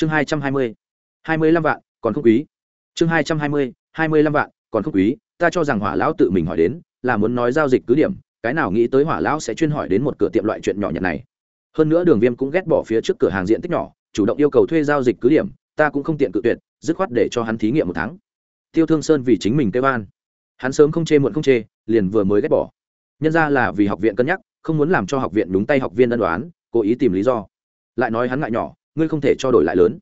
chương hai trăm hai mươi. hai mươi lăm vạn, còn không quý. Chương hai trăm hai mươi hai mươi lăm vạn, còn không quý. Ta cho rằng hỏa lão tự mình hỏi đến là muốn nói giao dịch cứ điểm, cái nào nghĩ tới hỏa lão sẽ chuyên hỏi đến một cửa tiệm loại chuyện nhỏ nhặt này. Hơn nữa đường viêm cũng ghét bỏ phía trước cửa hàng diện tích nhỏ, chủ động yêu cầu thuê giao dịch cứ điểm, ta cũng không tiện cự tuyệt, dứt khoát để cho hắn thí nghiệm một tháng. Tiêu thương sơn vì chính mình kêu an. Hắn sớm không chê muộn không chê, liền vừa mới ghét bỏ. Nhân ra là vì học viện cân nhắc, không muốn làm cho học viện đúng tay học viên ân đoán cố ý tìm lý do. Lại nói hắn ngại nhỏ ngươi không thể cho đổi lại lớn.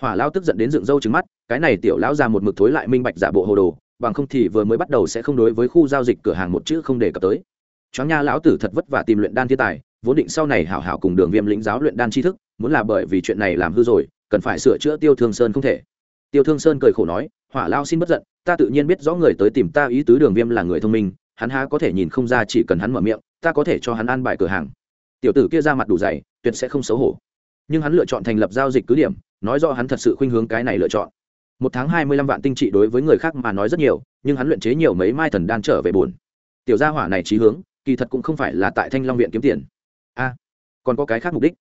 Hỏa lao tức giận đến dựng râu trứng mắt, cái này tiểu lão ra một mực thối lại minh bạch giả bộ hồ đồ, bằng không thì vừa mới bắt đầu sẽ không đối với khu giao dịch cửa hàng một chữ không đề cập tới. Chó nha lão tử thật vất vả tìm luyện đan thiên tài, vốn định sau này hảo hảo cùng đường viêm lĩnh giáo luyện đan tri thức, muốn là bởi vì chuyện này làm hư rồi, cần phải sửa chữa tiêu thương sơn không thể. Tiêu thương sơn cười khổ nói, hỏa lao xin bất giận, ta tự nhiên biết rõ người tới tìm ta ý tứ đường viêm là người thông minh, hắn há có thể nhìn không ra chỉ cần hắn mở miệng, ta có thể cho hắn ăn bài cửa hàng. Tiểu tử kia ra mặt đủ dày, tuyệt sẽ không xấu hổ nhưng hắn lựa chọn thành lập giao dịch cứ điểm, nói rõ hắn thật sự khuynh hướng cái này lựa chọn. Một tháng hai mươi lăm vạn tinh trị đối với người khác mà nói rất nhiều, nhưng hắn luyện chế nhiều mấy mai thần đan trở về buồn. Tiểu gia hỏa này trí hướng, kỳ thật cũng không phải là tại thanh long viện kiếm tiền. A, còn có cái khác mục đích.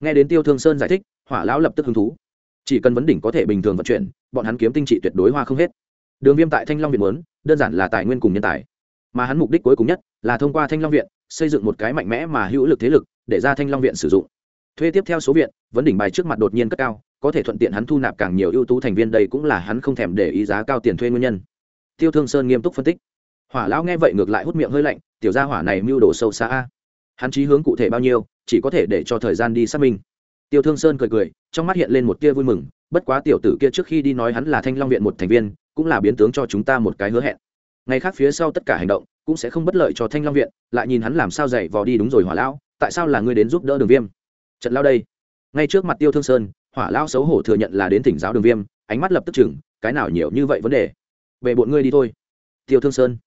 Nghe đến tiêu thương sơn giải thích, hỏa lão lập tức hứng thú. Chỉ cần vấn đỉnh có thể bình thường vận chuyển, bọn hắn kiếm tinh trị tuyệt đối hoa không hết. Đường viêm tại thanh long viện muốn, đơn giản là tài nguyên cùng nhân tài. Mà hắn mục đích cuối cùng nhất là thông qua thanh long viện, xây dựng một cái mạnh mẽ mà hữu lực thế lực, để ra thanh long viện sử dụng thuê tiếp theo số viện, vấn đỉnh bài trước mặt đột nhiên cất cao, có thể thuận tiện hắn thu nạp càng nhiều ưu tú thành viên, đây cũng là hắn không thèm để ý giá cao tiền thuê nguyên nhân. Tiêu thương sơn nghiêm túc phân tích. Hỏa lão nghe vậy ngược lại hút miệng hơi lạnh, tiểu gia hỏa này mưu đồ sâu xa hắn trí hướng cụ thể bao nhiêu, chỉ có thể để cho thời gian đi xác minh. Tiêu thương sơn cười cười, trong mắt hiện lên một tia vui mừng, bất quá tiểu tử kia trước khi đi nói hắn là thanh long viện một thành viên, cũng là biến tướng cho chúng ta một cái hứa hẹn. Ngày khác phía sau tất cả hành động, cũng sẽ không bất lợi cho thanh long viện, lại nhìn hắn làm sao dạy vò đi đúng rồi hỏa lão, tại sao là ngươi đến giúp đỡ đường viêm? Trận lao đây. Ngay trước mặt tiêu thương sơn, hỏa lao xấu hổ thừa nhận là đến thỉnh giáo đường viêm, ánh mắt lập tức chừng, cái nào nhiều như vậy vấn đề? Về bọn ngươi đi thôi. Tiêu thương sơn.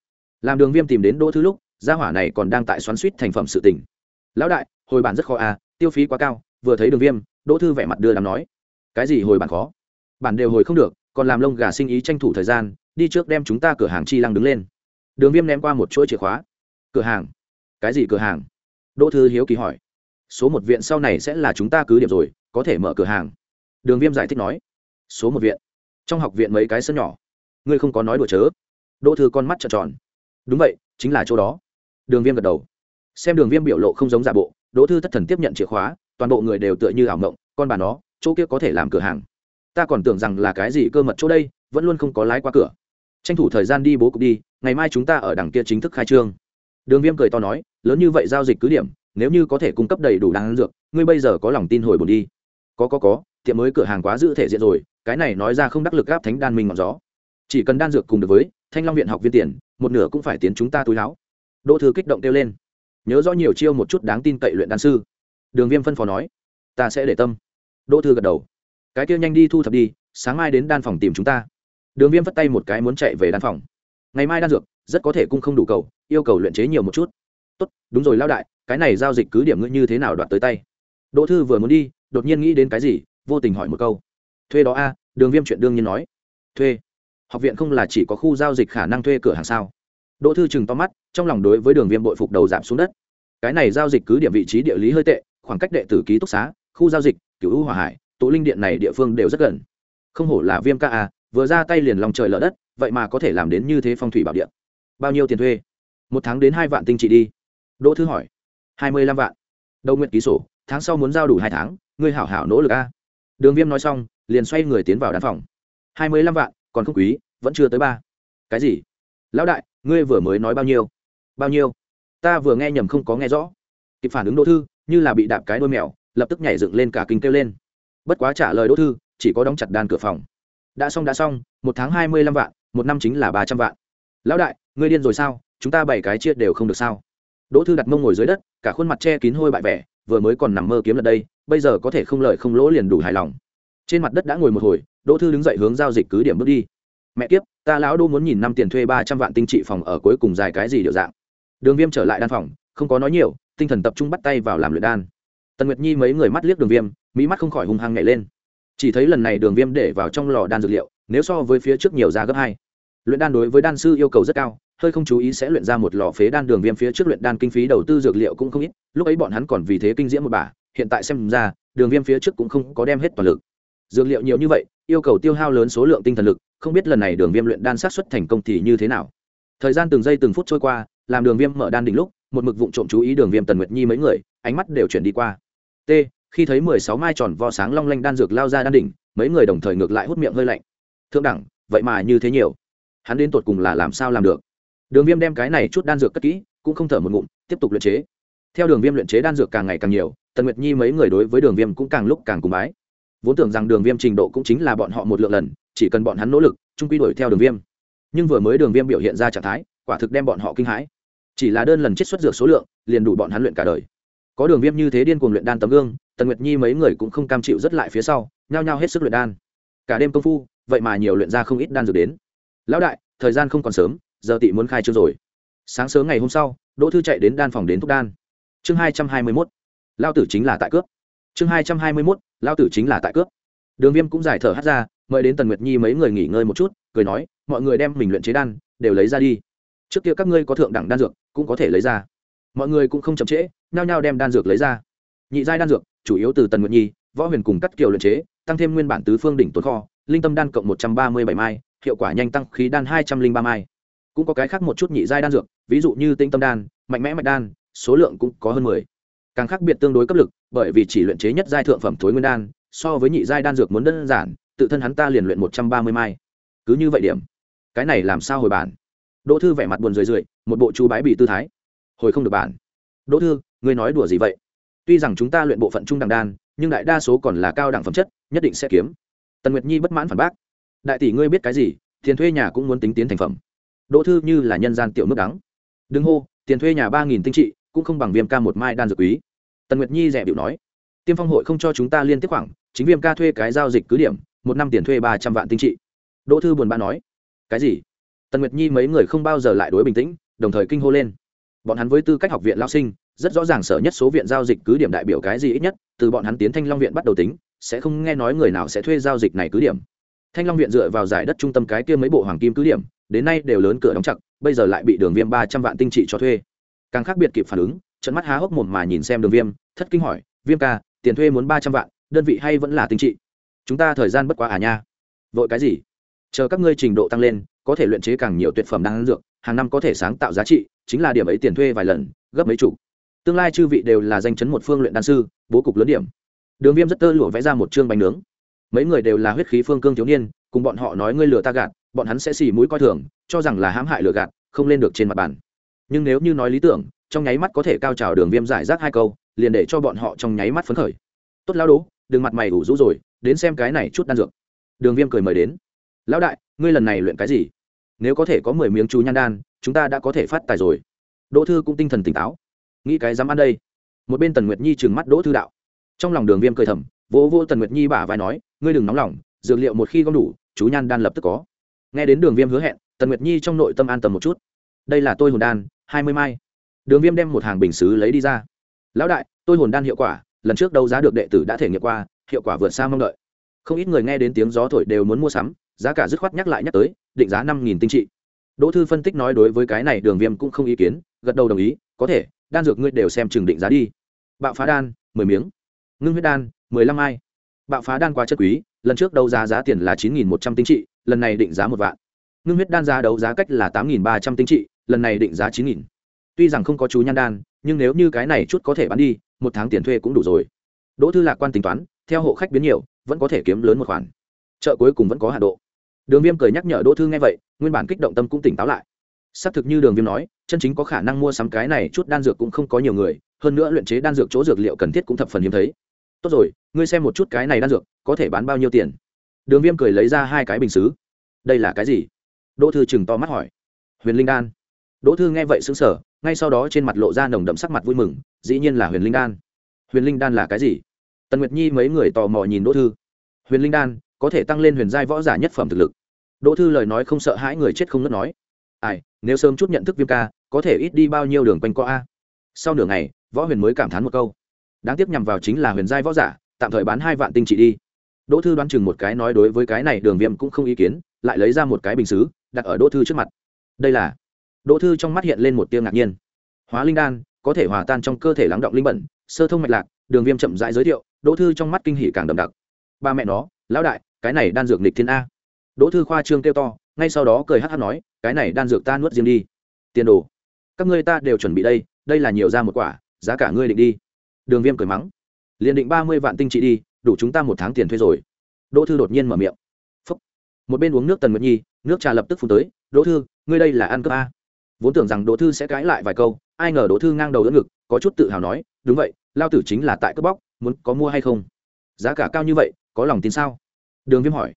Làm đường viêm tìm đến đỗ thứ lúc, gia hỏa này còn đang tại xoắn suýt thành phẩm sự tình. Lão đại, hồi bản rất khó à tiêu phí quá cao, vừa thấy đường viêm, đỗ thư vẻ mặt đưa làm nói. Cái gì hồi bản khó? Bản đều hồi không được, còn làm lông gà sinh ý tranh thủ thời gian, đi trước đem chúng ta cửa hàng chi lăng đứng lên. Đường viêm ném qua một chuỗi chìa khóa. Cửa hàng? Cái gì cửa hàng? Đỗ thư hiếu kỳ hỏi số một viện sau này sẽ là chúng ta cứ điểm rồi, có thể mở cửa hàng. Đường viêm giải thích nói. Số một viện? Trong học viện mấy cái sân nhỏ? Ngươi không có nói đùa chớ. Đỗ thư con mắt trợn tròn. Đúng vậy, chính là chỗ đó. Đường viêm gật đầu. Xem đường viêm biểu lộ không giống giả bộ, đỗ thư thất thần tiếp nhận chìa khóa, toàn bộ người đều tựa như ảo mộng, con bà nó, chỗ kia có thể làm cửa hàng. Ta còn tưởng rằng là cái gì cơ mật chỗ đây, vẫn luôn không có lái qua cửa. Tranh thủ thời gian đi bố cục đi, ngày mai chúng ta ở đằng kia chính thức khai trương. Đường viêm cười to nói, lớn như vậy giao dịch cứ điểm nếu như có thể cung cấp đầy đủ đan dược, ngươi bây giờ có lòng tin hồi bổn đi. Có có có, tiệm mới cửa hàng quá giữ thể diện rồi, cái này nói ra không đắc lực gáp thánh đan minh ngọn gió. Chỉ cần đan dược cùng được với thanh long viện học viên tiền, một nửa cũng phải tiến chúng ta túi láo. Đỗ thư kích động kêu lên. Nhớ rõ nhiều chiêu một chút đáng tin cậy luyện đan sư. Đường viêm phân phó nói. Ta sẽ để tâm. Đỗ thư gật đầu. Cái kia nhanh đi thu thập đi, sáng mai đến đan phòng tìm chúng ta. Đường viêm vất tay một cái muốn chạy về đan phòng. Ngày mai đan dược, rất có thể cung không đủ cầu, yêu cầu luyện chế nhiều một chút. Tốt, đúng rồi lao đại cái này giao dịch cứ điểm ngươi như thế nào đoạt tới tay? Đỗ thư vừa muốn đi, đột nhiên nghĩ đến cái gì, vô tình hỏi một câu. Thuê đó a, đường viêm chuyện đương nhiên nói. Thuê? Học viện không là chỉ có khu giao dịch khả năng thuê cửa hàng sao? Đỗ thư chừng to mắt, trong lòng đối với đường viêm bội phục đầu giảm xuống đất. Cái này giao dịch cứ điểm vị trí địa lý hơi tệ, khoảng cách đệ tử ký túc xá, khu giao dịch cựu u hòa hải, tụ linh điện này địa phương đều rất gần. Không hổ là viêm ca a, vừa ra tay liền lòng trời lở đất, vậy mà có thể làm đến như thế phong thủy bảo điện bao nhiêu tiền thuê? Một tháng đến hai vạn tinh trị đi. Đỗ thư hỏi hai mươi lăm vạn. Đầu nguyện ký sổ, tháng sau muốn giao đủ hai tháng, ngươi hảo hảo nỗ lực a. Đường viêm nói xong, liền xoay người tiến vào đan phòng. hai mươi lăm vạn, còn không quý, vẫn chưa tới ba. Cái gì? Lão đại, ngươi vừa mới nói bao nhiêu? Bao nhiêu? Ta vừa nghe nhầm không có nghe rõ. Kịp phản ứng đỗ thư, như là bị đạp cái đôi mèo, lập tức nhảy dựng lên cả kinh kêu lên. Bất quá trả lời đỗ thư, chỉ có đóng chặt đan cửa phòng. Đã xong đã xong, một tháng hai mươi lăm vạn, một năm chính là ba trăm vạn. Lão đại, ngươi điên rồi sao? Chúng ta bảy cái chia đều không được sao? Đỗ thư đặt mông ngồi dưới đất, cả khuôn mặt che kín hôi bại vẻ, vừa mới còn nằm mơ kiếm lần đây, bây giờ có thể không lợi không lỗ liền đủ hài lòng. Trên mặt đất đã ngồi một hồi, đỗ thư đứng dậy hướng giao dịch cứ điểm bước đi. Mẹ kiếp, ta lão đô muốn nhìn năm tiền thuê ba trăm vạn tinh trị phòng ở cuối cùng dài cái gì điều dạng? Đường viêm trở lại đan phòng, không có nói nhiều, tinh thần tập trung bắt tay vào làm luyện đan. Tần nguyệt nhi mấy người mắt liếc đường viêm, mỹ mắt không khỏi hung hăng nhảy lên. Chỉ thấy lần này đường viêm để vào trong lò đan dược liệu, nếu so với phía trước nhiều ra gấp hai. Luyện đan đối với đan sư yêu cầu rất cao hơi không chú ý sẽ luyện ra một lò phế đan đường viêm phía trước luyện đan kinh phí đầu tư dược liệu cũng không ít, lúc ấy bọn hắn còn vì thế kinh diễm một bà, hiện tại xem ra, đường viêm phía trước cũng không có đem hết toàn lực. Dược liệu nhiều như vậy, yêu cầu tiêu hao lớn số lượng tinh thần lực, không biết lần này đường viêm luyện đan sát xuất thành công thì như thế nào. Thời gian từng giây từng phút trôi qua, làm đường viêm mở đan đỉnh lúc, một mực vụ trộm chú ý đường viêm tần nguyệt nhi mấy người, ánh mắt đều chuyển đi qua. T, khi thấy mười sáu mai tròn vo sáng long lanh đan dược lao ra đan đỉnh, mấy người đồng thời ngược lại hút miệng hơi lạnh. Thượng đẳng, vậy mà như thế nhiều. Hắn đến tột cùng là làm sao làm được? Đường viêm đem cái này chút đan dược cất kỹ, cũng không thở một ngụm, tiếp tục luyện chế. Theo đường viêm luyện chế đan dược càng ngày càng nhiều, tần nguyệt nhi mấy người đối với đường viêm cũng càng lúc càng cùng bái. Vốn tưởng rằng đường viêm trình độ cũng chính là bọn họ một lượng lần, chỉ cần bọn hắn nỗ lực, chung quy đuổi theo đường viêm. Nhưng vừa mới đường viêm biểu hiện ra trạng thái, quả thực đem bọn họ kinh hãi. Chỉ là đơn lần chiết xuất dược số lượng, liền đủ bọn hắn luyện cả đời. Có đường viêm như thế điên cuồng luyện đan tấm gương, tần nguyệt nhi mấy người cũng không cam chịu rất lại phía sau, nhao nhao hết sức luyện đan. Cả đêm công phu, vậy mà nhiều luyện ra không ít đan dược đến. Lão đại, thời gian không còn sớm giờ tị muốn khai trương rồi. Sáng sớm ngày hôm sau, đỗ thư chạy đến đan phòng đến thúc đan. Chương hai trăm hai mươi mốt, lao tử chính là tại cướp. Chương hai trăm hai mươi mốt, lao tử chính là tại cướp. Đường viêm cũng giải thở hát ra, mời đến tần nguyệt nhi mấy người nghỉ ngơi một chút, cười nói, mọi người đem mình luyện chế đan, đều lấy ra đi. Trước kia các ngươi có thượng đẳng đan dược, cũng có thể lấy ra. Mọi người cũng không chậm trễ, nhao nhao đem đan dược lấy ra. Nhị giai đan dược, chủ yếu từ tần nguyệt nhi, võ huyền cùng cắt kiều luyện chế, tăng thêm nguyên bản tứ phương đỉnh tốn kho, linh tâm đan cộng một trăm ba mươi bảy mai, hiệu quả nhanh tăng khí đan hai trăm linh ba mai cũng có cái khác một chút nhị giai đan dược, ví dụ như tinh tâm đan, mạnh mẽ mạch đan, số lượng cũng có hơn mười. Càng khác biệt tương đối cấp lực, bởi vì chỉ luyện chế nhất giai thượng phẩm thối nguyên đan, so với nhị giai đan dược muốn đơn giản, tự thân hắn ta liền luyện một trăm ba mươi mai. Cứ như vậy điểm. Cái này làm sao hồi bản? Đỗ thư vẻ mặt buồn rười rượi, một bộ chú bái bị tư thái. Hồi không được bản. Đỗ thư, ngươi nói đùa gì vậy? Tuy rằng chúng ta luyện bộ phận trung đẳng đan, nhưng đại đa số còn là cao đẳng phẩm chất, nhất định sẽ kiếm. Tần nguyệt nhi bất mãn phản bác. Đại tỷ ngươi biết cái gì tiền thuê nhà cũng muốn tính tiến thành phẩm đỗ thư như là nhân gian tiểu nước đắng. Đừng hô, tiền thuê nhà ba nghìn tinh trị, cũng không bằng viêm ca một mai đan dược quý. Tần nguyệt nhi rẻ biểu nói, tiêm phong hội không cho chúng ta liên tiếp khoảng, chính viêm ca thuê cái giao dịch cứ điểm, một năm tiền thuê ba trăm vạn tinh trị. Đỗ thư buồn bã nói, cái gì? Tần nguyệt nhi mấy người không bao giờ lại đối bình tĩnh, đồng thời kinh hô lên, bọn hắn với tư cách học viện lao sinh, rất rõ ràng sở nhất số viện giao dịch cứ điểm đại biểu cái gì ít nhất, từ bọn hắn tiến thanh long viện bắt đầu tính, sẽ không nghe nói người nào sẽ thuê giao dịch này cứ điểm. Thanh long viện dựa vào giải đất trung tâm cái kia mấy bộ hoàng kim cứ điểm đến nay đều lớn cửa đóng chặt, bây giờ lại bị đường viêm ba trăm vạn tinh trị cho thuê. Càng khác biệt kịp phản ứng, trận mắt há hốc mồm mà nhìn xem đường viêm, thất kinh hỏi, viêm ca, tiền thuê muốn ba trăm vạn, đơn vị hay vẫn là tinh trị? Chúng ta thời gian bất quá à nha. Vội cái gì? Chờ các ngươi trình độ tăng lên, có thể luyện chế càng nhiều tuyệt phẩm đan dược, hàng năm có thể sáng tạo giá trị, chính là điểm ấy tiền thuê vài lần, gấp mấy chục. Tương lai chư vị đều là danh chấn một phương luyện đan sư, bố cục lớn điểm. Đường viêm rất tơ lụa vẽ ra một chương bánh nướng mấy người đều là huyết khí phương cương thiếu niên, cùng bọn họ nói ngươi lừa ta gạt, bọn hắn sẽ xì mũi coi thường, cho rằng là hãm hại lừa gạt, không lên được trên mặt bàn. Nhưng nếu như nói lý tưởng, trong nháy mắt có thể cao trào đường viêm giải rác hai câu, liền để cho bọn họ trong nháy mắt phấn khởi. Tốt lao đố, đừng mặt mày ủ rũ rồi, đến xem cái này chút đan dược. Đường viêm cười mời đến. Lão đại, ngươi lần này luyện cái gì? Nếu có thể có mười miếng chú nhan đan, chúng ta đã có thể phát tài rồi. Đỗ thư cũng tinh thần tỉnh táo. Nghĩ cái dám ăn đây. Một bên tần nguyệt nhi trừng mắt đỗ thư đạo. Trong lòng đường viêm cười thầm, vỗ vô tần nguyệt nhi bả vai nói ngươi đừng nóng lòng, dược liệu một khi gom đủ, chú nhan đan lập tức có. Nghe đến đường viêm hứa hẹn, tần nguyệt nhi trong nội tâm an tâm một chút. Đây là tôi hồn đan, hai mươi mai. Đường viêm đem một hàng bình xứ lấy đi ra. Lão đại, tôi hồn đan hiệu quả, lần trước đấu giá được đệ tử đã thể nghiệm qua, hiệu quả vượt xa mong đợi. Không ít người nghe đến tiếng gió thổi đều muốn mua sắm, giá cả dứt khoát nhắc lại nhắc tới, định giá năm nghìn tinh trị. Đỗ thư phân tích nói đối với cái này đường viêm cũng không ý kiến, gật đầu đồng ý, có thể, đan dược ngươi đều xem chừng định giá đi. Bạo phá đan, mười miếng. Ngưng huyết đan, mười lăm ai bạo phá đan quá chất quý, lần trước đấu giá giá tiền là chín nghìn một trăm tinh trị, lần này định giá một vạn. Ngưng huyết đan giá đấu giá cách là tám nghìn ba trăm tinh trị, lần này định giá chín nghìn. Tuy rằng không có chú nhan đan, nhưng nếu như cái này chút có thể bán đi, một tháng tiền thuê cũng đủ rồi. Đỗ thư lạc quan tính toán, theo hộ khách biến nhiều, vẫn có thể kiếm lớn một khoản. Chợ cuối cùng vẫn có hạ độ. Đường viêm cười nhắc nhở đỗ thư nghe vậy, nguyên bản kích động tâm cũng tỉnh táo lại. Xác thực như đường viêm nói, chân chính có khả năng mua sắm cái này chút đan dược cũng không có nhiều người, hơn nữa luyện chế đan dược chỗ dược liệu cần thiết cũng thập phần hiếm thấy tốt rồi, ngươi xem một chút cái này đan dược, có thể bán bao nhiêu tiền? Đường viêm cười lấy ra hai cái bình xứ. Đây là cái gì? Đỗ thư chừng to mắt hỏi. Huyền linh đan. Đỗ thư nghe vậy xứng sở ngay sau đó trên mặt lộ ra nồng đậm sắc mặt vui mừng, dĩ nhiên là huyền linh đan. Huyền linh đan là cái gì? Tần nguyệt nhi mấy người tò mò nhìn đỗ thư. Huyền linh đan, có thể tăng lên huyền giai võ giả nhất phẩm thực lực. Đỗ thư lời nói không sợ hãi người chết không ngất nói. Ai, nếu sớm chút nhận thức viêm ca, có thể ít đi bao nhiêu đường quanh co a? Sau nửa ngày, võ huyền mới cảm thán một câu đáng tiếc nhằm vào chính là huyền giai võ giả, tạm thời bán hai vạn tinh trị đi. Đỗ thư đoán chừng một cái nói đối với cái này đường viêm cũng không ý kiến, lại lấy ra một cái bình xứ, đặt ở đỗ thư trước mặt. Đây là, đỗ thư trong mắt hiện lên một tiêu ngạc nhiên. Hóa linh đan, có thể hòa tan trong cơ thể lắng động linh bẩn, sơ thông mạch lạc, đường viêm chậm rãi giới thiệu, đỗ thư trong mắt kinh hỉ càng đậm đặc. Ba mẹ nó, lão đại, cái này đan dược nịch thiên a. Đỗ thư khoa trương kêu to, ngay sau đó cười hát hát nói, cái này đan dược ta nuốt riêng đi. Tiền đồ, các ngươi ta đều chuẩn bị đây đây là nhiều ra một quả, giá cả ngươi định đi đường viêm cười mắng. Liền định ba mươi vạn tinh trị đi, đủ chúng ta một tháng tiền thuê rồi. Đỗ thư đột nhiên mở miệng. Phúc. một bên uống nước tần nguyệt nhi, nước trà lập tức phun tới. Đỗ thư, ngươi đây là ăn cướp a. Vốn tưởng rằng đỗ thư sẽ cãi lại vài câu, ai ngờ đỗ thư ngang đầu đỡ ngực, có chút tự hào nói, đúng vậy, lao tử chính là tại cướp bóc, muốn có mua hay không? Giá cả cao như vậy, có lòng tin sao? Đường viêm hỏi.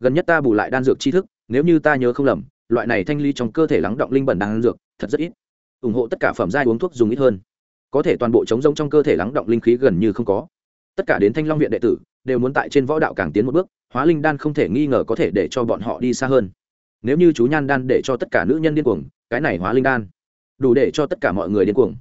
Gần nhất ta bù lại đan dược tri thức, nếu như ta nhớ không lầm, loại này thanh ly trong cơ thể lắng động linh bẩn đan dược, thật rất ít. Ủng hộ tất cả phẩm giai uống thuốc dùng ít hơn có thể toàn bộ chống rông trong cơ thể lắng động linh khí gần như không có. Tất cả đến thanh long viện đệ tử đều muốn tại trên võ đạo càng tiến một bước hóa linh đan không thể nghi ngờ có thể để cho bọn họ đi xa hơn. Nếu như chú nhan đan để cho tất cả nữ nhân điên cuồng cái này hóa linh đan đủ để cho tất cả mọi người điên cuồng.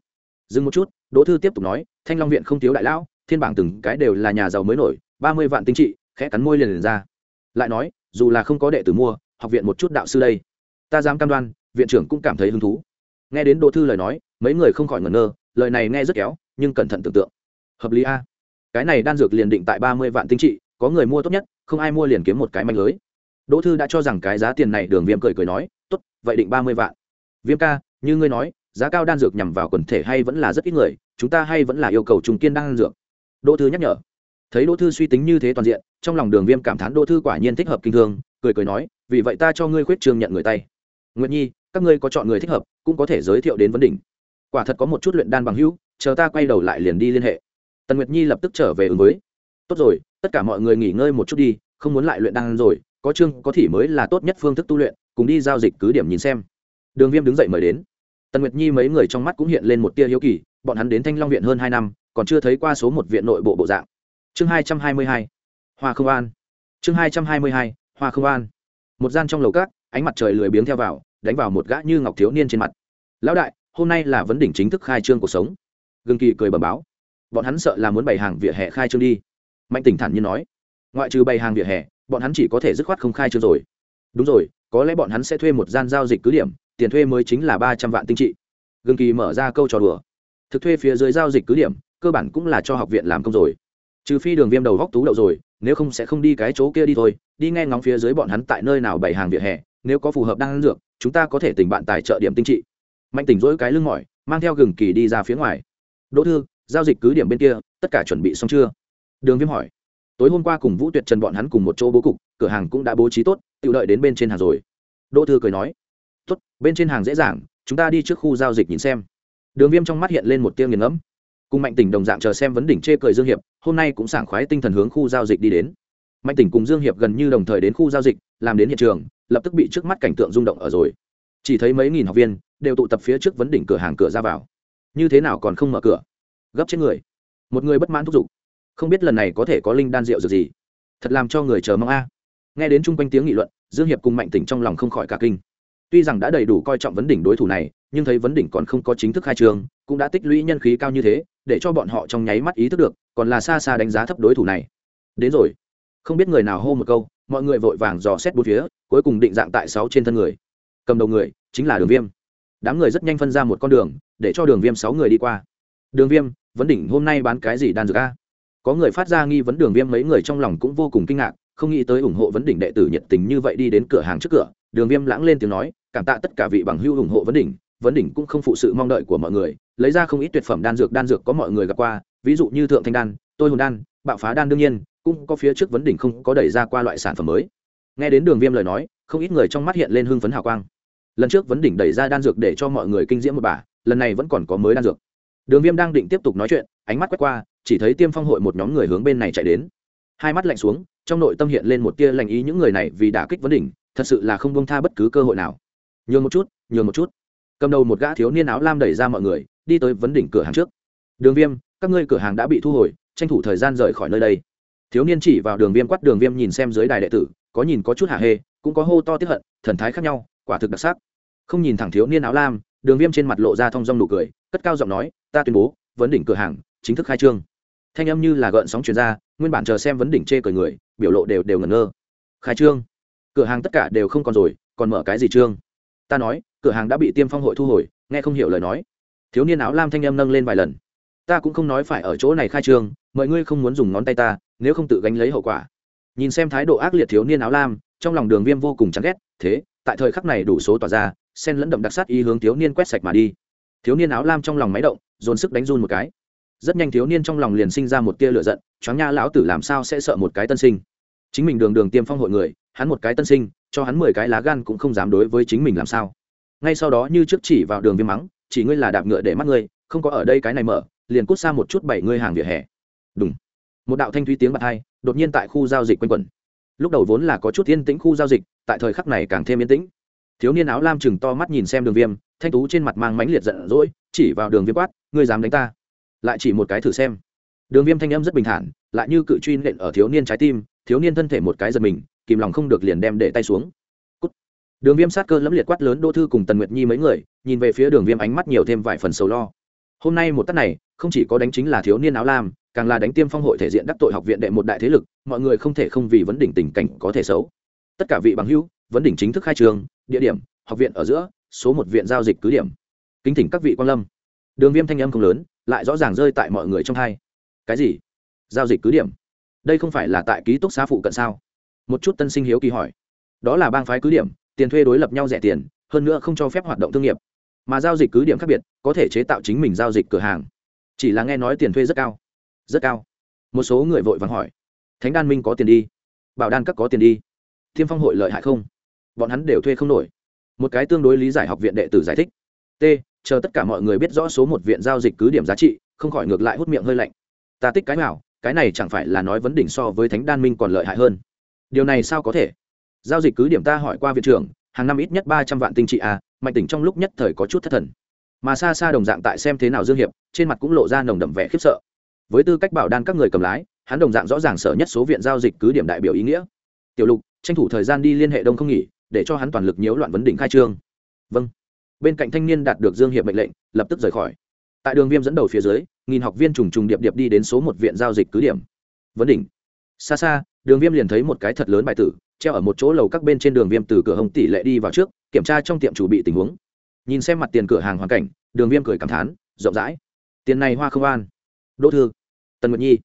Dừng một chút đỗ thư tiếp tục nói thanh long viện không thiếu đại lão thiên bảng từng cái đều là nhà giàu mới nổi ba mươi vạn tinh trị khẽ cắn môi liền, liền ra. Lại nói dù là không có đệ tử mua học viện một chút đạo sư đây ta dám cam đoan viện trưởng cũng cảm thấy hứng thú. Nghe đến đỗ thư lời nói mấy người không khỏi ngẩn ngơ lời này nghe rất kéo, nhưng cẩn thận tưởng tượng. Hợp lý a. Cái này đan dược liền định tại ba mươi vạn tinh trị, có người mua tốt nhất, không ai mua liền kiếm một cái manh lưới. Đỗ thư đã cho rằng cái giá tiền này đường viêm cười cười nói, tốt, vậy định ba mươi vạn. Viêm ca, như ngươi nói, giá cao đan dược nhằm vào quần thể hay vẫn là rất ít người, chúng ta hay vẫn là yêu cầu trung kiên đan dược. Đỗ thư nhắc nhở. Thấy đỗ thư suy tính như thế toàn diện, trong lòng đường viêm cảm thán đỗ thư quả nhiên thích hợp kinh thương, cười cười nói, vì vậy ta cho ngươi khuyết trương nhận người tay. Nguyện nhi, các ngươi có chọn người thích hợp, cũng có thể giới thiệu đến vấn đỉnh quả thật có một chút luyện đan bằng hữu, chờ ta quay đầu lại liền đi liên hệ. Tần nguyệt nhi lập tức trở về ứng với. Tốt rồi, tất cả mọi người nghỉ ngơi một chút đi, không muốn lại luyện đan rồi, có chương, có thể mới là tốt nhất phương thức tu luyện, cùng đi giao dịch cứ điểm nhìn xem. Đường viêm đứng dậy mời đến. Tần nguyệt nhi mấy người trong mắt cũng hiện lên một tia hiếu kỳ, bọn hắn đến thanh long viện hơn hai năm, còn chưa thấy qua số một viện nội bộ bộ dạng. Chương hai trăm hai mươi hai, hoa không an. Chương hai trăm hai mươi hai, hoa không an. Một gian trong lầu cát ánh mặt trời lười biếng theo vào, đánh vào một gã như ngọc thiếu niên trên mặt. Lão đại hôm nay là vấn đỉnh chính thức khai trương cuộc sống. Gương kỳ cười bẩm báo. Bọn hắn sợ là muốn bày hàng vỉa hè khai trương đi. Mạnh tỉnh thản nhiên nói. Ngoại trừ bày hàng vỉa hè, bọn hắn chỉ có thể dứt khoát không khai trương rồi. Đúng rồi, có lẽ bọn hắn sẽ thuê một gian giao dịch cứ điểm, tiền thuê mới chính là ba trăm vạn tinh trị. Gương kỳ mở ra câu trò đùa. Thực thuê phía dưới giao dịch cứ điểm, cơ bản cũng là cho học viện làm công rồi. Trừ phi đường viêm đầu góc tú đậu rồi, nếu không sẽ không đi cái chỗ kia đi thôi, đi nghe ngóng phía dưới bọn hắn tại nơi nào bày hàng vỉa hè, nếu có phù hợp đang dược, chúng ta có thể tình bạn tài trợ điểm tinh trị mạnh tỉnh dỗi cái lưng mỏi, mang theo gừng kỳ đi ra phía ngoài. Đỗ thư, giao dịch cứ điểm bên kia, tất cả chuẩn bị xong chưa? Đường viêm hỏi. Tối hôm qua cùng vũ tuyệt trần bọn hắn cùng một chỗ bố cục, cửa hàng cũng đã bố trí tốt tự đợi đến bên trên hàng rồi. Đỗ thư cười nói. Tốt, bên trên hàng dễ dàng, chúng ta đi trước khu giao dịch nhìn xem. Đường viêm trong mắt hiện lên một tiêu nghiền ngẫm. Cùng mạnh tỉnh đồng dạng chờ xem vấn đỉnh chê cười dương hiệp, hôm nay cũng sảng khoái tinh thần hướng khu giao dịch đi đến. Mạnh tỉnh cùng dương hiệp gần như đồng thời đến khu giao dịch, làm đến hiện trường, lập tức bị trước mắt cảnh tượng rung động ở rồi. Chỉ thấy mấy nghìn học viên đều tụ tập phía trước vấn đỉnh cửa hàng cửa ra vào. Như thế nào còn không mở cửa? Gấp chết người. Một người bất mãn thúc giục. Không biết lần này có thể có linh đan rượu dược gì. Thật làm cho người chờ mong a. Nghe đến chung quanh tiếng nghị luận, dương hiệp cùng mạnh tỉnh trong lòng không khỏi cả kinh. Tuy rằng đã đầy đủ coi trọng vấn đỉnh đối thủ này, nhưng thấy vấn đỉnh còn không có chính thức khai trường cũng đã tích lũy nhân khí cao như thế, để cho bọn họ trong nháy mắt ý thức được, còn là xa xa đánh giá thấp đối thủ này. Đến rồi. Không biết người nào hô một câu, mọi người vội vàng dò xét bốn phía, cuối cùng định dạng tại sáu trên thân người. Cầm đầu người chính là đường viêm đám người rất nhanh phân ra một con đường, để cho đường viêm sáu người đi qua. Đường viêm, vấn đỉnh hôm nay bán cái gì đan dược a? Có người phát ra nghi vấn đường viêm mấy người trong lòng cũng vô cùng kinh ngạc, không nghĩ tới ủng hộ vấn đỉnh đệ tử nhiệt tình như vậy đi đến cửa hàng trước cửa, đường viêm lãng lên tiếng nói, cảm tạ tất cả vị bằng hưu ủng hộ vấn đỉnh vấn đỉnh cũng không phụ sự mong đợi của mọi người, lấy ra không ít tuyệt phẩm đan dược đan dược có mọi người gặp qua, ví dụ như thượng thanh đan, tôi hồn đan, bạo phá đan đương nhiên, cũng có phía trước vấn đỉnh không có đẩy ra qua loại sản phẩm mới. Nghe đến đường viêm lời nói, không ít người trong mắt hiện lên hưng phấn hào quang lần trước vấn đỉnh đẩy ra đan dược để cho mọi người kinh diễm một bà, lần này vẫn còn có mới đan dược. Đường viêm đang định tiếp tục nói chuyện, ánh mắt quét qua, chỉ thấy tiêm phong hội một nhóm người hướng bên này chạy đến. Hai mắt lạnh xuống, trong nội tâm hiện lên một tia lành ý những người này vì đả kích vấn đỉnh, thật sự là không bông tha bất cứ cơ hội nào. Nhường một chút, nhường một chút. Cầm đầu một gã thiếu niên áo lam đẩy ra mọi người, đi tới vấn đỉnh cửa hàng trước. Đường viêm, các ngươi cửa hàng đã bị thu hồi, tranh thủ thời gian rời khỏi nơi đây. Thiếu niên chỉ vào đường viêm quát, đường viêm nhìn xem dưới đài đệ tử, có nhìn có chút hạ hê, cũng có hô to tiếp hận, thần thái khác nhau, quả thực đặc sắc không nhìn thẳng thiếu niên áo lam, đường viêm trên mặt lộ ra thong dong nụ cười, cất cao giọng nói, ta tuyên bố, vấn đỉnh cửa hàng, chính thức khai trương. Thanh âm như là gợn sóng chuyển ra, nguyên bản chờ xem vấn đỉnh chê cười người, biểu lộ đều đều ngẩn ngơ. Khai trương? Cửa hàng tất cả đều không còn rồi, còn mở cái gì trương? Ta nói, cửa hàng đã bị tiêm phong hội thu hồi, nghe không hiểu lời nói. Thiếu niên áo lam thanh âm nâng lên vài lần. Ta cũng không nói phải ở chỗ này khai trương, mọi ngươi không muốn dùng ngón tay ta, nếu không tự gánh lấy hậu quả. Nhìn xem thái độ ác liệt thiếu niên áo lam, trong lòng đường viêm vô cùng chán ghét, thế, tại thời khắc này đủ số tỏa ra sen lẫn đậm đặc sát ý hướng thiếu niên quét sạch mà đi. Thiếu niên áo lam trong lòng máy động, dồn sức đánh run một cái. Rất nhanh thiếu niên trong lòng liền sinh ra một tia lửa giận, choáng nha, lão tử làm sao sẽ sợ một cái tân sinh? Chính mình đường đường tiêm phong hội người, hắn một cái tân sinh, cho hắn mười cái lá gan cũng không dám đối với chính mình làm sao. Ngay sau đó như trước chỉ vào đường viêm mắng, chỉ ngươi là đạp ngựa để mắt ngươi, không có ở đây cái này mở, liền cút xa một chút bảy ngươi hàng vỉa hè. Đúng một đạo thanh thúy tiếng bạc hai, đột nhiên tại khu giao dịch quanh quẩn. Lúc đầu vốn là có chút yên tĩnh khu giao dịch, tại thời khắc này càng thêm yên tĩnh thiếu niên áo lam chừng to mắt nhìn xem đường viêm, thanh tú trên mặt mang mãnh liệt giận dỗi, chỉ vào đường viêm quát, ngươi dám đánh ta? Lại chỉ một cái thử xem. Đường viêm thanh âm rất bình thản, lại như cự truy nện ở thiếu niên trái tim, thiếu niên thân thể một cái giật mình, kìm lòng không được liền đem để tay xuống. Cút. đường viêm sát cơ lẫm liệt quát lớn đỗ thư cùng tần nguyệt nhi mấy người, nhìn về phía đường viêm ánh mắt nhiều thêm vài phần sầu lo. Hôm nay một tắt này, không chỉ có đánh chính là thiếu niên áo lam, càng là đánh tiêm phong hội thể diện đắc tội học viện đệ một đại thế lực, mọi người không thể không vì vấn đỉnh tình cảnh có thể xấu. Tất cả vị bằng hữu, vấn đỉnh chính thức khai trường địa điểm, học viện ở giữa, số một viện giao dịch cứ điểm. Kính thỉnh các vị quan lâm. Đường viêm thanh âm không lớn, lại rõ ràng rơi tại mọi người trong hai. Cái gì? Giao dịch cứ điểm. Đây không phải là tại ký túc xá phụ cận sao? Một chút tân sinh hiếu kỳ hỏi. Đó là bang phái cứ điểm, tiền thuê đối lập nhau rẻ tiền, hơn nữa không cho phép hoạt động thương nghiệp. Mà giao dịch cứ điểm khác biệt, có thể chế tạo chính mình giao dịch cửa hàng. Chỉ là nghe nói tiền thuê rất cao. Rất cao. Một số người vội vàng hỏi. Thánh đan minh có tiền đi. Bảo đan các có tiền đi. Thiêm phong hội lợi hại không? Bọn hắn đều thuê không nổi. Một cái tương đối lý giải học viện đệ tử giải thích. T, chờ tất cả mọi người biết rõ số một viện giao dịch cứ điểm giá trị, không khỏi ngược lại hút miệng hơi lạnh. Ta tích cái nào, cái này chẳng phải là nói vấn đỉnh so với thánh đan minh còn lợi hại hơn. Điều này sao có thể? Giao dịch cứ điểm ta hỏi qua viện trưởng, hàng năm ít nhất ba trăm vạn tinh trị a mạnh tỉnh trong lúc nhất thời có chút thất thần. Mà xa xa đồng dạng tại xem thế nào dương hiệp, trên mặt cũng lộ ra nồng đậm vẻ khiếp sợ. Với tư cách bảo đan các người cầm lái, hắn đồng dạng rõ ràng sở nhất số viện giao dịch cứ điểm đại biểu ý nghĩa. Tiểu lục, tranh thủ thời gian đi liên hệ đông không nghỉ để cho hắn toàn lực nhiễu loạn vấn đỉnh khai trương. Vâng. Bên cạnh thanh niên đạt được dương hiệp mệnh lệnh, lập tức rời khỏi. Tại đường viêm dẫn đầu phía dưới, nghìn học viên trùng trùng điệp điệp đi đến số một viện giao dịch cứ điểm. Vấn đỉnh. Xa xa, đường viêm liền thấy một cái thật lớn bài tử, treo ở một chỗ lầu các bên trên đường viêm từ cửa hồng tỷ lệ đi vào trước, kiểm tra trong tiệm chủ bị tình huống. Nhìn xem mặt tiền cửa hàng hoàn cảnh, đường viêm cười cảm thán, rộng rãi. Tiền này hoa không an. Đỗ thư. Tần nguyệt nhi.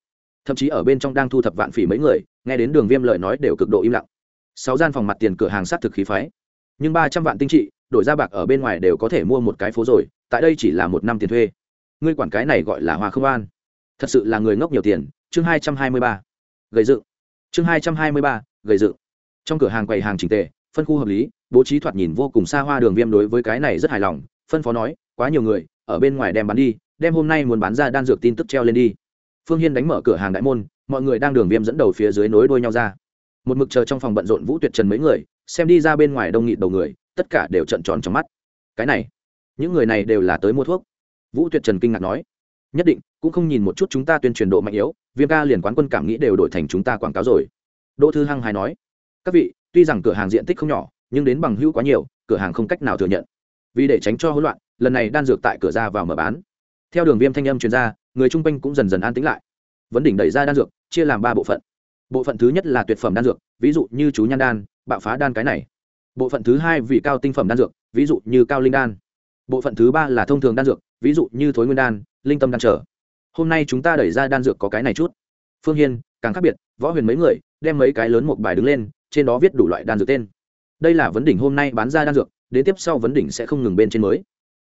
Thậm chí ở bên trong đang thu thập vạn phỉ mấy người, nghe đến đường viêm lời nói đều cực độ im lặng sáu gian phòng mặt tiền cửa hàng s á t thực khí phái. Nhưng ba trăm vạn tinh trị, đổi ra bạc ở bên ngoài đều có thể mua một cái phố rồi, tại đây chỉ là một năm tiền thuê. Ngươi quản cái này gọi là hoa không an. Thật sự là người ngốc nhiều tiền. Chương hai trăm hai mươi ba. Gầy dựng. Chương hai trăm hai mươi ba, gầy dựng. Trong cửa hàng quầy hàng trình tề, phân khu hợp lý, bố trí thoạt nhìn vô cùng xa hoa đường viêm đối với cái này rất hài lòng. Phân phó nói, quá nhiều người, ở bên ngoài đem bán đi, đem hôm nay muốn bán ra đan dược tin tức treo lên đi. Phương hiên đánh mở cửa hàng đại môn, mọi người đang đường viêm dẫn đầu phía dưới nối đuôi nhau ra một mực chờ trong phòng bận rộn vũ tuyệt trần mấy người, xem đi ra bên ngoài đông nghịt đầu người, tất cả đều trận tròn trong mắt. Cái này, những người này đều là tới mua thuốc. Vũ tuyệt trần kinh ngạc nói, nhất định, cũng không nhìn một chút chúng ta tuyên truyền độ mạnh yếu, viêm ca liền quán quân cảm nghĩ đều đổi thành chúng ta quảng cáo rồi. Đỗ thư hăng hài nói, các vị, tuy rằng cửa hàng diện tích không nhỏ, nhưng đến bằng hữu quá nhiều, cửa hàng không cách nào thừa nhận. Vì để tránh cho hỗn loạn, lần này đan dược tại cửa ra vào mở bán. Theo đường viêm thanh âm chuyên gia người chung quanh cũng dần dần an tĩnh lại. Vấn đỉnh đẩy ra đan dược, chia làm ba bộ phận bộ phận thứ nhất là tuyệt phẩm đan dược, ví dụ như chú nhan đan, bạo phá đan cái này. Bộ phận thứ hai vì cao tinh phẩm đan dược, ví dụ như cao linh đan. Bộ phận thứ ba là thông thường đan dược, ví dụ như thối nguyên đan, linh tâm đan trở. Hôm nay chúng ta đẩy ra đan dược có cái này chút. Phương hiên, càng khác biệt, võ huyền mấy người, đem mấy cái lớn một bài đứng lên, trên đó viết đủ loại đan dược tên. Đây là vấn đỉnh hôm nay bán ra đan dược, đến tiếp sau vấn đỉnh sẽ không ngừng bên trên mới.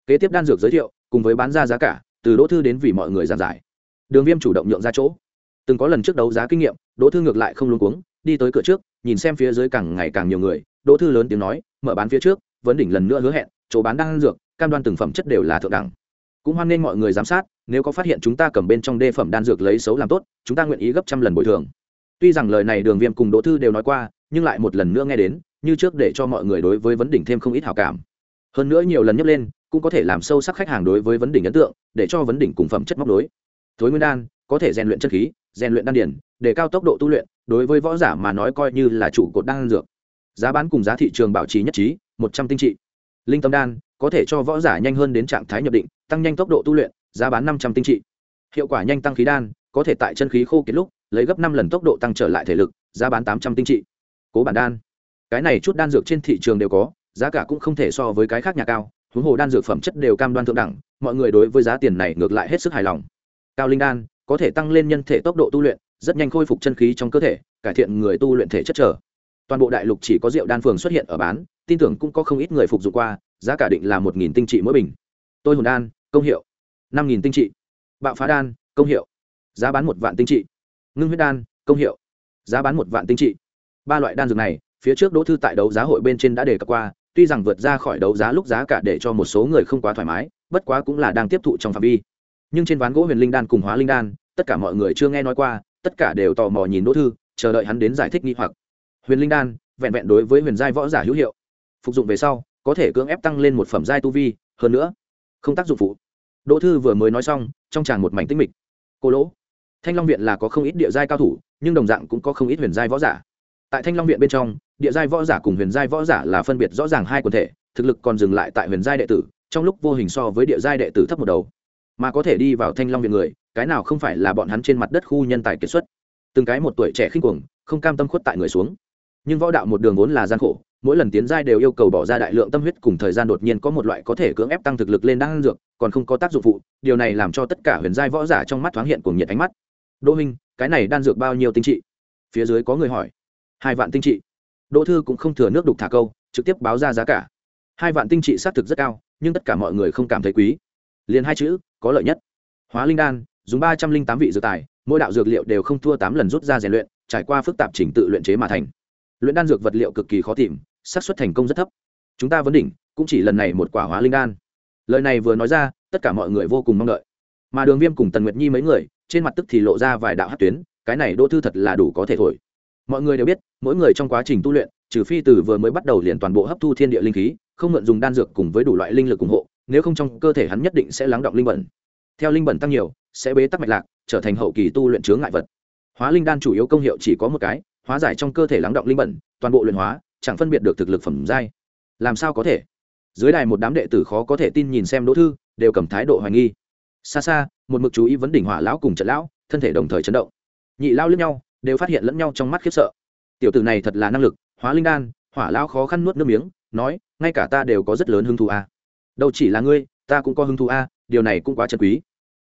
Kế tiếp đan dược giới thiệu, cùng với bán ra giá cả, từ đỗ thư đến vì mọi người giàn giải. Đường viêm chủ động nhượng ra chỗ từng có lần trước đấu giá kinh nghiệm, đỗ thư ngược lại không luôn cuống, đi tới cửa trước, nhìn xem phía dưới càng ngày càng nhiều người, đỗ thư lớn tiếng nói, mở bán phía trước, vấn đỉnh lần nữa hứa hẹn, chỗ bán đan dược, cam đoan từng phẩm chất đều là thượng đẳng. Cũng hoan nghênh mọi người giám sát, nếu có phát hiện chúng ta cầm bên trong đê phẩm đan dược lấy xấu làm tốt, chúng ta nguyện ý gấp trăm lần bồi thường. Tuy rằng lời này đường viêm cùng đỗ thư đều nói qua, nhưng lại một lần nữa nghe đến, như trước để cho mọi người đối với vấn đỉnh thêm không ít hào cảm. Hơn nữa nhiều lần nhắc lên, cũng có thể làm sâu sắc khách hàng đối với vấn đỉnh ấn tượng, để cho vấn đỉnh cùng phẩm chất móc đối. Thối nguyên đan, có thể rèn luyện chất khí rèn luyện đan điển để cao tốc độ tu luyện, đối với võ giả mà nói coi như là chủ cột đan dược. Giá bán cùng giá thị trường bảo trì nhất trí, một trăm tinh trị. Linh tâm đan, có thể cho võ giả nhanh hơn đến trạng thái nhập định, tăng nhanh tốc độ tu luyện, giá bán năm trăm tinh trị. Hiệu quả nhanh tăng khí đan, có thể tại chân khí khô kiệt lúc, lấy gấp năm lần tốc độ tăng trở lại thể lực, giá bán tám trăm tinh trị. Cố bản đan. Cái này chút đan dược trên thị trường đều có, giá cả cũng không thể so với cái khác nhà cao, huống hồ đan dược phẩm chất đều cam đoan thượng đẳng, mọi người đối với giá tiền này ngược lại hết sức hài lòng. Cao linh đan có thể tăng lên nhân thể tốc độ tu luyện, rất nhanh khôi phục chân khí trong cơ thể, cải thiện người tu luyện thể chất trở. Toàn bộ đại lục chỉ có rượu đan phường xuất hiện ở bán, tin tưởng cũng có không ít người phục dụng qua, giá cả định là một nghìn tinh trị mỗi bình. Tôi hồn đan, công hiệu. Năm nghìn tinh trị. Bạo phá đan, công hiệu. Giá bán một vạn tinh trị. Ngưng huyết đan, công hiệu. Giá bán một vạn tinh trị. Ba loại đan dược này, phía trước đỗ thư tại đấu giá hội bên trên đã đề cập qua, tuy rằng vượt ra khỏi đấu giá lúc giá cả để cho một số người không quá thoải mái, bất quá cũng là đang tiếp thụ trong phạm vi nhưng trên ván gỗ huyền linh đan cùng hóa linh đan, tất cả mọi người chưa nghe nói qua, tất cả đều tò mò nhìn đỗ thư, chờ đợi hắn đến giải thích nghi hoặc. Huyền linh đan, vẹn vẹn đối với huyền giai võ giả hữu hiệu. Phục dụng về sau, có thể cưỡng ép tăng lên một phẩm giai tu vi, hơn nữa, không tác dụng phụ. Đỗ thư vừa mới nói xong, trong tràng một mảnh tinh mịch. Cô lỗ, thanh long viện là có không ít địa giai cao thủ, nhưng đồng dạng cũng có không ít huyền giai võ giả. Tại thanh long viện bên trong, địa giai võ giả cùng huyền giai võ giả là phân biệt rõ ràng hai quần thể, thực lực còn dừng lại tại huyền giai đệ tử, trong lúc vô hình so với địa giai đệ tử thấp một đầu mà có thể đi vào thanh long viện người, cái nào không phải là bọn hắn trên mặt đất khu nhân tài kiệt xuất. Từng cái một tuổi trẻ khinh cuồng, không cam tâm khuất tại người xuống. Nhưng võ đạo một đường vốn là gian khổ, mỗi lần tiến giai đều yêu cầu bỏ ra đại lượng tâm huyết cùng thời gian đột nhiên có một loại có thể cưỡng ép tăng thực lực lên đang dược, còn không có tác dụng phụ, điều này làm cho tất cả huyền giai võ giả trong mắt thoáng hiện cùng nhiệt ánh mắt. Đỗ minh, cái này đan dược bao nhiêu tinh trị? Phía dưới có người hỏi. Hai vạn tinh trị. Đỗ thư cũng không thừa nước đục thả câu, trực tiếp báo ra giá cả. Hai vạn tinh trị xác thực rất cao, nhưng tất cả mọi người không cảm thấy quý. Liền hai chữ có lợi nhất. Hóa linh đan, dùng ba trăm linh tám vị dược tài, mỗi đạo dược liệu đều không thua tám lần rút ra rèn luyện, trải qua phức tạp trình tự luyện chế mà thành. Luyện đan dược vật liệu cực kỳ khó tìm, xác suất thành công rất thấp. Chúng ta vấn đỉnh, cũng chỉ lần này một quả hóa linh đan. Lời này vừa nói ra, tất cả mọi người vô cùng mong đợi. Mà đường viêm cùng tần nguyệt nhi mấy người, trên mặt tức thì lộ ra vài đạo hát tuyến, cái này đỗ thư thật là đủ có thể thổi. Mọi người đều biết, mỗi người trong quá trình tu luyện, trừ phi từ vừa mới bắt đầu liền toàn bộ hấp thu thiên địa linh khí, không mượn dùng đan dược cùng với đủ loại linh lực ủng hộ nếu không trong cơ thể hắn nhất định sẽ lắng động linh bẩn. Theo linh bẩn tăng nhiều, sẽ bế tắc mạch lạc, trở thành hậu kỳ tu luyện chướng ngại vật. Hóa linh đan chủ yếu công hiệu chỉ có một cái, hóa giải trong cơ thể lắng động linh bẩn, toàn bộ luyện hóa, chẳng phân biệt được thực lực phẩm giai. Làm sao có thể? Dưới đài một đám đệ tử khó có thể tin nhìn xem đỗ thư, đều cầm thái độ hoài nghi. Xa xa, một mực chú ý vấn đỉnh hỏa lão cùng trận lão, thân thể đồng thời chấn động. Nhị lao lẫn nhau, đều phát hiện lẫn nhau trong mắt khiếp sợ. Tiểu tử này thật là năng lực, hóa linh đan, hỏa lão khó khăn nuốt nước miếng, nói, ngay cả ta đều có rất lớn hứng thú a đâu chỉ là ngươi, ta cũng có hứng thú a, điều này cũng quá chân quý.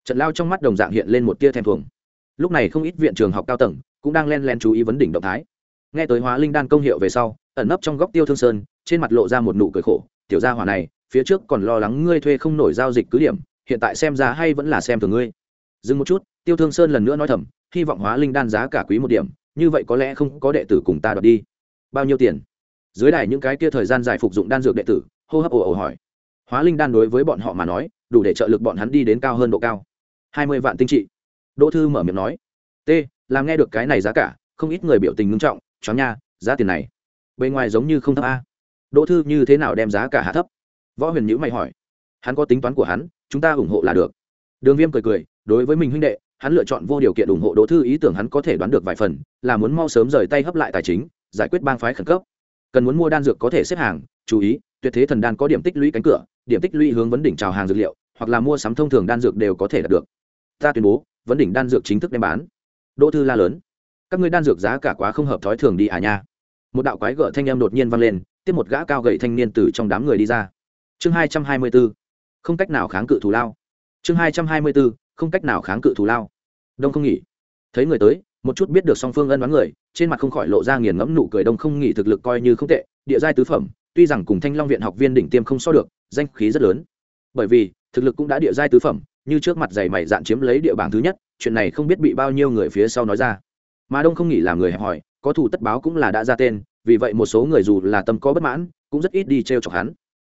Trận lao trong mắt đồng dạng hiện lên một tia thèm thuồng. Lúc này không ít viện trường học cao tầng cũng đang len len chú ý vấn đỉnh động thái. Nghe tới hóa linh đan công hiệu về sau, ẩn nấp trong góc tiêu thương sơn, trên mặt lộ ra một nụ cười khổ, tiểu gia hỏa này, phía trước còn lo lắng ngươi thuê không nổi giao dịch cứ điểm, hiện tại xem ra hay vẫn là xem thường ngươi. Dừng một chút, tiêu thương sơn lần nữa nói thầm, hy vọng hóa linh đan giá cả quý một điểm, như vậy có lẽ không có đệ tử cùng ta đoạt đi. Bao nhiêu tiền? Dưới đài những cái kia thời gian dài phục dụng đan dược đệ tử, hô hấp ồ ồ hỏi hóa linh đan đối với bọn họ mà nói, đủ để trợ lực bọn hắn đi đến cao hơn độ cao. Hai mươi vạn tinh trị. Đỗ thư mở miệng nói, t, làm nghe được cái này giá cả, không ít người biểu tình ngưng trọng, chó nha, giá tiền này, bề ngoài giống như không thấp a. Đỗ thư như thế nào đem giá cả hạ thấp? Võ huyền nhữ mày hỏi, hắn có tính toán của hắn, chúng ta ủng hộ là được. Đường viêm cười cười, đối với mình huynh đệ, hắn lựa chọn vô điều kiện ủng hộ đỗ thư, ý tưởng hắn có thể đoán được vài phần, là muốn mau sớm rời tay hấp lại tài chính, giải quyết bang phái khẩn cấp. Cần muốn mua đan dược có thể xếp hàng, chú ý tuyệt thế thần đan có điểm tích lũy cánh cửa, điểm tích lũy hướng vấn đỉnh trào hàng dược liệu, hoặc là mua sắm thông thường đan dược đều có thể đạt được. Ta tuyên bố, vấn đỉnh đan dược chính thức đem bán. Đỗ thư la lớn. Các ngươi đan dược giá cả quá không hợp thói thường đi à nha. Một đạo quái gở thanh em đột nhiên vang lên, tiếp một gã cao gậy thanh niên từ trong đám người đi ra. Chương hai trăm hai mươi b ố không cách nào kháng cự thù lao. Chương hai trăm hai mươi b ố không cách nào kháng cự thù lao. Đông không nghỉ. Thấy người tới, một chút biết được song phương ân đoán người, trên mặt không khỏi lộ ra nghiền ngẫm nụ cười đông không nghỉ thực lực coi như không tệ, địa giai tứ phẩm tuy rằng cùng thanh long viện học viên đỉnh tiêm không so được, danh khí rất lớn. Bởi vì, thực lực cũng đã địa giai tứ phẩm, như trước mặt dày mày dạn chiếm lấy địa bảng thứ nhất, chuyện này không biết bị bao nhiêu người phía sau nói ra. Mà đông không nghĩ là người hẹp hòi, có thủ tất báo cũng là đã ra tên, vì vậy một số người dù là tâm có bất mãn, cũng rất ít đi t r e o chọc hắn.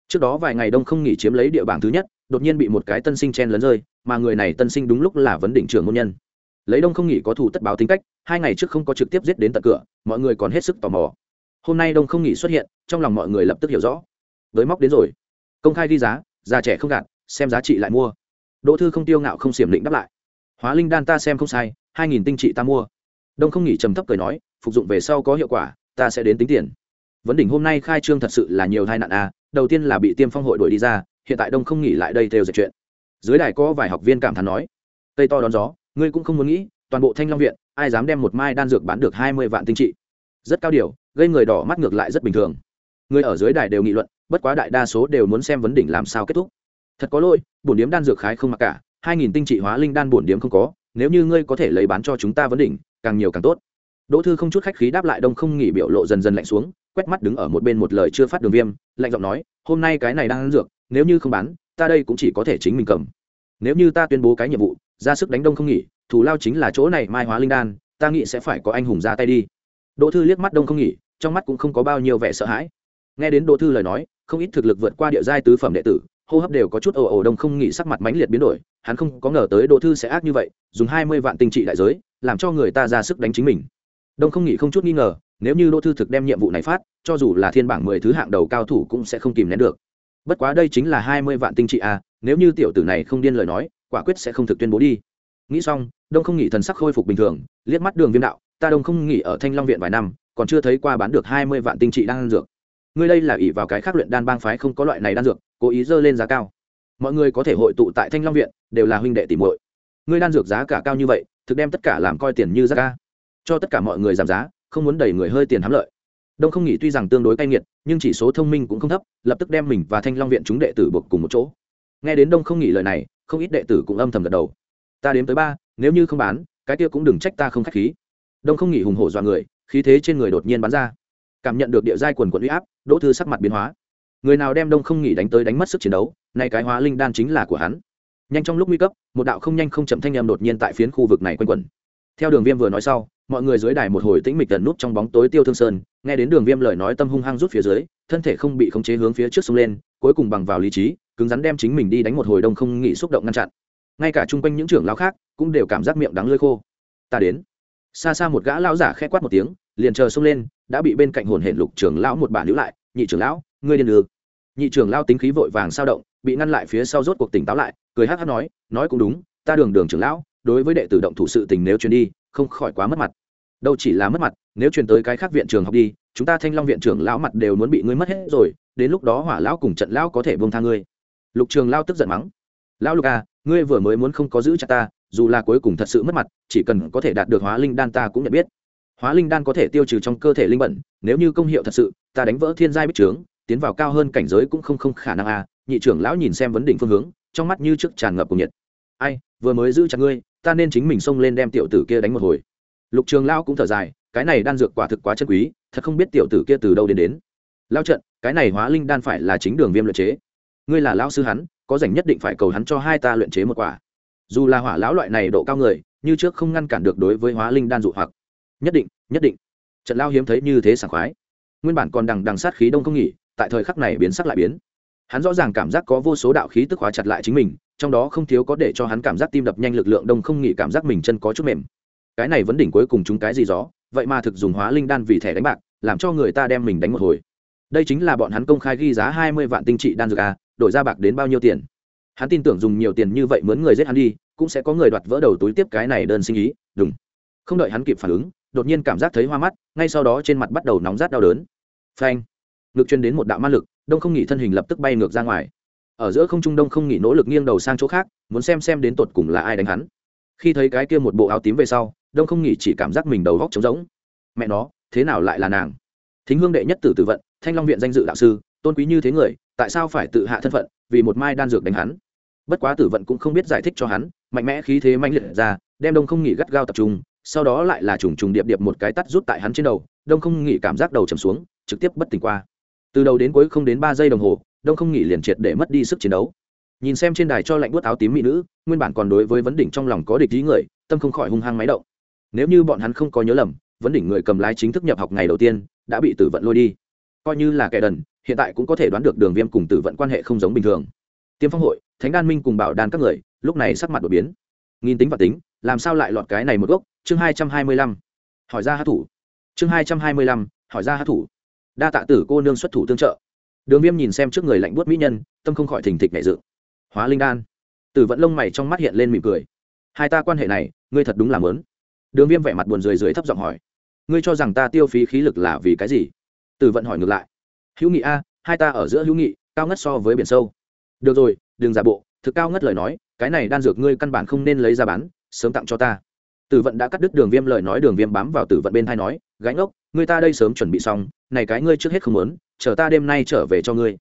Trước đó vài ngày đông không nghỉ chiếm lấy địa bảng thứ nhất, đột nhiên bị một cái tân sinh chen lấn rơi, mà người này tân sinh đúng lúc là vấn đỉnh trưởng môn nhân. Lấy đông không nghỉ có thủ tất báo tính cách, hai ngày trước không có trực tiếp giết đến tận cửa, mọi người còn hết sức tò mò hôm nay đông không nghỉ xuất hiện, trong lòng mọi người lập tức hiểu rõ. Với móc đến rồi. Công khai ghi giá, già trẻ không gạt, xem giá trị lại mua. Đỗ thư không tiêu ngạo không xiểm định đáp lại. Hóa linh đan ta xem không sai, hai nghìn tinh trị ta mua. Đông không nghỉ trầm thấp cười nói, phục dụng về sau có hiệu quả, ta sẽ đến tính tiền. Vấn đỉnh hôm nay khai trương thật sự là nhiều tai nạn a à. đầu tiên là bị tiêm phong hội đuổi đi ra, hiện tại đông không nghỉ lại đây theo dệt chuyện. Dưới đài có vài học viên cảm thán nói, tây to đón gió, ngươi cũng không muốn nghĩ, toàn bộ thanh long viện, ai dám đem một mai đan dược bán được hai mươi vạn tinh trị? Rất cao điều gây người đỏ mắt ngược lại rất bình thường. Người ở dưới đài đều nghị luận, bất quá đại đa số đều muốn xem vấn đỉnh làm sao kết thúc. Thật có lỗi, bổn điếm đan dược khái không mặc cả, hai nghìn tinh trị hóa linh đan bổn điếm không có, nếu như ngươi có thể lấy bán cho chúng ta vấn đỉnh, càng nhiều càng tốt. Đỗ thư không chút khách khí đáp lại đông không nghỉ biểu lộ dần dần lạnh xuống, quét mắt đứng ở một bên một lời chưa phát đường viêm, lạnh giọng nói, hôm nay cái này đang ăn dược, nếu như không bán, ta đây cũng chỉ có thể chính mình cầm. Nếu như ta tuyên bố cái nhiệm vụ, ra sức đánh đông không nghỉ thủ lao chính là chỗ này mai hóa linh đan, ta nghĩ sẽ phải có anh hùng ra tay đi. Đỗ thư liếc mắt đông không nghỉ trong mắt cũng không có bao nhiêu vẻ sợ hãi. Nghe đến đỗ thư lời nói không ít thực lực vượt qua địa giai tứ phẩm đệ tử hô hấp đều có chút ồ ồ đông không nghĩ sắc mặt mãnh liệt biến đổi hắn không có ngờ tới đỗ thư sẽ ác như vậy dùng hai mươi vạn tinh trị đại giới làm cho người ta ra sức đánh chính mình. Đông không nghĩ không chút nghi ngờ nếu như đỗ thư thực đem nhiệm vụ này phát cho dù là thiên bảng mười thứ hạng đầu cao thủ cũng sẽ không kìm nén được. Bất quá đây chính là hai mươi vạn tinh trị a à, nếu như tiểu tử này không điên lời nói quả quyết sẽ không thực tuyên bố đi. Nghĩ xong đông không nghĩ thần sắc khôi phục bình thường liếc mắt đường viêm đạo ta đông không nghỉ ở thanh long viện vài năm còn chưa thấy qua bán được hai mươi vạn tinh trị đan dược. Ngươi đây là ỷ vào cái khác luyện đan bang phái không có loại này đan dược, cố ý dơ lên giá cao. Mọi người có thể hội tụ tại thanh long viện, đều là huynh đệ tìm muội. Ngươi đan dược giá cả cao như vậy, thực đem tất cả làm coi tiền như giá ca cho tất cả mọi người giảm giá, không muốn đẩy người hơi tiền hám lợi. Đông không nghĩ tuy rằng tương đối cay nghiệt, nhưng chỉ số thông minh cũng không thấp, lập tức đem mình và thanh long viện chúng đệ tử buộc cùng một chỗ. Nghe đến đông không nghĩ lời này, không ít đệ tử cũng âm thầm gật đầu. Ta đếm tới ba, nếu như không bán, cái kia cũng đừng trách ta không k h á c h khí. Đông không nghĩ hùng hổ dọa người khí thế trên người đột nhiên bắn ra. Cảm nhận được địa giai quần quận uy áp, đỗ thư sắc mặt biến hóa. Người nào đem đông không nghỉ đánh tới đánh mất sức chiến đấu, nay cái hóa linh đan chính là của hắn. Nhanh trong lúc nguy cấp, một đạo không nhanh không chậm thanh em đột nhiên tại phiến khu vực này quanh quẩn. Theo đường viêm vừa nói sau, mọi người dưới đài một hồi tĩnh mịch tần nút trong bóng tối tiêu thương sơn, nghe đến đường viêm lời nói tâm hung hăng rút phía dưới, thân thể không bị khống chế hướng phía trước sông lên, cuối cùng bằng vào lý trí, cứng rắn đem chính mình đi đánh một hồi đông không nghỉ xúc động ngăn chặn. Ngay cả chung quanh những trưởng lão khác, cũng đều cảm giác miệng đắng lơi khô. Ta đến xa xa một gã lão giả khẽ quát một tiếng, liền chờ xông lên, đã bị bên cạnh hồn hển lục trưởng lão một bản níu lại, nhị trưởng lão, ngươi điên đường nhị trưởng lão tính khí vội vàng sao động, bị ngăn lại phía sau rốt cuộc tỉnh táo lại, cười hắc hắc nói nói cũng đúng, ta đường đường trưởng lão, đối với đệ tử động thủ sự tình nếu truyền đi, không khỏi quá mất mặt. Đâu chỉ là mất mặt, nếu truyền tới cái khác viện trường học đi, chúng ta thanh long viện trưởng lão mặt đều muốn bị ngươi mất hết rồi, đến lúc đó hỏa lão cùng trận lão có thể buông tha ngươi. Lục trường lao tức giận mắng, lão lục à ngươi vừa mới muốn không có giữ chặt ta dù là cuối cùng thật sự mất mặt, chỉ cần có thể đạt được hóa linh đan ta cũng nhận biết. Hóa linh đan có thể tiêu trừ trong cơ thể linh bẩn, nếu như công hiệu thật sự, ta đánh vỡ thiên giai bích trướng, tiến vào cao hơn cảnh giới cũng không không khả năng à nhị trưởng lão nhìn xem vấn đỉnh phương hướng, trong mắt như trước tràn ngập cùng nhiệt. Ai, vừa mới giữ chặt ngươi, ta nên chính mình xông lên đem tiểu tử kia đánh một hồi. Lục trường lão cũng thở dài, cái này đan dược quả thực quá chân quý, thật không biết tiểu tử kia từ đâu đến đến. Lao trận, cái này hóa linh đan phải là chính đường viêm luyện chế. Ngươi là lão sư hắn, có rảnh nhất định phải cầu hắn cho hai ta luyện chế một quả dù là hỏa lão loại này độ cao người, như trước không ngăn cản được đối với hóa linh đan dụ hoặc. Nhất định nhất định. Trận lao hiếm thấy như thế sảng khoái. Nguyên bản còn đằng đằng sát khí đông không nghỉ, tại thời khắc này biến sắc lại biến. Hắn rõ ràng cảm giác có vô số đạo khí tức hóa chặt lại chính mình, trong đó không thiếu có để cho hắn cảm giác tim đập nhanh lực lượng đông không nghỉ cảm giác mình chân có chút mềm. Cái này vấn đỉnh cuối cùng chúng cái gì gió? Vậy mà thực dùng hóa linh đan vì thẻ đánh bạc, làm cho người ta đem mình đánh một hồi. Đây chính là bọn hắn công khai ghi giá hai mươi vạn tinh trị đan dược a đổi ra bạc đến bao nhiêu tiền? Hắn tin tưởng dùng nhiều tiền như vậy mướn người giết hắn đi, cũng sẽ có người đoạt vỡ đầu túi tiếp cái này đơn sinh ý đúng không đợi hắn kịp phản ứng, đột nhiên cảm giác thấy hoa mắt, ngay sau đó trên mặt bắt đầu nóng rát đau đớn. Phanh. Ngực chuyên đến một đạo ma lực, đông không nghỉ thân hình lập tức bay ngược ra ngoài. Ở giữa không trung đông không nghỉ nỗ lực nghiêng đầu sang chỗ khác, muốn xem xem đến tột cùng là ai đánh hắn. Khi thấy cái kia một bộ áo tím về sau, đông không nghỉ chỉ cảm giác mình đầu góc trống rỗng. Mẹ nó, thế nào lại là nàng? Thính hương đệ nhất tử tử vận, thanh long viện danh dự đạo sư, tôn quý như thế người, tại sao phải tự hạ thân phận vì một mai đan dược đánh hắn? Bất quá tử vận cũng không biết giải thích cho hắn, mạnh mẽ khí thế mạnh liệt ra, đem đông không nghỉ gắt gao tập trung, sau đó lại là trùng trùng điệp điệp một cái tắt rút tại hắn trên đầu, đông không nghỉ cảm giác đầu trầm xuống, trực tiếp bất tỉnh qua. Từ đầu đến cuối không đến ba giây đồng hồ, đông không nghỉ liền triệt để mất đi sức chiến đấu. Nhìn xem trên đài cho lạnh buốt áo tím mỹ nữ, nguyên bản còn đối với vấn đỉnh trong lòng có địch ý người, tâm không khỏi hung hăng máy động. Nếu như bọn hắn không có nhớ lầm, vấn đỉnh người cầm lái chính thức nhập học ngày đầu tiên, đã bị tử vận lôi đi. Coi như là kẻ đần, hiện tại cũng có thể đoán được đường viêm cùng tử vận quan hệ không giống bình thường tiêm phong hội, thánh đan minh cùng bảo đan các người, lúc này sắc mặt đột biến. Nghìn tính và tính, làm sao lại lọt cái này một gốc? Chương hai trăm hai mươi lăm. Hỏi ra hát thủ. Chương hai trăm hai mươi lăm, hỏi ra hát thủ. Đa tạ tử cô nương xuất thủ tương trợ. Đường viêm nhìn xem trước người lạnh buốt mỹ nhân, tâm không khỏi thình thịch nhẹ dự hóa linh đan. Tử vận lông mày trong mắt hiện lên mỉm cười. Hai ta quan hệ này, ngươi thật đúng là lớn đường viêm vẻ mặt buồn rười rưới thấp giọng hỏi. Ngươi cho rằng ta tiêu phí khí lực là vì cái gì? Tử vận hỏi ngược lại. Hữu nghị a, hai ta ở giữa hữu nghị, cao ngất so với biển sâu được rồi, đừng giả bộ, thực cao ngất lời nói, cái này đan dược ngươi căn bản không nên lấy ra bán, sớm tặng cho ta. Tử vận đã cắt đứt đường viêm lời nói, đường viêm bám vào tử vận bên thai nói gánh ốc ngươi ta đây sớm chuẩn bị xong, này cái ngươi trước hết không muốn, chờ ta đêm nay trở về cho ngươi.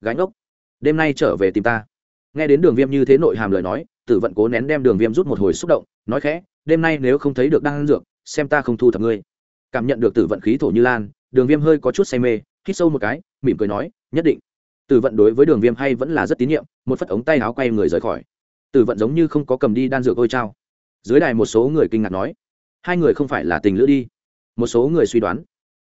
Gánh ốc đêm nay trở về tìm ta. Nghe đến đường viêm như thế nội hàm lời nói, tử vận cố nén đem đường viêm rút một hồi xúc động, nói khẽ, đêm nay nếu không thấy được đan dược, xem ta không thu thập ngươi. Cảm nhận được tử vận khí thổ như lan, đường viêm hơi có chút say mê, hít sâu một cái, mỉm cười nói, nhất định tử vận đối với đường viêm hay vẫn là rất tín nhiệm, một phất ống tay áo quay người rời khỏi. Tử vận giống như không có cầm đi đan dược ôi trao dưới đài một số người kinh ngạc nói, hai người không phải là tình lữ đi. Một số người suy đoán,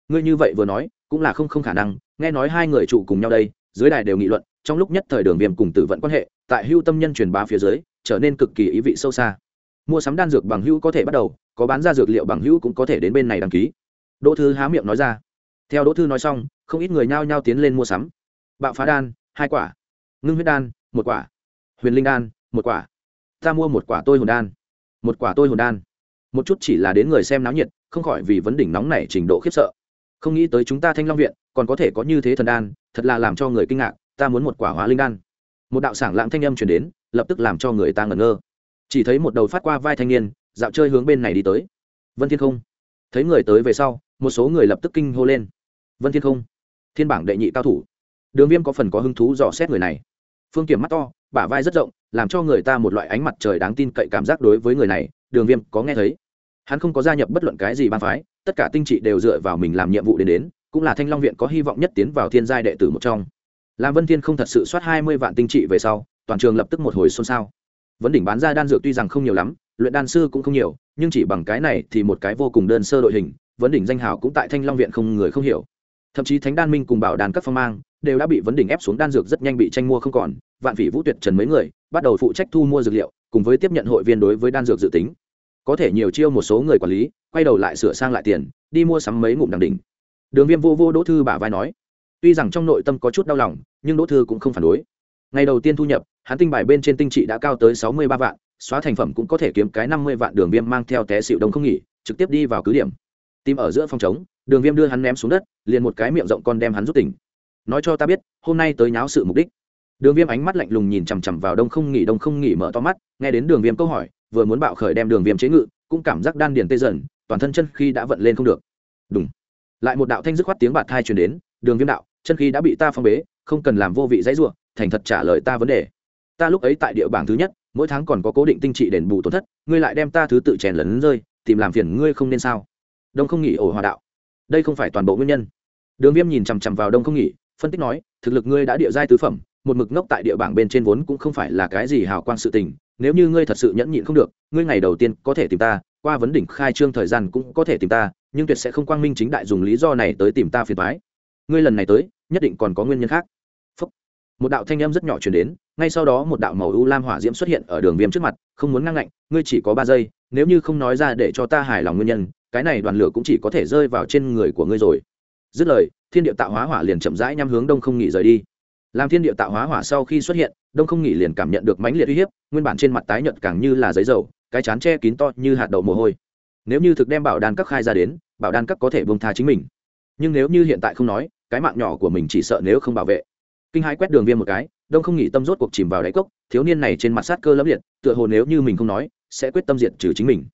ngươi như vậy vừa nói, cũng là không không khả năng, nghe nói hai người trụ cùng nhau đây, dưới đài đều nghị luận, trong lúc nhất thời đường viêm cùng tử vận quan hệ, tại hưu tâm nhân truyền bá phía dưới, trở nên cực kỳ ý vị sâu xa. Mua sắm đan dược bằng hữu có thể bắt đầu, có bán ra dược liệu bằng hữu cũng có thể đến bên này đăng ký. Đỗ thư há miệng nói ra. Theo đỗ thư nói xong, không ít người nhao nhao tiến lên mua sắm bạo phá đan, hai quả. Ngưng huyết đan, một quả. Huyền linh đan, một quả. Ta mua một quả tôi hồn đan. Một quả tôi hồn đan. Một chút chỉ là đến người xem náo nhiệt, không khỏi vì vấn đỉnh nóng này trình độ khiếp sợ. Không nghĩ tới chúng ta thanh long viện, còn có thể có như thế thần đan, thật là làm cho người kinh ngạc, ta muốn một quả hóa linh đan. Một đạo sảng lãng thanh âm chuyển đến, lập tức làm cho người ta ngẩn ngơ. Chỉ thấy một đầu phát qua vai thanh niên, dạo chơi hướng bên này đi tới. Vân thiên không. Thấy người tới về sau, một số người lập tức kinh hô lên. Vân thiên không. Thiên bảng đệ nhị cao thủ đường viêm có phần có hứng thú dò xét người này. Phương kiểm mắt to, bả vai rất rộng, làm cho người ta một loại ánh mặt trời đáng tin cậy cảm giác đối với người này, đường viêm có nghe thấy. Hắn không có gia nhập bất luận cái gì ban phái, tất cả tinh trị đều dựa vào mình làm nhiệm vụ đến đến, cũng là thanh long viện có hy vọng nhất tiến vào thiên giai đệ tử một trong. Làm vân thiên không thật sự soát hai mươi vạn tinh trị về sau, toàn trường lập tức một hồi xôn xao. Vấn đỉnh bán ra đan dược tuy rằng không nhiều lắm, luyện đan sư cũng không nhiều, nhưng chỉ bằng cái này thì một cái vô cùng đơn sơ đội hình, vấn đỉnh danh hào cũng tại thanh long viện không người không hiểu thậm chí thánh đan minh cùng bảo đàn các phong mang đều đã bị vấn đỉnh ép xuống đan dược rất nhanh bị tranh mua không còn, vạn vị vũ tuyệt trần mấy người bắt đầu phụ trách thu mua dược liệu, cùng với tiếp nhận hội viên đối với đan dược dự tính. Có thể nhiều chiêu một số người quản lý, quay đầu lại sửa sang lại tiền, đi mua sắm mấy ngụm đằng đỉnh. Đường viêm vô vô đỗ thư bả vai nói, tuy rằng trong nội tâm có chút đau lòng, nhưng đỗ thư cũng không phản đối. Ngày đầu tiên thu nhập, hắn tinh bài bên trên tinh trị đã cao tới sáu mươi ba vạn, xóa thành phẩm cũng có thể kiếm cái năm mươi vạn đường viêm mang theo té xịu đông không nghỉ, trực tiếp đi vào cứ điểm. Tim ở giữa phòng chống đường viêm đưa hắn ném xuống đất, liền một cái miệng rộng con đem hắn rút tỉnh. Nói cho ta biết, hôm nay tới nháo sự mục đích. Đường viêm ánh mắt lạnh lùng nhìn chằm chằm vào đông không nghỉ, đông không nghỉ mở to mắt, nghe đến đường viêm câu hỏi, vừa muốn bạo khởi đem đường viêm chế ngự, cũng cảm giác đan điền tê dần, toàn thân chân khi đã vận lên không được. Đúng lại một đạo thanh dứt khoát tiếng bạt thai truyền đến, đường viêm đạo, chân khi đã bị ta phong bế, không cần làm vô vị dãy ruộng thành thật trả lời ta vấn đề. Ta lúc ấy tại địa bảng thứ nhất, mỗi tháng còn có cố định tinh trị đền bù tổn thất, ngươi lại đem ta thứ tự chèn lấn rơi, tìm làm phiền ngươi không nên sao? Đông không nghỉ ổ hòa đạo đây không phải toàn bộ nguyên nhân. Đường viêm nhìn chằm chằm vào đông không nghỉ, phân tích nói, thực lực ngươi đã địa giai tứ phẩm, một mực ngốc tại địa bảng bên trên vốn cũng không phải là cái gì hào quang sự tình, nếu như ngươi thật sự nhẫn nhịn không được, ngươi ngày đầu tiên có thể tìm ta, qua vấn đỉnh khai trương thời gian cũng có thể tìm ta, nhưng tuyệt sẽ không quang minh chính đại dùng lý do này tới tìm ta phiền thoái ngươi lần này tới, nhất định còn có nguyên nhân khác. Phúc. một đạo thanh âm rất nhỏ chuyển đến, ngay sau đó một đạo màu u lam hỏa diễm xuất hiện ở đường viêm trước mặt, không muốn ngăn ngạnh, ngươi chỉ có ba giây, nếu như không nói ra để cho ta hài lòng nguyên nhân cái này đoàn lửa cũng chỉ có thể rơi vào trên người của ngươi rồi. Dứt lời, thiên địa tạo hóa hỏa liền chậm rãi nhắm hướng đông không nghỉ rời đi. Làm thiên địa tạo hóa hỏa sau khi xuất hiện, đông không nghỉ liền cảm nhận được mãnh liệt uy hiếp, nguyên bản trên mặt tái nhợt càng như là giấy dầu, cái chán che kín to như hạt đậu mồ hôi. Nếu như thực đem bảo đan các khai ra đến, bảo đan các có thể bông tha chính mình. Nhưng nếu như hiện tại không nói, cái mạng nhỏ của mình chỉ sợ nếu không bảo vệ. Kinh hãi quét đường viêm một cái, đông không nghỉ tâm rốt cuộc chìm vào đáy cốc, thiếu niên này trên mặt sát cơ lẫm liệt, tựa hồ nếu như mình không nói, sẽ quyết tâm diệt trừ chính mình.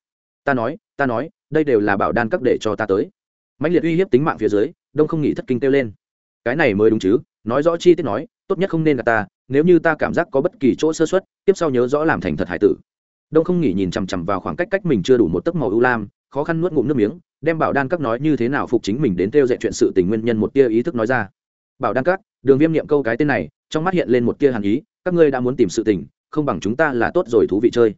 Ta nói ta nói, đây đều là bảo đan các để cho ta tới. Mãnh liệt uy hiếp tính mạng phía dưới, đông không nghĩ thất kinh kêu lên. Cái này mới đúng chứ, nói rõ chi tiết nói, tốt nhất không nên gặp ta, nếu như ta cảm giác có bất kỳ chỗ sơ xuất tiếp sau nhớ rõ làm thành thật hải tử. Đông không nghỉ nhìn chằm chằm vào khoảng cách cách mình chưa đủ một tấc màu ưu lam, khó khăn nuốt ngụm nước miếng, đem bảo đan các nói như thế nào phục chính mình đến theo dạy chuyện sự tình nguyên nhân một tia ý thức nói ra. Bảo đan các, đường viêm niệm câu cái tên này, trong mắt hiện lên một tia hàn ý, các ngươi đã muốn tìm sự tình, không bằng chúng ta là tốt rồi thú vị chơi.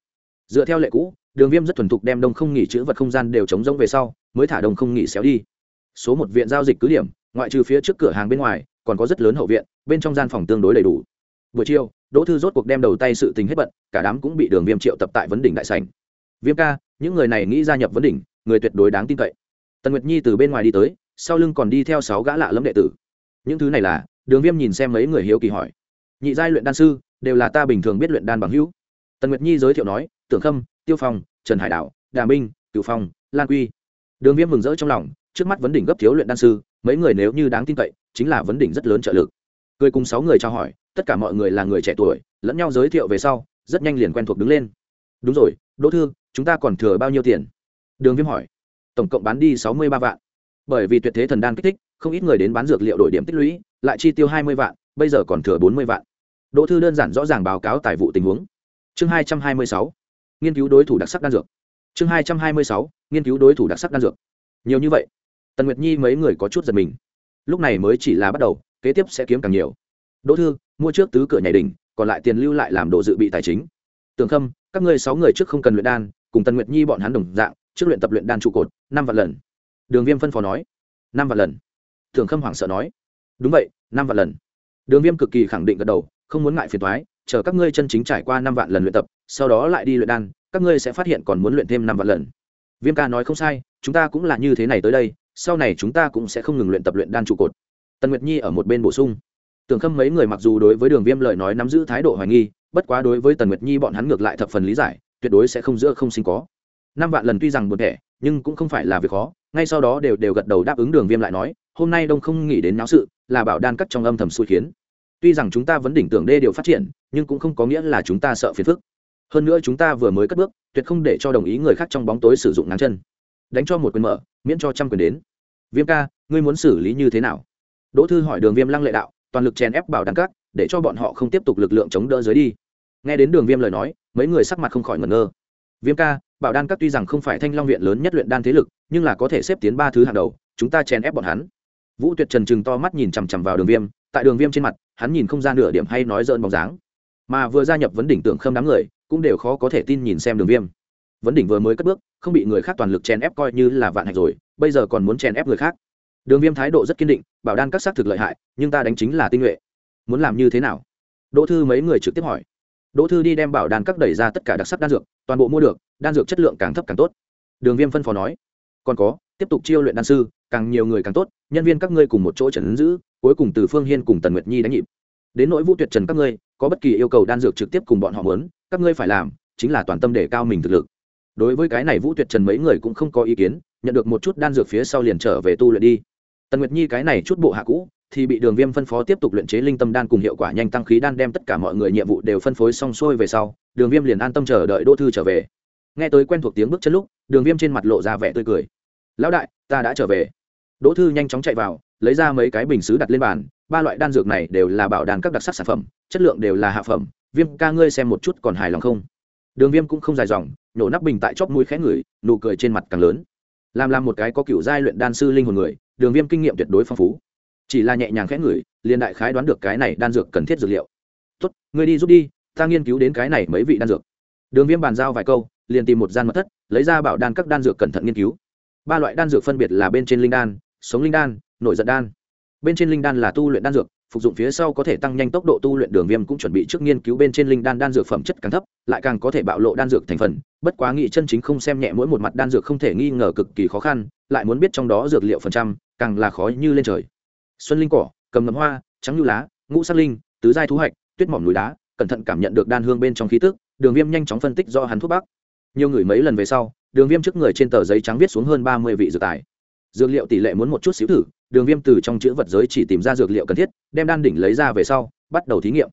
Dựa theo lệ cũ đường viêm rất thuần thục đem đông không nghỉ chữ vật không gian đều chống rông về sau, mới thả đông không nghỉ xéo đi. Số một viện giao dịch cứ điểm, ngoại trừ phía trước cửa hàng bên ngoài, còn có rất lớn hậu viện, bên trong gian phòng tương đối đầy đủ. Buổi chiều, đỗ thư rốt cuộc đem đầu tay sự tình hết bận, cả đám cũng bị đường viêm triệu tập tại vấn đỉnh đại sành viêm ca, những người này nghĩ gia nhập vấn đỉnh, người tuyệt đối đáng tin cậy. Tần nguyệt nhi từ bên ngoài đi tới, sau lưng còn đi theo sáu gã lạ lẫm đệ tử. Những thứ này là, đường viêm nhìn xem mấy người hiếu kỳ hỏi. Nhị giai luyện đan sư, đều là ta bình thường biết luyện đan bằng hữu. Tần nguyệt nhi giới thiệu nói, tưởng khâm tiêu phong, trần hải đạo đà minh Cựu phong, lan quy. Đường viêm mừng rỡ trong lòng, trước mắt vấn đỉnh gấp thiếu luyện đan sư, mấy người nếu như đáng tin cậy, chính là vấn đỉnh rất lớn trợ lực. Cười cùng sáu người trao hỏi, tất cả mọi người là người trẻ tuổi, lẫn nhau giới thiệu về sau, rất nhanh liền quen thuộc đứng lên. Đúng rồi, đỗ thư, chúng ta còn thừa bao nhiêu tiền? Đường viêm hỏi. Tổng cộng bán đi sáu mươi ba vạn. Bởi vì tuyệt thế thần đan kích thích, không ít người đến bán dược liệu đổi điểm tích lũy, lại chi tiêu hai mươi vạn, bây giờ còn thừa bốn mươi vạn. Đỗ thư đơn giản rõ ràng báo cáo tài vụ tình huống. Chương hai trăm hai mươi sáu nghiên cứu đối thủ đặc sắc đan dược. Chương hai trăm hai mươi sáu, nghiên cứu đối thủ đặc sắc đan dược. Nhiều như vậy, tần nguyệt nhi mấy người có chút giật mình. Lúc này mới chỉ là bắt đầu, kế tiếp sẽ kiếm càng nhiều. Đỗ thư, mua trước tứ cửa nhảy đỉnh, còn lại tiền lưu lại làm đồ dự bị tài chính. Tường khâm, các ngươi sáu người trước không cần luyện đan, cùng tần nguyệt nhi bọn hắn đồng dạng, trước luyện tập luyện đan trụ cột, năm vạn lần. Đường viêm phân phó nói, năm vạn lần. Tường khâm hoảng sợ nói, đúng vậy, năm vạn lần. Đường viêm cực kỳ khẳng định gật đầu, không muốn ngại phiền thoái chờ các ngươi chân chính trải qua năm vạn lần luyện tập, sau đó lại đi luyện đan, các ngươi sẽ phát hiện còn muốn luyện thêm năm vạn lần. Viêm ca nói không sai, chúng ta cũng là như thế này tới đây, sau này chúng ta cũng sẽ không ngừng luyện tập luyện đan trụ cột. Tần nguyệt nhi ở một bên bổ sung. Tưởng khâm mấy người mặc dù đối với đường viêm lời nói nắm giữ thái độ hoài nghi, bất quá đối với tần nguyệt nhi bọn hắn ngược lại thập phần lý giải, tuyệt đối sẽ không giữa không sinh có. Năm vạn lần tuy rằng buồn thẻ nhưng cũng không phải là việc khó, ngay sau đó đều đều gật đầu đáp ứng đường viêm lại nói, hôm nay đông không nghĩ đến náo sự, là bảo đan cắt trong âm thầm xui khiến. Tuy rằng chúng ta vẫn đỉnh tưởng đê điều phát triển nhưng cũng không có nghĩa là chúng ta sợ phiền phức. Hơn nữa chúng ta vừa mới cất bước, tuyệt không để cho đồng ý người khác trong bóng tối sử dụng ngắn chân. Đánh cho một quyền mở, miễn cho trăm quyền đến. Viêm ca, ngươi muốn xử lý như thế nào? Đỗ thư hỏi đường viêm lăng lệ đạo, toàn lực chèn ép bảo đăng các, để cho bọn họ không tiếp tục lực lượng chống đỡ dưới đi. Nghe đến đường viêm lời nói, mấy người sắc mặt không khỏi ngẩn ngơ. Viêm ca, bảo đan các tuy rằng không phải thanh long viện lớn nhất luyện đan thế lực, nhưng là có thể xếp tiến ba thứ hàng đầu, chúng ta chèn ép bọn hắn. Vũ tuyệt trần chừng to mắt nhìn chằm chằm vào đường viêm, tại đường viêm trên mặt, hắn nhìn không ra nửa điểm hay nói dợn bóng dáng mà vừa gia nhập vấn đỉnh tưởng khâm đám người, cũng đều khó có thể tin nhìn xem đường viêm. Vấn đỉnh vừa mới cất bước, không bị người khác toàn lực chèn ép coi như là vạn hạch rồi, bây giờ còn muốn chèn ép người khác. Đường viêm thái độ rất kiên định, bảo đan các xác thực lợi hại, nhưng ta đánh chính là tinh nhuệ. Muốn làm như thế nào? Đỗ thư mấy người trực tiếp hỏi. Đỗ thư đi đem bảo đan các đẩy ra tất cả đặc sắc đan dược, toàn bộ mua được, đan dược chất lượng càng thấp càng tốt. Đường viêm phân phó nói. Còn có, tiếp tục chiêu luyện đan sư, càng nhiều người càng tốt, nhân viên các ngươi cùng một chỗ trần ứng giữ, cuối cùng từ phương hiên cùng tần nguyệt nhi đánh nhịp đến nỗi vũ tuyệt trần các ngươi, có bất kỳ yêu cầu đan dược trực tiếp cùng bọn họ muốn, các ngươi phải làm chính là toàn tâm để cao mình thực lực. Đối với cái này vũ tuyệt trần mấy người cũng không có ý kiến, nhận được một chút đan dược phía sau liền trở về tu luyện đi. Tần nguyệt nhi cái này chút bộ hạ cũ, thì bị đường viêm phân phó tiếp tục luyện chế linh tâm đan cùng hiệu quả nhanh tăng khí đan đem tất cả mọi người nhiệm vụ đều phân phối xong xuôi về sau, đường viêm liền an tâm chờ đợi đỗ thư trở về. Nghe tới quen thuộc tiếng bước chân lúc, đường viêm trên mặt lộ ra vẻ tươi cười. Lão đại, ta đã trở về. Đỗ thư nhanh chóng chạy vào, lấy ra mấy cái bình xứ đặt lên bàn ba loại đan dược này đều là bảo đàn các đặc sắc sản phẩm, chất lượng đều là hạ phẩm. Viêm ca ngươi xem một chút còn hài lòng không? Đường viêm cũng không dài dòng nhổ nắp bình tại chóp mũi khẽ ngửi, nụ cười trên mặt càng lớn. Làm làm một cái có cựu giai luyện đan sư linh hồn người, đường viêm kinh nghiệm tuyệt đối phong phú. Chỉ là nhẹ nhàng khẽ ngửi, liền đại khái đoán được cái này đan dược cần thiết dược liệu. Tốt, ngươi đi giúp đi, ta nghiên cứu đến cái này mấy vị đan dược. Đường viêm bàn giao vài câu, liền tìm một gian mật thất, lấy ra bảo đan các đan dược cẩn thận nghiên cứu. Ba loại đan dược phân biệt là bên trên linh đan, sống linh đan, nội giận đan bên trên linh đan là tu luyện đan dược, phục dụng phía sau có thể tăng nhanh tốc độ tu luyện đường viêm cũng chuẩn bị trước nghiên cứu bên trên linh đan đan dược phẩm chất càng thấp, lại càng có thể bạo lộ đan dược thành phần. Bất quá nghị chân chính không xem nhẹ mỗi một mặt đan dược không thể nghi ngờ cực kỳ khó khăn, lại muốn biết trong đó dược liệu phần trăm, càng là khó như lên trời. Xuân linh cỏ, cầm ngầm hoa, trắng như lá, ngũ sắc linh, tứ giai thú hạch, tuyết mỏm núi đá, cẩn thận cảm nhận được đan hương bên trong khí tức, đường viêm nhanh chóng phân tích do hắn thuốc bắc. Nhiều người mấy lần về sau, đường viêm trước người trên tờ giấy trắng viết xuống hơn ba mươi vị dược tài. Dược liệu tỷ lệ muốn một chút xíu thử đường viêm từ trong chữ vật giới chỉ tìm ra dược liệu cần thiết, đem đan đỉnh lấy ra về sau, bắt đầu thí nghiệm.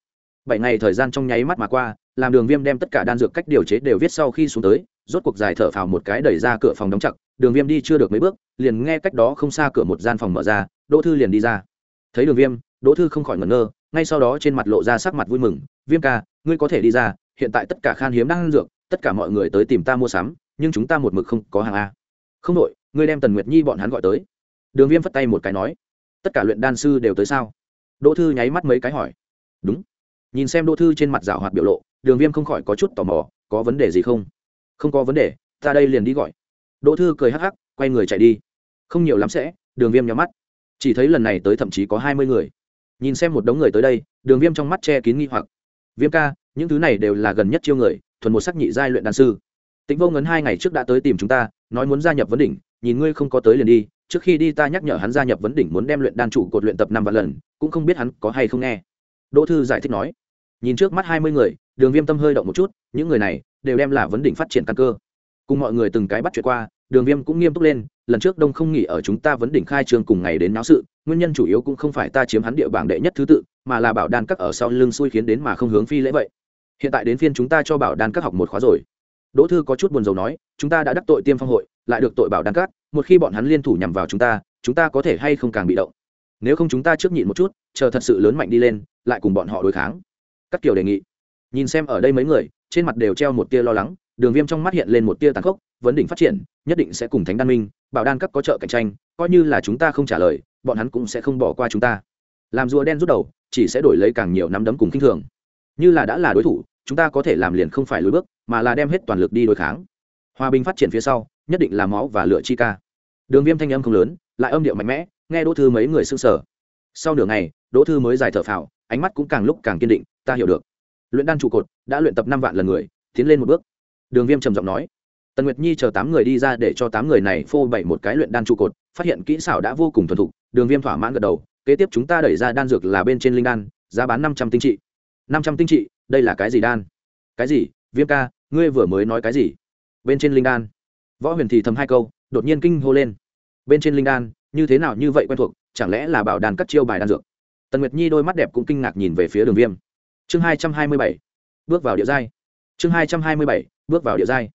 Bảy ngày thời gian trong nháy mắt mà qua, làm đường viêm đem tất cả đan dược cách điều chế đều viết sau khi xuống tới, rốt cuộc dài thở phào một cái đẩy ra cửa phòng đóng chặt, đường viêm đi chưa được mấy bước, liền nghe cách đó không xa cửa một gian phòng mở ra, đỗ thư liền đi ra. Thấy đường viêm, đỗ thư không khỏi ngẩn ngơ, ngay sau đó trên mặt lộ ra sắc mặt vui mừng, viêm ca, ngươi có thể đi ra, hiện tại tất cả khan hiếm đang dược, tất cả mọi người tới tìm ta mua sắm, nhưng chúng ta một mực không có hàng a. Không đội, ngươi đem tần nguyệt nhi bọn hắn gọi tới đường viêm phất tay một cái nói, tất cả luyện đan sư đều tới sao? Đỗ thư nháy mắt mấy cái hỏi, đúng. Nhìn xem đỗ thư trên mặt rào hoạt biểu lộ, đường viêm không khỏi có chút tò mò, có vấn đề gì không? Không có vấn đề, ta đây liền đi gọi. Đỗ thư cười hắc hắc, quay người chạy đi. Không nhiều lắm sẽ, đường viêm nhắm mắt. Chỉ thấy lần này tới thậm chí có hai mươi người. Nhìn xem một đống người tới đây, đường viêm trong mắt che kín nghi hoặc. Viêm ca, những thứ này đều là gần nhất chiêu người, thuần một sắc nhị giai luyện đan sư. Tĩnh vô ngấn hai ngày trước đã tới tìm chúng ta nói muốn gia nhập vấn đỉnh, nhìn ngươi không có tới liền đi, trước khi đi ta nhắc nhở hắn gia nhập vấn đỉnh muốn đem luyện đan chủ cột luyện tập năm vạn lần, cũng không biết hắn có hay không nghe. Đỗ thư giải thích nói. Nhìn trước mắt hai mươi người, đường viêm tâm hơi động một chút, những người này đều đem là vấn đỉnh phát triển căn cơ. Cùng mọi người từng cái bắt chuyện qua, đường viêm cũng nghiêm túc lên, lần trước đông không nghỉ ở chúng ta vấn đỉnh khai trường cùng ngày đến náo sự, nguyên nhân chủ yếu cũng không phải ta chiếm hắn địa bảng đệ nhất thứ tự, mà là bảo đan các ở sau lưng xui khiến đến mà không hướng phi lễ vậy. Hiện tại đến phiên chúng ta cho bảo đan các học một khóa rồi đỗ thư có chút buồn rầu nói, chúng ta đã đắc tội tiêm phong hội, lại được tội bảo đan cát, một khi bọn hắn liên thủ nhằm vào chúng ta chúng ta có thể hay không càng bị động? Nếu không chúng ta trước nhịn một chút, chờ thật sự lớn mạnh đi lên, lại cùng bọn họ đối kháng. Các kiểu đề nghị. Nhìn xem ở đây mấy người, trên mặt đều treo một tia lo lắng, đường viêm trong mắt hiện lên một tia tàn khốc, vấn đỉnh phát triển, nhất định sẽ cùng thánh đan minh, bảo đan các có trợ cạnh tranh, coi như là chúng ta không trả lời, bọn hắn cũng sẽ không bỏ qua chúng ta. Làm rùa đen rút đầu, chỉ sẽ đổi lấy càng nhiều nắm đấm cùng khinh thường. Như là đã là đối thủ, chúng ta có thể làm liền không phải lùi bước mà là đem hết toàn lực đi đối kháng. Hòa bình phát triển phía sau, nhất định là máu và lửa chi ca. Đường viêm thanh âm không lớn, lại âm điệu mạnh mẽ, nghe đỗ thư mấy người s ư n g sở sau nửa ngày, đỗ thư mới dài thở phào, ánh mắt cũng càng lúc càng kiên định, ta hiểu được. Luyện đan trụ cột, đã luyện tập năm vạn lần người, tiến lên một bước. Đường viêm trầm giọng nói. Tần nguyệt nhi chờ tám người đi ra để cho tám người này phô bày một cái luyện đan trụ cột, phát hiện kỹ xảo đã vô cùng thuần thục, đường viêm thỏa mãn gật đầu, kế tiếp chúng ta đẩy ra đan dược là bên trên linh đan, giá bán năm trăm tinh trị. Năm trăm tinh trị, đây là cái gì đan? Cái gì? Viêm ca ngươi vừa mới nói cái gì? Bên trên linh đan. Võ huyền thì thầm hai câu, đột nhiên kinh hô lên. Bên trên linh đan, như thế nào như vậy quen thuộc, chẳng lẽ là bảo đàn cắt chiêu bài đan dược? Tần nguyệt nhi đôi mắt đẹp cũng kinh ngạc nhìn về phía đường viêm. Chương hai trăm hai mươi bảy, bước vào địa giai. Chương hai trăm hai mươi bảy, bước vào địa giai.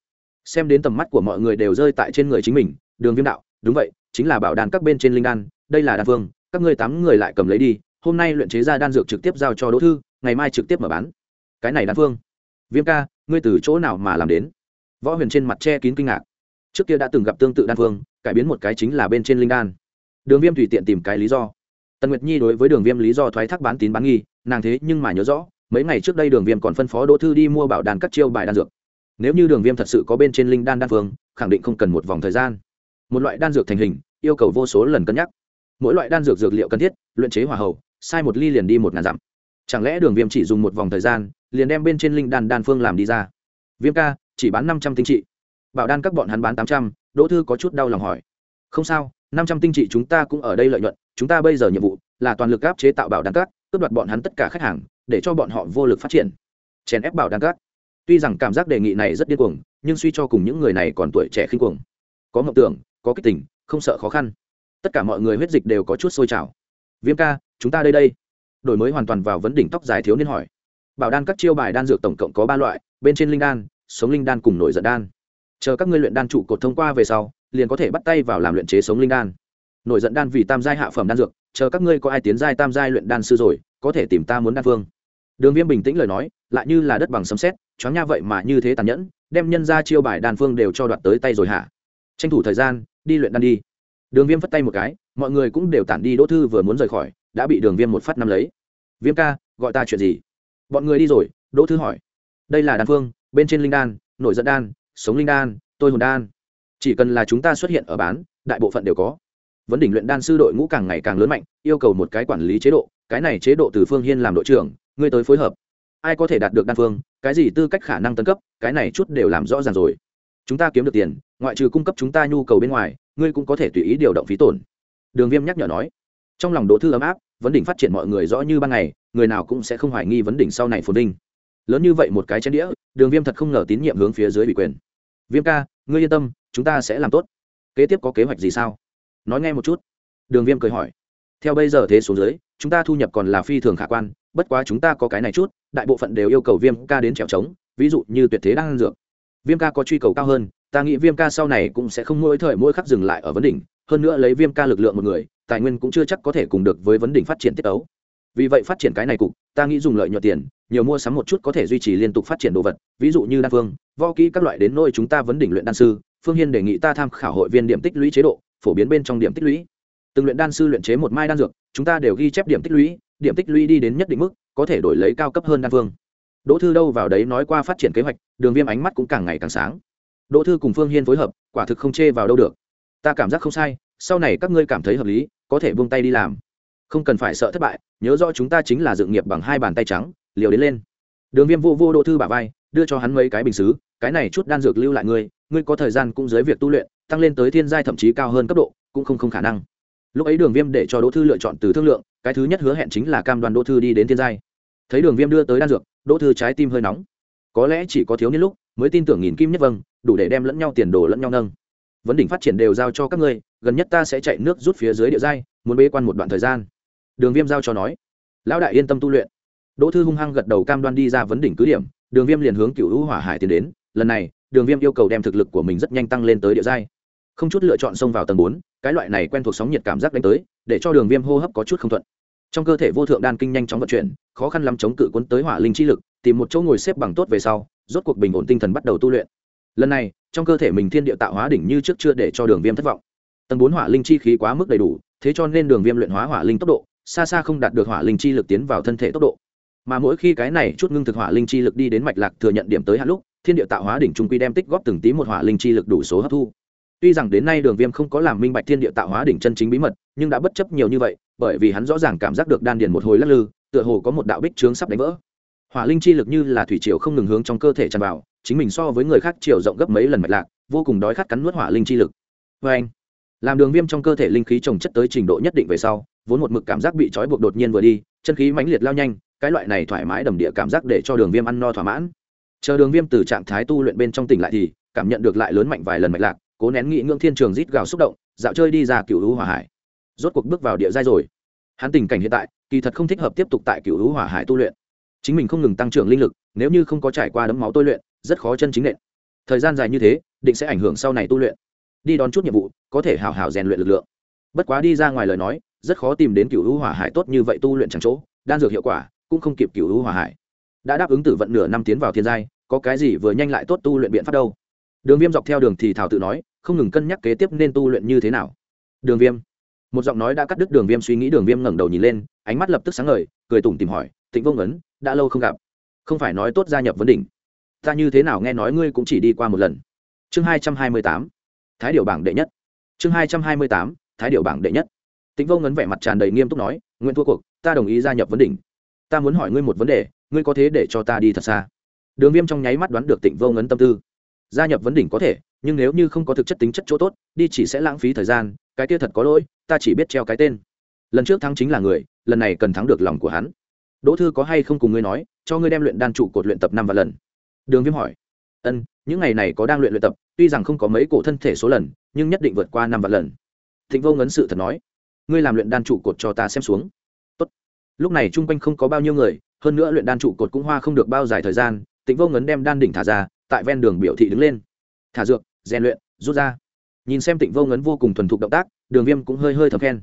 Xem đến tầm mắt của mọi người đều rơi tại trên người chính mình, đường viêm đạo, đúng vậy, chính là bảo đàn các bên trên linh đan, đây là đan phương các ngươi tám người lại cầm lấy đi, hôm nay luyện chế ra đan dược trực tiếp giao cho đỗ thư, ngày mai trực tiếp mở bán. Cái này đan phương viêm ca ngươi từ chỗ nào mà làm đến? Võ huyền trên mặt che kín kinh ngạc. Trước kia đã từng gặp tương tự đan phương, cải biến một cái chính là bên trên linh đan. Đường viêm tùy tiện tìm cái lý do. Tần nguyệt nhi đối với đường viêm lý do thoái thác bán tín bán nghi, nàng thế nhưng mà nhớ rõ, mấy ngày trước đây đường viêm còn phân phó đỗ thư đi mua bảo đàn các chiêu bài đan dược. Nếu như đường viêm thật sự có bên trên linh đan đan phương, khẳng định không cần một vòng thời gian. Một loại đan dược thành hình, yêu cầu vô số lần cân nhắc. Mỗi loại đan dược dược liệu cần thiết, luyện chế hòa hậu, sai một ly liền đi một ngàn dặm. Chẳng lẽ đường viêm chỉ dùng một vòng thời gian liền đem bên trên linh đan đan phương làm đi ra. Viêm ca, chỉ bán năm trăm tinh trị. Bảo đan các bọn hắn bán tám trăm, đỗ thư có chút đau lòng hỏi. Không sao, năm trăm tinh trị chúng ta cũng ở đây lợi nhuận, chúng ta bây giờ nhiệm vụ là toàn lực áp chế tạo bảo đan các, cướp đoạt bọn hắn tất cả khách hàng, để cho bọn họ vô lực phát triển. Chèn ép bảo đan các. Tuy rằng cảm giác đề nghị này rất điên cuồng, nhưng suy cho cùng những người này còn tuổi trẻ khinh cuồng. Có mộng tưởng, có kích tình, không sợ khó khăn. Tất cả mọi người huyết dịch đều có chút sôi trào. Viêm ca, chúng ta đây đây. Đổi mới hoàn toàn vào vấn đỉnh tóc dài thiếu niên hỏi bảo đan các chiêu bài đan dược tổng cộng có ba loại, bên trên linh đan, sống linh đan cùng nổi giận đan. Chờ các ngươi luyện đan trụ cột thông qua về sau, liền có thể bắt tay vào làm luyện chế sống linh đan. Nổi giận đan vì tam giai hạ phẩm đan dược, chờ các ngươi có ai tiến giai tam giai luyện đan sư rồi, có thể tìm ta muốn đan phương. Đường viêm bình tĩnh lời nói, lại như là đất bằng sấm xét choáng nha vậy mà như thế tàn nhẫn, đem nhân ra chiêu bài đan phương đều cho đoạt tới tay rồi hả? Tranh thủ thời gian, đi luyện đan đi. Đường viêm phất tay một cái, mọi người cũng đều tản đi đỗ thư vừa muốn rời khỏi, đã bị đường viêm một phát năm lấy. Viêm ca, gọi ta chuyện gì? Bọn người đi rồi, đỗ thư hỏi. Đây là đan phương, bên trên linh đan, nổi dẫn đan, sống linh đan, tôi hồn đan. Chỉ cần là chúng ta xuất hiện ở bán, đại bộ phận đều có. Vấn đỉnh luyện đan sư đội ngũ càng ngày càng lớn mạnh, yêu cầu một cái quản lý chế độ, cái này chế độ từ phương hiên làm đội trưởng, ngươi tới phối hợp. Ai có thể đạt được đan phương, cái gì tư cách khả năng tấn cấp, cái này chút đều làm rõ ràng rồi. Chúng ta kiếm được tiền, ngoại trừ cung cấp chúng ta nhu cầu bên ngoài, ngươi cũng có thể tùy ý điều động phí tổn. Đường viêm nhắc nhở nói. Trong lòng đỗ thư ấm áp vấn đỉnh phát triển mọi người rõ như ban ngày, người nào cũng sẽ không hoài nghi vấn đỉnh sau này phồn vinh. Lớn như vậy một cái chén đĩa, đường viêm thật không ngờ tín nhiệm hướng phía dưới ủy quyền. Viêm ca, ngươi yên tâm, chúng ta sẽ làm tốt. Kế tiếp có kế hoạch gì sao? Nói nghe một chút. Đường viêm cười hỏi. Theo bây giờ thế số dưới, chúng ta thu nhập còn là phi thường khả quan, bất quá chúng ta có cái này chút, đại bộ phận đều yêu cầu viêm ca đến trèo trống, ví dụ như tuyệt thế đang ăn dược. Viêm ca có truy cầu cao hơn ta nghĩ viêm ca sau này cũng sẽ không mỗi thời mỗi khắc dừng lại ở vấn đỉnh, hơn nữa lấy viêm ca lực lượng một người, tài nguyên cũng chưa chắc có thể cùng được với vấn đỉnh phát triển tiết ấu vì vậy phát triển cái này cục, ta nghĩ dùng lợi nhuận tiền, nhiều mua sắm một chút có thể duy trì liên tục phát triển đồ vật, ví dụ như đan phương vo kỹ các loại đến nôi chúng ta vấn đỉnh luyện đan sư, phương hiên đề nghị ta tham khảo hội viên điểm tích lũy chế độ, phổ biến bên trong điểm tích lũy. Từng luyện đan sư luyện chế một mai đan dược, chúng ta đều ghi chép điểm tích lũy, điểm tích lũy đi đến nhất định mức, có thể đổi lấy cao cấp hơn đan phương. Đỗ thư đâu vào đấy nói qua phát triển kế hoạch, đường viêm ánh mắt cũng càng ngày càng sáng đỗ thư cùng phương hiên phối hợp, quả thực không chê vào đâu được. Ta cảm giác không sai, sau này các ngươi cảm thấy hợp lý, có thể buông tay đi làm. Không cần phải sợ thất bại, nhớ rõ chúng ta chính là dự nghiệp bằng hai bàn tay trắng, liều đến lên. Đường viêm vô vô đỗ thư bả vai, đưa cho hắn mấy cái bình xứ, cái này chút đan dược lưu lại ngươi ngươi có thời gian cũng dưới việc tu luyện, tăng lên tới thiên giai thậm chí cao hơn cấp độ, cũng không không khả năng. Lúc ấy đường viêm để cho đỗ thư lựa chọn từ thương lượng, cái thứ nhất hứa hẹn chính là cam đoàn đỗ thư đi đến thiên giai. Thấy đường viêm đưa tới đan dược, đỗ thư trái tim hơi nóng có lẽ chỉ có thiếu niên lúc mới tin tưởng nghìn kim nhất vâng đủ để đem lẫn nhau tiền đồ lẫn nhau nâng. Vấn đỉnh phát triển đều giao cho các ngươi, gần nhất ta sẽ chạy nước rút phía dưới địa giai, muốn bế quan một đoạn thời gian. Đường viêm giao cho nói. Lão đại yên tâm tu luyện. Đỗ thư hung hăng gật đầu cam đoan đi ra vấn đỉnh cứ điểm, đường viêm liền hướng cựu hữu hỏa hải tiến đến. Lần này, đường viêm yêu cầu đem thực lực của mình rất nhanh tăng lên tới địa giai. Không chút lựa chọn xông vào tầng bốn, cái loại này quen thuộc sóng nhiệt cảm giác đánh tới, để cho đường viêm hô hấp có chút không thuận. Trong cơ thể vô thượng đan kinh nhanh chóng vận chuyển, khó khăn lắm chống cự cuốn tới hỏa linh chi lực tìm một chỗ ngồi xếp bằng tốt về sau, rốt cuộc bình ổn tinh thần bắt đầu tu luyện. Lần này, trong cơ thể mình thiên địa tạo hóa đỉnh như trước chưa để cho đường viêm thất vọng. Tầng bốn hỏa linh chi khí quá mức đầy đủ, thế cho nên đường viêm luyện hóa hỏa linh tốc độ, xa xa không đạt được hỏa linh chi lực tiến vào thân thể tốc độ. Mà mỗi khi cái này chút ngưng thực hỏa linh chi lực đi đến mạch lạc thừa nhận điểm tới hạn lúc, thiên địa tạo hóa đỉnh trung quy đem tích góp từng tí một hỏa linh chi lực đủ số hấp thu. Tuy rằng đến nay đường viêm không có làm minh bạch thiên địa tạo hóa đỉnh chân chính bí mật, nhưng đã bất chấp nhiều như vậy, bởi vì hắn rõ ràng cảm giác được đan điền một hồi lắc lư, tựa hồ có một đạo bích trướng sắp đánh vỡ hỏa linh chi lực như là thủy triều không ngừng hướng trong cơ thể tràn vào, chính mình so với người khác chiều rộng gấp mấy lần mạch lạc, vô cùng đói khát cắn nuốt hỏa linh chi lực. Vê anh, làm đường viêm trong cơ thể linh khí trồng chất tới trình độ nhất định về sau, vốn một mực cảm giác bị trói buộc đột nhiên vừa đi, chân khí mãnh liệt lao nhanh, cái loại này thoải mái đầm địa cảm giác để cho đường viêm ăn no thỏa mãn. Chờ đường viêm từ trạng thái tu luyện bên trong tỉnh lại thì, cảm nhận được lại lớn mạnh vài lần mạch lạc, cố nén nghị ngưỡng thiên trường rít gào xúc động, dạo chơi đi ra cựu hữu hỏa hải. Rốt cuộc bước vào địa giai rồi. Hắn tình cảnh hiện tại, kỳ thật không thích hợp tiếp tục tại cựu hữu hỏa hải tu luyện chính mình không ngừng tăng trưởng linh lực, nếu như không có trải qua đấm máu tôi luyện, rất khó chân chính nện. Thời gian dài như thế, định sẽ ảnh hưởng sau này tu luyện. Đi đón chút nhiệm vụ, có thể hào hào rèn luyện lực lượng. Bất quá đi ra ngoài lời nói, rất khó tìm đến cựu hữu hỏa hải tốt như vậy tu luyện chẳng chỗ, đan dược hiệu quả cũng không kịp cựu hữu hỏa hải. Đã đáp ứng tử vận nửa năm tiến vào thiên giai, có cái gì vừa nhanh lại tốt tu luyện biện pháp đâu? Đường viêm dọc theo đường thì thảo tự nói, không ngừng cân nhắc kế tiếp nên tu luyện như thế nào. Đường viêm. Một giọng nói đã cắt đứt đường viêm suy nghĩ, đường viêm ngẩng đầu nhìn lên, ánh mắt lập tức sáng ngời, cười tủm tìm hỏi tịnh vô ngấn, đã lâu không gặp. Không phải nói tốt gia nhập vấn đỉnh. Ta như thế nào nghe nói ngươi cũng chỉ đi qua một lần. Chương hai trăm hai mươi tám, thái điệu bảng đệ nhất. Chương hai trăm hai mươi tám, thái điệu bảng đệ nhất. Tĩnh vô ngấn vẻ mặt tràn đầy nghiêm túc nói, nguyện thua cuộc, ta đồng ý gia nhập vấn đỉnh. Ta muốn hỏi ngươi một vấn đề, ngươi có thế để cho ta đi thật xa? Đường viêm trong nháy mắt đoán được tịnh vô ngấn tâm tư. Gia nhập vấn đỉnh có thể, nhưng nếu như không có thực chất tính chất chỗ tốt, đi chỉ sẽ lãng phí thời gian, cái kia thật có lỗi, ta chỉ biết treo cái tên. Lần trước thắng chính là người, lần này cần thắng được lòng của hắn đỗ thư có hay không cùng ngươi nói, cho ngươi đem luyện đan trụ cột luyện tập năm và lần? Đường viêm hỏi. Ân, những ngày này có đang luyện luyện tập, tuy rằng không có mấy cổ thân thể số lần, nhưng nhất định vượt qua năm vạn lần. Thịnh vô ngấn sự thật nói. Ngươi làm luyện đan trụ cột cho ta xem xuống. Tốt. lúc này chung quanh không có bao nhiêu người, hơn nữa luyện đan trụ cột cũng hoa không được bao dài thời gian tịnh vô ngấn đem đan đỉnh thả ra, tại ven đường biểu thị đứng lên. Thả dược, rèn luyện, rút ra. Nhìn xem tịnh vô ngấn vô cùng thuần thục động tác, đường viêm cũng hơi hơi thầm khen.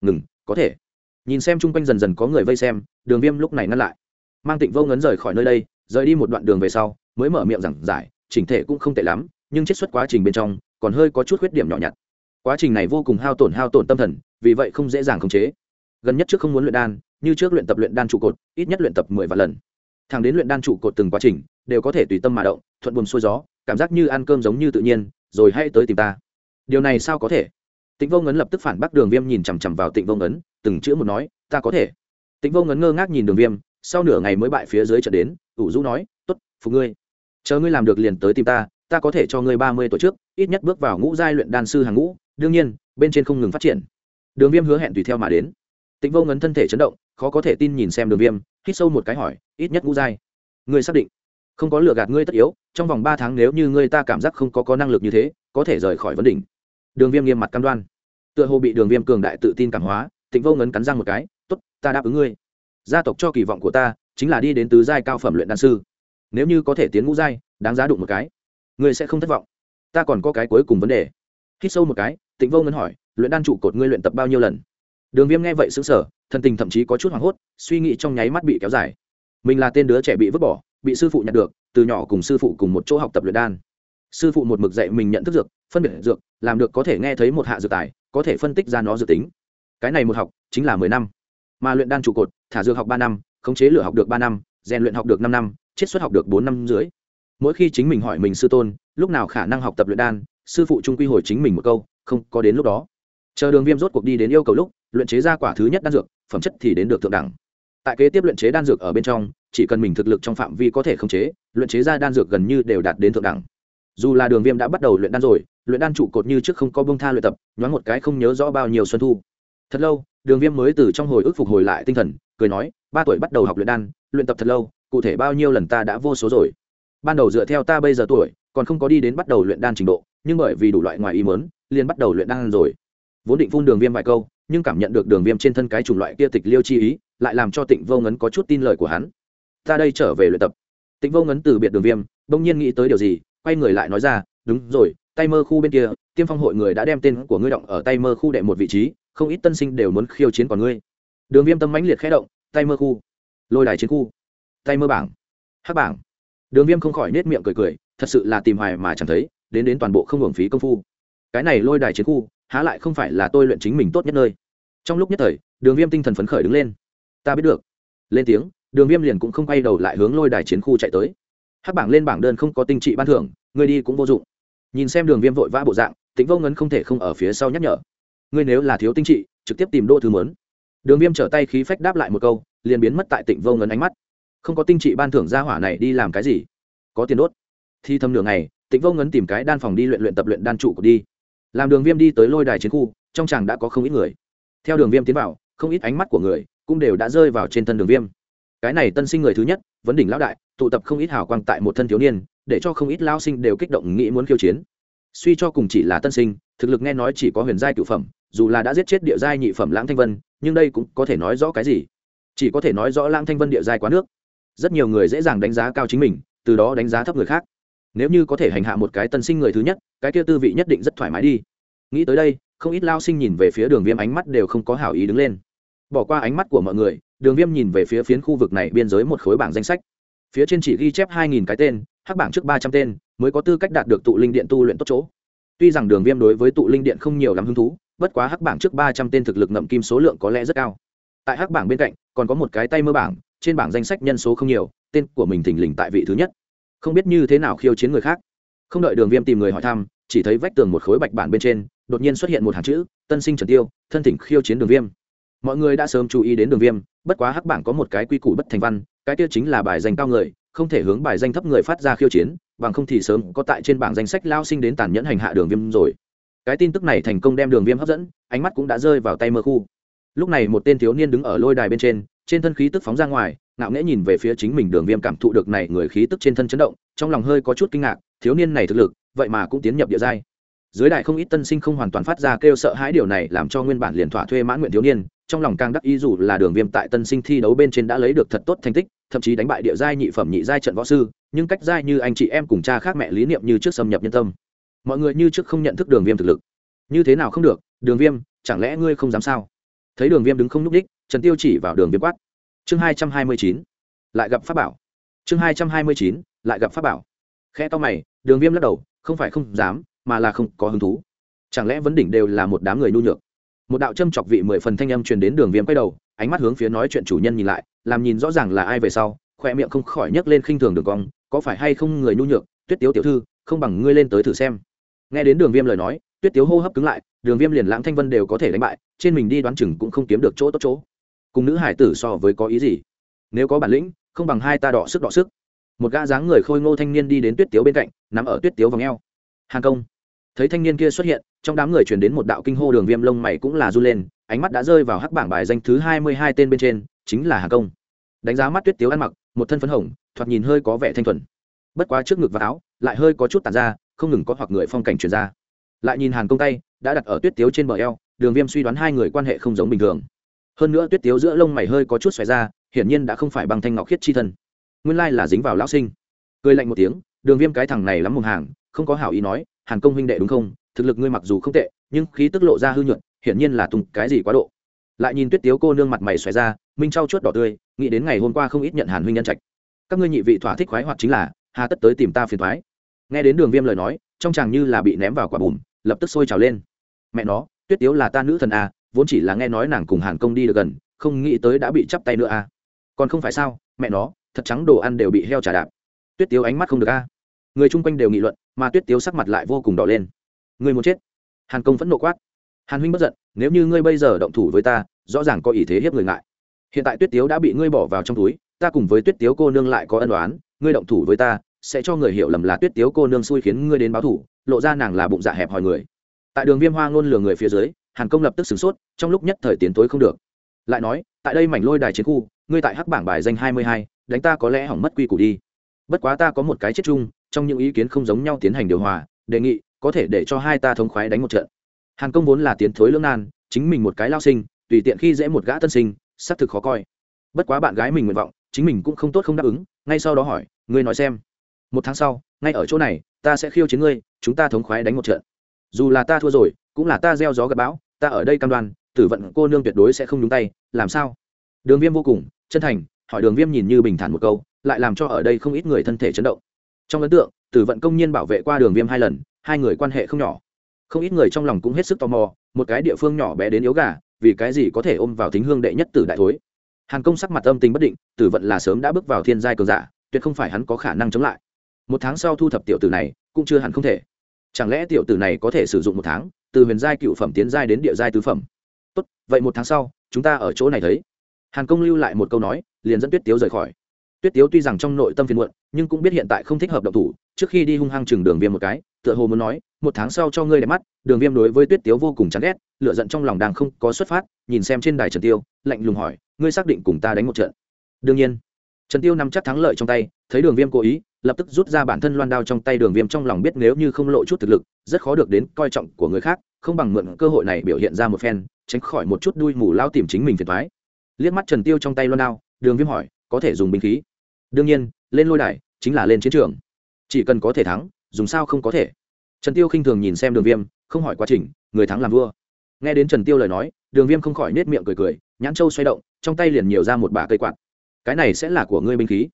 Ngừng, có thể nhìn xem chung quanh dần dần có người vây xem, đường viêm lúc này ngăn lại. Mang tịnh vô ngấn rời khỏi nơi đây, rời đi một đoạn đường về sau, mới mở miệng giảng giải, chỉnh thể cũng không tệ lắm, nhưng chết xuất quá trình bên trong, còn hơi có chút khuyết điểm nhỏ nhặt. Quá trình này vô cùng hao tổn hao tổn tâm thần, vì vậy không dễ dàng khống chế. Gần nhất trước không muốn luyện đan, như trước luyện tập luyện đan trụ cột, ít nhất luyện tập mười vạn lần. Thằng đến luyện đan trụ cột từng quá trình, đều có thể tùy tâm mà động, thuận buồm xuôi gió, cảm giác như ăn cơm giống như tự nhiên, rồi hãy tới tìm ta. Điều này sao có thể? Tịnh vô ngấn lập tức phản bác đường viêm nhìn chằm chằm vào tịnh vô ngấn, từng chữ một nói, ta có thể. Tịnh vô ngấn ngơ ngác nhìn đường viêm, sau nửa ngày mới bại phía dưới trận đến, ủ rũ nói t ố t phục ngươi. Chờ ngươi làm được liền tới tìm ta ta có thể cho ngươi ba mươi tuổi trước, ít nhất bước vào ngũ giai luyện đan sư hàng ngũ, đương nhiên, bên trên không ngừng phát triển. Đường viêm hứa hẹn tùy theo mà đến. Tịnh vô ngấn thân thể chấn động, khó có thể tin nhìn xem đường viêm, hít sâu một cái hỏi, ít nhất ngũ giai? Ngươi xác định. Không có lừa gạt ngươi tất yếu, trong vòng ba tháng nếu như ngươi ta cảm giác không có có năng lực như thế, có thể rời khỏi vấn đỉnh đường viêm nghiêm mặt cam đoan. Tựa hồ bị đường viêm cường đại tự tin cảm hóa, tịnh vô ngấn cắn răng một cái t ố t ta đáp ứng ngươi. Gia tộc cho kỳ vọng của ta chính là đi đến tứ giai cao phẩm luyện đan sư. Nếu như có thể tiến ngũ giai, đáng giá đụng một cái, ngươi sẽ không thất vọng. Ta còn có cái cuối cùng vấn đề. Hít sâu một cái, tịnh vô ngấn hỏi, luyện đan trụ cột ngươi luyện tập bao nhiêu lần? Đường viêm nghe vậy xứng sở thân tình thậm chí có chút hoảng hốt, suy nghĩ trong nháy mắt bị kéo dài. Mình là tên đứa trẻ bị vứt bỏ, bị sư phụ nhặt được, từ nhỏ cùng sư phụ cùng một chỗ học tập luyện đan sư phụ một mực dạy mình nhận thức dược, phân biệt dược, làm được có thể nghe thấy một hạ dược tài, có thể phân tích ra nó dự tính. Cái này một học, chính là mười năm. Mà luyện đan trụ cột, thả dược học ba năm, khống chế lửa học được ba năm, rèn luyện học được năm năm, chiết xuất học được bốn năm dưới mỗi khi chính mình hỏi mình sư tôn, lúc nào khả năng học tập luyện đan, sư phụ trung quy hồi chính mình một câu, không, có đến lúc đó. Chờ đường viêm rốt cuộc đi đến yêu cầu lúc, luyện chế ra quả thứ nhất đan dược, phẩm chất thì đến được thượng đẳng. Tại kế tiếp luyện chế đan dược ở bên trong, chỉ cần mình thực lực trong phạm vi có thể khống chế, luyện chế ra đan dược gần như đều đạt đến thượng đẳng dù là đường viêm đã bắt đầu luyện đan rồi, luyện đan trụ cột như trước không có bông tha luyện tập, nhoáng một cái không nhớ rõ bao nhiêu xuân thu. Thật lâu, đường viêm mới từ trong hồi ức phục hồi lại tinh thần, cười nói, ba tuổi bắt đầu học luyện đan, luyện tập thật lâu, cụ thể bao nhiêu lần ta đã vô số rồi. Ban đầu dựa theo ta bây giờ tuổi, còn không có đi đến bắt đầu luyện đan trình độ, nhưng bởi vì đủ loại ngoài ý mớn liền bắt đầu luyện đan rồi. Vốn định phun đường viêm vài câu, nhưng cảm nhận được đường viêm trên thân cái chủng loại kia tịch liêu chi ý, lại làm cho tịnh vô ngấn có chút tin lời của hắn. Ta đây trở về luyện tập. Tịnh vô ngấn từ biệt đường viêm, bỗng nhiên nghĩ tới điều gì quay người lại nói ra, đúng rồi, tay mơ khu bên kia, tiêm phong hội người đã đem tên của ngươi động ở tay mơ khu đệ một vị trí, không ít tân sinh đều muốn khiêu chiến còn ngươi. Đường viêm tâm mãnh liệt khẽ động, tay mơ khu, lôi đài chiến khu, tay mơ bảng, hắc bảng. Đường viêm không khỏi nết miệng cười cười, thật sự là tìm hoài mà chẳng thấy, đến đến toàn bộ không hưởng phí công phu. Cái này lôi đài chiến khu, há lại không phải là tôi luyện chính mình tốt nhất nơi. Trong lúc nhất thời, đường viêm tinh thần phấn khởi đứng lên. Ta biết được. Lên tiếng, đường viêm liền cũng không quay đầu lại hướng lôi đài chiến khu chạy tới hắc bảng lên bảng đơn không có tinh trị ban thưởng, người đi cũng vô dụng. Nhìn xem đường viêm vội vã bộ dạng, tĩnh vô ngấn không thể không ở phía sau nhắc nhở. Ngươi nếu là thiếu tinh trị, trực tiếp tìm đô thứ mớn đường viêm trở tay khí phách đáp lại một câu, liền biến mất tại tịnh vô ngấn ánh mắt. Không có tinh trị ban thưởng ra hỏa này đi làm cái gì? Có tiền đốt. Thi thầm nửa ngày tịnh vô ngấn tìm cái đan phòng đi luyện luyện tập luyện đan trụ của đi. Làm đường viêm đi tới lôi đài chiến khu, trong chàng đã có không ít người. Theo đường viêm tiến vào, không ít ánh mắt của người cũng đều đã rơi vào trên thân đường viêm. Cái này tân sinh người thứ nhất, vấn đỉnh lão đại tụ tập không ít hào quang tại một thân thiếu niên, để cho không ít lao sinh đều kích động nghĩ muốn khiêu chiến. Suy cho cùng chỉ là tân sinh, thực lực nghe nói chỉ có huyền giai cựu phẩm, dù là đã giết chết địa giai nhị phẩm lãng thanh vân, nhưng đây cũng có thể nói rõ cái gì? Chỉ có thể nói rõ lãng thanh vân địa giai quá nước. Rất nhiều người dễ dàng đánh giá cao chính mình, từ đó đánh giá thấp người khác. Nếu như có thể hành hạ một cái tân sinh người thứ nhất, cái kia tư vị nhất định rất thoải mái đi. Nghĩ tới đây, không ít lao sinh nhìn về phía đường viêm ánh mắt đều không có hảo ý đứng lên. Bỏ qua ánh mắt của mọi người, đường viêm nhìn về phía phiến khu vực này biên giới một khối bảng danh sách phía trên chỉ ghi chép hai nghìn cái tên, hắc bảng trước ba trăm tên, mới có tư cách đạt được tụ linh điện tu luyện tốt chỗ. Tuy rằng đường viêm đối với tụ linh điện không nhiều lắm hứng thú, bất quá hắc bảng trước ba trăm tên thực lực ngậm kim số lượng có lẽ rất cao. Tại hắc bảng bên cạnh, còn có một cái tay mơ bảng, trên bảng danh sách nhân số không nhiều, tên của mình thình lình tại vị thứ nhất. Không biết như thế nào khiêu chiến người khác. Không đợi đường viêm tìm người hỏi thăm, chỉ thấy vách tường một khối bạch bản bên trên, đột nhiên xuất hiện một hàng chữ, tân sinh trần tiêu, thân thỉnh khiêu chiến đường viêm. Mọi người đã sớm chú ý đến đường viêm bất quá hắc bảng có một cái quy củ bất thành văn, cái kia chính là bài danh cao người, không thể hướng bài danh thấp người phát ra khiêu chiến, bằng không thì sớm có tại trên bảng danh sách lao sinh đến tàn nhẫn hành hạ đường viêm rồi. Cái tin tức này thành công đem đường viêm hấp dẫn, ánh mắt cũng đã rơi vào tay mơ khu. Lúc này một tên thiếu niên đứng ở lôi đài bên trên trên thân khí tức phóng ra ngoài, ngạo nghễ nhìn về phía chính mình đường viêm cảm thụ được này người khí tức trên thân chấn động, trong lòng hơi có chút kinh ngạc, thiếu niên này thực lực, vậy mà cũng tiến nhập địa giai. Dưới đại không ít tân sinh không hoàn toàn phát ra kêu sợ hãi điều này làm cho nguyên bản liền thỏa thuê mãn nguyện thiếu niên trong lòng càng đắc ý dù là đường viêm tại tân sinh thi đấu bên trên đã lấy được thật tốt thành tích, thậm chí đánh bại địa giai nhị phẩm nhị giai trận võ sư, nhưng cách giai như anh chị em cùng cha khác mẹ lý niệm như trước xâm nhập nhân tâm. Mọi người như trước không nhận thức đường viêm thực lực. Như thế nào không được, đường viêm, chẳng lẽ ngươi không dám sao? Thấy đường viêm đứng không n ú c đích trần tiêu chỉ vào đường viêm quát. Chương hai trăm hai mươi chín, lại gặp pháp bảo. Chương hai trăm hai mươi chín, lại gặp pháp bảo. Khe to mày, đường viêm lắc đầu, không phải không dám, mà là không có hứng thú. Chẳng lẽ vấn đỉnh đều là một đám người nhu nhược? Một đạo châm chọc vị mười phần thanh âm truyền đến đường viêm quay đầu, ánh mắt hướng phía nói chuyện chủ nhân nhìn lại, làm nhìn rõ ràng là ai về sau khoe miệng không khỏi nhấc lên khinh thường đường cong, có phải hay không người nhu nhược, tuyết tiếu tiểu thư, không bằng ngươi lên tới thử xem. Nghe đến đường viêm lời nói, tuyết tiếu hô hấp cứng lại, đường viêm liền lãng thanh vân đều có thể đánh bại, trên mình đi đoán chừng cũng không kiếm được chỗ tốt chỗ. Cùng nữ hải tử so với có ý gì? Nếu có bản lĩnh, không bằng hai ta đọ sức đọ sức. Một gã dáng người khôi ngô thanh niên đi đến tuyết tiếu bên cạnh nằm ở tuyết tiếu v ò hàng công thấy thanh niên kia xuất hiện, trong đám người chuyển đến một đạo kinh hô đường viêm lông mày cũng là r u lên, ánh mắt đã rơi vào hắc bảng bài danh thứ hai mươi hai tên bên trên, chính là hà công. Đánh giá mắt tuyết tiếu ăn mặc, một thân phấn hồng, thoạt nhìn hơi có vẻ thanh thuần. Bất quá trước ngực và áo, lại hơi có chút tàn ra, không ngừng có hoặc người phong cảnh chuyển ra. Lại nhìn hàn công tay, đã đặt ở tuyết tiếu trên bờ eo, đường viêm suy đoán hai người quan hệ không giống bình thường. Hơn nữa tuyết tiếu giữa lông mày hơi có chút xoài ra, hiển nhiên đã không phải bằng thanh ngọc khiết chi thân. Nguyên lai là dính vào lão sinh. Cười lạnh một tiếng, đường viêm cái thằng này lắm mùng hàng, không có hảo ý nói hàn công huynh đệ đúng không? Thực lực ngươi mặc dù không tệ nhưng khí tức lộ ra hư nhuận hiển nhiên là tùng cái gì quá độ. Lại nhìn tuyết tiếu cô nương mặt mày xoài ra minh trao chuốt đỏ tươi nghĩ đến ngày hôm qua không ít nhận hàn huynh nhân trạch. Các ngươi nhị vị thỏa thích khoái hoạt chính là hà tất tới tìm ta phiền thoái nghe đến đường viêm lời nói trong chàng như là bị ném vào quả bùm lập tức sôi trào lên. Mẹ nó tuyết tiếu là ta nữ thần à, vốn chỉ là nghe nói nàng cùng hàn công đi được gần không nghĩ tới đã bị chắp tay nữa à. còn không phải sao mẹ nó thật trắng đồ ăn đều bị heo trả đạp. Tuyết tiếu ánh mắt không được a người chung quanh đều nghị luận mà tuyết tiếu sắc mặt lại vô cùng đỏ lên. Ngươi muốn chết? Hàn công vẫn nộ quát. Hàn huynh bất giận, nếu như ngươi bây giờ động thủ với ta, rõ ràng có ý thế hiếp người ngại. Hiện tại tuyết tiếu đã bị ngươi bỏ vào trong túi, ta cùng với tuyết tiếu cô nương lại có ân đoán ngươi động thủ với ta, sẽ cho người hiểu lầm là tuyết tiếu cô nương xui khiến ngươi đến báo thủ, lộ ra nàng là bụng dạ hẹp hòi người. Tại đường viêm hoa ngôn lừa người phía dưới, hàn công lập tức sửng sốt, trong lúc nhất thời tiến tối không được. Lại nói, tại đây mảnh lôi đài chiến khu, ngươi tại hắc bảng bài danh hai mươi hai, đánh ta có lẽ hỏng mất quy củ đi. Bất quá ta có một cái chết chung trong những ý kiến không giống nhau tiến hành điều hòa, đề nghị, có thể để cho hai ta thống khoái đánh một trận. Hàn công vốn là tiến thối lưỡng nan, chính mình một cái lao sinh, tùy tiện khi dễ một gã tân sinh, xác thực khó coi. Bất quá bạn gái mình nguyện vọng, chính mình cũng không tốt không đáp ứng, ngay sau đó hỏi, ngươi nói xem, một tháng sau, ngay ở chỗ này, ta sẽ khiêu chiến ngươi, chúng ta thống khoái đánh một trận. Dù là ta thua rồi, cũng là ta gieo gió gặp bão, ta ở đây cam đoan, tử vận cô nương tuyệt đối sẽ không nhúng tay, làm sao? Đường viêm vô cùng chân thành, hỏi đường viêm nhìn như bình thản một câu, lại làm cho ở đây không ít người thân thể chấn động trong ấn tượng tử vận công nhiên bảo vệ qua đường viêm hai lần, hai người quan hệ không nhỏ. Không ít người trong lòng cũng hết sức tò mò, một cái địa phương nhỏ bé đến yếu gà, vì cái gì có thể ôm vào thính hương đệ nhất tử đại thối? Hàn công sắc mặt âm tình bất định tử vận là sớm đã bước vào thiên giai cường giả, tuyệt không phải hắn có khả năng chống lại. Một tháng sau thu thập tiểu tử này, cũng chưa hẳn không thể. Chẳng lẽ tiểu tử này có thể sử dụng một tháng, từ huyền giai cựu phẩm tiến giai đến địa giai tứ phẩm? Tốt, vậy một tháng sau, chúng ta ở chỗ này thấy. Hàn công lưu lại một câu nói, liền dẫn tuyết tiếu rời khỏi tuyết tiếu tuy rằng trong nội tâm phiền muộn, nhưng cũng biết hiện tại không thích hợp động thủ, trước khi đi hung hăng chừng đường viêm một cái, tựa hồ muốn nói, một tháng sau cho ngươi đẹp mắt. Đường viêm đối với tuyết tiếu vô cùng chán ghét lựa giận trong lòng đang không có xuất phát, nhìn xem trên đài trần tiêu, lạnh lùng hỏi, ngươi xác định cùng ta đánh một trận? Đương nhiên. Trần tiêu nắm chắc thắng lợi trong tay, thấy đường viêm cố ý, lập tức rút ra bản thân loan đao trong tay đường viêm trong lòng biết nếu như không lộ chút thực lực, rất khó được đến coi trọng của người khác, không bằng mượn cơ hội này biểu hiện ra một phen, tránh khỏi một chút đuôi mù lao tìm chính mình phiền thoái liếc mắt trần tiêu trong tay loan đao, đường viêm hỏi, có thể dùng binh khí? Đương nhiên, lên lôi đài chính là lên chiến trường. Chỉ cần có thể thắng, dùng sao không có thể. Trần tiêu khinh thường nhìn xem đường viêm, không hỏi quá trình, người thắng làm vua. Nghe đến trần tiêu lời nói, đường viêm không khỏi nết miệng cười cười, nhãn châu xoay động, trong tay liền nhiều ra một bả cây quạt. Cái này sẽ là của ngươi binh khí.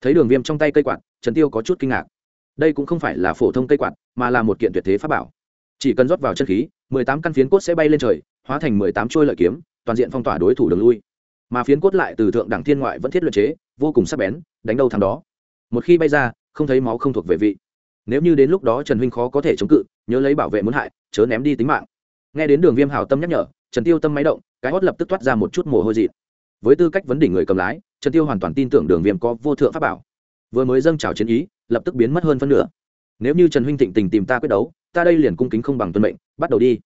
Thấy đường viêm trong tay cây quạt, trần tiêu có chút kinh ngạc. Đây cũng không phải là phổ thông cây quạt, mà là một kiện tuyệt thế pháp bảo. Chỉ cần rót vào chân khí, mười tám căn phiến cốt sẽ bay lên trời, hóa thành mười tám trôi lợi kiếm, toàn diện phong tỏa đối thủ đường lui mà phiến cốt lại từ thượng đẳng thiên ngoại vẫn thiết luyện chế, vô cùng sắc bén, đánh đâu thằng đó. Một khi bay ra, không thấy máu không thuộc về vị. Nếu như đến lúc đó trần huynh khó có thể chống cự, nhớ lấy bảo vệ muốn hại, chớ ném đi tính mạng. Nghe đến đường viêm hào tâm nhắc nhở, trần tiêu tâm máy động, cái hót lập tức toát ra một chút mồ hôi dị với tư cách vấn đỉnh người cầm lái, trần tiêu hoàn toàn tin tưởng đường viêm có vô thượng pháp bảo. Vừa mới dâng trào chiến ý, lập tức biến mất hơn phân nửa. Nếu như trần huynh thịnh tình tìm ta quyết đấu, ta đây liền cung kính không bằng tuân mệnh, bắt đầu đi.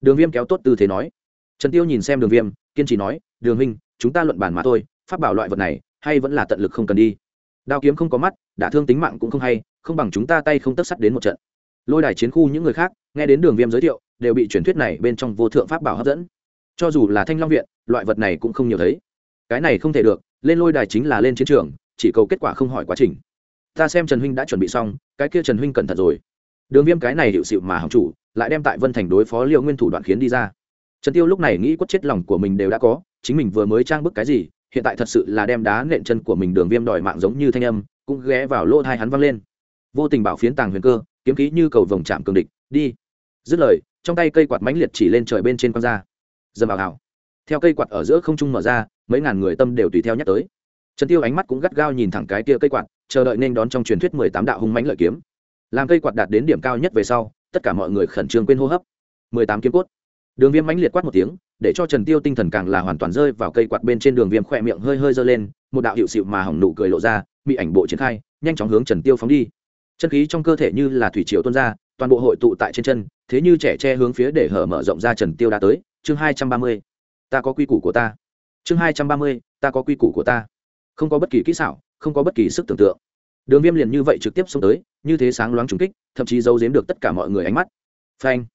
Đường viêm kéo tốt tư thế nói. Trần tiêu nhìn xem đường viêm kiên trì nói, đường huynh, chúng ta luận bản mà thôi, pháp bảo loại vật này, hay vẫn là tận lực không cần đi. Đao kiếm không có mắt, đả thương tính mạng cũng không hay, không bằng chúng ta tay không tất sắt đến một trận. Lôi đài chiến khu những người khác, nghe đến đường viêm giới thiệu, đều bị truyền thuyết này bên trong vô thượng pháp bảo hấp dẫn. Cho dù là thanh long viện, loại vật này cũng không nhiều thấy. Cái này không thể được, lên lôi đài chính là lên chiến trường, chỉ cầu kết quả không hỏi quá trình. Ta xem trần huynh đã chuẩn bị xong, cái kia trần huynh cẩn thận rồi. Đường viêm cái này hiệu sự mà hỏng chủ, lại đem tại vân thành đối phó liệu nguyên thủ đoạn khiến đi ra trần tiêu lúc này nghĩ quất chết lòng của mình đều đã có, chính mình vừa mới trang bức cái gì, hiện tại thật sự là đem đá nện chân của mình đường viêm đòi mạng giống như thanh âm, cũng ghé vào lỗ thai hắn văng lên. Vô tình bảo phiến tàng huyền cơ, kiếm khí như cầu vồng chạm cường địch, đi. Dứt lời, trong tay cây quạt mãnh liệt chỉ lên trời bên trên con ra. Dầm vào hào theo cây quạt ở giữa không trung mở ra, mấy ngàn người tâm đều tùy theo nhắc tới. Trần tiêu ánh mắt cũng gắt gao nhìn thẳng cái kia cây quạt, chờ đợi nên đón trong truyền thuyết mười tám đạo hung mãnh lợi kiếm. Làm cây quạt đạt đến điểm cao nhất về sau, tất cả mọi người khẩn trương quên hô hấp. Mười tám kiếm cốt đường viêm mãnh liệt quát một tiếng, để cho trần tiêu tinh thần càng là hoàn toàn rơi vào cây quạt bên trên đường viêm khỏe miệng hơi hơi giơ lên, một đạo hiệu xịu mà hỏng nụ cười lộ ra, bị ảnh bộ triển khai, nhanh chóng hướng trần tiêu phóng đi. Chân khí trong cơ thể như là thủy triều tuôn ra, toàn bộ hội tụ tại trên chân, thế như trẻ che hướng phía để hở mở rộng ra trần tiêu đã tới. Chương hai trăm ba mươi, ta có quy củ của ta. Chương hai trăm ba mươi, ta có quy củ của ta. Không có bất kỳ kỹ xảo, không có bất kỳ sức tưởng tượng. Đường viêm liền như vậy trực tiếp xông tới, như thế sáng loáng trúng kích, thậm chí giấu giếm được tất cả mọi người ánh mắt. Phanh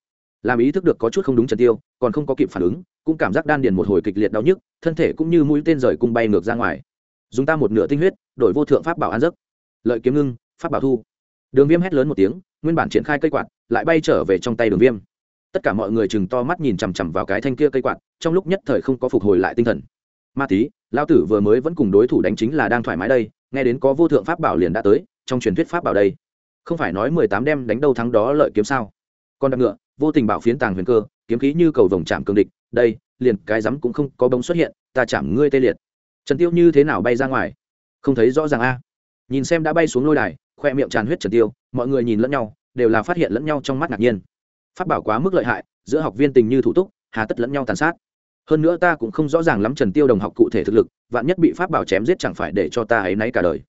làm ý thức được có chút không đúng trần tiêu, còn không có kịp phản ứng, cũng cảm giác đan điền một hồi kịch liệt đau nhức, thân thể cũng như mũi tên rời cung bay ngược ra ngoài. Dùng ta một nửa tinh huyết, đổi vô thượng pháp bảo an giấc. Lợi kiếm ngưng, pháp bảo thu. Đường viêm hét lớn một tiếng, nguyên bản triển khai cây quạt, lại bay trở về trong tay đường viêm. Tất cả mọi người chừng to mắt nhìn chằm chằm vào cái thanh kia cây quạt, trong lúc nhất thời không có phục hồi lại tinh thần. Ma tí lao tử vừa mới vẫn cùng đối thủ đánh chính là đang thoải mái đây, nghe đến có vô thượng pháp bảo liền đã tới, trong truyền thuyết pháp bảo đây. Không phải nói mười tám đem đánh đâu thắng đó lợi kiếm sao? Con đạp ngựa vô tình bảo phiến tàng huyền cơ, kiếm khí như cầu vồng chạm cường địch, đây, liền cái rắm cũng không có bóng xuất hiện, ta chạm ngươi tê liệt. Trần tiêu như thế nào bay ra ngoài? Không thấy rõ ràng a. Nhìn xem đã bay xuống lôi đài, khoe miệng tràn huyết trần tiêu, mọi người nhìn lẫn nhau, đều là phát hiện lẫn nhau trong mắt ngạc nhiên. Phát bảo quá mức lợi hại, giữa học viên tình như thủ túc, hà tất lẫn nhau tàn sát. Hơn nữa ta cũng không rõ ràng lắm trần tiêu đồng học cụ thể thực lực, vạn nhất bị pháp bảo chém giết chẳng phải để cho ta ấy náy cả đời.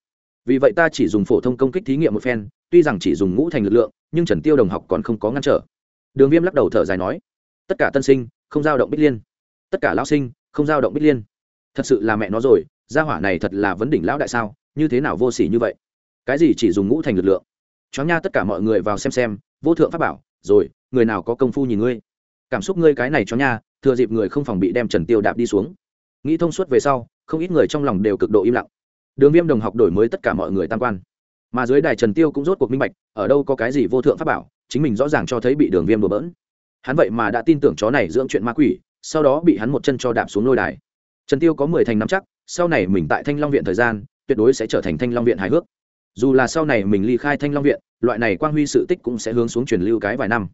Vì vậy ta chỉ dùng phổ thông công kích thí nghiệm một phen, tuy rằng chỉ dùng ngũ thành lực lượng, nhưng trần tiêu đồng học còn không có ngăn trở đường viêm lắc đầu thở dài nói, tất cả tân sinh, không giao động bích liên. Tất cả lão sinh, không giao động bích liên. Thật sự là mẹ nó rồi, gia hỏa này thật là vấn đỉnh lão đại sao, như thế nào vô s ỉ như vậy? Cái gì chỉ dùng ngũ thành lực lượng? Chó nha, tất cả mọi người vào xem xem, vô thượng pháp bảo, rồi, người nào có công phu nhìn ngươi? Cảm xúc ngươi cái này chó nha, thừa dịp người không phòng bị đem trần tiêu đạp đi xuống. Nghĩ thông suốt về sau, không ít người trong lòng đều cực độ im lặng. Đường viêm đồng học đổi mới tất cả mọi người tam quan. Mà dưới đài trần tiêu cũng rốt cuộc minh bạch, ở đâu có cái gì vô thượng pháp bảo chính mình rõ ràng cho thấy bị đường viêm đổ bỡn. Hắn vậy mà đã tin tưởng chó này dưỡng chuyện ma quỷ, sau đó bị hắn một chân cho đạp xuống lôi đài. Trần tiêu có mười thành nắm chắc, sau này mình tại thanh long viện thời gian, tuyệt đối sẽ trở thành thanh long viện hài hước. Dù là sau này mình ly khai thanh long viện, loại này quang huy sự tích cũng sẽ hướng xuống truyền lưu cái vài năm.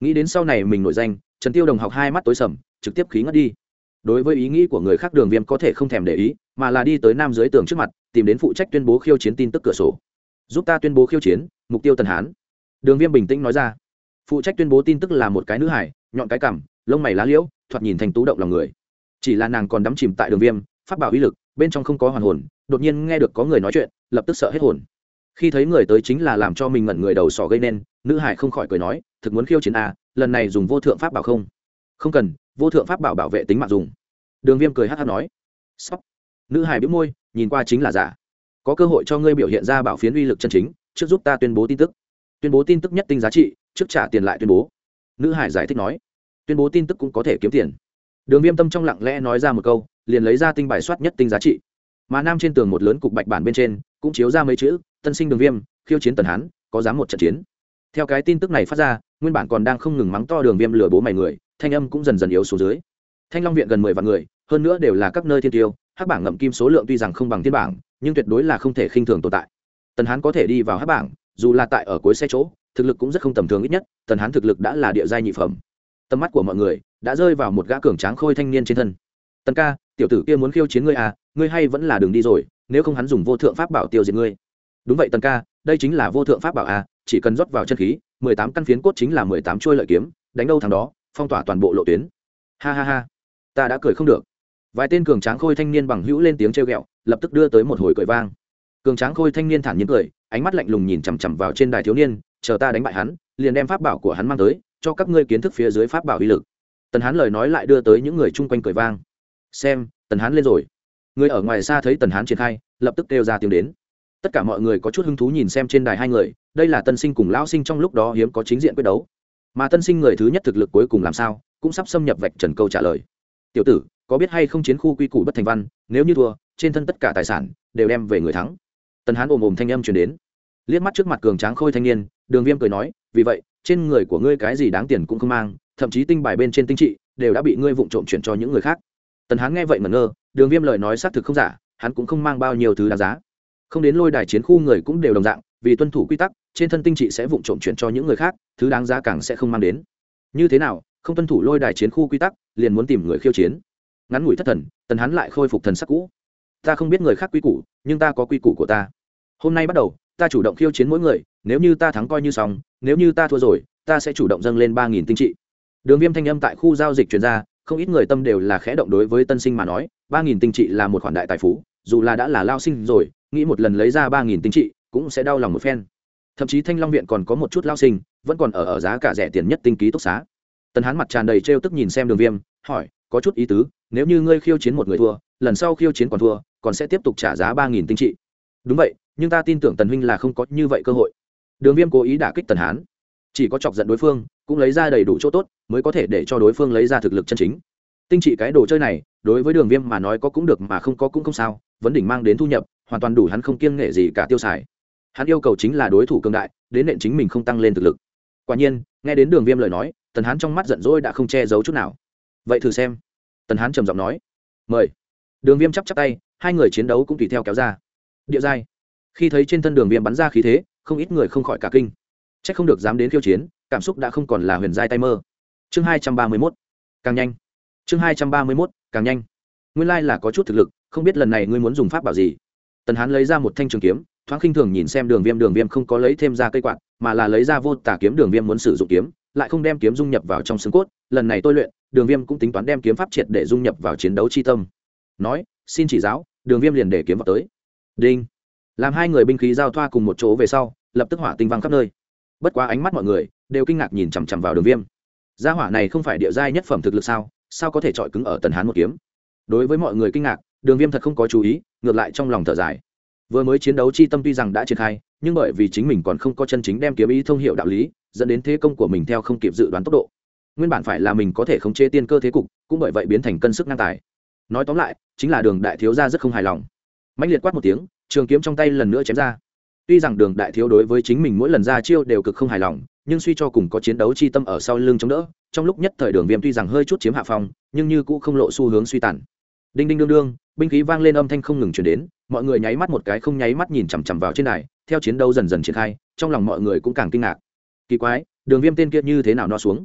Nghĩ đến sau này mình nổi danh, trần tiêu đồng học hai mắt tối sầm, trực tiếp khí ngất đi. Đối với ý nghĩ của người khác đường viêm có thể không thèm để ý, mà là đi tới nam dưới tường trước mặt, tìm đến phụ trách tuyên bố khiêu chiến tin tức cửa sổ. Giúp ta tuyên bố khiêu chiến, mục tiêu tần hán đường viêm bình tĩnh nói ra. Phụ trách tuyên bố tin tức là một cái nữ hải nhọn cái cằm, lông mày lá liễu, thoạt nhìn thành tú động lòng người. Chỉ là nàng còn đắm chìm tại đường viêm, phát bảo uy lực, bên trong không có hoàn hồn, đột nhiên nghe được có người nói chuyện, lập tức sợ hết hồn. Khi thấy người tới chính là làm cho mình ngẩn người đầu sỏ gây nên, nữ hải không khỏi cười nói, thực muốn khiêu chiến à lần này dùng vô thượng pháp bảo không? Không cần, vô thượng pháp bảo bảo vệ tính mạng dùng. Đường viêm cười hát hát nói. Sóc nữ hải biếu môi, nhìn qua chính là giả. Có cơ hội cho ngươi biểu hiện ra bảo phiến uy lực chân chính, trước giúp ta tuyên bố tin tức tuyên bố tin tức nhất tinh giá trị, trước trả tiền lại tuyên bố. Nữ hải giải thích nói. Tuyên bố tin tức cũng có thể kiếm tiền. Đường viêm tâm trong lặng lẽ nói ra một câu, liền lấy ra tinh bài soát nhất tinh giá trị. Mà nam trên tường một lớn cục bạch bản bên trên, cũng chiếu ra mấy chữ, tân sinh đường viêm, khiêu chiến tần hán, có dám một trận chiến? Theo cái tin tức này phát ra, nguyên bản còn đang không ngừng mắng to đường viêm lừa bố mày người, thanh âm cũng dần dần yếu xuống dưới. Thanh long viện gần mười vạn người, hơn nữa đều là các nơi thiên tiêu, hắc bảng ngậm kim số lượng tuy rằng không bằng thiên bảng, nhưng tuyệt đối là không thể khinh thường tồn tại. Tần hán có thể đi vào hắc bảng dù là tại ở cuối xe chỗ, thực lực cũng rất không tầm thường ít nhất, tần hán thực lực đã là địa giai nhị phẩm. Tầm mắt của mọi người đã rơi vào một gã cường tráng khôi thanh niên trên thân. Tần ca, tiểu tử kia muốn khiêu chiến ngươi à ngươi hay vẫn là đường đi rồi, nếu không hắn dùng vô thượng pháp bảo tiêu diệt ngươi. Đúng vậy, tần ca, đây chính là vô thượng pháp bảo à chỉ cần rót vào chân khí, mười tám căn phiến cốt chính là mười tám chuôi lợi kiếm, đánh đâu thằng đó, phong tỏa toàn bộ lộ tuyến. Ha ha ha, ta đã cười không được. Vài tên cường tráng khôi thanh niên bằng hữu lên tiếng trêu ghẹo, lập tức đưa tới một hồi cười vang. Cường tráng khôi thanh niên thản nhiên cười ánh mắt lạnh lùng nhìn chằm chằm vào trên đài thiếu niên, chờ ta đánh bại hắn, liền đem pháp bảo của hắn mang tới, cho các ngươi kiến thức phía dưới pháp bảo uy lực. Tần hán lời nói lại đưa tới những người chung quanh cười vang. Xem, tần hán lên rồi. Người ở ngoài xa thấy tần hán triển khai, lập tức kêu ra tiếng đến. Tất cả mọi người có chút hứng thú nhìn xem trên đài hai người, đây là tân sinh cùng lão sinh trong lúc đó hiếm có chính diện quyết đấu. Mà tân sinh người thứ nhất thực lực cuối cùng làm sao, cũng sắp xâm nhập vạch trần câu trả lời. Tiểu tử, có biết hay không chiến khu quy củ bất thành văn, nếu như thua, trên thân tất cả tài sản đều đem về người thắng. Tần hán ồm ồm thanh âm chuyển đến liếc mắt trước mặt cường tráng khôi thanh niên, đường viêm cười nói, vì vậy, trên người của ngươi cái gì đáng tiền cũng không mang, thậm chí tinh bài bên trên tinh trị đều đã bị ngươi vụng trộm chuyển cho những người khác. Tần hán nghe vậy ngẩn ngơ, đường viêm lời nói xác thực không giả, hắn cũng không mang bao nhiêu thứ đáng giá. Không đến lôi đài chiến khu người cũng đều đồng dạng, vì tuân thủ quy tắc, trên thân tinh trị sẽ vụng trộm chuyển cho những người khác, thứ đáng giá càng sẽ không mang đến. Như thế nào, không tuân thủ lôi đài chiến khu quy tắc, liền muốn tìm người khiêu chiến. Ngắn ngủi thất thần, tần hắn lại khôi phục thần sắc cũ. Ta không biết người khác quy củ, nhưng ta có quy củ của ta. Hôm nay bắt đầu ta chủ động khiêu chiến mỗi người, nếu như ta thắng coi như xong, nếu như ta thua rồi, ta sẽ chủ động dâng lên ba nghìn tinh trị. Đường viêm thanh âm tại khu giao dịch chuyển ra, không ít người tâm đều là khẽ động đối với tân sinh mà nói, ba nghìn tinh trị là một khoản đại tài phú, dù là đã là lao sinh rồi, nghĩ một lần lấy ra ba nghìn tinh trị cũng sẽ đau lòng một phen. Thậm chí thanh long viện còn có một chút lao sinh, vẫn còn ở ở giá cả rẻ tiền nhất tinh ký túc xá. Tần hán mặt tràn đầy trêu tức nhìn xem đường viêm, hỏi, có chút ý tứ, nếu như ngươi khiêu chiến một người thua, lần sau khiêu chiến còn thua, còn sẽ tiếp tục trả giá ba nghìn tinh trị. Đúng vậy nhưng ta tin tưởng tần huynh là không có như vậy cơ hội. Đường viêm cố ý đả kích tần hán. Chỉ có chọc giận đối phương, cũng lấy ra đầy đủ chỗ tốt, mới có thể để cho đối phương lấy ra thực lực chân chính. Tinh trị cái đồ chơi này, đối với đường viêm mà nói có cũng được mà không có cũng không sao, vấn đỉnh mang đến thu nhập, hoàn toàn đủ hắn không kiêng nghệ gì cả tiêu xài. Hắn yêu cầu chính là đối thủ cường đại, đến nện chính mình không tăng lên thực lực. Quả nhiên, nghe đến đường viêm lời nói, tần hán trong mắt giận dỗi đã không che giấu chút nào. Vậy thử xem. Tần hán trầm giọng nói. Mời. Đường viêm chắp chắp tay, hai người chiến đấu cũng tùy theo kéo ra. Địa giai khi thấy trên thân đường viêm bắn ra khí thế, không ít người không khỏi cả kinh. C h ắ c không được dám đến khiêu chiến, cảm xúc đã không còn là huyền giai tay mơ. Chương hai trăm ba mươi mốt. Càng nhanh. Chương hai trăm ba mươi mốt, càng nhanh. Nguyên lai là có chút thực lực, không biết lần này ngươi muốn dùng pháp bảo gì. Tần hán lấy ra một thanh trường kiếm, thoáng khinh thường nhìn xem đường viêm đường viêm không có lấy thêm ra cây quạt, mà là lấy ra vô tả kiếm đường viêm muốn sử dụng kiếm, lại không đem kiếm dung nhập vào trong xương cốt. Lần này tôi luyện, đường viêm cũng tính toán đem kiếm pháp triệt để dung nhập vào chiến đấu chi tâm. Nói, xin chỉ giáo, đường viêm liền để kiếm vào tới. Đinh làm hai người binh khí giao thoa cùng một chỗ về sau, lập tức hỏa tinh văng khắp nơi. Bất quá ánh mắt mọi người đều kinh ngạc nhìn chằm chằm vào đường viêm. Gia hỏa này không phải địa giai nhất phẩm thực lực sao? Sao có thể chọi cứng ở tần hán một kiếm? Đối với mọi người kinh ngạc, đường viêm thật không có chú ý, ngược lại trong lòng thở dài. Vừa mới chiến đấu chi tâm tuy rằng đã triển khai, nhưng bởi vì chính mình còn không có chân chính đem kiếm ý thông hiệu đạo lý, dẫn đến thế công của mình theo không kịp dự đoán tốc độ. Nguyên bản phải là mình có thể khống chế tiên cơ thế cục, cũng bởi vậy biến thành cân sức ngang tài. Nói tóm lại, chính là đường đại thiếu gia rất không hài lòng. Mạnh liệt quát một tiếng trường kiếm trong tay lần nữa chém ra. Tuy rằng đường đại thiếu đối với chính mình mỗi lần ra chiêu đều cực không hài lòng, nhưng suy cho cùng có chiến đấu chi tâm ở sau lưng chống đỡ, trong lúc nhất thời đường viêm tuy rằng hơi chút chiếm hạ phong, nhưng như cũng không lộ xu hướng suy tàn. Đinh đinh đương đương, binh khí vang lên âm thanh không ngừng chuyển đến, mọi người nháy mắt một cái không nháy mắt nhìn chằm chằm vào trên này theo chiến đấu dần dần triển khai, trong lòng mọi người cũng càng kinh ngạc. Kỳ quái, đường viêm tên kia như thế nào no xuống?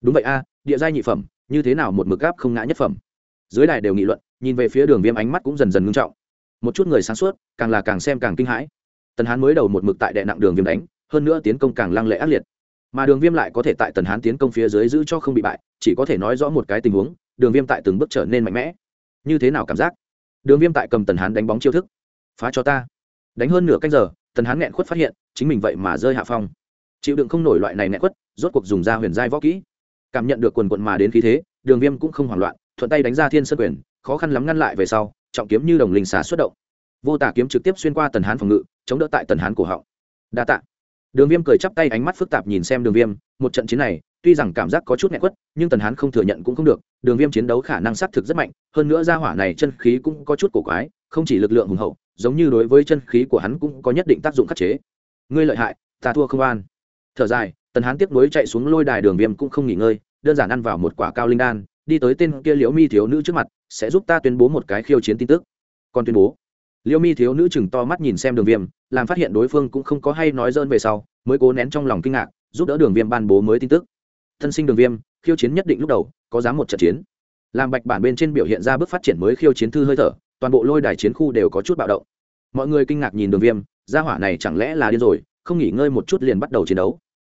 Đúng vậy a, địa giai nhị phẩm, như thế nào một mực gáp không ngã nhất phẩm? Dưới đài đều nghị luận, nhìn về phía đường viêm ánh mắt cũng dần dần ngưng trọng một chút người sáng suốt, càng là càng xem càng kinh hãi. Tần hán mới đầu một mực tại đệ nặng đường viêm đánh, hơn nữa tiến công càng lăng lệ ác liệt. Mà đường viêm lại có thể tại tần hán tiến công phía dưới giữ cho không bị bại, chỉ có thể nói rõ một cái tình huống, đường viêm tại từng bước trở nên mạnh mẽ. Như thế nào cảm giác? Đường viêm tại cầm tần hán đánh bóng chiêu thức. Phá cho ta. Đánh hơn nửa canh giờ, tần hán nghẹn khuất phát hiện, chính mình vậy mà rơi hạ phong. Chịu đựng không nổi loại này nghẹn khuất, rốt cuộc dùng ra huyền giai võ kỹ. Cảm nhận được quần quận mà đến khí thế, đường viêm cũng không hoảng loạn, thuận tay đánh ra thiên sơn quyền, khó khăn lắm ngăn lại về sau trọng kiếm như đồng linh xà xuất động. Vô tả kiếm trực tiếp xuyên qua tần hán phòng ngự, chống đỡ tại tần hán cổ họng. Đa tạ. Đường viêm cười chắp tay ánh mắt phức tạp nhìn xem đường viêm, một trận chiến này, tuy rằng cảm giác có chút nghẹn quất, nhưng tần hán không thừa nhận cũng không được, đường viêm chiến đấu khả năng xác thực rất mạnh, hơn nữa ra hỏa này chân khí cũng có chút cổ quái, không chỉ lực lượng hùng hậu, giống như đối với chân khí của hắn cũng có nhất định tác dụng khắc chế. Ngươi lợi hại, ta thua không an thở dài, tần hán tiếp nối chạy xuống lôi đài đường viêm cũng không nghỉ ngơi, đơn giản ăn vào một quả cao linh đan, đi tới tên kia liễu mi thiếu nữ trước mặt sẽ giúp ta tuyên bố một cái khiêu chiến tin tức. Còn tuyên bố, Liêu mi thiếu nữ chừng to mắt nhìn xem đường viêm, làm phát hiện đối phương cũng không có hay nói dơn về sau, mới cố nén trong lòng kinh ngạc, giúp đỡ đường viêm ban bố mới tin tức. Thân sinh đường viêm, khiêu chiến nhất định lúc đầu, có dám một trận chiến. Làm bạch bản bên trên biểu hiện ra bước phát triển mới khiêu chiến thư hơi thở, toàn bộ lôi đài chiến khu đều có chút bạo động. Mọi người kinh ngạc nhìn đường viêm, gia hỏa này chẳng lẽ là điên rồi, không nghỉ ngơi một chút liền bắt đầu chiến đấu.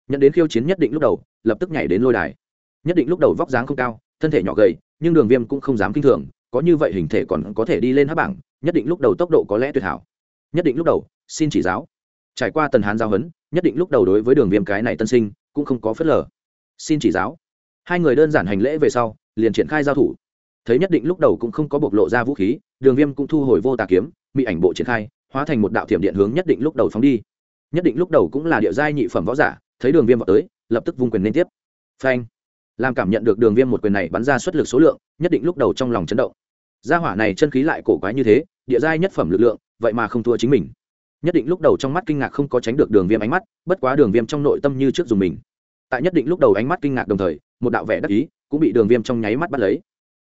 Nhận đến khiêu chiến nhất định lúc đầu, lập tức nhảy đến lôi đài. Nhất định lúc đầu vóc dáng không cao, thân thể nhỏ gầy nhưng đường viêm cũng không dám kinh thường, có như vậy hình thể còn có thể đi lên hát bảng, nhất định lúc đầu tốc độ có lẽ tuyệt hảo. Nhất định lúc đầu, xin chỉ giáo. Trải qua tần hán giao hấn nhất định lúc đầu đối với đường viêm cái này tân sinh, cũng không có phớt lờ. Xin chỉ giáo. Hai người đơn giản hành lễ về sau, liền triển khai giao thủ. Thấy nhất định lúc đầu cũng không có bộc lộ ra vũ khí, đường viêm cũng thu hồi vô tà kiếm bị ảnh bộ triển khai, hóa thành một đạo thiểm điện hướng nhất định lúc đầu phóng đi. Nhất định lúc đầu cũng là địa giai nhị phẩm võ giả, thấy đường viêm vào tới, lập tức vung quyền liên tiếp. Phanh làm cảm nhận được đường viêm một quyền này bắn ra xuất lực số lượng, nhất định lúc đầu trong lòng chấn động. Gia hỏa này chân khí lại cổ quái như thế, địa giai nhất phẩm lực lượng, vậy mà không thua chính mình. Nhất định lúc đầu trong mắt kinh ngạc không có tránh được đường viêm ánh mắt, bất quá đường viêm trong nội tâm như trước dùng mình. Tại nhất định lúc đầu ánh mắt kinh ngạc đồng thời, một đạo vẻ đắc ý cũng bị đường viêm trong nháy mắt bắt lấy.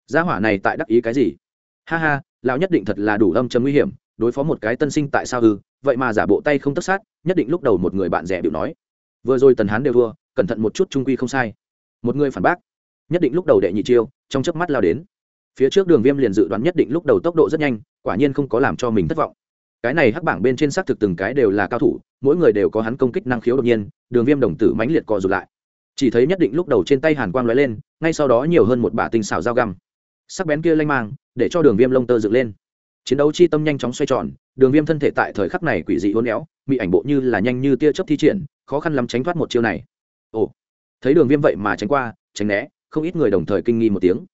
Gia hỏa này tại đắc ý cái gì? Ha ha, lão nhất định thật là đủ âm chấm nguy hiểm, đối phó một cái tân sinh tại sao ư vậy mà giả bộ tay không tất sát, nhất định lúc đầu một người bạn rẻ biểu nói. Vừa rồi tần hán đều thua, cẩn thận một chút trung quy không sai một người phản bác. Nhất định lúc đầu đệ nhị chiêu, trong chớp mắt lao đến. Phía trước đường viêm liền dự đoán nhất định lúc đầu tốc độ rất nhanh, quả nhiên không có làm cho mình thất vọng. Cái này hắc bảng bên trên xác thực từng cái đều là cao thủ, mỗi người đều có hắn công kích năng khiếu đột nhiên, đường viêm đồng tử mãnh liệt co rụt lại. Chỉ thấy nhất định lúc đầu trên tay hàn quang lóe lên, ngay sau đó nhiều hơn một bả tinh xảo dao găm. Sắc bén kia lanh mang, để cho đường viêm lông tơ dựng lên. Chiến đấu chi tâm nhanh chóng xoay tròn, đường viêm thân thể tại thời khắc này quỷ dị hôn éo bị ảnh bộ như là nhanh như tia chớp thi triển, khó khăn lắm tránh thoát một chiêu này. Ồ thấy đường viêm vậy mà tránh qua, tránh né, không ít người đồng thời kinh nghi một tiếng.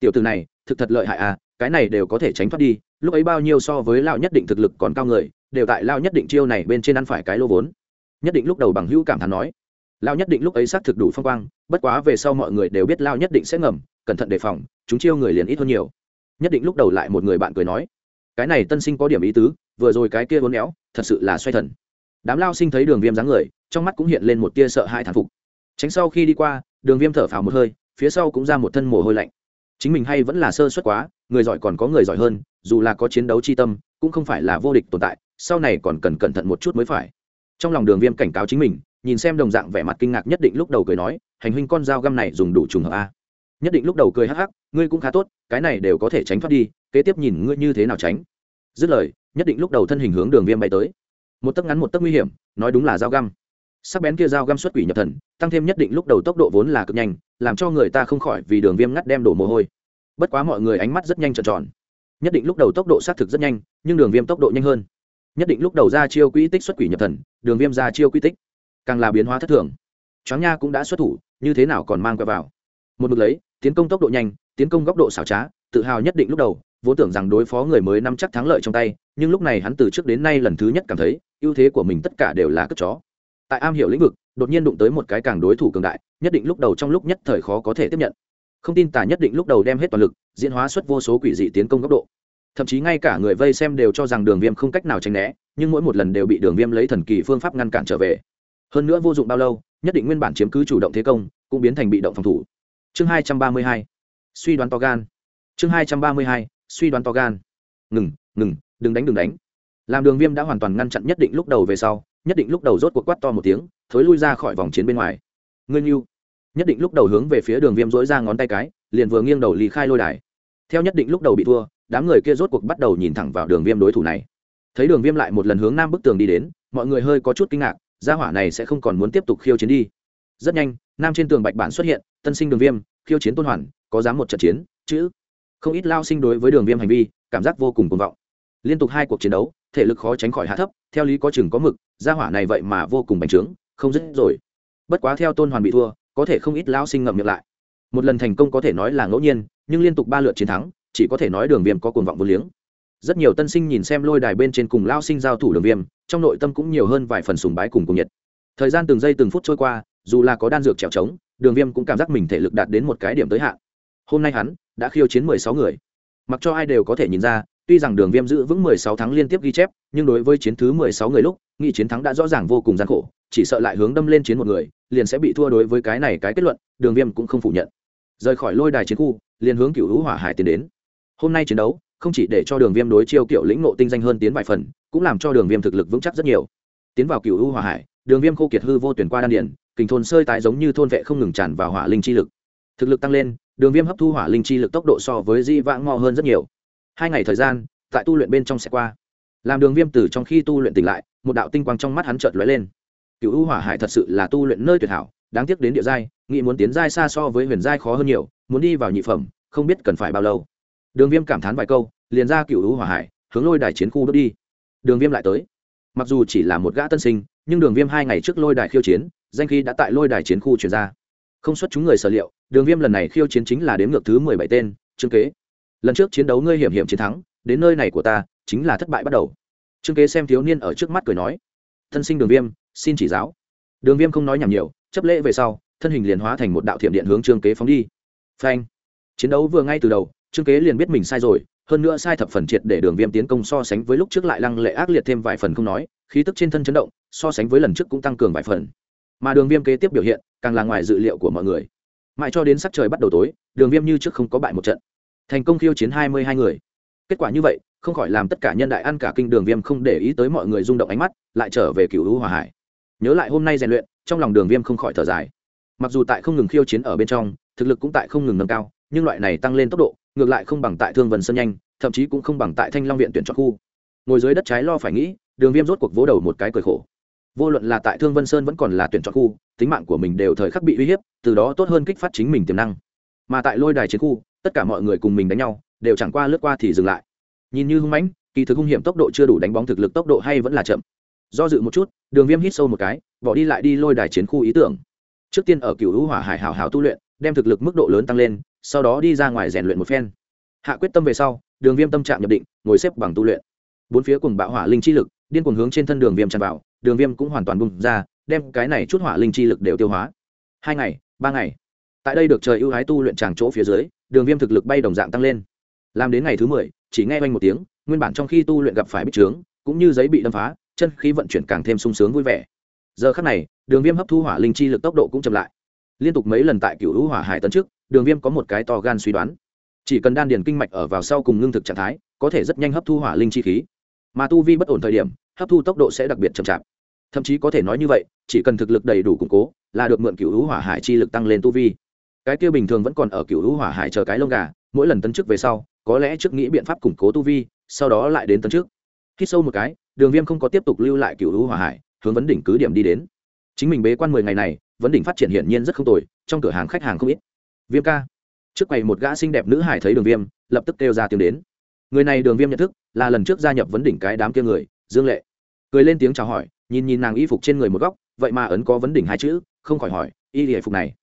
Tiểu từ này, thực thật lợi hại à cái này đều có thể tránh thoát đi, lúc ấy bao nhiêu so với lao nhất định thực lực còn cao người, đều tại lao nhất định chiêu này bên trên ăn phải cái lô vốn. Nhất định lúc đầu bằng hữu cảm thán nói lao nhất định lúc ấy xác thực đủ phong quang, bất quá về sau mọi người đều biết lao nhất định sẽ ngầm, cẩn thận đề phòng, chúng chiêu người liền ít hơn nhiều. Nhất định lúc đầu lại một người bạn cười nói, cái này tân sinh có điểm ý tứ, vừa rồi cái kia vốn éo, thật sự là xoay thần. Đám lao sinh thấy đường viêm dáng người, trong mắt cũng hiện lên một tia sợ hãi thản phục tránh sau khi đi qua, đường viêm thở phào một hơi, phía sau cũng ra một thân mồ hôi lạnh. Chính mình hay vẫn là sơ suất quá, người giỏi còn có người giỏi hơn, dù là có chiến đấu chi tâm, cũng không phải là vô địch tồn tại, sau này còn cần cẩn thận một chút mới phải. Trong lòng đường viêm cảnh cáo chính mình, nhìn xem đồng dạng vẻ mặt kinh ngạc nhất định lúc đầu cười nói, hành huynh con dao găm này dùng đủ trùng hợp a. Nhất định lúc đầu cười hắc hắc, ngươi cũng khá tốt, cái này đều có thể tránh thoát đi, kế tiếp nhìn ngươi như thế nào tránh. Dứt lời, nhất định lúc đầu thân hình hướng đường viêm bay tới. Một tấc ngắn một tấc nguy hiểm, nói đúng là dao găm sắc bén kia dao găm xuất quỷ nhập thần, tăng thêm nhất định lúc đầu tốc độ vốn là cực nhanh, làm cho người ta không khỏi vì đường viêm ngắt đem đổ mồ hôi. Bất quá mọi người ánh mắt rất nhanh tròn tròn. Nhất định lúc đầu tốc độ xác thực rất nhanh, nhưng đường viêm tốc độ nhanh hơn. Nhất định lúc đầu ra chiêu quỹ tích xuất quỷ nhập thần, đường viêm ra chiêu quỹ tích. Càng là biến hóa thất thường. Choáng nha cũng đã xuất thủ, như thế nào còn mang quẹo vào. Một mực lấy, tiến công tốc độ nhanh, tiến công góc độ xảo trá, tự hào nhất định lúc đầu, vốn tưởng rằng đối phó người mới nắm chắc thắng lợi trong tay, nhưng lúc này hắn từ trước đến nay lần thứ nhất cảm thấy, ưu thế của mình tất cả đều là cất chó tại am hiểu lĩnh vực, đột nhiên đụng tới một cái càng đối thủ cường đại, nhất định lúc đầu trong lúc nhất thời khó có thể tiếp nhận. Không tin tả nhất định lúc đầu đem hết toàn lực, diễn hóa xuất vô số quỷ dị tiến công góc độ. Thậm chí ngay cả người vây xem đều cho rằng đường viêm không cách nào tránh né, nhưng mỗi một lần đều bị đường viêm lấy thần kỳ phương pháp ngăn cản trở về. Hơn nữa vô dụng bao lâu, nhất định nguyên bản chiếm cứ chủ động thế công, cũng biến thành bị động phòng thủ. Chương hai trăm ba mươi hai, suy đoán to gan. Chương hai trăm ba mươi hai, suy đoán to gan. Ngừng ngừng, đừng đánh đừng đánh. Làm đường viêm đã hoàn toàn ngăn chặn nhất định lúc đầu về sau nhất định lúc đầu rốt cuộc quát to một tiếng, thối lui ra khỏi vòng chiến bên ngoài. Ngươi như nhất định lúc đầu hướng về phía đường viêm dỗi ra ngón tay cái, liền vừa nghiêng đầu lý khai lôi đài. Theo nhất định lúc đầu bị thua, đám người kia rốt cuộc bắt đầu nhìn thẳng vào đường viêm đối thủ này. Thấy đường viêm lại một lần hướng nam bức tường đi đến, mọi người hơi có chút kinh ngạc, gia hỏa này sẽ không còn muốn tiếp tục khiêu chiến đi. Rất nhanh, nam trên tường bạch bản xuất hiện, tân sinh đường viêm, khiêu chiến tôn hoàn, có dám một trận chiến, chữ. Không ít lao sinh đối với đường viêm hành vi, cảm giác vô cùng cuồng vọng. Liên tục hai cuộc chiến đấu thể lực khó tránh khỏi hạ thấp, theo lý có chừng có mực, gia hỏa này vậy mà vô cùng bành trướng, không dứt rồi. Bất quá theo tôn hoàn bị thua, có thể không ít lão sinh ngậm miệng lại. Một lần thành công có thể nói là ngẫu nhiên, nhưng liên tục ba lượt chiến thắng, chỉ có thể nói đường viêm có cuồng vọng vô liếng. Rất nhiều tân sinh nhìn xem lôi đài bên trên cùng lao sinh giao thủ đường viêm, trong nội tâm cũng nhiều hơn vài phần sùng bái cùng cùng nhiệt. Thời gian từng giây từng phút trôi qua, dù là có đan dược trèo trống, đường viêm cũng cảm giác mình thể lực đạt đến một cái điểm tới hạn. Hôm nay hắn đã khiêu chiến mười sáu người. Mặc cho ai đều có thể nhìn ra tuy rằng đường viêm giữ vững mười sáu tháng liên tiếp ghi chép, nhưng đối với chiến thứ mười sáu người lúc, nghị chiến thắng đã rõ ràng vô cùng gian khổ, chỉ sợ lại hướng đâm lên chiến một người, liền sẽ bị thua đối với cái này cái kết luận, đường viêm cũng không phủ nhận. Rời khỏi lôi đài chiến khu, liền hướng cựu hữu hỏa hải tiến đến. Hôm nay chiến đấu, không chỉ để cho đường viêm đối chiêu kiểu lĩnh nộ tinh danh hơn tiến vài phần, cũng làm cho đường viêm thực lực vững chắc rất nhiều. Tiến vào cựu hữu hỏa hải, đường viêm khô kiệt hư vô tuyển qua đan điển kình thôn sơi tái giống như thôn vệ không ngừng tràn vào hỏa linh chi lực. Thực lực tăng lên, đường viêm hấp thu hỏa linh chi lực tốc độ so với di vãng mò hơn rất nhiều hai ngày thời gian, tại tu luyện bên trong sẽ qua. Làm đường viêm từ trong khi tu luyện tỉnh lại, một đạo tinh quang trong mắt hắn chợt lóe lên. Cựu u hỏa hải thật sự là tu luyện nơi tuyệt hảo, đáng tiếc đến địa giai, nghĩ muốn tiến giai xa so với huyền giai khó hơn nhiều, muốn đi vào nhị phẩm, không biết cần phải bao lâu. Đường viêm cảm thán vài câu, liền ra cựu u hỏa hải, hướng lôi đài chiến khu bước đi. Đường viêm lại tới. Mặc dù chỉ là một gã tân sinh, nhưng đường viêm hai ngày trước lôi đài khiêu chiến, danh khí đã tại lôi đài chiến khu chuyển ra. Không xuất chúng người sở liệu, đường viêm lần này khiêu chiến chính là đếm ngược thứ mười bảy tên trương kế lần trước chiến đấu ngươi hiểm hiểm chiến thắng, đến nơi này của ta, chính là thất bại bắt đầu. Trương kế xem thiếu niên ở trước mắt cười nói, thân sinh đường viêm, xin chỉ giáo. Đường viêm không nói nhảm nhiều, chấp lễ về sau, thân hình liền hóa thành một đạo thiểm điện hướng trương kế phóng đi. Phanh! Chiến đấu vừa ngay từ đầu, trương kế liền biết mình sai rồi, hơn nữa sai thập phần triệt để đường viêm tiến công so sánh với lúc trước lại lăng lệ ác liệt thêm vài phần không nói, khí tức trên thân chấn động, so sánh với lần trước cũng tăng cường vài phần. Mà đường viêm kế tiếp biểu hiện, càng là ngoài dự liệu của mọi người. Mãi cho đến sắc trời bắt đầu tối, đường viêm như trước không có bại một trận thành công khiêu chiến hai mươi hai người. Kết quả như vậy, không khỏi làm tất cả nhân đại ăn cả kinh đường viêm không để ý tới mọi người rung động ánh mắt, lại trở về cựu hữu hòa hải. Nhớ lại hôm nay rèn luyện, trong lòng đường viêm không khỏi thở dài. Mặc dù tại không ngừng khiêu chiến ở bên trong, thực lực cũng tại không ngừng nâng cao, nhưng loại này tăng lên tốc độ, ngược lại không bằng tại thương vân sân nhanh, thậm chí cũng không bằng tại thanh long viện tuyển chọn khu. Ngồi dưới đất trái lo phải nghĩ, đường viêm rốt cuộc vỗ đầu một cái cười khổ. Vô luận là tại thương vân sơn vẫn còn là tuyển chọn khu, tính mạng của mình đều thời khắc bị uy hiếp, từ đó tốt hơn kích phát chính mình tiềm năng. Mà tại lôi đài chiến khu tất cả mọi người cùng mình đánh nhau, đều chẳng qua lướt qua thì dừng lại. Nhìn như hung mãnh, kỳ thực hung hiểm tốc độ chưa đủ đánh bóng thực lực tốc độ hay vẫn là chậm. Do dự một chút, đường viêm hít sâu một cái, bỏ đi lại đi lôi đài chiến khu ý tưởng. Trước tiên ở cựu hữu hỏa hải hảo hảo tu luyện, đem thực lực mức độ lớn tăng lên, sau đó đi ra ngoài rèn luyện một phen. Hạ quyết tâm về sau, đường viêm tâm trạng nhập định, ngồi xếp bằng tu luyện. Bốn phía cùng bạo hỏa linh chi lực, điên cuồng hướng trên thân đường viêm tràn vào, đường viêm cũng hoàn toàn bung ra, đem cái này chút hỏa linh chi lực đều tiêu hóa. Hai ngày, ba ngày. Tại đây được trời ưu ái tu luyện tràng chỗ phía dưới đường viêm thực lực bay đồng dạng tăng lên. Làm đến ngày thứ mười, chỉ nghe oanh một tiếng, nguyên bản trong khi tu luyện gặp phải bích trướng, cũng như giấy bị đâm phá, chân khí vận chuyển càng thêm sung sướng vui vẻ. Giờ khắc này, đường viêm hấp thu hỏa linh chi lực tốc độ cũng chậm lại. Liên tục mấy lần tại cựu hữu hỏa hải tấn trước, đường viêm có một cái to gan suy đoán. Chỉ cần đan điền kinh mạch ở vào sau cùng ngưng thực trạng thái, có thể rất nhanh hấp thu hỏa linh chi khí. Mà tu vi bất ổn thời điểm, hấp thu tốc độ sẽ đặc biệt chậm chạp. Thậm chí có thể nói như vậy, chỉ cần thực lực đầy đủ củng cố, là được mượn cựu hữu hỏa hải chi lực tăng lên tu vi cái kia bình thường vẫn còn ở cựu hữu hỏa hải chờ cái lông gà, mỗi lần tấn chức về sau, có lẽ trước nghĩ biện pháp củng cố tu vi, sau đó lại đến tấn trước khi sâu một cái, đường viêm không có tiếp tục lưu lại cựu hữu hỏa hải, hướng vấn đỉnh cứ điểm đi đến. Chính mình bế quan mười ngày này, vấn đỉnh phát triển hiển nhiên rất không tồi, trong cửa hàng khách hàng không ít. Viêm ca. Trước quầy một gã xinh đẹp nữ hải thấy đường viêm, lập tức kêu ra tiếng đến. Người này đường viêm nhận thức, là lần trước gia nhập vấn đỉnh cái đám kia người, dương lệ. Cười lên tiếng chào hỏi, nhìn nhìn nàng y phục trên người một góc, vậy mà ấn có vấn đỉnh hai chữ, không khỏi hỏi, y y phục này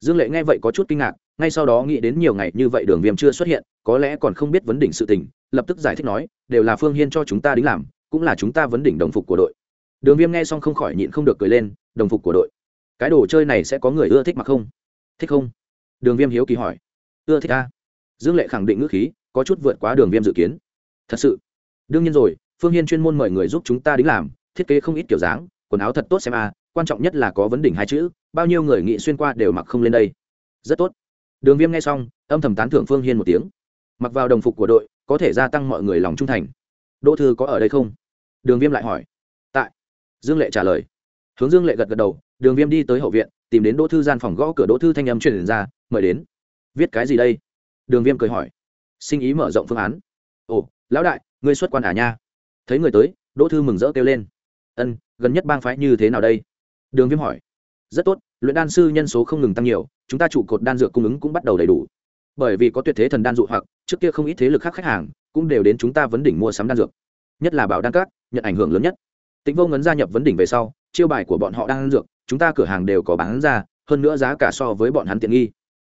dương lệ nghe vậy có chút kinh ngạc, ngay sau đó nghĩ đến nhiều ngày như vậy đường viêm chưa xuất hiện, có lẽ còn không biết vấn đỉnh sự tình, lập tức giải thích nói, đều là phương hiên cho chúng ta đính làm, cũng là chúng ta vấn đỉnh đồng phục của đội. Đường viêm nghe xong không khỏi nhịn không được cười lên, đồng phục của đội. Cái đồ chơi này sẽ có người ưa thích mặc không? Thích không? Đường viêm hiếu kỳ hỏi. Ưa thích a. Dương lệ khẳng định ngữ khí, có chút vượt quá đường viêm dự kiến. Thật sự. Đương nhiên rồi, phương hiên chuyên môn mời người giúp chúng ta đính làm, thiết kế không ít kiểu dáng, quần áo thật tốt xem a quan trọng nhất là có vấn đỉnh hai chữ, bao nhiêu người nghị xuyên qua đều mặc không lên đây. Rất tốt. Đường viêm nghe xong, âm thầm tán thưởng phương hiên một tiếng. Mặc vào đồng phục của đội, có thể gia tăng mọi người lòng trung thành. Đỗ thư có ở đây không? Đường viêm lại hỏi. Tại. Dương lệ trả lời. Hướng dương lệ gật gật đầu, đường viêm đi tới hậu viện, tìm đến đỗ thư gian phòng gõ cửa đỗ thư thanh âm truyền ra, mời đến. Viết cái gì đây? Đường viêm cười hỏi. Sinh ý mở rộng phương án. Ồ, lão đại, ngươi xuất quan à nha? Thấy người tới, đỗ thư mừng rỡ kêu lên. Ân, gần nhất bang phái như thế nào đây? Đường viêm hỏi. Rất tốt, luyện đan sư nhân số không ngừng tăng nhiều, chúng ta trụ cột đan dược cung ứng cũng bắt đầu đầy đủ. Bởi vì có tuyệt thế thần đan dụ hoặc, trước kia không ít thế lực khác khách hàng cũng đều đến chúng ta vấn đỉnh mua sắm đan dược. Nhất là bảo đan các, nhận ảnh hưởng lớn nhất. Tĩnh vô ngấn gia nhập vấn đỉnh về sau, chiêu bài của bọn họ đan dược, chúng ta cửa hàng đều có bán ra, hơn nữa giá cả so với bọn hắn tiện nghi.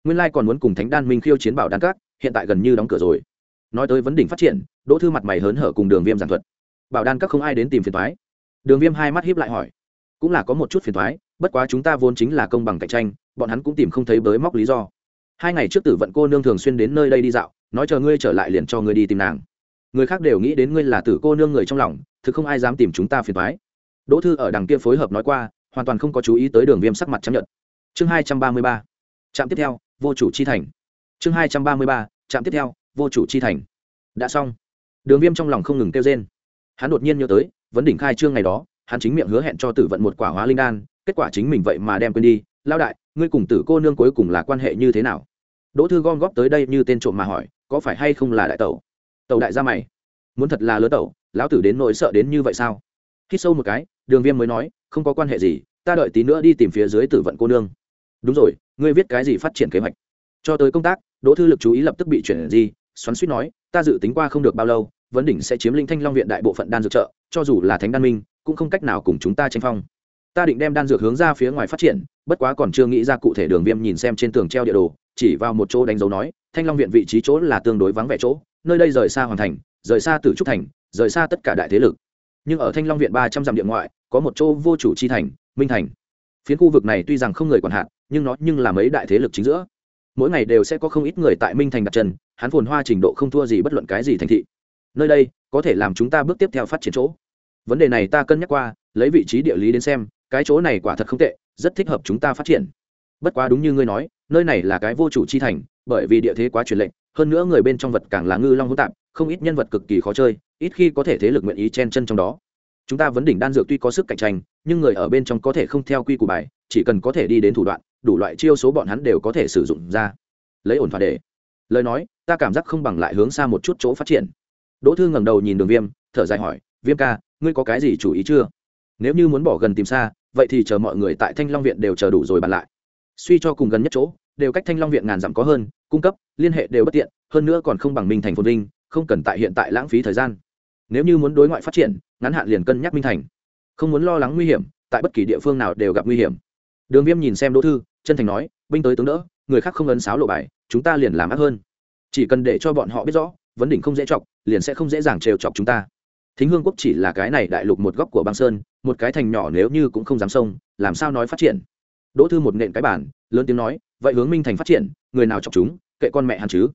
Nguyên Lai còn muốn cùng thánh đan minh khiêu chiến bảo đan các, hiện tại gần như đóng cửa rồi. Nói tới vấn đỉnh phát triển, đỗ thư mặt mày hớn hở cùng đường viêm giảng thuật. Bảo đan các không ai đến tìm phiền thoái đường viêm hai mắt hiếp lại hỏi cũng là có một chút phiền thoái, bất quá chúng ta vốn chính là công bằng cạnh tranh, bọn hắn cũng tìm không thấy bới móc lý do. Hai ngày trước tử vận cô nương thường xuyên đến nơi đây đi dạo, nói chờ ngươi trở lại liền cho ngươi đi tìm nàng. Người khác đều nghĩ đến ngươi là tử cô nương người trong lòng, thực không ai dám tìm chúng ta phiền thoái. Đỗ thư ở đằng kia phối hợp nói qua, hoàn toàn không có chú ý tới đường viêm sắc mặt chấp nhận chương hai trăm ba mươi ba. Trạm tiếp theo, vô chủ chi thành. Chương hai trăm ba mươi ba, trạm tiếp theo, vô chủ chi thành. Đã xong. Đường viêm trong lòng không ngừng kêu trên hắn đột nhiên nhớ tới, vấn đỉnh khai trương ngày đó hắn chính miệng hứa hẹn cho tử vận một quả hóa linh đan, kết quả chính mình vậy mà đem quên đi. Lao đại, ngươi cùng tử cô nương cuối cùng là quan hệ như thế nào? Đỗ thư gom góp tới đây như tên trộm mà hỏi, có phải hay không là đại tẩu? Tẩu đại gia mày. Muốn thật là lớn tẩu, lão tử đến nỗi sợ đến như vậy sao? Khi sâu một cái, đường viêm mới nói, không có quan hệ gì, ta đợi tí nữa đi tìm phía dưới tử vận cô nương. Đúng rồi, ngươi viết cái gì phát triển kế hoạch? Cho tới công tác, đỗ thư lực chú ý lập tức bị chuyển gì xoắn suýt nói, ta dự tính qua không được bao lâu, vấn đỉnh sẽ chiếm linh thanh long viện đại bộ phận đan dược trợ, cho dù là thánh đan minh cũng không cách nào cùng chúng ta tranh phong. Ta định đem đan dược hướng ra phía ngoài phát triển, bất quá còn chưa nghĩ ra cụ thể đường viêm nhìn xem trên tường treo địa đồ, chỉ vào một chỗ đánh dấu nói, thanh long viện vị trí chỗ là tương đối vắng vẻ chỗ, nơi đây rời xa hoàn thành, rời xa từ trúc thành, rời xa tất cả đại thế lực. Nhưng ở thanh long viện ba trăm dặm địa ngoại, có một chỗ vô chủ chi thành, minh thành. Phiến khu vực này tuy rằng không người quản hạt, nhưng nó nhưng là mấy đại thế lực chính giữa. Mỗi ngày đều sẽ có không ít người tại minh thành đặt chân, hắn phồn hoa trình độ không thua gì bất luận cái gì thành thị. Nơi đây, có thể làm chúng ta bước tiếp theo phát triển chỗ vấn đề này ta cân nhắc qua, lấy vị trí địa lý đến xem, cái chỗ này quả thật không tệ, rất thích hợp chúng ta phát triển. Bất quá đúng như ngươi nói, nơi này là cái vô chủ chi thành, bởi vì địa thế quá truyền lệnh, hơn nữa người bên trong vật càng là ngư long hỗn tạp, không ít nhân vật cực kỳ khó chơi, ít khi có thể thế lực nguyện ý chen chân trong đó. Chúng ta vấn đỉnh đan dược tuy có sức cạnh tranh, nhưng người ở bên trong có thể không theo quy củ bài, chỉ cần có thể đi đến thủ đoạn, đủ loại chiêu số bọn hắn đều có thể sử dụng ra. Lấy ổn thỏa để. Lời nói, ta cảm giác không bằng lại hướng xa một chút chỗ phát triển. Đỗ thư ngẩng đầu nhìn đường viêm, thở dài hỏi, viêm ca ngươi có cái gì chủ ý chưa? Nếu như muốn bỏ gần tìm xa, vậy thì chờ mọi người tại thanh long viện đều chờ đủ rồi bàn lại. Suy cho cùng gần nhất chỗ, đều cách thanh long viện ngàn dặm có hơn, cung cấp, liên hệ đều bất tiện, hơn nữa còn không bằng minh thành phồn vinh, không cần tại hiện tại lãng phí thời gian. Nếu như muốn đối ngoại phát triển, ngắn hạn liền cân nhắc minh thành. Không muốn lo lắng nguy hiểm, tại bất kỳ địa phương nào đều gặp nguy hiểm. Đường viêm nhìn xem đỗ thư, chân thành nói, binh tới tướng đỡ, người khác không ấn sáo lộ bài, chúng ta liền làm ác hơn. Chỉ cần để cho bọn họ biết rõ, vấn đỉnh không dễ chọc, liền sẽ không dễ dàng trêu chọc chúng ta thính hương quốc chỉ là cái này đại lục một góc của băng sơn, một cái thành nhỏ nếu như cũng không dám sông làm sao nói phát triển? Đỗ thư một nện cái bản lớn tiếng nói, vậy hướng minh thành phát triển, người nào chọc chúng, kệ con mẹ hắn chứ?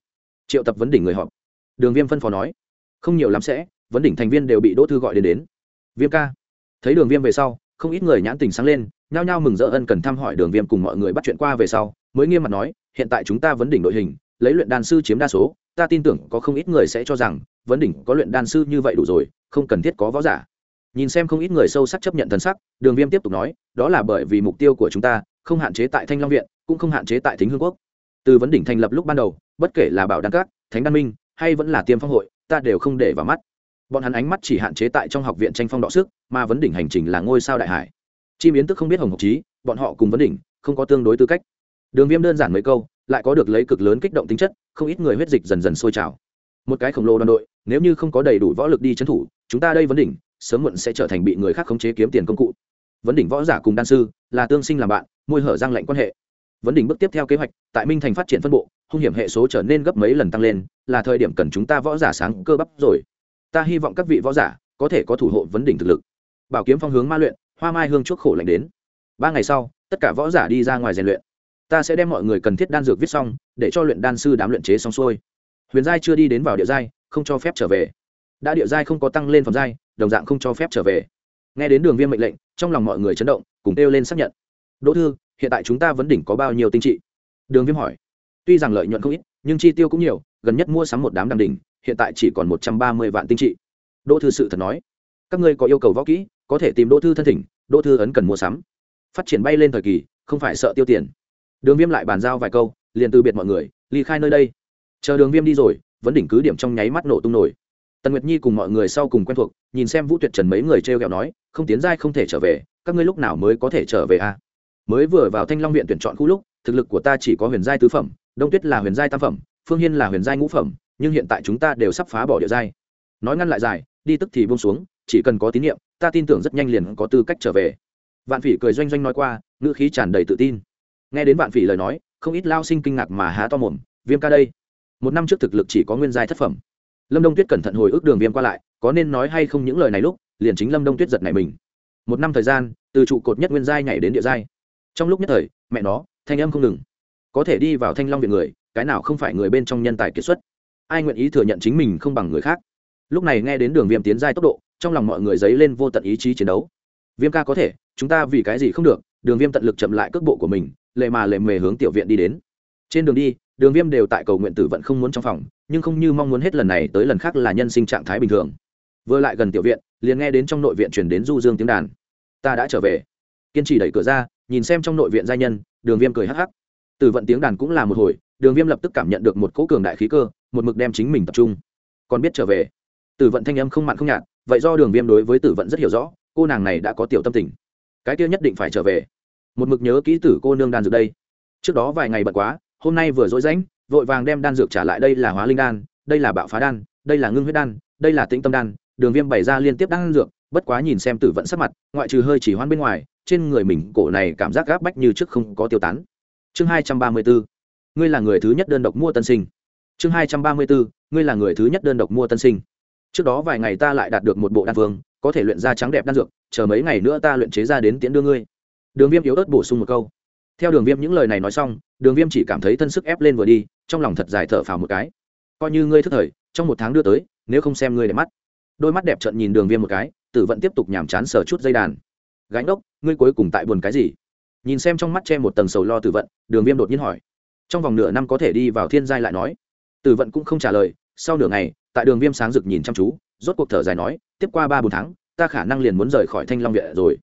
Triệu tập vấn đỉnh người họp. Đường viêm phân phó nói, không nhiều lắm sẽ, vấn đỉnh thành viên đều bị đỗ thư gọi đến đến. Viêm ca. Thấy đường viêm về sau, không ít người nhãn tình sáng lên, nhao nhao mừng rỡ ân cần thăm hỏi đường viêm cùng mọi người bắt chuyện qua về sau, mới nghiêm mặt nói, hiện tại chúng ta vấn đỉnh đội hình, lấy luyện đan sư chiếm đa số, ta tin tưởng có không ít người sẽ cho rằng, vấn đỉnh có luyện đan sư như vậy đủ rồi không cần thiết có võ giả. Nhìn xem không ít người sâu sắc chấp nhận thần sắc, đường viêm tiếp tục nói, đó là bởi vì mục tiêu của chúng ta không hạn chế tại thanh long viện, cũng không hạn chế tại thính hương quốc. Từ vấn đỉnh thành lập lúc ban đầu, bất kể là bảo đan các, thánh đan minh, hay vẫn là tiêm phong hội, ta đều không để vào mắt. Bọn hắn ánh mắt chỉ hạn chế tại trong học viện tranh phong đọ sức, mà vấn đỉnh hành trình là ngôi sao đại hải. Chi yến tức không biết hồng học trí bọn họ cùng vấn đỉnh, không có tương đối tư cách. Đường viêm đơn giản mấy câu, lại có được lấy cực lớn kích động tính chất, không ít người huyết dịch dần dần sôi trào. Một cái khổng lồ đoàn đội, nếu như không có đầy đủ võ lực đi trấn thủ chúng ta đây vấn đỉnh, sớm muộn sẽ trở thành bị người khác khống chế kiếm tiền công cụ. Vấn đỉnh võ giả cùng đan sư, là tương sinh làm bạn, môi hở giang lạnh quan hệ. Vấn đỉnh bước tiếp theo kế hoạch, tại minh thành phát triển phân bộ, hung hiểm hệ số trở nên gấp mấy lần tăng lên, là thời điểm cần chúng ta võ giả sáng cơ bắp rồi. Ta hy vọng các vị võ giả có thể có thủ hộ vấn đỉnh thực lực. Bảo kiếm phong hướng ma luyện, hoa mai hương chuốc khổ lạnh đến. Ba ngày sau, tất cả võ giả đi ra ngoài rèn luyện. Ta sẽ đem mọi người cần thiết đan dược viết xong, để cho luyện đan sư đám luyện chế xong xuôi. Huyền giai chưa đi đến vào địa giai, không cho phép trở về đã địa giai không có tăng lên phẩm giai, đồng dạng không cho phép trở về. Nghe đến đường viêm mệnh lệnh, trong lòng mọi người chấn động, cùng kêu lên xác nhận. Đỗ thư, hiện tại chúng ta vấn đỉnh có bao nhiêu tinh trị? Đường viêm hỏi. Tuy rằng lợi nhuận không ít, nhưng chi tiêu cũng nhiều, gần nhất mua sắm một đám đằng đỉnh, hiện tại chỉ còn một trăm ba mươi vạn tinh trị. Đỗ thư sự thật nói. Các ngươi có yêu cầu võ kỹ, có thể tìm đỗ thư thân thỉnh, đỗ thư ấn cần mua sắm. Phát triển bay lên thời kỳ, không phải sợ tiêu tiền. Đường viêm lại bàn giao vài câu, liền từ biệt mọi người, ly khai nơi đây. Chờ đường viêm đi rồi vẫn đỉnh cứ điểm trong nháy mắt nổ tung nổi tần nguyệt nhi cùng mọi người sau cùng quen thuộc, nhìn xem vũ tuyệt trần mấy người t r e o kẹo nói, không tiến giai không thể trở về, các ngươi lúc nào mới có thể trở về a à? mới vừa vào thanh long viện tuyển chọn khu lúc, thực lực của ta chỉ có huyền giai tứ phẩm, đông tuyết là huyền giai tam phẩm, phương hiên là huyền giai ngũ phẩm, nhưng hiện tại chúng ta đều sắp phá bỏ địa giai. Nói ngăn lại dài, đi tức thì buông xuống, chỉ cần có tín nhiệm ta tin tưởng rất nhanh liền có tư cách trở về. Vạn phỉ cười doanh doanh nói qua, ngữ khí tràn đầy tự tin. Nghe đến vạn phỉ lời nói, không ít lao sinh kinh ngạc mà há to mồm, viêm ca đây, một năm trước thực lực chỉ có nguyên giai thất phẩm lâm đông tuyết cẩn thận hồi ức đường viêm qua lại, có nên nói hay không những lời này lúc, liền chính lâm đông tuyết giật này mình. Một năm thời gian, từ trụ cột nhất nguyên giai nhảy đến địa giai. Trong lúc nhất thời, mẹ nó, thanh âm không ngừng. Có thể đi vào thanh long viện người, cái nào không phải người bên trong nhân tài kiệt xuất? Ai nguyện ý thừa nhận chính mình không bằng người khác? Lúc này nghe đến đường viêm tiến giai tốc độ, trong lòng mọi người dấy lên vô tận ý chí chiến đấu. Viêm ca có thể, chúng ta vì cái gì không được, đường viêm tận lực chậm lại cước bộ của mình, lệ mà lệ mề hướng tiểu viện đi đến. Trên đường đi đường viêm đều tại cầu nguyện tử vận không muốn trong phòng, nhưng không như mong muốn hết lần này tới lần khác là nhân sinh trạng thái bình thường. Vừa lại gần tiểu viện, liền nghe đến trong nội viện chuyển đến du dương tiếng đàn. Ta đã trở về. Kiên trì đẩy cửa ra, nhìn xem trong nội viện gia nhân, đường viêm cười hắc hắc. Tử vận tiếng đàn cũng là một hồi, đường viêm lập tức cảm nhận được một cỗ cường đại khí cơ, một mực đem chính mình tập trung. Còn biết trở về. Tử vận thanh âm không mặn không nhạt, vậy do đường viêm đối với tử vận rất hiểu rõ, cô nàng này đã có tiểu tâm tình. Cái kia nhất định phải trở về. Một mực nhớ kỹ tử cô nương đàn dược đây. Trước đó vài ngày bận quá hôm nay vừa dỗi rãnh, vội vàng đem đan dược trả lại, đây là hóa linh đan, đây là bạo phá đan, đây là ngưng huyết đan, đây là tĩnh tâm đan, đường viêm bày ra liên tiếp đan dược, bất quá nhìn xem tử vận sắc mặt, ngoại trừ hơi chỉ hoan bên ngoài, trên người mình cổ này cảm giác gáp bách như trước không có tiêu tán. Chương hai trăm ba mươi bốn, ngươi là người thứ nhất đơn độc mua tân sinh. Chương hai trăm ba mươi bốn, ngươi là người thứ nhất đơn độc mua tân sinh. Trước đó vài ngày ta lại đạt được một bộ đan phương có thể luyện ra trắng đẹp đan dược, chờ mấy ngày nữa ta luyện chế ra đến tiễn đưa ngươi. Đường viêm yếu ớt bổ sung một câu. Theo đường viêm những lời này nói xong đường viêm chỉ cảm thấy thân sức ép lên vừa đi, trong lòng thật dài thở phào một cái. Coi như ngươi thức thời, trong một tháng đưa tới, nếu không xem ngươi để mắt. Đôi mắt đẹp trận nhìn đường viêm một cái, tử vận tiếp tục nhàm chán sờ chút dây đàn. Gánh đốc, ngươi cuối cùng tại buồn cái gì? Nhìn xem trong mắt che một tầng sầu lo tử vận, đường viêm đột nhiên hỏi. Trong vòng nửa năm có thể đi vào thiên giai lại nói. Tử vận cũng không trả lời, sau nửa ngày, tại đường viêm sáng rực nhìn chăm chú, rốt cuộc thở dài nói, tiếp qua ba bốn tháng, ta khả năng liền muốn rời khỏi thanh long viện rồi.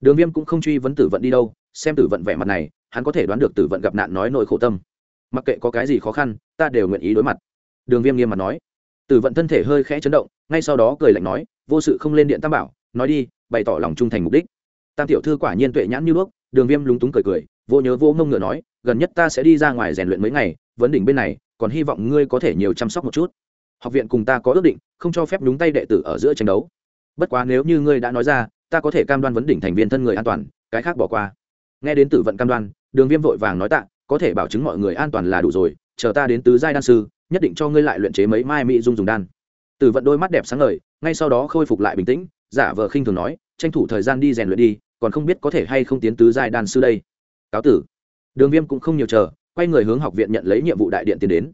Đường viêm cũng không truy vấn tử vận đi đâu, xem tử vận vẻ mặt này hắn có thể đoán được tử vận gặp nạn nói nỗi khổ tâm. Mặc kệ có cái gì khó khăn, ta đều nguyện ý đối mặt. Đường viêm nghiêm mặt nói. Tử vận thân thể hơi khẽ chấn động, ngay sau đó cười lạnh nói, vô sự không lên điện tam bảo, nói đi, bày tỏ lòng trung thành mục đích. Tam tiểu thư quả nhiên tuệ nhãn như bước đường viêm lúng túng cười cười, vô nhớ vô ngông ngựa nói, gần nhất ta sẽ đi ra ngoài rèn luyện mấy ngày, vấn đỉnh bên này, còn hy vọng ngươi có thể nhiều chăm sóc một chút. Học viện cùng ta có ước định, không cho phép đúng tay đệ tử ở giữa tranh đấu. Bất quá nếu như ngươi đã nói ra, ta có thể cam đoan vấn đỉnh thành viên thân người an toàn, cái khác bỏ qua. Nghe đến tử vận cam đoan đường viêm vội vàng nói tạ, có thể bảo chứng mọi người an toàn là đủ rồi, chờ ta đến tứ giai đan sư, nhất định cho ngươi lại luyện chế mấy mai mỹ dung dùng đan. Từ vận đôi mắt đẹp sáng ngời, ngay sau đó khôi phục lại bình tĩnh, giả vờ khinh thường nói, tranh thủ thời gian đi rèn luyện đi, còn không biết có thể hay không tiến tứ giai đan sư đây. Cáo tử. Đường viêm cũng không nhiều chờ, quay người hướng học viện nhận lấy nhiệm vụ đại điện tiến đến.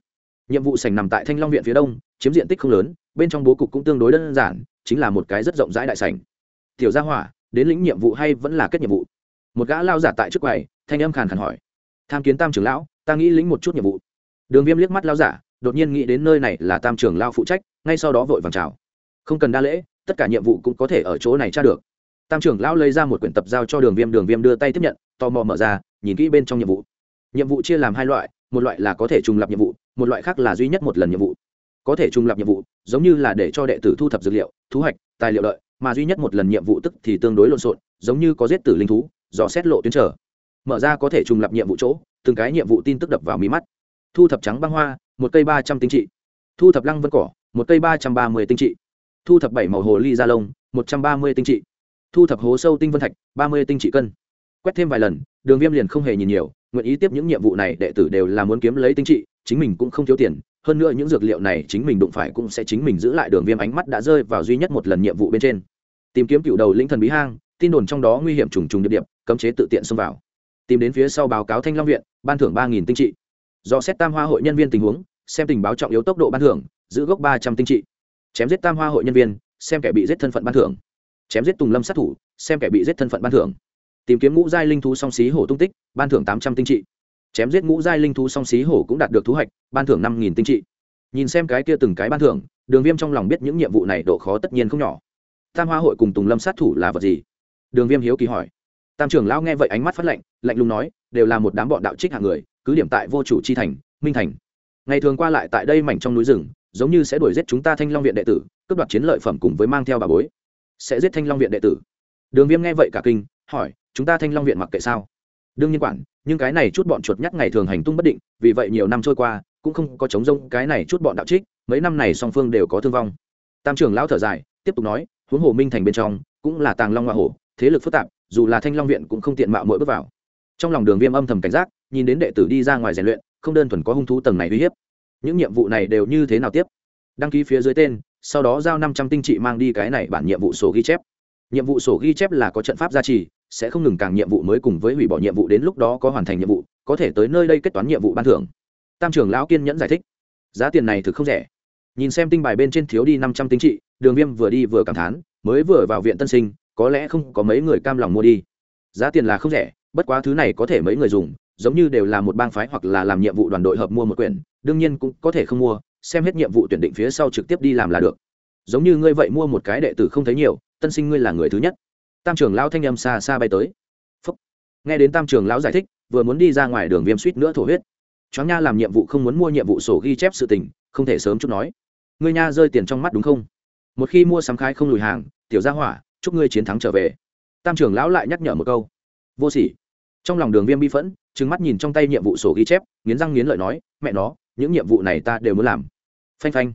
Nhiệm vụ sành nằm tại thanh long viện phía đông, chiếm diện tích không lớn, bên trong bố cục cũng tương đối đơn giản, chính là một cái rất rộng rãi đại sành tiểu gia hỏa, đến lĩnh nhiệm vụ hay vẫn là kết nhiệm vụ? Một gã lao giả tại trước quầy thanh âm khàn khàn hỏi. Tham kiến tam trưởng lão ta nghĩ lĩnh một chút nhiệm vụ. Đường viêm liếc mắt lao giả đột nhiên nghĩ đến nơi này là tam trưởng lao phụ trách ngay sau đó vội vàng chào. Không cần đa lễ tất cả nhiệm vụ cũng có thể ở chỗ này tra được. Tam trưởng lão lấy ra một quyển tập giao cho đường viêm đường viêm đưa tay tiếp nhận tò mò mở ra nhìn kỹ bên trong nhiệm vụ. Nhiệm vụ chia làm hai loại một loại là có thể trùng lập nhiệm vụ một loại khác là duy nhất một lần nhiệm vụ. Có thể trùng lập nhiệm vụ giống như là để cho đệ tử thu thập dữ liệu thu hoạch tài liệu lợi, mà duy nhất một lần nhiệm vụ tức thì tương đối lộn xộn giống như có giết tử linh thú dò xét lộ tuyến trở mở ra có thể trùng lập nhiệm vụ chỗ, từng cái nhiệm vụ tin tức đập vào mí mắt. Thu thập trắng băng hoa, một cây ba trăm tinh trị. Thu thập lăng vân cỏ, một cây ba trăm ba mươi tinh trị. Thu thập bảy màu hồ ly da lông, một trăm ba mươi tinh trị. Thu thập hố sâu tinh vân thạch, ba mươi tinh trị cân. Quét thêm vài lần, đường viêm liền không hề nhìn nhiều, nguyện ý tiếp những nhiệm vụ này đệ tử đều là muốn kiếm lấy tinh trị, chính mình cũng không thiếu tiền. Hơn nữa những dược liệu này chính mình đụng phải cũng sẽ chính mình giữ lại đường viêm ánh mắt đã rơi vào duy nhất một lần nhiệm vụ bên trên. Tìm kiếm cựu đầu linh thần bí hang, tin đồn trong đó nguy hiểm trùng trùng điệp điệp, cấm chế tự tiện xông vào tìm đến phía sau báo cáo thanh long viện, ban thưởng ba nghìn tinh trị. Do xét tam hoa hội nhân viên tình huống, xem tình báo trọng yếu tốc độ ban thưởng, giữ gốc ba trăm tinh trị. Chém giết tam hoa hội nhân viên, xem kẻ bị giết thân phận ban thưởng. Chém giết tùng lâm sát thủ, xem kẻ bị giết thân phận ban thưởng. Tìm kiếm ngũ giai linh thú song xí hổ tung tích, ban thưởng tám trăm tinh trị. Chém giết ngũ giai linh thú song xí hổ cũng đạt được thu hoạch, ban thưởng năm nghìn tinh trị. Nhìn xem cái kia từng cái ban thưởng, đường viêm trong lòng biết những nhiệm vụ này độ khó tất nhiên không nhỏ. Tam hoa hội cùng tùng lâm sát thủ là vật gì? Đường viêm hiếu kỳ hỏi tam trưởng lão nghe vậy ánh mắt phát lạnh lạnh lùng nói, đều là một đám bọn đạo trích hạng người, cứ điểm tại vô chủ chi thành, minh thành. Ngày thường qua lại tại đây mảnh trong núi rừng, giống như sẽ đuổi giết chúng ta thanh long viện đệ tử, cướp đoạt chiến lợi phẩm cùng với mang theo bà bối. Sẽ giết thanh long viện đệ tử. Đường viêm nghe vậy cả kinh, hỏi, chúng ta thanh long viện mặc kệ sao? Đương nhiên quản, nhưng cái này chút bọn chuột nhắt ngày thường hành tung bất định, vì vậy nhiều năm trôi qua, cũng không có chống rông cái này chút bọn đạo trích, mấy năm này song phương đều có thương vong. Tam trưởng lão thở dài, tiếp tục nói, huống hồ minh thành bên trong, cũng là tàng long hoa hổ, thế lực phức tạp dù là thanh long viện cũng không tiện mạo mỗi bước vào. Trong lòng đường viêm âm thầm cảnh giác, nhìn đến đệ tử đi ra ngoài rèn luyện, không đơn thuần có hung thú tầng này uy hiếp. Những nhiệm vụ này đều như thế nào tiếp? Đăng ký phía dưới tên, sau đó giao năm trăm tinh trị mang đi cái này bản nhiệm vụ sổ ghi chép. Nhiệm vụ sổ ghi chép là có trận pháp gia trì, sẽ không ngừng càng nhiệm vụ mới cùng với hủy bỏ nhiệm vụ đến lúc đó có hoàn thành nhiệm vụ, có thể tới nơi đây kết toán nhiệm vụ ban thưởng. Tam trưởng lão kiên nhẫn giải thích. Giá tiền này thực không rẻ. Nhìn xem tinh bài bên trên thiếu đi năm trăm tinh trị, đường viêm vừa đi vừa cảm thán, mới vừa vào viện tân sinh có lẽ không có mấy người cam lòng mua đi. Giá tiền là không rẻ, bất quá thứ này có thể mấy người dùng, giống như đều là một bang phái hoặc là làm nhiệm vụ đoàn đội hợp mua một quyển, đương nhiên cũng có thể không mua, xem hết nhiệm vụ tuyển định phía sau trực tiếp đi làm là được. Giống như ngươi vậy mua một cái đệ tử không thấy nhiều, tân sinh ngươi là người thứ nhất. Tam trưởng lão thanh âm xa xa bay tới. Phúc. nghe đến tam trưởng lão giải thích, vừa muốn đi ra ngoài đường viêm suýt nữa thổ huyết. Choáng nha làm nhiệm vụ không muốn mua nhiệm vụ sổ ghi chép sự tình, không thể sớm chút nói. Ngươi nha rơi tiền trong mắt đúng không? Một khi mua sắm khai không lùi hàng, tiểu gia hỏa chúc ngươi chiến thắng trở về. Tam trưởng lão lại nhắc nhở một câu. Vô sỉ. Trong lòng đường viêm bi phẫn, trừng mắt nhìn trong tay nhiệm vụ sổ ghi chép, nghiến răng nghiến lợi nói, mẹ nó, những nhiệm vụ này ta đều muốn làm. Phanh phanh.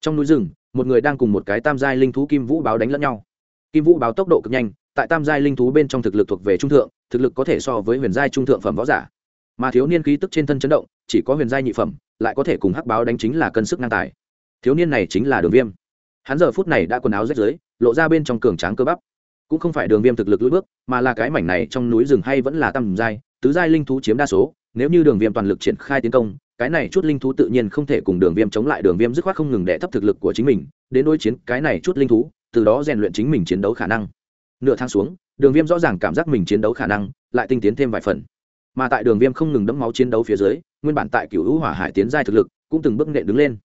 Trong núi rừng, một người đang cùng một cái tam giai linh thú kim vũ báo đánh lẫn nhau. Kim vũ báo tốc độ cực nhanh, tại tam giai linh thú bên trong thực lực thuộc về trung thượng, thực lực có thể so với huyền giai trung thượng phẩm võ giả. Mà thiếu niên khí tức trên thân chấn động, chỉ có huyền giai nhị phẩm, lại có thể cùng hắc báo đánh chính là cân sức ngang tài. Thiếu niên này chính là đường viêm. Hắn giờ phút này đã quần áo rách rưới lộ ra bên trong cường tráng cơ bắp. Cũng không phải đường viêm thực lực lưỡi bước, mà là cái mảnh này trong núi rừng hay vẫn là tầm giai, tứ giai linh thú chiếm đa số. Nếu như đường viêm toàn lực triển khai tiến công, cái này chút linh thú tự nhiên không thể cùng đường viêm chống lại. Đường viêm dứt khoát không ngừng đẻ thấp thực lực của chính mình, đến đối chiến cái này chút linh thú, từ đó rèn luyện chính mình chiến đấu khả năng. Nửa tháng xuống, đường viêm rõ ràng cảm giác mình chiến đấu khả năng lại tinh tiến thêm vài phần. Mà tại đường viêm không ngừng đẫm máu chiến đấu phía dưới, nguyên bản tại cựu hữu hỏa hải tiến giai thực lực cũng từng bước nện đứng lên.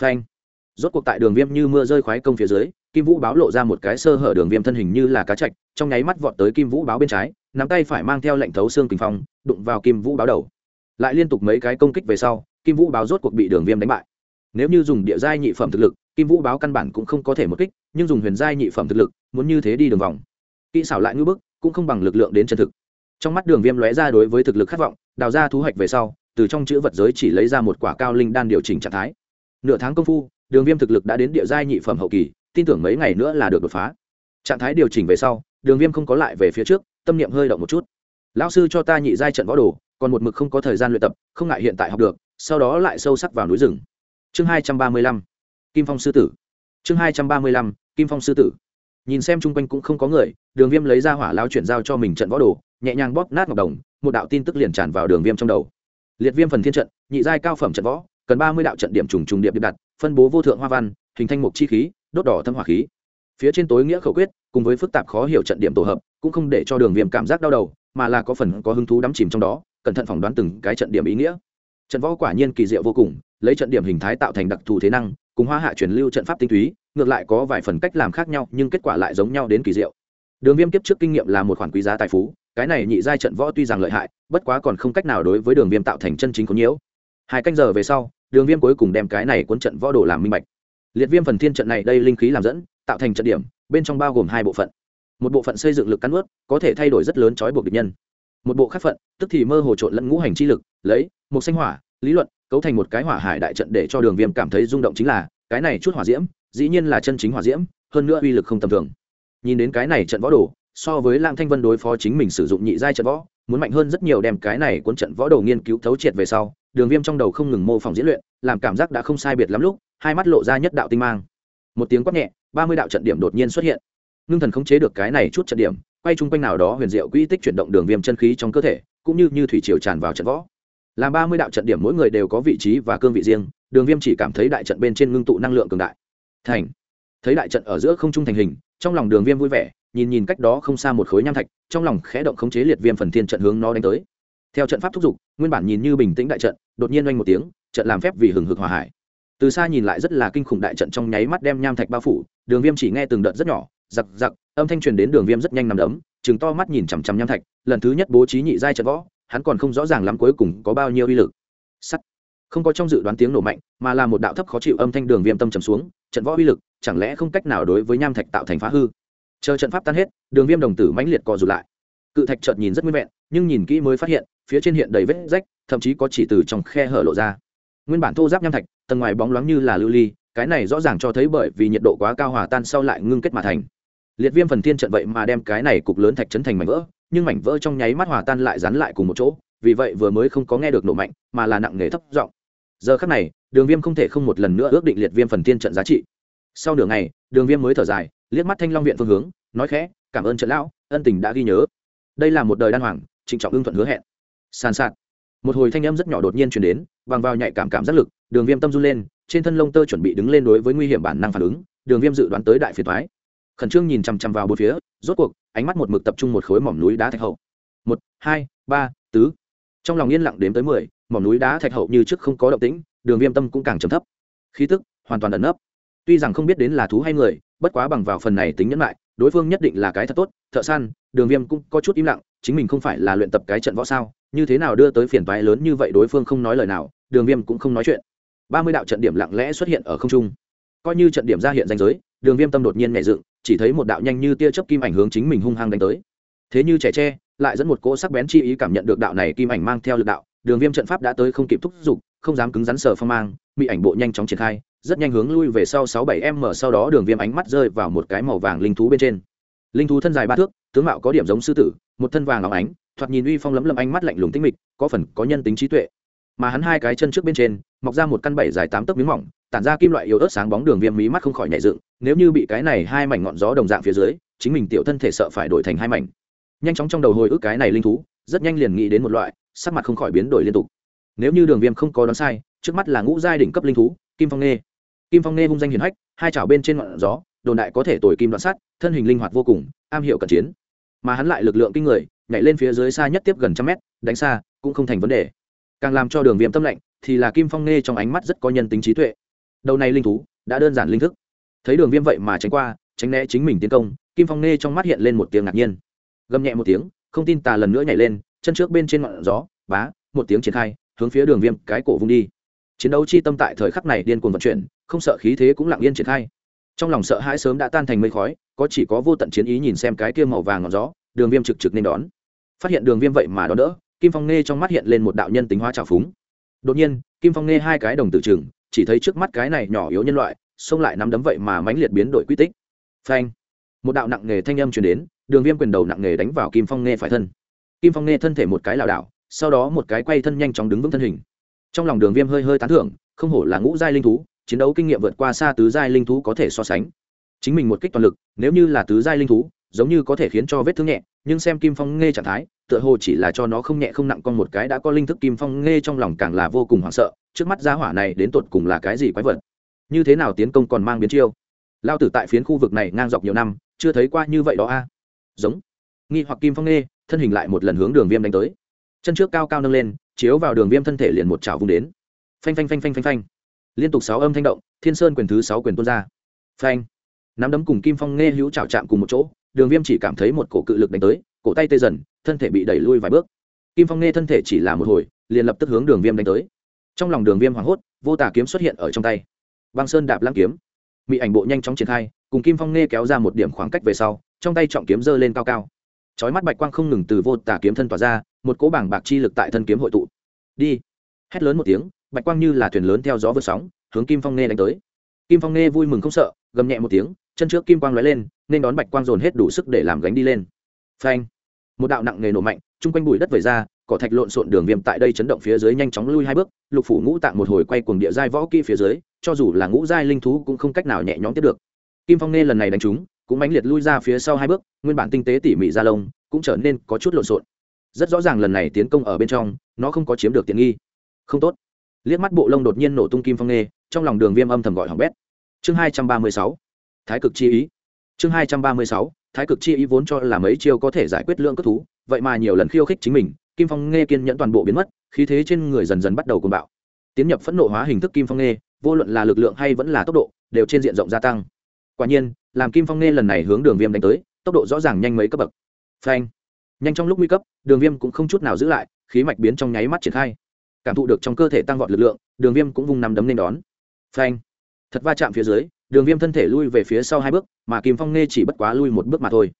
Phanh! Rốt cuộc tại đường viêm như mưa rơi khoái công phía dưới kim vũ báo lộ ra một cái sơ hở đường viêm thân hình như là cá chạch, trong nháy mắt vọt tới kim vũ báo bên trái, nắm tay phải mang theo lệnh thấu xương kinh phong, đụng vào kim vũ báo đầu. Lại liên tục mấy cái công kích về sau, kim vũ báo rốt cuộc bị đường viêm đánh bại. Nếu như dùng địa giai nhị phẩm thực lực, kim vũ báo căn bản cũng không có thể một kích, nhưng dùng huyền giai nhị phẩm thực lực, muốn như thế đi đường vòng. Kỹ xảo lại ngưỡng bức, cũng không bằng lực lượng đến chân thực. Trong mắt đường viêm lóe ra đối với thực lực khát vọng, đào ra thu hoạch về sau, từ trong chữ vật giới chỉ lấy ra một quả cao linh đan điều chỉnh trạng thái. Nửa tháng công phu, đường viêm thực lực đã đến địa giai nhị phẩm hậu kỳ tin tưởng mấy ngày nữa là được đột phá. Trạng thái điều chỉnh về sau, đường viêm không có lại về phía trước, tâm niệm hơi động một chút. Lão sư cho ta nhị giai trận võ đồ, còn một mực không có thời gian luyện tập, không ngại hiện tại học được, sau đó lại sâu sắc vào núi rừng. Chương hai trăm ba mươi lăm, kim phong sư tử. Chương hai trăm ba mươi lăm, kim phong sư tử. Nhìn xem chung quanh cũng không có người, đường viêm lấy ra hỏa lao chuyển giao cho mình trận võ đồ, nhẹ nhàng bóp nát ngọc đồng, một đạo tin tức liền tràn vào đường viêm trong đầu. Liệt viêm phần thiên trận, nhị giai cao phẩm trận võ, cần ba mươi đạo trận điểm trùng trùng điệp điệp đặt, phân bố vô thượng hoa văn hình thành một chi khí, đốt đỏ thâm hỏa khí. Phía trên tối nghĩa khẩu quyết, cùng với phức tạp khó hiểu trận điểm tổ hợp, cũng không để cho đường viêm cảm giác đau đầu, mà là có phần có hứng thú đắm chìm trong đó, cẩn thận phỏng đoán từng cái trận điểm ý nghĩa. Trận võ quả nhiên kỳ diệu vô cùng, lấy trận điểm hình thái tạo thành đặc thù thế năng, cùng hoa hạ truyền lưu trận pháp tinh túy, ngược lại có vài phần cách làm khác nhau, nhưng kết quả lại giống nhau đến kỳ diệu. Đường viêm kiếp trước kinh nghiệm là một khoản quý giá tài phú, cái này nhị giai trận võ tuy rằng lợi hại, bất quá còn không cách nào đối với đường viêm tạo thành chân chính có nhiễu. Hai canh giờ về sau, đường viêm cuối cùng đem cái này cuốn trận võ đồ làm minh bạch liệt viêm phần thiên trận này đây linh khí làm dẫn, tạo thành trận điểm, bên trong bao gồm hai bộ phận. Một bộ phận xây dựng lực cắn ướt có thể thay đổi rất lớn trói buộc địch nhân. Một bộ khác phận, tức thì mơ hồ trộn lẫn ngũ hành chi lực, lấy, một xanh hỏa, lý luận, cấu thành một cái hỏa hải đại trận để cho đường viêm cảm thấy rung động chính là, cái này chút hỏa diễm, dĩ nhiên là chân chính hỏa diễm, hơn nữa uy lực không tầm thường. Nhìn đến cái này trận võ đồ, so với lang thanh vân đối phó chính mình sử dụng nhị giai trận võ, muốn mạnh hơn rất nhiều đem cái này cuốn trận võ đồ nghiên cứu thấu triệt về sau, đường viêm trong đầu không ngừng mô phỏng diễn luyện, làm cảm giác đã không sai biệt lắm lúc hai mắt lộ ra nhất đạo tinh mang. Một tiếng quát nhẹ, ba mươi đạo trận điểm đột nhiên xuất hiện. Ngưng thần khống chế được cái này chút trận điểm, quay chung quanh nào đó huyền diệu quỹ tích chuyển động đường viêm chân khí trong cơ thể, cũng như như thủy triều tràn vào trận võ. Làm ba mươi đạo trận điểm mỗi người đều có vị trí và cương vị riêng, đường viêm chỉ cảm thấy đại trận bên trên ngưng tụ năng lượng cường đại. Thành. Thấy đại trận ở giữa không trung thành hình, trong lòng đường viêm vui vẻ, nhìn nhìn cách đó không xa một khối nham thạch, trong lòng khẽ động khống chế liệt viêm phần thiên trận hướng nó đánh tới. Theo trận pháp thúc giục, nguyên bản nhìn như bình tĩnh đại trận, đột nhiên oanh một tiếng, trận làm phép vì hừng hực hòa hải từ xa nhìn lại rất là kinh khủng đại trận trong nháy mắt đem nham thạch bao phủ, đường viêm chỉ nghe từng đợt rất nhỏ, giặc giặc, âm thanh truyền đến đường viêm rất nhanh nằm đấm chừng to mắt nhìn chằm chằm nham thạch, lần thứ nhất bố trí nhị giai trận võ, hắn còn không rõ ràng lắm cuối cùng có bao nhiêu uy lực. Sắt. Không có trong dự đoán tiếng nổ mạnh, mà là một đạo thấp khó chịu âm thanh đường viêm tâm trầm xuống, trận võ uy lực, chẳng lẽ không cách nào đối với nham thạch tạo thành phá hư? Chờ trận pháp tan hết, đường viêm đồng tử mãnh liệt co rụt lại. Cự thạch chợt nhìn rất nguyên vẹn, nhưng nhìn kỹ mới phát hiện, phía trên hiện đầy vết rách, thậm chí có chỉ từ trong khe hở lộ ra nguyên bản thô giáp nham thạch, tầng ngoài bóng loáng như là lưu ly, cái này rõ ràng cho thấy bởi vì nhiệt độ quá cao hòa tan sau lại ngưng kết mà thành. Liệt viêm phần thiên trận vậy mà đem cái này cục lớn thạch chấn thành mảnh vỡ, nhưng mảnh vỡ trong nháy mắt hòa tan lại dán lại cùng một chỗ, vì vậy vừa mới không có nghe được nổ mạnh, mà là nặng nề thấp giọng. Giờ khắc này, đường viêm không thể không một lần nữa ước định liệt viêm phần thiên trận giá trị. Sau nửa ngày, đường viêm mới thở dài, liếc mắt thanh long viện phương hướng, nói khẽ, cảm ơn trận lão, ân tình đã ghi nhớ. Đây là một đời đan hoàng, trịnh trọng ưng thuận hứa hẹn. Sàn sạt. Một hồi thanh âm rất nhỏ đột nhiên chuyển đến bằng vào nhạy cảm cảm giác lực, đường viêm tâm run lên, trên thân lông tơ chuẩn bị đứng lên đối với nguy hiểm bản năng phản ứng, đường viêm dự đoán tới đại phiền thoái khẩn trương nhìn chằm chằm vào bốn phía, rốt cuộc, ánh mắt một mực tập trung một khối mỏm núi đá thạch hậu. Một, hai, ba, tứ. Trong lòng yên lặng đếm tới mười, mỏm núi đá thạch hậu như trước không có động tĩnh, đường viêm tâm cũng càng trầm thấp. Khí tức hoàn toàn ẩn nấp. Tuy rằng không biết đến là thú hay người, bất quá bằng vào phần này tính nhẫn lại đối phương nhất định là cái thật tốt, thợ săn, đường viêm cũng có chút im lặng, chính mình không phải là luyện tập cái trận võ sao, như thế nào đưa tới phiền toái lớn như vậy đối phương không nói lời nào, đường viêm cũng không nói chuyện. Ba mươi đạo trận điểm lặng lẽ xuất hiện ở không trung. Coi như trận điểm ra hiện danh giới, đường viêm tâm đột nhiên nhẹ dựng, chỉ thấy một đạo nhanh như tia chớp kim ảnh hướng chính mình hung hăng đánh tới. Thế như trẻ tre, lại dẫn một cỗ sắc bén chi ý cảm nhận được đạo này kim ảnh mang theo lực đạo, đường viêm trận pháp đã tới không kịp thúc giục, không dám cứng rắn sờ phong mang bị ảnh bộ nhanh chóng triển khai rất nhanh hướng lui về sau sáu bảy m sau đó đường viêm ánh mắt rơi vào một cái màu vàng linh thú bên trên. Linh thú thân dài ba thước, tướng mạo có điểm giống sư tử, một thân vàng óng ánh, thoạt nhìn uy phong lấm lấm ánh mắt lạnh lùng tinh mịch, có phần có nhân tính trí tuệ. Mà hắn hai cái chân trước bên trên, mọc ra một căn bảy dài tám tấc miếng mỏng, tản ra kim loại yếu ớt sáng bóng đường viêm mí mắt không khỏi nhảy dựng, nếu như bị cái này hai mảnh ngọn gió đồng dạng phía dưới, chính mình tiểu thân thể sợ phải đổi thành hai mảnh. Nhanh chóng trong đầu hồi ức cái này linh thú, rất nhanh liền nghĩ đến một loại, sắc mặt không khỏi biến đổi liên tục. Nếu như đường viêm không có đoán sai, trước mắt là ngũ giai đỉnh cấp linh thú, kim phong nghê kim phong nghe hung danh hiền hách hai chảo bên trên ngọn gió đồn đại có thể tồi kim đoạn sắt, thân hình linh hoạt vô cùng am hiểu cận chiến. Mà hắn lại lực lượng kinh người nhảy lên phía dưới xa nhất tiếp gần trăm mét đánh xa cũng không thành vấn đề. Càng làm cho đường viêm tâm lạnh thì là kim phong nghe trong ánh mắt rất có nhân tính trí tuệ. Đầu này linh thú đã đơn giản linh thức. Thấy đường viêm vậy mà tránh qua tránh né chính mình tiến công kim phong nghe trong mắt hiện lên một tiếng ngạc nhiên. Gầm nhẹ một tiếng không tin tà lần nữa nhảy lên chân trước bên trên ngọn gió bá một tiếng triển khai hướng phía đường viêm cái cổ vung đi. Chiến đấu chi tâm tại thời khắc này điên cuồng vận chuyển không sợ khí thế cũng lặng yên triển khai. Trong lòng sợ hãi sớm đã tan thành mây khói, có chỉ có vô tận chiến ý nhìn xem cái kia màu vàng ngọn gió, đường viêm trực trực nên đón. Phát hiện đường viêm vậy mà đón đỡ, kim phong nghe trong mắt hiện lên một đạo nhân tính hóa trào phúng. Đột nhiên, kim phong nghe hai cái đồng tử chừng chỉ thấy trước mắt cái này nhỏ yếu nhân loại, xông lại nắm đấm vậy mà mãnh liệt biến đổi quy tích. Phanh! Một đạo nặng nghề thanh âm truyền đến, đường viêm quyền đầu nặng nghề đánh vào kim phong nghe phải thân. Kim phong nghe thân thể một cái lảo đảo, sau đó một cái quay thân nhanh chóng đứng vững thân hình. Trong lòng đường viêm hơi hơi tán thưởng, không hổ là ngũ giai linh thú chiến đấu kinh nghiệm vượt qua xa tứ giai linh thú có thể so sánh. Chính mình một kích toàn lực, nếu như là tứ giai linh thú, giống như có thể khiến cho vết thương nhẹ, nhưng xem kim phong nghe trạng thái, tựa hồ chỉ là cho nó không nhẹ không nặng con một cái đã có linh thức kim phong nghe trong lòng càng là vô cùng hoảng sợ, trước mắt giá hỏa này đến tột cùng là cái gì quái vật? Như thế nào tiến công còn mang biến chiêu? Lao tử tại phiến khu vực này ngang dọc nhiều năm, chưa thấy qua như vậy đó a. À? Giống. Nghi hoặc kim phong nghe thân hình lại một lần hướng đường viêm đánh tới. Chân trước cao cao nâng lên, chiếu vào đường viêm thân thể liền một chảo vung đến. Phanh phanh phanh phanh phanh phanh liên tục sáu âm thanh động, thiên sơn quyền thứ sáu quyền tuôn ra. Phanh. Nắm đấm cùng kim phong nghe hữu chảo chạm cùng một chỗ, đường viêm chỉ cảm thấy một cổ cự lực đánh tới, cổ tay tê dần, thân thể bị đẩy lui vài bước. Kim phong nghe thân thể chỉ là một hồi, liền lập tức hướng đường viêm đánh tới. Trong lòng đường viêm hoảng hốt, vô tà kiếm xuất hiện ở trong tay. Băng sơn đạp lăng kiếm. Bị ảnh bộ nhanh chóng triển khai, cùng kim phong nghe kéo ra một điểm khoảng cách về sau, trong tay trọng kiếm giơ lên cao cao. Chói mắt bạch quang không ngừng từ vô tà kiếm thân tỏa ra, một cỗ bảng bạc chi lực tại thân kiếm hội tụ. Đi. Hét lớn một tiếng bạch quang như là thuyền lớn theo gió vượt sóng, hướng kim phong nghe đánh tới. Kim phong nghe vui mừng không sợ, gầm nhẹ một tiếng, chân trước kim quang lóe lên, nên đón bạch quang dồn hết đủ sức để làm gánh đi lên. Phanh! Một đạo nặng nề nổ mạnh, chung quanh bụi đất vẩy ra, cỏ thạch lộn xộn đường viêm tại đây chấn động phía dưới nhanh chóng lui hai bước, lục phủ ngũ tạng một hồi quay cuồng địa giai võ kỹ phía dưới, cho dù là ngũ giai linh thú cũng không cách nào nhẹ nhõm tiếp được. Kim phong nghe lần này đánh trúng, cũng mãnh liệt lui ra phía sau hai bước, nguyên bản tinh tế tỉ mỉ ra lông, cũng trở nên có chút lộn xộn. Rất rõ ràng lần này tiến công ở bên trong, nó không có chiếm được tiện nghi. Không tốt liếc mắt bộ lông đột nhiên nổ tung kim phong nghê trong lòng đường viêm âm thầm gọi hỏng bét. Chương hai trăm ba mươi sáu, thái cực chi ý. Chương hai trăm ba mươi sáu, thái cực chi ý vốn cho là mấy chiêu có thể giải quyết lượng cất thú, vậy mà nhiều lần khiêu khích chính mình, kim phong nghe kiên nhẫn toàn bộ biến mất, khí thế trên người dần dần bắt đầu côn bạo. Tiến nhập phẫn nộ hóa hình thức kim phong nghe, vô luận là lực lượng hay vẫn là tốc độ, đều trên diện rộng gia tăng. Quả nhiên, làm kim phong nghe lần này hướng đường viêm đánh tới, tốc độ rõ ràng nhanh mấy cấp bậc. Phanh. Nhanh trong lúc nguy cấp, đường viêm cũng không chút nào giữ lại, khí mạch biến trong nháy mắt triển khai cảm thụ được trong cơ thể tăng vọt lực lượng, đường viêm cũng vung nằm đấm nên đón. Phanh. Thật va chạm phía dưới, đường viêm thân thể lui về phía sau hai bước, mà kim phong nghe chỉ bất quá lui một bước mà thôi.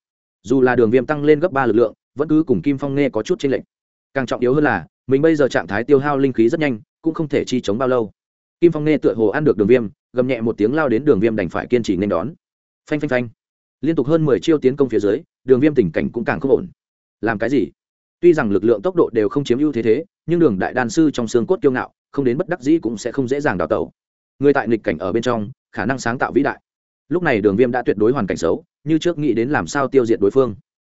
Dù là đường viêm tăng lên gấp ba lực lượng, vẫn cứ cùng kim phong nghe có chút tranh lệch. Càng trọng yếu hơn là, mình bây giờ trạng thái tiêu hao linh khí rất nhanh, cũng không thể chi chống bao lâu. Kim phong nghe tựa hồ ăn được đường viêm, gầm nhẹ một tiếng lao đến đường viêm đành phải kiên trì nên đón. Phanh phanh phanh. Liên tục hơn mười chiêu tiến công phía dưới, đường viêm tình cảnh cũng càng không ổn. Làm cái gì? Tuy rằng lực lượng tốc độ đều không chiếm ưu thế thế nhưng đường đại đan sư trong xương cốt kiêu ngạo, không đến bất đắc dĩ cũng sẽ không dễ dàng đào tẩu. Người tại nghịch cảnh ở bên trong, khả năng sáng tạo vĩ đại. Lúc này đường viêm đã tuyệt đối hoàn cảnh xấu, như trước nghĩ đến làm sao tiêu diệt đối phương.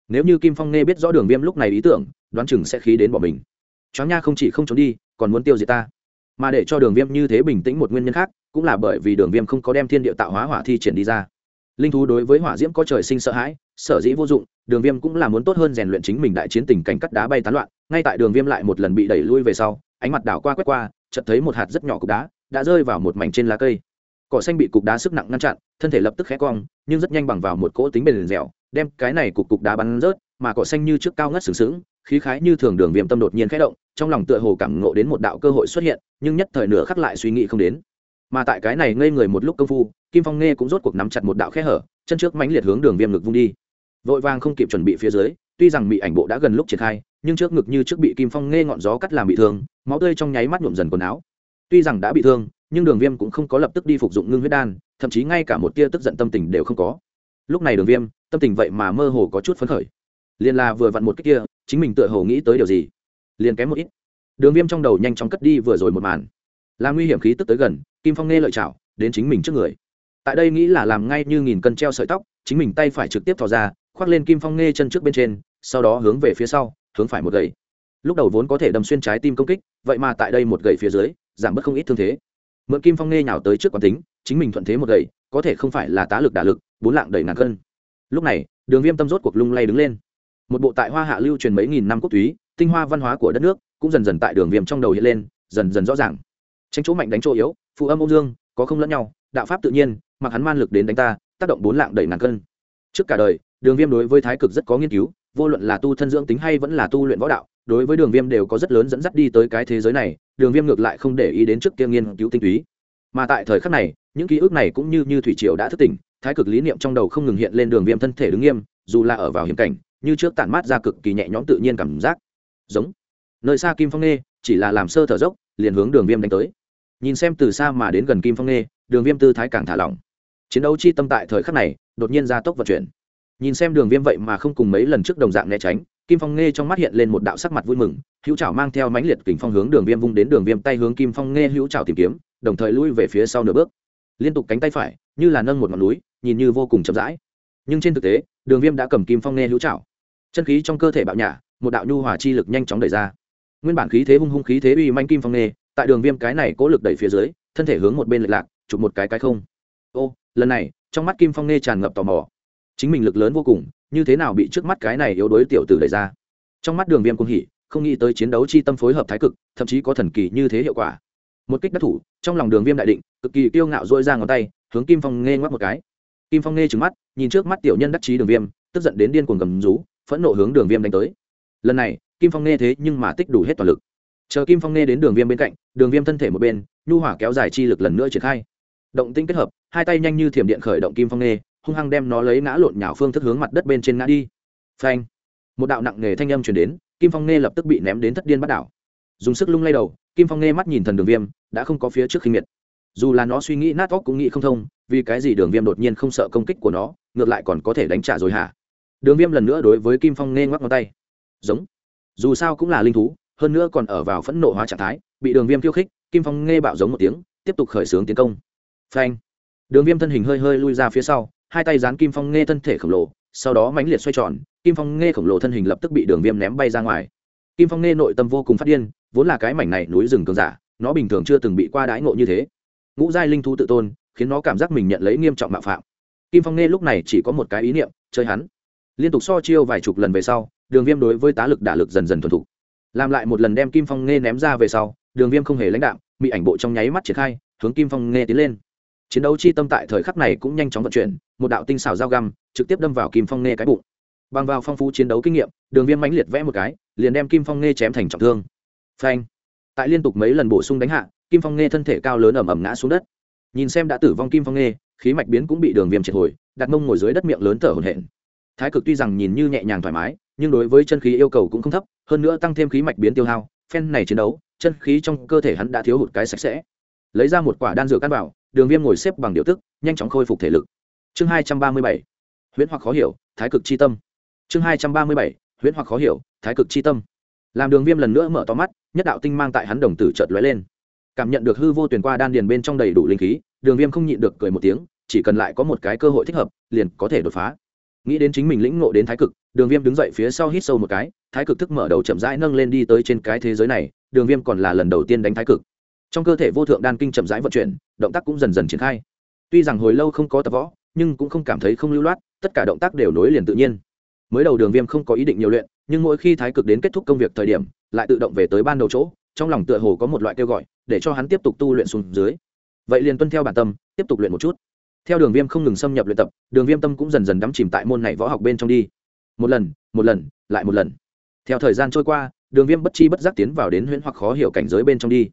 Nếu như kim phong nghe biết rõ đường viêm lúc này ý tưởng, đoán chừng sẽ khí đến bỏ mình. Chó nha không chỉ không trốn đi, còn muốn tiêu diệt ta. Mà để cho đường viêm như thế bình tĩnh một nguyên nhân khác, cũng là bởi vì đường viêm không có đem thiên địa tạo hóa hỏa thi triển đi ra. Linh thú đối với hỏa diễm có trời sinh sợ hãi sở dĩ vô dụng, đường viêm cũng là muốn tốt hơn rèn luyện chính mình đại chiến tình cảnh cắt đá bay tán loạn, ngay tại đường viêm lại một lần bị đẩy lui về sau, ánh mặt đảo qua quét qua, chợt thấy một hạt rất nhỏ cục đá đã rơi vào một mảnh trên lá cây. Cỏ xanh bị cục đá sức nặng ngăn chặn, thân thể lập tức khẽ cong, nhưng rất nhanh bằng vào một cỗ tính bền dẻo, đem cái này cục cục đá bắn rớt, mà cỏ xanh như trước cao ngất sừng sững, khí khái như thường đường viêm tâm đột nhiên khẽ động, trong lòng tựa hồ cảm ngộ đến một đạo cơ hội xuất hiện, nhưng nhất thời nửa khắc lại suy nghĩ không đến. Mà tại cái này ngây người một lúc công phu, kim phong nghe cũng rốt cuộc nắm chặt một đạo khe hở, chân trước mãnh liệt hướng đường viêm ngực vung đi vội vàng không kịp chuẩn bị phía dưới, tuy rằng bị ảnh bộ đã gần lúc triển khai, nhưng trước ngực như trước bị kim phong nghe ngọn gió cắt làm bị thương, máu tươi trong nháy mắt nhuộm dần quần áo. Tuy rằng đã bị thương, nhưng đường viêm cũng không có lập tức đi phục dụng ngưng huyết đan, thậm chí ngay cả một tia tức giận tâm tình đều không có. Lúc này đường viêm, tâm tình vậy mà mơ hồ có chút phấn khởi. Liền là vừa vặn một cái kia, chính mình tựa hồ nghĩ tới điều gì? Liền kém một ít. Đường viêm trong đầu nhanh chóng cất đi vừa rồi một màn. Là nguy hiểm khí tức tới gần, kim phong nghe lợi chảo đến chính mình trước người. Tại đây nghĩ là làm ngay như nghìn cân treo sợi tóc, chính mình tay phải trực tiếp thò ra khoác lên kim phong nghe chân trước bên trên, sau đó hướng về phía sau, hướng phải một gậy. Lúc đầu vốn có thể đâm xuyên trái tim công kích, vậy mà tại đây một gậy phía dưới, giảm bớt không ít thương thế. Mượn kim phong nghe nhào tới trước quán tính, chính mình thuận thế một gậy, có thể không phải là tá lực đả lực, bốn lạng đẩy ngàn cân. Lúc này, đường viêm tâm rốt cuộc lung lay đứng lên. Một bộ tại hoa hạ lưu truyền mấy nghìn năm quốc túy, tinh hoa văn hóa của đất nước, cũng dần dần tại đường viêm trong đầu hiện lên, dần dần rõ ràng. Tránh chỗ mạnh đánh chỗ yếu, phụ âm ô dương, có không lẫn nhau, đạo pháp tự nhiên, mặc hắn man lực đến đánh ta, tác động bốn lạng đẩy ngàn cân. Trước cả đời đường viêm đối với thái cực rất có nghiên cứu vô luận là tu thân dưỡng tính hay vẫn là tu luyện võ đạo đối với đường viêm đều có rất lớn dẫn dắt đi tới cái thế giới này đường viêm ngược lại không để ý đến trước kia nghiên cứu tinh túy. Mà tại thời khắc này những ký ức này cũng như như thủy triều đã thức tỉnh thái cực lý niệm trong đầu không ngừng hiện lên đường viêm thân thể đứng nghiêm dù là ở vào hiểm cảnh như trước tản mát ra cực kỳ nhẹ nhõm tự nhiên cảm giác. Giống. Nơi xa kim phong nê chỉ là làm sơ thở dốc liền hướng đường viêm đánh tới. Nhìn xem từ xa mà đến gần kim phong nê, đường viêm tư thái càng thả lỏng. Chiến đấu chi tâm tại thời khắc này đột nhiên ra tốc vận chuyển nhìn xem đường viêm vậy mà không cùng mấy lần trước đồng dạng né tránh, kim phong nghe trong mắt hiện lên một đạo sắc mặt vui mừng, hữu trảo mang theo mãnh liệt kình phong hướng đường viêm vung đến đường viêm tay hướng kim phong nghe hữu trảo tìm kiếm, đồng thời lui về phía sau nửa bước. Liên tục cánh tay phải, như là nâng một ngọn núi, nhìn như vô cùng chậm rãi. Nhưng trên thực tế, đường viêm đã cầm kim phong nghe hữu trảo chân khí trong cơ thể bạo nhả, một đạo nhu hòa chi lực nhanh chóng đẩy ra. Nguyên bản khí thế hung hung khí thế uy manh kim phong nghe tại đường viêm cái này cố lực đẩy phía dưới, thân thể hướng một bên lệch lạc, chụp một cái cái không. Ô, lần này, trong mắt kim phong nghe tràn ngập tò mò chính mình lực lớn vô cùng, như thế nào bị trước mắt cái này yếu đuối tiểu tử đẩy ra. Trong mắt đường viêm cũng hỉ, không nghĩ tới chiến đấu chi tâm phối hợp thái cực, thậm chí có thần kỳ như thế hiệu quả. Một kích đắc thủ, trong lòng đường viêm đại định, cực kỳ kiêu ngạo dôi ra ngón tay, hướng kim phong nghe ngoắc một cái. Kim phong nghe trừng mắt, nhìn trước mắt tiểu nhân đắc chí đường viêm, tức giận đến điên cuồng gầm rú, phẫn nộ hướng đường viêm đánh tới. Lần này, kim phong nghe thế nhưng mà tích đủ hết toàn lực. Chờ kim phong nghe đến đường viêm bên cạnh, đường viêm thân thể một bên, nhu hỏa kéo dài chi lực lần nữa triển khai. Động tinh kết hợp, hai tay nhanh như thiểm điện khởi động kim phong nghe hung hăng đem nó lấy ngã lộn nhào phương thức hướng mặt đất bên trên ngã đi. Phanh! Một đạo nặng nề thanh âm chuyển đến, kim phong nghe lập tức bị ném đến thất điên bắt đảo. Dùng sức lung lay đầu, kim phong nghe mắt nhìn thần đường viêm, đã không có phía trước khinh miệt. Dù là nó suy nghĩ nát óc cũng nghĩ không thông, vì cái gì đường viêm đột nhiên không sợ công kích của nó, ngược lại còn có thể đánh trả rồi hả? Đường viêm lần nữa đối với kim phong nghe ngoắc ngón tay. Giống! Dù sao cũng là linh thú, hơn nữa còn ở vào phẫn nộ hóa trạng thái, bị đường viêm khiêu khích, kim phong nghe bạo giống một tiếng, tiếp tục khởi xướng tiến công. Phanh! Đường viêm thân hình hơi hơi lui ra phía sau hai tay dán kim phong nghe thân thể khổng lồ, sau đó mãnh liệt xoay tròn, kim phong nghe khổng lồ thân hình lập tức bị đường viêm ném bay ra ngoài. Kim phong nghe nội tâm vô cùng phát điên, vốn là cái mảnh này núi rừng cường giả, nó bình thường chưa từng bị qua đái ngộ như thế. Ngũ giai linh thú tự tôn, khiến nó cảm giác mình nhận lấy nghiêm trọng mạo phạm. Kim phong nghe lúc này chỉ có một cái ý niệm, chơi hắn. Liên tục so chiêu vài chục lần về sau, đường viêm đối với tá lực đả lực dần dần thuần thục. Làm lại một lần đem kim phong nghe ném ra về sau, đường viêm không hề lãnh đạm bị ảnh bộ trong nháy mắt triển khai, hướng kim phong nghe tiến lên chiến đấu chi tâm tại thời khắc này cũng nhanh chóng vận chuyển, một đạo tinh xảo dao găm trực tiếp đâm vào kim phong nghe cái bụng. Bằng vào phong phú chiến đấu kinh nghiệm, đường viêm mãnh liệt vẽ một cái, liền đem kim phong nghe chém thành trọng thương. Phanh! Tại liên tục mấy lần bổ sung đánh hạ, kim phong nghe thân thể cao lớn ẩm ẩm ngã xuống đất. Nhìn xem đã tử vong kim phong nghe khí mạch biến cũng bị đường viêm triệt hồi, đặt mông ngồi dưới đất miệng lớn thở hổn hển. Thái cực tuy rằng nhìn như nhẹ nhàng thoải mái, nhưng đối với chân khí yêu cầu cũng không thấp, hơn nữa tăng thêm khí mạch biến tiêu hao, phen này chiến đấu, chân khí trong cơ thể hắn đã thiếu hụt cái sạch sẽ. Lấy ra một quả đan dược căn bảo đường viêm ngồi xếp bằng điều tức, nhanh chóng khôi phục thể lực. Chương hai trăm ba mươi bảy, huyễn hoặc khó hiểu, thái cực c h i tâm. Chương hai trăm ba mươi bảy, huyễn hoặc khó hiểu, thái cực c h i tâm. Làm đường viêm lần nữa mở to mắt, nhất đạo tinh mang tại hắn đồng tử chợt lóe lên. Cảm nhận được hư vô tuyển qua đan điền bên trong đầy đủ linh khí, đường viêm không nhịn được cười một tiếng, chỉ cần lại có một cái cơ hội thích hợp, liền có thể đột phá. Nghĩ đến chính mình lĩnh ngộ đến thái cực, đường viêm đứng dậy phía sau hít sâu một cái, thái cực thức mở đầu chậm rãi nâng lên đi tới trên cái thế giới này, đường viêm còn là lần đầu tiên đánh thái cực trong cơ thể vô thượng đan kinh chậm rãi vận chuyển, động tác cũng dần dần triển khai. Tuy rằng hồi lâu không có tập võ, nhưng cũng không cảm thấy không lưu loát, tất cả động tác đều nối liền tự nhiên. Mới đầu đường viêm không có ý định nhiều luyện, nhưng mỗi khi thái cực đến kết thúc công việc thời điểm, lại tự động về tới ban đầu chỗ, trong lòng tựa hồ có một loại kêu gọi, để cho hắn tiếp tục tu luyện xuống dưới. Vậy liền tuân theo bản tâm, tiếp tục luyện một chút. Theo đường viêm không ngừng xâm nhập luyện tập, đường viêm tâm cũng dần dần đắm chìm tại môn này võ học bên trong đi. Một lần một lần, lại một lần. Theo thời gian trôi qua, đường viêm bất chi bất giác tiến vào đến huyễn hoặc khó hiểu cảnh giới bên trong đi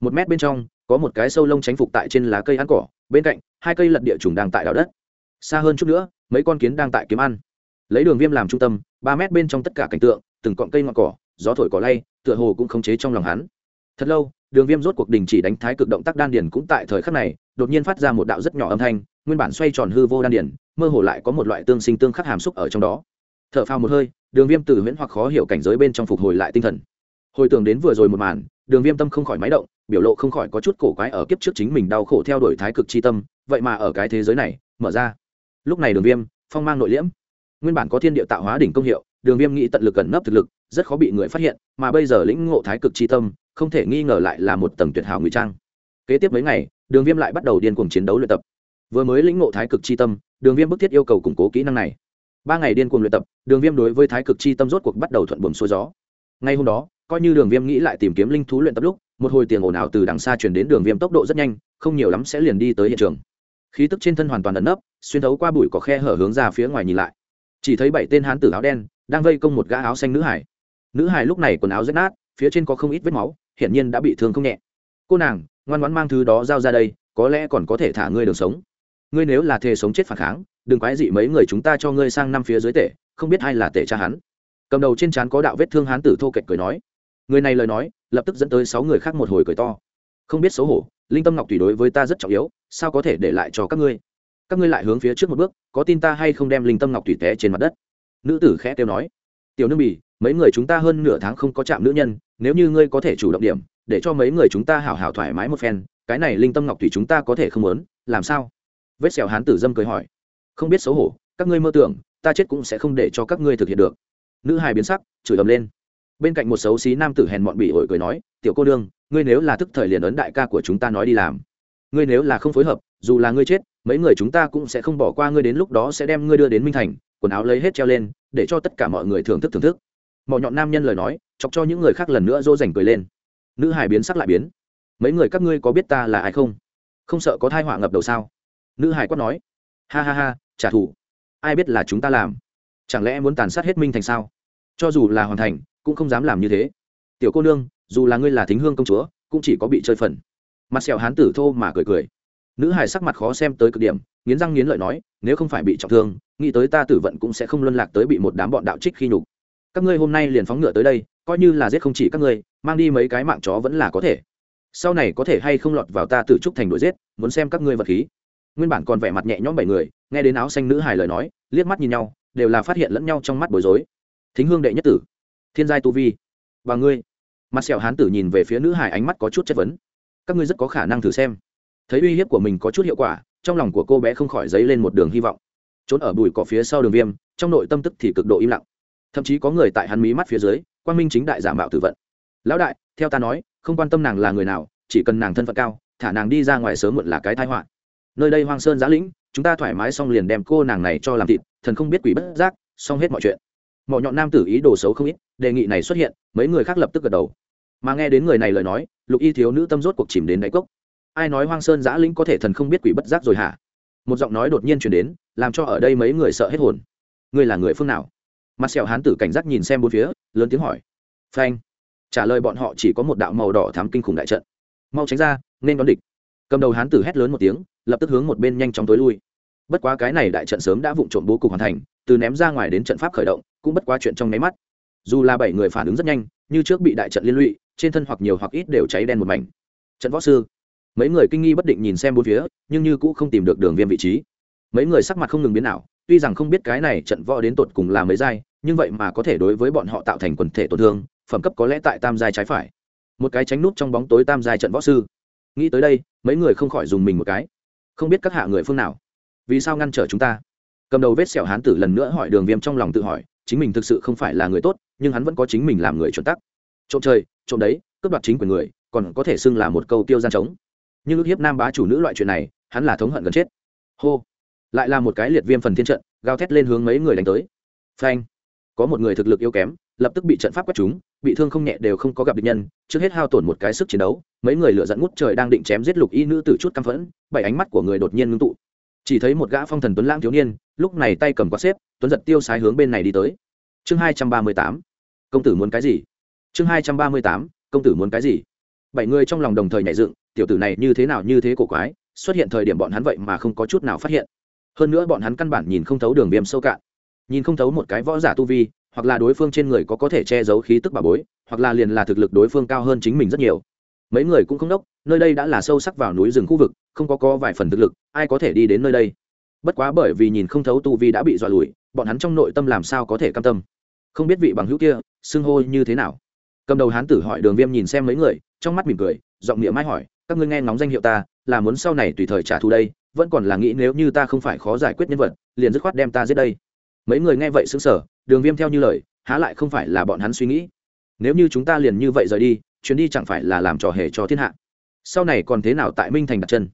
một mét bên trong, có một cái sâu lông tránh phục tại trên lá cây ăn cỏ, bên cạnh, hai cây lật địa trùng đang tại đảo đất. Xa hơn chút nữa, mấy con kiến đang tại kiếm ăn. Lấy đường viêm làm trung tâm, ba mét bên trong tất cả cảnh tượng, từng cọn cây ngọn cỏ, gió thổi cỏ lay, tựa hồ cũng khống chế trong lòng hắn. Thật lâu, đường viêm rốt cuộc đình chỉ đánh thái cực động tác đan điển cũng tại thời khắc này, đột nhiên phát ra một đạo rất nhỏ âm thanh, nguyên bản xoay tròn hư vô đan điển mơ hồ lại có một loại tương sinh tương khắc hàm xúc ở trong đó. T h ở phao một hơi, đường viêm từ huyễn hoặc khó hiểu cảnh giới bên trong phục hồi lại tinh thần. Hồi tưởng đến vừa rồi một màn đường viêm tâm không khỏi máy động, biểu lộ không khỏi có chút cổ quái ở kiếp trước chính mình đau khổ theo đuổi thái cực c h i tâm, vậy mà ở cái thế giới này, mở ra. Lúc này đường viêm, phong mang nội liễm. Nguyên bản có thiên địa tạo hóa đỉnh công hiệu, đường viêm nghĩ tận lực cẩn nấp thực lực, rất khó bị người phát hiện, mà bây giờ lĩnh ngộ thái cực c tâm, không thể nghi ngờ lại là một tầng tuyệt hảo ngụy trang. Kế tiếp mấy ngày, đường viêm lại bắt đầu điên cuồng chiến đấu luyện tập. Vừa mới lĩnh ngộ thái cực c tâm, đường viêm bức thiết yêu cầu củng cố kỹ năng này. Ba ngày điên cuồng luyện tập, đường viêm đối với thái cực c tâm rốt cuộc bắt đầu thuận buồm xuôi gió. Ngay hôm đó coi như đường viêm nghĩ lại tìm kiếm linh thú luyện tập lúc, một hồi tiền ồn ào từ đằng xa chuyển đến đường viêm tốc độ rất nhanh, không nhiều lắm sẽ liền đi tới hiện trường. Khí tức trên thân hoàn toàn ẩn nấp, xuyên thấu qua bụi có khe hở hướng ra phía ngoài nhìn lại. Chỉ thấy bảy tên hán tử áo đen đang vây công một gã áo xanh nữ hải. Nữ hải lúc này quần áo rách nát, phía trên có không ít vết máu, hiển nhiên đã bị thương không nhẹ. Cô nàng, ngoan ngoãn mang thứ đó giao ra đây, có lẽ còn có thể thả ngươi đường sống. Ngươi nếu là thề sống chết phản kháng, đừng quái dị mấy người chúng ta cho ngươi sang năm phía dưới tể, không biết ai là tể cha hắn. Cầm đầu trên trán có đạo vết thương hán tử thô kệch cười nói người này lời nói, lập tức dẫn tới sáu người khác một hồi cười to. Không biết xấu hổ, linh tâm ngọc tùy đối với ta rất trọng yếu, sao có thể để lại cho các ngươi? Các ngươi lại hướng phía trước một bước, có tin ta hay không đem linh tâm ngọc tùy té trên mặt đất? Nữ tử khẽ kêu nói. Tiểu nương bỉ mấy người chúng ta hơn nửa tháng không có chạm nữ nhân, nếu như ngươi có thể chủ động điểm, để cho mấy người chúng ta hảo hảo thoải mái một phen, cái này linh tâm ngọc thủy chúng ta có thể không muốn, làm sao? Vết sẹo hán tử dâm cười hỏi. Không biết xấu hổ, các ngươi mơ tưởng, ta chết cũng sẽ không để cho các ngươi thực hiện được. Nữ hài biến sắc, chửi ầm lên bên cạnh một xấu xí nam tử hèn mọn bị ổi cười nói, tiểu cô đương ngươi nếu là thức thời liền ấn đại ca của chúng ta nói đi làm. Ngươi nếu là không phối hợp, dù là ngươi chết, mấy người chúng ta cũng sẽ không bỏ qua ngươi đến lúc đó sẽ đem ngươi đưa đến minh thành, quần áo lấy hết treo lên, để cho tất cả mọi người thưởng thức thưởng thức. Mỏ nhọn nam nhân lời nói, chọc cho những người khác lần nữa dỗ dành cười lên. Nữ hải biến sắc lại biến. Mấy người các ngươi có biết ta là ai không? Không sợ có thai họa ngập đầu sao? Nữ hải quát nói. Ha ha ha, trả thù. Ai biết là chúng ta làm? Chẳng lẽ muốn tàn sát hết minh thành sao? Cho dù là hoàn thành cũng không dám làm như thế. Tiểu cô nương, dù là ngươi là thính hương công chúa, cũng chỉ có bị chơi phần. Mặt sẹo hán tử thô mà cười cười. Nữ hải sắc mặt khó xem tới cực điểm, nghiến răng nghiến lợi nói, nếu không phải bị trọng thương, nghĩ tới ta tử vận cũng sẽ không luân lạc tới bị một đám bọn đạo trích khi nhục. Các ngươi hôm nay liền phóng ngựa tới đây, coi như là giết không chỉ các ngươi, mang đi mấy cái mạng chó vẫn là có thể. Sau này có thể hay không lọt vào ta tử trúc thành đuổi giết, muốn xem các ngươi vật khí. Nguyên bản còn vẻ mặt nhẹ nhõm bảy người, nghe đến áo xanh nữ hài lời nói, liếc mắt nhìn nhau, đều là phát hiện lẫn nhau trong mắt bối rối. Thính hương đệ nhất tử thiên giai tu vi. Và ngươi. Mặt sẹo hán tử nhìn về phía nữ hải, ánh mắt có chút chất vấn. Các ngươi rất có khả năng thử xem. Thấy uy hiếp của mình có chút hiệu quả trong lòng của cô bé không khỏi dấy lên một đường hy vọng. Trốn ở bụi cỏ phía sau đường viêm trong nội tâm tức thì cực độ im lặng. Thậm chí có người tại hắn mí mắt phía dưới quan minh chính đại giả mạo tử vận. Lão đại theo ta nói không quan tâm nàng là người nào chỉ cần nàng thân phận cao thả nàng đi ra ngoài sớm muộn là cái thái họa. Nơi đây hoang sơn giã lĩnh chúng ta thoải mái xong liền đem cô nàng này cho làm thịt thần không biết quỷ bất giác xong hết mọi chuyện mỏ nhọn nam tử ý đồ xấu không ít, đề nghị này xuất hiện, mấy người khác lập tức gật đầu. Mà nghe đến người này lời nói, lục y thiếu nữ tâm rốt cuộc chìm đến đáy cốc. Ai nói hoang sơn giã lĩnh có thể thần không biết quỷ bất giác rồi hả? Một giọng nói đột nhiên chuyển đến, làm cho ở đây mấy người sợ hết hồn. Ngươi là người phương nào? Mặt sẹo hán tử cảnh giác nhìn xem bốn phía, lớn tiếng hỏi. Phanh. Trả lời bọn họ chỉ có một đạo màu đỏ thám kinh khủng đại trận. Mau tránh ra, nên đón địch. Cầm đầu hán tử hét lớn một tiếng, lập tức hướng một bên nhanh chóng tối lui. Bất quá cái này đại trận sớm đã vụng trộm bố cục hoàn thành, từ ném ra ngoài đến trận pháp khởi động cũng bất quá chuyện trong nháy mắt. Dù là bảy người phản ứng rất nhanh, như trước bị đại trận liên lụy, trên thân hoặc nhiều hoặc ít đều cháy đen một mảnh. Trận võ sư, mấy người kinh nghi bất định nhìn xem bốn phía, nhưng như cũng không tìm được đường viêm vị trí. Mấy người sắc mặt không ngừng biến nào tuy rằng không biết cái này trận võ đến tột cùng là mấy giai, nhưng vậy mà có thể đối với bọn họ tạo thành quần thể tổn thương, phẩm cấp có lẽ tại tam giai trái phải. Một cái tránh nút trong bóng tối tam giai trận võ sư. Nghĩ tới đây, mấy người không khỏi dùng mình một cái. Không biết các hạ người phương nào. Vì sao ngăn trở chúng ta? Cầm đầu vết sẹo hán tử lần nữa hỏi đường viêm trong lòng tự hỏi chính mình thực sự không phải là người tốt, nhưng hắn vẫn có chính mình làm người chuẩn tắc. Trộm trời, trộm đấy, cướp đoạt chính quyền người, còn có thể xưng là một câu tiêu gian trống. Nhưng ước hiếp nam bá chủ nữ loại chuyện này, hắn là thống hận gần chết. Hô. Lại là một cái liệt viêm phần thiên trận, gào thét lên hướng mấy người đánh tới. Phanh. Có một người thực lực yếu kém, lập tức bị trận pháp quét chúng bị thương không nhẹ đều không có gặp địch nhân, trước hết hao tổn một cái sức chiến đấu, mấy người lựa dẫn ngút trời đang định chém giết lục y nữ từ chút căm phẫn, bảy ánh mắt của người đột nhiên ngưng tụ chỉ thấy một gã phong thần tuấn lãng thiếu niên, lúc này tay cầm quạt xếp, tuấn giật tiêu sái hướng bên này đi tới. Chương hai trăm ba mươi tám. Công tử muốn cái gì? Chương hai trăm ba mươi tám. Công tử muốn cái gì? Bảy người trong lòng đồng thời nhảy dựng, tiểu tử này như thế nào như thế cổ quái, xuất hiện thời điểm bọn hắn vậy mà không có chút nào phát hiện. Hơn nữa bọn hắn căn bản nhìn không thấu đường viêm sâu cạn. Nhìn không thấu một cái võ giả tu vi, hoặc là đối phương trên người có có thể che giấu khí tức bà bối, hoặc là liền là thực lực đối phương cao hơn chính mình rất nhiều mấy người cũng không đốc, nơi đây đã là sâu sắc vào núi rừng khu vực, không có có vài phần thực lực, ai có thể đi đến nơi đây? Bất quá bởi vì nhìn không thấu tu vi đã bị dọa lùi, bọn hắn trong nội tâm làm sao có thể cam tâm? Không biết vị bằng hữu kia, xưng hô như thế nào? Cầm đầu hán tử hỏi đường viêm nhìn xem mấy người, trong mắt mỉm cười, giọng miệng mai hỏi, các ngươi nghe ngóng danh hiệu ta, là muốn sau này tùy thời trả thù đây, vẫn còn là nghĩ nếu như ta không phải khó giải quyết nhân vật, liền dứt khoát đem ta giết đây. Mấy người nghe vậy xứng sở đường viêm theo như lời, há lại không phải là bọn hắn suy nghĩ. Nếu như chúng ta liền như vậy rời đi chuyến đi chẳng phải là làm trò hề cho thiên hạ. Sau này còn thế nào tại minh thành đặt chân?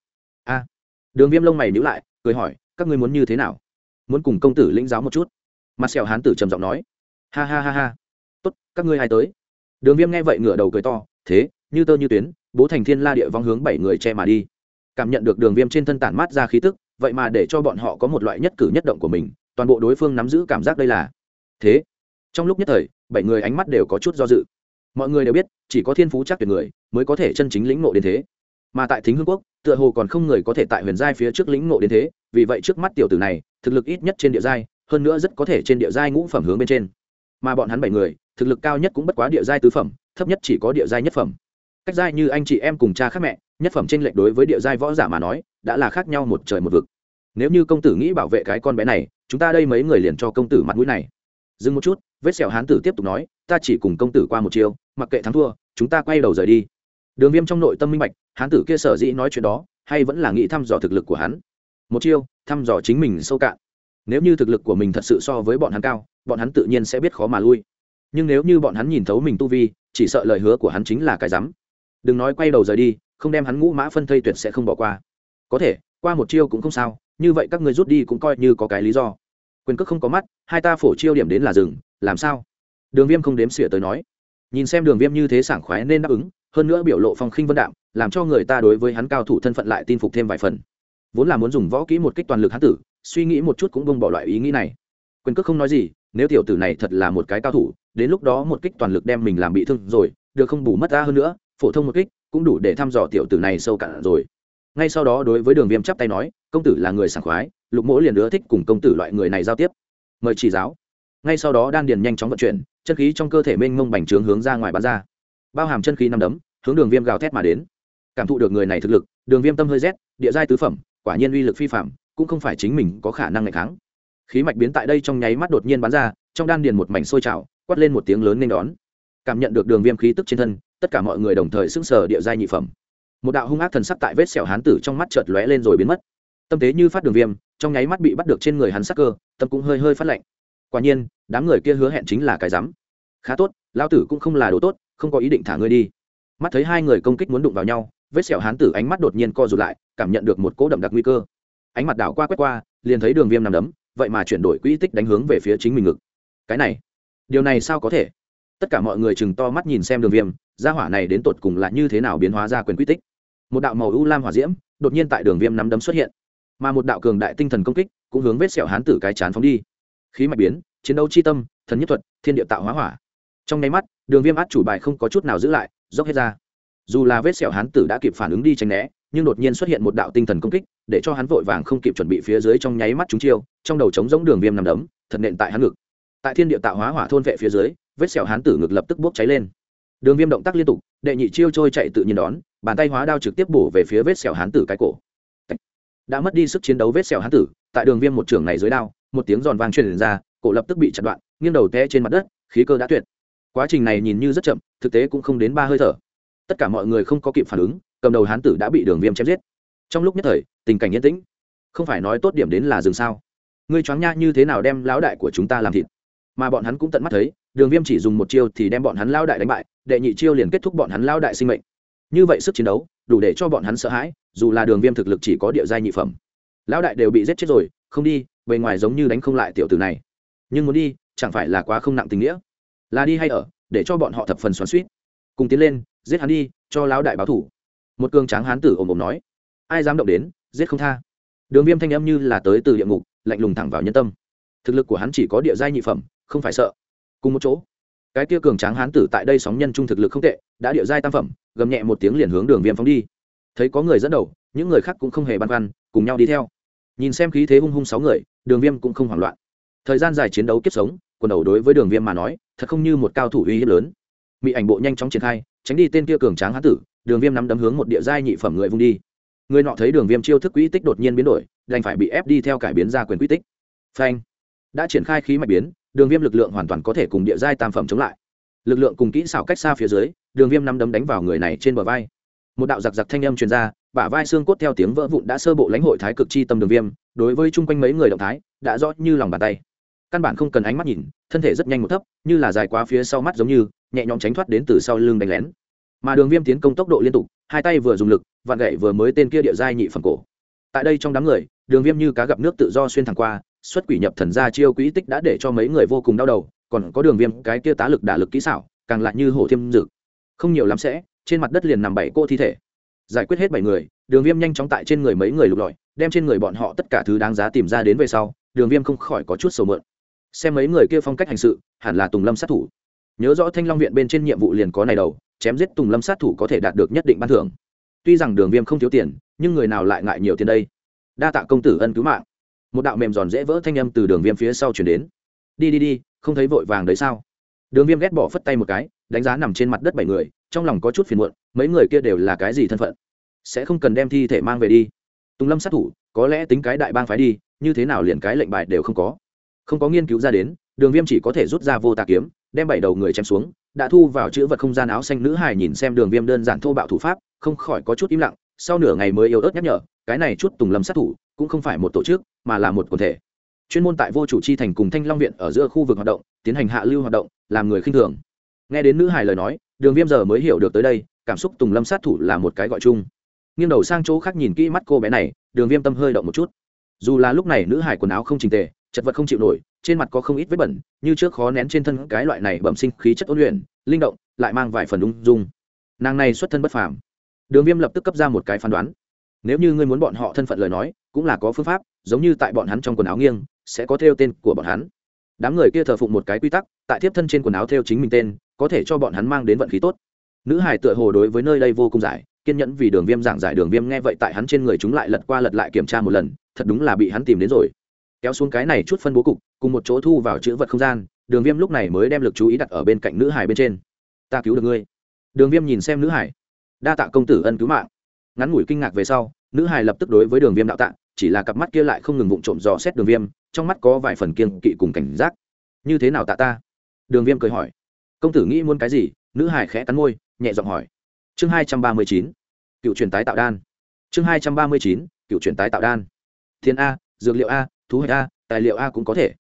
A. Đường viêm lông mày nhữ lại, cười hỏi, các ngươi muốn như thế nào? Muốn cùng công tử lĩnh giáo một chút. Mặt sẹo hán tử trầm giọng nói. Ha ha ha ha. Tốt, các ngươi ai tới? Đường viêm nghe vậy ngửa đầu cười to, thế, như tơ như tuyến, bố thành thiên la địa vong hướng bảy người che mà đi. Cảm nhận được đường viêm trên thân tản mát ra khí tức, vậy mà để cho bọn họ có một loại nhất cử nhất động của mình, toàn bộ đối phương nắm giữ cảm giác đây là. Thế, trong lúc nhất thời, bảy người ánh mắt đều có chút do dự mọi người đều biết, chỉ có thiên phú chắc tuyệt người mới có thể chân chính lĩnh ngộ đến thế. Mà tại thính hương quốc, tựa hồ còn không người có thể tại huyền giai phía trước lĩnh ngộ đến thế, vì vậy trước mắt tiểu tử này, thực lực ít nhất trên địa giai, hơn nữa rất có thể trên địa giai ngũ phẩm hướng bên trên. Mà bọn hắn bảy người, thực lực cao nhất cũng bất quá địa giai tứ phẩm, thấp nhất chỉ có địa giai nhất phẩm. Cách giai như anh chị em cùng cha khác mẹ, nhất phẩm trên lệch đối với địa giai võ giả mà nói, đã là khác nhau một trời một vực. Nếu như công tử nghĩ bảo vệ cái con bé này, chúng ta đây mấy người liền cho công tử mặt mũi này. Dừng một chút, vết sẹo hán tử tiếp tục nói, ta chỉ cùng công tử qua một chiều mặc kệ thắng thua, chúng ta quay đầu rời đi. Đường viêm trong nội tâm minh bạch, hán tử kia sở dĩ nói chuyện đó, hay vẫn là nghĩ thăm dò thực lực của hắn. Một chiêu, thăm dò chính mình sâu cạn. Nếu như thực lực của mình thật sự so với bọn hắn cao, bọn hắn tự nhiên sẽ biết khó mà lui. Nhưng nếu như bọn hắn nhìn thấu mình tu vi, chỉ sợ lời hứa của hắn chính là cái rắm. Đừng nói quay đầu rời đi, không đem hắn ngũ mã phân thây tuyệt sẽ không bỏ qua. Có thể, qua một chiêu cũng không sao, như vậy các người rút đi cũng coi như có cái lý do. Quyền cước không có mắt, hai ta phổ chiêu điểm đến là rừng làm sao? Đường viêm không đếm xỉa tới nói nhìn xem đường viêm như thế sảng khoái nên đáp ứng, hơn nữa biểu lộ phong khinh vân đạm, làm cho người ta đối với hắn cao thủ thân phận lại tin phục thêm vài phần. Vốn là muốn dùng võ kỹ một kích toàn lực hắn tử, suy nghĩ một chút cũng bông bỏ loại ý nghĩ này. Quyền cước không nói gì, nếu tiểu tử này thật là một cái cao thủ, đến lúc đó một kích toàn lực đem mình làm bị thương rồi, được không bù mất ra hơn nữa, phổ thông một kích cũng đủ để thăm dò tiểu tử này sâu cạn rồi. Ngay sau đó đối với đường viêm chắp tay nói, công tử là người sảng khoái, lục mỗ liền ưa thích cùng công tử loại người này giao tiếp. Mời chỉ giáo. Ngay sau đó đan điền nhanh chóng vận chuyển chân khí trong cơ thể mênh mông bành trướng hướng ra ngoài bán ra. Bao hàm chân khí năm đấm, hướng đường viêm gào thét mà đến. Cảm thụ được người này thực lực, đường viêm tâm hơi rét, địa giai tứ phẩm, quả nhiên uy lực phi phạm cũng không phải chính mình có khả năng ngày kháng. Khí mạch biến tại đây trong nháy mắt đột nhiên bắn ra, trong đan điền một mảnh sôi trào, quát lên một tiếng lớn nên đón. Cảm nhận được đường viêm khí tức trên thân, tất cả mọi người đồng thời sững sờ địa giai nhị phẩm. Một đạo hung ác thần sắc tại vết sẹo hán tử trong mắt chợt lóe lên rồi biến mất. Tâm thế như phát đường viêm, trong nháy mắt bị bắt được trên người hắn sắc cơ, tâm cũng hơi hơi phát lạnh. Quả nhiên đám người kia hứa hẹn chính là cái rắm. Khá tốt lao tử cũng không là đồ tốt, không có ý định thả ngươi đi. Mắt thấy hai người công kích muốn đụng vào nhau, vết sẹo hán tử ánh mắt đột nhiên co rụt lại, cảm nhận được một cỗ đậm đặc nguy cơ. Ánh mặt đảo qua quét qua, liền thấy đường viêm nằm đấm, vậy mà chuyển đổi quỹ tích đánh hướng về phía chính mình ngực. Cái này, điều này sao có thể? Tất cả mọi người chừng to mắt nhìn xem đường viêm, gia hỏa này đến tột cùng là như thế nào biến hóa ra quyền quy tích? Một đạo màu u lam hỏa diễm, đột nhiên tại đường viêm nắm đấm xuất hiện. Mà một đạo cường đại tinh thần công kích, cũng hướng vết sẹo hán tử cái chán phóng đi. Khí mạch biến chiến đấu chi tâm, thần nhất thuật, thiên địa tạo hóa hỏa. Trong nháy mắt, đường viêm át chủ bài không có chút nào giữ lại, dốc hết ra. Dù là vết sẹo hán tử đã kịp phản ứng đi tránh né, nhưng đột nhiên xuất hiện một đạo tinh thần công kích, để cho hắn vội vàng không kịp chuẩn bị phía dưới trong nháy mắt chúng chiêu, trong đầu trống giống đường viêm nằm đấm, thật nện tại hắn ngực. Tại thiên địa tạo hóa hỏa thôn vệ phía dưới, vết sẹo hán tử ngực lập tức bốc cháy lên. Đường viêm động tác liên tục, đệ nhị chiêu trôi chạy tự nhiên đón, bàn tay hóa đao trực tiếp bổ về phía vết sẹo hán tử cái cổ. Đã mất đi sức chiến đấu vết sẹo hán tử, tại đường viêm một trường này dưới đao, một tiếng giòn vang truyền ra cổ lập tức bị chặt đoạn, nghiêng đầu té trên mặt đất, khí cơ đã tuyệt. Quá trình này nhìn như rất chậm, thực tế cũng không đến ba hơi thở. Tất cả mọi người không có kịp phản ứng, cầm đầu hán tử đã bị đường viêm chém giết. Trong lúc nhất thời, tình cảnh yên tĩnh. Không phải nói tốt điểm đến là dừng sao? Ngươi choáng nha như thế nào đem lão đại của chúng ta làm thịt? Mà bọn hắn cũng tận mắt thấy, đường viêm chỉ dùng một chiêu thì đem bọn hắn lao đại đánh bại, đệ nhị chiêu liền kết thúc bọn hắn lao đại sinh mệnh. Như vậy sức chiến đấu, đủ để cho bọn hắn sợ hãi, dù là đường viêm thực lực chỉ có địa giai nhị phẩm. Lão đại đều bị giết chết rồi, không đi, bề ngoài giống như đánh không lại tiểu tử này nhưng muốn đi, chẳng phải là quá không nặng tình nghĩa? Là đi hay ở, để cho bọn họ thập phần xoắn suýt cùng tiến lên, giết hắn đi, cho lão đại báo thủ. Một cường tráng hán tử ồm ồm nói, ai dám động đến, giết không tha. Đường viêm thanh âm như là tới từ địa ngục, lạnh lùng thẳng vào nhân tâm. Thực lực của hắn chỉ có địa giai nhị phẩm, không phải sợ. Cùng một chỗ, cái kia cường tráng hán tử tại đây sóng nhân trung thực lực không tệ, đã địa giai tam phẩm, gầm nhẹ một tiếng liền hướng đường viêm phóng đi. Thấy có người dẫn đầu, những người khác cũng không hề băn khoăn, cùng nhau đi theo. Nhìn xem khí thế hung hung sáu người, đường viêm cũng không hoảng loạn thời gian dài chiến đấu kiếp sống, quần đầu đối với đường viêm mà nói, thật không như một cao thủ uy hiếp lớn. Mỹ ảnh bộ nhanh chóng triển khai, tránh đi tên kia cường tráng hán tử, đường viêm nắm đấm hướng một địa giai nhị phẩm người vung đi. Người nọ thấy đường viêm chiêu thức quỹ tích đột nhiên biến đổi, đành phải bị ép đi theo cải biến ra quyền quỹ tích. Phanh! Đã triển khai khí mạch biến, đường viêm lực lượng hoàn toàn có thể cùng địa giai tam phẩm chống lại. Lực lượng cùng kỹ xảo cách xa phía dưới, đường viêm nắm đấm đánh vào người này trên bờ vai. Một đạo giặc giặc thanh âm truyền ra, bả vai xương cốt theo tiếng vỡ vụn đã sơ bộ lãnh hội thái cực chi tâm đường viêm, đối với chung quanh mấy người động thái, đã rõ như lòng bàn tay căn bản không cần ánh mắt nhìn, thân thể rất nhanh một thấp, như là dài quá phía sau mắt giống như, nhẹ nhõm tránh thoát đến từ sau lưng đánh lén. Mà đường viêm tiến công tốc độ liên tục, hai tay vừa dùng lực vạn gậy vừa mới tên kia địa giai nhị phẩm cổ. Tại đây trong đám người, đường viêm như cá gặp nước tự do xuyên thẳng qua, xuất quỷ nhập thần ra chiêu quỹ tích đã để cho mấy người vô cùng đau đầu, còn có đường viêm cái kia tá lực đả lực kỹ xảo, càng lại như hổ thiêm dực không nhiều lắm sẽ, trên mặt đất liền nằm bảy cô thi thể. Giải quyết hết bảy người, đường viêm nhanh chóng tại trên người mấy người lục lọi, đem trên người bọn họ tất cả thứ đáng giá tìm ra đến về sau, đường viêm không khỏi có chút sầu mượn xem mấy người kia phong cách hành sự, hẳn là tùng lâm sát thủ. Nhớ rõ thanh long viện bên trên nhiệm vụ liền có này đầu, chém giết tùng lâm sát thủ có thể đạt được nhất định ban thưởng. Tuy rằng đường viêm không thiếu tiền, nhưng người nào lại ngại nhiều tiền đây? Đa tạ công tử ân cứu mạng. Một đạo mềm giòn dễ vỡ thanh âm từ đường viêm phía sau chuyển đến. Đi đi đi, không thấy vội vàng đấy sao? Đường viêm ghét bỏ phất tay một cái, đánh giá nằm trên mặt đất bảy người, trong lòng có chút phiền muộn, mấy người kia đều là cái gì thân phận? Sẽ không cần đem thi thể mang về đi. Tùng lâm sát thủ, có lẽ tính cái đại bang phái đi, như thế nào liền cái lệnh bài đều không có không có nghiên cứu ra đến, đường viêm chỉ có thể rút ra vô tà kiếm, đem bảy đầu người chém xuống, đã thu vào chữ vật không gian áo xanh nữ hài nhìn xem đường viêm đơn giản thô bạo thủ pháp, không khỏi có chút im lặng, sau nửa ngày mới yếu ớt nhắc nhở, cái này chút tùng lâm sát thủ, cũng không phải một tổ chức, mà là một quần thể. Chuyên môn tại vô chủ chi thành cùng thanh long viện ở giữa khu vực hoạt động, tiến hành hạ lưu hoạt động, làm người khinh thường. Nghe đến nữ hài lời nói, đường viêm giờ mới hiểu được tới đây, cảm xúc tùng lâm sát thủ là một cái gọi chung. Nghiêng đầu sang chỗ khác nhìn kỹ mắt cô bé này, đường viêm tâm hơi động một chút. Dù là lúc này nữ hải quần áo không trình tề chật vật không chịu nổi, trên mặt có không ít vết bẩn, như trước khó nén trên thân cái loại này bẩm sinh khí chất ôn luyện, linh động, lại mang vài phần ung dung. Nàng này xuất thân bất phàm. Đường viêm lập tức cấp ra một cái phán đoán. Nếu như ngươi muốn bọn họ thân phận lời nói, cũng là có phương pháp, giống như tại bọn hắn trong quần áo nghiêng, sẽ có theo tên của bọn hắn. Đám người kia thờ phụng một cái quy tắc, tại tiếp thân trên quần áo theo chính mình tên, có thể cho bọn hắn mang đến vận khí tốt. Nữ hải tựa hồ đối với nơi đây vô cùng giải, kiên nhẫn vì đường viêm giảng giải. Đường viêm nghe vậy tại hắn trên người chúng lại lật qua lật lại kiểm tra một lần, thật đúng là bị hắn tìm đến rồi kéo xuống cái này chút phân bố cục, cùng một chỗ thu vào chữ vật không gian, đường viêm lúc này mới đem lực chú ý đặt ở bên cạnh nữ hải bên trên. Ta cứu được ngươi. Đường viêm nhìn xem nữ hải. Đa tạ công tử ân cứu mạng. Ngắn ngủi kinh ngạc về sau, nữ hải lập tức đối với đường viêm đạo tạ, chỉ là cặp mắt kia lại không ngừng vụng trộm dò xét đường viêm, trong mắt có vài phần kiên kỵ cùng cảnh giác. Như thế nào tạ ta? Đường viêm cười hỏi. Công tử nghĩ muốn cái gì? Nữ hải khẽ cắn môi, nhẹ giọng hỏi. Chương hai trăm ba mươi chín, cựu truyền tái tạo đan. Chương hai trăm ba mươi chín, cựu truyền tái tạo đan. Thiên a, dược liệu a thú hạch a, tài liệu a cũng có thể.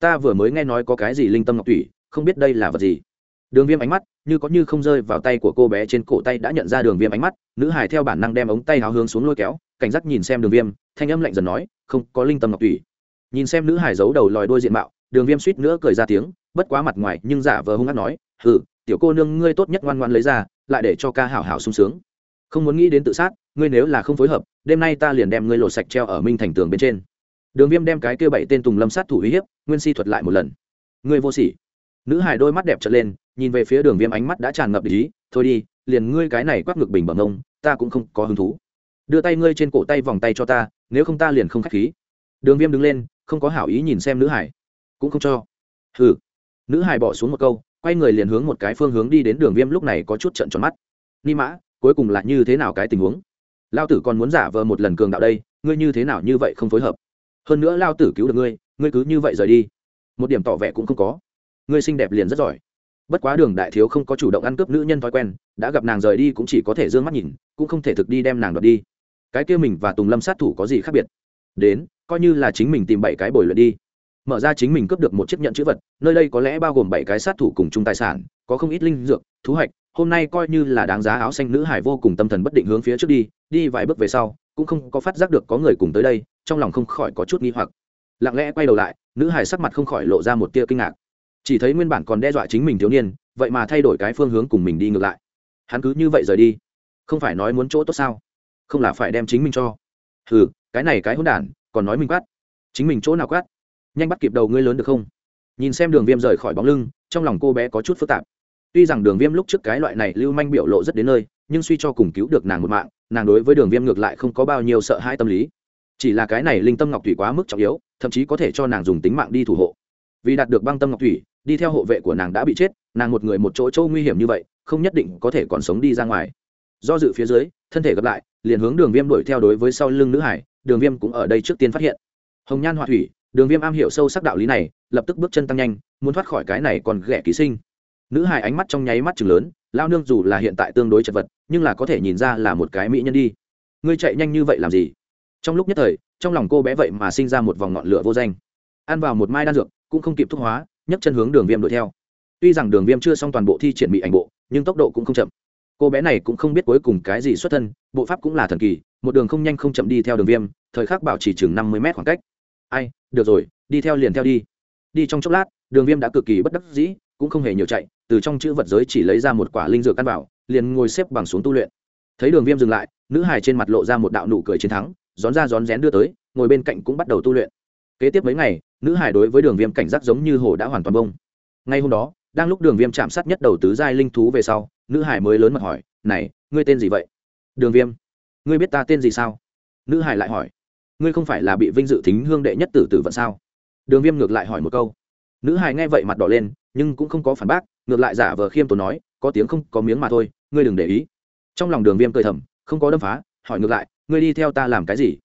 Ta vừa mới nghe nói có cái gì linh tâm ngọc thủy không biết đây là vật gì. Đường viêm ánh mắt, như có như không rơi vào tay của cô bé trên cổ tay đã nhận ra đường viêm ánh mắt, nữ hải theo bản năng đem ống tay háo hướng xuống lôi kéo, cảnh giác nhìn xem đường viêm, thanh âm lạnh dần nói, không, có linh tâm ngọc thủy nhìn xem nữ hải giấu đầu lòi đôi diện mạo, đường viêm suýt nữa cười ra tiếng, bất quá mặt ngoài nhưng giả vờ hung hát nói ừ tiểu cô nương ngươi tốt nhất ngoan ngoan lấy ra, lại để cho ca hảo hảo sung sướng. Không muốn nghĩ đến tự sát, ngươi nếu là không phối hợp, đêm nay ta liền đem ngươi lột sạch treo ở minh thành tường bên trên đường viêm đem cái kêu bảy tên tùng lâm sát thủ uy hiếp, nguyên si thuật lại một lần. Ngươi vô sỉ. Nữ hải đôi mắt đẹp trở lên, nhìn về phía đường viêm ánh mắt đã tràn ngập ý, thôi đi, liền ngươi cái này quắc ngực bình bẩm ông, ta cũng không có hứng thú. Đưa tay ngươi trên cổ tay vòng tay cho ta, nếu không ta liền không k h á c h khí. Đường viêm đứng lên, không có hảo ý nhìn xem nữ hải cũng không cho. Hừ. Nữ hải bỏ xuống một câu, quay người liền hướng một cái phương hướng đi đến đường viêm lúc này có chút trận tròn mắt. Ni mã, cuối cùng là như thế nào cái tình huống? Lao tử còn muốn giả vờ một lần cường đạo đây, ngươi như thế nào như vậy không phối hợp? Hơn nữa lao tử cứu được ngươi ngươi cứ như vậy rời đi. Một điểm tỏ vẻ cũng không có. Ngươi xinh đẹp liền rất giỏi. Bất quá đường đại thiếu không có chủ động ăn cướp nữ nhân thói quen đã gặp nàng rời đi cũng chỉ có thể d ư ơ n g mắt nhìn cũng không thể thực đi đem nàng đoạt đi. Cái kia mình và tùng lâm sát thủ có gì khác biệt? Đến coi như là chính mình tìm bảy cái bồi luyện đi. Mở ra chính mình cướp được một chiếc nhận chữ vật nơi đây có lẽ bao gồm bảy cái sát thủ cùng chung tài sản có không ít linh dược thú hạch, hôm nay coi như là đáng giá áo xanh nữ hải vô cùng tâm thần bất định hướng phía trước đi đi vài bước về sau cũng không có phát giác được có người cùng tới đây trong lòng không khỏi có chút nghi hoặc. Lặng lẽ quay đầu lại, nữ hải sắc mặt không khỏi lộ ra một tia kinh ngạc. Chỉ thấy nguyên bản còn đe dọa chính mình thiếu niên, vậy mà thay đổi cái phương hướng cùng mình đi ngược lại. Hắn cứ như vậy rời đi. Không phải nói muốn chỗ tốt sao? Không là phải đem chính mình cho. Ừ cái này cái hôn đản, còn nói mình quát. Chính mình chỗ nào quát? Nhanh bắt kịp đầu ngươi lớn được không? Nhìn xem đường viêm rời khỏi bóng lưng, trong lòng cô bé có chút phức tạp. Tuy rằng đường viêm lúc trước cái loại này lưu manh biểu lộ rất đến nơi, nhưng suy cho cùng cứu được nàng một mạng, nàng đối với đường viêm ngược lại không có bao nhiêu sợ hãi tâm lý chỉ là cái này linh tâm ngọc thủy quá mức trọng yếu, thậm chí có thể cho nàng dùng tính mạng đi thủ hộ. Vì đạt được băng tâm ngọc thủy, đi theo hộ vệ của nàng đã bị chết, nàng một người một chỗ chỗ nguy hiểm như vậy, không nhất định có thể còn sống đi ra ngoài. Do dự phía dưới, thân thể gặp lại, liền hướng đường viêm đuổi theo đối với sau lưng nữ hải, đường viêm cũng ở đây trước tiên phát hiện. Hồng nhan họa thủy, đường viêm am hiểu sâu sắc đạo lý này, lập tức bước chân tăng nhanh, muốn thoát khỏi cái này còn ghẻ ký sinh. Nữ hải ánh mắt trong nháy mắt chừng lớn, lao nương dù là hiện tại tương đối chật vật, nhưng là có thể nhìn ra là một cái mỹ nhân đi. Ngươi chạy nhanh như vậy làm gì? Trong lúc nhất thời, trong lòng cô bé vậy mà sinh ra một vòng ngọn lửa vô danh. Ăn vào một mai đan dược, cũng không kịp thuốc hóa, nhấc chân hướng đường viêm đuổi theo. Tuy rằng đường viêm chưa xong toàn bộ thi triển bị ảnh bộ, nhưng tốc độ cũng không chậm. Cô bé này cũng không biết cuối cùng cái gì xuất thân, bộ pháp cũng là thần kỳ, một đường không nhanh không chậm đi theo đường viêm, thời khắc bảo chỉ chừng năm mươi mét khoảng cách. Ai, được rồi, đi theo liền theo đi. Đi trong chốc lát, đường viêm đã cực kỳ bất đắc dĩ, cũng không hề nhiều chạy, từ trong chữ vật giới chỉ lấy ra một quả linh dược căn bảo, liền ngồi xếp bằng xuống tu luyện. Thấy đường viêm dừng lại, nữ hài trên mặt lộ ra một đạo nụ cười chiến thắng rón ra rón rén đưa tới, ngồi bên cạnh cũng bắt đầu tu luyện. Kế tiếp mấy ngày, nữ hải đối với đường viêm cảnh giác giống như hồ đã hoàn toàn bông. Ngay hôm đó, đang lúc đường viêm chạm sát nhất đầu tứ giai linh thú về sau, nữ hải mới lớn mặt hỏi, này, ngươi tên gì vậy? Đường viêm. Ngươi biết ta tên gì sao? Nữ hải lại hỏi. Ngươi không phải là bị vinh dự thính hương đệ nhất tử tử vận sao? Đường viêm ngược lại hỏi một câu. Nữ hải nghe vậy mặt đỏ lên, nhưng cũng không có phản bác, ngược lại giả vờ khiêm tốn nói, có tiếng không, có miếng mà thôi, ngươi đừng để ý. Trong lòng đường viêm cười thầm, không có đâm phá, hỏi ngược lại ngươi đi theo ta làm cái gì?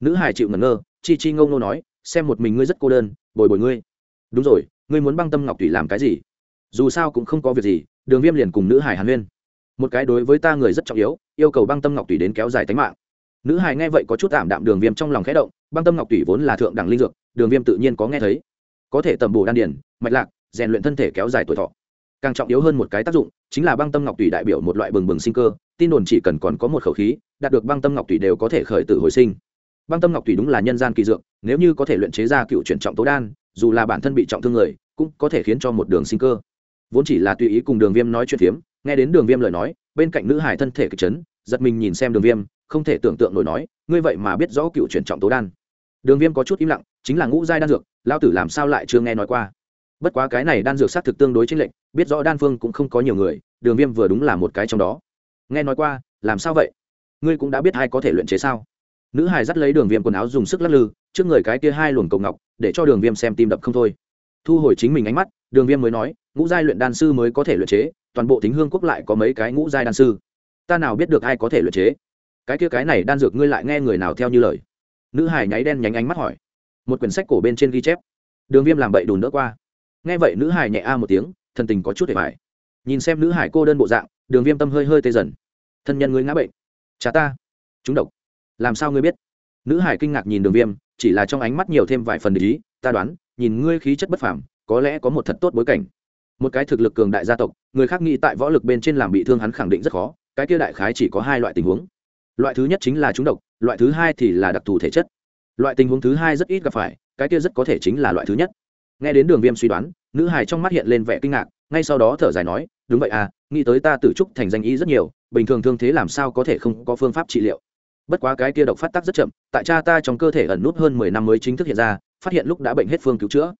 Nữ hải chịu ngẩn ngơ, chi chi ngông nô nói, xem một mình ngươi rất cô đơn, bồi bồi ngươi. Đúng rồi, ngươi muốn băng tâm ngọc thủy làm cái gì? Dù sao cũng không có việc gì, đường viêm liền cùng nữ hải hàn huyên. Một cái đối với ta người rất trọng yếu, yêu cầu băng tâm ngọc thủy đến kéo dài tính mạng. Nữ hải nghe vậy có chút tạm đạm đường viêm trong lòng khẽ động, băng tâm ngọc thủy vốn là thượng đẳng linh dược, đường viêm tự nhiên có nghe thấy. Có thể tầm bổ đan điển mạch lạc, rèn luyện thân thể kéo dài tuổi thọ. Càng trọng yếu hơn một cái tác dụng, chính là băng tâm ngọc thủy đại biểu một loại bừng bừng sinh cơ tin đồn chỉ cần còn có một khẩu khí, đạt được băng tâm ngọc thủy đều có thể khởi tử hồi sinh. Băng tâm ngọc thủy đúng là nhân gian kỳ dược, nếu như có thể luyện chế ra cựu chuyển trọng tố đan, dù là bản thân bị trọng thương người, cũng có thể khiến cho một đường sinh cơ. Vốn chỉ là tùy ý cùng đường viêm nói chuyện phiếm, nghe đến đường viêm lời nói, bên cạnh nữ hải thân thể kịch chấn, giật mình nhìn xem đường viêm, không thể tưởng tượng nổi nói, ngươi vậy mà biết rõ cựu chuyển trọng tố đan. Đường viêm có chút im lặng, chính là ngũ giai đan dược lao tử làm sao lại chưa nghe nói qua. Bất quá cái này đan dược xác thực tương đối chính lệch, biết rõ đan phương cũng không có nhiều người, đường viêm vừa đúng là một cái trong đó nghe nói qua, làm sao vậy? Ngươi cũng đã biết ai có thể luyện chế sao? Nữ hải dắt lấy đường viêm quần áo dùng sức lắc lư, trước người cái kia hai luồng cầu ngọc, để cho đường viêm xem tim đập không thôi. Thu hồi chính mình ánh mắt, đường viêm mới nói, ngũ giai luyện đan sư mới có thể luyện chế, toàn bộ tính hương quốc lại có mấy cái ngũ giai đan sư. Ta nào biết được ai có thể luyện chế? Cái kia cái này đan dược ngươi lại nghe người nào theo như lời? Nữ hải nháy đen nhánh ánh mắt hỏi. Một quyển sách cổ bên trên ghi chép. Đường viêm làm bậy đùn đỡ qua. Nghe vậy nữ hải nhẹ a một tiếng, thần tình có chút để phải nhìn xem nữ hải cô đơn bộ dạng đường viêm tâm hơi hơi tê dần. Thân nhân ngươi ngã bệnh. Cha ta. Chúng độc. Làm sao ngươi biết? Nữ hải kinh ngạc nhìn đường viêm, chỉ là trong ánh mắt nhiều thêm vài phần ý, ta đoán, nhìn ngươi khí chất bất phàm, có lẽ có một thật tốt bối cảnh. Một cái thực lực cường đại gia tộc, người khác nghĩ tại võ lực bên trên làm bị thương hắn khẳng định rất khó, cái kia đại khái chỉ có hai loại tình huống. Loại thứ nhất chính là trúng độc, loại thứ hai thì là đặc thù thể chất. Loại tình huống thứ hai rất ít gặp phải, cái kia rất có thể chính là loại thứ nhất. Nghe đến đường viêm suy đoán, nữ hải trong mắt hiện lên vẻ kinh ngạc, ngay sau đó thở dài nói, đúng vậy à nghĩ tới ta tự trúc thành danh ý rất nhiều, bình thường thương thế làm sao có thể không có phương pháp trị liệu. Bất quá cái kia độc phát tác rất chậm, tại cha ta trong cơ thể ẩn nút hơn mười năm mới chính thức hiện ra, phát hiện lúc đã bệnh hết phương cứu chữa.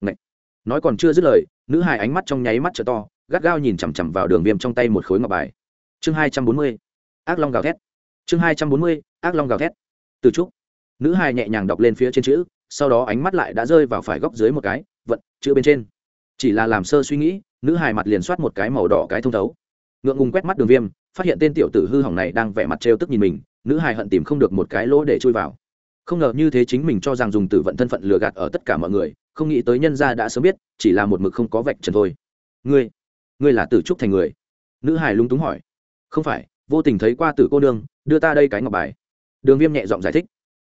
Ngậy! nói còn chưa dứt lời, nữ hài ánh mắt trong nháy mắt trở to, gắt gao nhìn chằm chằm vào đường viêm trong tay một khối ngọc bài. Chương hai trăm bốn mươi, ác long gào thét. Chương hai trăm bốn mươi, ác long gào thét. Từ trúc. Nữ hài nhẹ nhàng đọc lên phía trên chữ, sau đó ánh mắt lại đã rơi vào phải góc dưới một cái, vận, chữ bên trên. Chỉ là làm sơ suy nghĩ nữ hài mặt liền soát một cái màu đỏ cái thông thấu. Ngượng ngùng quét mắt đường viêm, phát hiện tên tiểu tử hư hỏng này đang vẻ mặt trêu tức nhìn mình, nữ hài hận tìm không được một cái lỗ để chui vào. Không ngờ như thế chính mình cho rằng dùng tử vận thân phận lừa gạt ở tất cả mọi người, không nghĩ tới nhân gia đã sớm biết, chỉ là một mực không có vạch trần thôi. Ngươi ngươi là tử trúc thành người? Nữ hài lung túng hỏi. Không phải, vô tình thấy qua tử cô nương, đưa ta đây cái ngọc bài. Đường viêm nhẹ giọng giải thích.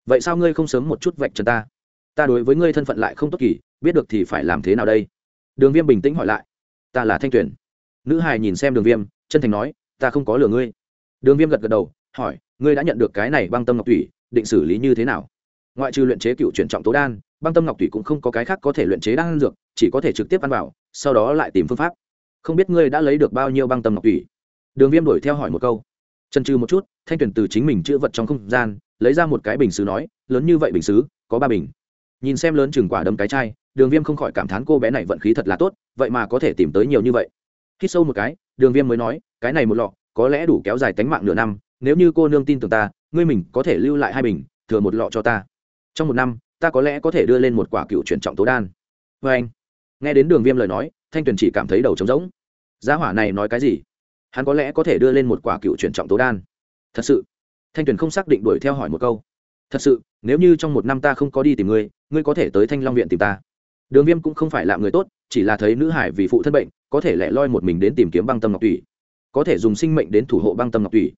Vậy sao ngươi không sớm một chút vạch trần ta? Ta đối với ngươi thân phận lại không tốt kỳ, biết được thì phải làm thế nào đây? Đường viêm bình tĩnh hỏi lại ta là thanh tuyển. Nữ hài nhìn xem đường viêm, chân thành nói, ta không có lừa ngươi. Đường viêm gật gật đầu, hỏi, ngươi đã nhận được cái này băng tâm ngọc thủy định xử lý như thế nào? Ngoại trừ luyện chế cựu chuyển trọng tố đan, băng tâm ngọc thủy cũng không có cái khác có thể luyện chế đan dược, chỉ có thể trực tiếp ăn vào, sau đó lại tìm phương pháp. Không biết ngươi đã lấy được bao nhiêu băng tâm ngọc thủy đường viêm đổi theo hỏi một câu. Chân trừ một chút, thanh tuyển từ chính mình chữ vật trong không gian, lấy ra một cái bình xứ nói, lớn như vậy bình xứ, có ba bình nhìn xem lớn chừng quả đấm cái chai, đường viêm không khỏi cảm thán cô bé này vận khí thật là tốt, vậy mà có thể tìm tới nhiều như vậy. Khi sâu một cái, đường viêm mới nói, cái này một lọ, có lẽ đủ kéo dài tánh mạng nửa năm, nếu như cô nương tin tưởng ta, ngươi mình có thể lưu lại hai bình, thừa một lọ cho ta. Trong một năm, ta có lẽ có thể đưa lên một quả cựu chuyển trọng tố đan. Vê anh, nghe đến đường viêm lời nói, thanh tuyền chỉ cảm thấy đầu trống rỗng. Giá hỏa này nói cái gì? Hắn có lẽ có thể đưa lên một quả cựu chuyển trọng tố đan. Thật sự. Thanh tuyền không xác định đuổi theo hỏi một câu. Thật sự nếu như trong một năm ta không có đi tìm ngươi ngươi có thể tới thanh long viện tìm ta. Đường viêm cũng không phải là người tốt, chỉ là thấy nữ hải vì phụ thân bệnh, có thể lẻ loi một mình đến tìm kiếm băng tâm ngọc tùy có thể dùng sinh mệnh đến thủ hộ băng tâm ngọc tùy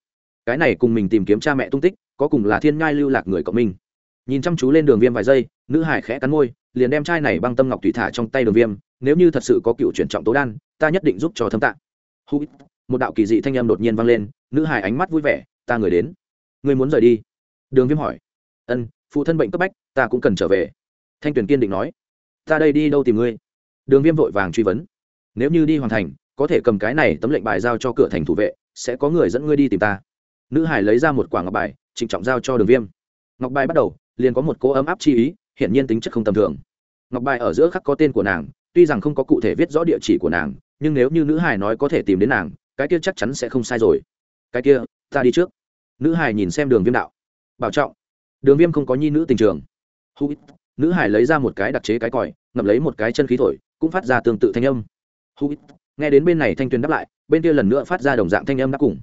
cái này cùng mình tìm kiếm cha mẹ tung tích, có cùng là thiên ngai lưu lạc người cộng minh. Nhìn chăm chú lên đường viêm vài giây, nữ hải khẽ cắn môi, liền đem chai này băng tâm ngọc tủy thả trong tay đường viêm, nếu như thật sự có cựu chuyển trọng tố đan, ta nhất định giúp cho thâm tạng Hú một đạo kỳ dị thanh âm đột nhiên vang lên, nữ hải ánh mắt vui vẻ, ta người đến. Người muốn rời đi. Đường viêm hỏi ân, phụ thân bệnh cấp bách, ta cũng cần trở về. Thanh tuyền kiên định nói. Ta đây đi đâu tìm ngươi? Đường viêm vội vàng truy vấn. Nếu như đi hoàn thành, có thể cầm cái này tấm lệnh bài giao cho cửa thành thủ vệ, sẽ có người dẫn ngươi đi tìm ta. Nữ hải lấy ra một quả ngọc bài, trịnh trọng giao cho đường viêm. Ngọc bài bắt đầu, liền có một cỗ ấm áp chi ý, hiển nhiên tính chất không tầm thường. Ngọc bài ở giữa khắc có tên của nàng, tuy rằng không có cụ thể viết rõ địa chỉ của nàng, nhưng nếu như nữ hải nói có thể tìm đến nàng, cái kia chắc chắn sẽ không sai rồi. Cái kia, ta đi trước. Nữ hải nhìn xem đường viêm đạo. Bảo trọng đường viêm không có nhi nữ tình trường. Hú ít, nữ hải lấy ra một cái đặc chế cái còi, ngậm lấy một cái chân khí thổi, cũng phát ra tương tự thanh âm. Hú ít, nghe đến bên này thanh tuyền đáp lại, bên kia lần nữa phát ra đồng dạng thanh âm đáp cùng.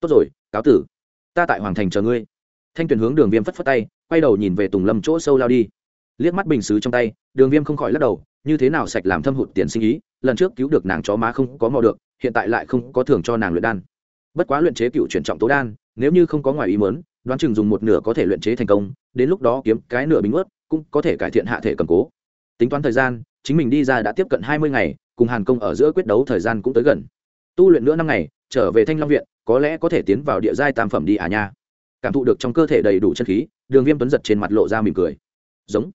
Tốt rồi, cáo tử. Ta tại hoàng thành chờ ngươi. Thanh tuyền hướng đường viêm phất phất tay, quay đầu nhìn về tùng lâm chỗ sâu lao đi. Liếc mắt bình xứ trong tay, đường viêm không khỏi lắc đầu, như thế nào sạch làm thâm hụt tiền sinh ý, lần trước cứu được nàng chó má không có mò được, hiện tại lại không có thưởng cho nàng luyện đan. Bất quá luyện chế cựu chuyển trọng tố đan, nếu như không có ngoài ý mớn đoán chừng dùng một nửa có thể luyện chế thành công, đến lúc đó kiếm cái nửa bình ướt, cũng có thể cải thiện hạ thể cầm cố. Tính toán thời gian, chính mình đi ra đã tiếp cận hai mươi ngày, cùng hàn công ở giữa quyết đấu thời gian cũng tới gần. Tu luyện nữa năm ngày, trở về thanh long viện, có lẽ có thể tiến vào địa giai tam phẩm đi à nha. Cảm thụ được trong cơ thể đầy đủ chân khí, đường viêm tuấn giật trên mặt lộ ra mỉm cười. Giống.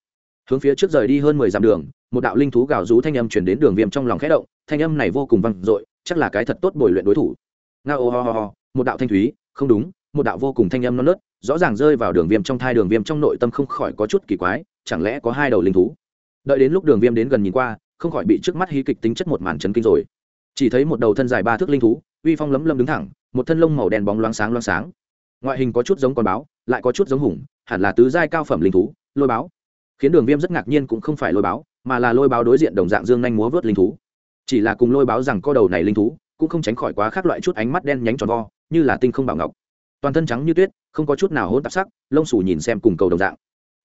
Hướng phía trước rời đi hơn mười dặm đường, một đạo linh thú gào rú thanh âm chuyển đến đường viêm trong lòng khẽ động, thanh âm này vô cùng vang dội, chắc là cái thật tốt bồi luyện đối thủ. Nga ô ho ho ho, một đạo thanh thúy, không đúng một đạo vô cùng thanh âm non nớt, rõ ràng rơi vào đường viêm trong thai, đường viêm trong nội tâm không khỏi có chút kỳ quái, chẳng lẽ có hai đầu linh thú? Đợi đến lúc đường viêm đến gần nhìn qua, không khỏi bị trước mắt hí kịch tính chất một màn chấn kinh rồi. Chỉ thấy một đầu thân dài ba thước linh thú, uy phong lấm lâm đứng thẳng, một thân lông màu đen bóng loáng sáng loáng sáng. Ngoại hình có chút giống con báo, lại có chút giống hùng, hẳn là tứ giai cao phẩm linh thú, lôi báo. Khiến đường viêm rất ngạc nhiên cũng không phải lôi báo, mà là lôi báo đối diện đồng dạng dương nhanh múa vớt linh thú. Chỉ là cùng lôi báo rằng co đầu này linh thú, cũng không tránh khỏi quá khác loại chút ánh mắt đen nhánh tròn vo, như là tinh không bảo ngọc toàn thân trắng như tuyết không có chút nào hôn tạp sắc lông xù nhìn xem cùng cầu đồng dạng.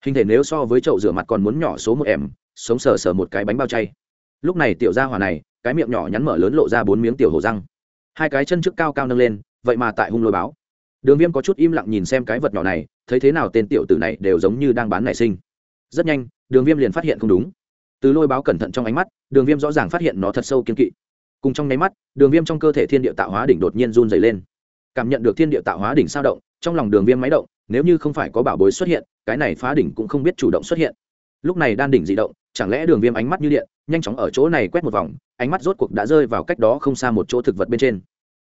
Hình thể nếu so với chậu rửa mặt còn muốn nhỏ số một ẻm, sống sờ sờ một cái bánh bao chay. Lúc này tiểu gia hỏa này cái miệng nhỏ nhắn mở lớn lộ ra bốn miếng tiểu hổ răng. Hai cái chân trước cao cao nâng lên vậy mà tại hung lôi báo. Đường viêm có chút im lặng nhìn xem cái vật nhỏ này thấy thế nào tên tiểu tử này đều giống như đang bán nảy sinh. Rất nhanh đường viêm liền phát hiện không đúng. Từ lôi báo cẩn thận trong ánh mắt đường viêm rõ ràng phát hiện nó thật sâu kiên kỵ. Cùng trong nháy mắt đường viêm trong cơ thể thiên địa tạo hóa đỉnh đột nhiên run dày lên cảm nhận được thiên địa tạo hóa đỉnh sao động, trong lòng đường viêm máy động, nếu như không phải có bảo bối xuất hiện, cái này phá đỉnh cũng không biết chủ động xuất hiện. Lúc này đan đỉnh dị động, chẳng lẽ đường viêm ánh mắt như điện, nhanh chóng ở chỗ này quét một vòng, ánh mắt rốt cuộc đã rơi vào cách đó không xa một chỗ thực vật bên trên.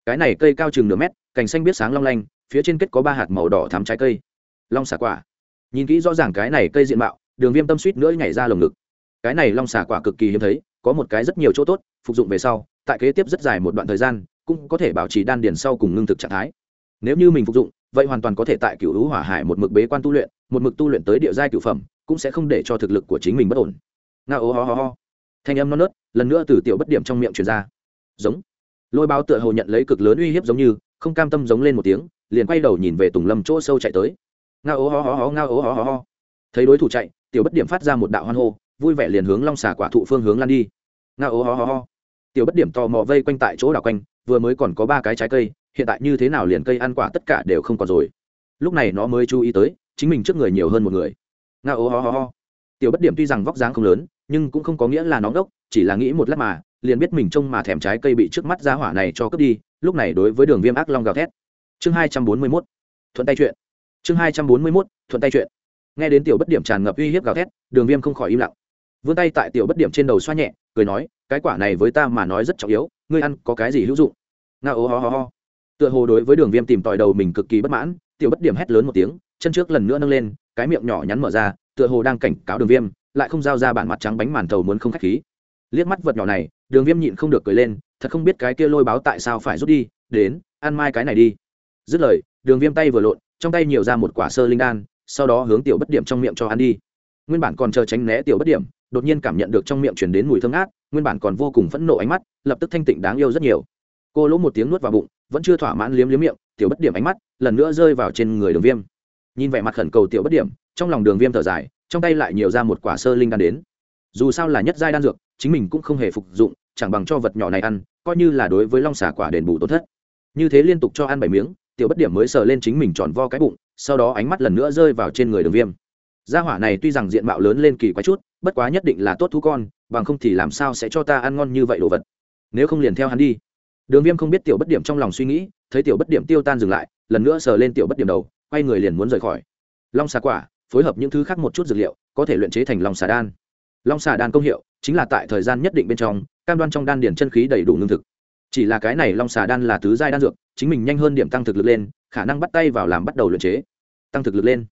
Cái này cây cao chừng nửa mét, cành xanh biết sáng long lanh, phía trên kết có ba hạt màu đỏ thắm trái cây. Long xà quả. Nhìn kỹ rõ ràng cái này cây diện mạo, đường viêm tâm suýt nữa nhảy ra lồng ngực. Cái này long xà quả cực kỳ hiếm thấy, có một cái rất nhiều chỗ tốt, phục dụng về sau, tại kế tiếp rất dài một đoạn thời gian cũng có thể bảo trì đan điền sau cùng ngưng thực trạng thái. Nếu như mình phục dụng, vậy hoàn toàn có thể tại cựu hữu hỏa hải một mực bế quan tu luyện, một mực tu luyện tới địa giai cựu phẩm, cũng sẽ không để cho thực lực của chính mình bất ổn. Nga ô ho ho ho. Thanh âm non nớt, lần nữa từ tiểu bất điểm trong miệng truyền ra. Giống. Lôi báo tựa hồ nhận lấy cực lớn uy hiếp giống như, không cam tâm giống lên một tiếng, liền quay đầu nhìn về tùng lâm chỗ sâu chạy tới. Nga ố ho ho ho, nga ố ho ho ho. Thấy đối thủ chạy, tiểu bất điểm phát ra một đạo hoan hô, vui vẻ liền hướng long xà quả thụ phương hướng lan đi. Nga ố ho ho ho. Tiểu bất điểm tò mò vây quanh tại chỗ đảo quanh vừa mới còn có ba cái trái cây hiện tại như thế nào liền cây ăn quả tất cả đều không còn rồi. Lúc này nó mới chú ý tới chính mình trước người nhiều hơn một người. Nga ô ho ho ho. Tiểu bất điểm tuy rằng vóc dáng không lớn nhưng cũng không có nghĩa là nó ngốc, chỉ là nghĩ một lát mà liền biết mình trông mà thèm trái cây bị trước mắt ra hỏa này cho cướp đi lúc này đối với đường viêm ác long gào thét. Chương hai trăm bốn mươi mốt. Thuận tay chuyện. Chương hai trăm bốn mươi mốt thuận tay chuyện. Nghe đến tiểu bất điểm tràn ngập uy hiếp gào thét đường viêm không khỏi im lặng. Vươn tay tại tiểu bất điểm trên đầu xoa nhẹ cười nói cái quả này với ta mà nói rất trọng yếu ngươi ăn có cái gì hữu dụng? Nga ô ho ho ho. Tựa hồ đối với đường viêm tìm tòi đầu mình cực kỳ bất mãn, tiểu bất điểm hét lớn một tiếng, chân trước lần nữa nâng lên, cái miệng nhỏ nhắn mở ra, tựa hồ đang cảnh cáo đường viêm, lại không giao ra bản mặt trắng bánh màn thầu muốn không khách khí. Liếc mắt vật nhỏ này, đường viêm nhịn không được cười lên, thật không biết cái kia lôi báo tại sao phải rút đi, đến, ăn mai cái này đi. Dứt lời, đường viêm tay vừa lộn, trong tay nhiều ra một quả sơ linh đan, sau đó hướng tiểu bất điểm trong miệng cho ăn đi. Nguyên bản còn chờ tránh né tiểu bất điểm đột nhiên cảm nhận được trong miệng chuyển đến mùi thơm ngát, nguyên bản còn vô cùng phẫn nộ ánh mắt, lập tức thanh tịnh đáng yêu rất nhiều. Cô lỗ một tiếng nuốt vào bụng, vẫn chưa thỏa mãn liếm liếm miệng, tiểu bất điểm ánh mắt, lần nữa rơi vào trên người đường viêm. Nhìn vẻ mặt khẩn cầu tiểu bất điểm, trong lòng đường viêm thở dài, trong tay lại nhiều ra một quả sơ linh đan đến. Dù sao là nhất giai đan dược, chính mình cũng không hề phục dụng, chẳng bằng cho vật nhỏ này ăn, coi như là đối với long xà quả đền bù tổn thất. Như thế liên tục cho ăn bảy miếng, tiểu bất điểm mới sờ lên chính mình tròn vo cái bụng, sau đó ánh mắt lần nữa rơi vào trên người đường viêm gia hỏa này tuy rằng diện mạo lớn lên kỳ quái chút, bất quá nhất định là tốt thú con, bằng không thì làm sao sẽ cho ta ăn ngon như vậy đồ vật. Nếu không liền theo hắn đi. Đường viêm không biết tiểu bất điểm trong lòng suy nghĩ, thấy tiểu bất điểm tiêu tan dừng lại, lần nữa sờ lên tiểu bất điểm đầu, quay người liền muốn rời khỏi. Long xà quả, phối hợp những thứ khác một chút dược liệu, có thể luyện chế thành long xà đan. Long xà đan công hiệu chính là tại thời gian nhất định bên trong, cam đoan trong đan điển chân khí đầy đủ lương thực. Chỉ là cái này long xà đan là tứ giai đan dược, chính mình nhanh hơn điểm tăng thực lực lên, khả năng bắt tay vào làm bắt đầu luyện chế. Tăng thực lực lên.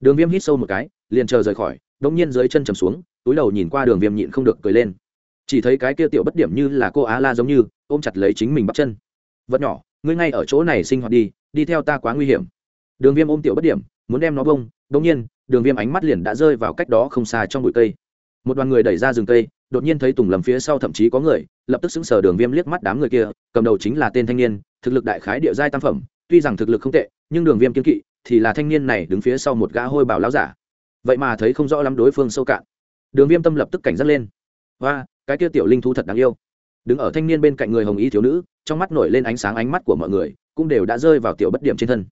Đường viêm hít sâu một cái liền chờ rời khỏi đông nhiên dưới chân trầm xuống, túi đầu nhìn qua đường viêm nhịn không được cười lên. Chỉ thấy cái kia tiểu bất điểm như là cô á la giống như, ôm chặt lấy chính mình bắt chân. Vật nhỏ, ngươi ngay ở chỗ này sinh hoạt đi đi theo ta quá nguy hiểm. Đường viêm ôm tiểu bất điểm, muốn đem nó bông đông nhiên, đường viêm ánh mắt liền đã rơi vào cách đó không xa trong bụi cây. Một đoàn người đẩy ra rừng cây, đột nhiên thấy tùng lầm phía sau thậm chí có người, lập tức xứng sờ đường viêm liếc mắt đám người kia, cầm đầu chính là tên thanh niên, thực lực đại khái địa giai tam phẩm, tuy rằng thực lực không tệ, nhưng đường viêm kiên kỵ, thì là thanh niên này đứng phía sau một gã hôi bảo láo giả vậy mà thấy không rõ lắm đối phương sâu cạn. Đường viêm tâm lập tức cảnh giác lên. Và cái kia tiểu linh thú thật đáng yêu. Đứng ở thanh niên bên cạnh người hồng y thiếu nữ, trong mắt nổi lên ánh sáng ánh mắt của mọi người, cũng đều đã rơi vào tiểu bất điểm trên thân.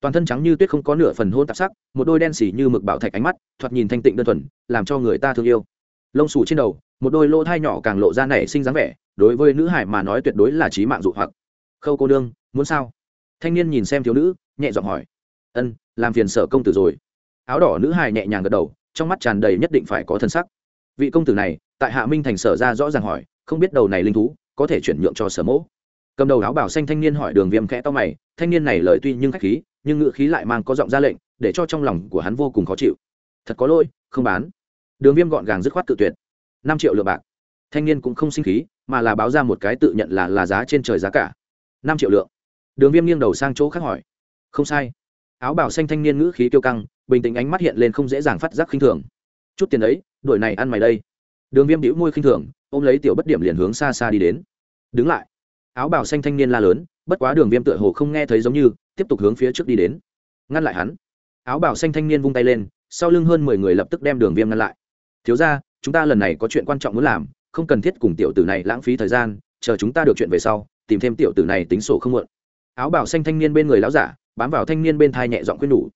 Toàn thân trắng như tuyết không có nửa phần hôn tạp sắc, một đôi đen xỉ như mực bảo thạch ánh mắt, thoạt nhìn thanh tịnh đơn thuần, làm cho người ta thương yêu. Lông xù trên đầu, một đôi lỗ thai nhỏ càng lộ ra nảy sinh dáng vẻ, đối với nữ hải mà nói tuyệt đối là trí mạng dụ hoặc. Khâu cô đương muốn sao? Thanh niên nhìn xem thiếu nữ, nhẹ giọng hỏi. Ân, làm phiền sở công tử rồi áo đỏ nữ hài nhẹ nhàng gật đầu, trong mắt tràn đầy nhất định phải có thân sắc. Vị công tử này, tại hạ minh thành sở ra rõ ràng hỏi, không biết đầu này linh thú, có thể chuyển nhượng cho sở mẫu. Cầm đầu áo bảo xanh thanh niên hỏi đường viêm khẽ to mày, thanh niên này lời tuy nhưng khách khí, nhưng ngữ khí lại mang có giọng ra lệnh, để cho trong lòng của hắn vô cùng khó chịu. Thật có lỗi, không bán. Đường viêm gọn gàng dứt khoát tự tuyệt. Năm triệu lượng bạc. Thanh niên cũng không sinh khí, mà là báo ra một cái tự nhận là là giá trên trời giá cả. Năm triệu lượng. Đường viêm nghiêng đầu sang chỗ khác hỏi. Không sai. Áo bảo xanh thanh niên ngữ khí tiêu căng bình tĩnh ánh mắt hiện lên không dễ dàng phát giác khinh thường. Chút tiền ấy, đuổi này ăn mày đây. Đường viêm đĩu môi khinh thường, ôm lấy tiểu bất điểm liền hướng xa xa đi đến. Đứng lại. Áo bảo xanh thanh niên la lớn, bất quá đường viêm tựa hồ không nghe thấy giống như, tiếp tục hướng phía trước đi đến. Ngăn lại hắn. Áo bảo xanh thanh niên vung tay lên, sau lưng hơn mười người lập tức đem đường viêm ngăn lại. Thiếu ra chúng ta lần này có chuyện quan trọng muốn làm, không cần thiết cùng tiểu tử này lãng phí thời gian, chờ chúng ta được chuyện về sau, tìm thêm tiểu tử này tính sổ không muộn. Áo bảo xanh thanh niên bên người láo giả, bám vào thanh niên bên thai nhẹ giọng khuyên nhủ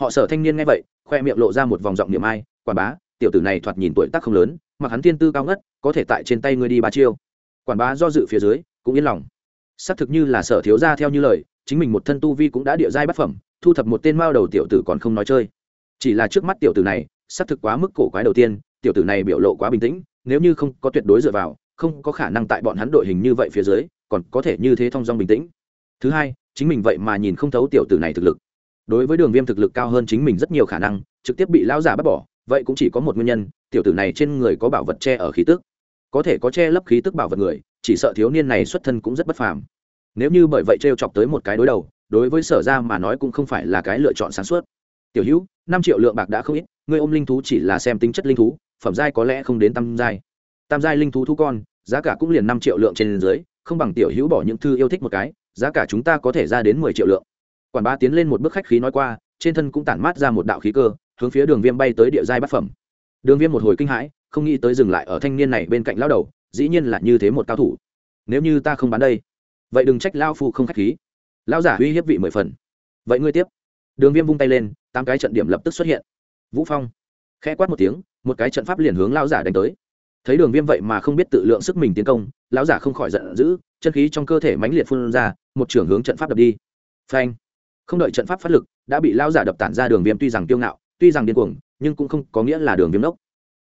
họ sở thanh niên nghe vậy, khoe miệng lộ ra một vòng giọng niệm ai, quản bá, tiểu tử này thoạt nhìn tuổi tác không lớn, mặc hắn thiên tư cao ngất, có thể tại trên tay ngươi đi ba chiêu. Quản bá do dự phía dưới, cũng yên lòng. Xác thực như là sở thiếu gia theo như lời, chính mình một thân tu vi cũng đã địa giai bất phẩm, thu thập một tên mao đầu tiểu tử còn không nói chơi. Chỉ là trước mắt tiểu tử này, xác thực quá mức cổ quái đầu tiên, tiểu tử này biểu lộ quá bình tĩnh, nếu như không có tuyệt đối dựa vào, không có khả năng tại bọn hắn đội hình như vậy phía dưới, còn có thể như thế thong dong bình tĩnh. Thứ hai, chính mình vậy mà nhìn không thấu tiểu tử này thực lực đối với đường viêm thực lực cao hơn chính mình rất nhiều khả năng, trực tiếp bị lão giả bắt bỏ, vậy cũng chỉ có một nguyên nhân, tiểu tử này trên người có bảo vật che ở khí tức. Có thể có che lấp khí tức bảo vật người, chỉ sợ thiếu niên này xuất thân cũng rất bất phàm. Nếu như bởi vậy t chọc tới một cái đối đầu, đối với sở ra mà nói cũng không phải là cái lựa chọn sáng suốt. Tiểu hữu, năm triệu lượng bạc đã không ít, ngươi ôm linh thú chỉ là xem tính chất linh thú, phẩm giai có lẽ không đến tam giai. Tam giai linh thú thú con, giá cả cũng liền năm triệu lượng trên dưới, không bằng tiểu hữu bỏ những thư yêu thích một cái, giá cả chúng ta có thể ra đến mười triệu lượng quản bá tiến lên một bước khách khí nói qua, trên thân cũng tản mát ra một đạo khí cơ, hướng phía đường viêm bay tới địa giai bát phẩm. Đường viêm một hồi kinh hãi, không nghĩ tới dừng lại ở thanh niên này bên cạnh lao đầu, dĩ nhiên là như thế một cao thủ. Nếu như ta không bán đây, vậy đừng trách lao phu không khách khí. Lao giả uy hiếp vị mười phần. Vậy ngươi tiếp. Đường viêm vung tay lên, tám cái trận điểm lập tức xuất hiện. Vũ phong. Khẽ quát một tiếng, một cái trận pháp liền hướng lao giả đánh tới. Thấy đường viêm vậy mà không biết tự lượng sức mình tiến công, lão giả không khỏi giận dữ, chân khí trong cơ thể mãnh liệt phun ra, một trưởng hướng trận pháp đập đi. Phanh không đợi trận pháp phát lực, đã bị lao giả đập tản ra đường viêm tuy rằng kiêu ngạo, tuy rằng điên cuồng, nhưng cũng không có nghĩa là đường viêm đốc.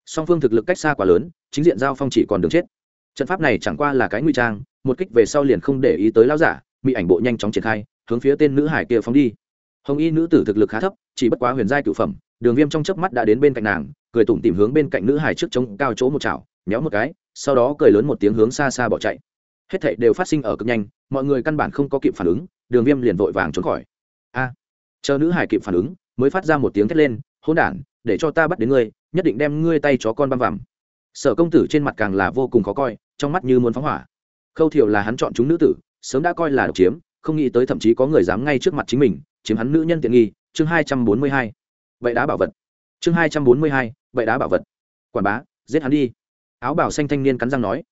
Song phương thực lực cách xa quá lớn, chính diện giao phong chỉ còn đường chết. Trận pháp này chẳng qua là cái nguy trang, một kích về sau liền không để ý tới lao giả bị ảnh bộ nhanh chóng triển khai, hướng phía tên nữ hải kia phóng đi. Hồng y nữ tử thực lực khá thấp, chỉ bất quá huyền giai cựu phẩm, đường viêm trong chớp mắt đã đến bên cạnh nàng, cười tủm tìm hướng bên cạnh nữ hải trước trống cao chỗ một chảo, méo một cái, sau đó cười lớn một tiếng hướng xa xa bỏ chạy. Hết thảy đều phát sinh ở cực nhanh, mọi người căn bản không có kịp phản ứng, đường viêm liền vội vàng trốn khỏi a. Chờ nữ hải kịp phản ứng, mới phát ra một tiếng thét lên, hỗn đản, để cho ta bắt đến ngươi, nhất định đem ngươi tay chó con băm vằm. Sở công tử trên mặt càng là vô cùng khó coi, trong mắt như muốn phóng hỏa. Khâu thiểu là hắn chọn chúng nữ tử, sớm đã coi là độc chiếm, không nghĩ tới thậm chí có người dám ngay trước mặt chính mình, chiếm hắn nữ nhân tiện nghi. Chương hai trăm bốn mươi hai. Vậy đá bảo vật. Chương hai trăm bốn mươi hai. Vậy đá bảo vật. Quản bá, giết hắn đi. Áo bảo xanh thanh niên cắn răng nói.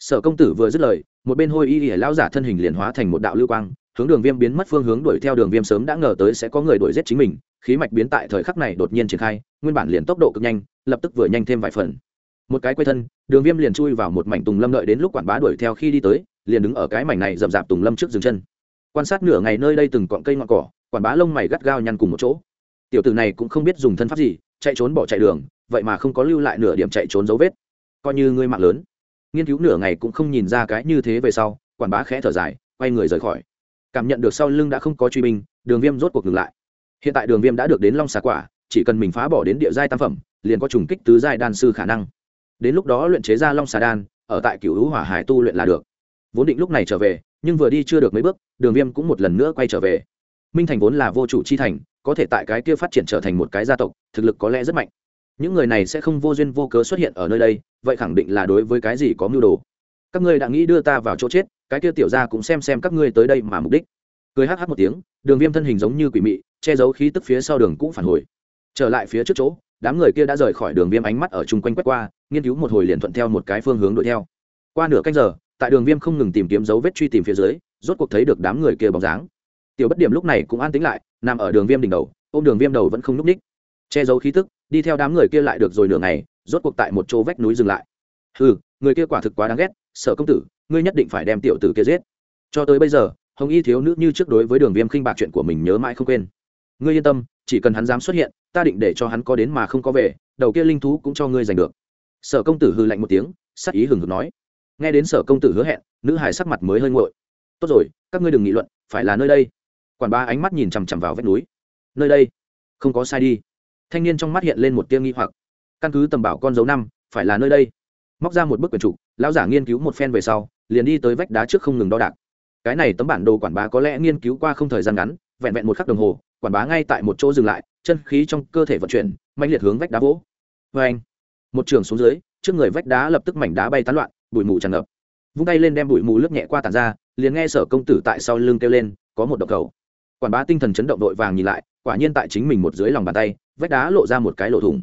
Sở công tử vừa dứt lời, một bên hôi y ỉa lao giả thân hình liền hóa thành một đạo lưu quang hướng đường viêm biến mất phương hướng đuổi theo đường viêm sớm đã ngờ tới sẽ có người đuổi giết chính mình, khí mạch biến tại thời khắc này đột nhiên triển khai, nguyên bản liền tốc độ cực nhanh, lập tức vừa nhanh thêm vài phần. Một cái quay thân, đường viêm liền chui vào một mảnh tùng lâm đợi đến lúc quản bá đuổi theo khi đi tới, liền đứng ở cái mảnh này rậm rạp tùng lâm trước dừng chân. Quan sát nửa ngày nơi đây từng cọn cây ngọn cỏ, quản bá lông mày gắt gao nhăn cùng một chỗ. Tiểu tử này cũng không biết dùng thân pháp gì, chạy trốn bỏ chạy đường, vậy mà không có lưu lại nửa điểm chạy trốn dấu vết. Coi như ngươi mạng lớn. Nghiên cứu nửa ngày cũng không nhìn ra cái như thế về sau, quản bá khẽ thở dài, quay người rời khỏi cảm nhận được sau lưng đã không có truy binh, đường viêm rốt cuộc ngừng lại. Hiện tại đường viêm đã được đến long xà quả, chỉ cần mình phá bỏ đến địa giai tam phẩm, liền có trùng kích tứ giai đan sư khả năng. Đến lúc đó luyện chế ra long xà đan, ở tại cựu hữu hỏa hải tu luyện là được. Vốn định lúc này trở về, nhưng vừa đi chưa được mấy bước, đường viêm cũng một lần nữa quay trở về. Minh thành vốn là vô chủ chi thành, có thể tại cái kia phát triển trở thành một cái gia tộc, thực lực có lẽ rất mạnh. Những người này sẽ không vô duyên vô cớ xuất hiện ở nơi đây, vậy khẳng định là đối với cái gì có mưu đồ. Các ngươi đã nghĩ đưa ta vào chỗ chết cái kia tiểu ra cũng xem xem các ngươi tới đây mà mục đích. Cười hh một tiếng, đường viêm thân hình giống như quỷ mị, che giấu khí tức phía sau đường cũng phản hồi. Trở lại phía trước chỗ, đám người kia đã rời khỏi đường viêm ánh mắt ở chung quanh quét qua, nghiên cứu một hồi liền thuận theo một cái phương hướng đuổi theo. Qua nửa canh giờ, tại đường viêm không ngừng tìm kiếm dấu vết truy tìm phía dưới, rốt cuộc thấy được đám người kia bóng dáng. Tiểu bất điểm lúc này cũng an tính lại, nằm ở đường viêm đỉnh đầu, ôm đường viêm đầu vẫn không núp ních. Che giấu khí tức, đi theo đám người kia lại được rồi nửa ngày, rốt cuộc tại một chỗ vách núi dừng lại. Ừ người kia quả thực quá đáng ghét sở công tử ngươi nhất định phải đem tiểu tử kia giết. Cho tới bây giờ, hồng y thiếu nữ như trước đối với đường viêm khinh bạc chuyện của mình nhớ mãi không quên. Ngươi yên tâm, chỉ cần hắn dám xuất hiện, ta định để cho hắn có đến mà không có về, đầu kia linh thú cũng cho ngươi giành được. Sở công tử hư lạnh một tiếng, sắc ý hừng hực nói. Nghe đến sở công tử hứa hẹn, nữ hải sắc mặt mới hơi nguội. Tốt rồi, các ngươi đừng nghị luận, phải là nơi đây. Quản ba ánh mắt nhìn chằm chằm vào vách núi. Nơi đây? Không có sai đi. Thanh niên trong mắt hiện lên một tia nghi hoặc. Căn cứ tầm bảo con dấu năm, phải là nơi đây. Móc ra một bức quyển trục, lão giả nghiên cứu một phen về sau liền đi tới vách đá trước không ngừng đo đạc. Cái này tấm bản đồ quản bá có lẽ nghiên cứu qua không thời gian ngắn, vẹn vẹn một khắc đồng hồ quản bá ngay tại một chỗ dừng lại, chân khí trong cơ thể vận chuyển mạnh liệt hướng vách đá vỗ. Vê anh một trường xuống dưới, trước người vách đá lập tức mảnh đá bay tán loạn, bụi mù tràn ngập. Vung tay lên đem bụi mù lướt nhẹ qua tàn ra, liền nghe sở công tử tại sau lưng kêu lên, có một động cầu. Quản bá tinh thần chấn động đội vàng nhìn lại, quả nhiên tại chính mình một dưới lòng bàn tay, vách đá lộ ra một cái lỗ thủng.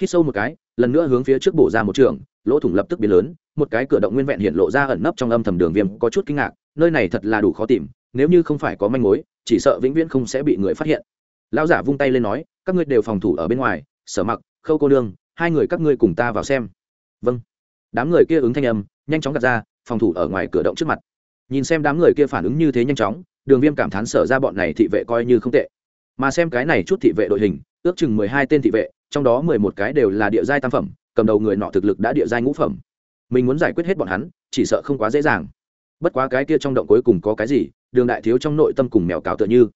Hít sâu một cái, lần nữa hướng phía trước bổ ra một trường, lỗ thủng lập tức biến lớn một cái cửa động nguyên vẹn hiện lộ ra ẩn nấp trong âm thầm đường viêm, có chút kinh ngạc, nơi này thật là đủ khó tìm, nếu như không phải có manh mối, chỉ sợ vĩnh viễn không sẽ bị người phát hiện. Lão giả vung tay lên nói, các ngươi đều phòng thủ ở bên ngoài, sở mặc, khâu cô nương, hai người các ngươi cùng ta vào xem. Vâng. Đám người kia ứng thanh âm, nhanh chóng gạt ra, phòng thủ ở ngoài cửa động trước mặt. Nhìn xem đám người kia phản ứng như thế nhanh chóng, đường viêm cảm thán sở ra bọn này thị vệ coi như không tệ. Mà xem cái này chút thị vệ đội hình, ước chừng mười hai tên thị vệ, trong đó mười một cái đều là địa giai tam phẩm, cầm đầu người nọ thực lực đã địa giai ngũ phẩm mình muốn giải quyết hết bọn hắn chỉ sợ không quá dễ dàng. Bất quá cái kia trong động cuối cùng có cái gì đường đại thiếu trong nội tâm cùng mèo cào tựa như.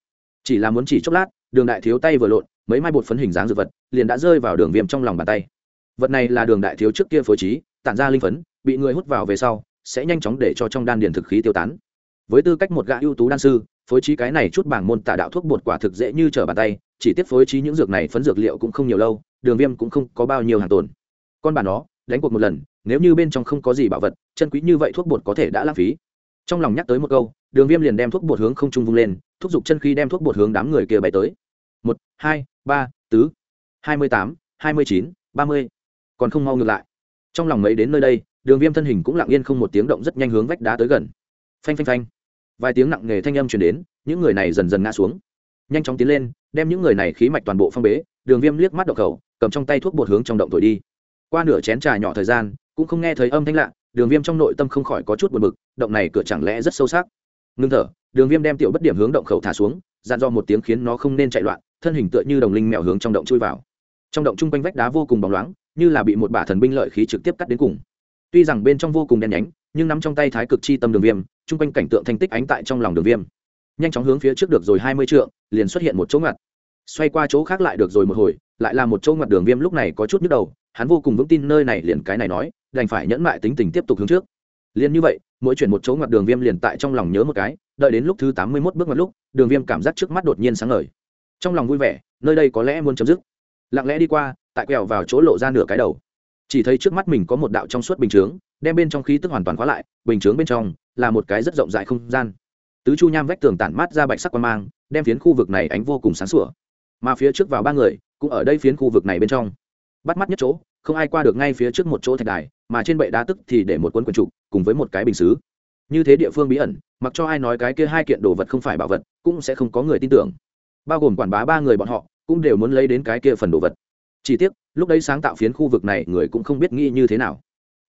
Chỉ là muốn chỉ chốc lát đường đại thiếu tay vừa lộn mấy mai bột phấn hình dáng dược vật liền đã rơi vào đường viêm trong lòng bàn tay. Vật này là đường đại thiếu trước kia phối trí tản ra linh phấn bị người hút vào về sau sẽ nhanh chóng để cho trong đan điền thực khí tiêu tán. Với tư cách một gã ưu tú đan sư phối trí cái này chút bảng môn tả đạo thuốc bột quả thực dễ như trở bàn tay chỉ tiếp phối trí những dược này phấn dược liệu cũng không nhiều lâu đường viêm cũng không có bao nhiêu hàng tồn. Con bà nó, đánh cuộc một lần nếu như bên trong không có gì bảo vật, chân quý như vậy thuốc bột có thể đã lãng phí. Trong lòng nhắc tới một câu, đường viêm liền đem thuốc bột hướng không trung vung lên, thúc giục chân khí đem thuốc bột hướng đám người kia bay tới. Một, hai, ba, tứ, hai mươi tám, hai mươi chín, ba mươi. Còn không mau ngược lại. Trong lòng mấy đến nơi đây, đường viêm thân hình cũng lặng yên không một tiếng động rất nhanh hướng vách đá tới gần. Phanh phanh phanh. Vài tiếng nặng nề thanh âm chuyển đến, những người này dần dần ngã xuống. Nhanh chóng tiến lên, đem những người này khí mạch toàn bộ phong bế, đường viêm liếc mắt đậu khẩu, cầm trong tay thuốc bột hướng trong động thổi đi. Qua nửa chén trà nhỏ thời gian cũng không nghe thấy âm thanh lạ, đường viêm trong nội tâm không khỏi có chút buồn bực, động này cửa chẳng lẽ rất sâu sắc? Ngưng thở, đường viêm đem tiểu bất điểm hướng động khẩu thả xuống dàn do một tiếng khiến nó không nên chạy loạn, thân hình tựa như đồng linh mèo hướng trong động chui vào. Trong động chung quanh vách đá vô cùng bóng loáng, như là bị một bả thần binh lợi khí trực tiếp cắt đến cùng. Tuy rằng bên trong vô cùng đen nhánh, nhưng nắm trong tay thái cực chi tâm đường viêm, chung quanh cảnh tượng thanh tích ánh tại trong lòng đường viêm. Nhanh chóng hướng phía trước được rồi hai mươi trượng, liền xuất hiện một chỗ ngặt. Xoay qua chỗ khác lại được rồi một hồi, lại là một chỗ ngặt đường viêm lúc này có chút nhức đầu hắn vô cùng vững tin nơi này liền cái này nói, đành phải nhẫn mại tính tình tiếp tục hướng trước. Liền như vậy, mỗi chuyển một chỗ ngoặt đường viêm liền tại trong lòng nhớ một cái, đợi đến lúc thứ tám mươi mốt bước ngoặt lúc, đường viêm cảm giác trước mắt đột nhiên sáng ngời. Trong lòng vui vẻ, nơi đây có lẽ muốn chấm dứt. Lặng lẽ đi qua, tại quẹo vào chỗ lộ ra nửa cái đầu. Chỉ thấy trước mắt mình có một đạo trong suốt bình chướng, đem bên trong khí tức hoàn toàn khóa lại, bình chướng bên trong là một cái rất rộng rãi không gian. Tứ chu nham vách tường tản mát ra bạch sắc quan mang, đem phiến khu vực này ánh vô cùng sáng sủa. Mà phía trước vào ba người, cũng ở đây phiến khu vực này bên trong bắt mắt nhất chỗ, không ai qua được ngay phía trước một chỗ thạch đài, mà trên bệ đá tức thì để một quân quần trục cùng với một cái bình xứ. Như thế địa phương bí ẩn, mặc cho ai nói cái kia hai kiện đồ vật không phải bảo vật, cũng sẽ không có người tin tưởng. Bao gồm quản bá ba người bọn họ, cũng đều muốn lấy đến cái kia phần đồ vật. Chỉ tiếc, lúc đấy sáng tạo phiến khu vực này người cũng không biết nghĩ như thế nào.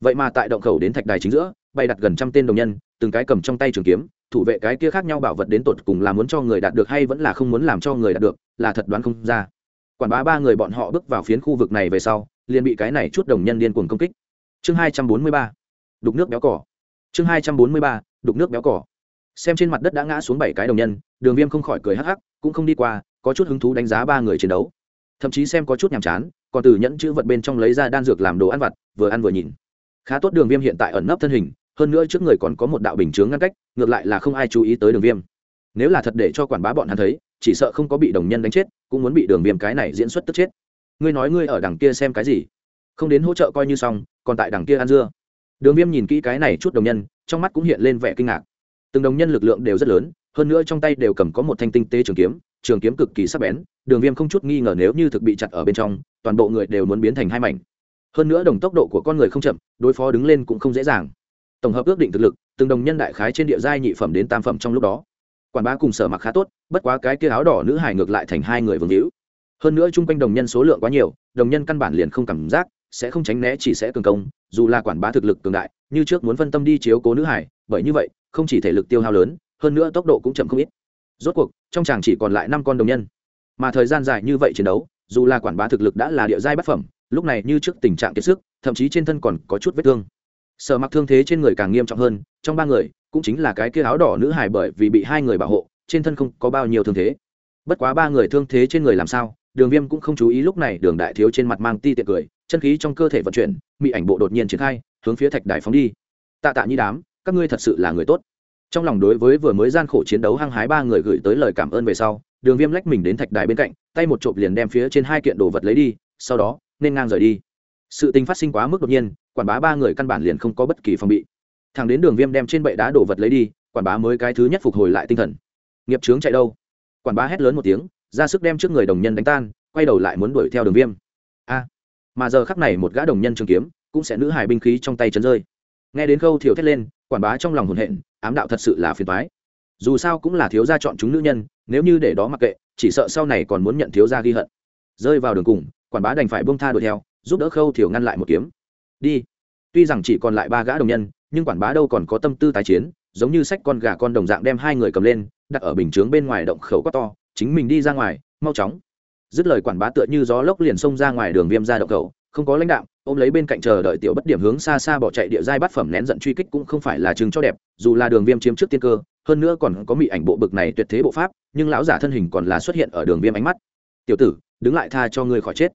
Vậy mà tại động khẩu đến thạch đài chính giữa, bày đặt gần trăm tên đồng nhân, từng cái cầm trong tay trường kiếm, thủ vệ cái kia khác nhau bảo vật đến tột cùng là muốn cho người đạt được hay vẫn là không muốn làm cho người đạt được, là thật đoán không ra quản bá ba người bọn họ bước vào phiến khu vực này về sau, liền bị cái này chút đồng nhân điên cuồng công kích. Chương hai trăm bốn mươi ba, đục nước béo cỏ. Chương hai trăm bốn mươi ba, đục nước béo cỏ. Xem trên mặt đất đã ngã xuống bảy cái đồng nhân, đường viêm không khỏi cười hắc hắc, cũng không đi qua, có chút hứng thú đánh giá ba người chiến đấu. Thậm chí xem có chút nhàm chán, còn từ nhẫn chữ vật bên trong lấy ra đan dược làm đồ ăn vặt, vừa ăn vừa nhìn. Khá tốt đường viêm hiện tại ẩn nấp thân hình, hơn nữa trước người còn có một đạo bình chướng ngăn cách, ngược lại là không ai chú ý tới đường viêm nếu là thật để cho quản bá bọn hắn thấy, chỉ sợ không có bị đồng nhân đánh chết, cũng muốn bị đường viêm cái này diễn xuất tức chết. Ngươi nói ngươi ở đằng kia xem cái gì? Không đến hỗ trợ coi như xong, còn tại đằng kia ăn dưa. Đường viêm nhìn kỹ cái này chút đồng nhân, trong mắt cũng hiện lên vẻ kinh ngạc. Từng đồng nhân lực lượng đều rất lớn, hơn nữa trong tay đều cầm có một thanh tinh tế trường kiếm trường kiếm cực kỳ sắc bén, đường viêm không chút nghi ngờ nếu như thực bị chặt ở bên trong, toàn bộ người đều muốn biến thành hai mảnh. Hơn nữa đồng tốc độ của con người không chậm, đối phó đứng lên cũng không dễ dàng. Tổng hợp ước định thực lực, từng đồng nhân đại khái trên địa giai nhị phẩm đến tam phẩm trong lúc đó quản bá cùng sở mặc khá tốt, bất quá cái kia áo đỏ nữ hải ngược lại thành hai người vương hữu. Hơn nữa chung quanh đồng nhân số lượng quá nhiều, đồng nhân căn bản liền không cảm giác, sẽ không tránh né chỉ sẽ cường công, dù là quản bá thực lực cường đại, như trước muốn phân tâm đi chiếu cố nữ hải bởi như vậy, không chỉ thể lực tiêu hao lớn, hơn nữa tốc độ cũng chậm không ít. Rốt cuộc, trong chàng chỉ còn lại năm con đồng nhân. Mà thời gian dài như vậy chiến đấu, dù là quản bá thực lực đã là địa giai bất phẩm, lúc này như trước tình trạng kiệt sức, thậm chí trên thân còn có chút vết thương. Sở mặc thương thế trên người càng nghiêm trọng hơn, trong ba người cũng chính là cái kia áo đỏ nữ hải bởi vì bị hai người bảo hộ, trên thân không có bao nhiêu thương thế. Bất quá ba người thương thế trên người làm sao, đường viêm cũng không chú ý lúc này đường đại thiếu trên mặt mang ti tiện cười, chân khí trong cơ thể vận chuyển bị ảnh bộ đột nhiên triển khai, hướng phía thạch đài phóng đi. Tạ tạ như đám, các ngươi thật sự là người tốt. Trong lòng đối với vừa mới gian khổ chiến đấu hăng hái ba người gửi tới lời cảm ơn về sau, đường viêm lách mình đến thạch đài bên cạnh, tay một chộp liền đem phía trên hai kiện đồ vật lấy đi, sau đó, nên ngang rời đi. Sự tình phát sinh quá mức đột nhiên quản bá ba người căn bản liền không có bất kỳ phòng bị thằng đến đường viêm đem trên bệ đá đổ vật lấy đi, quản bá mới cái thứ nhất phục hồi lại tinh thần. Nghiệp trướng chạy đâu? Quản bá hét lớn một tiếng, ra sức đem trước người đồng nhân đánh tan, quay đầu lại muốn đuổi theo đường viêm. A! Mà giờ khắc này một gã đồng nhân trường kiếm, cũng sẽ nữ hài binh khí trong tay chấn rơi. Nghe đến khâu thiểu thét lên, quản bá trong lòng hồn hện, ám đạo thật sự là phiền thoái dù sao cũng là thiếu gia chọn chúng nữ nhân, nếu như để đó mặc kệ, chỉ sợ sau này còn muốn nhận thiếu gia ghi hận. Rơi vào đường cùng, quản bá đành phải bông tha đuổi theo, giúp đỡ khâu thiểu ngăn lại một kiếm. Đi! Tuy rằng chỉ còn lại ba gã đồng nhân nhưng quản bá đâu còn có tâm tư tái chiến, giống như sách con gà con đồng dạng đem hai người cầm lên, đặt ở bình chướng bên ngoài động khẩu quát to, chính mình đi ra ngoài, mau chóng. Dứt lời quản bá tựa như gió lốc liền xông ra ngoài đường viêm ra động khẩu, không có lãnh đạo ôm lấy bên cạnh chờ đợi tiểu bất điểm hướng xa xa bỏ chạy địa giai bát phẩm nén giận truy kích cũng không phải là chừng cho đẹp, dù là đường viêm chiếm trước tiên cơ, hơn nữa còn có mị ảnh bộ bực này tuyệt thế bộ pháp, nhưng lão giả thân hình còn là xuất hiện ở đường viêm ánh mắt. Tiểu tử, đứng lại tha cho ngươi khỏi chết.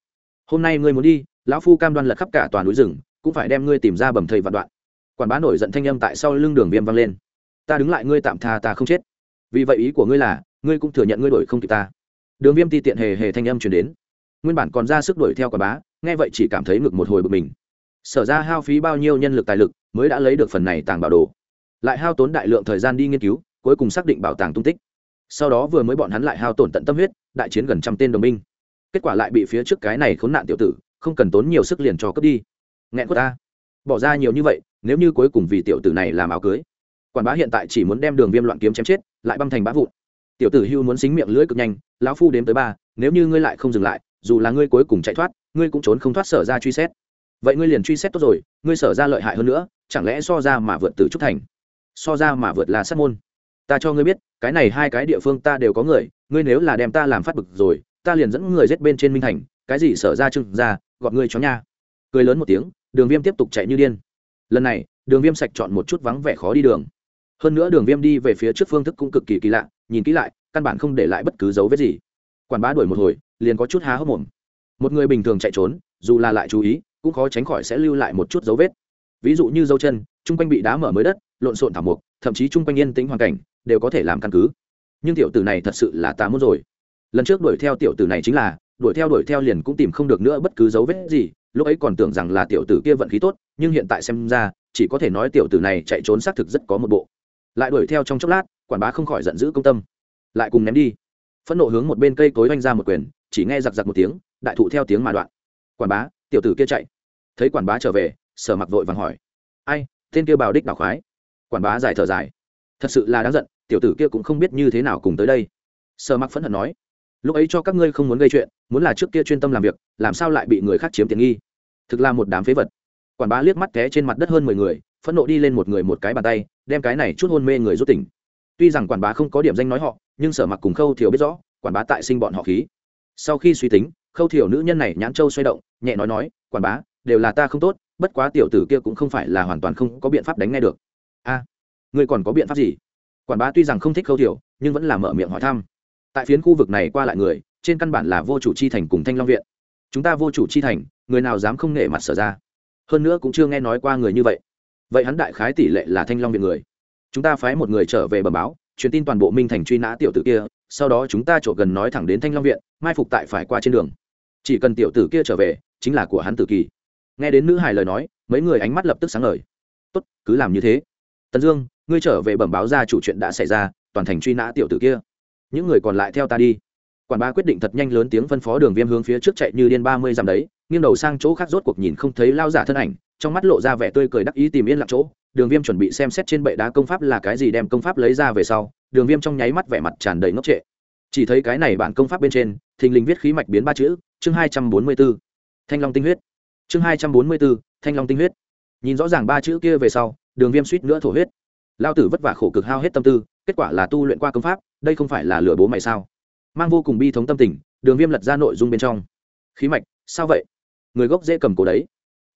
Hôm nay ngươi muốn đi, lão phu cam đoan lật khắp cả toàn núi rừng, cũng phải đem ngươi tìm ra bầm thầy vạn đoạn quản bá nổi giận thanh âm tại sau lưng đường viêm vang lên. Ta đứng lại ngươi tạm tha ta không chết. Vì vậy ý của ngươi là, ngươi cũng thừa nhận ngươi đổi không kịp ta. Đường viêm ti tiện hề hề thanh âm chuyển đến. Nguyên bản còn ra sức đuổi theo quản bá, nghe vậy chỉ cảm thấy ngực một hồi bực mình. Sở ra hao phí bao nhiêu nhân lực tài lực mới đã lấy được phần này tàng bảo đồ. Lại hao tốn đại lượng thời gian đi nghiên cứu, cuối cùng xác định bảo tàng tung tích. Sau đó vừa mới bọn hắn lại hao tổn tận tâm huyết, đại chiến gần trăm tên đồng minh. Kết quả lại bị phía trước cái này khốn nạn tiểu tử, không cần tốn nhiều sức liền cho cướp đi. Nghẹn của ta. Bỏ ra nhiều như vậy nếu như cuối cùng vì tiểu tử này làm áo cưới. Quản bá hiện tại chỉ muốn đem đường viêm loạn kiếm chém chết, lại băm thành bá vụn. Tiểu tử hưu muốn xính miệng lưỡi cực nhanh, lão phu đếm tới ba, nếu như ngươi lại không dừng lại, dù là ngươi cuối cùng chạy thoát, ngươi cũng trốn không thoát sở ra truy xét. Vậy ngươi liền truy xét tốt rồi, ngươi sở ra lợi hại hơn nữa, chẳng lẽ so ra mà vượt từ trúc thành? So ra mà vượt là sát môn. Ta cho ngươi biết, cái này hai cái địa phương ta đều có người, ngươi nếu là đem ta làm phát bực rồi, ta liền dẫn người giết bên trên minh thành, cái gì sở ra trưng ra, gọt ngươi chó nha. Cười lớn một tiếng, đường viêm tiếp tục chạy như điên lần này, đường viêm sạch chọn một chút vắng vẻ khó đi đường. Hơn nữa đường viêm đi về phía trước phương thức cũng cực kỳ kỳ lạ, nhìn kỹ lại, căn bản không để lại bất cứ dấu vết gì. Quản bá đuổi một hồi, liền có chút há hốc mồm. Một người bình thường chạy trốn, dù là lại chú ý, cũng khó tránh khỏi sẽ lưu lại một chút dấu vết. Ví dụ như dấu chân, chung quanh bị đá mở mới đất, lộn xộn thảo mục thậm chí chung quanh yên tĩnh hoàn cảnh, đều có thể làm căn cứ. Nhưng tiểu tử này thật sự là ta muốn rồi. Lần trước đuổi theo tiểu tử này chính là, đuổi theo đuổi theo liền cũng tìm không được nữa bất cứ dấu vết gì, lúc ấy còn tưởng rằng là tiểu tử kia vận khí tốt nhưng hiện tại xem ra, chỉ có thể nói tiểu tử này chạy trốn xác thực rất có một bộ. Lại đuổi theo trong chốc lát, quản bá không khỏi giận dữ công tâm. Lại cùng ném đi. Phẫn nộ hướng một bên cây cối oanh ra một quyền, chỉ nghe giặc giặc một tiếng, đại thụ theo tiếng mà đoạn. Quản bá, tiểu tử kia chạy. Thấy quản bá trở về, sở mặc vội vàng hỏi. Ai, tên kia bào đích đảo khoái? Quản bá dài thở dài. Thật sự là đáng giận, tiểu tử kia cũng không biết như thế nào cùng tới đây. Sở mặc phẫn hận nói. Lúc ấy cho các ngươi không muốn gây chuyện, muốn là trước kia chuyên tâm làm việc, làm sao lại bị người khác chiếm tiện nghi? Thực là một đám phế vật quản bá liếc mắt té trên mặt đất hơn mười người phẫn nộ đi lên một người một cái bàn tay đem cái này chút hôn mê người rút tỉnh. Tuy rằng quản bá không có điểm danh nói họ nhưng sở mặc cùng khâu thiểu biết rõ quản bá tại sinh bọn họ khí. Sau khi suy tính khâu thiểu nữ nhân này nhãn châu xoay động nhẹ nói nói quản bá đều là ta không tốt bất quá tiểu tử kia cũng không phải là hoàn toàn không có biện pháp đánh ngay được. A à, ngươi còn có biện pháp gì? Quản bá tuy rằng không thích khâu thiểu nhưng vẫn là mở miệng hỏi thăm. Tại phiến khu vực này qua lại người trên căn bản là vô chủ chi thành cùng thanh long viện. Chúng ta vô chủ chi thành người nào dám không nể mặt sở ra? Hơn nữa cũng chưa nghe nói qua người như vậy. Vậy hắn đại khái tỷ lệ là thanh long viện người. Chúng ta phái một người trở về bờ báo, truyền tin toàn bộ minh thành truy nã tiểu tử kia, sau đó chúng ta trộn gần nói thẳng đến thanh long viện, mai phục tại phải qua trên đường. Chỉ cần tiểu tử kia trở về, chính là của hắn tử kỳ. Nghe đến nữ hài lời nói, mấy người ánh mắt lập tức sáng ngời. Tốt, cứ làm như thế. Tần dương, ngươi trở về bẩm báo ra chủ chuyện đã xảy ra, toàn thành truy nã tiểu tử kia. Những người còn lại theo ta đi. Quản ba quyết định thật nhanh lớn tiếng phân phó đường viêm hướng phía trước chạy như điên ba mươi dặm đấy nghiêng đầu sang chỗ khác rốt cuộc nhìn không thấy lao giả thân ảnh, trong mắt lộ ra vẻ tươi cười đắc ý tìm yên lặng chỗ. Đường viêm chuẩn bị xem xét trên bệ đá công pháp là cái gì đem công pháp lấy ra về sau, đường viêm trong nháy mắt vẻ mặt tràn đầy ngốc trệ. Chỉ thấy cái này bản công pháp bên trên, thình lình viết khí mạch biến ba chữ, chương hai trăm bốn mươi b ố thanh long tinh huyết. Chương hai trăm bốn mươi b ố thanh long tinh huyết. Nhìn rõ ràng ba chữ kia về sau, đường viêm suýt nữa thổ huyết. Lao tử vất vả khổ cực hao hết tâm tư, kết quả là tu luyện qua công pháp, đây không phải là lừa bố mày sao? Mang vô cùng bi thống tâm tình, đường viêm lật ra nội dung bên trong. Khí mạch, sao vậy? Người gốc dễ cầm cổ đấy.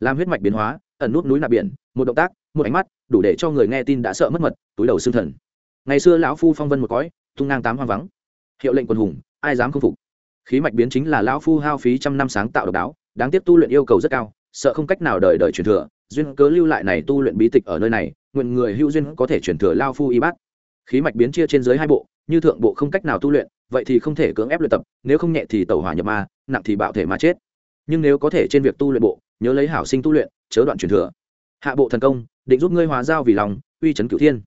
Làm huyết mạch biến hóa, ẩn nút núi nạp biển, một động tác, một ánh mắt, đủ để cho người nghe tin đã sợ mất mật, túi đầu xương thần. Ngày xưa lão phu phong vân một cõi, tung ngang tám hoang vắng. Hiệu lệnh quần hùng, ai dám không phục? Khí mạch biến chính là lão phu hao phí trăm năm sáng tạo độc đáo, đáng tiếp tu luyện yêu cầu rất cao, sợ không cách nào đời đời truyền thừa, duyên cớ lưu lại này tu luyện bí tịch ở nơi này, nguyện người hữu duyên có thể truyền thừa lao phu y bát. Khí mạch biến chia trên dưới hai bộ, như thượng bộ không cách nào tu luyện, vậy thì không thể cưỡng ép luyện tập, nếu không nhẹ thì tẩu hỏa nhập ma, nặng thì bạo thể mà chết nhưng nếu có thể trên việc tu luyện bộ, nhớ lấy hảo sinh tu luyện, chớ đoạn truyền thừa. Hạ bộ thần công, định giúp ngươi hóa giao vì lòng, uy chấn cửu thiên.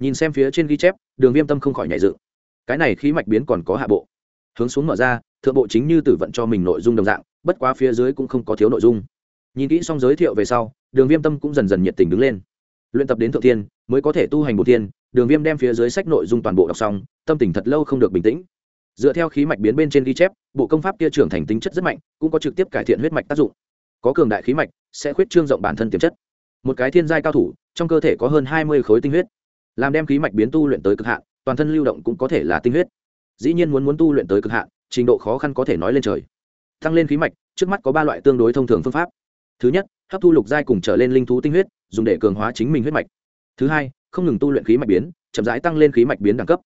Nhìn xem phía trên ghi chép, đường viêm tâm không khỏi nhảy dựng. Cái này khí mạch biến còn có hạ bộ. Hướng xuống mở ra, thượng bộ chính như tử vận cho mình nội dung đồng dạng, bất quá phía dưới cũng không có thiếu nội dung. Nhìn kỹ xong giới thiệu về sau, đường viêm tâm cũng dần dần nhiệt tình đứng lên. Luyện tập đến thượng thiên, mới có thể tu hành một thiên, đường viêm đem phía dưới sách nội dung toàn bộ đọc xong, tâm tình thật lâu không được bình tĩnh dựa theo khí mạch biến bên trên ghi chép, bộ công pháp kia trưởng thành tính chất rất mạnh, cũng có trực tiếp cải thiện huyết mạch tác dụng. Có cường đại khí mạch, sẽ khuyết trương rộng bản thân tiềm chất. Một cái thiên giai cao thủ, trong cơ thể có hơn hai mươi khối tinh huyết. Làm đem khí mạch biến tu luyện tới cực hạn, toàn thân lưu động cũng có thể là tinh huyết. Dĩ nhiên muốn muốn tu luyện tới cực hạn, trình độ khó khăn có thể nói lên trời. Tăng lên khí mạch, trước mắt có ba loại tương đối thông thường phương pháp. Thứ nhất, hấp thu lục giai cùng trở lên linh thú tinh huyết, dùng để cường hóa chính mình huyết mạch. Thứ hai, không ngừng tu luyện khí mạch biến, chậm rãi tăng lên khí mạch biến đẳng cấp.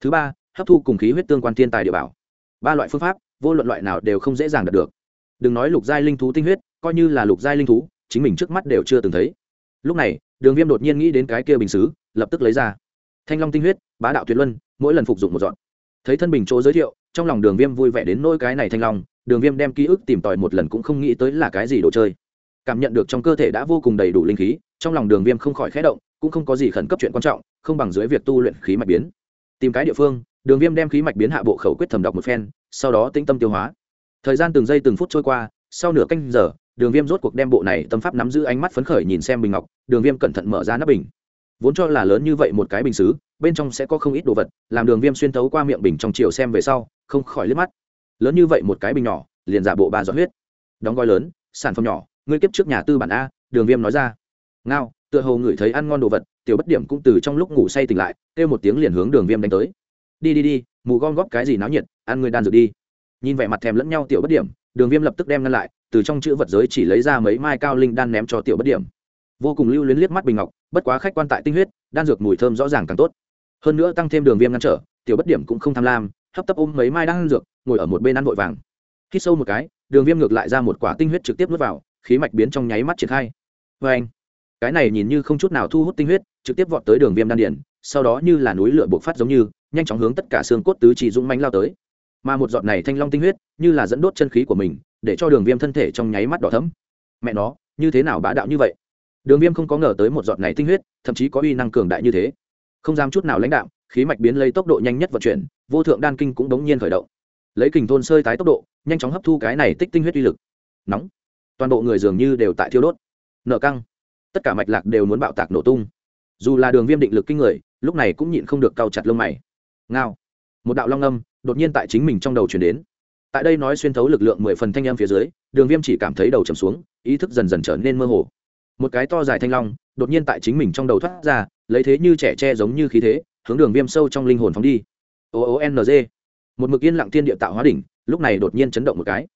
Thứ ba hấp thu cùng khí huyết tương quan thiên tài địa bảo. Ba loại phương pháp, vô luận loại nào đều không dễ dàng đạt được. Đừng nói lục giai linh thú tinh huyết, coi như là lục giai linh thú, chính mình trước mắt đều chưa từng thấy. Lúc này, đường viêm đột nhiên nghĩ đến cái kia bình xứ, lập tức lấy ra. Thanh long tinh huyết, bá đạo tuyệt luân, mỗi lần phục dụng một dọn. Thấy thân bình chỗ giới thiệu, trong lòng đường viêm vui vẻ đến nỗi cái này thanh long, đường viêm đem ký ức tìm tòi một lần cũng không nghĩ tới là cái gì đồ chơi. Cảm nhận được trong cơ thể đã vô cùng đầy đủ linh khí, trong lòng đường viêm không khỏi khé động, cũng không có gì khẩn cấp chuyện quan trọng, không bằng dưới việc tu luyện khí mạch biến. Tìm cái địa phương đường viêm đem khí mạch biến hạ bộ khẩu quyết thầm đọc một phen, sau đó tĩnh tâm tiêu hóa. Thời gian từng giây từng phút trôi qua, sau nửa canh giờ, đường viêm rốt cuộc đem bộ này tâm pháp nắm giữ ánh mắt phấn khởi nhìn xem bình ngọc, đường viêm cẩn thận mở ra nắp bình. Vốn cho là lớn như vậy một cái bình xứ, bên trong sẽ có không ít đồ vật, làm đường viêm xuyên thấu qua miệng bình trong chiều xem về sau, không khỏi liếc mắt. Lớn như vậy một cái bình nhỏ, liền giả bộ ba giọt huyết. Đóng gói lớn, sản phẩm nhỏ, ngươi kiếp trước nhà tư bản a, đường viêm nói ra. Ngao, tựa hồ ngửi thấy ăn ngon đồ vật, tiểu bất điểm cũng từ trong lúc ngủ say tỉnh lại, kêu một tiếng liền hướng đường viêm đánh tới đi đi đi, mù gom góp cái gì náo nhiệt, ăn người đan dược đi. Nhìn vẻ mặt thèm lẫn nhau tiểu bất điểm, đường viêm lập tức đem ngăn lại, từ trong chữ vật giới chỉ lấy ra mấy mai cao linh đan ném cho tiểu bất điểm. Vô cùng lưu luyến liếc mắt bình ngọc, bất quá khách quan tại tinh huyết, đan dược mùi thơm rõ ràng càng tốt. Hơn nữa tăng thêm đường viêm ngăn trở, tiểu bất điểm cũng không tham lam, hấp tấp ôm mấy mai đan dược, ngồi ở một bên ăn vội vàng. Khi sâu một cái, đường viêm ngược lại ra một quả tinh huyết trực tiếp nuốt vào, khí mạch biến trong nháy mắt triển khai. Vê anh cái này nhìn như không chút nào thu hút tinh huyết, trực tiếp vọt tới đường viêm đan điển sau đó như là núi lửa buộc phát giống như, nhanh chóng hướng tất cả xương cốt tứ chỉ dũng manh lao tới. Mà một giọt này thanh long tinh huyết, như là dẫn đốt chân khí của mình, để cho đường viêm thân thể trong nháy mắt đỏ thấm mẹ nó, như thế nào bá đạo như vậy? Đường viêm không có ngờ tới một giọt này tinh huyết, thậm chí có uy năng cường đại như thế. Không dám chút nào lãnh đạo khí mạch biến lấy tốc độ nhanh nhất vận chuyển, vô thượng đan kinh cũng đống nhiên khởi động. Lấy kình thôn sơi tái tốc độ, nhanh chóng hấp thu cái này tích tinh huyết uy lực. Nóng. Toàn bộ người dường như đều tại thiêu đốt. Nợ căng. Tất cả mạch lạc đều muốn bạo tạc nổ tung. Dù là đường viêm định lực kinh người lúc này cũng nhịn không được cau chặt lông mày. Ngao. Một đạo long âm đột nhiên tại chính mình trong đầu chuyển đến. Tại đây nói xuyên thấu lực lượng mười phần thanh âm phía dưới, đường viêm chỉ cảm thấy đầu trầm xuống, ý thức dần dần trở nên mơ hồ. Một cái to dài thanh long đột nhiên tại chính mình trong đầu thoát ra, lấy thế như trẻ tre giống như khí thế, hướng đường viêm sâu trong linh hồn phóng đi. O o n g. Một mực yên lặng thiên địa tạo hóa đỉnh, lúc này đột nhiên chấn động một cái.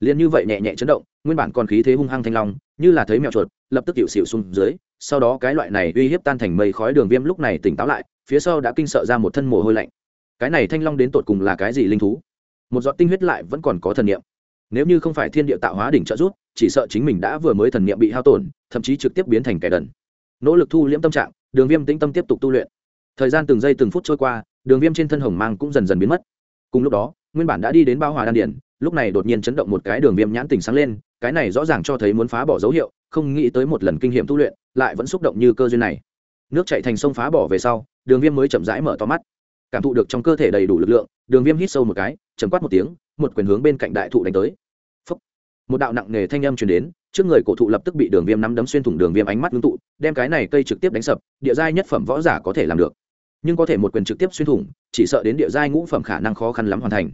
Liền như vậy nhẹ nhẹ chấn động, nguyên bản còn khí thế hung hăng thanh long, như là thấy mèo chuột lập tức tiểu xỉu xuống dưới, sau đó cái loại này uy hiếp tan thành mây khói đường viêm lúc này tỉnh táo lại, phía sau đã kinh sợ ra một thân mồ hôi lạnh. Cái này thanh long đến tột cùng là cái gì linh thú? Một giọt tinh huyết lại vẫn còn có thần niệm. Nếu như không phải thiên địa tạo hóa đỉnh trợ giúp, chỉ sợ chính mình đã vừa mới thần niệm bị hao tổn, thậm chí trực tiếp biến thành kẻ đần. Nỗ lực thu liễm tâm trạng, đường viêm tĩnh tâm tiếp tục tu luyện. Thời gian từng giây từng phút trôi qua, đường viêm trên thân hồng mang cũng dần dần biến mất. Cùng lúc đó, nguyên bản đã đi đến bao hòa đan điển lúc này đột nhiên chấn động một cái đường viêm nhãn tình sáng lên, cái này rõ ràng cho thấy muốn phá bỏ dấu hiệu không nghĩ tới một lần kinh nghiệm tu luyện, lại vẫn xúc động như cơ duyên này. Nước chạy thành sông phá bỏ về sau, đường viêm mới chậm rãi mở to mắt. Cảm thụ được trong cơ thể đầy đủ lực lượng, đường viêm hít sâu một cái chấm quát một tiếng, một quyền hướng bên cạnh đại thụ đánh tới. Phúc. một đạo nặng nề thanh âm truyền đến, trước người cổ thụ lập tức bị đường viêm nắm đấm xuyên thủng đường viêm ánh mắt ngưng tụ, đem cái này cây trực tiếp đánh sập, địa giai nhất phẩm võ giả có thể làm được. Nhưng có thể một quyền trực tiếp xuyên thủng, chỉ sợ đến địa giai ngũ phẩm khả năng khó khăn lắm hoàn thành.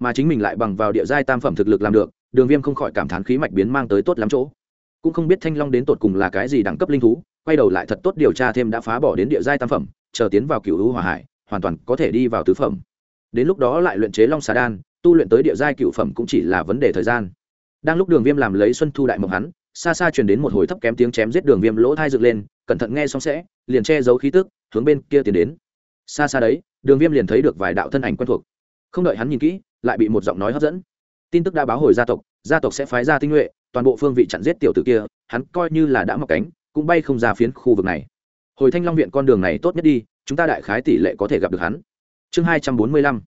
Mà chính mình lại bằng vào địa giai tam phẩm thực lực làm được, đường viêm không khỏi cảm thán khí mạch biến mang tới tốt lắm chỗ cũng không biết thanh long đến tột cùng là cái gì đẳng cấp linh thú, quay đầu lại thật tốt điều tra thêm đã phá bỏ đến địa giai tam phẩm, chờ tiến vào cựu hữu hòa hải, hoàn toàn có thể đi vào tứ phẩm. Đến lúc đó lại luyện chế long xà đan, tu luyện tới địa giai cựu phẩm cũng chỉ là vấn đề thời gian. Đang lúc đường viêm làm lấy xuân thu đại mộng hắn, xa xa truyền đến một hồi thấp kém tiếng chém giết đường viêm lỗ thai dựng lên, cẩn thận nghe xong sẽ, liền che giấu khí tức, hướng bên kia tiến đến. Xa xa đấy, đường viêm liền thấy được vài đạo thân ảnh quen thuộc. Không đợi hắn nhìn kỹ, lại bị một giọng nói hấp dẫn. Tin tức đã báo hồi gia tộc gia tộc sẽ phái ra tinh nhuệ toàn bộ phương vị chặn giết tiểu tử kia, hắn coi như là đã mọc cánh, cũng bay không ra phiến khu vực này. Hồi thanh long viện con đường này tốt nhất đi, chúng ta đại khái tỷ lệ có thể gặp được hắn. Chương hai trăm bốn mươi lăm,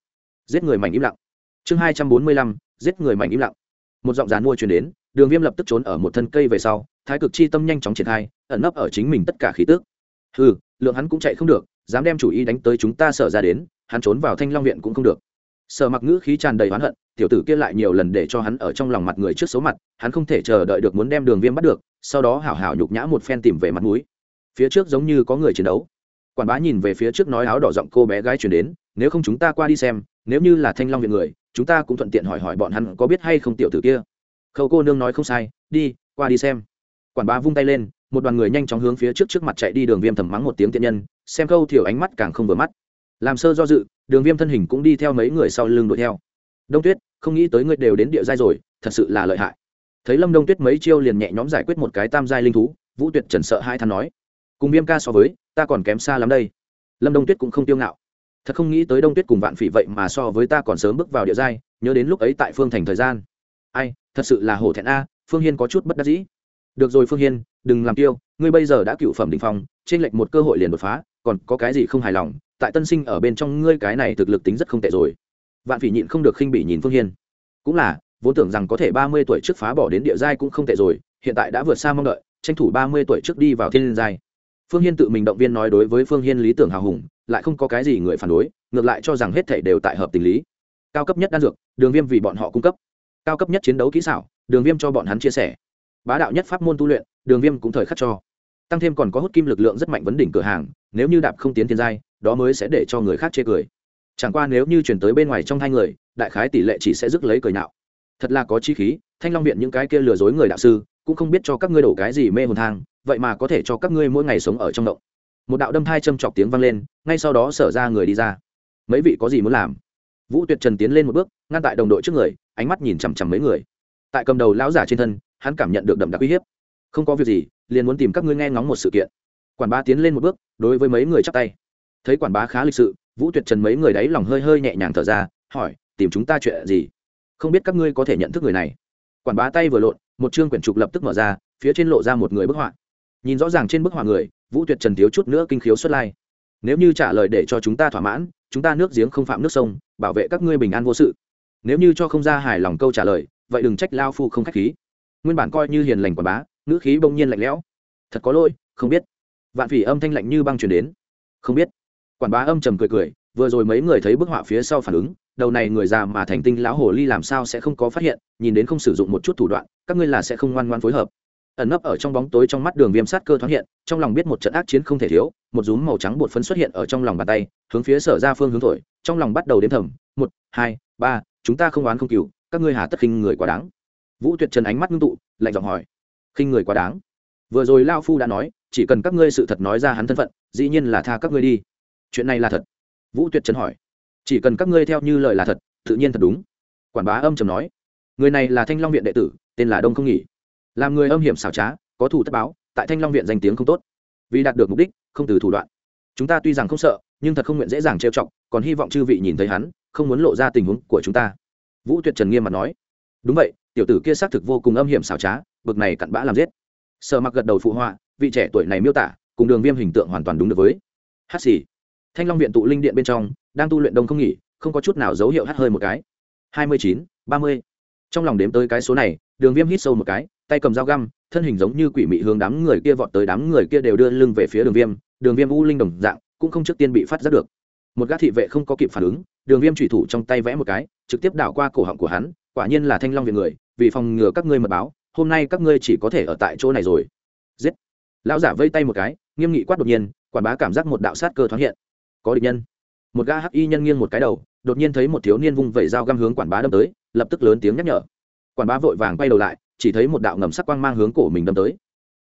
giết người mảnh im lặng. Chương hai trăm bốn mươi lăm, giết người mảnh im lặng. Một giọng dàn mua truyền đến, đường viêm lập tức trốn ở một thân cây về sau, thái cực chi tâm nhanh chóng triển khai, ẩn nấp ở chính mình tất cả khí tước ừ lượng hắn cũng chạy không được, dám đem chủ ý đánh tới chúng ta sợ ra đến, hắn trốn vào thanh long viện cũng không được. Sở mặc ngữ khí tràn đầy oán hận tiểu tử kia lại nhiều lần để cho hắn ở trong lòng mặt người trước số mặt, hắn không thể chờ đợi được muốn đem đường viêm bắt được, sau đó hảo hảo nhục nhã một phen tìm về mặt mũi. Phía trước giống như có người chiến đấu. Quản bá nhìn về phía trước nói áo đỏ giọng cô bé gái chuyển đến, nếu không chúng ta qua đi xem, nếu như là thanh long viện người, chúng ta cũng thuận tiện hỏi hỏi bọn hắn có biết hay không tiểu tử kia. Khâu cô nương nói không sai, đi, qua đi xem. Quản bá vung tay lên, một đoàn người nhanh chóng hướng phía trước trước mặt chạy đi đường viêm thầm mắng một tiếng tiện nhân, xem khâu thiểu ánh mắt càng không vừa mắt. Làm sơ do dự, đường viêm thân hình cũng đi theo mấy người sau lưng đuổi theo. Đông tuyết không nghĩ tới ngươi đều đến địa giai rồi, thật sự là lợi hại. Thấy lâm đông tuyết mấy chiêu liền nhẹ nhõm giải quyết một cái tam giai linh thú, vũ tuyệt trần sợ hai thằng nói, cùng viêm ca so với, ta còn kém xa lắm đây. Lâm đông tuyết cũng không tiêu ngạo. Thật không nghĩ tới đông tuyết cùng vạn phỉ vậy mà so với ta còn sớm bước vào địa giai, nhớ đến lúc ấy tại phương thành thời gian. Ai, thật sự là hổ thẹn a, phương hiên có chút bất đắc dĩ. Được rồi phương hiên, đừng làm tiêu, ngươi bây giờ đã cựu phẩm đỉnh phong, trên lệch một cơ hội liền đột phá, còn có cái gì không hài lòng, tại tân sinh ở bên trong ngươi cái này thực lực tính rất không tệ rồi vạn phỉ nhịn không được khinh bỉ nhìn phương hiên. Cũng là, vốn tưởng rằng có thể ba mươi tuổi trước phá bỏ đến địa giai cũng không tệ rồi, hiện tại đã vượt xa mong đợi, tranh thủ ba mươi tuổi trước đi vào thiên giai. Phương hiên tự mình động viên nói đối với phương hiên lý tưởng hào hùng, lại không có cái gì người phản đối, ngược lại cho rằng hết thể đều tại hợp tình lý. Cao cấp nhất đan dược, đường viêm vì bọn họ cung cấp. Cao cấp nhất chiến đấu kỹ xảo, đường viêm cho bọn hắn chia sẻ. Bá đạo nhất pháp môn tu luyện, đường viêm cũng thời khắc cho. Tăng thêm còn có hút kim lực lượng rất mạnh vấn đỉnh cửa hàng, nếu như đạp không tiến thiên giai, đó mới sẽ để cho người khác chê cười chẳng qua nếu như chuyển tới bên ngoài trong hai người, đại khái tỷ lệ chỉ sẽ rước lấy cười nạo thật là có chi khí, thanh long viện những cái kia lừa dối người đạo sư, cũng không biết cho các ngươi đổ cái gì mê hồn thang, vậy mà có thể cho các ngươi mỗi ngày sống ở trong động. Một đạo đâm thai châm chọc tiếng vang lên, ngay sau đó sở ra người đi ra. Mấy vị có gì muốn làm? Vũ tuyệt trần tiến lên một bước, ngăn tại đồng đội trước người, ánh mắt nhìn chằm chằm mấy người. Tại cầm đầu lão giả trên thân, hắn cảm nhận được đậm đặc uy hiếp. Không có việc gì, liền muốn tìm các ngươi nghe ngóng một sự kiện. Quản bá tiến lên một bước, đối với mấy người chắp tay. Thấy quản bá khá lịch sự vũ tuyệt trần mấy người đấy lòng hơi hơi nhẹ nhàng thở ra, hỏi, tìm chúng ta chuyện gì? Không biết các ngươi có thể nhận thức người này. Quản bá tay vừa lộn, một chương quyển trục lập tức mở ra, phía trên lộ ra một người bức họa. Nhìn rõ ràng trên bức họa người, vũ tuyệt trần thiếu chút nữa kinh khiếu xuất lai. Nếu như trả lời để cho chúng ta thỏa mãn, chúng ta nước giếng không phạm nước sông, bảo vệ các ngươi bình an vô sự. Nếu như cho không ra hài lòng câu trả lời, vậy đừng trách lao phu không k h á c h khí. Nguyên bản coi như hiền lành quảng bá, ngữ khí bỗng nhiên lạnh lẽo. Thật có lỗi, không biết. Vạn phỉ âm thanh lạnh như băng chuyển đến. Không biết quản bá âm trầm cười cười, vừa rồi mấy người thấy bức họa phía sau phản ứng, đầu này người già mà thành tinh lão hồ ly làm sao sẽ không có phát hiện, nhìn đến không sử dụng một chút thủ đoạn, các ngươi là sẽ không ngoan ngoan phối hợp. Ẩn nấp ở trong bóng tối trong mắt đường viêm sát cơ thoáng hiện, trong lòng biết một trận ác chiến không thể thiếu, một rúm màu trắng bột phấn xuất hiện ở trong lòng bàn tay, hướng phía sở ra phương hướng thổi, trong lòng bắt đầu đếm thầm, một, hai, ba, chúng ta không oán không cừu, các ngươi hà tất khinh người quá đáng. Vũ tuyệt trần ánh mắt ngưng tụ, lạnh giọng hỏi, khinh người quá đáng. Vừa rồi lao phu đã nói, chỉ cần các ngươi sự thật nói ra hắn thân phận, dĩ nhiên là tha các ngươi đi chuyện này là thật? Vũ tuyệt trần hỏi. Chỉ cần các ngươi theo như lời là thật, tự nhiên thật đúng. Quản bá âm trầm nói. Người này là thanh long viện đệ tử, tên là đông không nghỉ. Làm người âm hiểm xảo trá, có thủ tất báo, tại thanh long viện danh tiếng không tốt. Vì đạt được mục đích, không từ thủ đoạn. Chúng ta tuy rằng không sợ, nhưng thật không nguyện dễ dàng trêu chọc, còn hy vọng chư vị nhìn thấy hắn, không muốn lộ ra tình huống của chúng ta. Vũ tuyệt trần nghiêm mặt nói. Đúng vậy, tiểu tử kia xác thực vô cùng âm hiểm xảo trá, bực này cặn bã làm giết. Sợ mặc gật đầu phụ họa, vị trẻ tuổi này miêu tả, cùng đường viêm hình tượng hoàn toàn đúng được với. Hát xì thanh long viện tụ linh điện bên trong, đang tu luyện đông không nghỉ, không có chút nào dấu hiệu hắt hơi một cái. Hai mươi chín, ba mươi. Trong lòng đếm tới cái số này, đường viêm hít sâu một cái, tay cầm dao găm, thân hình giống như quỷ mị hướng đám người kia vọt tới, đám người kia đều đưa lưng về phía đường viêm đường viêm u linh đồng dạng, cũng không trước tiên bị phát giác được. Một gã thị vệ không có kịp phản ứng, đường viêm thủy thủ trong tay vẽ một cái, trực tiếp đảo qua cổ họng của hắn, quả nhiên là thanh long viện người, vì phòng ngừa các ngươi mật báo, hôm nay các ngươi chỉ có thể ở tại chỗ này rồi. Giết. Lão giả vây tay một cái, nghiêm nghị quát đột nhiên quản bá cảm giác một đạo sát cơ thoáng hiện có địch nhân. Một gã hắc y nhân nghiêng một cái đầu, đột nhiên thấy một thiếu niên vung vẩy dao găm hướng quản bá đâm tới, lập tức lớn tiếng nhắc nhở. Quản bá vội vàng quay đầu lại, chỉ thấy một đạo ngầm sắc quang mang hướng cổ mình đâm tới.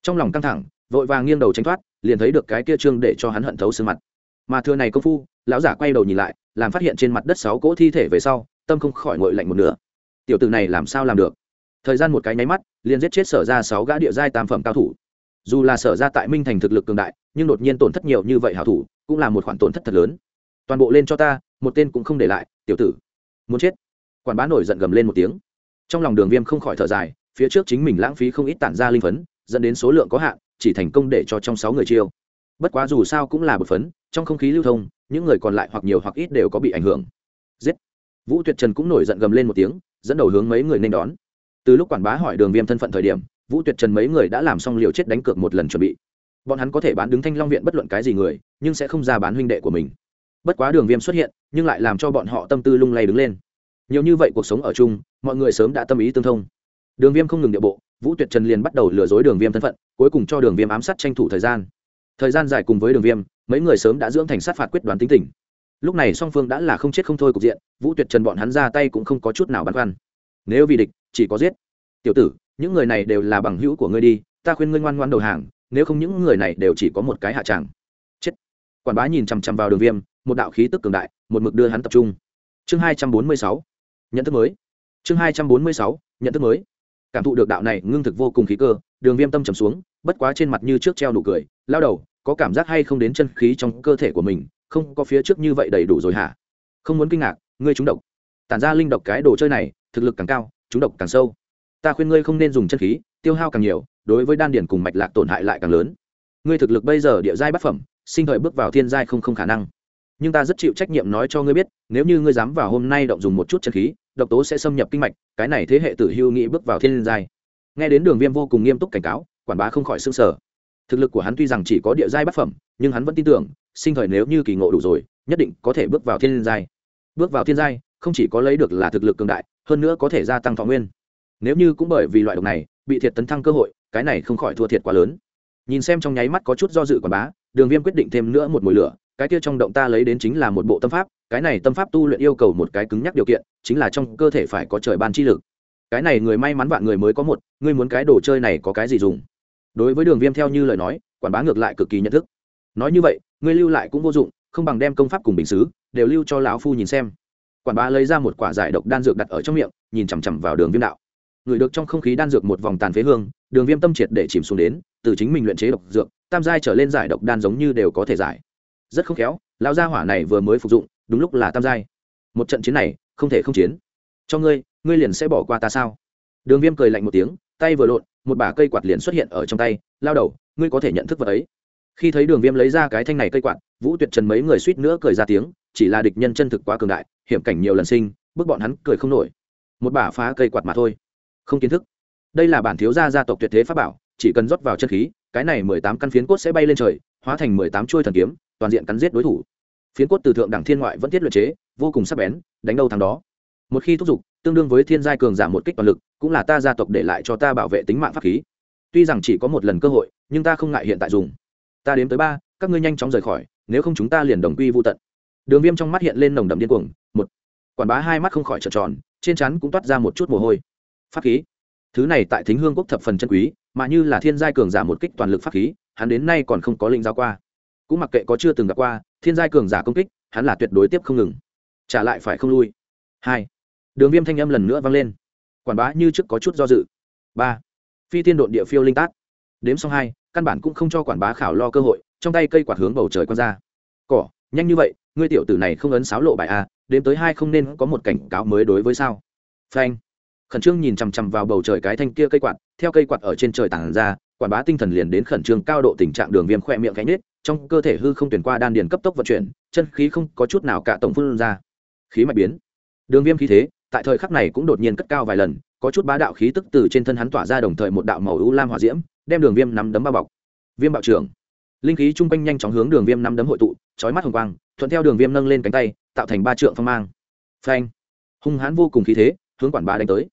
Trong lòng căng thẳng, vội vàng nghiêng đầu tránh thoát, liền thấy được cái kia trương để cho hắn hận thấu xương mặt. Mà thưa này công phu, lão giả quay đầu nhìn lại, làm phát hiện trên mặt đất sáu cỗ thi thể về sau, tâm không khỏi ngội lạnh một nửa. Tiểu tử này làm sao làm được? Thời gian một cái nháy mắt, liền giết chết sở ra sáu gã địa giai tam phẩm cao thủ. Dù là sở ra tại minh thành thực lực cường đại, nhưng đột nhiên tổn thất nhiều như vậy hảo thủ cũng là một khoản tổn thất thật lớn. Toàn bộ lên cho ta, một tên cũng không để lại, tiểu tử. Muốn chết. Quản bá nổi giận gầm lên một tiếng. Trong lòng đường viêm không khỏi thở dài, phía trước chính mình lãng phí không ít tản ra linh phấn, dẫn đến số lượng có hạn, chỉ thành công để cho trong sáu người chiêu. Bất quá dù sao cũng là bột phấn, trong không khí lưu thông, những người còn lại hoặc nhiều hoặc ít đều có bị ảnh hưởng. Giết. Vũ tuyệt trần cũng nổi giận gầm lên một tiếng, dẫn đầu hướng mấy người nên đón. Từ lúc quản bá hỏi đường viêm thân phận thời điểm, vũ tuyệt trần mấy người đã làm xong liều chết đánh cược một lần chuẩn bị. Bọn hắn có thể bán đứng thanh long viện bất luận cái gì người nhưng sẽ không ra bán huynh đệ của mình. Bất quá đường viêm xuất hiện, nhưng lại làm cho bọn họ tâm tư lung lay đứng lên. Nhiều như vậy cuộc sống ở chung, mọi người sớm đã tâm ý tương thông. Đường viêm không ngừng địa bộ, vũ tuyệt trần liền bắt đầu lừa dối đường viêm thân phận, cuối cùng cho đường viêm ám sát tranh thủ thời gian. Thời gian dài cùng với đường viêm, mấy người sớm đã dưỡng thành sát phạt quyết đoán tính tình. Lúc này song phương đã là không chết không thôi cục diện, vũ tuyệt trần bọn hắn ra tay cũng không có chút nào băn khoăn. Nếu vì địch, chỉ có giết. Tiểu tử, những người này đều là bằng hữu của ngươi đi, ta khuyên ngươi ngoan ngoan đầu hàng, nếu không những người này đều chỉ có một cái hạ tràng quản bá nhìn chằm chằm vào đường viêm, một đạo khí tức cường đại, một mực đưa hắn tập trung. Chương hai trăm bốn mươi sáu, nhận thức mới. Chương hai trăm bốn mươi sáu, nhận thức mới. Cảm thụ được đạo này ngưng thực vô cùng khí cơ, đường viêm tâm trầm xuống, bất quá trên mặt như trước treo nụ cười, lao đầu, có cảm giác hay không đến chân khí trong cơ thể của mình, không có phía trước như vậy đầy đủ rồi hả? Không muốn kinh ngạc, ngươi trúng độc. Tản ra linh độc cái đồ chơi này, thực lực càng cao, trúng độc càng sâu. Ta khuyên ngươi không nên dùng chân khí, tiêu hao càng nhiều, đối với đan điền cùng mạch lạc tổn hại lại càng lớn. Ngươi thực lực bây giờ địa giai bát phẩm sinh thời bước vào thiên giai không không khả năng. Nhưng ta rất chịu trách nhiệm nói cho ngươi biết, nếu như ngươi dám vào hôm nay động dùng một chút chân khí, độc tố sẽ xâm nhập kinh mạch, cái này thế hệ tử hưu nghĩ bước vào thiên giai. Nghe đến đường viêm vô cùng nghiêm túc cảnh cáo, quản bá không khỏi s ư n g sở thực lực của hắn tuy rằng chỉ có địa giai bát phẩm, nhưng hắn vẫn tin tưởng, sinh thời nếu như kỳ ngộ đủ rồi, nhất định có thể bước vào thiên giai. Bước vào thiên giai, không chỉ có lấy được là thực lực cường đại, hơn nữa có thể gia tăng thọ nguyên. Nếu như cũng bởi vì loại độc này, bị thiệt tấn thăng cơ hội, cái này không khỏi thua thiệt quá lớn. Nhìn xem trong nháy mắt có chút do dự quản bá đường viêm quyết định thêm nữa một mùi lửa, cái kia trong động ta lấy đến chính là một bộ tâm pháp, cái này tâm pháp tu luyện yêu cầu một cái cứng nhắc điều kiện, chính là trong cơ thể phải có trời ban chi lực. Cái này người may mắn vạn người mới có một, ngươi muốn cái đồ chơi này có cái gì dùng? Đối với đường viêm theo như lời nói, quản bá ngược lại cực kỳ nhận thức. Nói như vậy, ngươi lưu lại cũng vô dụng, không bằng đem công pháp cùng bình xứ, đều lưu cho lão phu nhìn xem. Quản bá lấy ra một quả giải độc đan dược đặt ở trong miệng, nhìn chằm chằm vào đường viêm đạo. Người được trong không khí đan dược một vòng tàn phế hương, đường viêm tâm triệt để chìm xuống đến, từ chính mình luyện chế độc dược tam giai trở lên giải độc đan giống như đều có thể giải. Rất không khéo, lão gia hỏa này vừa mới phục dụng, đúng lúc là tam giai. Một trận chiến này, không thể không chiến. Cho ngươi ngươi liền sẽ bỏ qua ta sao? Đường viêm cười lạnh một tiếng, tay vừa lộn, một bả cây quạt liền xuất hiện ở trong tay, lao đầu, ngươi có thể nhận thức vật ấy. Khi thấy đường viêm lấy ra cái thanh này cây quạt, vũ tuyệt trần mấy người suýt nữa cười ra tiếng, chỉ là địch nhân chân thực quá cường đại, hiểm cảnh nhiều lần sinh, bức bọn hắn cười không nổi. Một bả phá cây quạt mà thôi. Không kiến thức. Đây là bản thiếu gia gia tộc tuyệt thế pháp bảo, chỉ cần rót vào chân khí cái này mười tám căn phiến cốt sẽ bay lên trời, hóa thành mười tám chuôi thần kiếm, toàn diện cắn giết đối thủ. Phiến cốt từ thượng đẳng thiên ngoại vẫn thiết luyện chế, vô cùng sắc bén, đánh đâu thằng đó. Một khi thúc giục, tương đương với thiên giai cường giảm một kích toàn lực, cũng là ta gia tộc để lại cho ta bảo vệ tính mạng pháp khí. Tuy rằng chỉ có một lần cơ hội, nhưng ta không ngại hiện tại dùng. Ta đếm tới ba, các ngươi nhanh chóng rời khỏi, nếu không chúng ta liền đồng quy vô tận. Đường viêm trong mắt hiện lên nồng đậm điên cuồng, một. Quản bá hai mắt không khỏi trợn tròn, trên chắn cũng toát ra một chút mồ hôi. Pháp khí. Thứ này tại thính hương quốc thập phần chân quý mà như là thiên giai cường giả một kích toàn lực pháp khí, hắn đến nay còn không có linh giao qua. Cũng mặc kệ có chưa từng gặp qua, thiên giai cường giả công kích, hắn là tuyệt đối tiếp không ngừng. Trả lại phải không lui. Hai. Đường viêm thanh âm lần nữa vang lên. Quản bá như trước có chút do dự. Ba. Phi tiên độn địa phiêu linh tác đếm xong hai, căn bản cũng không cho quản bá khảo lo cơ hội, trong tay cây quạt hướng bầu trời quăng ra. Cỏ, nhanh như vậy, ngươi tiểu tử này không ấn sáo lộ bài a đếm tới hai không nên có một cảnh cáo mới đối với sao? Phanh khẩn trương nhìn chằm chằm vào bầu trời cái thanh kia cây quạt, theo cây quạt ở trên trời tản ra quản bá tinh thần liền đến khẩn trương cao độ tình trạng đường viêm khoe miệng cánh nết trong cơ thể hư không tuyển qua đan điền cấp tốc vận chuyển, chân khí không có chút nào cả tổng phun ra. Khí mạch biến. Đường viêm khí thế, tại thời khắc này cũng đột nhiên cất cao vài lần, có chút bá đạo khí tức từ trên thân hắn tỏa ra đồng thời một đạo màu u lam hỏa diễm, đem đường viêm nắm đấm bao bọc. Viêm bạo trưởng. Linh khí chung quanh nhanh chóng hướng đường viêm nắm đấm hội tụ trói mắt hồng quang, thuận theo đường viêm nâng lên cánh tay, tạo thành ba trượng phong mang. Phanh. Hung hãn vô cùng khí thế, hướng quản bá đánh tới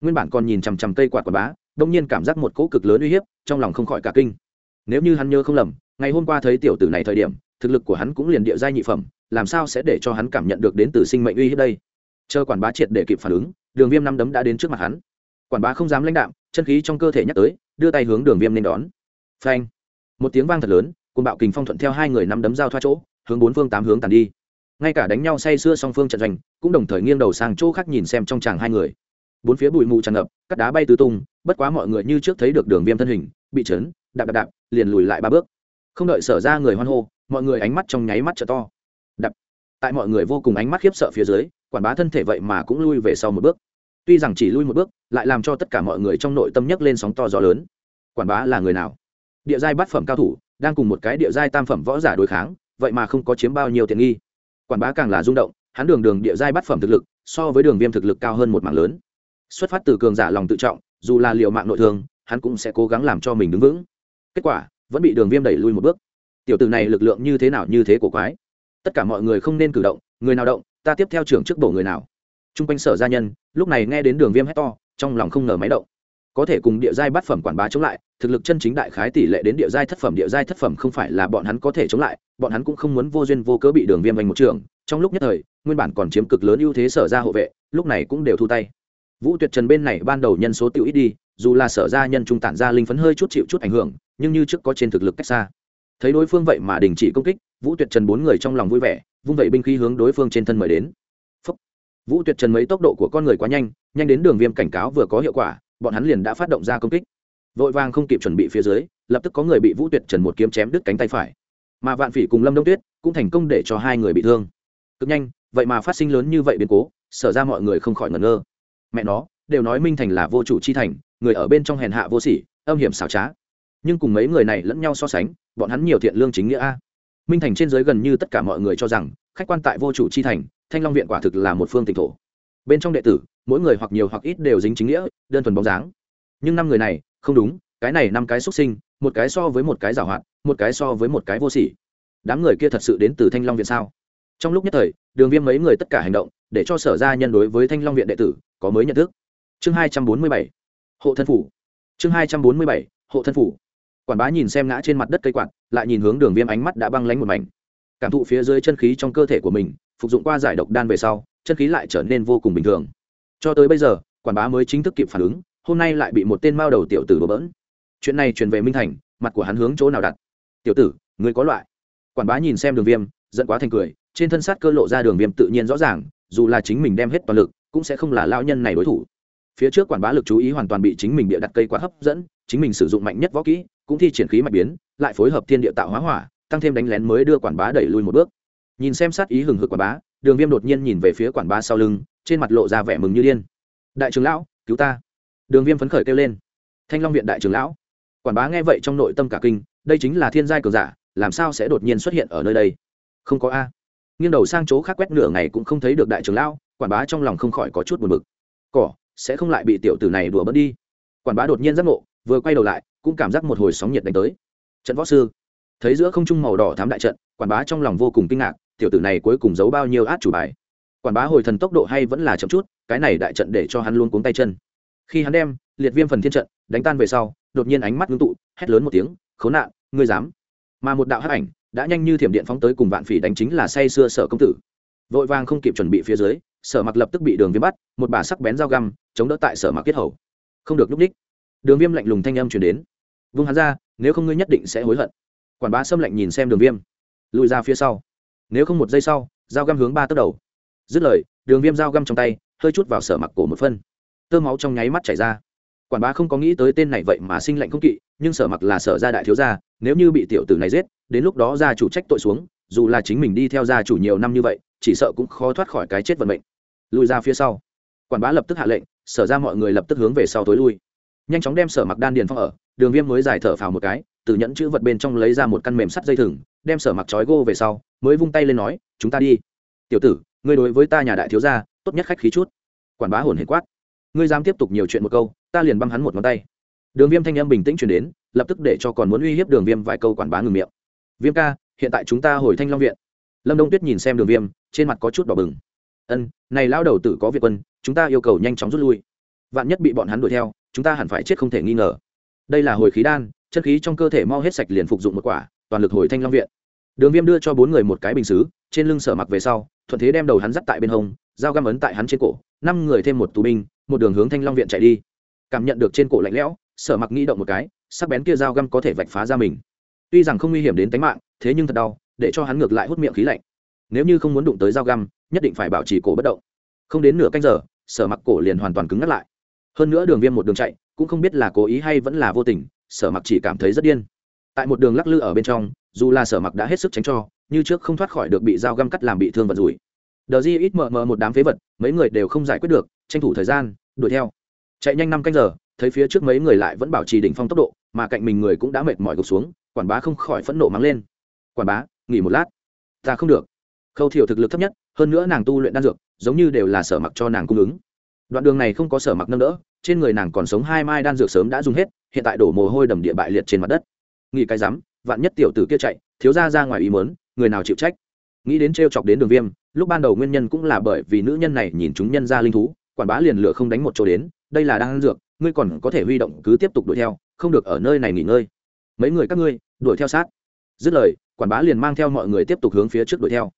nguyên bản còn nhìn chằm chằm cây quạt quản bá đông nhiên cảm giác một cỗ cực lớn uy hiếp, trong lòng không khỏi cả kinh. Nếu như hắn nhớ không lầm, ngày hôm qua thấy tiểu tử này thời điểm, thực lực của hắn cũng liền địa giai nhị phẩm, làm sao sẽ để cho hắn cảm nhận được đến từ sinh mệnh uy hiếp đây? Chờ quản bá triệt để kịp phản ứng, đường viêm năm đấm đã đến trước mặt hắn. Quản bá không dám lãnh đạm, chân khí trong cơ thể nhắc tới, đưa tay hướng đường viêm nên đón. Phanh! Một tiếng vang thật lớn cùng bạo kình phong thuận theo hai người năm đấm giao thoa chỗ, hướng bốn phương tám hướng tàn đi. Ngay cả đánh nhau say sưa song phương trận giành cũng đồng thời nghiêng đầu sang chỗ khác nhìn xem trong chàng hai người bốn phía bụi mù tràn ngập cắt đá bay tứ tung, bất quá mọi người như trước thấy được đường viêm thân hình, bị chấn đạp đạp đạp, liền lùi lại ba bước. Không đợi sở ra người hoan hô, mọi người ánh mắt trong nháy mắt t to. Đập tại mọi người vô cùng ánh mắt khiếp sợ phía dưới, quản bá thân thể vậy mà cũng lui về sau một bước. Tuy rằng chỉ lui một bước, lại làm cho tất cả mọi người trong nội tâm nhấc lên sóng to gió lớn. Quản bá là người nào? Địa giai bát phẩm cao thủ, đang cùng một cái địa giai tam phẩm võ giả đối kháng, vậy mà không có chiếm bao nhiêu tiện nghi. Quản bá càng là rung động, hắn đường đường địa giai bát phẩm thực lực, so với đường viêm thực lực cao hơn một mảng lớn xuất phát từ cường giả lòng tự trọng, dù là liều mạng nội thương, hắn cũng sẽ cố gắng làm cho mình đứng vững. Kết quả, vẫn bị đường viêm đẩy lui một bước. Tiểu tử này lực lượng như thế nào như thế của quái. Tất cả mọi người không nên cử động, người nào động, ta tiếp theo trưởng trước bổ người nào. T r u n g quanh sở gia nhân, lúc này nghe đến đường viêm hét to, trong lòng không ngờ máy động. Có thể cùng địa giai bát phẩm quản bá chống lại, thực lực chân chính đại khái tỷ lệ đến địa giai thất phẩm, địa giai thất phẩm không phải là bọn hắn có thể chống lại, bọn hắn cũng không muốn vô duyên vô cớ bị đường viêm vành một trường. Trong lúc nhất thời, nguyên bản còn chiếm cực lớn ưu thế sở ra hộ vệ, lúc này cũng đều thu tay vũ tuyệt trần bên này ban đầu nhân số tiêu ít đi, dù là sở ra nhân trung tản ra linh phấn hơi chút chịu chút ảnh hưởng, nhưng như trước có trên thực lực cách xa. Thấy đối phương vậy mà đình chỉ công kích, vũ tuyệt trần bốn người trong lòng vui vẻ, vung vẩy binh khí hướng đối phương trên thân mời đến. Phúc. vũ tuyệt trần mấy tốc độ của con người quá nhanh nhanh đến đường viêm cảnh cáo vừa có hiệu quả, bọn hắn liền đã phát động ra công kích. Vội vàng không kịp chuẩn bị phía dưới, lập tức có người bị vũ tuyệt trần một kiếm chém đứt cánh tay phải. Mà vạn phỉ cùng lâm đông tuyết cũng thành công để cho hai người bị thương. Cực nhanh, vậy mà phát sinh lớn như vậy biến cố, sở ra mọi người không khỏi ngẩn ngơ mẹ nó, đều nói minh thành là vô chủ chi thành, người ở bên trong hèn hạ vô sỉ, âm hiểm xảo trá. Nhưng cùng mấy người này lẫn nhau so sánh, bọn hắn nhiều thiện lương chính nghĩa a. Minh thành trên giới gần như tất cả mọi người cho rằng, khách quan tại vô chủ chi thành, thanh long viện quả thực là một phương tỉnh thổ. Bên trong đệ tử, mỗi người hoặc nhiều hoặc ít đều dính chính nghĩa, đơn thuần bóng dáng. Nhưng năm người này, không đúng, cái này năm cái xuất sinh, một cái so với một cái giảo hoạt, một cái so với một cái vô sỉ. Đám người kia thật sự đến từ thanh long viện sao? Trong lúc nhất thời, đường viêm mấy người tất cả hành động, để cho sở ra nhân đối với thanh long viện đệ tử có mới nhận thức. Chương hai trăm bốn mươi bảy, hộ thân phủ. Chương hai trăm bốn mươi bảy, hộ thân phủ. Quản bá nhìn xem ngã trên mặt đất cây quạt, lại nhìn hướng đường viêm ánh mắt đã băng lánh một mảnh. Cảm thụ phía dưới chân khí trong cơ thể của mình, phục dụng qua giải độc đan về sau, chân khí lại trở nên vô cùng bình thường. Cho tới bây giờ, quản bá mới chính thức kịp phản ứng, hôm nay lại bị một tên mao đầu tiểu tử bỡ bỡn. Chuyện này truyền về minh thành, mặt của hắn hướng chỗ nào đặt? Tiểu tử người có loại. Quản bá nhìn xem đường viêm, giận quá thành cười, trên thân sát cơ lộ ra đường viêm tự nhiên rõ ràng, dù là chính mình đem hết toàn lực cũng sẽ không là lao nhân này đối thủ. Phía trước quản bá lực chú ý hoàn toàn bị chính mình địa đặt cây quá hấp dẫn, chính mình sử dụng mạnh nhất võ kỹ, cũng thi triển khí mạch biến, lại phối hợp thiên địa tạo hóa hỏa, tăng thêm đánh lén mới đưa quản bá đẩy lui một bước. Nhìn xem sát ý hừng hực quản bá, đường viêm đột nhiên nhìn về phía quản bá sau lưng, trên mặt lộ ra vẻ mừng như điên. Đại trưởng lão, cứu ta. Đường viêm phấn khởi kêu lên. Thanh long viện đại trưởng lão. Quản bá nghe vậy trong nội tâm cả kinh, đây chính là thiên giai cường giả, làm sao sẽ đột nhiên xuất hiện ở nơi đây? Không có a. Nghiêng đầu sang chỗ khác quét nửa ngày cũng không thấy được đại trưởng lão quản bá trong lòng không khỏi có chút buồn bực. Cỏ, sẽ không lại bị tiểu tử này đùa bớt đi. Quản bá đột nhiên giác ngộ, vừa quay đầu lại, cũng cảm giác một hồi sóng nhiệt đánh tới. Trận võ sư. Thấy giữa không trung màu đỏ thám đại trận, quản bá trong lòng vô cùng kinh ngạc, tiểu tử này cuối cùng giấu bao nhiêu át chủ bài. Quản bá hồi thần tốc độ hay vẫn là chậm chút, cái này đại trận để cho hắn luôn cuống tay chân. Khi hắn đem, liệt viêm phần thiên trận, đánh tan về sau, đột nhiên ánh mắt ngưng tụ, hét lớn một tiếng, khốn nạn, ngươi dám. Mà một đạo hắc ảnh, đã nhanh như thiểm điện phóng tới cùng vạn phỉ đánh chính là say xưa sở công tử vội vàng không kịp chuẩn bị phía dưới, sở mặc lập tức bị đường viêm bắt, một bà sắc bén dao găm, chống đỡ tại sở mặc kết hầu. Không được núp ních đường viêm lạnh lùng thanh âm chuyển đến. Vung hắn ra, nếu không ngươi nhất định sẽ hối hận. Quản bá xâm lạnh nhìn xem đường viêm. Lùi ra phía sau. Nếu không một giây sau, dao găm hướng ba tốc đầu. Dứt lời, đường viêm dao găm trong tay, hơi chút vào sở mặc cổ một phân. Tơ máu trong nháy mắt chảy ra. Quản bá không có nghĩ tới tên này vậy mà sinh lệnh không kỵ, nhưng sở mặc là sở gia đại thiếu gia, nếu như bị tiểu tử này giết, đến lúc đó gia chủ trách tội xuống, dù là chính mình đi theo gia chủ nhiều năm như vậy chỉ sợ cũng khó thoát khỏi cái chết vận mệnh. Lùi ra phía sau. Quản bá lập tức hạ lệnh, sở ra mọi người lập tức hướng về sau tối lui. Nhanh chóng đem sở mặc đan điền phong ở, đường viêm mới giải thở phào một cái, từ nhẫn chữ vật bên trong lấy ra một căn mềm sắt dây thừng, đem sở mặc trói gô về sau, mới vung tay lên nói, chúng ta đi. Tiểu tử, ngươi đối với ta nhà đại thiếu gia, tốt nhất khách khí chút. Quản bá hồn hệ quát. Ngươi dám tiếp tục nhiều chuyện một câu, ta liền băng hắn một ngón tay. Đường viêm thanh âm bình tĩnh chuyển đến, lập tức để cho còn muốn uy hiếp đường viêm vài câu quản bá ngừng miệng. Viêm ca, hiện tại chúng ta hồi thanh long viện. Lâm đông tuyết nhìn xem đường viêm trên mặt có chút đỏ bừng. Ân, này lao đầu tử có việc quân, chúng ta yêu cầu nhanh chóng rút lui. Vạn nhất bị bọn hắn đuổi theo, chúng ta hẳn phải chết không thể nghi ngờ. Đây là hồi khí đan chân khí trong cơ thể mau hết sạch liền phục dụng một quả, toàn lực hồi thanh long viện. Đường viêm đưa cho bốn người một cái bình xứ, trên lưng sở mặc về sau, thuận thế đem đầu hắn dắt tại bên hông, dao găm ấn tại hắn trên cổ, năm người thêm một tù binh, một đường hướng thanh long viện chạy đi. Cảm nhận được trên cổ lạnh lẽo, sở mặc nghĩ động một cái, sắc bén kia dao găm có thể vạch phá ra mình. Tuy rằng không nguy hiểm đến tính mạng, thế nhưng thật đau, để cho hắn ngược lại hút miệng khí lạnh nếu như không muốn đụng tới dao găm, nhất định phải bảo trì cổ bất động. Không đến nửa canh giờ, sở mặc cổ liền hoàn toàn cứng ngắt lại. Hơn nữa đường viêm một đường chạy, cũng không biết là cố ý hay vẫn là vô tình, sở mặc chỉ cảm thấy rất điên. Tại một đường lắc lư ở bên trong, dù là sở mặc đã hết sức tránh cho, như trước không thoát khỏi được bị dao găm cắt làm bị thương vật rủi. Đờ di ít mờ mờ một đám phế vật, mấy người đều không giải quyết được, tranh thủ thời gian, đuổi theo. Chạy nhanh năm canh giờ, thấy phía trước mấy người lại vẫn bảo trì đỉnh phong tốc độ, mà cạnh mình người cũng đã mệt mỏi gục xuống, quản bá không khỏi phẫn nộ mắng lên. Quản bá, nghỉ một lát. Ta không được khâu thiểu thực lực thấp nhất, hơn nữa nàng tu luyện đan dược, giống như đều là sở mặc cho nàng cung ứng. Đoạn đường này không có sở mặc nâng đỡ, trên người nàng còn sống hai mai đan dược sớm đã dùng hết, hiện tại đổ mồ hôi đầm địa bại liệt trên mặt đất. Nghĩ cái rắm, vạn nhất tiểu tử kia chạy, thiếu ra ra ngoài ý mớn người nào chịu trách? Nghĩ đến t chọc đến đường viêm, lúc ban đầu nguyên nhân cũng là bởi vì nữ nhân này nhìn chúng nhân ra linh thú, quản bá liền lửa không đánh một chỗ đến, đây là đan dược, ngươi còn có thể huy động cứ tiếp tục đuổi theo, không được ở nơi này nghỉ ngơi. Mấy người các ngươi, đuổi theo sát. Dứt lời, quản bá liền mang theo mọi người tiếp tục hướng phía trước đuổi theo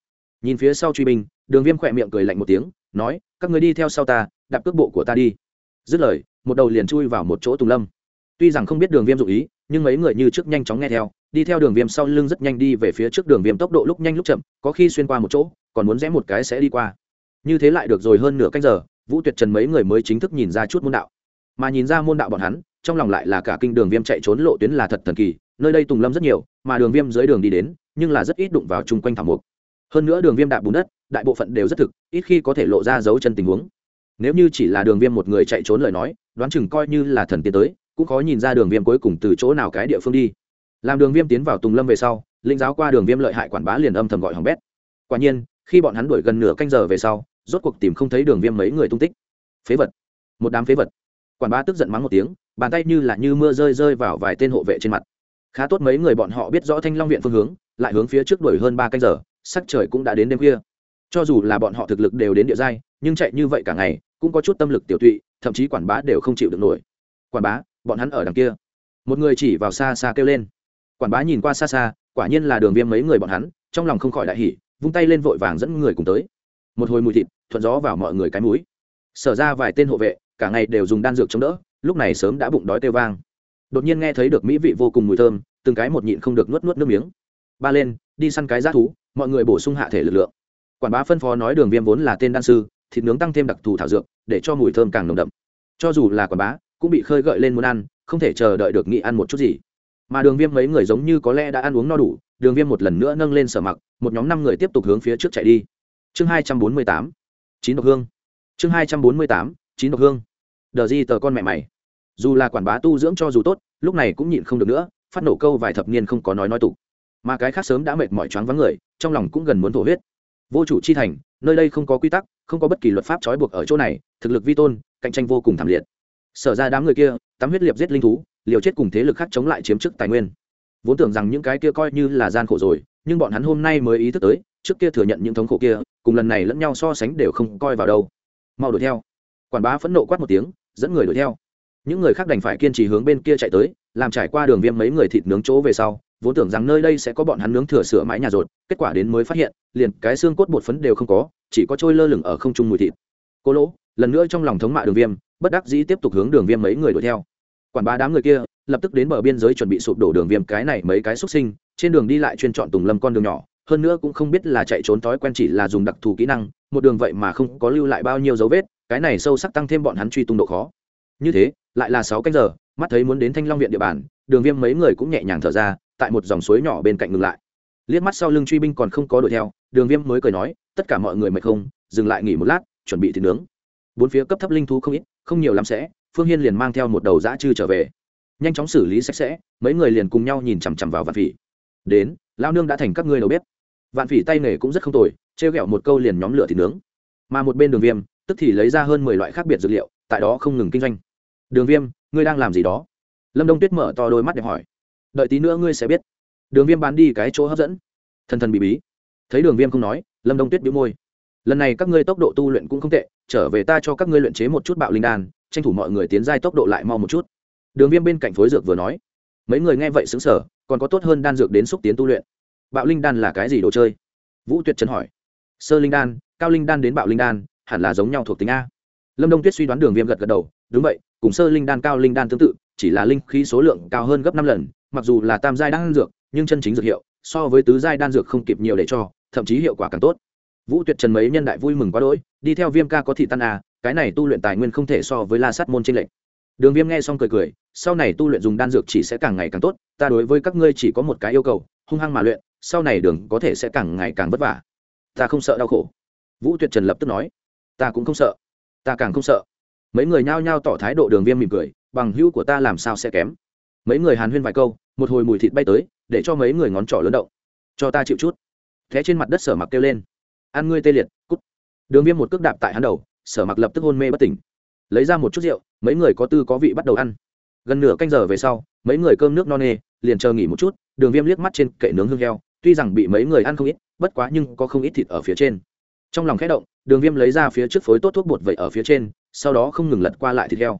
nhìn phía sau truy binh, đường viêm khỏe miệng cười lạnh một tiếng, nói, các người đi theo sau ta, đạp cước bộ của ta đi. Dứt lời, một đầu liền chui vào một chỗ tùng lâm. Tuy rằng không biết đường viêm dụ ý, nhưng mấy người như trước nhanh chóng nghe theo, đi theo đường viêm sau lưng rất nhanh đi về phía trước đường viêm tốc độ lúc nhanh lúc chậm, có khi xuyên qua một chỗ, còn muốn rẽ một cái sẽ đi qua. Như thế lại được rồi hơn nửa canh giờ, vũ tuyệt trần mấy người mới chính thức nhìn ra chút môn đạo. Mà nhìn ra môn đạo bọn hắn, trong lòng lại là cả kinh đường viêm chạy trốn lộ tuyến là thật thần kỳ, nơi đây tùng lâm rất nhiều, mà đường viêm dưới đường đi đến, nhưng là rất ít đụng vào chung quanh thảo mục hơn nữa đường viêm đạp bùn đất, đại bộ phận đều rất thực, ít khi có thể lộ ra dấu chân tình huống. Nếu như chỉ là đường viêm một người chạy trốn lời nói, đoán chừng coi như là thần tiến tới, cũng khó nhìn ra đường viêm cuối cùng từ chỗ nào cái địa phương đi. Làm đường viêm tiến vào tùng lâm về sau linh giáo qua đường viêm lợi hại quản bá liền âm thầm gọi hỏng bét. Quả nhiên, khi bọn hắn đuổi gần nửa canh giờ về sau, rốt cuộc tìm không thấy đường viêm mấy người tung tích. Phế vật. Một đám phế vật. Quản bá tức giận mắng một tiếng, bàn tay như là như mưa rơi rơi vào vài tên hộ vệ trên mặt. Khá tốt mấy người bọn họ biết rõ thanh long viện phương hướng, lại hướng phía trước đuổi hơn ba canh giờ sắc trời cũng đã đến đêm khuya. Cho dù là bọn họ thực lực đều đến địa giai, nhưng chạy như vậy cả ngày, cũng có chút tâm lực tiểu tụy, thậm chí quản bá đều không chịu được nổi. Quản bá, bọn hắn ở đằng kia. Một người chỉ vào xa xa kêu lên. Quản bá nhìn qua xa xa, quả nhiên là đường viêm mấy người bọn hắn, trong lòng không khỏi đại hỉ, vung tay lên vội vàng dẫn người cùng tới. Một hồi mùi thịt, thuận gió vào mọi người cái mũi. Sở ra vài tên hộ vệ, cả ngày đều dùng đan dược chống đỡ, lúc này sớm đã bụng đói kêu vang. Đột nhiên nghe thấy được mỹ vị vô cùng mùi thơm, từng cái một nhịn không được nuốt nuốt nước miếng. Ba lên đi săn cái g thú, mọi người bổ sung hạ thể lực lượng. Quản bá phân phó nói đường viêm vốn là tên đan sư, thịt nướng tăng thêm đặc thù thảo dược, để cho mùi thơm càng nồng đậm. Cho dù là quản bá, cũng bị khơi gợi lên muốn ăn, không thể chờ đợi được nghị ăn một chút gì. Mà đường viêm mấy người giống như có lẽ đã ăn uống no đủ, đường viêm một lần nữa nâng lên sở mặc, một nhóm năm người tiếp tục hướng phía trước chạy đi. Chương hai trăm bốn mươi tám, chín độc hương. Chương hai trăm bốn mươi tám, chín độc hương. Đờ di tờ con mẹ mày. Dù là quản bá tu dưỡng cho dù tốt, lúc này cũng nhịn không được nữa, phát nổ câu vài thập niên không có nói nói tục mà cái khác sớm đã mệt mỏi choáng vắng người, trong lòng cũng gần muốn thổ huyết. Vô chủ chi thành, nơi đây không có quy tắc, không có bất kỳ luật pháp trói buộc ở chỗ này, thực lực vi tôn, cạnh tranh vô cùng thảm liệt. Sở ra đám người kia, tắm huyết liệt giết linh thú, liều chết cùng thế lực khác chống lại chiếm chức tài nguyên. Vốn tưởng rằng những cái kia coi như là gian khổ rồi, nhưng bọn hắn hôm nay mới ý thức tới, trước kia thừa nhận những thống khổ kia, cùng lần này lẫn nhau so sánh đều không coi vào đâu. Mau đuổi theo. Quản bá phẫn nộ quát một tiếng, dẫn người đuổi theo. Những người khác đành phải kiên trì hướng bên kia chạy tới, làm trải qua đường viêm mấy người thịt nướng chỗ về sau vốn tưởng rằng nơi đây sẽ có bọn hắn nướng thừa sửa mãi nhà rột, kết quả đến mới phát hiện, liền cái xương cốt bột phấn đều không có, chỉ có trôi lơ lửng ở không trung mùi thịt. Cô lỗ, lần nữa trong lòng thống mạ đường viêm, bất đắc dĩ tiếp tục hướng đường viêm mấy người đuổi theo. Quản bá đám người kia, lập tức đến bờ biên giới chuẩn bị sụp đổ đường viêm cái này mấy cái xuất sinh, trên đường đi lại chuyên chọn tùng lâm con đường nhỏ, hơn nữa cũng không biết là chạy trốn thói quen chỉ là dùng đặc thù kỹ năng, một đường vậy mà không có lưu lại bao nhiêu dấu vết, cái này sâu sắc tăng thêm bọn hắn truy tung độ khó. Như thế, lại là sáu canh giờ, mắt thấy muốn đến thanh long viện địa bàn, đường viêm mấy người cũng nhẹ nhàng thở ra tại một dòng suối nhỏ bên cạnh ngừng lại. Liếc mắt sau lưng truy binh còn không có đuổi theo, đường viêm mới cười nói, tất cả mọi người mệt không? Dừng lại nghỉ một lát, chuẩn bị thịt nướng. Bốn phía cấp thấp linh thú không ít, không nhiều lắm sẽ, phương hiên liền mang theo một đầu dã chư trở về. Nhanh chóng xử lý sạch sẽ, mấy người liền cùng nhau nhìn chằm chằm vào vạn phỉ. Đến lao nương đã thành các ngươi đầu bếp. Vạn phỉ tay nghề cũng rất không tồi, trêu ghẹo một câu liền nhóm lửa thịt nướng. Mà một bên đường viêm, tức thì lấy ra hơn mười loại khác biệt dược liệu, tại đó không ngừng kinh doanh. Đường viêm, ngươi đang làm gì đó? Lâm đông tuyết mở to đôi mắt để hỏi đợi tí nữa ngươi sẽ biết. Đường viêm bán đi cái chỗ hấp dẫn. Thần thần bị bí. Thấy đường viêm không nói, lâm đông tuyết biếu môi. Lần này các ngươi tốc độ tu luyện cũng không tệ, trở về ta cho các ngươi luyện chế một chút bạo linh đan, tranh thủ mọi người tiến giai tốc độ lại mau một chút. Đường viêm bên cạnh phối dược vừa nói. Mấy người nghe vậy xứng sở còn có tốt hơn đan dược đến xúc tiến tu luyện. Bạo linh đan là cái gì đồ chơi? Vũ tuyệt trần hỏi. Sơ linh đan, cao linh đan đến bạo linh đan, hẳn là giống nhau thuộc tính a. Lâm đông tuyết suy đoán đường viêm gật gật đầu. Đúng vậy, cùng sơ linh đan, cao linh đan tương tự, chỉ là linh khí số lượng cao hơn gấp năm lần mặc dù là tam giai đan dược, nhưng chân chính dược hiệu, so với tứ giai đan dược không kịp nhiều để cho, thậm chí hiệu quả càng tốt. Vũ tuyệt trần mấy nhân đại vui mừng quá đỗi, đi theo viêm ca có thị tan à cái này tu luyện tài nguyên không thể so với la sát môn trên lệnh đường viêm nghe xong cười cười, sau này tu luyện dùng đan dược chỉ sẽ càng ngày càng tốt, ta đối với các ngươi chỉ có một cái yêu cầu, hung hăng mà luyện, sau này đường có thể sẽ càng ngày càng vất vả. Ta không sợ đau khổ. Vũ tuyệt trần lập tức nói, ta cũng không sợ, ta càng không sợ. Mấy người nhao nhao tỏ thái độ đường viêm mỉm cười, bằng hữu của ta làm sao sẽ kém? Mấy người hàn huyên vài câu, một hồi mùi thịt bay tới, để cho mấy người ngón trỏ lớn động. Cho ta chịu chút. Thế trên mặt đất sở mặc kêu lên. Ăn ngươi tê liệt, cút. Đường viêm một cước đạp tại hắn đầu, sở mặc lập tức hôn mê bất tỉnh. Lấy ra một chút rượu, mấy người có tư có vị bắt đầu ăn. Gần nửa canh giờ về sau, mấy người cơm nước no nê, liền chờ nghỉ một chút, đường viêm liếc mắt trên kệ nướng hương heo, tuy rằng bị mấy người ăn không ít, bất quá nhưng có không ít thịt ở phía trên. Trong lòng khẽ động, đường viêm lấy ra phía trước phối tốt thuốc bột vẩy ở phía trên, sau đó không ngừng lật qua lại thịt heo.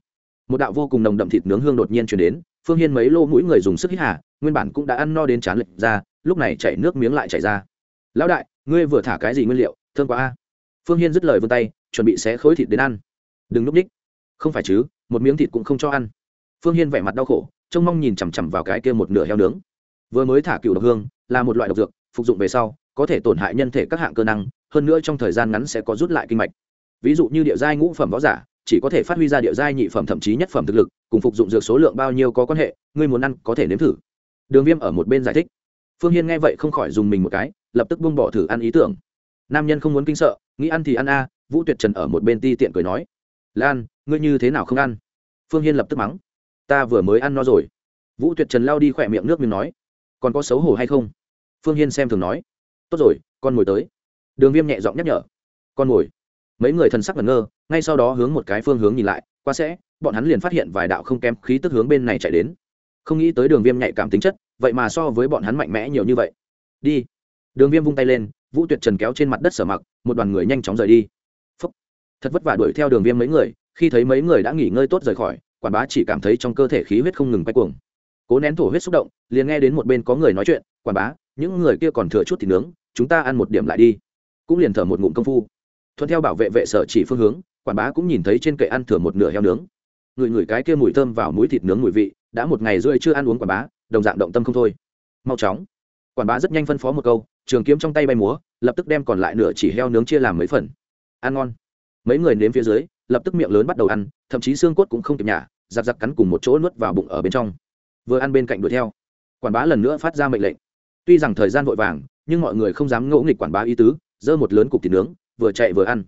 Một đạo vô cùng nồng đậm thịt nướng hương đột nhiên chuyển đến phương hiên mấy lô mũi người dùng sức hít hà, nguyên bản cũng đã ăn no đến chán lệch ra, lúc này chảy nước miếng lại chảy ra. Lão đại, ngươi vừa thả cái gì nguyên liệu? Thương quá a. Phương hiên dứt lời vươn tay, chuẩn bị xé khối thịt đến ăn. Đừng núp ních không phải chứ, một miếng thịt cũng không cho ăn. Phương hiên vẻ mặt đau khổ, trông mong nhìn chằm chằm vào cái kia một nửa heo nướng. Vừa mới thả cựu độc hương, là một loại độc dược, phục dụng về sau, có thể tổn hại nhân thể các hạng cơ năng, hơn nữa trong thời gian ngắn sẽ có rút lại kinh mạch. Ví dụ như địa giai ngũ phẩm võ giả chỉ có thể phát huy ra địa giai nhị phẩm thậm chí nhất phẩm thực lực, cùng phục dụng dược số lượng bao nhiêu có quan hệ, ngươi muốn ăn có thể nếm thử. Đường viêm ở một bên giải thích. Phương hiên nghe vậy không khỏi dùng mình một cái, lập tức buông bỏ thử ăn ý tưởng. Nam nhân không muốn kinh sợ, nghĩ ăn thì ăn a, vũ tuyệt trần ở một bên ti tiện cười nói. Lan, ngươi như thế nào không ăn? Phương hiên lập tức mắng. Ta vừa mới ăn no rồi. Vũ tuyệt trần lao đi khỏe miệng nước miếng nói. Còn có xấu hổ hay không? Phương hiên xem thường nói. Tốt rồi, con ngồi tới. Đường viêm nhẹ giọng nhắc nhở. Con ngồi. Mấy người thần sắc ngẩn ngơ ngay sau đó hướng một cái phương hướng nhìn lại, qua sẽ, bọn hắn liền phát hiện vài đạo không kém khí tức hướng bên này chạy đến. Không nghĩ tới đường viêm nhạy cảm tính chất, vậy mà so với bọn hắn mạnh mẽ nhiều như vậy. Đi. Đường viêm vung tay lên, vũ tuyệt trần kéo trên mặt đất sở mặc, một đoàn người nhanh chóng rời đi. Phúc. thật vất vả đuổi theo đường viêm mấy người, khi thấy mấy người đã nghỉ ngơi tốt rời khỏi, quản bá chỉ cảm thấy trong cơ thể khí huyết không ngừng quay cuồng. Cố nén thổ huyết xúc động, liền nghe đến một bên có người nói chuyện, quản bá, những người kia còn thừa chút thì nướng, chúng ta ăn một điểm lại đi. Cũng liền thở một ngụm công phu. Thuận theo bảo vệ vệ sở chỉ phương hướng quản bá cũng nhìn thấy trên kệ ăn thừa một nửa heo nướng. Người người cái kia mùi thơm vào mũi thịt nướng mùi vị, đã một ngày rưỡi chưa ăn uống quản bá, đồng dạng động tâm không thôi. Mau chóng. Quản bá rất nhanh phân phó một câu, trường kiếm trong tay bay múa, lập tức đem còn lại nửa chỉ heo nướng chia làm mấy phần. Ăn ngon. Mấy người nếm phía dưới, lập tức miệng lớn bắt đầu ăn, thậm chí xương cốt cũng không kịp nhả, giặc giặc cắn cùng một chỗ nuốt vào bụng ở bên trong. Vừa ăn bên cạnh đuổi theo. Quản bá lần nữa phát ra mệnh lệnh. Tuy rằng thời gian vội vàng, nhưng mọi người không dám ngỗ nghịch quản bá ý tứ, giơ một lớn cục thịt nướng, vừa chạy vừa ăn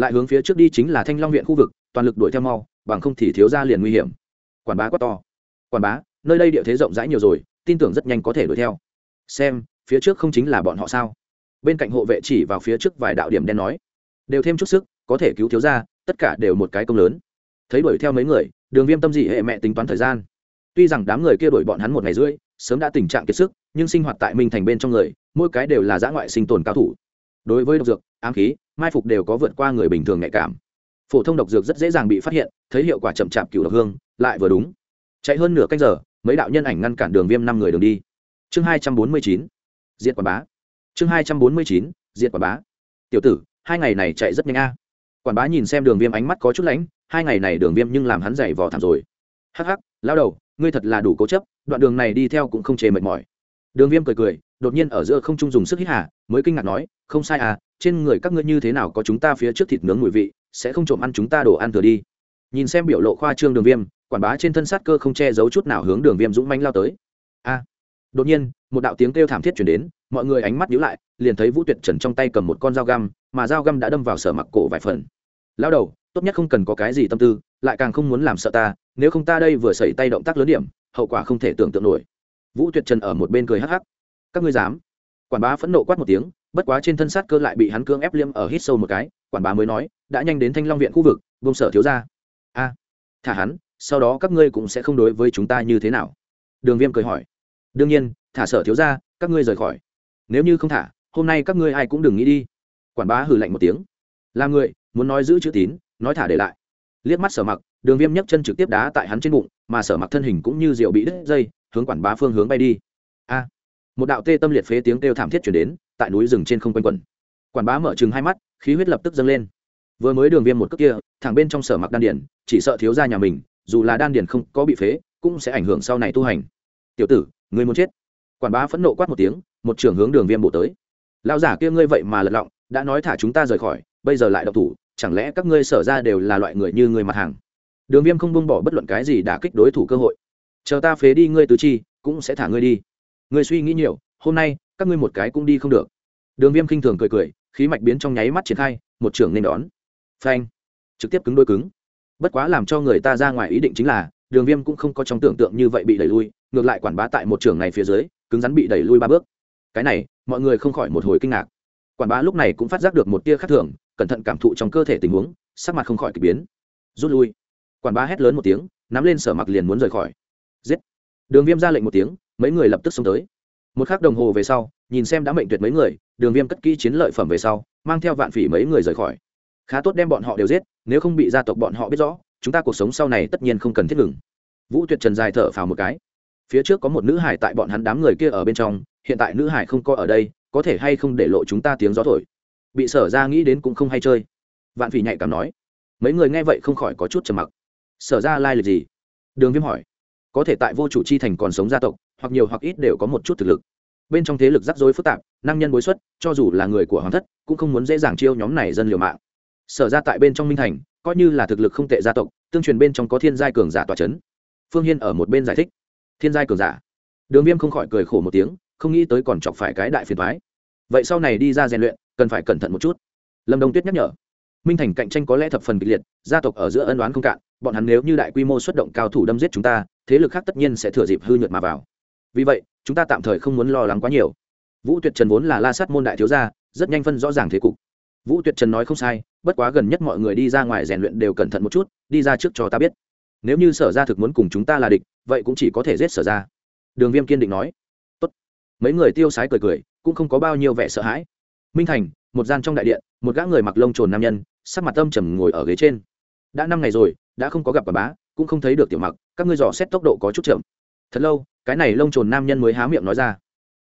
lại hướng phía trước đi chính là thanh long viện khu vực, toàn lực đuổi theo mau, bằng không thì thiếu ra liền nguy hiểm. Quản bá quá to. Quản bá, nơi đây địa thế rộng rãi nhiều rồi, tin tưởng rất nhanh có thể đuổi theo. Xem, phía trước không chính là bọn họ sao? Bên cạnh hộ vệ chỉ vào phía trước vài đạo điểm đen nói. Đều thêm chút sức, có thể cứu thiếu ra tất cả đều một cái công lớn. Thấy đuổi theo mấy người, đường viêm tâm dị hệ mẹ tính toán thời gian. Tuy rằng đám người kia đuổi bọn hắn một ngày rưỡi, sớm đã tình trạng kiệt sức, nhưng sinh hoạt tại minh thành bên trong người, mỗi cái đều là giã ngoại sinh tồn cao thủ. Đối với độc dược, ám khí mai phục đều có vượt qua người bình thường nhạy cảm. Phổ thông độc dược rất dễ dàng bị phát hiện, thấy hiệu quả chậm chạp cựu độc hương, lại vừa đúng. Chạy hơn nửa canh giờ, mấy đạo nhân ảnh ngăn cản đường viêm năm người đường đi. Chương hai trăm bốn mươi chín diện quảng bá. Chương hai trăm bốn mươi chín diện quảng bá. Tiểu tử, hai ngày này chạy rất nhanh a. Quản bá nhìn xem đường viêm ánh mắt có chút lãnh, hai ngày này đường viêm nhưng làm hắn dày vò thảm rồi. Hắc hắc, lao đầu, ngươi thật là đủ cố chấp, đoạn đường này đi theo cũng không chê mệt mỏi. Đường viêm cười cười, đột nhiên ở giữa không trung dùng sức hít hà, mới kinh ngạc nói, không sai à trên người các ngươi như thế nào có chúng ta phía trước thịt nướng mùi vị, sẽ không trộm ăn chúng ta đồ ăn thừa đi. Nhìn xem biểu lộ khoa trương đường viêm, quản bá trên thân sát cơ không che giấu chút nào hướng đường viêm dũng manh lao tới. A. Đột nhiên, một đạo tiếng kêu thảm thiết chuyển đến, mọi người ánh mắt nhíu lại, liền thấy vũ tuyệt trần trong tay cầm một con dao găm, mà dao găm đã đâm vào sở mặc cổ vài phần. Lao đầu, tốt nhất không cần có cái gì tâm tư, lại càng không muốn làm sợ ta, nếu không ta đây vừa xảy tay động tác lớn điểm, hậu quả không thể tưởng tượng nổi. Vũ tuyệt trần ở một bên cười hắc hắc. Các ngươi dám? Quản bá phẫn nộ quát một tiếng bất quá trên thân sát cơ lại bị hắn cưỡng ép liêm ở hít sâu một cái, quản bá mới nói, đã nhanh đến thanh long viện khu vực bông sở thiếu ra a, thả hắn, sau đó các ngươi cũng sẽ không đối với chúng ta như thế nào. Đường viêm cười hỏi. Đương nhiên, thả sở thiếu ra các ngươi rời khỏi. Nếu như không thả, hôm nay các ngươi ai cũng đừng nghĩ đi. Quản bá hử lạnh một tiếng. Là người, muốn nói giữ chữ tín, nói thả để lại. Liếc mắt sở mặc, đường viêm nhấc chân trực tiếp đá tại hắn trên bụng, mà sở mặc thân hình cũng như rượu bị đứt dây, hướng quản bá phương hướng bay đi. A, một đạo tê tâm liệt phế tiếng kêu thảm thiết chuyển đến tại núi rừng trên không quanh quẩn. Quản bá mở chừng hai mắt, khí huyết lập tức dâng lên. Vừa mới đường viêm một cước kia, thẳng bên trong sở mặc đan điển chỉ sợ thiếu ra nhà mình, dù là đan điển không có bị phế, cũng sẽ ảnh hưởng sau này tu hành. Tiểu tử người muốn chết? Quản bá phẫn nộ quát một tiếng, một trưởng hướng đường viêm bộ tới. Lao giả kia ngươi vậy mà lật lọng, đã nói thả chúng ta rời khỏi, bây giờ lại độc thủ, chẳng lẽ các ngươi sở ra đều là loại người như người mặt hàng? Đường viêm không buông bỏ bất luận cái gì đã kích đối thủ cơ hội. Chờ ta phế đi ngươi tứ chi, cũng sẽ thả ngươi đi. Ngươi suy nghĩ nhiều, hôm nay các ngươi một cái cũng đi không được. Đường viêm khinh thường cười cười, khí mạch biến trong nháy mắt triển khai, một trưởng nên đón. Phanh. Trực tiếp cứng đôi cứng. Bất quá làm cho người ta ra ngoài ý định chính là, đường viêm cũng không có trong tưởng tượng như vậy bị đẩy lui, ngược lại quản bá tại một trường này phía dưới, cứng rắn bị đẩy lui ba bước. Cái này, mọi người không khỏi một hồi kinh ngạc. Quản bá lúc này cũng phát giác được một tia khác thường, cẩn thận cảm thụ trong cơ thể tình huống, sắc mặt không khỏi k ỳ biến. Rút lui. Quản bá hét lớn một tiếng, nắm lên sở mặc liền muốn rời khỏi. Giết. Đường viêm ra lệnh một tiếng, mấy người lập tức xông tới một k h ắ c đồng hồ về sau, nhìn xem đã mệnh tuyệt mấy người, đường viêm cất kỹ chiến lợi phẩm về sau, mang theo vạn phỉ mấy người rời khỏi. Khá tốt đem bọn họ đều giết, nếu không bị gia tộc bọn họ biết rõ, chúng ta cuộc sống sau này tất nhiên không cần thiết ngừng. Vũ tuyệt trần dài thở phào một cái. Phía trước có một nữ hải tại bọn hắn đám người kia ở bên trong, hiện tại nữ hải không có ở đây, có thể hay không để lộ chúng ta tiếng gió thổi. Bị sở ra nghĩ đến cũng không hay chơi. Vạn phỉ nhạy cảm nói. Mấy người nghe vậy không khỏi có chút trầm mặc. Sở ra lai lịch gì? Đường viêm hỏi. Có thể tại vô chủ chi thành còn sống gia tộc hoặc nhiều hoặc ít đều có một chút thực lực. Bên trong thế lực rắc rối phức tạp, năng nhân bối xuất, cho dù là người của hoàng thất, cũng không muốn dễ dàng chiêu nhóm này dân liều mạng. Sở ra tại bên trong minh thành, coi như là thực lực không tệ gia tộc, tương truyền bên trong có thiên giai cường giả tòa c h ấ n phương hiên ở một bên giải thích. Thiên giai cường giả? Đường viêm không khỏi cười khổ một tiếng, không nghĩ tới còn chọc phải cái đại phiền thoái vậy sau này đi ra rèn luyện, cần phải cẩn thận một chút. Lâm đông tuyết nhắc nhở. Minh thành cạnh tranh có lẽ thập phần kịch liệt, gia tộc ở giữa ân đoán không cạn, bọn hắn nếu như đại quy mô xuất động cao thủ đâm giết chúng ta, thế lực khác tất nhiên sẽ thừa dịp hư nhuận mà vào vì vậy, chúng ta tạm thời không muốn lo lắng quá nhiều. Vũ tuyệt trần vốn là la sát môn đại thiếu gia, rất nhanh phân rõ ràng thế cục. Vũ tuyệt trần nói không sai, bất quá gần nhất mọi người đi ra ngoài rèn luyện đều cẩn thận một chút, đi ra trước cho ta biết. Nếu như sở ra thực muốn cùng chúng ta là địch, vậy cũng chỉ có thể giết sở ra. Đường viêm kiên định nói. Tốt. mấy người tiêu sái cười cười, cũng không có bao nhiêu vẻ sợ hãi. Minh thành, một gian trong đại điện, một gã người mặc lông trồn nam nhân, sắc mặt tâm trầm ngồi ở ghế trên. Đã năm ngày rồi, đã không có gặp bà bá, cũng không thấy được tiểu mặc, các ngươi dò xét tốc độ có chút chậm thật lâu, cái này lông trồn nam nhân mới há miệng nói ra.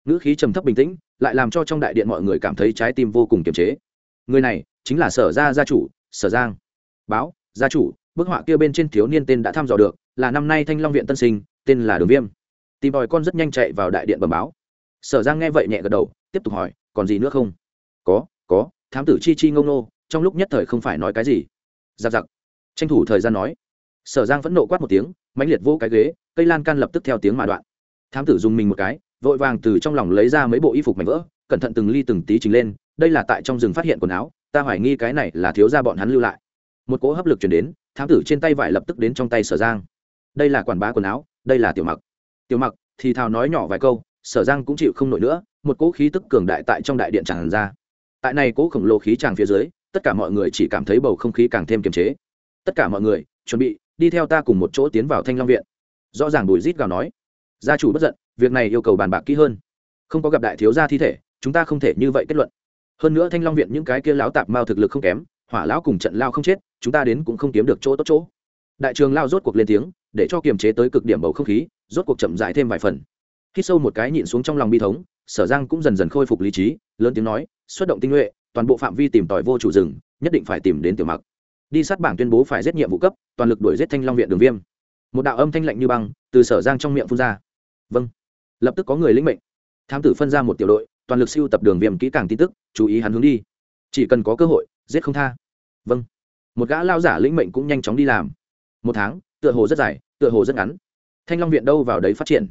Ngữ khí trầm thấp bình tĩnh, lại làm cho trong đại điện mọi người cảm thấy trái tim vô cùng kiềm chế. Người này chính là sở gia gia chủ, sở giang. Báo, gia chủ, bức họa kia bên trên thiếu niên tên đã thăm dò được, là năm nay thanh long viện tân sinh, tên là đường viêm. Tìm tòi con rất nhanh chạy vào đại điện bẩm báo. Sở giang nghe vậy nhẹ gật đầu, tiếp tục hỏi, còn gì nữa không? Có có, thám tử chi chi ngông nô trong lúc nhất thời không phải nói cái gì. Giặc giặc. Tranh thủ thời gian nói. Sở giang vẫn nộ quát một tiếng, mãnh liệt vỗ cái ghế cây lan can lập tức theo tiếng mà đoạn. Thám tử dùng mình một cái, vội vàng từ trong lòng lấy ra mấy bộ y phục mảnh vỡ, cẩn thận từng ly từng tí trình lên, đây là tại trong rừng phát hiện quần áo, ta hoài nghi cái này là thiếu gia bọn hắn lưu lại. Một cỗ hấp lực chuyển đến, thám tử trên tay vải lập tức đến trong tay sở giang. Đây là quản bá quần áo, đây là tiểu mặc. Tiểu mặc thì thào nói nhỏ vài câu, sở giang cũng chịu không nổi nữa, một cỗ khí tức cường đại tại trong đại điện tràn ra. Tại này cỗ khổng lồ khí tràn phía dưới, tất cả mọi người chỉ cảm thấy bầu không khí càng thêm kiềm chế. Tất cả mọi người, chuẩn bị, đi theo ta cùng một chỗ tiến vào thanh long viện rõ ràng bùi rít gào nói, gia chủ bất giận, việc này yêu cầu bàn bạc kỹ hơn. Không có gặp đại thiếu gia thi thể, chúng ta không thể như vậy kết luận. Hơn nữa thanh long viện những cái kia lão tạp mao thực lực không kém, hỏa lão cùng trận lao không chết, chúng ta đến cũng không kiếm được chỗ tốt chỗ. Đại trường lao rốt cuộc lên tiếng, để cho kiềm chế tới cực điểm bầu không khí, rốt cuộc chậm dại thêm vài phần. Khi sâu một cái nhịn xuống trong lòng bi thống, sở giang cũng dần dần khôi phục lý trí, lớn tiếng nói, xuất động tinh nhuệ, toàn bộ phạm vi tìm tòi vô chủ rừng, nhất định phải tìm đến tiểu mặc. Đi sát bảng tuyên bố phải giết nhiệm vụ cấp, toàn lực đuổi giết thanh long viện đường viêm một đạo âm thanh lạnh như băng từ sở giang trong miệng phun ra. Vâng. Lập tức có người lĩnh mệnh. Tham tử phân ra một tiểu đội, toàn lực siêu tập đường viêm kỹ càng tin tức, chú ý hắn hướng đi. Chỉ cần có cơ hội, giết không tha. Vâng. Một gã lao giả lĩnh mệnh cũng nhanh chóng đi làm. Một tháng, tựa hồ rất dài, tựa hồ rất ngắn. Thanh long viện đâu vào đấy phát triển?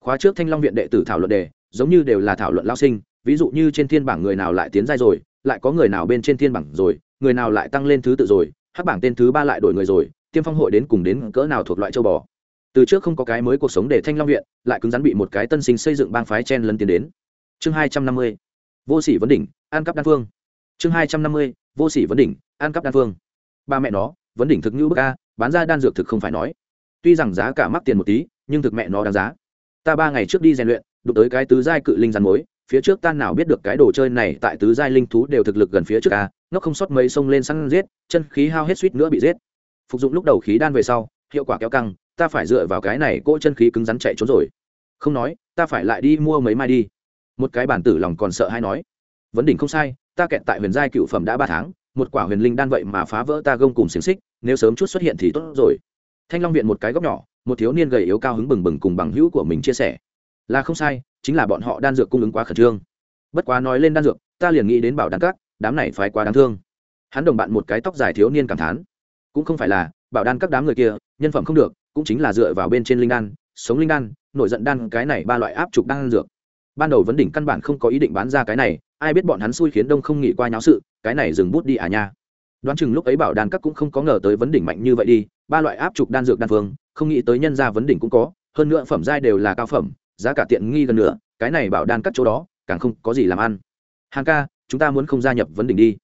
Khóa trước thanh long viện đệ tử thảo luận đề, giống như đều là thảo luận lao sinh, ví dụ như trên thiên bảng người nào lại tiến giai rồi, lại có người nào bên trên thiên bảng rồi, người nào lại tăng lên thứ tự rồi, hắc bảng tên thứ ba lại đổi người rồi tiêm phong hội đến cùng đến cỡ nào thuộc loại châu bò. Từ trước không có cái mới cuộc sống để thanh long viện, lại cứng rắn bị một cái tân sinh xây dựng bang phái chen lấn tiến đến. Chương hai trăm năm mươi, vô sĩ vấn đỉnh, an cắp đan phương. Chương hai trăm năm mươi, vô sĩ vấn đỉnh, an cắp đan phương. Ba mẹ nó, vấn đỉnh thực như bức a, bán ra đan dược thực không phải nói. Tuy rằng giá cả mắc tiền một tí, nhưng thực mẹ nó đáng giá. Ta ba ngày trước đi rèn luyện, đụng tới cái tứ giai cự linh rắn mối phía trước ta nào biết được cái đồ chơi này tại tứ giai linh thú đều thực lực gần phía trước a nó không sót mấy sông lên săn giết, chân khí hao hết suýt nữa bị giết phục dụng lúc đầu khí đan về sau, hiệu quả kéo căng, ta phải dựa vào cái này cỗ chân khí cứng rắn chạy trốn rồi. Không nói, ta phải lại đi mua mấy mai đi. Một cái bản tử lòng còn sợ hay nói, vấn đỉnh không sai, ta kẹt tại huyền giai cựu phẩm đã ba tháng, một quả huyền linh đan vậy mà phá vỡ ta gông cùng xiềng xích, nếu sớm chút xuất hiện thì tốt rồi. Thanh long viện một cái góc nhỏ, một thiếu niên gầy yếu cao hứng bừng bừng cùng bằng hữu của mình chia sẻ, là không sai, chính là bọn họ đan dược cung ứng quá khẩn trương. Bất quá nói lên đan dược, ta liền nghĩ đến bảo đan các, đám này phải quá đáng thương. Hắn đồng bạn một cái tóc dài thiếu niên cảm thán cũng không phải là bảo đan các đám người kia, nhân phẩm không được, cũng chính là dựa vào bên trên linh đan, sống linh đan nổi giận đan cái này ba loại áp trục đan dược. Ban đầu vấn đỉnh căn bản không có ý định bán ra cái này, ai biết bọn hắn xui khiến đông không nghĩ qua nháo sự, cái này dừng bút đi à nha. Đoán chừng lúc ấy bảo đan các cũng không có ngờ tới vấn đỉnh mạnh như vậy đi, ba loại áp trục đan dược đan phương, không nghĩ tới nhân ra vấn đỉnh cũng có, hơn nữa phẩm giai đều là cao phẩm, giá cả tiện nghi gần nữa cái này bảo đan các chỗ đó, càng không có gì làm ăn. Hàng ca, chúng ta muốn không gia nhập vấn đỉnh đi.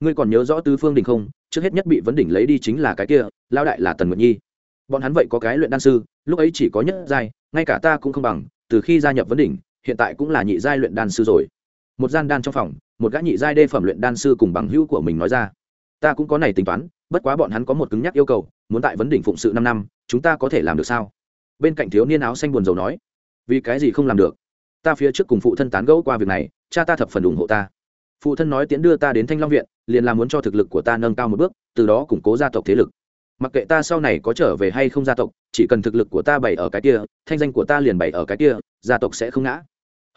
Ngươi còn nhớ rõ tứ phương đỉnh không? Trước hết nhất bị vấn đỉnh lấy đi chính là cái kia lao đại là tần nguyệt nhi. Bọn hắn vậy có cái luyện đan sư, lúc ấy chỉ có nhất giai, ngay cả ta cũng không bằng, từ khi gia nhập vấn đỉnh, hiện tại cũng là nhị giai luyện đan sư rồi. Một gian đan trong phòng, một gã nhị giai đê phẩm luyện đan sư cùng bằng hữu của mình nói ra. Ta cũng có này tính toán, bất quá bọn hắn có một cứng nhắc yêu cầu, muốn tại vấn đỉnh phụng sự năm năm, chúng ta có thể làm được sao? Bên cạnh thiếu niên áo xanh buồn rầu nói. Vì cái gì không làm được? Ta phía trước cùng phụ thân tán gẫu qua việc này, cha ta thập phần ủng hộ ta phụ thân nói tiễn đưa ta đến thanh long viện, liền là muốn cho thực lực của ta nâng cao một bước, từ đó củng cố gia tộc thế lực. Mặc kệ ta sau này có trở về hay không gia tộc, chỉ cần thực lực của ta bày ở cái kia, thanh danh của ta liền bày ở cái kia, gia tộc sẽ không ngã.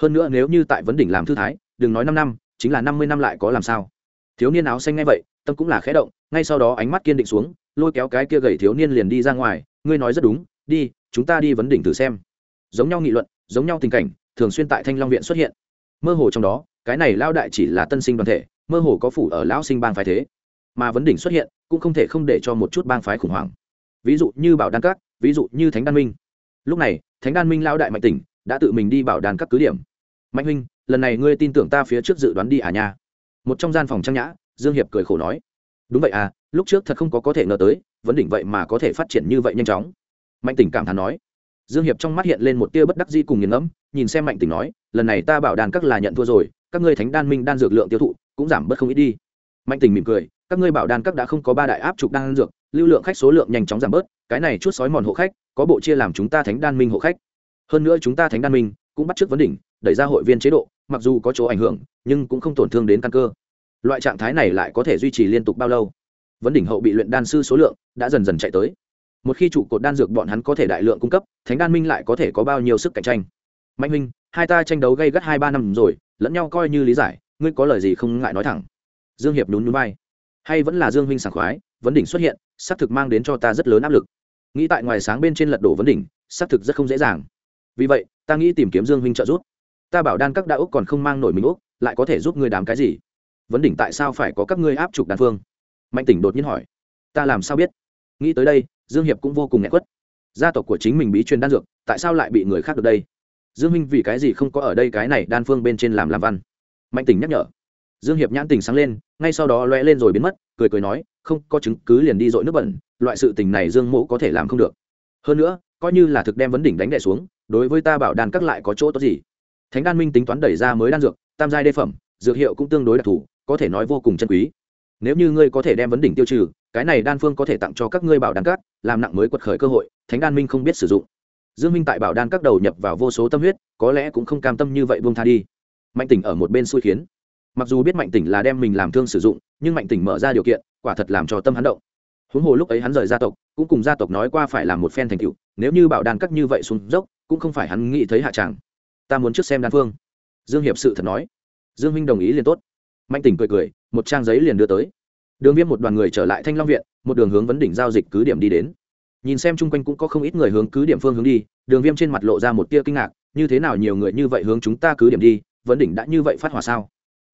Hơn nữa nếu như tại vấn đỉnh làm thư thái, đừng nói năm năm, chính là năm mươi năm lại có làm sao? Thiếu niên áo xanh ngay vậy, tâm cũng là khẽ động, ngay sau đó ánh mắt kiên định xuống, lôi kéo cái kia gầy thiếu niên liền đi ra ngoài, ngươi nói rất đúng, đi, chúng ta đi vấn đỉnh thử xem. Giống nhau nghị luận, giống nhau tình cảnh, thường xuyên tại thanh long viện xuất hiện. Mơ hồ trong đó cái này lao đại chỉ là tân sinh đoàn thể, mơ hồ có phủ ở lão sinh bang phái thế. Mà vấn đỉnh xuất hiện, cũng không thể không để cho một chút bang phái khủng hoảng. Ví dụ như bảo đan các, ví dụ như thánh đan minh. Lúc này, thánh đan minh lao đại mạnh tỉnh đã tự mình đi bảo đàn các cứ điểm. Mạnh huynh, lần này ngươi tin tưởng ta phía trước dự đoán đi à nha? Một trong gian phòng trang nhã, dương hiệp cười khổ nói. Đúng vậy à lúc trước thật không có có thể ngờ tới, vấn đỉnh vậy mà có thể phát triển như vậy nhanh chóng. Mạnh tỉnh cảm thán nói. Dương hiệp trong mắt hiện lên một tia bất đắc dĩ cùng nghiền ngẫm, nhìn xem mạnh tỉnh nói, lần này ta bảo đàn các là nhận thua rồi các ngươi thánh đan minh đan dược lượng tiêu thụ cũng giảm bớt không ít đi. Mạnh tình mỉm cười, các ngươi bảo đan các đã không có ba đại áp trục đan dược, lưu lượng khách số lượng nhanh chóng giảm bớt, cái này chút sói mòn hộ khách, có bộ chia làm chúng ta thánh đan minh hộ khách. Hơn nữa chúng ta thánh đan minh cũng bắt trước vấn đỉnh, đẩy ra hội viên chế độ, mặc dù có chỗ ảnh hưởng, nhưng cũng không tổn thương đến căn cơ. Loại trạng thái này lại có thể duy trì liên tục bao lâu? Vấn đỉnh hậu bị luyện đan sư số lượng đã dần dần chạy tới. Một khi trụ cột đan dược bọn hắn có thể đại lượng cung cấp, thánh đan minh lại có thể có bao nhiêu sức cạnh tranh? Mạnh minh hai ta tranh đấu gây gắt hai ba năm rồi, lẫn nhau coi như lý giải, ngươi có lời gì không ngại nói thẳng. Dương hiệp nhún nhún vai. Hay vẫn là dương huynh sảng khoái, vấn đỉnh xuất hiện, xác thực mang đến cho ta rất lớn áp lực. Nghĩ tại ngoài sáng bên trên lật đổ vấn đỉnh, xác thực rất không dễ dàng. Vì vậy, ta nghĩ tìm kiếm dương huynh trợ giúp. Ta bảo đan các đạo úc còn không mang nổi mình úc lại có thể giúp ngươi đám cái gì? Vấn đỉnh tại sao phải có các ngươi áp trục đan phương? Mạnh tỉnh đột nhiên hỏi. Ta làm sao biết? Nghĩ tới đây, dương hiệp cũng vô cùng nghẹt quất. Gia tộc của chính mình bí truyền đan dược, tại sao lại bị người khác được đây? Dương minh vì cái gì không có ở đây cái này đan phương bên trên làm làm văn? Mạnh tỉnh nhắc nhở. Dương hiệp nhãn tình sáng lên, ngay sau đó lóe lên rồi biến mất, cười cười nói, không, có chứng cứ liền đi dội nước bẩn, loại sự tình này dương mẫu có thể làm không được. Hơn nữa, coi như là thực đem vấn đỉnh đánh đẻ xuống, đối với ta bảo đan các lại có chỗ tốt gì? Thánh đan minh tính toán đẩy ra mới đan dược, tam giai đê phẩm, dược hiệu cũng tương đối đặc thù, có thể nói vô cùng chân quý. Nếu như ngươi có thể đem vấn đỉnh tiêu trừ, cái này đan phương có thể tặng cho các ngươi bảo đan các, làm nặng mới quật khởi cơ hội, thánh đan minh không biết sử dụng dương minh tại bảo đan các đầu nhập vào vô số tâm huyết, có lẽ cũng không cam tâm như vậy buông tha đi. Mạnh tỉnh ở một bên xui khiến. Mặc dù biết mạnh tỉnh là đem mình làm thương sử dụng, nhưng mạnh tỉnh mở ra điều kiện, quả thật làm cho tâm hắn động. Huống hồ lúc ấy hắn rời gia tộc, cũng cùng gia tộc nói qua phải làm một phen thành tựu, nếu như bảo đan các như vậy xuống dốc, cũng không phải hắn nghĩ thấy hạ tràng ta muốn trước xem đan phương. Dương hiệp sự thật nói. Dương minh đồng ý liền tốt. Mạnh tỉnh cười cười, một trang giấy liền đưa tới. Đường viêm một đoàn người trở lại thanh long viện, một đường hướng vấn đỉnh giao dịch cứ điểm đi đến nhìn xem chung quanh cũng có không ít người hướng cứ điểm phương hướng đi, đường viêm trên mặt lộ ra một tia kinh ngạc, như thế nào nhiều người như vậy hướng chúng ta cứ điểm đi, vấn đỉnh đã như vậy phát hỏa sao?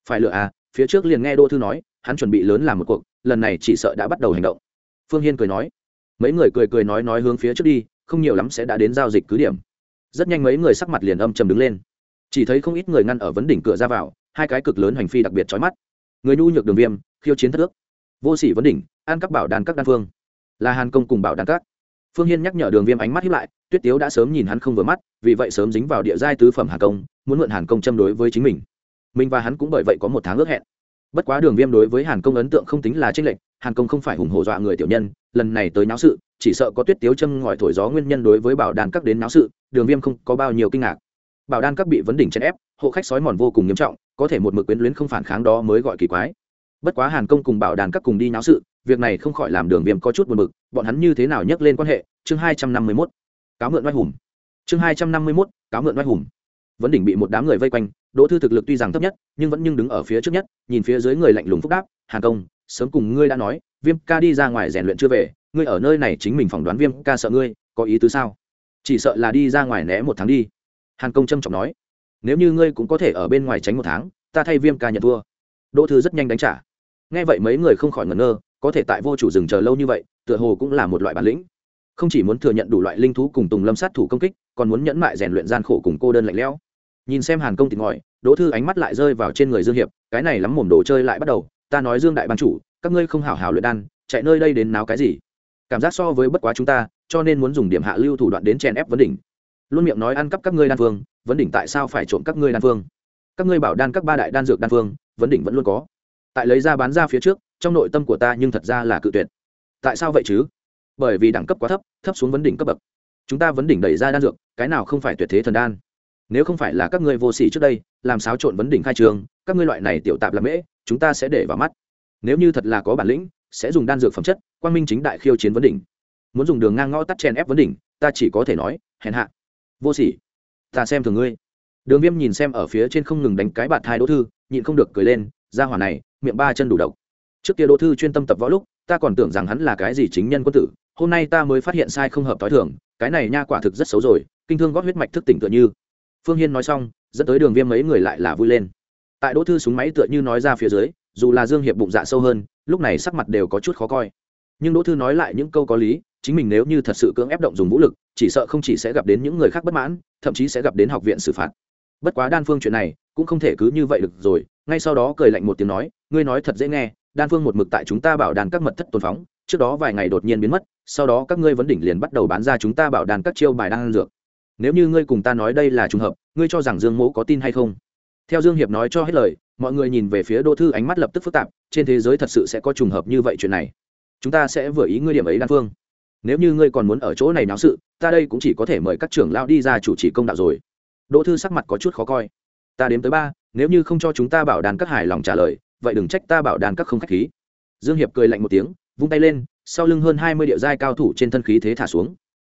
Phải lựa à phía trước liền nghe đô thư nói, hắn chuẩn bị lớn làm một cuộc, lần này chỉ sợ đã bắt đầu hành động. Phương hiên cười nói. Mấy người cười cười nói nói hướng phía trước đi, không nhiều lắm sẽ đã đến giao dịch cứ điểm. Rất nhanh mấy người sắc mặt liền âm trầm đứng lên. Chỉ thấy không ít người ngăn ở vấn đỉnh cửa ra vào, hai cái cực lớn hành phi đặc biệt trói mắt. Người nhu nhược đường viêm, khiêu chiến thất ước. Vô sỉ vấn đỉnh an các bảo đàn các đan phương. Là hàn công cùng bảo đàn các phương hiên nhắc nhở đường viêm ánh mắt hiếp lại, tuyết tiếu đã sớm nhìn hắn không vừa mắt, vì vậy sớm dính vào địa giai tứ phẩm hàn công, muốn mượn hàn công châm đối với chính mình. Mình và hắn cũng bởi vậy có một tháng ước hẹn. Bất quá đường viêm đối với hàn công ấn tượng không tính là tranh lệch, hàn công không phải hùng hổ dọa người tiểu nhân, lần này tới náo sự, chỉ sợ có tuyết tiếu châm ngòi thổi gió nguyên nhân đối với bảo đàn các đến náo sự, đường viêm không có bao nhiêu kinh ngạc. Bảo đan các bị vấn đỉnh chèn ép, hộ khách sói mòn vô cùng nghiêm trọng, có thể một mực quyến luyến không phản kháng đó mới gọi kỳ quái. Bất quá hàn công cùng bảo đàn các cùng đi náo sự việc này không khỏi làm đường viêm có chút buồn bực, bọn hắn như thế nào nhắc lên quan hệ? Chương hai trăm năm mươi mốt, cáo mượn oai hùng. Chương hai trăm năm mươi mốt, cáo mượn oai hùng. Vấn đỉnh bị một đám người vây quanh, đỗ thư thực lực tuy rằng thấp nhất, nhưng vẫn nhưng đứng ở phía trước nhất, nhìn phía dưới người lạnh lùng phúc đáp, hàn công, sớm cùng ngươi đã nói, viêm ca đi ra ngoài rèn luyện chưa về, ngươi ở nơi này chính mình phỏng đoán viêm ca sợ ngươi, có ý tứ sao? Chỉ sợ là đi ra ngoài né một tháng đi. Hàn công trâm trọng nói. Nếu như ngươi cũng có thể ở bên ngoài tránh một tháng, ta thay viêm ca nhận thua. Đỗ thư rất nhanh đánh trả. Nghe vậy mấy người không khỏi ngẩn ngơ có thể tại vô chủ rừng chờ lâu như vậy, tựa hồ cũng là một loại bản lĩnh. Không chỉ muốn thừa nhận đủ loại linh thú cùng tùng lâm sát thủ công kích, còn muốn nhẫn mại rèn luyện gian khổ cùng cô đơn lạnh lẽo. Nhìn xem hàn công tịt ngòi đỗ thư ánh mắt lại rơi vào trên người dương hiệp, cái này lắm mồm đồ chơi lại bắt đầu, ta nói dương đại ban chủ, các ngươi không hảo hảo luyện đan, chạy nơi đây đến náo cái gì? Cảm giác so với bất quá chúng ta, cho nên muốn dùng điểm hạ lưu thủ đoạn đến chèn ép vấn đỉnh. Luôn miệng nói ăn cắp các ngươi đan phương vấn đỉnh tại sao phải trộm các ngươi đan phương các ngươi bảo đan các ba đại đan dược đan phương vấn đỉnh vẫn luôn có. Tại lấy ra bán ra phía trước trong nội tâm của ta nhưng thật ra là cự tuyệt. Tại sao vậy chứ? Bởi vì đẳng cấp quá thấp thấp xuống vấn đỉnh cấp bậc. Chúng ta vấn đỉnh đẩy ra đan dược, cái nào không phải tuyệt thế thần đan? Nếu không phải là các ngươi vô sĩ trước đây, làm xáo trộn vấn đỉnh khai trường, các ngươi loại này tiểu tạp làm mễ, chúng ta sẽ để vào mắt. Nếu như thật là có bản lĩnh, sẽ dùng đan dược phẩm chất, quang minh chính đại khiêu chiến vấn đỉnh. Muốn dùng đường ngang ngõ tắt chèn ép vấn đỉnh, ta chỉ có thể nói, hèn hạ. Vô sỉ. Ta xem thường ngươi. Đường viêm nhìn xem ở phía trên không ngừng đánh cái bạt thai đỗ thư, nhịn không được cười lên ra hỏa này, miệng ba chân đủ độc trước kia đỗ thư chuyên tâm tập võ lúc, ta còn tưởng rằng hắn là cái gì chính nhân quân tử, hôm nay ta mới phát hiện sai không hợp t h o i thường, cái này nha quả thực rất xấu rồi, kinh thương gót huyết mạch thức tỉnh tựa như. Phương hiên nói xong, dẫn tới đường viêm mấy người lại là vui lên. Tại đỗ thư súng máy tựa như nói ra phía dưới, dù là dương hiệp bụng dạ sâu hơn, lúc này sắc mặt đều có chút khó coi. Nhưng đỗ thư nói lại những câu có lý, chính mình nếu như thật sự cưỡng ép động dùng vũ lực, chỉ sợ không chỉ sẽ gặp đến những người khác bất mãn, thậm chí sẽ gặp đến học viện xử phạt. Bất quá đan phương chuyện này, cũng không thể cứ như vậy được rồi, ngay sau đó cười lạnh một tiếng nói, ngươi nói thật dễ nghe đan phương một mực tại chúng ta bảo đàn các mật thất tồn phóng, trước đó vài ngày đột nhiên biến mất, sau đó các ngươi vấn đỉnh liền bắt đầu bán ra chúng ta bảo đàn các chiêu bài đan dược. Nếu như ngươi cùng ta nói đây là trùng hợp, ngươi cho rằng dương mẫu có tin hay không? Theo dương hiệp nói cho hết lời, mọi người nhìn về phía đỗ thư ánh mắt lập tức phức tạp, trên thế giới thật sự sẽ có trùng hợp như vậy chuyện này. Chúng ta sẽ vừa ý ngươi điểm ấy đan phương. Nếu như ngươi còn muốn ở chỗ này náo sự, ta đây cũng chỉ có thể mời các trưởng lão đi ra chủ trì công đạo rồi. Đỗ thư sắc mặt có chút khó coi. Ta đếm tới ba, nếu như không cho chúng ta bảo đàn các hài lòng trả lời vậy đừng trách ta bảo đàn các không khách khí. Dương hiệp cười lạnh một tiếng, vung tay lên, sau lưng hơn hai mươi điệu giai cao thủ trên thân khí thế thả xuống.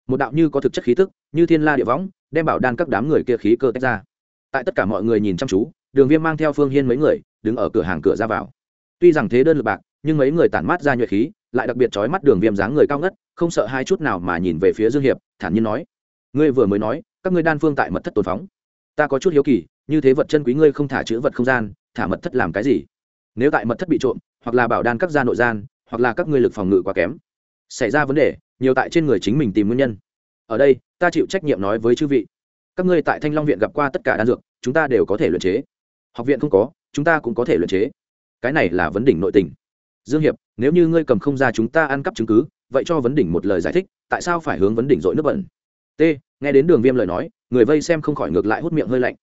Một đạo như có thực chất khí tức, như thiên la địa võng, đem bảo đan các đám người kia khí cơ tách ra. Tại tất cả mọi người nhìn chăm chú, đường viêm mang theo phương hiên mấy người, đứng ở cửa hàng cửa ra vào. Tuy rằng thế đơn lực bạc, nhưng mấy người tản mát ra nhuệ khí, lại đặc biệt trói mắt đường viêm dáng người cao ngất, không sợ hai chút nào mà nhìn về phía dương hiệp, thản nhiên nói, ngươi vừa mới nói, các ngươi đan phương tại mật thất tồn phóng. Ta có chút hiếu kỳ, như thế vật chân quý ngươi không thả chữ vật không gian, thả mật thất làm cái gì? Nếu tại mật thất bị trộm, hoặc là bảo đan các gia nội gian, hoặc là các ngươi lực phòng ngự quá kém, xảy ra vấn đề, nhiều tại trên người chính mình tìm nguyên nhân. Ở đây, ta chịu trách nhiệm nói với chư vị. Các ngươi tại thanh long viện gặp qua tất cả đan dược, chúng ta đều có thể luyện chế. Học viện không có, chúng ta cũng có thể luyện chế. Cái này là vấn đỉnh nội tình. Dương hiệp, nếu như ngươi cầm không ra chúng ta ăn cắp chứng cứ, vậy cho vấn đỉnh một lời giải thích, tại sao phải hướng vấn đỉnh dội nước bẩn? T, nghe đến đường viêm lời nói, người vây xem không khỏi ngược lại hút miệng hơi lạnh.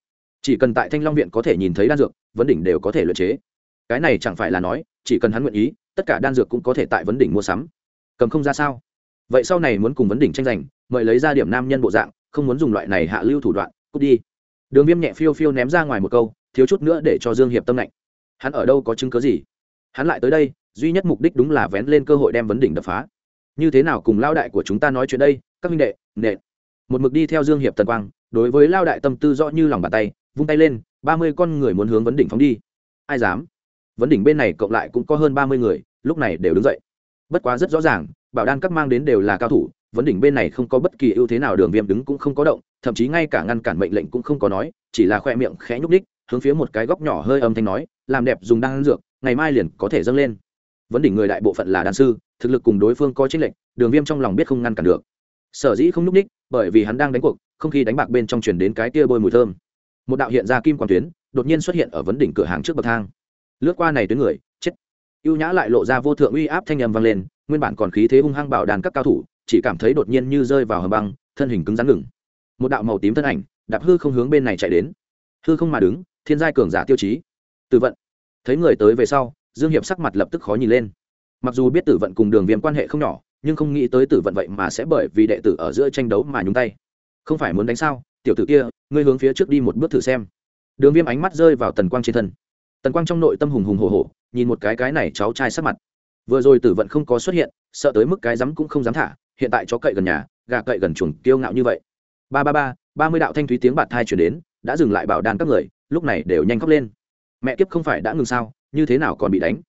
Chỉ cần tại thanh long viện có thể nhìn thấy đan dược, vấn đỉnh đều có thể luyện chế cái này chẳng phải là nói, chỉ cần hắn nguyện ý, tất cả đan dược cũng có thể tại vấn đỉnh mua sắm. Cầm không ra sao? Vậy sau này muốn cùng vấn đỉnh tranh giành, mời lấy ra điểm nam nhân bộ dạng, không muốn dùng loại này hạ lưu thủ đoạn, cút đi. Đường viêm nhẹ phiêu phiêu ném ra ngoài một câu, thiếu chút nữa để cho dương hiệp tâm lạnh. Hắn ở đâu có chứng cớ gì? Hắn lại tới đây, duy nhất mục đích đúng là vén lên cơ hội đem vấn đỉnh đập phá. Như thế nào cùng lao đại của chúng ta nói chuyện đây, các minh đệ nệ một mực đi theo dương hiệp tần quang, đối với lao đại tâm tư rõ như lòng bàn tay, vung tay lên, ba mươi con người muốn hướng vấn đỉnh phóng đi. Ai dám? Vấn đỉnh bên này cộng lại cũng có hơn ba mươi người, lúc này đều đứng dậy. Bất quá rất rõ ràng, bảo đan các mang đến đều là cao thủ, vấn đỉnh bên này không có bất kỳ ưu thế nào, đường viêm đứng cũng không có động, thậm chí ngay cả ngăn cản mệnh lệnh cũng không có nói, chỉ là khoe miệng khẽ nhúc ních hướng phía một cái góc nhỏ hơi âm thanh nói, làm đẹp dùng đan dược, ngày mai liền có thể dâng lên. Vấn đỉnh người đại bộ phận là đan sư, thực lực cùng đối phương có chênh lệnh đường viêm trong lòng biết không ngăn cản được. Sở dĩ không nhúc ních bởi vì hắn đang đánh cuộc, không khí đánh bạc bên trong chuyển đến cái tia bôi mùi thơm. Một đạo hiện ra kim quang tuyến, đột nhiên xuất hiện ở vấn đỉnh cửa hàng trước bậc thang lướt qua này tới người, chết. Ưu nhã lại lộ ra vô thượng uy áp thanh âm vang lên, nguyên bản còn khí thế hung hăng bảo đàn các cao thủ, chỉ cảm thấy đột nhiên như rơi vào hầm băng, thân hình cứng rắn ngừng. Một đạo màu tím thân ảnh, đạp hư không hướng bên này chạy đến. Hư không mà đứng, thiên giai cường giả tiêu chí. Tử vận. Thấy người tới về sau, dương hiệp sắc mặt lập tức khó nhìn lên. Mặc dù biết tử vận cùng đường viêm quan hệ không nhỏ, nhưng không nghĩ tới tử vận vậy mà sẽ bởi vì đệ tử ở giữa tranh đấu mà nhúng tay. Không phải muốn đánh sao? Tiểu tử kia, ngươi hướng phía trước đi một bước thử xem. Đường viêm ánh mắt rơi vào tần quang trên thân tần quang trong nội tâm hùng hùng hồ hồ nhìn một cái cái này cháu trai sắc mặt. Vừa rồi tử vận không có xuất hiện, sợ tới mức cái rắm cũng không dám thả, hiện tại chó cậy gần nhà, gà cậy gần chuồng, kiêu ngạo như vậy. Ba ba ba ba mươi đạo thanh thúy tiếng bạt thai chuyển đến, đã dừng lại bảo đàn các người, lúc này đều nhanh khóc lên. Mẹ kiếp không phải đã ngừng sao, như thế nào còn bị đánh?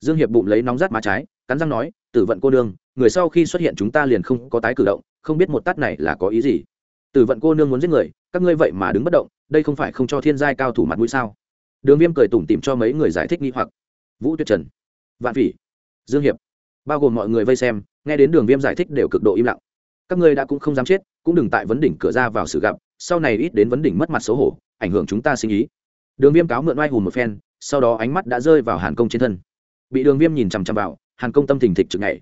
Dương hiệp bụng lấy nóng rát má trái, cắn răng nói, tử vận cô nương, người sau khi xuất hiện chúng ta liền không có tái cử động, không biết một tát này là có ý gì. Tử vận cô nương muốn giết người, các ngươi vậy mà đứng bất động, đây không phải không cho thiên giai cao thủ mặt mũi sao? Đường viêm cười tủm tìm cho mấy người giải thích nghi hoặc. Vũ tuyết trần, vạn phỉ, dương hiệp, bao gồm mọi người vây xem, nghe đến đường viêm giải thích đều cực độ im lặng. Các ngươi đã cũng không dám chết, cũng đừng tại vấn đỉnh cửa ra vào sự gặp, sau này ít đến vấn đỉnh mất mặt xấu hổ, ảnh hưởng chúng ta sinh ý. Đường viêm cáo mượn oai hùn một phen, sau đó ánh mắt đã rơi vào hàn công trên thân. Bị đường viêm nhìn chằm chằm vào, hàn công tâm thình thịch trực ngày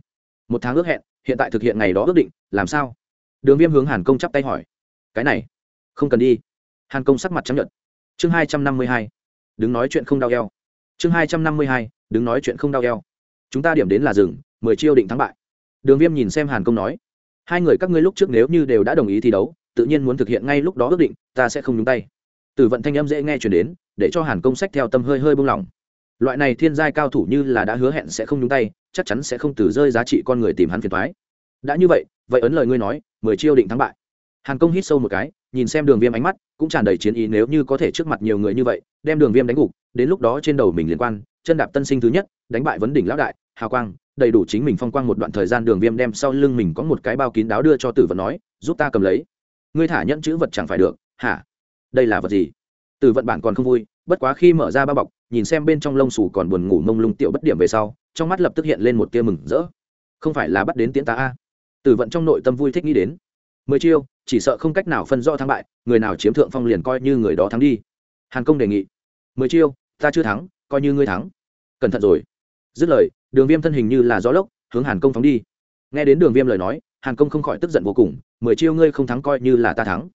một tháng ước hẹn, hiện tại thực hiện ngày đó ước định, làm sao? Đường viêm hướng hàn công chắp tay hỏi. Cái này, không cần đi. Hàn công sắc mặt chấp nhận chương hai trăm năm mươi hai đứng nói chuyện không đau eo. Chương hai trăm năm mươi hai, đứng nói chuyện không đau eo. Chúng ta điểm đến là rừng, mười chiêu định thắng bại. Đường viêm nhìn xem hàn công nói, hai người các ngươi lúc trước nếu như đều đã đồng ý thi đấu, tự nhiên muốn thực hiện ngay lúc đó ước định, ta sẽ không nhúng tay. Từ vận thanh âm dễ nghe chuyển đến, để cho hàn công sách theo tâm hơi hơi buông lỏng. Loại này thiên giai cao thủ như là đã hứa hẹn sẽ không nhúng tay, chắc chắn sẽ không từ rơi giá trị con người tìm hắn phiền thoái đã như vậy vậy ấn lời ngươi nói, mười chiêu định thắng bại. Hàn công hít sâu một cái nhìn xem đường viêm ánh mắt, cũng tràn đầy chiến ý nếu như có thể trước mặt nhiều người như vậy, đem đường viêm đánh gục, đến lúc đó trên đầu mình liên quan, chân đạp tân sinh thứ nhất, đánh bại vấn đỉnh lão đại, hào quang, đầy đủ chính mình phong quang một đoạn thời gian đường viêm đem sau lưng mình có một cái bao kín đáo đưa cho tử vận nói, giúp ta cầm lấy. Ngươi thả nhẫn chữ vật chẳng phải được, hả? Đây là vật gì? Tử vận bản còn không vui, bất quá khi mở ra bao bọc, nhìn xem bên trong lông xù còn buồn ngủ mông lung tiểu bất điểm về sau, trong mắt lập tức hiện lên một tia mừng rỡ. Không phải là bắt đến tiễn ta a? Tử vận trong nội tâm vui thích nghĩ đến mười chiêu, chỉ sợ không cách nào phân rõ thắng bại, người nào chiếm thượng phong liền coi như người đó thắng đi. Hàn công đề nghị, mười chiêu, ta chưa thắng, coi như ngươi thắng. Cẩn thận rồi. Dứt lời, đường viêm thân hình như là gió lốc, hướng hàn công phóng đi. Nghe đến đường viêm lời nói, hàn công không khỏi tức giận vô cùng, mười chiêu ngươi không thắng coi như là ta thắng.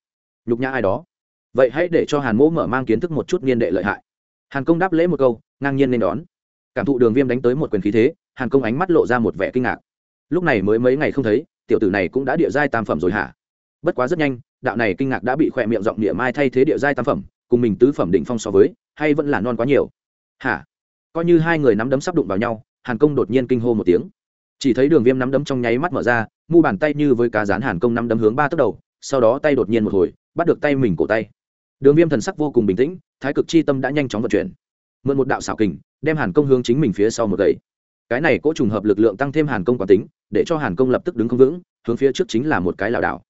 Nhục nhã ai đó. Vậy hãy để cho hàn mỗ mở mang kiến thức một chút niên đệ lợi hại. Hàn công đáp lễ một câu, ngang nhiên nên đón. Cảm thụ đường viêm đánh tới một quyền khí thế, hàn công ánh mắt lộ ra một vẻ kinh ngạc. Lúc này mới mấy ngày không thấy, tiểu tử này cũng đã địa giai tam phẩm rồi hả? Bất quá rất nhanh, đạo này kinh ngạc đã bị khỏe miệng giọng địa mai thay thế địa giai tam phẩm, cùng mình tứ phẩm định phong so với, hay vẫn là non quá nhiều. Hả? Coi như hai người nắm đấm sắp đụng vào nhau, hàn công đột nhiên kinh hô một tiếng. Chỉ thấy đường viêm nắm đấm trong nháy mắt mở ra, mu bàn tay như với cá rán hàn công nắm đấm hướng ba tốc đầu, sau đó tay đột nhiên một hồi, bắt được tay mình cổ tay. Đường viêm thần sắc vô cùng bình tĩnh, thái cực chi tâm đã nhanh chóng vận chuyển. Mượn một đạo xảo kình, đem hàn công hướng chính mình phía sau một gậy. Cái này cố trùng hợp lực lượng tăng thêm hàn công quán tính, để cho hàn công lập tức đứng không vững, hướng phía trước chính là một cái lảo đảo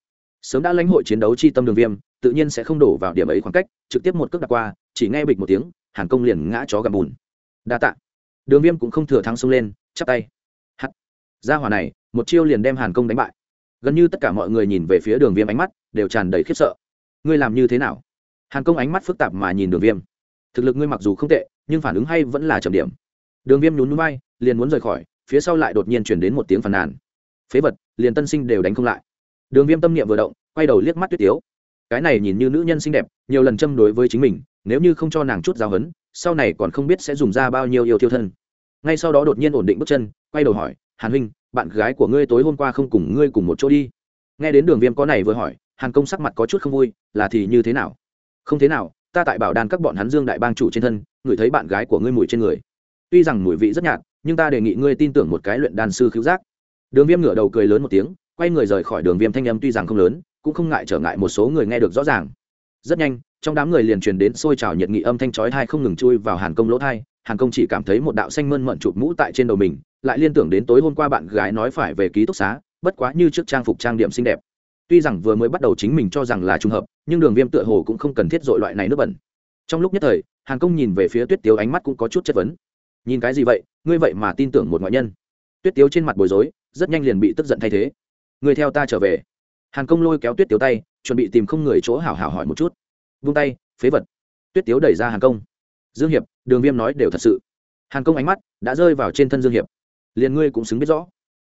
sớm đã lãnh hội chiến đấu chi tâm đường viêm, tự nhiên sẽ không đổ vào điểm ấy khoảng cách, trực tiếp một cước đặt qua, chỉ nghe bịch một tiếng, hàn công liền ngã chó gặm bùn. Đa tạ. Đường viêm cũng không thừa thắng xông lên, chắp tay. Hắt. Ra hỏa này, một chiêu liền đem hàn công đánh bại. Gần như tất cả mọi người nhìn về phía đường viêm ánh mắt, đều tràn đầy khiếp sợ. Ngươi làm như thế nào? Hàn công ánh mắt phức tạp mà nhìn đường viêm. Thực lực ngươi mặc dù không tệ, nhưng phản ứng hay vẫn là trầm điểm. Đường viêm nhún núi bay liền muốn rời khỏi, phía sau lại đột nhiên chuyển đến một tiếng phàn nàn. Phế vật, liền tân sinh đều đánh không lại đường viêm tâm niệm vừa động, quay đầu liếc mắt tuyết tiếu. Cái này nhìn như nữ nhân xinh đẹp, nhiều lần châm đối với chính mình, nếu như không cho nàng chút giáo hấn sau này còn không biết sẽ dùng ra bao nhiêu yêu thiêu thân. Ngay sau đó đột nhiên ổn định bước chân, quay đầu hỏi, hàn huynh, bạn gái của ngươi tối hôm qua không cùng ngươi cùng một chỗ đi? Nghe đến đường viêm có này vừa hỏi, hàn công sắc mặt có chút không vui, là thì như thế nào? Không thế nào, ta tại bảo đàn các bọn hắn dương đại bang chủ trên thân ngửi thấy bạn gái của ngươi mùi trên người. Tuy rằng mùi vị rất nhạt, nhưng ta đề nghị ngươi tin tưởng một cái luyện đan sư cứu giác. Đường viêm ngửa đầu cười lớn một tiếng quay người rời khỏi đường viêm thanh âm tuy rằng không lớn, cũng không ngại trở ngại một số người nghe được rõ ràng. Rất nhanh, trong đám người liền truyền đến xôi trào nhiệt nghị âm thanh chói thai không ngừng chui vào hàn công lỗ thai hàn công chỉ cảm thấy một đạo xanh mơn mận chụp mũ tại trên đầu mình, lại liên tưởng đến tối hôm qua bạn gái nói phải về ký túc xá, bất quá như trước trang phục trang điểm xinh đẹp. Tuy rằng vừa mới bắt đầu chính mình cho rằng là trùng hợp, nhưng đường viêm tựa hồ cũng không cần thiết dội loại này nước bẩn. Trong lúc nhất thời, hàn công nhìn về phía tuyết tiếu ánh mắt cũng có chút chất vấn. Nhìn cái gì vậy? Ngươi vậy mà tin tưởng một ngoại nhân. Tuyết tiếu trên mặt bối rối, rất nhanh liền bị tức giận thay thế người theo ta trở về. Hàn công lôi kéo tuyết tiếu tay, chuẩn bị tìm không người chỗ hảo hảo hỏi một chút. Vung tay, phế vật. Tuyết tiếu đẩy ra hàn công. Dương hiệp, đường viêm nói đều thật sự. Hàn công ánh mắt đã rơi vào trên thân dương hiệp. Liền ngươi cũng xứng biết rõ.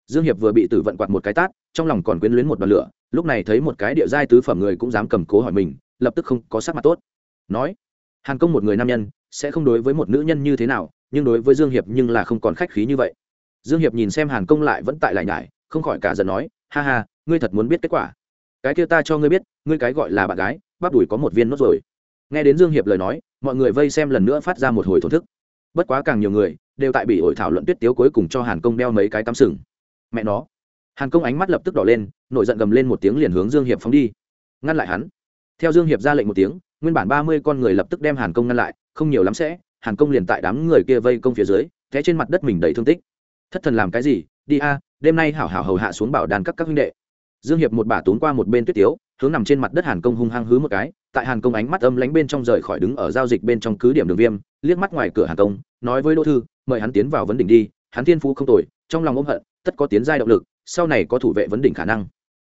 Dương hiệp vừa bị tử vận quạt một cái tát, trong lòng còn quyến luyến một đoàn lửa, lúc này thấy một cái địa giai tứ phẩm người cũng dám cầm cố hỏi mình, lập tức không có sắc mặt tốt. Nói, hàn công một người nam nhân, sẽ không đối với một nữ nhân như thế nào, nhưng đối với dương hiệp nhưng là không còn khách khí như vậy. Dương hiệp nhìn xem hàn công lại vẫn tại lại nhải, không khỏi cả giận nói ha ha, ngươi thật muốn biết kết quả. Cái kia ta cho ngươi biết, ngươi cái gọi là bạn gái, bắp đùi có một viên nốt rồi. Nghe đến dương hiệp lời nói, mọi người vây xem lần nữa phát ra một hồi thổn thức. Bất quá càng nhiều người, đều tại bị ổi thảo luận tuyết tiếu cuối cùng cho hàn công đeo mấy cái tắm sừng. Mẹ nó. Hàn công ánh mắt lập tức đỏ lên, nổi giận gầm lên một tiếng liền hướng dương hiệp phóng đi. Ngăn lại hắn. Theo dương hiệp ra lệnh một tiếng, nguyên bản ba mươi con người lập tức đem hàn công ngăn lại, không nhiều lắm sẽ, hàn công liền tại đám người kia vây công phía dưới, té trên mặt đất mình đầy thương tích. Thất thần làm cái gì? Đi a đêm nay hảo hảo hầu hạ xuống bảo đàn các các huynh đệ. Dương hiệp một bà tốn qua một bên tuyết tiếu, hướng nằm trên mặt đất hàn công hung hăng hứ một cái, tại hàn công ánh mắt âm lánh bên trong rời khỏi đứng ở giao dịch bên trong cứ điểm đường viêm, liếc mắt ngoài cửa hàn công, nói với đỗ thư, mời hắn tiến vào vấn đỉnh đi, hắn thiên phú không tồi, trong lòng ôm hận, tất có tiến giai động lực, sau này có thủ vệ vấn đỉnh khả năng.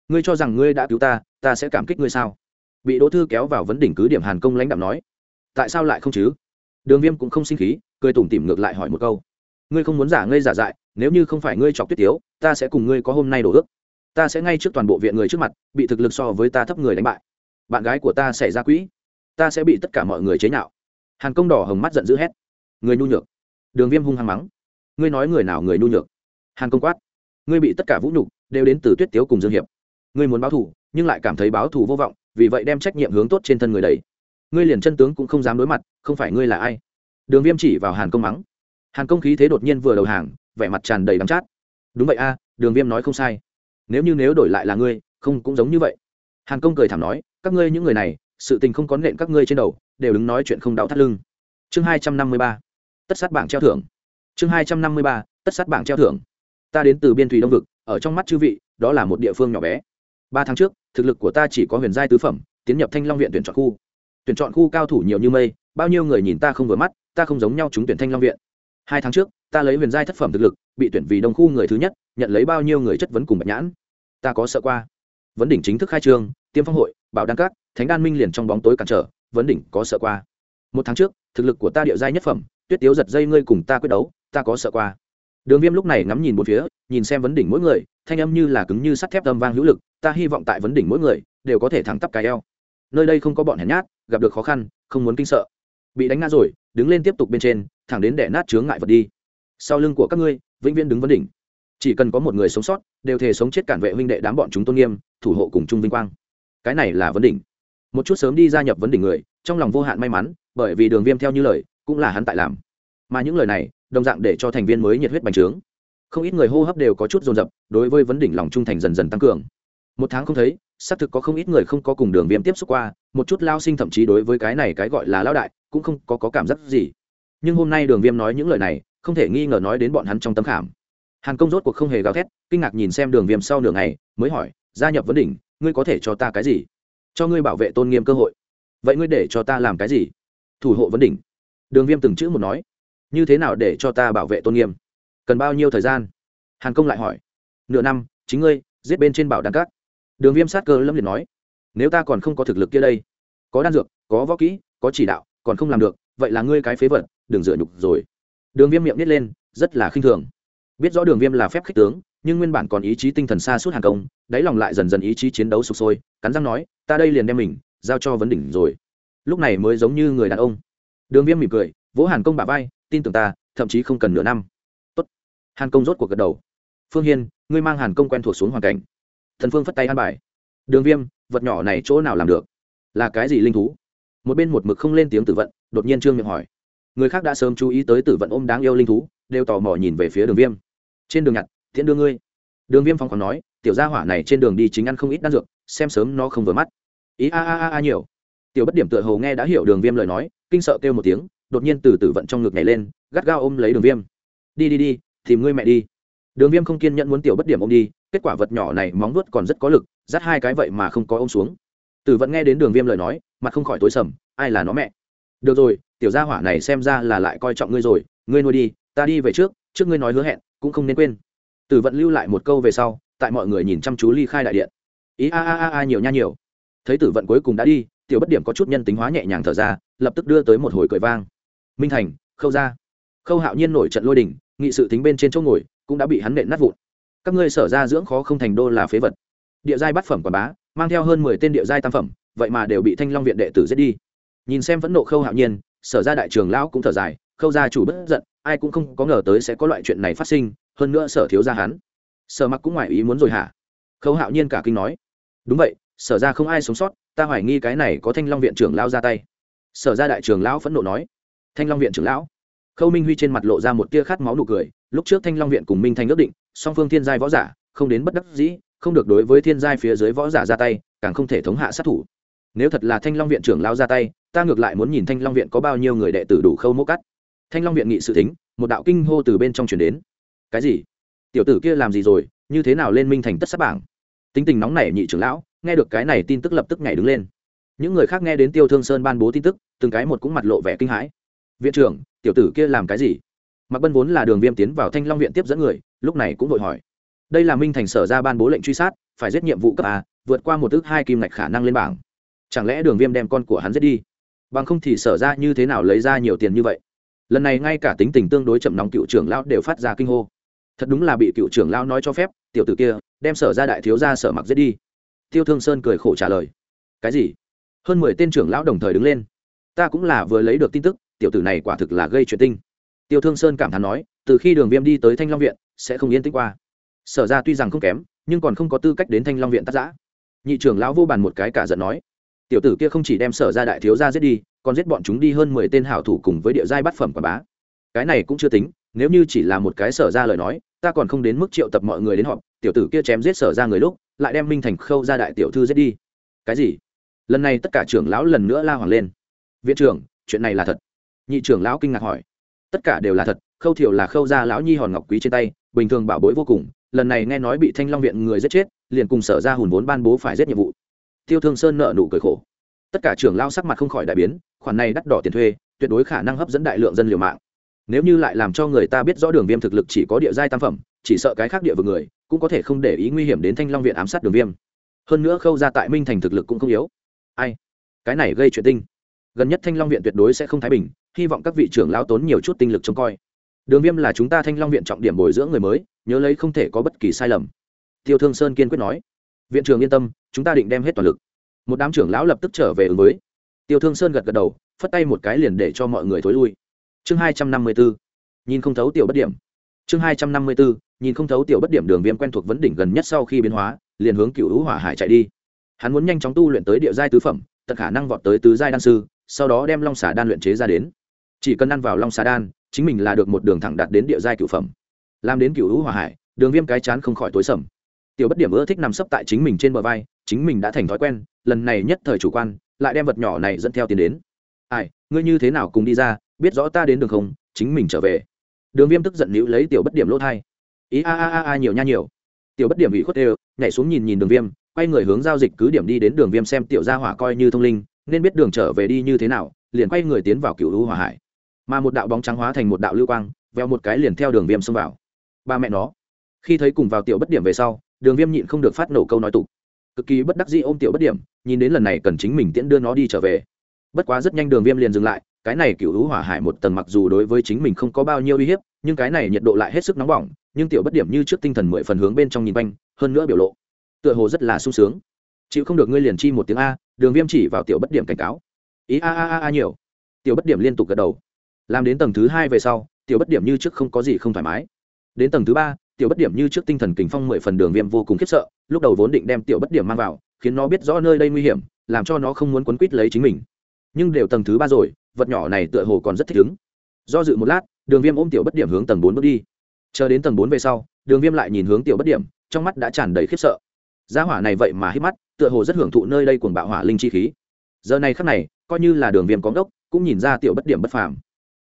Ngươi cho rằng ngươi đã cứu ta ta sẽ cảm kích ngươi sao? Bị đỗ thư kéo vào vấn đỉnh cứ điểm hàn công lãnh đạo nói, tại sao lại không chứ? Đường viêm cũng không sinh khí, cười tủm tỉm ngược lại hỏi một câu, ngươi không muốn giả ngây giả dại nếu như không phải ngươi chọc tuyết tiếu, ta sẽ cùng ngươi có hôm nay đổ ước. Ta sẽ ngay trước toàn bộ viện người trước mặt, bị thực lực so với ta thấp người đánh bại. Bạn gái của ta xảy ra quỹ, ta sẽ bị tất cả mọi người chế nhạo. Hàn công đỏ hồng mắt giận dữ hét. Người nhu nhược. Đường viêm hung hăng mắng. Ngươi nói người nào người nhu nhược? Hàn công quát. Ngươi bị tất cả vũ nhục, đều đến từ tuyết tiếu cùng dương hiệp. Ngươi muốn báo thù, nhưng lại cảm thấy báo thù vô vọng, vì vậy đem trách nhiệm hướng tốt trên thân người đấy ngươi liền chân tướng cũng không dám đối mặt, không phải ngươi là ai? Đường viêm chỉ vào hàn công mắng. Hàn công khí thế đột nhiên vừa đầu hàng vẻ mặt tràn đầy đắm chát. Đúng vậy a, đường viêm nói không sai. Nếu như nếu đổi lại là ngươi, không cũng giống như vậy. Hàn công cười thảm nói, các ngươi những người này, sự tình không có nện các ngươi trên đầu, đều đứng nói chuyện không đau thắt lưng. Chương hai trăm năm mươi ba, tất sát bảng treo thưởng. Chương hai trăm năm mươi ba, tất sát bảng treo thưởng. Ta đến từ biên thủy đông vực, ở trong mắt chư vị, đó là một địa phương nhỏ bé. Ba tháng trước, thực lực của ta chỉ có huyền giai tứ phẩm, tiến nhập thanh long viện tuyển chọn khu. Tuyển chọn khu cao thủ nhiều như mây, bao nhiêu người nhìn ta không vừa mắt, ta không giống nhau chúng tuyển thanh long viện hai tháng trước, ta lấy huyền giai thất phẩm thực lực, bị tuyển vì đông khu người thứ nhất, nhận lấy bao nhiêu người chất vấn cùng bạch nhãn? Ta có sợ qua. Vấn đỉnh chính thức khai trương, tiêm phong hội, bảo đăng các, thánh đan minh liền trong bóng tối cản trở, vấn đỉnh có sợ qua. Một tháng trước, thực lực của ta địa giai nhất phẩm, tuyết tiếu giật dây ngươi cùng ta quyết đấu, ta có sợ qua. Đường viêm lúc này ngắm nhìn một phía, nhìn xem vấn đỉnh mỗi người, thanh âm như là cứng như sắt thép âm vang hữu lực, ta hy vọng tại vấn đỉnh mỗi người, đều có thể thẳng tắp cái eo. Nơi đây không có bọn hèn nhát, gặp được khó khăn, không muốn kinh sợ. Bị đánh ngã rồi, đứng lên tiếp tục bên trên thẳng đến để nát chướng ngại vật đi. Sau lưng của các ngươi vĩnh viễn đứng vấn đỉnh. Chỉ cần có một người sống sót đều thể sống chết cản vệ huynh đệ đám bọn chúng tôn nghiêm thủ hộ cùng chung vinh quang. Cái này là vấn đỉnh. Một chút sớm đi gia nhập vấn đỉnh người trong lòng vô hạn may mắn bởi vì đường viêm theo như lời cũng là hắn tại làm. Mà những lời này đồng dạng để cho thành viên mới nhiệt huyết bành trướng. Không ít người hô hấp đều có chút dồn dập đối với vấn đỉnh lòng trung thành dần dần tăng cường. Một tháng không thấy xác thực có không ít người không có cùng đường viêm tiếp xúc qua một chút lao sinh thậm chí đối với cái này cái gọi là lao đại cũng không có, có cảm giác gì nhưng hôm nay đường viêm nói những lời này, không thể nghi ngờ nói đến bọn hắn trong tấm khảm. Hàn công rốt cuộc không hề gào thét, kinh ngạc nhìn xem đường viêm sau nửa ngày, mới hỏi, gia nhập vấn đỉnh, ngươi có thể cho ta cái gì? Cho ngươi bảo vệ tôn nghiêm cơ hội. Vậy ngươi để cho ta làm cái gì? Thủ hộ vấn đỉnh. Đường viêm từng chữ một nói. Như thế nào để cho ta bảo vệ tôn nghiêm? Cần bao nhiêu thời gian? Hàn công lại hỏi. Nửa năm, chính ngươi, giết bên trên bảo đan cát đường viêm sát cơ lâm liệt nói. Nếu ta còn không có thực lực kia đây, có đan dược, có võ kỹ, có chỉ đạo, còn không làm được, vậy là ngươi cái phế vật đừng dựa nhục rồi. Đường viêm miệng nít lên, rất là khinh thường. Biết rõ đường viêm là phép khích tướng, nhưng nguyên bản còn ý chí tinh thần xa suốt hàng công, đáy lòng lại dần dần ý chí chiến đấu sụp sôi, cắn răng nói, ta đây liền đem mình giao cho vấn đỉnh rồi. Lúc này mới giống như người đàn ông. Đường viêm mỉm cười, vỗ hàn công bà vai, tin tưởng ta, thậm chí không cần nửa năm. Tốt. hàn công rốt cuộc gật đầu. Phương hiên, ngươi mang hàn công quen thuộc xuống hoàn cảnh. Thần phương phất tay an bài. Đường viêm, vật nhỏ này chỗ nào làm được? Là cái gì linh thú? Một bên một mực không lên tiếng tự vận, đột nhiên trương miệng hỏi người khác đã sớm chú ý tới tử vận ôm đáng yêu linh thú, đều tò mò nhìn về phía đường viêm. Trên đường nhặt thiện đưa ngươi. Đường viêm phong còn nói, tiểu gia hỏa này trên đường đi chính ăn không ít đan dược, xem sớm nó không vừa mắt. Ý a a a a nhiều. Tiểu bất điểm tựa hồ nghe đã hiểu đường viêm lời nói, kinh sợ kêu một tiếng, đột nhiên từ tử vận trong ngực nhảy lên, gắt gao ôm lấy đường viêm. Đi đi đi, tìm ngươi mẹ đi. Đường viêm không kiên nhẫn muốn tiểu bất điểm ôm đi, kết quả vật nhỏ này móng vuốt còn rất có lực, dắt hai cái vậy mà không có ôm xuống. Tử vận nghe đến đường viêm lời nói, mặt không khỏi tối sầm, ai là nó mẹ? Được rồi, tiểu gia hỏa này xem ra là lại coi trọng ngươi rồi, ngươi nuôi đi, ta đi về trước trước ngươi nói hứa hẹn, cũng không nên quên. Tử vận lưu lại một câu về sau, tại mọi người nhìn chăm chú ly khai đại điện. Ý a a a a nhiều nha nhiều. Thấy tử vận cuối cùng đã đi, tiểu bất điểm có chút nhân tính hóa nhẹ nhàng thở ra, lập tức đưa tới một hồi cười vang. Minh thành, khâu ra khâu hạo nhiên nổi trận lôi đình, nghị sự tính bên trên chỗ ngồi, cũng đã bị hắn nện nát vụn. Các ngươi sở ra dưỡng khó không thành đô là phế vật. Địa giai bát phẩm quảng bá, mang theo hơn mười tên địa giai tam phẩm, vậy mà đều bị thanh long viện đệ tử giết đi nhìn xem vẫn nộ khâu hạo nhiên, sở ra đại trường lão cũng thở dài, khâu gia chủ bất giận, ai cũng không có ngờ tới sẽ có loại chuyện này phát sinh, hơn nữa sở thiếu gia hắn. Sở mặc cũng ngoài ý muốn rồi hả? Khâu hạo nhiên cả kinh nói. Đúng vậy, sở ra không ai sống sót, ta hoài nghi cái này có thanh long viện trưởng lão ra tay. Sở ra đại trường lão phẫn nộ nói. Thanh long viện trưởng lão? Khâu minh huy trên mặt lộ ra một tia khát máu nụ cười, lúc trước thanh long viện cùng minh thanh ước định, song phương thiên giai võ giả, không đến bất đắc dĩ, không được đối với thiên giai phía dưới võ giả ra tay, càng không thể thống hạ sát thủ. Nếu thật là thanh long viện trưởng lao ra tay ta ngược lại muốn nhìn thanh long viện có bao nhiêu người đệ tử đủ khâu mô cắt. Thanh long viện nghị sự thính, một đạo kinh hô từ bên trong chuyển đến. Cái gì? Tiểu tử kia làm gì rồi? Như thế nào lên minh thành tất sát bảng? Tính tình nóng nảy nhị trưởng lão, nghe được cái này tin tức lập tức nhảy đứng lên. Những người khác nghe đến tiêu thương sơn ban bố tin tức, từng cái một cũng mặt lộ vẻ kinh hãi. Viện trưởng, tiểu tử kia làm cái gì? Mặc bân vốn là đường viêm tiến vào thanh long viện tiếp dẫn người, lúc này cũng vội hỏi. Đây là minh thành sở ra ban bố lệnh truy sát, phải giết nhiệm vụ cấp a, vượt qua một ước hai kim ngạch khả năng lên bảng. Chẳng lẽ đường viêm đem con của hắn giết đi? Bằng không thì sở ra như thế nào lấy ra nhiều tiền như vậy? Lần này ngay cả tính tình tương đối chậm nóng cựu trưởng lão đều phát ra kinh hô. Thật đúng là bị cựu trưởng lão nói cho phép, tiểu tử kia, đem sở ra đại thiếu ra sở mặc giết đi. Tiêu thương sơn cười khổ trả lời. Cái gì? Hơn mười tên trưởng lão đồng thời đứng lên. Ta cũng là vừa lấy được tin tức, tiểu tử này quả thực là gây chuyện tinh. Tiêu thương sơn cảm thán nói, từ khi đường viêm đi tới thanh long viện, sẽ không yên tĩnh qua. Sở ra tuy rằng không kém, nhưng còn không có tư cách đến thanh long viện tác giã nhị trưởng lão vô bàn một cái cả giận nói tiểu tử kia không chỉ đem sở ra đại thiếu ra giết đi, còn giết bọn chúng đi hơn mười tên hảo thủ cùng với địa giai bát phẩm quảng bá. Cái này cũng chưa tính, nếu như chỉ là một cái sở ra lời nói, ta còn không đến mức triệu tập mọi người đến họp, tiểu tử kia chém giết sở ra người lúc, lại đem minh thành khâu ra đại tiểu thư giết đi. Cái gì? Lần này tất cả trưởng lão lần nữa la hoàng lên. Viện trưởng, chuyện này là thật. Nhị trưởng lão kinh ngạc hỏi. Tất cả đều là thật, khâu thiểu là khâu ra lão nhi hòn ngọc quý trên tay, bình thường bảo bối vô cùng, lần này nghe nói bị thanh long viện người giết chết, liền cùng sở ra hùn vốn ban bố phải giết nhiệm vụ tiêu thương sơn nợ nụ cười khổ. Tất cả trưởng lao sắc mặt không khỏi đại biến, khoản này đắt đỏ tiền thuê, tuyệt đối khả năng hấp dẫn đại lượng dân liều mạng. Nếu như lại làm cho người ta biết rõ đường viêm thực lực chỉ có địa giai tam phẩm, chỉ sợ cái khác địa vực người cũng có thể không để ý nguy hiểm đến thanh long viện ám sát đường viêm. Hơn nữa khâu ra tại minh thành thực lực cũng không yếu. Ai? Cái này gây chuyện tinh. Gần nhất thanh long viện tuyệt đối sẽ không thái bình, hy vọng các vị trưởng lao tốn nhiều chút tinh lực trông coi. Đường viêm là chúng ta thanh long viện trọng điểm bồi dưỡng người mới, nhớ lấy không thể có bất kỳ sai lầm. Tiêu thương sơn kiên quyết nói viện trưởng yên tâm, chúng ta định đem hết toàn lực. Một đám trưởng lão lập tức trở về ứng với. Tiêu thương sơn gật gật đầu, phất tay một cái liền để cho mọi người thối lui. Chương hai trăm năm mươi bốn nhìn không thấu tiểu bất điểm. Chương hai trăm năm mươi bốn nhìn không thấu tiểu bất điểm đường viêm quen thuộc vấn đỉnh gần nhất sau khi biến hóa, liền hướng cựu hữu hỏa hải chạy đi. Hắn muốn nhanh chóng tu luyện tới địa giai tứ phẩm tật khả năng vọt tới tứ giai đan sư, sau đó đem long xà đan luyện chế ra đến. Chỉ cần ăn vào long xà đan, chính mình là được một đường thẳng đạt đến địa giai cửu phẩm. Làm đến cửu hữu hỏa hải, đường viêm cái chán không khỏi tối sầm tiểu bất điểm ưa thích nằm sấp tại chính mình trên bờ vai, chính mình đã thành thói quen, lần này nhất thời chủ quan, lại đem vật nhỏ này dẫn theo tiền đến. Ai, ngươi như thế nào cùng đi ra, biết rõ ta đến đường không, chính mình trở về. Đường viêm tức giận nữ lấy tiểu bất điểm lỗ thai. Ý a a a a nhiều nha nhiều. Tiểu bất điểm bị khuất đều, nhảy xuống nhìn nhìn đường viêm, quay người hướng giao dịch cứ điểm đi đến đường viêm xem tiểu gia hỏa coi như thông linh, nên biết đường trở về đi như thế nào, liền quay người tiến vào cựu hữu hỏa hải. Mà một đạo bóng trắng hóa thành một đạo lưu quang, veo một cái liền theo đường viêm xông vào. Ba mẹ nó. Khi thấy cùng vào tiểu bất điểm về sau đường viêm nhịn không được phát nổ câu nói tục. Cực kỳ bất đắc dĩ ôm tiểu bất điểm, nhìn đến lần này cần chính mình tiễn đưa nó đi trở về. Bất quá rất nhanh đường viêm liền dừng lại, cái này cựu hữu hỏa hải một tầng mặc dù đối với chính mình không có bao nhiêu uy hiếp, nhưng cái này nhiệt độ lại hết sức nóng bỏng, nhưng tiểu bất điểm như trước tinh thần mười phần hướng bên trong nhìn quanh, hơn nữa biểu lộ, tựa hồ rất là sung sướng. Chịu không được ngươi liền chi một tiếng a, đường viêm chỉ vào tiểu bất điểm cảnh cáo. Ý a a a a nhiều. Tiểu bất điểm liên tục gật đầu. Làm đến tầng thứ hai về sau, tiểu bất điểm như trước không có gì không thoải mái. Đến tầng thứ ba tiểu bất điểm như trước tinh thần kình phong mười phần đường viêm vô cùng khiếp sợ, lúc đầu vốn định đem tiểu bất điểm mang vào, khiến nó biết rõ nơi đây nguy hiểm, làm cho nó không muốn quấn quýt lấy chính mình. Nhưng đều tầng thứ ba rồi, vật nhỏ này tựa hồ còn rất thích ứng. Do dự một lát, đường viêm ôm tiểu bất điểm hướng tầng bốn bước đi. Chờ đến tầng bốn về sau, đường viêm lại nhìn hướng tiểu bất điểm, trong mắt đã tràn đầy khiếp sợ. Giá hỏa này vậy mà hít mắt, tựa hồ rất hưởng thụ nơi đây cuồng bạo hỏa linh chi khí. Giờ này khắc này, coi như là đường viêm có ngốc, cũng nhìn ra tiểu bất điểm bất phàm.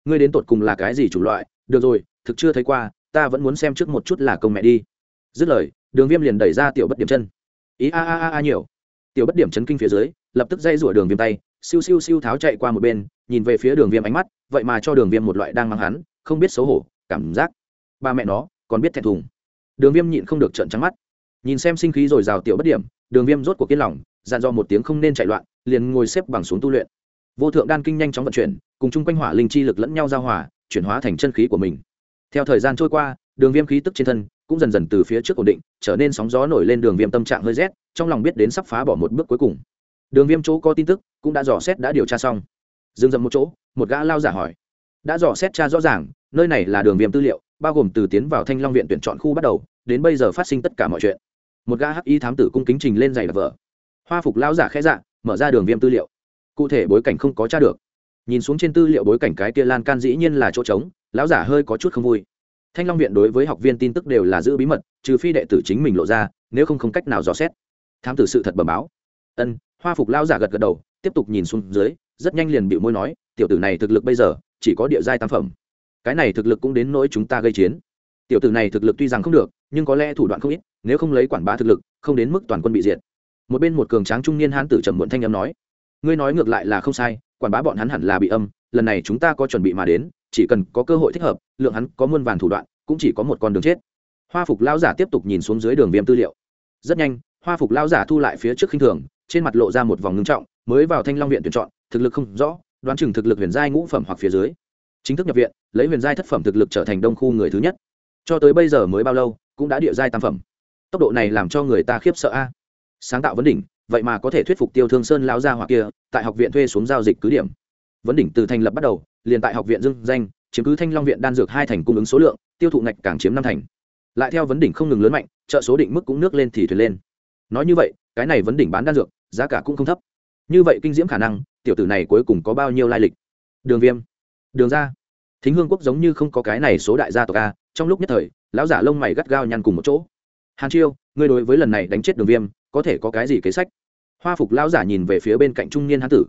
Ngươi đến tột cùng là cái gì chủng loại? Được rồi, thực chưa thấy qua ta vẫn muốn xem trước một chút là công mẹ đi. Dứt lời, đường viêm liền đẩy ra tiểu bất điểm chân. Ý a a a a nhiều. Tiểu bất điểm chấn kinh phía dưới, lập tức dây rủa đường viêm tay, siêu siêu siêu tháo chạy qua một bên, nhìn về phía đường viêm ánh mắt, vậy mà cho đường viêm một loại đang mang hắn, không biết xấu hổ, cảm giác. Ba mẹ nó, còn biết thẹn thùng. Đường viêm nhịn không được trợn trắng mắt. Nhìn xem sinh khí rồi rào tiểu bất điểm, đường viêm rốt cuộc kiên lòng, dặn dò một tiếng không nên chạy loạn, liền ngồi xếp bằng xuống tu luyện. Vô thượng đan kinh nhanh chóng vận chuyển, cùng chung quanh hỏa linh chi lực lẫn nhau giao hòa, chuyển hóa thành chân khí của mình theo thời gian trôi qua, đường viêm khí tức trên thân cũng dần dần từ phía trước ổn định, trở nên sóng gió nổi lên đường viêm tâm trạng hơi rét, trong lòng biết đến sắp phá bỏ một bước cuối cùng. Đường viêm chỗ có tin tức cũng đã dò xét đã điều tra xong. Dừng dầm một chỗ, một gã lao giả hỏi. Đã dò xét tra rõ ràng, nơi này là đường viêm tư liệu, bao gồm từ tiến vào thanh long viện tuyển chọn khu bắt đầu, đến bây giờ phát sinh tất cả mọi chuyện. Một gã hắc y thám tử cung kính trình lên giày vợ hoa phục lao giả khẽ dạ mở ra đường viêm tư liệu. Cụ thể bối cảnh không có t r a được. Nhìn xuống trên tư liệu bối cảnh cái tia lan can dĩ nhiên là chỗ trống lão giả hơi có chút không vui. Thanh long viện đối với học viên tin tức đều là giữ bí mật, trừ phi đệ tử chính mình lộ ra, nếu không không cách nào dò xét. Thám tử sự thật bẩm báo. Ân, hoa phục lão giả gật gật đầu, tiếp tục nhìn xuống dưới, rất nhanh liền bị môi nói, tiểu tử này thực lực bây giờ, chỉ có địa giai tam phẩm. Cái này thực lực cũng đến nỗi chúng ta gây chiến. Tiểu tử này thực lực tuy rằng không được, nhưng có lẽ thủ đoạn không ít, nếu không lấy quản bá thực lực, không đến mức toàn quân bị diệt. Một bên một cường tráng trung niên hán tử trầm muộn thanh âm nói, ngươi nói ngược lại là không sai, quản bá bọn hắn hẳn là bị âm, lần này chúng ta có chuẩn bị mà đến chỉ cần có cơ hội thích hợp, lượng hắn có muôn vàn thủ đoạn, cũng chỉ có một con đường chết. Hoa phục lao giả tiếp tục nhìn xuống dưới đường viêm tư liệu. Rất nhanh, hoa phục lao giả thu lại phía trước khinh thường, trên mặt lộ ra một vòng ngưng trọng, mới vào thanh long viện tuyển chọn, thực lực không rõ, đoán chừng thực lực huyền giai ngũ phẩm hoặc phía dưới. Chính thức nhập viện, lấy huyền giai thất phẩm thực lực trở thành đông khu người thứ nhất. Cho tới bây giờ mới bao lâu, cũng đã địa giai tam phẩm. Tốc độ này làm cho người ta khiếp sợ a. Sáng tạo vấn đỉnh, vậy mà có thể thuyết phục tiêu thương sơn lão gia hoặc kia, tại học viện thuê xuống giao dịch cứ điểm. Vấn đỉnh từ thành lập bắt đầu liền tại học viện dưng danh, chiếm cứ thanh long viện đan dược hai thành cung ứng số lượng, tiêu thụ ngạch càng chiếm năm thành. Lại theo vấn đỉnh không ngừng lớn mạnh, trợ số định mức cũng nước lên thì thuyền lên. Nói như vậy, cái này vấn đỉnh bán đan dược, giá cả cũng không thấp. Như vậy kinh diễm khả năng, tiểu tử này cuối cùng có bao nhiêu lai lịch? Đường viêm. Đường ra thính hương quốc giống như không có cái này số đại gia tộc a, trong lúc nhất thời, lão giả lông mày gắt gao nhăn cùng một chỗ. Hàn chiêu, ngươi đối với lần này đánh chết đường viêm, có thể có cái gì kế sách? Hoa phục lão giả nhìn về phía bên cạnh trung niên hán tử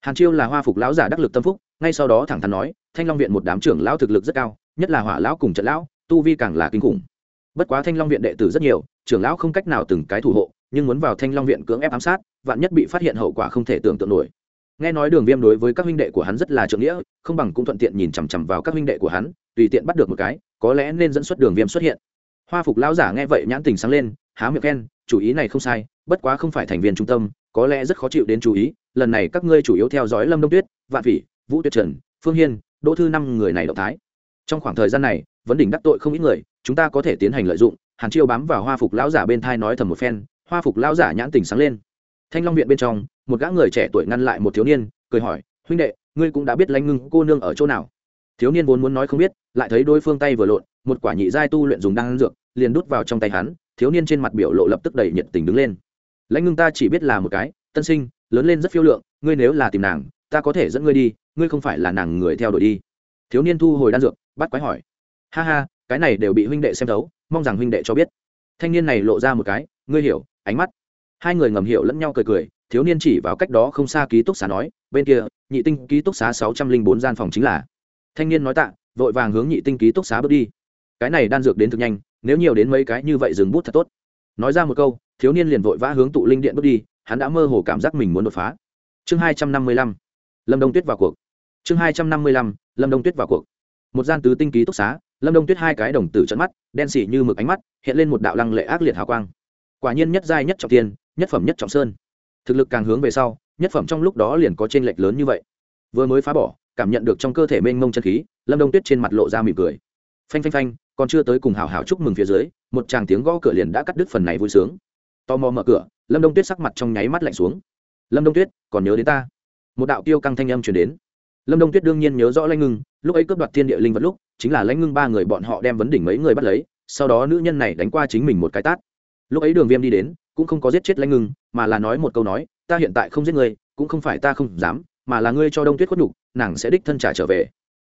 hàn chiêu là hoa phục lão giả đắc lực tâm phúc, ngay sau đó thẳng thắn nói, thanh long viện một đám trưởng lão thực lực rất cao, nhất là hỏa lão cùng trận lão, tu vi càng là kinh khủng. Bất quá thanh long viện đệ tử rất nhiều, trưởng lão không cách nào từng cái thủ hộ, nhưng muốn vào thanh long viện cưỡng ép ám sát, vạn nhất bị phát hiện hậu quả không thể tưởng tượng nổi. Nghe nói đường viêm đối với các huynh đệ của hắn rất là trượng nghĩa, không bằng cũng thuận tiện nhìn chằm chằm vào các huynh đệ của hắn, tùy tiện bắt được một cái, có lẽ nên dẫn xuất đường viêm xuất hiện. Hoa phục lão giả nghe vậy nhãn tình sáng lên, há miệng khen, chủ ý này không sai, bất quá không phải thành viên trung tâm, có lẽ rất khó chịu đến chú ý lần này các ngươi chủ yếu theo dõi lâm đông tuyết, vạn phỉ, vũ tuyết trần, phương hiên, đỗ thư năm người này động thái. Trong khoảng thời gian này, vấn đỉnh đắc tội không ít người, chúng ta có thể tiến hành lợi dụng. Hàn chiêu bám vào hoa phục lão giả bên thai nói thầm một phen, hoa phục lão giả nhãn tình sáng lên. Thanh long viện bên trong, một gã người trẻ tuổi ngăn lại một thiếu niên, cười hỏi, huynh đệ, ngươi cũng đã biết lãnh ngưng cô nương ở chỗ nào? Thiếu niên vốn muốn nói không biết, lại thấy đôi phương tay vừa lộn, một quả nhị giai tu luyện dùng đan dược, liền đút vào trong tay hắn, thiếu niên trên mặt biểu lộ lập tức đầy nhiệt tình đứng lên. Lãnh ngưng ta chỉ biết là một cái, tân sinh lớn lên rất phiêu lượng, ngươi nếu là tìm nàng, ta có thể dẫn ngươi đi, ngươi không phải là nàng người theo đuổi đi. Thiếu niên thu hồi đan dược, bắt quái hỏi. Ha ha, cái này đều bị huynh đệ xem thấu, mong rằng huynh đệ cho biết. Thanh niên này lộ ra một cái, ngươi hiểu, ánh mắt. Hai người ngầm hiểu lẫn nhau cười cười, thiếu niên chỉ vào cách đó không xa ký túc xá nói, bên kia, nhị tinh ký túc xá sáu trăm linh bốn gian phòng chính là. Thanh niên nói tạ, vội vàng hướng nhị tinh ký túc xá bước đi. Cái này đan dược đến thực nhanh, nếu nhiều đến mấy cái như vậy dừng bút thật tốt. Nói ra một câu, thiếu niên liền vội vã hướng tụ linh điện bước đi hắn đã mơ hồ cảm giác mình muốn đột phá. Chương hai trăm năm mươi lăm, lâm đông tuyết vào cuộc. Chương hai trăm năm mươi lăm, lâm đông tuyết vào cuộc. Một gian tứ tinh ký túc xá, lâm đông tuyết hai cái đồng tử trận mắt, đen xỉ như mực ánh mắt, hiện lên một đạo lăng lệ ác liệt hào quang. Quả nhiên nhất giai nhất trọng tiên nhất phẩm nhất trọng sơn. Thực lực càng hướng về sau, nhất phẩm trong lúc đó liền có t r ê n lệch lớn như vậy. Vừa mới phá bỏ, cảm nhận được trong cơ thể mênh mông chân khí, lâm đông tuyết trên mặt lộ ra mỉm cười. Phanh phanh phanh, còn chưa tới cùng hào hào chúc mừng phía dưới, một chàng tiếng gõ cửa liền đã cắt đứt phần này vui sướng tò mò mở cửa lâm đông tuyết sắc mặt trong nháy mắt lạnh xuống. Lâm đông tuyết còn nhớ đến ta? Một đạo tiêu căng thanh âm chuyển đến. Lâm đông tuyết đương nhiên nhớ rõ lãnh ngưng lúc ấy cướp đoạt thiên địa linh vật lúc chính là lãnh ngưng ba người bọn họ đem vấn đỉnh mấy người bắt lấy sau đó nữ nhân này đánh qua chính mình một cái tát. Lúc ấy đường viêm đi đến cũng không có giết chết lãnh ngưng mà là nói một câu nói ta hiện tại không giết người, cũng không phải ta không dám mà là ngươi cho đông tuyết khuất nhục nàng sẽ đích thân trả trở về.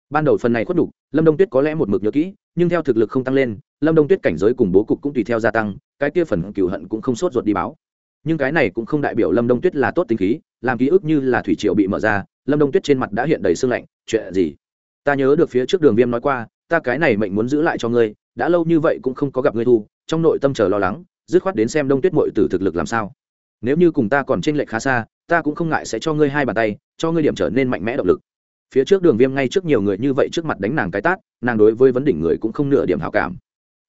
Ban đầu phần này khuất nhục lâm đông tuyết có lẽ một mực nhớ kỹ nhưng theo thực lực không tăng lên lâm đông tuyết cảnh giới cùng bố cục cũng tùy theo gia tăng cái kia phần cừu hận cũng không sốt ruột đi báo. Nhưng cái này cũng không đại biểu lâm đông tuyết là tốt tính khí, làm ký ức như là thủy triệu bị mở ra, lâm đông tuyết trên mặt đã hiện đầy sương lạnh, chuyện gì? Ta nhớ được phía trước đường viêm nói qua, ta cái này mệnh muốn giữ lại cho ngươi, đã lâu như vậy cũng không có gặp ngươi thu, trong nội tâm chờ lo lắng, dứt khoát đến xem đông tuyết mội từ thực lực làm sao. Nếu như cùng ta còn t r ê n lệch khá xa, ta cũng không ngại sẽ cho ngươi hai bàn tay, cho ngươi điểm trở nên mạnh mẽ động lực. Phía trước đường viêm ngay trước nhiều người như vậy trước mặt đánh nàng cái tát, nàng đối với vấn đỉnh người cũng không nửa điểm hảo cảm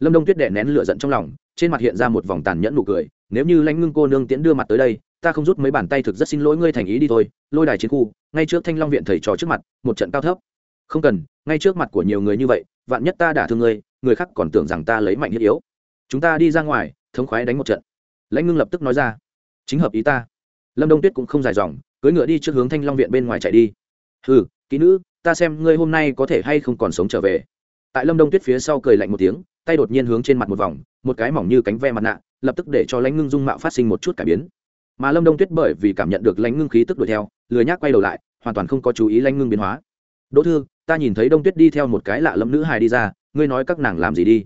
lâm đông tuyết đệ nén lửa giận trong lòng, trên mặt hiện ra một vòng tàn nhẫn nụ cười, nếu như lãnh ngưng cô nương tiễn đưa mặt tới đây, ta không rút mấy bàn tay thực rất xin lỗi ngươi thành ý đi thôi, lôi đài chiến khu, ngay trước thanh long viện thầy trò trước mặt, một trận cao thấp. Không cần, ngay trước mặt của nhiều người như vậy, vạn nhất ta đả thương ngươi, người khác còn tưởng rằng ta lấy mạnh thiết yếu. Chúng ta đi ra ngoài, thống khoái đánh một trận. Lãnh ngưng lập tức nói ra. Chính hợp ý ta. Lâm đông tuyết cũng không dài dòng, cưỡi ngựa đi trước hướng thanh long viện bên ngoài chạy đi. Ừ kỹ nữ, ta xem ngươi hôm nay có thể hay không còn sống trở về. Tại lâm đông tuyết phía sau cười lạnh một tiếng tay đột nhiên hướng trên mặt một vòng, một cái mỏng như cánh ve mặt nạ, lập tức để cho lãnh ngưng dung mạo phát sinh một chút cải biến. Mà lâm đông tuyết bởi vì cảm nhận được lãnh ngưng khí tức đuổi theo, lười nhác quay đầu lại, hoàn toàn không có chú ý lãnh ngưng biến hóa. Đỗ thư, ta nhìn thấy đông tuyết đi theo một cái lạ lẫm nữ hài đi ra, ngươi nói các nàng làm gì đi?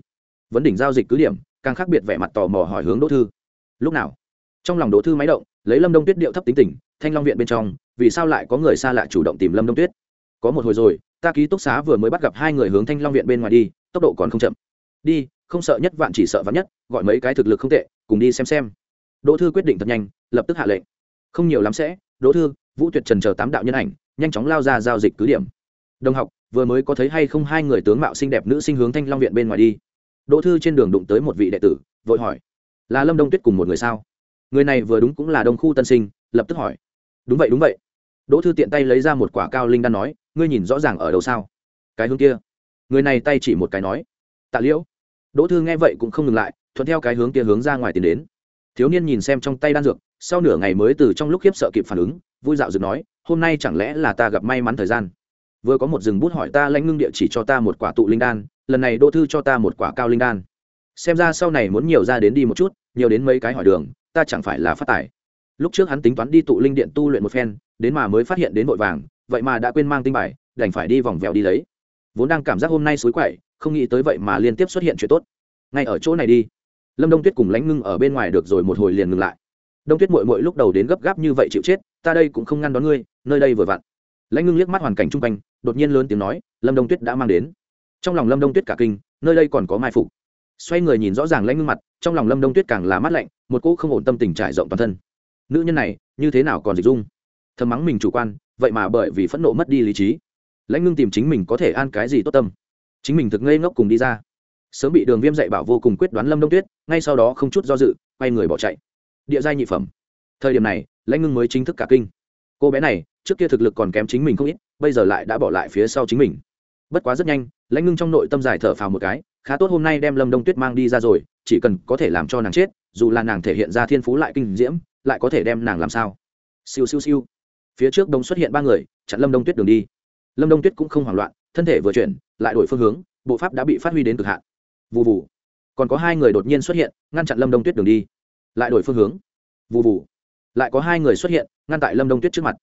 Vấn đỉnh giao dịch cứ điểm, càng khác biệt vẻ mặt tò mò hỏi hướng đỗ thư. Lúc nào? Trong lòng đỗ thư máy động, lấy lâm đông tuyết điệu thấp tính tình, thanh long viện bên trong, vì sao lại có người xa lạ chủ động tìm lâm đông tuyết? Có một hồi rồi, ta ký túc xá vừa mới bắt gặp hai người hướng thanh long viện bên ngoài đi, tốc độ còn không chậm đi, không sợ nhất vạn chỉ sợ vạn nhất, gọi mấy cái thực lực không tệ, cùng đi xem xem. Đỗ thư quyết định thật nhanh, lập tức hạ lệnh. Không nhiều lắm sẽ, đỗ thư, vũ tuyệt trần chờ tám đạo nhân ảnh, nhanh chóng lao ra giao dịch cứ điểm. Đồng học, vừa mới có thấy hay không hai người tướng mạo xinh đẹp nữ sinh hướng thanh long viện bên ngoài đi. Đỗ thư trên đường đụng tới một vị đệ tử, vội hỏi, là lâm đông tuyết cùng một người sao? Người này vừa đúng cũng là đông khu tân sinh, lập tức hỏi, đúng vậy đúng vậy. Đỗ thư tiện tay lấy ra một quả cao linh đan nói, ngươi nhìn rõ ràng ở đâu sao? Cái hướng kia. Người này tay chỉ một cái nói, tạ liễu đỗ thư nghe vậy cũng không ngừng lại, thuận theo cái hướng kia hướng ra ngoài tiến đến. Thiếu niên nhìn xem trong tay đan dược, sau nửa ngày mới từ trong lúc khiếp sợ kịp phản ứng, vui dạo dược nói, hôm nay chẳng lẽ là ta gặp may mắn thời gian? Vừa có một rừng bút hỏi ta lãnh ngưng địa chỉ cho ta một quả tụ linh đan, lần này đỗ thư cho ta một quả cao linh đan. Xem ra sau này muốn nhiều ra đến đi một chút, nhiều đến mấy cái hỏi đường, ta chẳng phải là phát tài. Lúc trước hắn tính toán đi tụ linh điện tu luyện một phen, đến mà mới phát hiện đến vội vàng, vậy mà đã quên mang tinh bài, đành phải đi vòng vèo đi lấy. Vốn đang cảm giác hôm nay suối quậy không nghĩ tới vậy mà liên tiếp xuất hiện chuyện tốt. Ngay ở chỗ này đi. Lâm đông tuyết cùng lãnh ngưng ở bên ngoài được rồi một hồi liền ngừng lại. Đông tuyết mội mội lúc đầu đến gấp gáp như vậy chịu chết, ta đây cũng không ngăn đón ngươi, nơi đây vừa vặn. Lãnh ngưng liếc mắt hoàn cảnh chung quanh, đột nhiên lớn tiếng nói, lâm đông tuyết đã mang đến. Trong lòng lâm đông tuyết cả kinh, nơi đây còn có mai phục. Xoay người nhìn rõ ràng lãnh ngưng mặt, trong lòng lâm đông tuyết càng là mát lạnh, một cỗ không ổn tâm tình trải rộng toàn thân. Nữ nhân này, như thế nào còn dịch dung? Thầm mắng mình chủ quan, vậy mà bởi vì phẫn nộ mất đi lý trí. Lãnh ngưng tìm chính mình có thể an cái gì tốt tâm chính mình thực ngây ngốc cùng đi ra. Sớm bị đường viêm dạy bảo vô cùng quyết đoán lâm đông tuyết, ngay sau đó không chút do dự, quay người bỏ chạy. Địa giai nhị phẩm. Thời điểm này, lãnh ngưng mới chính thức cả kinh. Cô bé này, trước kia thực lực còn kém chính mình không ít, bây giờ lại đã bỏ lại phía sau chính mình. Bất quá rất nhanh, lãnh ngưng trong nội tâm giải thở phào một cái, khá tốt hôm nay đem lâm đông tuyết mang đi ra rồi, chỉ cần có thể làm cho nàng chết, dù là nàng thể hiện ra thiên phú lại kinh diễm, lại có thể đem nàng làm sao? Siêu siêu siêu. Phía trước đông xuất hiện ba người, chặn lâm đông tuyết đường đi. Lâm đông tuyết cũng không hoảng loạn, thân thể vừa chuyển lại đổi phương hướng, bộ pháp đã bị phát huy đến cực hạn. Vụ vụ còn có hai người đột nhiên xuất hiện, ngăn chặn lâm đông tuyết đường đi. Lại đổi phương hướng. Vụ vụ lại có hai người xuất hiện, ngăn tại lâm đông tuyết trước mặt.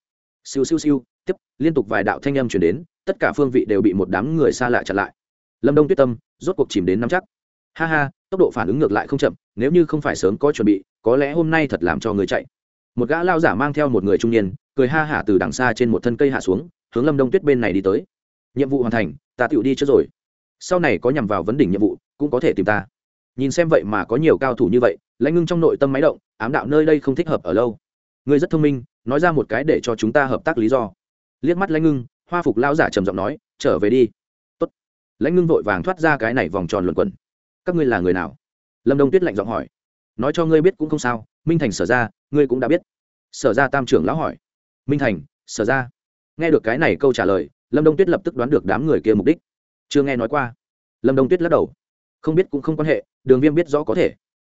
Siêu siêu siêu, tiếp, liên tục vài đạo thanh âm chuyển đến, tất cả phương vị đều bị một đám người xa lạ chặn lại. Lâm đông tuyết tâm, rốt cuộc chìm đến năm chắc. Ha ha, tốc độ phản ứng ngược lại không chậm, nếu như không phải sớm có chuẩn bị, có lẽ hôm nay thật làm cho người chạy. Một gã lao giả mang theo một người trung niên, cười ha hả từ đằng xa trên một thân cây hạ xuống, hướng lâm đông tuyết bên này đi tới. Nhiệm vụ hoàn thành ta tựu đi trước rồi. Sau này có nhằm vào vấn đỉnh nhiệm vụ, cũng có thể tìm ta. Nhìn xem vậy mà có nhiều cao thủ như vậy, lãnh ngưng trong nội tâm máy động, ám đạo nơi đây không thích hợp ở lâu. Ngươi rất thông minh, nói ra một cái để cho chúng ta hợp tác lý do. Liếc mắt lãnh ngưng, hoa phục lao giả trầm giọng nói, trở về đi. Tốt. lãnh ngưng vội vàng thoát ra cái này vòng tròn luẩn quẩn. Các ngươi là người nào? Lâm đông tuyết lạnh giọng hỏi. Nói cho ngươi biết cũng không sao, minh thành sở ra, ngươi cũng đã biết. Sở ra tam trưởng lão hỏi. Minh thành, sở ra. Nghe được cái này câu trả lời lâm đông tuyết lập tức đoán được đám người kia mục đích. Chưa nghe nói qua. Lâm đông tuyết lắc đầu. Không biết cũng không quan hệ, đường viêm biết rõ có thể.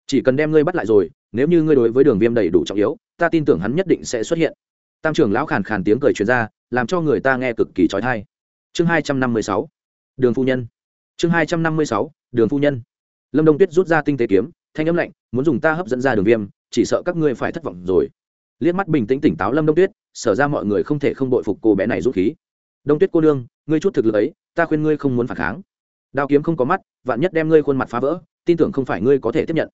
Chỉ cần đem ngươi bắt lại rồi, nếu như ngươi đối với đường viêm đầy đủ trọng yếu, ta tin tưởng hắn nhất định sẽ xuất hiện. Tam trưởng lão khàn khàn tiếng cười truyền ra, làm cho người ta nghe cực kỳ trói thai chương hai trăm năm mươi sáu. Đường phu nhân. Chương hai trăm năm mươi sáu. Đường phu nhân. Lâm đông tuyết rút ra tinh tế kiếm, thanh âm lạnh, muốn dùng ta hấp dẫn ra đường viêm, chỉ sợ các ngươi phải thất vọng rồi. Liếc mắt bình tĩnh tỉnh táo lâm đông tuyết, sở ra mọi người không thể không đội phục cô bé này rút khí đông tuyết cô nương, ngươi chút thực lực ấy, ta khuyên ngươi không muốn phản kháng. Đao kiếm không có mắt, vạn nhất đem ngươi khuôn mặt phá vỡ, tin tưởng không phải ngươi có thể tiếp nhận.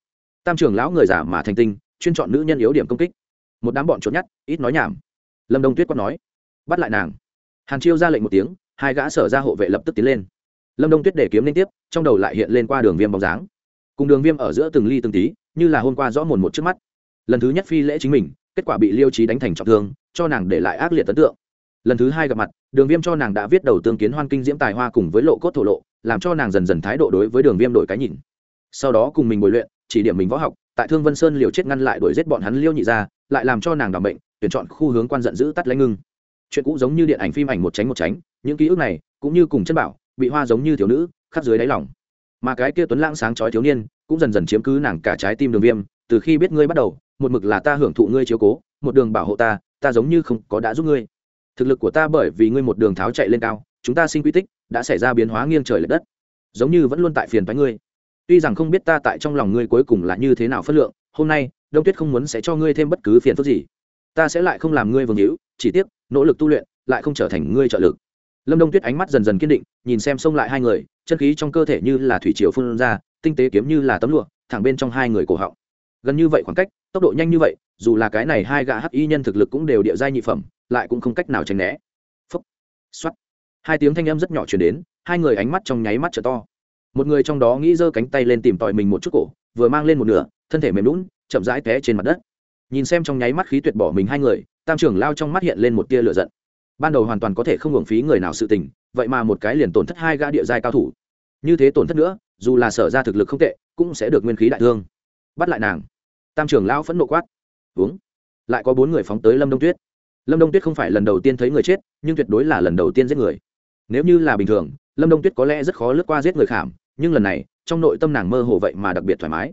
Tam trưởng lão người giả mà thành tinh, chuyên chọn nữ nhân yếu điểm công kích. Một đám bọn trốn nhất ít nói nhảm. Lâm đông tuyết quát nói, bắt lại nàng. Hàn chiêu ra lệnh một tiếng, hai gã sở ra hộ vệ lập tức tiến lên. Lâm đông tuyết để kiếm liên tiếp, trong đầu lại hiện lên qua đường viêm bóng dáng. Cùng đường viêm ở giữa từng ly từng tí, như là hôm qua rõ mồn một trước mắt. Lần thứ nhất phi lễ chính mình, kết quả bị liêu trí đánh thành trọng thương, cho nàng để lại ác liệt ấn tượng. Lần thứ hai gặp mặt đường viêm cho nàng đã viết đầu tương kiến hoan kinh diễm tài hoa cùng với lộ cốt thổ lộ, làm cho nàng dần dần thái độ đối với đường viêm đổi cái nhìn. Sau đó cùng mình bồi luyện, chỉ điểm mình võ học, tại thương vân sơn liều chết ngăn lại đuổi giết bọn hắn liêu nhị ra lại làm cho nàng đảm bệnh, tuyển chọn khu hướng quan giận giữ tắt lãnh ngưng. Chuyện cũ giống như điện ảnh phim ảnh một tránh một tránh, những ký ức này cũng như cùng chân bảo, bị hoa giống như thiếu nữ khắc dưới đáy lòng. Mà cái kia tuấn lãng sáng chói thiếu niên, cũng dần dần chiếm cứ nàng cả trái tim đường viêm, từ khi biết ngươi bắt đầu, một mực là ta hưởng thụ ngươi chiếu cố, một đường bảo hộ ta ta giống như không có đã giúp ngươi thực lực của ta bởi vì ngươi một đường tháo chạy lên cao, chúng ta sinh quy tích, đã xảy ra biến hóa nghiêng trời l ệ đất. Giống như vẫn luôn tại phiền thoái ngươi. Tuy rằng không biết ta tại trong lòng ngươi cuối cùng là như thế nào phất lượng, hôm nay, đông tuyết không muốn sẽ cho ngươi thêm bất cứ phiền phức gì. Ta sẽ lại không làm ngươi vương hữu, chỉ tiếc, nỗ lực tu luyện, lại không trở thành ngươi trợ lực. Lâm đông tuyết ánh mắt dần dần kiên định, nhìn xem xông lại hai người, chân khí trong cơ thể như là thủy triều phun ra, tinh tế kiếm như là tấm lụa, thẳng bên trong hai người cổ họng. Gần như vậy khoảng cách, tốc độ nhanh như vậy, dù là cái này hai gã hắc y nhân thực lực cũng đều địa giai nhị phẩm lại cũng không cách nào tránh né. Phấp xoắt hai tiếng thanh âm rất nhỏ chuyển đến, hai người ánh mắt trong nháy mắt trở to. Một người trong đó nghĩ giơ cánh tay lên tìm tòi mình một chút cổ, vừa mang lên một nửa, thân thể mềm lún chậm rãi té trên mặt đất. Nhìn xem trong nháy mắt khí tuyệt bỏ mình hai người, tam trưởng lao trong mắt hiện lên một tia lửa giận. Ban đầu hoàn toàn có thể không hưởng phí người nào sự tình, vậy mà một cái liền tổn thất hai gã địa giai cao thủ. Như thế tổn thất nữa, dù là sở ra thực lực không tệ, cũng sẽ được nguyên khí đại thương. Bắt lại nàng. Tam trưởng lao phẫn nộ quát. Uống. Lại có bốn người phóng tới lâm đông tuyết lâm đông tuyết không phải lần đầu tiên thấy người chết, nhưng tuyệt đối là lần đầu tiên giết người. Nếu như là bình thường, lâm đông tuyết có lẽ rất khó lướt qua giết người khảm, nhưng lần này, trong nội tâm nàng mơ hồ vậy mà đặc biệt thoải mái.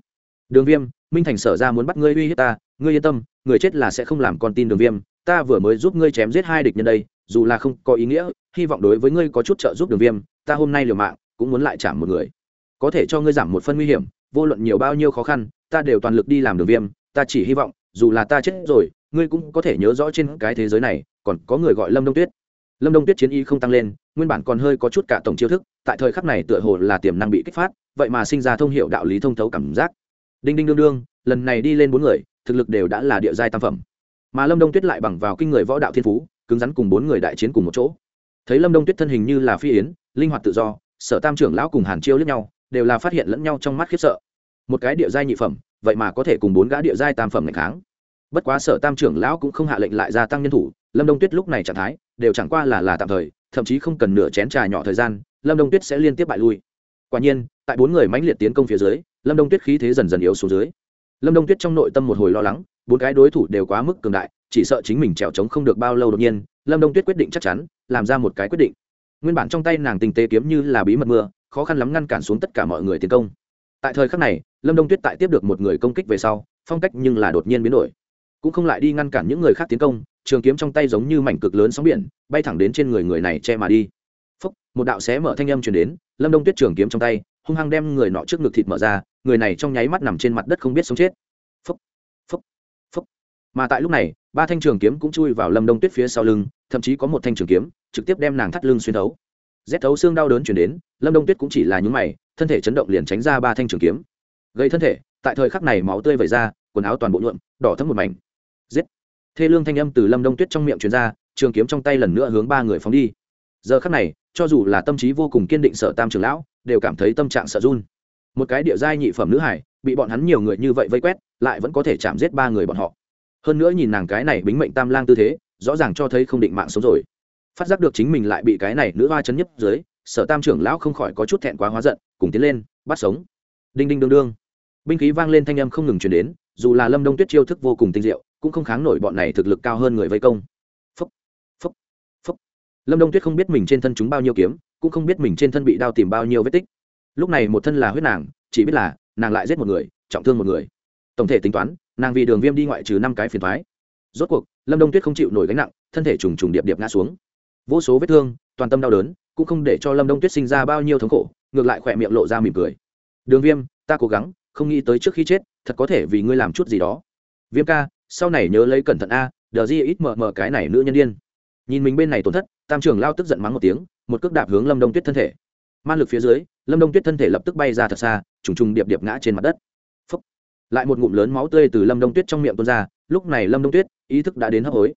Đường viêm, minh thành sở ra muốn bắt ngươi uy hiếp ta, ngươi yên tâm, người chết là sẽ không làm con tin đường viêm, ta vừa mới giúp ngươi chém giết hai địch nhân đây, dù là không có ý nghĩa, hy vọng đối với ngươi có chút trợ giúp đường viêm, ta hôm nay liều mạng, cũng muốn lại chạm một người. Có thể cho ngươi giảm một phân nguy hiểm, vô luận nhiều bao nhiêu khó khăn, ta đều toàn lực đi làm đường viêm, ta chỉ hy vọng, dù là ta chết rồi ngươi cũng có thể nhớ rõ trên cái thế giới này, còn có người gọi lâm đông tuyết. Lâm đông tuyết chiến y không tăng lên, nguyên bản còn hơi có chút cả tổng chiêu thức, tại thời khắc này tựa hồ là tiềm năng bị kích phát, vậy mà sinh ra thông hiệu đạo lý thông thấu cảm giác. Đinh đinh đương đương, lần này đi lên bốn người, thực lực đều đã là địa giai tam phẩm. Mà lâm đông tuyết lại bằng vào kinh người võ đạo thiên phú, cứng rắn cùng bốn người đại chiến cùng một chỗ. Thấy lâm đông tuyết thân hình như là phi yến, linh hoạt tự do, sở tam trưởng lão cùng hàn chiêu lẫn nhau, đều là phát hiện lẫn nhau trong mắt khiếp sợ. Một cái địa giai nhị phẩm, vậy mà có thể cùng bốn gã địa giai tam phẩm ngày kháng bất quá sở tam trưởng lão cũng không hạ lệnh lại gia tăng nhân thủ, lâm đông tuyết lúc này trạng thái đều chẳng qua là là tạm thời, thậm chí không cần nửa chén trà nhỏ thời gian, lâm đông tuyết sẽ liên tiếp bại lui. Quả nhiên, tại bốn người mãnh liệt tiến công phía dưới, lâm đông tuyết khí thế dần dần yếu xuống dưới. Lâm đông tuyết trong nội tâm một hồi lo lắng, bốn cái đối thủ đều quá mức cường đại, chỉ sợ chính mình trèo trống không được bao lâu đột nhiên, lâm đông tuyết quyết định chắc chắn, làm ra một cái quyết định. Nguyên bản trong tay nàng tình tế kiếm như là bí mật mưa, khó khăn lắm ngăn cản xuống tất cả mọi người tiến công. Tại thời khắc này, lâm đông tuyết tại tiếp được một người công kích về sau, phong cách nhưng là đột nhiên biến đổi cũng không lại đi ngăn cản những người khác tiến công, trường kiếm trong tay giống như mảnh cực lớn sóng biển, bay thẳng đến trên người người này che mà đi. Phúc, một đạo xé mở thanh âm truyền đến, lâm đông tuyết trường kiếm trong tay, hung hăng đem người nọ trước ngực thịt mở ra, người này trong nháy mắt nằm trên mặt đất không biết sống chết. Phúc phúc phúc. Mà tại lúc này, ba thanh trường kiếm cũng chui vào lâm đông tuyết phía sau lưng, thậm chí có một thanh trường kiếm, trực tiếp đem nàng thắt lưng xuyên thấu. Rét thấu xương đau đớn chuyển đến, lâm đông tuyết cũng chỉ là nhúng mày, thân thể chấn động liền tránh ra ba thanh trường kiếm. Gây thân thể, tại thời khắc này máu tươi vẩy ra, quần áo toàn bộ nhuộm, đỏ thấm một mảnh giết. Thê lương thanh âm từ lâm đông tuyết trong miệng truyền ra, trường kiếm trong tay lần nữa hướng ba người phóng đi. Giờ khắc này, cho dù là tâm trí vô cùng kiên định sở tam trường lão, đều cảm thấy tâm trạng sợ run. Một cái địa giai nhị phẩm nữ hải, bị bọn hắn nhiều người như vậy vây quét, lại vẫn có thể chạm giết ba người bọn họ. Hơn nữa nhìn nàng cái này bính mệnh tam lang tư thế, rõ ràng cho thấy không định mạng sống rồi. Phát giác được chính mình lại bị cái này nữ hoa chấn nhấp dưới sở tam trưởng lão không khỏi có chút thẹn quá hóa giận, cùng tiến lên, bắt sống. Đinh đinh đương đương. Binh khí vang lên thanh âm không ngừng chuyển đến, dù là lâm đông tuyết chiêu thức vô cùng tinh diệu cũng không kháng nổi bọn này thực lực cao hơn người vây công. Phúc, phúc, phúc. lâm đông tuyết không biết mình trên thân chúng bao nhiêu kiếm cũng không biết mình trên thân bị đao tìm bao nhiêu vết tích. Lúc này một thân là huyết nàng chỉ biết là nàng lại giết một người trọng thương một người. Tổng thể tính toán nàng vì đường viêm đi ngoại trừ năm cái phiền thoái rốt cuộc lâm đông tuyết không chịu nổi gánh nặng thân thể trùng trùng điệp điệp ngã xuống. Vô số vết thương toàn tâm đau đớn cũng không để cho lâm đông tuyết sinh ra bao nhiêu thống khổ ngược lại khỏe miệng lộ ra mỉm cười. Đường viêm ta cố gắng không nghĩ tới trước khi chết thật có thể vì ngươi làm chút gì đó. Viêm ca sau này nhớ lấy cẩn thận a, đờ di ít mờ mờ cái này nữ nhân đ i ê n nhìn mình bên này tổn thất, tam trưởng lao tức giận mắng một tiếng, một cước đạp hướng lâm đông tuyết thân thể. Man lực phía dưới, lâm đông tuyết thân thể lập tức bay ra thật xa, trùng trùng điệp điệp ngã trên mặt đất. Phúc. lại một ngụm lớn máu tươi từ lâm đông tuyết trong miệng tuôn ra, lúc này lâm đông tuyết ý thức đã đến hấp hối.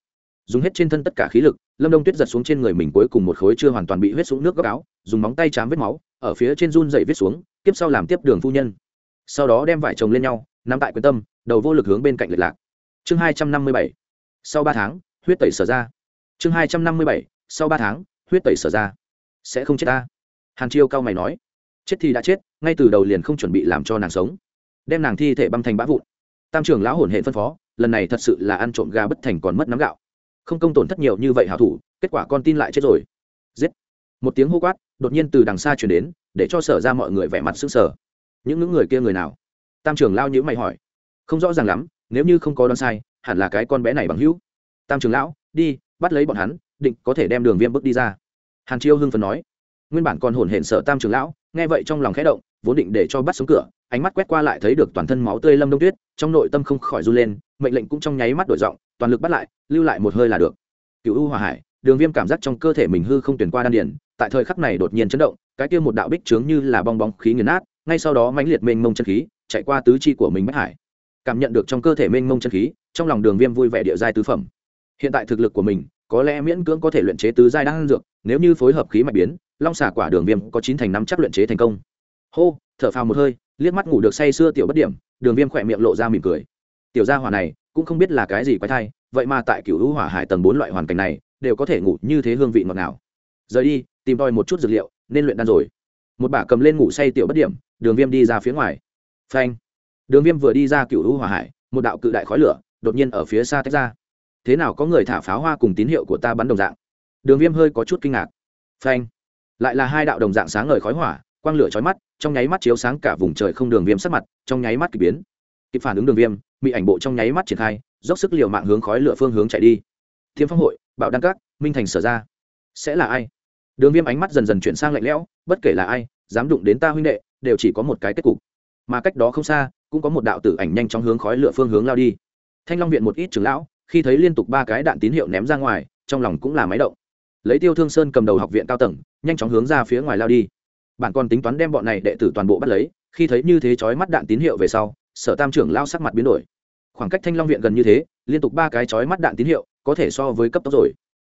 Dùng hết trên thân tất cả khí lực, lâm đông tuyết giật xuống trên người mình cuối cùng một khối chưa hoàn toàn bị huyết xuống nước góc áo, dùng móng tay chám vết máu, ở phía trên run dậy viết xuống, tiếp sau làm tiếp đường phu nhân. Sau đó đem vải chồng lên nhau, nắm tại quyết tâm, đầu vô lực hướng bên cạnh lệch lạc chương hai trăm năm mươi bảy. Sau ba tháng, huyết tẩy sở ra. Chương hai trăm năm mươi bảy. Sau ba tháng, huyết tẩy sở ra. Sẽ không chết ta. Hàn chiêu cao mày nói. Chết thì đã chết, ngay từ đầu liền không chuẩn bị làm cho nàng sống. Đem nàng thi thể băng thành bã vụn. Tam trưởng lão hổn hệ phân phó, lần này thật sự là ăn trộm gà bất thành còn mất nắm gạo. Không công tổn thất nhiều như vậy hảo thủ, kết quả con tin lại chết rồi. Giết. Một tiếng hô quát, đột nhiên từ đằng xa chuyển đến, để cho sở ra mọi người vẻ mặt sững sờ. Những những người kia người nào? Tam trưởng lao nhữ mày hỏi. Không rõ ràng lắm nếu như không có đoán sai, hẳn là cái con bé này bằng hữu. Tam trưởng lão, đi, bắt lấy bọn hắn, định có thể đem đường viêm bước đi ra. Hàn chiêu hưng phần nói. Nguyên bản còn hồn hển sợ tam trưởng lão, nghe vậy trong lòng khẽ động, vốn định để cho bắt sống cửa, ánh mắt quét qua lại thấy được toàn thân máu tươi lâm đông tuyết, trong nội tâm không khỏi run lên, mệnh lệnh cũng trong nháy mắt đổi giọng, toàn lực bắt lại, lưu lại một hơi là được. Cựu u hòa hải, đường viêm cảm giác trong cơ thể mình hư không tuyển qua đan điển tại thời khắc này đột nhiên chấn động, cái kia một đạo bích trướng như là bong bóng khí nghiền nát, ngay sau đó mãnh liệt mênh mông chân khí, chạy qua tứ chi của mình bách hải cảm nhận được trong cơ thể mênh mông chân khí, trong lòng đường viêm vui vẻ địa giai tứ phẩm. Hiện tại thực lực của mình, có lẽ miễn cưỡng có thể luyện chế tứ giai đan dược, nếu như phối hợp khí mạch biến, long xả quả đường viêm có chín thành năm chắc luyện chế thành công. Hô, thở phào một hơi, liếc mắt ngủ được say sưa tiểu bất điểm, đường viêm khỏe miệng lộ ra mỉm cười. Tiểu gia hỏa này, cũng không biết là cái gì quái thai, vậy mà tại cựu hữu hỏa hải tầng bốn loại hoàn cảnh này, đều có thể ngủ như thế hương vị ngọt ngào. Rời đi, tìm tòi một chút dược liệu, nên luyện đan rồi. Một bả cầm lên ngủ say tiểu bất điểm, đường viêm đi ra phía ngoài. Phanh đường viêm vừa đi ra cựu hữu hòa hải, một đạo cự đại khói lửa đột nhiên ở phía xa tách ra. Thế nào có người thả pháo hoa cùng tín hiệu của ta bắn đồng dạng? Đường viêm hơi có chút kinh ngạc. Phanh. Lại là hai đạo đồng dạng sáng ngời khói hỏa, quang lửa chói mắt, trong nháy mắt chiếu sáng cả vùng trời không đường viêm sắc mặt, trong nháy mắt k ỳ biến. Kịp phản ứng đường viêm bị ảnh bộ trong nháy mắt triển khai, dốc sức liều mạng hướng khói lửa phương hướng chạy đi. Thiêm phong hội bạo đăng các, minh thành sở ra. Sẽ là ai? Đường viêm ánh mắt dần dần chuyển sang lạnh lẽo, bất kể là ai, dám đụng đến ta huynh đệ, đều chỉ có một cái kết cục. Mà cách đó không xa cũng có một đạo tử ảnh nhanh trong hướng khói lửa phương hướng lao đi. Thanh long viện một ít trưởng lão, khi thấy liên tục ba cái đạn tín hiệu ném ra ngoài, trong lòng cũng là máy động. Lấy tiêu thương sơn cầm đầu học viện cao tầng, nhanh chóng hướng ra phía ngoài lao đi. Bạn còn tính toán đem bọn này đệ tử toàn bộ bắt lấy, khi thấy như thế chói mắt đạn tín hiệu về sau, sở tam trưởng lao sắc mặt biến đổi. Khoảng cách thanh long viện gần như thế, liên tục ba cái chói mắt đạn tín hiệu, có thể so với cấp tốc rồi.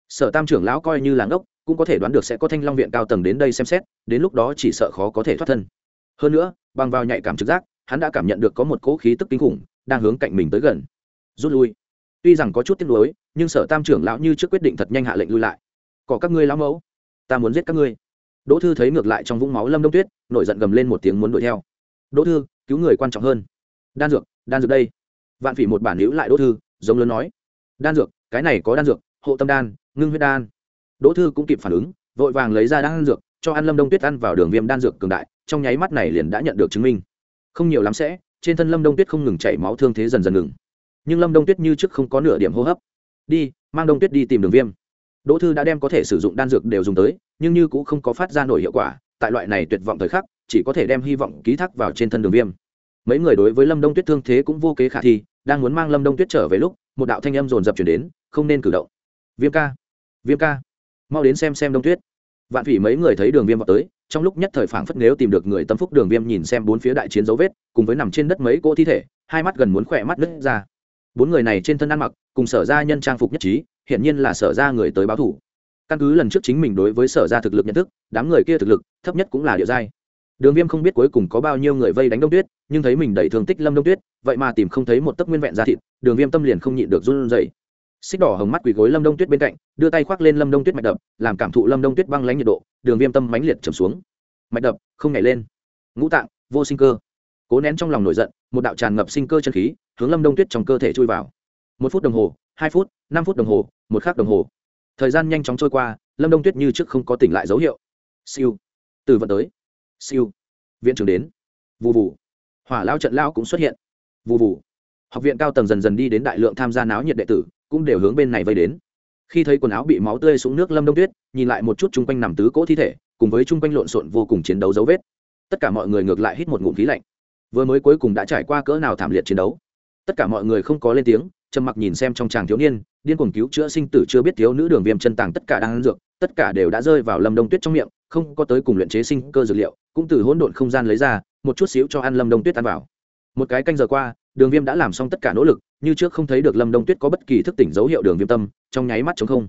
Sở tam trưởng lão coi như là ngốc, cũng có thể đoán được sẽ có thanh long viện cao tầng đến đây xem xét, đến lúc đó chỉ sợ khó có thể thoát thân. Hơn nữa, bằng vào nhạy cảm trực giác hắn đã cảm nhận được có một cỗ khí tức kinh khủng đang hướng cạnh mình tới gần. Rút lui. Tuy rằng có chút tiếc nuối, nhưng sở tam trưởng lão như trước quyết định thật nhanh hạ lệnh lui lại. Có các ngươi lão mẫu, ta muốn giết các ngươi. Đỗ thư thấy ngược lại trong vũng máu lâm đông tuyết, nổi giận gầm lên một tiếng muốn đuổi theo. Đỗ thư, cứu người quan trọng hơn. Đan dược đan dược đây. Vạn phỉ một bản hữu lại đỗ thư, giống lớn nói. Đan dược, cái này có đan dược, hộ tâm đan, ngưng huyết đan. Đỗ thư cũng kịp phản ứng, vội vàng lấy ra đan dược, cho ăn lâm đông tuyết ăn vào đường viêm đan dược cường đại, trong nháy mắt này liền đã nhận được chứng minh không nhiều lắm sẽ, trên thân lâm đông tuyết không ngừng chảy máu thương thế dần dần ngừng. Nhưng lâm đông tuyết như trước không có nửa điểm hô hấp. Đi, mang đông tuyết đi tìm đường viêm. Đỗ thư đã đem có thể sử dụng đan dược đều dùng tới, nhưng như cũng không có phát ra nổi hiệu quả, tại loại này tuyệt vọng thời khắc, chỉ có thể đem hy vọng ký thác vào trên thân đường viêm. Mấy người đối với lâm đông tuyết thương thế cũng vô kế khả thi, đang muốn mang lâm đông tuyết trở về lúc, một đạo thanh âm dồn dập chuyển đến, không nên cử động. Viêm ca viêm ca, mau đến xem xem đông tuyết. Vạn phỉ mấy người thấy đường viêm vào tới trong lúc nhất thời phảng phất nếu tìm được người tâm phúc đường viêm nhìn xem bốn phía đại chiến dấu vết, cùng với nằm trên đất mấy cỗ thi thể, hai mắt gần muốn khỏe mắt nứt ra. Bốn người này trên thân ăn mặc, cùng sở ra nhân trang phục nhất trí, hiển nhiên là sở ra người tới báo thủ. Căn cứ lần trước chính mình đối với sở ra thực lực nhận thức, đám người kia thực lực, thấp nhất cũng là địa giai. Đường viêm không biết cuối cùng có bao nhiêu người vây đánh đông tuyết, nhưng thấy mình đẩy thương tích lâm đông tuyết, vậy mà tìm không thấy một tấc nguyên vẹn ra thịt, đường viêm tâm liền không nhịn được run dậy xích đỏ hồng mắt quỳ gối lâm đông tuyết bên cạnh, đưa tay khoác lên lâm đông tuyết mạch đập, làm cảm thụ lâm đông tuyết băng lánh nhiệt độ, đường viêm tâm mánh liệt trầm xuống. Mạch đập, không nhảy lên. Ngũ tạng, vô sinh cơ. Cố nén trong lòng nổi giận, một đạo tràn ngập sinh cơ chân khí, hướng lâm đông tuyết trong cơ thể chui vào. Một phút đồng hồ, hai phút, năm phút đồng hồ, một khắc đồng hồ. Thời gian nhanh chóng trôi qua, lâm đông tuyết như trước không có tỉnh lại dấu hiệu. Siêu. Từ vận tới. Siêu. Viện trưởng đến. Vụ vụ hỏa lao trận lao cũng xuất hiện. Vụ vụ học viện cao tầng dần dần đi đến đại lượng tham gia náo nhiệt đệ tử cũng đều hướng bên này vây đến. Khi thấy quần áo bị máu tươi xuống nước lâm đông tuyết, nhìn lại một chút chung quanh nằm tứ cỗ thi thể, cùng với chung quanh lộn xộn vô cùng chiến đấu dấu vết. Tất cả mọi người ngược lại hít một ngụm khí lạnh. Vừa mới cuối cùng đã trải qua cỡ nào thảm liệt chiến đấu. Tất cả mọi người không có lên tiếng, trầm mặc nhìn xem trong chàng thiếu niên, điên cuồng cứu chữa sinh tử chưa biết thiếu nữ đường viêm chân tàng tất cả đang ăn dược, tất cả đều đã rơi vào lâm đông tuyết trong miệng, không có tới cùng luyện chế sinh cơ dược liệu, cũng từ hỗn độn không gian lấy ra, một chút xíu cho ăn lâm đông tuyết ăn vào. Một cái canh giờ qua đường viêm đã làm xong tất cả nỗ lực, như trước không thấy được lâm đông tuyết có bất kỳ thức tỉnh dấu hiệu đường viêm tâm, trong nháy mắt chống không.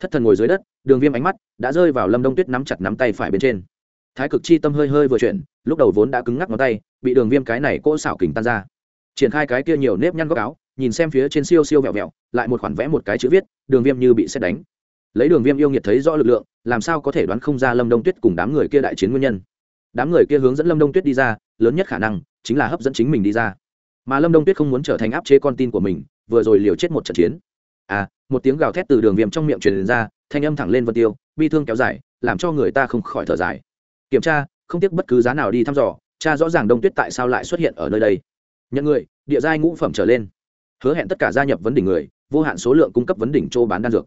Thất thần ngồi dưới đất, đường viêm ánh mắt đã rơi vào lâm đông tuyết nắm chặt nắm tay phải bên trên. Thái cực chi tâm hơi hơi vừa chuyển, lúc đầu vốn đã cứng ngắc ngón tay, bị đường viêm cái này cỗ xảo kình tan ra. Triển khai cái kia nhiều nếp nhăn góc áo, nhìn xem phía trên siêu siêu vẹo vẹo, lại một khoản vẽ một cái chữ viết, đường viêm như bị xét đánh. Lấy đường viêm yêu nghiệt thấy rõ lực lượng, làm sao có thể đoán không ra lâm đông tuyết cùng đám người kia đại chiến nguyên nhân. Đám người kia hướng dẫn lâm đông tuyết đi ra, lớn nhất khả năng chính là hấp dẫn chính mình đi ra mà lâm đông tuyết không muốn trở thành áp chế con tin của mình, vừa rồi liều chết một trận chiến. À một tiếng gào thét từ đường viêm trong miệng truyền ra, thanh âm thẳng lên vân tiêu, bi thương kéo dài, làm cho người ta không khỏi thở dài. Kiểm tra, không tiếc bất cứ giá nào đi thăm dò, cha rõ ràng đông tuyết tại sao lại xuất hiện ở nơi đây. Nhận người, địa giai ngũ phẩm trở lên. Hứa hẹn tất cả gia nhập vấn đỉnh người, vô hạn số lượng cung cấp vấn đỉnh châu bán đan dược.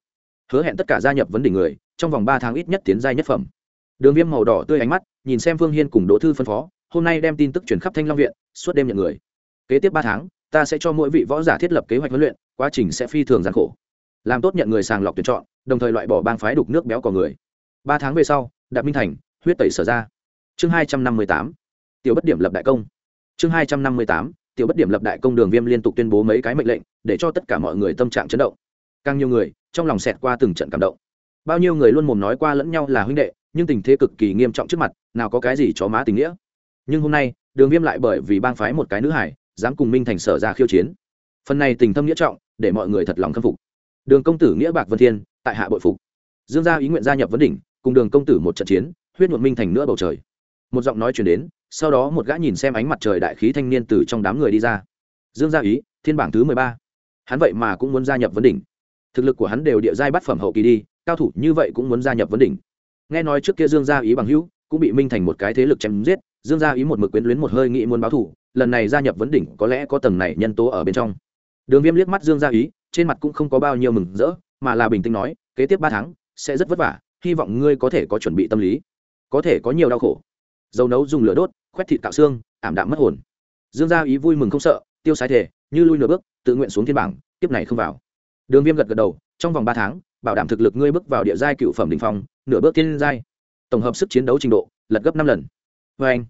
Hứa hẹn tất cả gia nhập vấn đỉnh người, trong vòng ba tháng ít nhất tiến giai nhất phẩm. Đường viêm màu đỏ tươi ánh mắt, nhìn xem phương hiên cùng đỗ thư phân phó, hôm nay đem tin tức chuyển khắp thanh long viện, suốt đêm nhận người kế tiếp ba tháng, ta sẽ cho mỗi vị võ giả thiết lập kế hoạch huấn luyện, quá trình sẽ phi thường gian khổ. Làm tốt nhận người sàng lọc tuyển chọn, đồng thời loại bỏ bang phái đục nước béo cò người. Ba tháng về sau, đạp minh thành, huyết tẩy sở ra. Chương hai trăm năm mươi tám, tiểu bất điểm lập đại công. Chương hai trăm năm mươi tám, tiểu bất điểm lập đại công đường viêm liên tục tuyên bố mấy cái mệnh lệnh, để cho tất cả mọi người tâm trạng chấn động. Càng nhiều người, trong lòng xẹt qua từng trận cảm động. Bao nhiêu người luôn mồm nói qua lẫn nhau là huynh đệ, nhưng tình thế cực kỳ nghiêm trọng trước mặt, nào có cái gì chó má tình nghĩa. Nhưng hôm nay, đường viêm lại bởi vì bang phái một cái nữ hải dám cùng minh thành sở ra khiêu chiến. Phần này tình thâm nghĩa trọng, để mọi người thật lòng khâm phục. Đường công tử nghĩa bạc vân thiên, tại hạ bội phục. Dương gia ý nguyện gia nhập vấn đỉnh, cùng đường công tử một trận chiến, huyết nhuộm minh thành nữa bầu trời. Một giọng nói chuyển đến, sau đó một gã nhìn xem ánh mặt trời đại khí thanh niên từ trong đám người đi ra. Dương gia ý, thiên bảng thứ mười ba. Hắn vậy mà cũng muốn gia nhập vấn đỉnh. Thực lực của hắn đều địa giai bát phẩm hậu kỳ đi, cao thủ như vậy cũng muốn gia nhập vấn đỉnh. Nghe nói trước kia dương gia ý bằng hữu, cũng bị minh thành một cái thế lực chém giết, dương gia ý một mực quyến luyến một hơi nghĩ muốn báo thủ lần này gia nhập vấn đỉnh có lẽ có tầng này nhân tố ở bên trong. Đường viêm liếc mắt dương gia ý, trên mặt cũng không có bao nhiêu mừng rỡ, mà là bình tĩnh nói, kế tiếp ba tháng, sẽ rất vất vả, hy vọng ngươi có thể có chuẩn bị tâm lý. Có thể có nhiều đau khổ. Dầu nấu dùng lửa đốt, khoét thịt tạo xương, ảm đạm mất hồn. Dương gia ý vui mừng không sợ, tiêu sái thể như lui nửa bước, tự nguyện xuống thiên bảng tiếp này không vào. Đường viêm gật gật đầu, trong vòng ba tháng, bảo đảm thực lực ngươi bước vào địa giai cựu phẩm đình phong, nửa bước thiên giai. Tổng hợp sức chiến đấu trình độ, lật gấp năm lần. Vê anh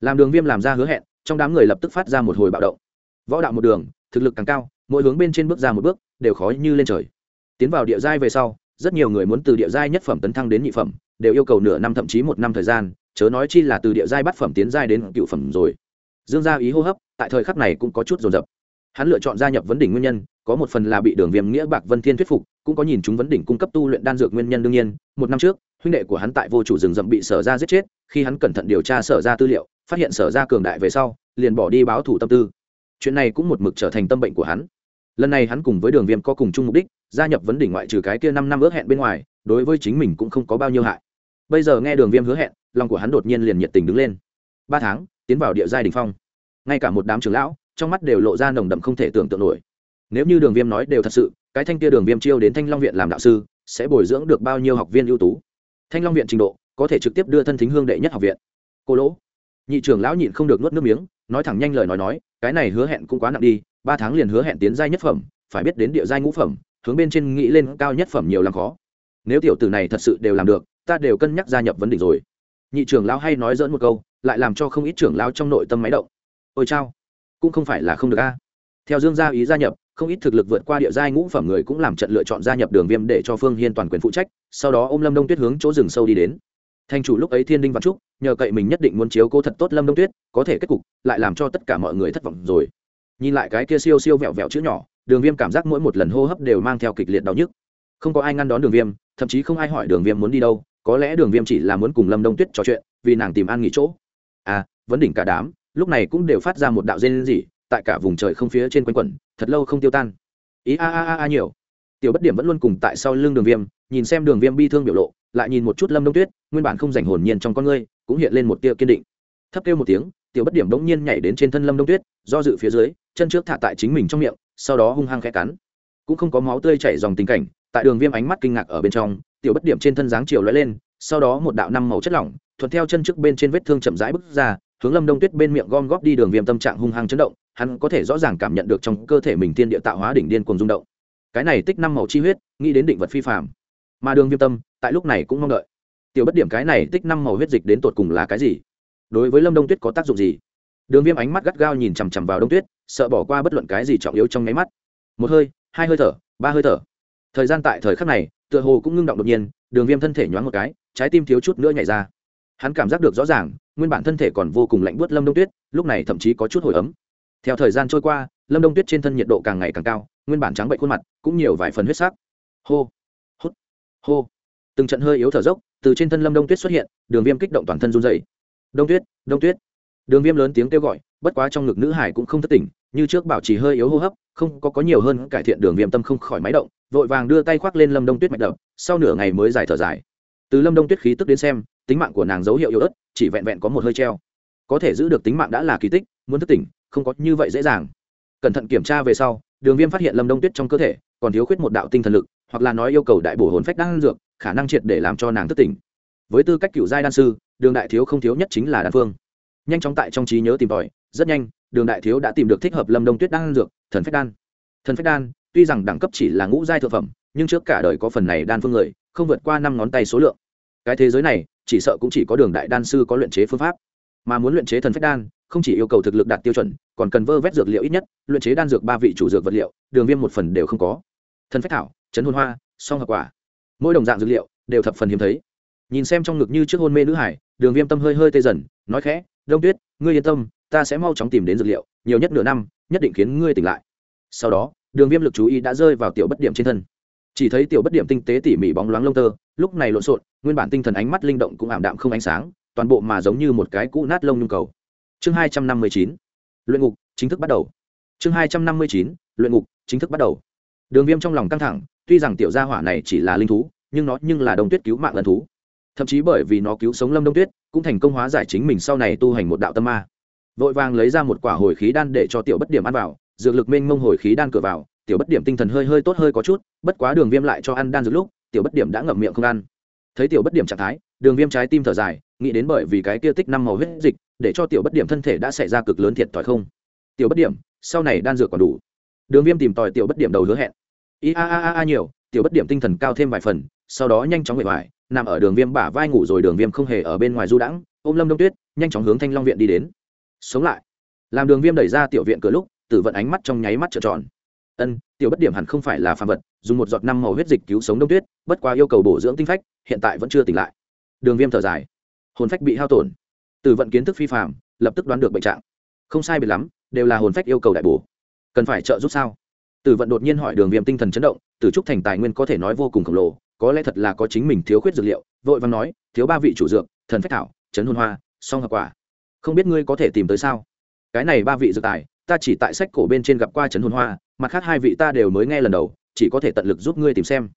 làm đường viêm làm ra hứa hẹn trong đám người lập tức phát ra một hồi bạo động. Võ đạo một đường, thực lực càng cao, mỗi hướng bên trên bước ra một bước, đều khó như lên trời. Tiến vào địa giai về sau, rất nhiều người muốn từ địa giai nhất phẩm tấn thăng đến nhị phẩm, đều yêu cầu nửa năm thậm chí một năm thời gian, chớ nói chi là từ địa giai bắt phẩm tiến giai đến cựu phẩm rồi. Dương gia ý hô hấp, tại thời khắc này cũng có chút dồn dập. Hắn lựa chọn gia nhập vấn đỉnh nguyên nhân, có một phần là bị đường viêm nghĩa bạc vân thiên thuyết phục, cũng có nhìn chúng vấn đỉnh cung cấp tu luyện đan dược nguyên nhân đương nhiên. Một năm trước, huynh đệ của hắn tại vô chủ rừng rậm bị sở ra giết chết, khi hắn cẩn thận điều tra sở ra tư liệu phát hiện sở ra cường đại về sau, liền bỏ đi báo thủ tâm tư. Chuyện này cũng một mực trở thành tâm bệnh của hắn. Lần này hắn cùng với đường viêm có cùng chung mục đích, gia nhập vấn đỉnh ngoại trừ cái kia năm năm ước hẹn bên ngoài, đối với chính mình cũng không có bao nhiêu hại. Bây giờ nghe đường viêm hứa hẹn, lòng của hắn đột nhiên liền nhiệt tình đứng lên. Ba tháng, tiến vào địa giai đình phong. Ngay cả một đám trưởng lão, trong mắt đều lộ ra nồng đậm không thể tưởng tượng nổi. Nếu như đường viêm nói đều thật sự, cái thanh kia đường viêm chiêu đến thanh long viện làm đạo sư, sẽ bồi dưỡng được bao nhiêu học viên ưu tú? Thanh long viện trình độ, có thể trực tiếp đưa thân thính hương đệ nhất học viện. Cô lỗ nhị trưởng lão nhịn không được nuốt nước miếng, nói thẳng nhanh lời nói nói, cái này hứa hẹn cũng quá nặng đi, ba tháng liền hứa hẹn tiến giai nhất phẩm, phải biết đến địa giai ngũ phẩm, hướng bên trên nghĩ lên cao nhất phẩm nhiều làm khó. Nếu tiểu tử này thật sự đều làm được, ta đều cân nhắc gia nhập vấn đề rồi. Nhị trưởng lão hay nói dỡn một câu, lại làm cho không ít trưởng lão trong nội tâm máy động. Ôi chao, cũng không phải là không được a. Theo dương gia ý gia nhập, không ít thực lực vượt qua địa giai ngũ phẩm người cũng làm trận lựa chọn gia nhập đường viêm để cho phương hiên toàn quyền phụ trách, sau đó ôm lâm đông tuyết hướng chỗ rừng sâu đi đến thành chủ lúc ấy thiên đinh văn trúc, nhờ cậy mình nhất định muốn chiếu cố thật tốt lâm đông tuyết, có thể kết cục lại làm cho tất cả mọi người thất vọng rồi. Nhìn lại cái kia siêu siêu vẹo vẹo chữ nhỏ, đường viêm cảm giác mỗi một lần hô hấp đều mang theo kịch liệt đau nhức. Không có ai ngăn đón đường viêm, thậm chí không ai hỏi đường viêm muốn đi đâu, có lẽ đường viêm chỉ là muốn cùng lâm đông tuyết trò chuyện, vì nàng tìm an nghỉ chỗ. À vấn đỉnh cả đám, lúc này cũng đều phát ra một đạo dên gì tại cả vùng trời không phía trên quanh quẩn, thật lâu không tiêu tan. Ý a a a a nhiều. Tiểu bất điểm vẫn luôn cùng tại sau lưng đường viêm, nhìn xem đường viêm bi thương biểu lộ lại nhìn một chút lâm đông tuyết, nguyên bản không dành hồn nhiên trong con ngươi, cũng hiện lên một tia kiên định. Thấp kêu một tiếng, tiểu bất điểm đống nhiên nhảy đến trên thân lâm đông tuyết, do dự phía dưới, chân trước thả tại chính mình trong miệng, sau đó hung hăng khẽ cắn. Cũng không có máu tươi chảy dòng tình cảnh, tại đường viêm ánh mắt kinh ngạc ở bên trong, tiểu bất điểm trên thân dáng chiều lóe lên, sau đó một đạo năm màu chất lỏng, thuận theo chân trước bên trên vết thương chậm rãi bước ra, hướng lâm đông tuyết bên miệng gom góp đi đường viêm tâm trạng hung hăng chấn động, hắn có thể rõ ràng cảm nhận được trong cơ thể mình tiên địa tạo hóa đỉnh điên cuồng rung động. Cái này tích năm màu chi huyết, nghĩ đến định vật phi phạm mà đường viêm tâm tại lúc này cũng mong đợi. Tiểu bất điểm cái này tích năm màu huyết dịch đến tột cùng là cái gì? Đối với lâm đông tuyết có tác dụng gì? Đường viêm ánh mắt gắt gao nhìn chằm chằm vào đông tuyết, sợ bỏ qua bất luận cái gì trọng yếu trong nháy mắt. Một hơi, hai hơi thở, ba hơi thở. Thời gian tại thời khắc này, tựa hồ cũng ngưng động đột nhiên, đường viêm thân thể nhoáng một cái, trái tim thiếu chút nữa nhảy ra. Hắn cảm giác được rõ ràng, nguyên bản thân thể còn vô cùng lạnh buốt lâm đông tuyết, lúc này thậm chí có chút hồi ấm. Theo thời gian trôi qua, lâm đông tuyết trên thân nhiệt độ càng ngày càng cao, nguyên bản trắng bệnh khuôn mặt, cũng nhiều vài phần huyết sắc. Hô hô. Từng trận hơi yếu thở dốc, từ trên thân lâm đông tuyết xuất hiện, đường viêm kích động toàn thân run dày đông tuyết đông tuyết. Đường viêm lớn tiếng kêu gọi, bất quá trong ngực nữ hải cũng không thất tỉnh, như trước bảo trì hơi yếu hô hấp, không có có nhiều hơn cải thiện đường viêm tâm không khỏi máy động, vội vàng đưa tay khoác lên lâm đông tuyết mạch đập, sau nửa ngày mới giải thở dài. Từ lâm đông tuyết khí tức đến xem, tính mạng của nàng dấu hiệu yếu ớt, chỉ vẹn vẹn có một hơi treo. Có thể giữ được tính mạng đã là kỳ tích, muốn thức tỉnh, không có như vậy dễ dàng. Cẩn thận kiểm tra về sau, đường viêm phát hiện lâm đông tuyết trong cơ thể, còn thiếu khuyết một đạo tinh thần lực hoặc là nói yêu cầu đại bổ hồn phách đan dược, khả năng triệt để làm cho nàng thức tỉnh. Với tư cách cựu giai đan sư, đường đại thiếu không thiếu nhất chính là đan phương. Nhanh chóng tại trong trí nhớ tìm tòi, rất nhanh, đường đại thiếu đã tìm được thích hợp lâm đông tuyết đan dược, thần phách đan. Thần phách đan, tuy rằng đẳng cấp chỉ là ngũ giai thượng phẩm, nhưng trước cả đời có phần này đan phương người, không vượt qua năm ngón tay số lượng. Cái thế giới này, chỉ sợ cũng chỉ có đường đại đan sư có luyện chế phương pháp. Mà muốn luyện chế thần phách đan, không chỉ yêu cầu thực lực đạt tiêu chuẩn, còn cần vơ vét dược liệu ít nhất, luyện chế đan dược ba vị chủ dược vật liệu, đường viêm một phần đều không có. Thần phách thảo chấn hôn hoa, song hợp quả. Mỗi đồng dạng dược liệu đều thập phần hiếm thấy. Nhìn xem trong ngực như trước hôn mê nữ hải, đường viêm tâm hơi hơi tê dần, nói khẽ, đông tuyết, ngươi yên tâm, ta sẽ mau chóng tìm đến dược liệu, nhiều nhất nửa năm, nhất định khiến ngươi tỉnh lại. Sau đó, đường viêm lực chú ý đã rơi vào tiểu bất điểm trên thân. Chỉ thấy tiểu bất điểm tinh tế tỉ mỉ bóng loáng lông tơ, lúc này lộn xộn, nguyên bản tinh thần ánh mắt linh động cũng ảm đạm không ánh sáng, toàn bộ mà giống như một cái cũ nát lông nhung cầu. Chương hai trăm năm mươi chín, luyện ngục, chính thức bắt đầu. Chương hai trăm năm mươi chín, luyện ngục, chính thức bắt đầu. Đường viêm trong lòng căng thẳng tuy rằng tiểu gia hỏa này chỉ là linh thú, nhưng nó nhưng là đông tuyết cứu mạng lần thú. Thậm chí bởi vì nó cứu sống lâm đông tuyết, cũng thành công hóa giải chính mình sau này tu hành một đạo tâm ma. Vội vàng lấy ra một quả hồi khí đan để cho tiểu bất điểm ăn vào, dược lực mênh mông hồi khí đan cửa vào, tiểu bất điểm tinh thần hơi hơi tốt hơi có chút, bất quá đường viêm lại cho ăn đan dược lúc, tiểu bất điểm đã ngậm miệng không ăn. Thấy tiểu bất điểm trạng thái, đường viêm trái tim thở dài, nghĩ đến bởi vì cái kia tích năm màu huyết dịch, để cho tiểu bất điểm thân thể đã xảy ra cực lớn thiệt thòi không? Tiểu bất điểm, sau này đan dược còn đủ. Đường viêm tìm tòi tiểu bất điểm đầu hứa hẹn i a a a a nhiều, tiểu bất điểm tinh thần cao thêm vài phần, sau đó nhanh chóng bề ngoài nằm ở đường viêm bả vai ngủ rồi đường viêm không hề ở bên ngoài du đãng, ôm lâm đông tuyết, nhanh chóng hướng thanh long viện đi đến. Sống lại. Làm đường viêm đẩy ra tiểu viện cửa lúc, tử vận ánh mắt trong nháy mắt trợn tròn. Ân, tiểu bất điểm hẳn không phải là phàm vật, dùng một giọt năm màu huyết dịch cứu sống đông tuyết, bất quá yêu cầu bổ dưỡng tinh phách, hiện tại vẫn chưa tỉnh lại. Đường viêm thở dài. Hồn phách bị hao tổn. Tử vận kiến thức phi phạm lập tức đoán được bệnh trạng. Không sai biệt lắm, đều là hồn phách yêu cầu đại bổ. Cần phải trợ giúp sao? Tử vận đột nhiên hỏi đường viêm tinh thần chấn động tử trúc thành tài nguyên có thể nói vô cùng khổng lồ, có lẽ thật là có chính mình thiếu khuyết dược liệu, vội văn nói, thiếu ba vị chủ dược, thần phách thảo trấn hôn hoa, song hợp quả. Không biết ngươi có thể tìm tới sao? Cái này ba vị dược tài, ta chỉ tại sách cổ bên trên gặp qua trấn hồn hoa, mặt khác hai vị ta đều mới nghe lần đầu, chỉ có thể tận lực giúp ngươi tìm xem.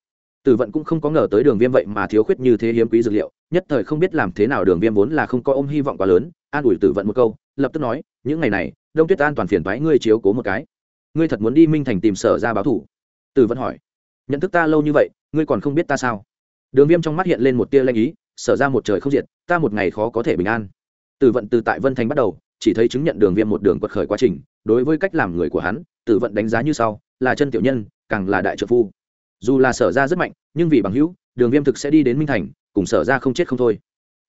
Tử vận cũng không có ngờ tới đường viêm vậy mà thiếu khuyết như thế hiếm quý dược liệu, nhất thời không biết làm thế nào đường viêm vốn là không có ôm hy vọng quá lớn, an ủi tử vận một câu, lập tức nói, những ngày này, đông tuyết an toàn phiền thoái ngươi chiếu cố một cái ngươi thật muốn đi minh thành tìm sở ra báo thủ? Tử vận hỏi. Nhận thức ta lâu như vậy, ngươi còn không biết ta sao? Đường viêm trong mắt hiện lên một tia lanh ý, sở ra một trời không diệt, ta một ngày khó có thể bình an. Tử vận từ tại vân thành bắt đầu, chỉ thấy chứng nhận đường viêm một đường quật khởi quá trình, đối với cách làm người của hắn tử vận đánh giá như sau, là chân tiểu nhân, càng là đại trợ phu. Dù là sở ra rất mạnh, nhưng vì bằng hữu, đường viêm thực sẽ đi đến minh thành, cùng sở ra không chết không thôi.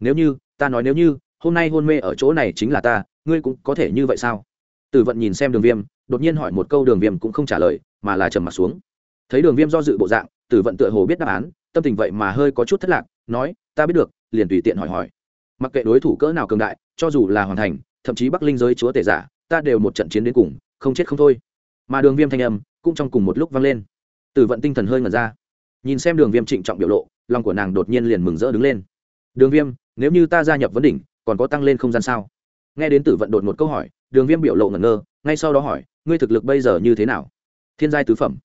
Nếu như, ta nói nếu như, hôm nay hôn mê ở chỗ này chính là ta, ngươi cũng có thể như vậy sao? Tử vận nhìn xem đường viêm đột nhiên hỏi một câu đường viêm cũng không trả lời, mà là trầm m ặ t xuống. Thấy đường viêm do dự bộ dạng, tử vận tựa hồ biết đáp án, tâm tình vậy mà hơi có chút thất lạc, nói, ta biết được, liền tùy tiện hỏi hỏi. Mặc kệ đối thủ cỡ nào cường đại, cho dù là hoàn thành, thậm chí bắc linh giới chúa tể giả, ta đều một trận chiến đến cùng, không chết không thôi. Mà đường viêm thanh âm cũng trong cùng một lúc vang lên. Tử vận tinh thần hơi ngẩn ra. Nhìn xem đường viêm trịnh trọng biểu lộ, lòng của nàng đột nhiên liền mừng rỡ đứng lên. Đường viêm, nếu như ta gia nhập vấn đỉnh, còn có tăng lên không gian sao? Nghe đến tử vận đột một câu hỏi, đường viêm biểu lộ ngẩn ngơ ngay sau đó hỏi, ngươi thực lực bây giờ như thế nào? Thiên giai tứ phẩm.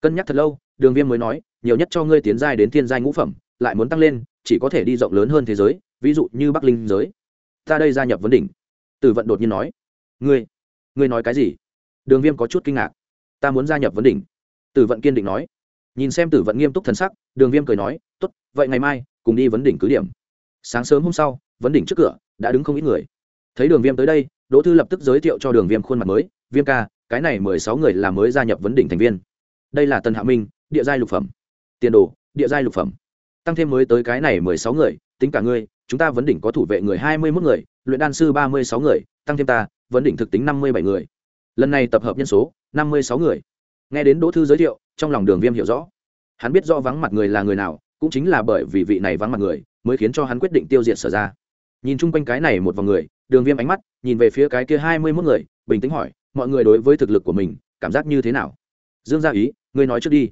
Cân nhắc thật lâu, đường viêm mới nói, nhiều nhất cho ngươi tiến giai đến thiên giai ngũ phẩm, lại muốn tăng lên, chỉ có thể đi rộng lớn hơn thế giới, ví dụ như bắc linh giới. Ta đây gia nhập vấn đỉnh. Tử vận đột nhiên nói, ngươi ngươi nói cái gì? Đường viêm có chút kinh ngạc, ta muốn gia nhập vấn đỉnh. Tử vận kiên định nói, nhìn xem tử vận nghiêm túc thần sắc, đường viêm cười nói t ố t vậy ngày mai, cùng đi vấn đỉnh cứ điểm. Sáng sớm hôm sau, vấn đỉnh trước cửa, đã đứng không ít người. Thấy đường viêm tới đây đỗ thư lập tức giới thiệu cho đường viêm khuôn mặt mới. Viêm ca, cái này mười sáu người là mới gia nhập vấn đỉnh thành viên. Đây là tần hạ minh, địa giai lục phẩm. Tiền đồ, địa giai lục phẩm. Tăng thêm mới tới cái này mười sáu người, tính cả ngươi, chúng ta vấn đỉnh có thủ vệ người hai mươi mốt người, luyện đan sư ba mươi sáu người, tăng thêm ta, vấn đỉnh thực tính năm mươi bảy người. Lần này tập hợp nhân số, năm mươi sáu người. Nghe đến đỗ thư giới thiệu, trong lòng đường viêm hiểu rõ. Hắn biết do vắng mặt người là người nào, cũng chính là bởi vì vị này vắng mặt người, mới khiến cho hắn quyết định tiêu diệt sở ra. Nhìn chung quanh cái này một vòng người đường viêm ánh mắt nhìn về phía cái kia hai mươi mốt người, bình tĩnh hỏi, mọi người đối với thực lực của mình, cảm giác như thế nào? Dương gia ý, ngươi nói trước đi.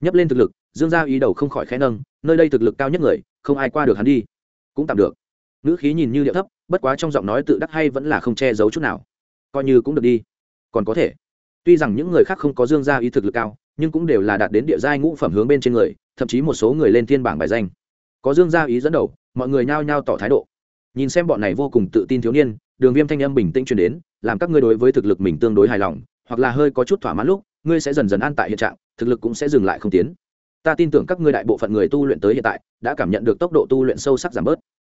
Nhấp lên thực lực, dương gia ý đầu không khỏi khẽ nâng, nơi đây thực lực cao nhất người, không ai qua được hắn đi. Cũng tạm được. Ngữ khí nhìn như điệu thấp, bất quá trong giọng nói tự đắc hay vẫn là không che giấu chút nào. Coi như cũng được đi. Còn có thể. Tuy rằng những người khác không có dương gia ý thực lực cao, nhưng cũng đều là đạt đến địa giai ngũ phẩm hướng bên trên người, thậm chí một số người lên thiên bảng bài danh. Có dương gia ý dẫn đầu, mọi người nhao nhao tỏ thái độ nhìn xem bọn này vô cùng tự tin thiếu niên, đường viêm thanh âm bình tĩnh truyền đến, làm các ngươi đối với thực lực mình tương đối hài lòng, hoặc là hơi có chút thỏa mãn lúc, ngươi sẽ dần dần an tại hiện trạng, thực lực cũng sẽ dừng lại không tiến. Ta tin tưởng các ngươi đại bộ phận người tu luyện tới hiện tại, đã cảm nhận được tốc độ tu luyện sâu sắc giảm bớt.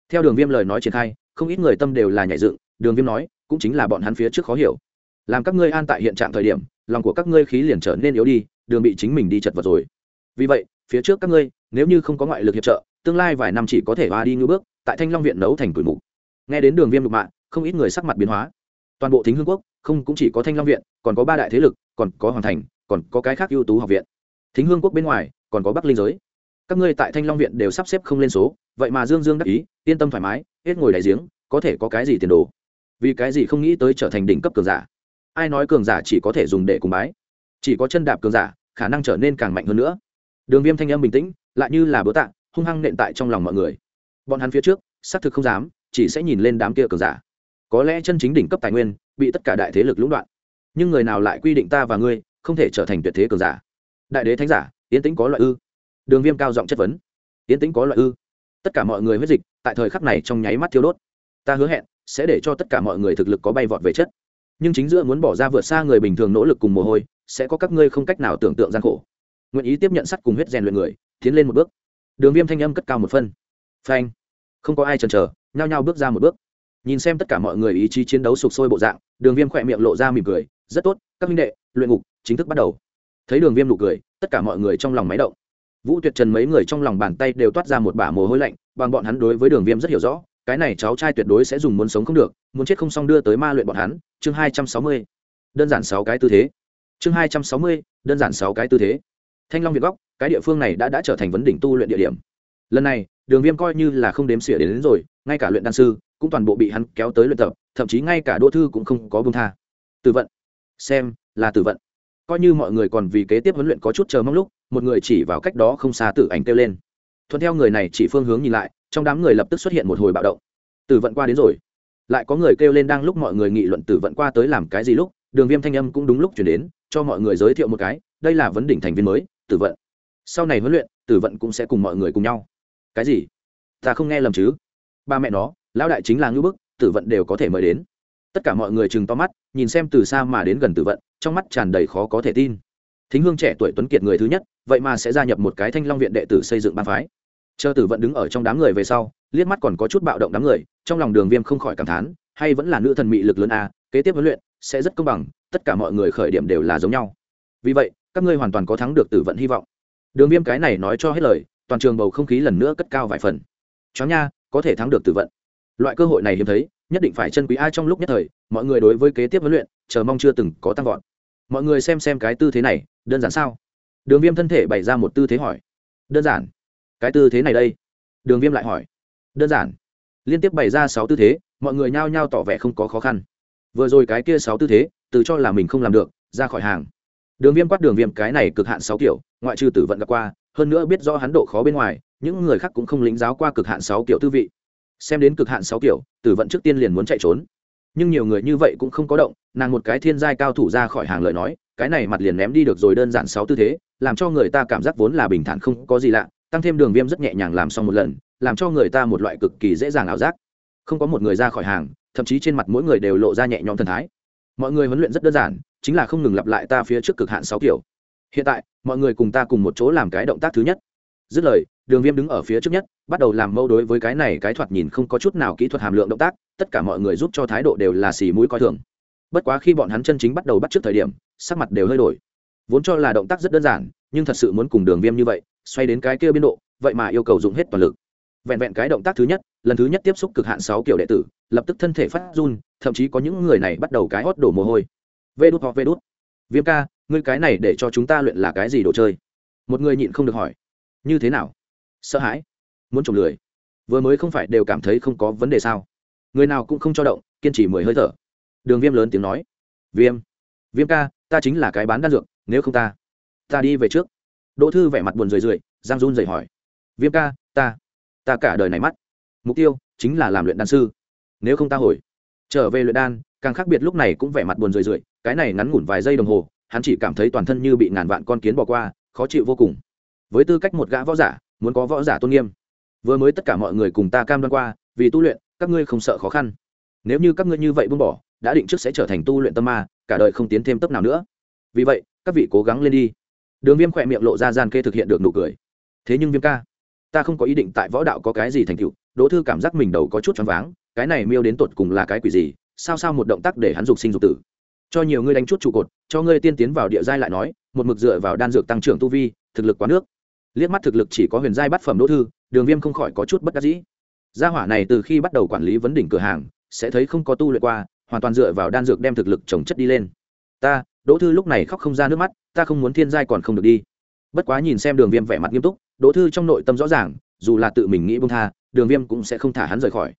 Theo đường viêm lời nói triển khai, không ít người tâm đều là nhảy dựng, đường viêm nói, cũng chính là bọn hắn phía trước khó hiểu. Làm các ngươi an tại hiện trạng thời điểm, lòng của các ngươi khí liền trở nên yếu đi, đường bị chính mình đi chật vật rồi. Vì vậy, phía trước các ngươi, nếu như không có ngoại lực hiệp trợ, tương lai vài năm chỉ có thể va đi ngưỡng bước tại thanh long viện nấu thành tuổi mục. Nghe đến đường viêm lục mạng không ít người sắc mặt biến hóa. Toàn bộ thính hương quốc, không cũng chỉ có thanh long viện, còn có ba đại thế lực, còn có hoàng thành, còn có cái khác ưu tú học viện. Thính hương quốc bên ngoài, còn có bắc linh giới. Các ngươi tại thanh long viện đều sắp xếp không lên số, vậy mà dương dương đắc ý, yên tâm thoải mái, hết ngồi đại giếng, có thể có cái gì tiền đồ? Vì cái gì không nghĩ tới trở thành đỉnh cấp cường giả? Ai nói cường giả chỉ có thể dùng để cùng bái? Chỉ có chân đạp cường giả, khả năng trở nên càng mạnh hơn nữa. Đường viêm thanh âm bình tĩnh, lại như là bữa tạ, hung hăng nện tại trong lòng mọi người bọn hắn phía trước, xác thực không dám, chỉ sẽ nhìn lên đám kia cường giả. Có lẽ chân chính đỉnh cấp tài nguyên, bị tất cả đại thế lực lũng đoạn. Nhưng người nào lại quy định ta và ngươi, không thể trở thành tuyệt thế cường giả. Đại đế thánh giả, yến tĩnh có loại ư? Đường viêm cao giọng chất vấn. Yến tĩnh có loại ư? Tất cả mọi người huyết dịch, tại thời khắc này trong nháy mắt thiêu đốt. Ta hứa hẹn, sẽ để cho tất cả mọi người thực lực có bay vọt về chất. Nhưng chính giữa muốn bỏ ra vượt xa người bình thường nỗ lực cùng mồ hôi, sẽ có các ngươi không cách nào tưởng tượng gian khổ. Nguyện ý tiếp nhận sắt cùng huyết rèn luyện người, tiến lên một bước. Đường viêm thanh âm cất cao một phân phanh. Không có ai chần chờ, nhao nhao bước ra một bước. Nhìn xem tất cả mọi người ý chí chiến đấu sụp sôi bộ dạng, đường viêm khỏe miệng lộ ra mỉm cười, rất tốt, các minh đệ, luyện ngục chính thức bắt đầu. Thấy đường viêm nụ cười, tất cả mọi người trong lòng máy động. Vũ tuyệt trần mấy người trong lòng bàn tay đều toát ra một bả mồ hôi lạnh, bằng bọn hắn đối với đường viêm rất hiểu rõ, cái này cháu trai tuyệt đối sẽ dùng muốn sống không được, muốn chết không xong đưa tới ma luyện bọn hắn, chương hai trăm sáu mươi. Đơn giản sáu cái tư thế. Chương hai trăm sáu mươi, đơn giản sáu cái tư thế. Thanh long việt góc, cái địa phương này đã đã trở thành vấn đỉnh tu luyện địa điểm. Lần này đường viêm coi như là không đếm xỉa đến, đến rồi ngay cả luyện đan sư cũng toàn bộ bị hắn kéo tới luyện tập thậm chí ngay cả đỗ thư cũng không có bông tha. Tử vận. Xem là tử vận. Coi như mọi người còn vì kế tiếp huấn luyện có chút chờ mong lúc một người chỉ vào cách đó không xa tử ảnh kêu lên. Thuận theo người này chỉ phương hướng nhìn lại trong đám người lập tức xuất hiện một hồi bạo động. Tử vận qua đến rồi. Lại có người kêu lên đang lúc mọi người nghị luận tử vận qua tới làm cái gì lúc đường viêm thanh âm cũng đúng lúc chuyển đến cho mọi người giới thiệu một cái đây là vấn đỉnh thành viên mới tử vận. Sau này huấn luyện tử vận cũng sẽ cùng mọi người cùng nhau cái gì? Ta không nghe lầm chứ? Ba mẹ nó, lão đại chính là ngưỡng bức, tử vận đều có thể mời đến. Tất cả mọi người chừng to mắt, nhìn xem từ xa mà đến gần tử vận, trong mắt tràn đầy khó có thể tin. Thính hương trẻ tuổi tuấn kiệt người thứ nhất, vậy mà sẽ gia nhập một cái thanh long viện đệ tử xây dựng ba phái. Chờ tử vận đứng ở trong đám người về sau, liếc mắt còn có chút bạo động đám người, trong lòng đường viêm không khỏi cảm thán, hay vẫn là nữ thần mị lực lớn a, kế tiếp huấn luyện sẽ rất công bằng, tất cả mọi người khởi điểm đều là giống nhau. Vì vậy, các ngươi hoàn toàn có thắng được tử vận hy vọng. Đường viêm cái này nói cho hết lời toàn trường bầu không khí lần nữa cất cao vài phần. Chó nha, có thể thắng được tử vận. Loại cơ hội này hiếm thấy, nhất định phải chân quý ai trong lúc nhất thời, mọi người đối với kế tiếp huấn luyện, chờ mong chưa từng có tăng vọt. Mọi người xem xem cái tư thế này, đơn giản sao? Đường viêm thân thể bày ra một tư thế hỏi. Đơn giản. Cái tư thế này đây. Đường viêm lại hỏi. Đơn giản. Liên tiếp bày ra sáu tư thế, mọi người nhao nhao tỏ vẻ không có khó khăn. Vừa rồi cái kia sáu tư thế, từ cho là mình không làm được, ra khỏi hàng. Đường viêm quát đường viêm, cái này cực hạn sáu kiểu, ngoại trừ tử vận gặp qua hơn nữa biết rõ hắn độ khó bên ngoài, những người khác cũng không lĩnh giáo qua cực hạn sáu kiểu tư vị. Xem đến cực hạn sáu kiểu, tử vận trước tiên liền muốn chạy trốn. Nhưng nhiều người như vậy cũng không có động, nàng một cái thiên giai cao thủ ra khỏi hàng lời nói, cái này mặt liền ném đi được rồi đơn giản sáu tư thế, làm cho người ta cảm giác vốn là bình thản không có gì lạ, tăng thêm đường viêm rất nhẹ nhàng làm xong một lần, làm cho người ta một loại cực kỳ dễ dàng ảo giác. Không có một người ra khỏi hàng, thậm chí trên mặt mỗi người đều lộ ra nhẹ nhõm thần thái. Mọi người huấn luyện rất đơn giản, chính là không ngừng lặp lại ta phía trước cực hạn sáu kiểu hiện tại, mọi người cùng ta cùng một chỗ làm cái động tác thứ nhất. Dứt lời, đường viêm đứng ở phía trước nhất, bắt đầu làm mâu đối với cái này cái thoạt nhìn không có chút nào kỹ thuật hàm lượng động tác, tất cả mọi người giúp cho thái độ đều là xì mũi coi thường. Bất quá khi bọn hắn chân chính bắt đầu bắt trước thời điểm, sắc mặt đều hơi đổi. Vốn cho là động tác rất đơn giản, nhưng thật sự muốn cùng đường viêm như vậy, xoay đến cái kia biên độ, vậy mà yêu cầu dùng hết toàn lực. Vẹn vẹn cái động tác thứ nhất, lần thứ nhất tiếp xúc cực hạn sáu kiểu đệ tử, lập tức thân thể phát run, thậm chí có những người này bắt đầu cái hót đổ mồ hôi. Vê đút hoặc vê đút. Viêm ca ngươi cái này để cho chúng ta luyện là cái gì đồ chơi? Một người nhịn không được hỏi. Như thế nào? Sợ hãi. Muốn trộm lười. Vừa mới không phải đều cảm thấy không có vấn đề sao? Người nào cũng không cho động, kiên trì mười hơi thở. Đường viêm lớn tiếng nói. Viêm. Viêm ca, ta chính là cái bán đan dược, nếu không ta ta đi về trước. Đỗ thư vẻ mặt buồn rười rượi, giang run rời hỏi. Viêm ca, ta ta cả đời này mắt. Mục tiêu chính là làm luyện đan sư. Nếu không ta hồi trở về luyện đan, càng khác biệt lúc này cũng vẻ mặt buồn rười rượi, cái này ngắn ngủn vài giây đồng hồ hắn chỉ cảm thấy toàn thân như bị ngàn vạn con kiến bỏ qua, khó chịu vô cùng. Với tư cách một gã võ giả, muốn có võ giả tôn nghiêm, vừa mới tất cả mọi người cùng ta cam đoan qua, vì tu luyện, các ngươi không sợ khó khăn. Nếu như các ngươi như vậy buông bỏ, đã định trước sẽ trở thành tu luyện tâm ma, cả đời không tiến thêm tấp nào nữa. Vì vậy, các vị cố gắng lên đi. Đường viêm khỏe miệng lộ ra gian kê thực hiện được nụ cười. Thế nhưng viêm ca, ta không có ý định tại võ đạo có cái gì thành tựu, đỗ thư cảm giác mình đầu có chút choáng váng, cái này miêu đến tột cùng là cái quỷ gì, sao sao một động tác để hắn dục sinh dục tử cho nhiều ngươi đánh chút trụ cột, cho ngươi tiên tiến vào địa giai lại nói, một mực dựa vào đan dược tăng trưởng tu vi, thực lực quá nước. Liếc mắt thực lực chỉ có huyền giai bắt phẩm đỗ thư, đường viêm không khỏi có chút bất đắc dĩ. Gia hỏa này từ khi bắt đầu quản lý vấn đỉnh cửa hàng, sẽ thấy không có tu luyện qua, hoàn toàn dựa vào đan dược đem thực lực trồng chất đi lên. Ta, đỗ thư lúc này khóc không ra nước mắt, ta không muốn thiên giai còn không được đi. Bất quá nhìn xem đường viêm vẻ mặt nghiêm túc, đỗ thư trong nội tâm rõ ràng, dù là tự mình nghĩ bông tha, đường viêm cũng sẽ không thả hắn rời khỏi.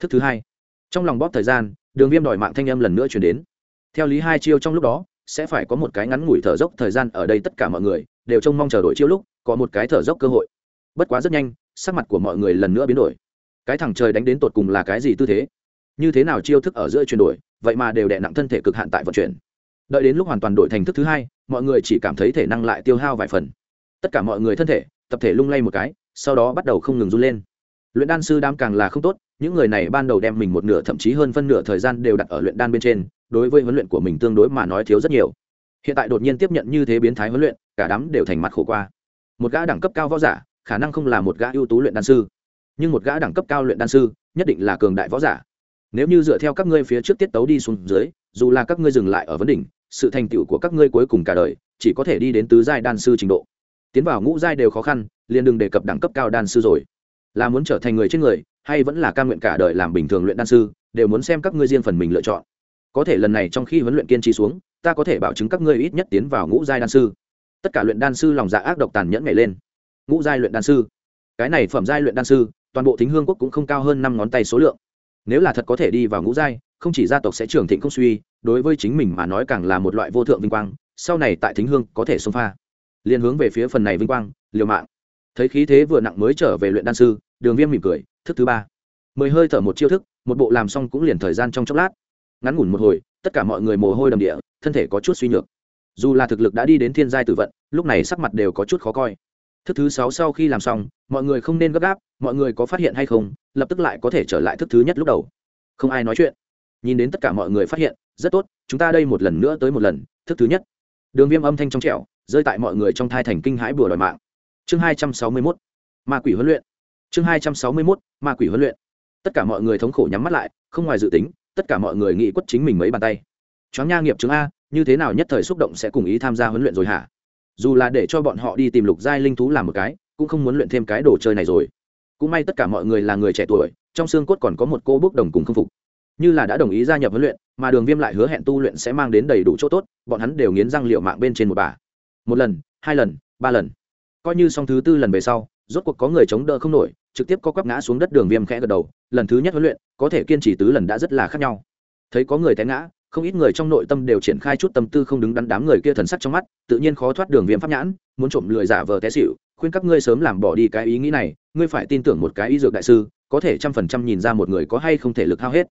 Thức thứ hai, trong lòng bóp thời gian, đường viêm đòi mạng thanh âm lần nữa chuyển đến theo lý hai chiêu trong lúc đó, sẽ phải có một cái ngắn ngủi thở dốc thời gian ở đây tất cả mọi người đều trông mong chờ đổi chiêu lúc có một cái thở dốc cơ hội. Bất quá rất nhanh, sắc mặt của mọi người lần nữa biến đổi. Cái thằng trời đánh đến tột cùng là cái gì tư thế? Như thế nào chiêu thức ở giữa chuyển đổi, vậy mà đều đè nặng thân thể cực hạn tại vận chuyển. Đợi đến lúc hoàn toàn đổi thành thức thứ hai, mọi người chỉ cảm thấy thể năng lại tiêu hao vài phần. Tất cả mọi người thân thể, tập thể lung lay một cái, sau đó bắt đầu không ngừng run lên luyện đan sư đam càng là không tốt, những người này ban đầu đem mình một nửa thậm chí hơn phân nửa thời gian đều đặt ở luyện đan bên trên, đối với huấn luyện của mình tương đối mà nói thiếu rất nhiều. Hiện tại đột nhiên tiếp nhận như thế biến thái huấn luyện, cả đám đều thành mặt khổ qua. Một gã đẳng cấp cao võ giả, khả năng không là một gã ưu tú luyện đan sư, nhưng một gã đẳng cấp cao luyện đan sư, nhất định là cường đại võ giả. Nếu như dựa theo các ngươi phía trước tiết tấu đi xuống dưới, dù là các ngươi dừng lại ở vấn đỉnh, sự thành tựu của các ngươi cuối cùng cả đời, chỉ có thể đi đến tứ giai đan sư trình độ. Tiến vào ngũ giai đều khó khăn, liền đừng đề cập đẳng cấp cao đan sư rồi là muốn trở thành người trên người, hay vẫn là ca nguyện cả đời làm bình thường luyện đan sư, đều muốn xem các ngươi riêng phần mình lựa chọn. Có thể lần này trong khi huấn luyện kiên trì xuống, ta có thể bảo chứng các ngươi ít nhất tiến vào ngũ giai đan sư. Tất cả luyện đan sư lòng dạ ác độc tàn nhẫn nhảy lên. Ngũ giai luyện đan sư. Cái này phẩm giai luyện đan sư, toàn bộ thính hương quốc cũng không cao hơn năm ngón tay số lượng. Nếu là thật có thể đi vào ngũ giai, không chỉ gia tộc sẽ trưởng thịnh không suy, đối với chính mình mà nói càng là một loại vô thượng vinh quang, sau này tại thính hương có thể xông pha. Liền hướng về phía phần này vinh quang, liều mạng thấy khí thế vừa nặng mới trở về luyện đan sư, đường viêm mỉm cười, thức thứ ba. Mười hơi thở một chiêu thức, một bộ làm xong cũng liền thời gian trong chốc lát. Ngắn ngủn một hồi, tất cả mọi người mồ hôi đầm địa, thân thể có chút suy nhược. Dù là thực lực đã đi đến thiên giai tử vận, lúc này sắc mặt đều có chút khó coi. Thức thứ sáu sau khi làm xong, mọi người không nên gấp gáp, mọi người có phát hiện hay không, lập tức lại có thể trở lại thức thứ nhất lúc đầu. Không ai nói chuyện. Nhìn đến tất cả mọi người phát hiện, rất tốt, chúng ta đây một lần nữa tới một lần, thức thứ nhất. Đường viêm âm thanh trong trẻo, rơi tại mọi người trong thai thành kinh hãi bừa đòi mạng chương hai trăm sáu mươi mốt, ma quỷ huấn luyện. Chương hai trăm sáu mươi mốt, ma quỷ huấn luyện. Tất cả mọi người thống khổ nhắm mắt lại, không ngoài dự tính, tất cả mọi người nghĩ quất chính mình mấy bàn tay. Chó nha nghiệp chứng a, như thế nào nhất thời xúc động sẽ cùng ý tham gia huấn luyện rồi hả? Dù là để cho bọn họ đi tìm lục giai linh thú làm một cái, cũng không muốn luyện thêm cái đồ chơi này rồi. Cũng may tất cả mọi người là người trẻ tuổi, trong xương cốt còn có một cô bước đồng cùng không phục. Như là đã đồng ý gia nhập huấn luyện, mà đường viêm lại hứa hẹn tu luyện sẽ mang đến đầy đủ chỗ tốt, bọn hắn đều nghiến răng liệu mạng bên trên một bà. Một lần, hai lần, ba lần coi như xong thứ tư lần về sau, rốt cuộc có người chống đỡ không nổi, trực tiếp có quắp ngã xuống đất đường viêm khẽ gật đầu, lần thứ nhất huấn luyện, có thể kiên trì tứ lần đã rất là khác nhau. Thấy có người té ngã, không ít người trong nội tâm đều triển khai chút tâm tư không đứng đắn đám người kia thần sắc trong mắt, tự nhiên khó thoát đường viêm pháp nhãn, muốn trộm lười giả vờ té xịu khuyên các ngươi sớm làm bỏ đi cái ý nghĩ này, ngươi phải tin tưởng một cái y dược đại sư, có thể trăm phần trăm nhìn ra một người có hay không thể lực hao hết.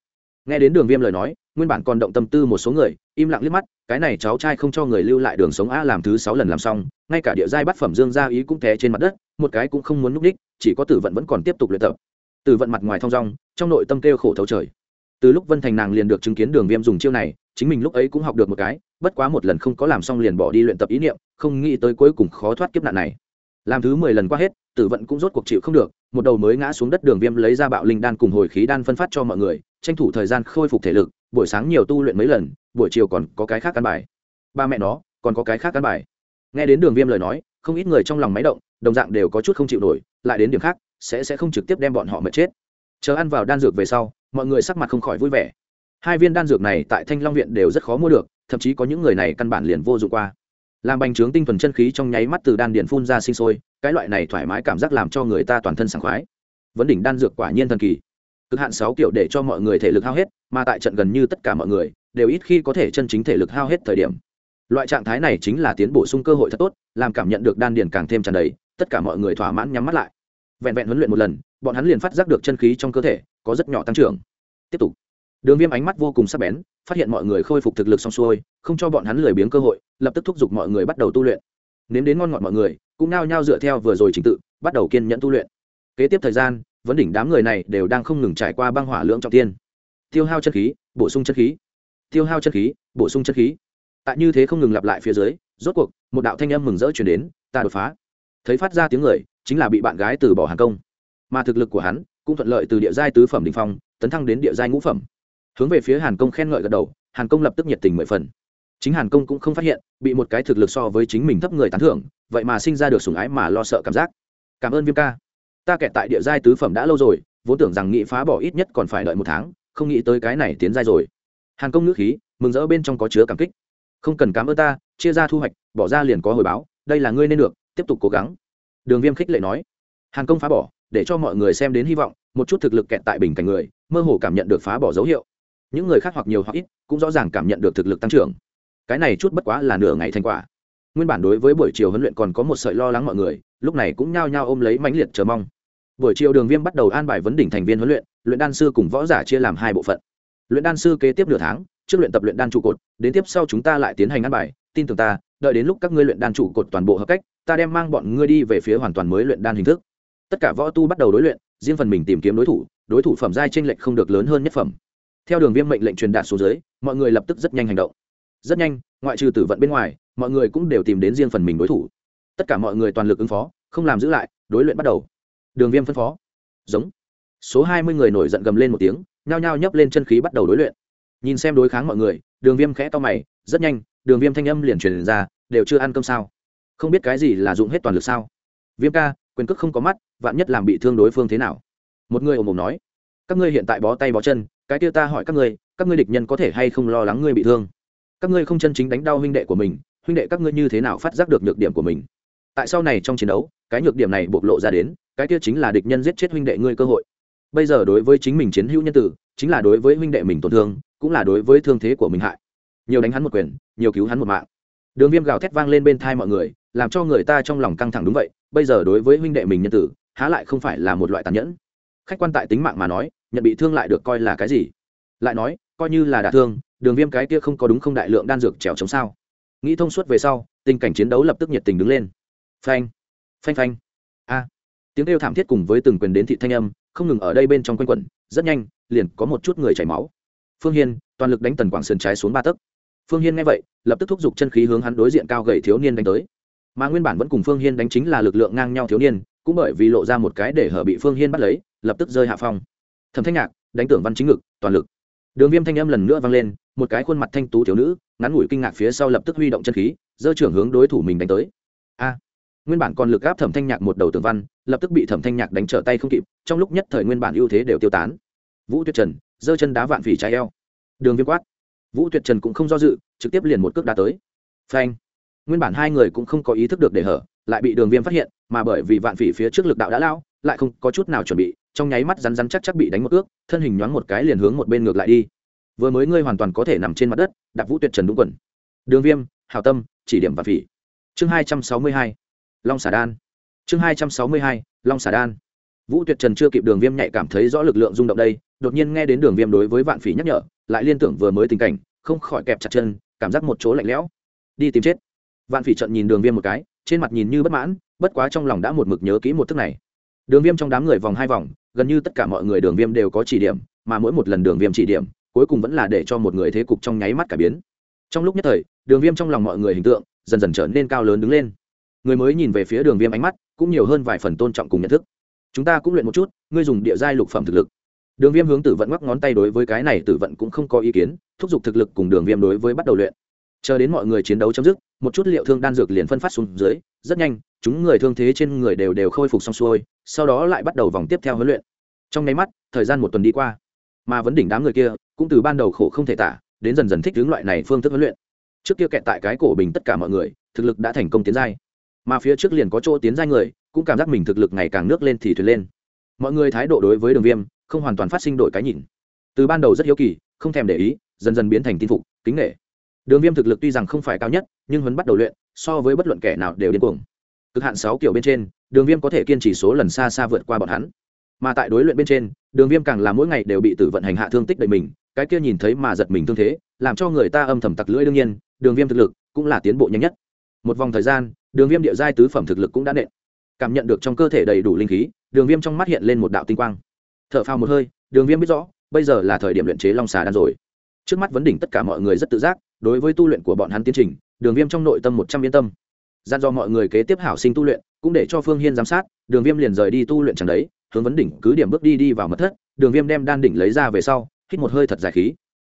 Nghe đến đường viêm lời nói, nguyên bản còn động tâm tư một số người, im lặng liếc mắt cái này cháu trai không cho người lưu lại đường sống a làm thứ sáu lần làm xong, ngay cả địa giai bát phẩm dương gia ý cũng té trên mặt đất, một cái cũng không muốn núp đích, chỉ có tử vận vẫn còn tiếp tục luyện tập. Tử vận mặt ngoài thong dong, trong nội tâm kêu khổ thấu trời. Từ lúc vân thành nàng liền được chứng kiến đường viêm dùng chiêu này, chính mình lúc ấy cũng học được một cái, bất quá một lần không có làm xong liền bỏ đi luyện tập ý niệm, không nghĩ tới cuối cùng khó thoát kiếp nạn này. Làm thứ mười lần qua hết, tử vận cũng rốt cuộc chịu không được, một đầu mới ngã xuống đất đường viêm lấy ra bạo linh đan cùng hồi khí đan phân phát cho mọi người, tranh thủ thời gian khôi phục thể lực, buổi sáng nhiều tu luyện mấy lần buổi chiều còn có cái khác căn bài. Ba mẹ nó, còn có cái khác căn bài. Nghe đến đường viêm lời nói, không ít người trong lòng máy động, đồng dạng đều có chút không chịu nổi, lại đến điểm khác, sẽ sẽ không trực tiếp đem bọn họ mệt chết. Chờ ăn vào đan dược về sau, mọi người sắc mặt không khỏi vui vẻ. Hai viên đan dược này tại thanh long viện đều rất khó mua được, thậm chí có những người này căn bản liền vô dụng qua. Làm bành trướng tinh thuần chân khí trong nháy mắt từ đan điện phun ra sinh sôi, cái loại này thoải mái cảm giác làm cho người ta toàn thân sảng khoái. Vấn đỉnh đan dược quả nhiên thần kỳ. Cực hạn sáu kiểu để cho mọi người thể lực hao hết, mà tại trận gần như tất cả mọi người đều ít khi có thể chân chính thể lực hao hết thời điểm. Loại trạng thái này chính là tiến bổ sung cơ hội thật tốt, làm cảm nhận được đan điền càng thêm tràn đầy, tất cả mọi người thỏa mãn nhắm mắt lại. Vẹn vẹn huấn luyện một lần, bọn hắn liền phát giác được chân khí trong cơ thể có rất nhỏ tăng trưởng. Tiếp tục. Đường viêm ánh mắt vô cùng sắc bén, phát hiện mọi người khôi phục thực lực xong xuôi, không cho bọn hắn lười biếng cơ hội, lập tức thúc giục mọi người bắt đầu tu luyện. Nếm đến ngon ngọt mọi người, cũng nao nhao dựa theo vừa rồi trình tự, bắt đầu kiên nhẫn tu luyện. Kế tiếp thời gian, vấn đỉnh đám người này đều đang không ngừng trải qua băng hỏa lưỡng trọng tiên. Tiêu hao chân khí, bổ sung chân khí tiêu hao chân khí, bổ sung chân khí. Tại như thế không ngừng lặp lại phía dưới, rốt cuộc, một đạo thanh âm mừng rỡ chuyển đến, ta đột phá. Thấy phát ra tiếng người, chính là bị bạn gái từ bỏ hàng công. Mà thực lực của hắn cũng thuận lợi từ địa giai tứ phẩm đình phong, tấn thăng đến địa giai ngũ phẩm. Hướng về phía hàn công khen ngợi gật đầu, hàn công lập tức nhiệt tình mười phần. Chính hàn công cũng không phát hiện, bị một cái thực lực so với chính mình thấp người tán thưởng, vậy mà sinh ra được sủng ái mà lo sợ cảm giác. Cảm ơn viêm ca. Ta kẹt tại địa giai tứ phẩm đã lâu rồi, vốn tưởng rằng nghị phá bỏ ít nhất còn phải đợi một tháng, không nghĩ tới cái này tiến giai rồi hàn công ngữ khí, mừng rỡ bên trong có chứa cảm kích. Không cần cảm ơn ta, chia ra thu hoạch, bỏ ra liền có hồi báo, đây là ngươi nên được, tiếp tục cố gắng. Đường viêm khích lệ nói. Hàn công phá bỏ, để cho mọi người xem đến hy vọng, một chút thực lực kẹt tại bình cảnh người, mơ hồ cảm nhận được phá bỏ dấu hiệu. Những người khác hoặc nhiều hoặc ít, cũng rõ ràng cảm nhận được thực lực tăng trưởng. Cái này chút bất quá là nửa ngày thành quả. Nguyên bản đối với buổi chiều huấn luyện còn có một sợi lo lắng mọi người, lúc này cũng nhao nhao ôm lấy mãnh liệt chờ mong. Buổi chiều đường viêm bắt đầu an bài vấn đỉnh thành viên huấn luyện luyện đan sư cùng võ giả chia làm hai bộ phận luyện đan sư kế tiếp nửa tháng, trước luyện tập luyện đan trụ cột, đến tiếp sau chúng ta lại tiến hành ăn bài. Tin tưởng ta, đợi đến lúc các ngươi luyện đan trụ cột toàn bộ hợp cách, ta đem mang bọn ngươi đi về phía hoàn toàn mới luyện đan hình thức. Tất cả võ tu bắt đầu đối luyện, riêng phần mình tìm kiếm đối thủ đối thủ phẩm giai tranh lệch không được lớn hơn nhất phẩm. Theo đường viêm mệnh lệnh truyền đạt xuống dưới, mọi người lập tức rất nhanh hành động. Rất nhanh, ngoại trừ tử vận bên ngoài, mọi người cũng đều tìm đến riêng phần mình đối thủ. Tất cả mọi người toàn lực ứng phó, không làm giữ lại, đối luyện bắt đầu. Đường viêm phân phó. Giống. Số hai mươi người nổi giận gầm lên một tiếng nhao nhao nhấp lên chân khí bắt đầu đối luyện. Nhìn xem đối kháng mọi người, đường viêm khẽ to mày, rất nhanh, đường viêm thanh âm liền truyền ra, đều chưa ăn cơm sao? Không biết cái gì là dụng hết toàn lực sao? Viêm ca, quyền cước không có mắt, vạn nhất làm bị thương đối phương thế nào? Một người ồm ồm nói, các ngươi hiện tại bó tay bó chân, cái kia ta hỏi các ngươi các ngươi địch nhân có thể hay không lo lắng ngươi bị thương? Các ngươi không chân chính đánh đau huynh đệ của mình, huynh đệ các ngươi như thế nào phát giác được nhược điểm của mình? Tại sau này trong chiến đấu, cái nhược điểm này bộc lộ ra đến, cái kia chính là địch nhân giết chết huynh đệ ngươi cơ hội bây giờ đối với chính mình chiến hữu nhân tử, chính là đối với huynh đệ mình tổn thương, cũng là đối với thương thế của mình hại. Nhiều đánh hắn một quyền, nhiều cứu hắn một mạng. Đường viêm gào thét vang lên bên thai mọi người, làm cho người ta trong lòng căng thẳng đúng vậy, bây giờ đối với huynh đệ mình nhân tử, há lại không phải là một loại tàn nhẫn. Khách quan tại tính mạng mà nói, nhận bị thương lại được coi là cái gì? Lại nói, coi như là đả thương, đường viêm cái kia không có đúng không đại lượng đan dược trèo chống sao? Nghĩ thông suốt về sau, tình cảnh chiến đấu lập tức nhiệt tình đứng lên. Phanh phanh phanh. A. Tiếng kêu thảm thiết cùng với từng quyền đến thị thanh âm không ngừng ở đây bên trong quanh quẩn, rất nhanh, liền có một chút người chảy máu. Phương hiên, toàn lực đánh tần quảng sườn trái xuống ba tấc. Phương hiên nghe vậy, lập tức thúc giục chân khí hướng hắn đối diện cao gầy thiếu niên đánh tới. Mà nguyên bản vẫn cùng phương hiên đánh chính là lực lượng ngang nhau thiếu niên, cũng bởi vì lộ ra một cái để hở bị phương hiên bắt lấy, lập tức rơi hạ phong. Thẩm thanh nhạc, đánh tưởng văn chính ngực, toàn lực. Đường viêm thanh âm lần nữa vang lên, một cái khuôn mặt thanh tú thiếu nữ, ngắn ngủi kinh ngạc phía sau lập tức huy động chân khí dơ trưởng hướng đối thủ mình đánh tới. A! Nguyên bản còn lực gáp thẩm thanh nhạc một đầu tường văn, lập tức bị thẩm thanh nhạc đánh trở tay không kịp, trong lúc nhất thời nguyên bản ưu thế đều tiêu tán. Vũ tuyệt trần, giơ chân đá vạn phỉ trái eo. Đường viêm quát. Vũ tuyệt trần cũng không do dự, trực tiếp liền một cước đá tới. Phanh. Nguyên bản hai người cũng không có ý thức được để hở, lại bị đường viêm phát hiện, mà bởi vì vạn phỉ phía trước lực đạo đã lao, lại không có chút nào chuẩn bị, trong nháy mắt rắn rắn chắc chắc bị đánh một ước thân hình nhoáng một cái liền hướng một bên ngược lại đi. Vừa mới ngươi hoàn toàn có thể nằm trên mặt đất, đạp vũ tuyệt trần đúng quần. Đường viêm hào tâm, chỉ điểm vạn phỉ. Chương hai trăm sáu mươi hai long xà đan. Chương hai trăm sáu mươi hai, long xà đan. Vũ tuyệt trần chưa kịp đường viêm nhạy cảm thấy rõ lực lượng rung động đây, đột nhiên nghe đến đường viêm đối với vạn phỉ nhắc nhở, lại liên tưởng vừa mới tình cảnh, không khỏi kẹp chặt chân, cảm giác một chỗ lạnh lẽo. Đi tìm chết. Vạn phỉ trận nhìn đường viêm một cái, trên mặt nhìn như bất mãn, bất quá trong lòng đã một mực nhớ kỹ một thức này. Đường viêm trong đám người vòng hai vòng, gần như tất cả mọi người đường viêm đều có chỉ điểm, mà mỗi một lần đường viêm chỉ điểm, cuối cùng vẫn là để cho một người thế cục trong nháy mắt cả biến. Trong lúc nhất thời, đường viêm trong lòng mọi người hình tượng dần dần trở nên cao lớn đứng lên người mới nhìn về phía đường viêm ánh mắt, cũng nhiều hơn vài phần tôn trọng cùng nhận thức. Chúng ta cũng luyện một chút, ngươi dùng địa giai lục phẩm thực lực. Đường viêm hướng tử vận ngoắc ngón tay đối với cái này tử vận cũng không có ý kiến, thúc giục thực lực cùng đường viêm đối với bắt đầu luyện. Chờ đến mọi người chiến đấu chấm dứt, một chút liệu thương đan dược liền phân phát xuống dưới, rất nhanh, chúng người thương thế trên người đều đều khôi phục xong xuôi, sau đó lại bắt đầu vòng tiếp theo huấn luyện. Trong nháy mắt, thời gian một tuần đi qua, mà vấn đỉnh đám người kia cũng từ ban đầu khổ không thể tả, đến dần dần thích hướng loại này phương thức huấn luyện. Trước kia kẹt tại cái cổ bình tất cả mọi người, thực lực đã thành công tiến giai mà phía trước liền có chỗ tiến giai người, cũng cảm giác mình thực lực ngày càng nước lên thì thuyền lên. Mọi người thái độ đối với đường viêm không hoàn toàn phát sinh đổi cái nhìn. Từ ban đầu rất hiếu kỳ, không thèm để ý, dần dần biến thành tin phục, kính nghệ đường viêm thực lực tuy rằng không phải cao nhất, nhưng vẫn bắt đầu luyện, so với bất luận kẻ nào đều điên cuồng. Cực hạn sáu kiểu bên trên, đường viêm có thể kiên trì số lần xa xa vượt qua bọn hắn. Mà tại đối luyện bên trên, đường viêm càng là mỗi ngày đều bị tử vận hành hạ thương tích đầy mình, cái kia nhìn thấy mà giật mình thương thế, làm cho người ta âm thầm tặc lưỡi đương nhiên, đường viêm thực lực cũng là tiến bộ nhanh nhất một vòng thời gian, đường viêm địa giai tứ phẩm thực lực cũng đã nện. Cảm nhận được trong cơ thể đầy đủ linh khí, đường viêm trong mắt hiện lên một đạo tinh quang. T h ở phao một hơi, đường viêm biết rõ, bây giờ là thời điểm luyện chế long xà đan rồi. Trước mắt vấn đỉnh tất cả mọi người rất tự giác, đối với tu luyện của bọn hắn tiến trình, đường viêm trong nội tâm một trăm yên tâm. Gian do mọi người kế tiếp hảo sinh tu luyện, cũng để cho phương hiên giám sát, đường viêm liền rời đi tu luyện chẳng đấy, hướng vấn đỉnh cứ điểm bước đi đi vào mật thất, đường viêm đem đan đỉnh lấy ra về sau, hít một hơi thật dài khí.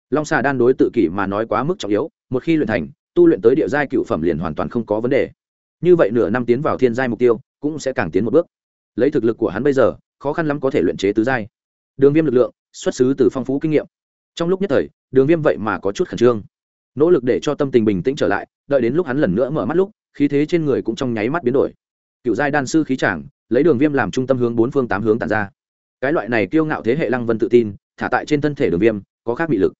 Long xà đan đối tự kỷ mà nói quá mức trọng yếu, một khi luyện thành tu luyện tới địa giai cựu phẩm liền hoàn toàn không có vấn đề. Như vậy nửa năm tiến vào thiên giai mục tiêu, cũng sẽ càng tiến một bước. Lấy thực lực của hắn bây giờ, khó khăn lắm có thể luyện chế tứ giai. Đường viêm lực lượng, xuất xứ từ phong phú kinh nghiệm. Trong lúc nhất thời, đường viêm vậy mà có chút khẩn trương. Nỗ lực để cho tâm tình bình tĩnh trở lại, đợi đến lúc hắn lần nữa mở mắt lúc, khí thế trên người cũng trong nháy mắt biến đổi. Cựu giai đan sư khí chàng, lấy đường viêm làm trung tâm hướng bốn phương tám hướng tàn ra. Cái loại này kiêu ngạo thế hệ lăng vân tự tin, thả tại trên thân thể đường viêm, có khác bị lực.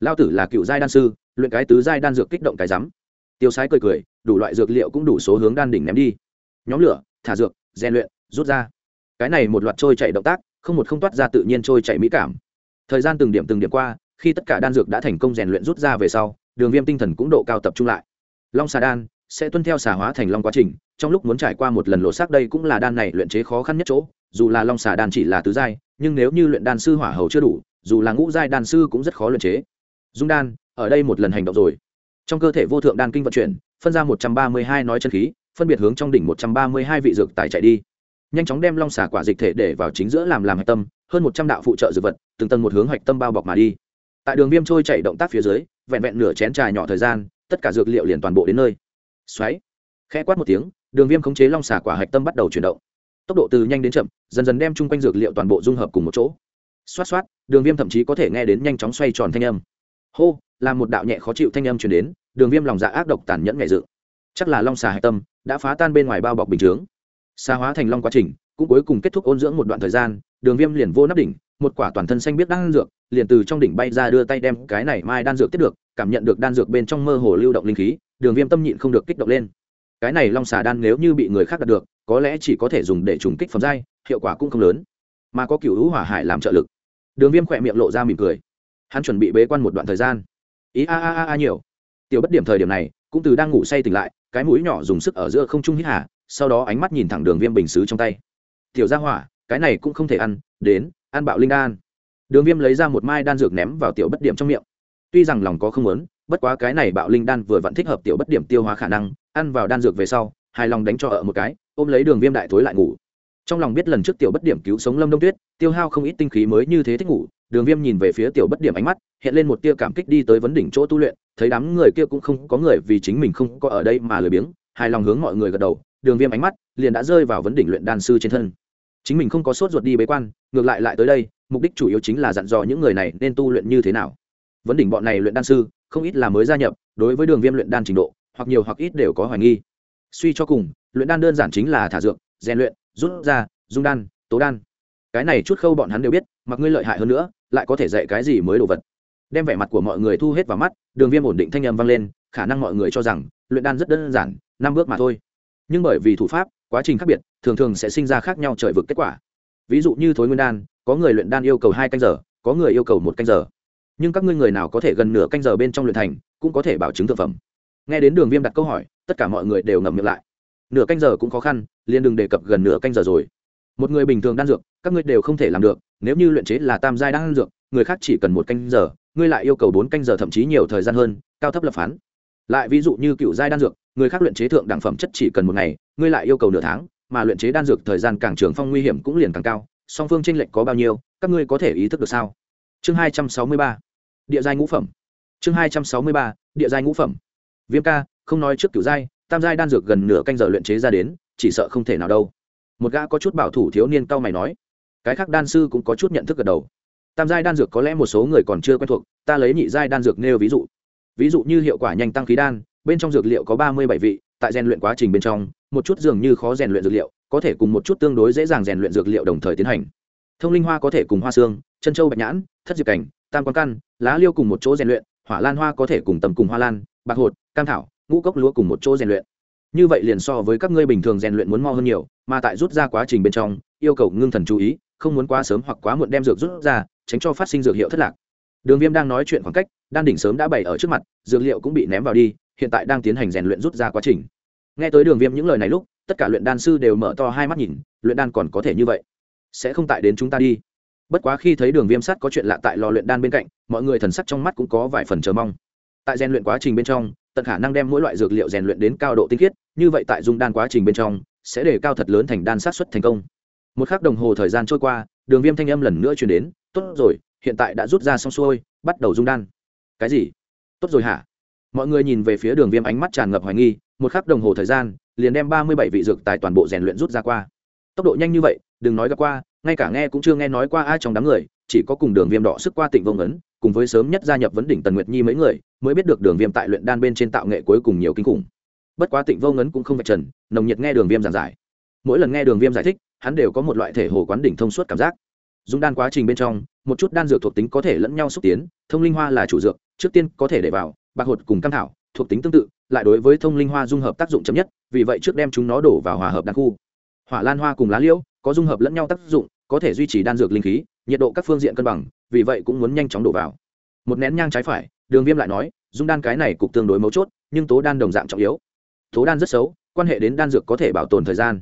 Lao tử là cựu giai đan sư luyện cái tứ giai đan dược kích động cái rắm. Tiêu sái cười cười, đủ loại dược liệu cũng đủ số hướng đan đỉnh ném đi. Nhóm lửa, thả dược, rèn luyện, rút ra. Cái này một loạt trôi chạy động tác, không một không toát ra tự nhiên trôi chạy mỹ cảm. Thời gian từng điểm từng điểm qua, khi tất cả đan dược đã thành công rèn luyện rút ra về sau, đường viêm tinh thần cũng độ cao tập trung lại. Long xà đan sẽ tuân theo xà hóa thành long quá trình, trong lúc muốn trải qua một lần lộ xác đây cũng là đan này luyện chế khó khăn nhất chỗ, dù là long xà đan chỉ là tứ giai, nhưng nếu như luyện đan sư hỏa hầu chưa đủ, dù là ngũ giai đan sư cũng rất khó luyện chế. Dung đan ở đây một lần hành động rồi. Trong cơ thể vô thượng đan kinh vận chuyển, phân ra một trăm ba mươi hai nói chân khí, phân biệt hướng trong đỉnh một trăm ba mươi hai vị dược tài chạy đi. Nhanh chóng đem long xà quả dịch thể để vào chính giữa làm làm hạch tâm, hơn một trăm đạo phụ trợ dược vật, từng tầng một hướng hạch tâm bao bọc mà đi. Tại đường viêm trôi chạy động tác phía dưới, vẹn vẹn nửa chén trà nhỏ thời gian, tất cả dược liệu liền toàn bộ đến nơi. Xoáy, khẽ quát một tiếng, đường viêm khống chế long xà quả hạch tâm bắt đầu chuyển động. Tốc độ từ nhanh đến chậm, dần dần đem chung quanh dược liệu toàn bộ dung hợp cùng một chỗ. Xoát xoát, đường viêm thậm chí có thể nghe đến nhanh chóng xoay tròn thanh âm hô, là một đạo nhẹ khó chịu thanh âm chuyển đến, đường viêm lòng dạ ác độc tàn nhẫn nhẹ dự. Chắc là long xà hạch tâm đã phá tan bên ngoài bao bọc bình chướng. Xa hóa thành long quá trình, cũng cuối cùng kết thúc ôn dưỡng một đoạn thời gian, đường viêm liền vô nắp đỉnh, một quả toàn thân xanh biết đan dược, liền từ trong đỉnh bay ra đưa tay đem cái này mai đan dược tiếp được, cảm nhận được đan dược bên trong mơ hồ lưu động linh khí, đường viêm tâm nhịn không được kích động lên. Cái này long xà đan nếu như bị người khác đạt được, có lẽ chỉ có thể dùng để trùng kích phẩm giai, hiệu quả cũng không lớn, mà có cựu hữu hỏa hải làm trợ lực. Đường viêm khỏe miệng lộ ra mỉm cười hắn chuẩn bị bế quan một đoạn thời gian. Ý a a a a nhiều. Tiểu bất điểm thời điểm này, cũng từ đang ngủ say tỉnh lại, cái mũi nhỏ dùng sức ở giữa không trung hít hà, sau đó ánh mắt nhìn thẳng đường viêm bình xứ trong tay. Tiểu gia hỏa, cái này cũng không thể ăn, đến, ăn bạo linh đan. Đường viêm lấy ra một mai đan dược ném vào tiểu bất điểm trong miệng. Tuy rằng lòng có không muốn, bất quá cái này bạo linh đan vừa vẫn thích hợp tiểu bất điểm tiêu hóa khả năng, ăn vào đan dược về sau, hài lòng đánh cho ở một cái, ôm lấy đường viêm đại thối lại ngủ trong lòng biết lần trước tiểu bất điểm cứu sống lâm đông tuyết, tiêu hao không ít tinh khí mới như thế thích ngủ, đường viêm nhìn về phía tiểu bất điểm ánh mắt, hiện lên một tia cảm kích đi tới vấn đỉnh chỗ tu luyện, thấy đám người kia cũng không có người vì chính mình không có ở đây mà lười biếng, hài lòng hướng mọi người gật đầu, đường viêm ánh mắt liền đã rơi vào vấn đỉnh luyện đan sư trên thân. Chính mình không có sốt ruột đi bế quan, ngược lại lại tới đây, mục đích chủ yếu chính là dặn dò những người này nên tu luyện như thế nào. Vấn đỉnh bọn này luyện đan sư, không ít là mới gia nhập, đối với đường viêm luyện đan trình độ, hoặc nhiều hoặc ít đều có hoài nghi. Suy cho cùng, luyện đan đơn giản chính là thả dược, rèn luyện rút ra, dung đan, tố đan. Cái này chút khâu bọn hắn đều biết, mặc ngươi lợi hại hơn nữa, lại có thể dạy cái gì mới đồ vật. Đem vẻ mặt của mọi người thu hết vào mắt, đường viêm ổn định thanh âm vang lên, khả năng mọi người cho rằng, luyện đan rất đơn giản, năm bước mà thôi. Nhưng bởi vì thủ pháp, quá trình khác biệt, thường thường sẽ sinh ra khác nhau trời vực kết quả. Ví dụ như thối nguyên đan, có người luyện đan yêu cầu hai canh giờ, có người yêu cầu một canh giờ. Nhưng các ngươi người nào có thể gần nửa canh giờ bên trong luyện thành, cũng có thể bảo chứng thực phẩm. Nghe đến đường viêm đặt câu hỏi, tất cả mọi người đều ngậm miệng lại nửa canh giờ cũng khó khăn, liền đừng đề cập gần nửa canh giờ rồi. Một người bình thường đan dược, các ngươi đều không thể làm được, nếu như luyện chế là tam giai đan dược, người khác chỉ cần một canh giờ, ngươi lại yêu cầu bốn canh giờ thậm chí nhiều thời gian hơn, cao thấp lập phán. Lại ví dụ như cựu giai đan dược, người khác luyện chế thượng đẳng phẩm chất chỉ cần một ngày, ngươi lại yêu cầu nửa tháng, mà luyện chế đan dược thời gian càng trường phong nguy hiểm cũng liền càng cao, song phương tranh lệch có bao nhiêu, các ngươi có thể ý thức được sao? Chương hai trăm sáu mươi ba, địa giai ngũ phẩm. Chương hai trăm sáu mươi ba, địa giai ngũ phẩm. Viêm ca, không nói trước cựu giai tam giai đan dược gần nửa canh giờ luyện chế ra đến, chỉ sợ không thể nào đâu. Một gã có chút bảo thủ thiếu niên cao mày nói. Cái khác đan sư cũng có chút nhận thức gật đầu. Tam giai đan dược có lẽ một số người còn chưa quen thuộc, ta lấy nhị giai đan dược nêu ví dụ. Ví dụ như hiệu quả nhanh tăng khí đan, bên trong dược liệu có ba mươi bảy vị, tại rèn luyện quá trình bên trong, một chút dường như khó rèn luyện dược liệu, có thể cùng một chút tương đối dễ dàng rèn luyện dược liệu đồng thời tiến hành. Thông linh hoa có thể cùng hoa xương, chân châu bạch nhãn, thất diệp cảnh, tam quan căn, lá liêu cùng một chỗ rèn luyện, hỏa lan hoa có thể cùng tầm cùng hoa lan, bạc hột, cam thảo ngũ cốc lúa cùng một chỗ rèn luyện. Như vậy liền so với các ngươi bình thường rèn luyện muốn mo hơn nhiều, mà tại rút ra quá trình bên trong, yêu cầu ngưng thần chú ý, không muốn quá sớm hoặc quá muộn đem dược rút ra, tránh cho phát sinh dược hiệu thất lạc. Đường viêm đang nói chuyện khoảng cách, đan đỉnh sớm đã bày ở trước mặt, dược liệu cũng bị ném vào đi, hiện tại đang tiến hành rèn luyện rút ra quá trình. Nghe tới đường viêm những lời này lúc, tất cả luyện đan sư đều mở to hai mắt nhìn, luyện đan còn có thể như vậy? Sẽ không tại đến chúng ta đi. Bất quá khi thấy đường viêm sắt có chuyện lạ tại lò luyện đan bên cạnh, mọi người thần sắc trong mắt cũng có vài phần chờ mong. Tại rèn luyện quá trình bên trong tận khả năng đem mỗi loại dược liệu rèn luyện đến cao độ tinh khiết, như vậy tại dung đan quá trình bên trong, sẽ để cao thật lớn thành đan sát xuất thành công. Một k h ắ c đồng hồ thời gian trôi qua, đường viêm thanh âm lần nữa chuyển đến, tốt rồi, hiện tại đã rút ra xong xuôi, bắt đầu dung đan. Cái gì? Tốt rồi hả? Mọi người nhìn về phía đường viêm ánh mắt tràn ngập hoài nghi, một khắc đồng hồ thời gian, liền đem ba mươi bảy vị dược tại toàn bộ rèn luyện rút ra qua. Tốc độ nhanh như vậy, đừng nói gặp qua, ngay cả nghe cũng chưa nghe nói qua ai trong đám người chỉ có cùng đường viêm đỏ sức qua tịnh vông ấn cùng với sớm nhất gia nhập vấn đỉnh tần nguyệt nhi mấy người, mới biết được đường viêm tại luyện đan bên trên tạo nghệ cuối cùng nhiều kinh khủng. Bất quá tịnh vô ngấn cũng không vạch trần, nồng nhiệt nghe đường viêm giảng giải. Mỗi lần nghe đường viêm giải thích, hắn đều có một loại thể hồ quán đỉnh thông suốt cảm giác. Dùng đan quá trình bên trong, một chút đan dược thuộc tính có thể lẫn nhau xúc tiến, thông linh hoa là chủ dược, trước tiên có thể để vào, bạc hột cùng cam thảo, thuộc tính tương tự, lại đối với thông linh hoa dung hợp tác dụng chậm nhất, vì vậy trước đem chúng nó đổ vào hòa hợp đan khu. Hỏa lan hoa cùng lá liễu, có dung hợp lẫn nhau tác dụng, có thể duy trì đan dược linh khí nhiệt độ các phương diện cân bằng, vì vậy cũng muốn nhanh chóng đổ vào. Một nén nhang trái phải, đường viêm lại nói, dung đan cái này cục tương đối mấu chốt, nhưng tố đan đồng dạng trọng yếu. Tố đan rất xấu, quan hệ đến đan dược có thể bảo tồn thời gian.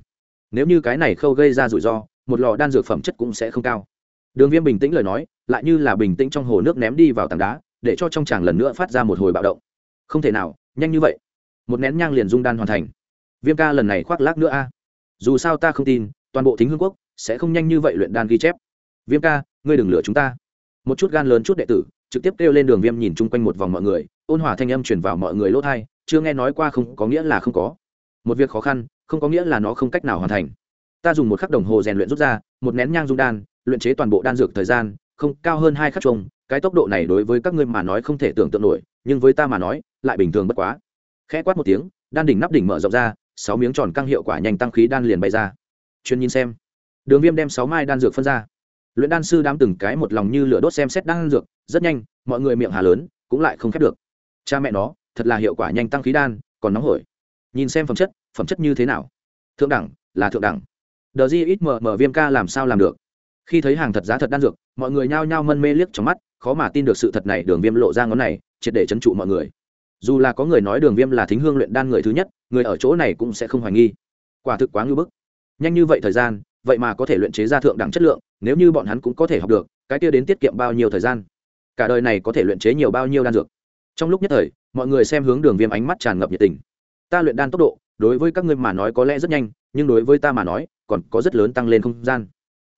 Nếu như cái này khâu gây ra rủi ro, một lò đan dược phẩm chất cũng sẽ không cao. Đường viêm bình tĩnh lời nói, lại như là bình tĩnh trong hồ nước ném đi vào tảng đá, để cho trong tràng lần nữa phát ra một hồi bạo động. Không thể nào, nhanh như vậy. Một nén nhang liền dung đan hoàn thành. Viêm ca lần này khoác lác nữa a. Dù sao ta không tin, toàn bộ thính hương quốc sẽ không nhanh như vậy luyện đan ghi chép viêm ca, ngươi đừng lừa chúng ta. Một chút gan lớn chút đệ tử, trực tiếp kêu lên đường viêm nhìn chung quanh một vòng mọi người, ôn hòa thanh âm chuyển vào mọi người lỗ thai chưa nghe nói qua không có nghĩa là không có. Một việc khó khăn, không có nghĩa là nó không cách nào hoàn thành. Ta dùng một khắc đồng hồ rèn luyện rút ra, một nén nhang dung đan, luyện chế toàn bộ đan dược thời gian, không, cao hơn hai khắc trông cái tốc độ này đối với các ngươi mà nói không thể tưởng tượng nổi, nhưng với ta mà nói, lại bình thường bất quá. Khẽ quát một tiếng, đan đỉnh nắp đỉnh mở rộng ra, sáu miếng tròn căng hiệu quả nhanh tăng khí đan liền bay ra. Chuyên nhìn xem. Đường viêm đem sáu mai đan dược phân ra luyện đan sư đám từng cái một lòng như lửa đốt xem xét đan dược, rất nhanh, mọi người miệng hà lớn, cũng lại không khép được. Cha mẹ nó, thật là hiệu quả nhanh tăng khí đan, còn nóng hổi. Nhìn xem phẩm chất phẩm chất như thế nào? Thượng đẳng, là thượng đẳng. Đờ di ít mờ mờ viêm ca làm sao làm được? Khi thấy hàng thật giá thật đan dược, mọi người nhao nhao mân mê liếc trong mắt, khó mà tin được sự thật này đường viêm lộ ra ngón này, triệt để trấn trụ mọi người. Dù là có người nói đường viêm là thính hương luyện đan người thứ nhất, người ở chỗ này cũng sẽ không hoài nghi. Quả thực quá ngưỡng bức. Nhanh như vậy thời gian vậy mà có thể luyện chế ra thượng đẳng chất lượng, nếu như bọn hắn cũng có thể học được, cái kia đến tiết kiệm bao nhiêu thời gian? Cả đời này có thể luyện chế nhiều bao nhiêu đan dược? Trong lúc nhất thời, mọi người xem hướng đường viêm ánh mắt tràn ngập nhiệt tình. Ta luyện đan tốc độ, đối với các ngươi mà nói có lẽ rất nhanh, nhưng đối với ta mà nói, còn có rất lớn tăng lên không gian.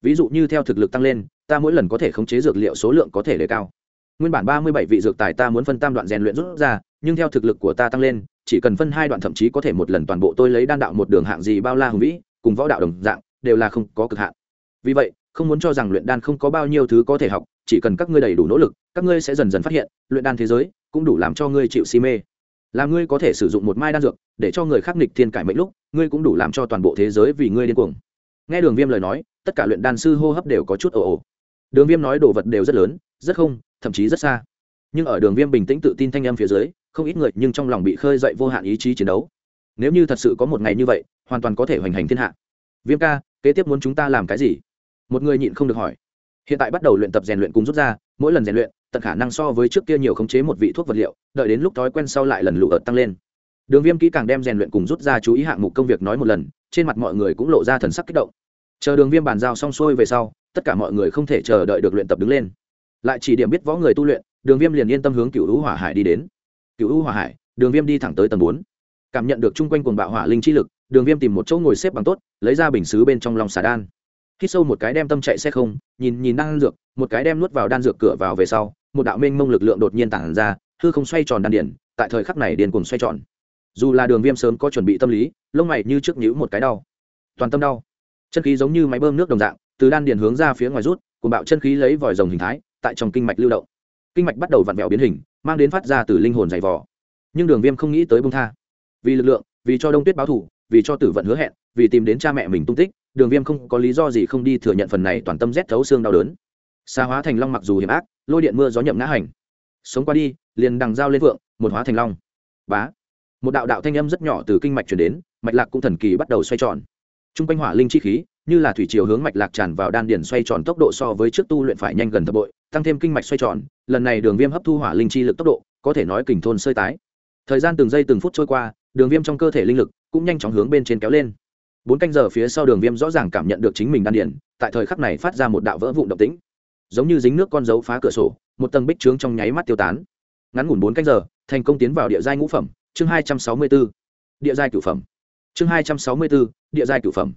Ví dụ như theo thực lực tăng lên, ta mỗi lần có thể khống chế dược liệu số lượng có thể đề cao. Nguyên bản ba mươi bảy vị dược tài ta muốn phân tam đoạn rèn luyện rút ra, nhưng theo thực lực của ta tăng lên, chỉ cần phân hai đoạn thậm chí có thể một lần toàn bộ tôi lấy đan đạo một đường hạng gì bao la hùng vĩ, cùng võ đạo đồng dạng đều là không có cực hạn. Vì vậy, không muốn cho rằng luyện đan không có bao nhiêu thứ có thể học, chỉ cần các ngươi đầy đủ nỗ lực, các ngươi sẽ dần dần phát hiện, luyện đan thế giới cũng đủ làm cho ngươi chịu si mê. Là ngươi có thể sử dụng một mai đan dược, để cho người khác nghịch thiên cải mệnh lúc, ngươi cũng đủ làm cho toàn bộ thế giới vì ngươi điên cuồng. Nghe đường viêm lời nói, tất cả luyện đan sư hô hấp đều có chút ồ ồ. Đường viêm nói đồ vật đều rất lớn, rất không, thậm chí rất xa. Nhưng ở đường viêm bình tĩnh tự tin thanh âm phía dưới, không ít người nhưng trong lòng bị khơi dậy vô hạn ý chí chiến đấu. Nếu như thật sự có một ngày như vậy, hoàn toàn có thể hoành hành thiên hạ. Viêm ca kế tiếp muốn chúng ta làm cái gì? Một người nhịn không được hỏi. Hiện tại bắt đầu luyện tập rèn luyện cùng rút ra, mỗi lần rèn luyện, tận khả năng so với trước kia nhiều khống chế một vị thuốc vật liệu, đợi đến lúc thói quen sau lại lần lụ ợt tăng lên. Đường viêm kỹ càng đem rèn luyện cùng rút ra chú ý hạng mục công việc nói một lần, trên mặt mọi người cũng lộ ra thần sắc kích động. Chờ đường viêm bàn giao xong xuôi về sau, tất cả mọi người không thể chờ đợi được luyện tập đứng lên. Lại chỉ điểm biết võ người tu luyện, đường viêm liền yên tâm hướng cựu hữu hỏa hải đi đến. Cựu hữu hỏa hải, đường viêm đi thẳng tới tầng bốn. Cảm nhận được chung quanh cuồng bạo hỏa linh chi lực đường viêm tìm một chỗ ngồi xếp bằng tốt, lấy ra bình xứ bên trong lòng xà đan. Khi sâu một cái đem tâm chạy xe không, nhìn nhìn đan dược, một cái đem nuốt vào đan dược cửa vào về sau, một đạo mênh mông lực lượng đột nhiên tản ra, hư không xoay tròn đan điển, tại thời khắc này điền cùng xoay tròn. Dù là đường viêm sớm có chuẩn bị tâm lý, lông mày như trước nhữ một cái đau. Toàn tâm đau. Chân khí giống như máy bơm nước đồng dạng, từ đan điền hướng ra phía ngoài rút cùng bạo chân khí lấy vòi rồng hình thái, tại trong kinh mạch lưu động. Kinh mạch bắt đầu vặn vẹo biến hình, mang đến phát ra từ linh hồn dày vỏ nhưng đường viêm không nghĩ tới bông tha. Vì lực lượng, vì cho đông tuyết báo thủ vì cho tử vận hứa hẹn, vì tìm đến cha mẹ mình tung tích, đường viêm không có lý do gì không đi thừa nhận phần này toàn tâm rét thấu xương đau đớn. Xa hóa thành long mặc dù hiểm ác, lôi điện mưa gió nhậm ngã hành. Sống qua đi, liền đằng dao lên vượng, một hóa thành long. Bá. Một đạo đạo thanh âm rất nhỏ từ kinh mạch chuyển đến, mạch lạc cũng thần kỳ bắt đầu xoay tròn. T r u n g quanh hỏa linh chi khí, như là thủy chiều hướng mạch lạc tràn vào đan điền xoay tròn tốc độ so với trước tu luyện phải nhanh gần thập bội, tăng thêm kinh mạch xoay tròn, lần này đường viêm hấp thu hỏa linh chi lực tốc độ, có thể nói kình thôn sơi tái. Thời gian từng giây từng phút trôi qua, đường viêm trong cơ thể linh lực cũng nhanh chóng hướng bên trên kéo lên. Bốn canh giờ phía sau đường viêm rõ ràng cảm nhận được chính mình đan điển, tại thời khắc này phát ra một đạo vỡ vụn động tĩnh. Giống như dính nước con dấu phá cửa sổ một tầng bích trướng trong nháy mắt tiêu tán. Ngắn ngủn bốn canh giờ thành công tiến vào địa giai ngũ phẩm chương hai trăm sáu mươi b ố địa giai cửu phẩm. Chương hai trăm sáu mươi b ố địa giai cửu phẩm.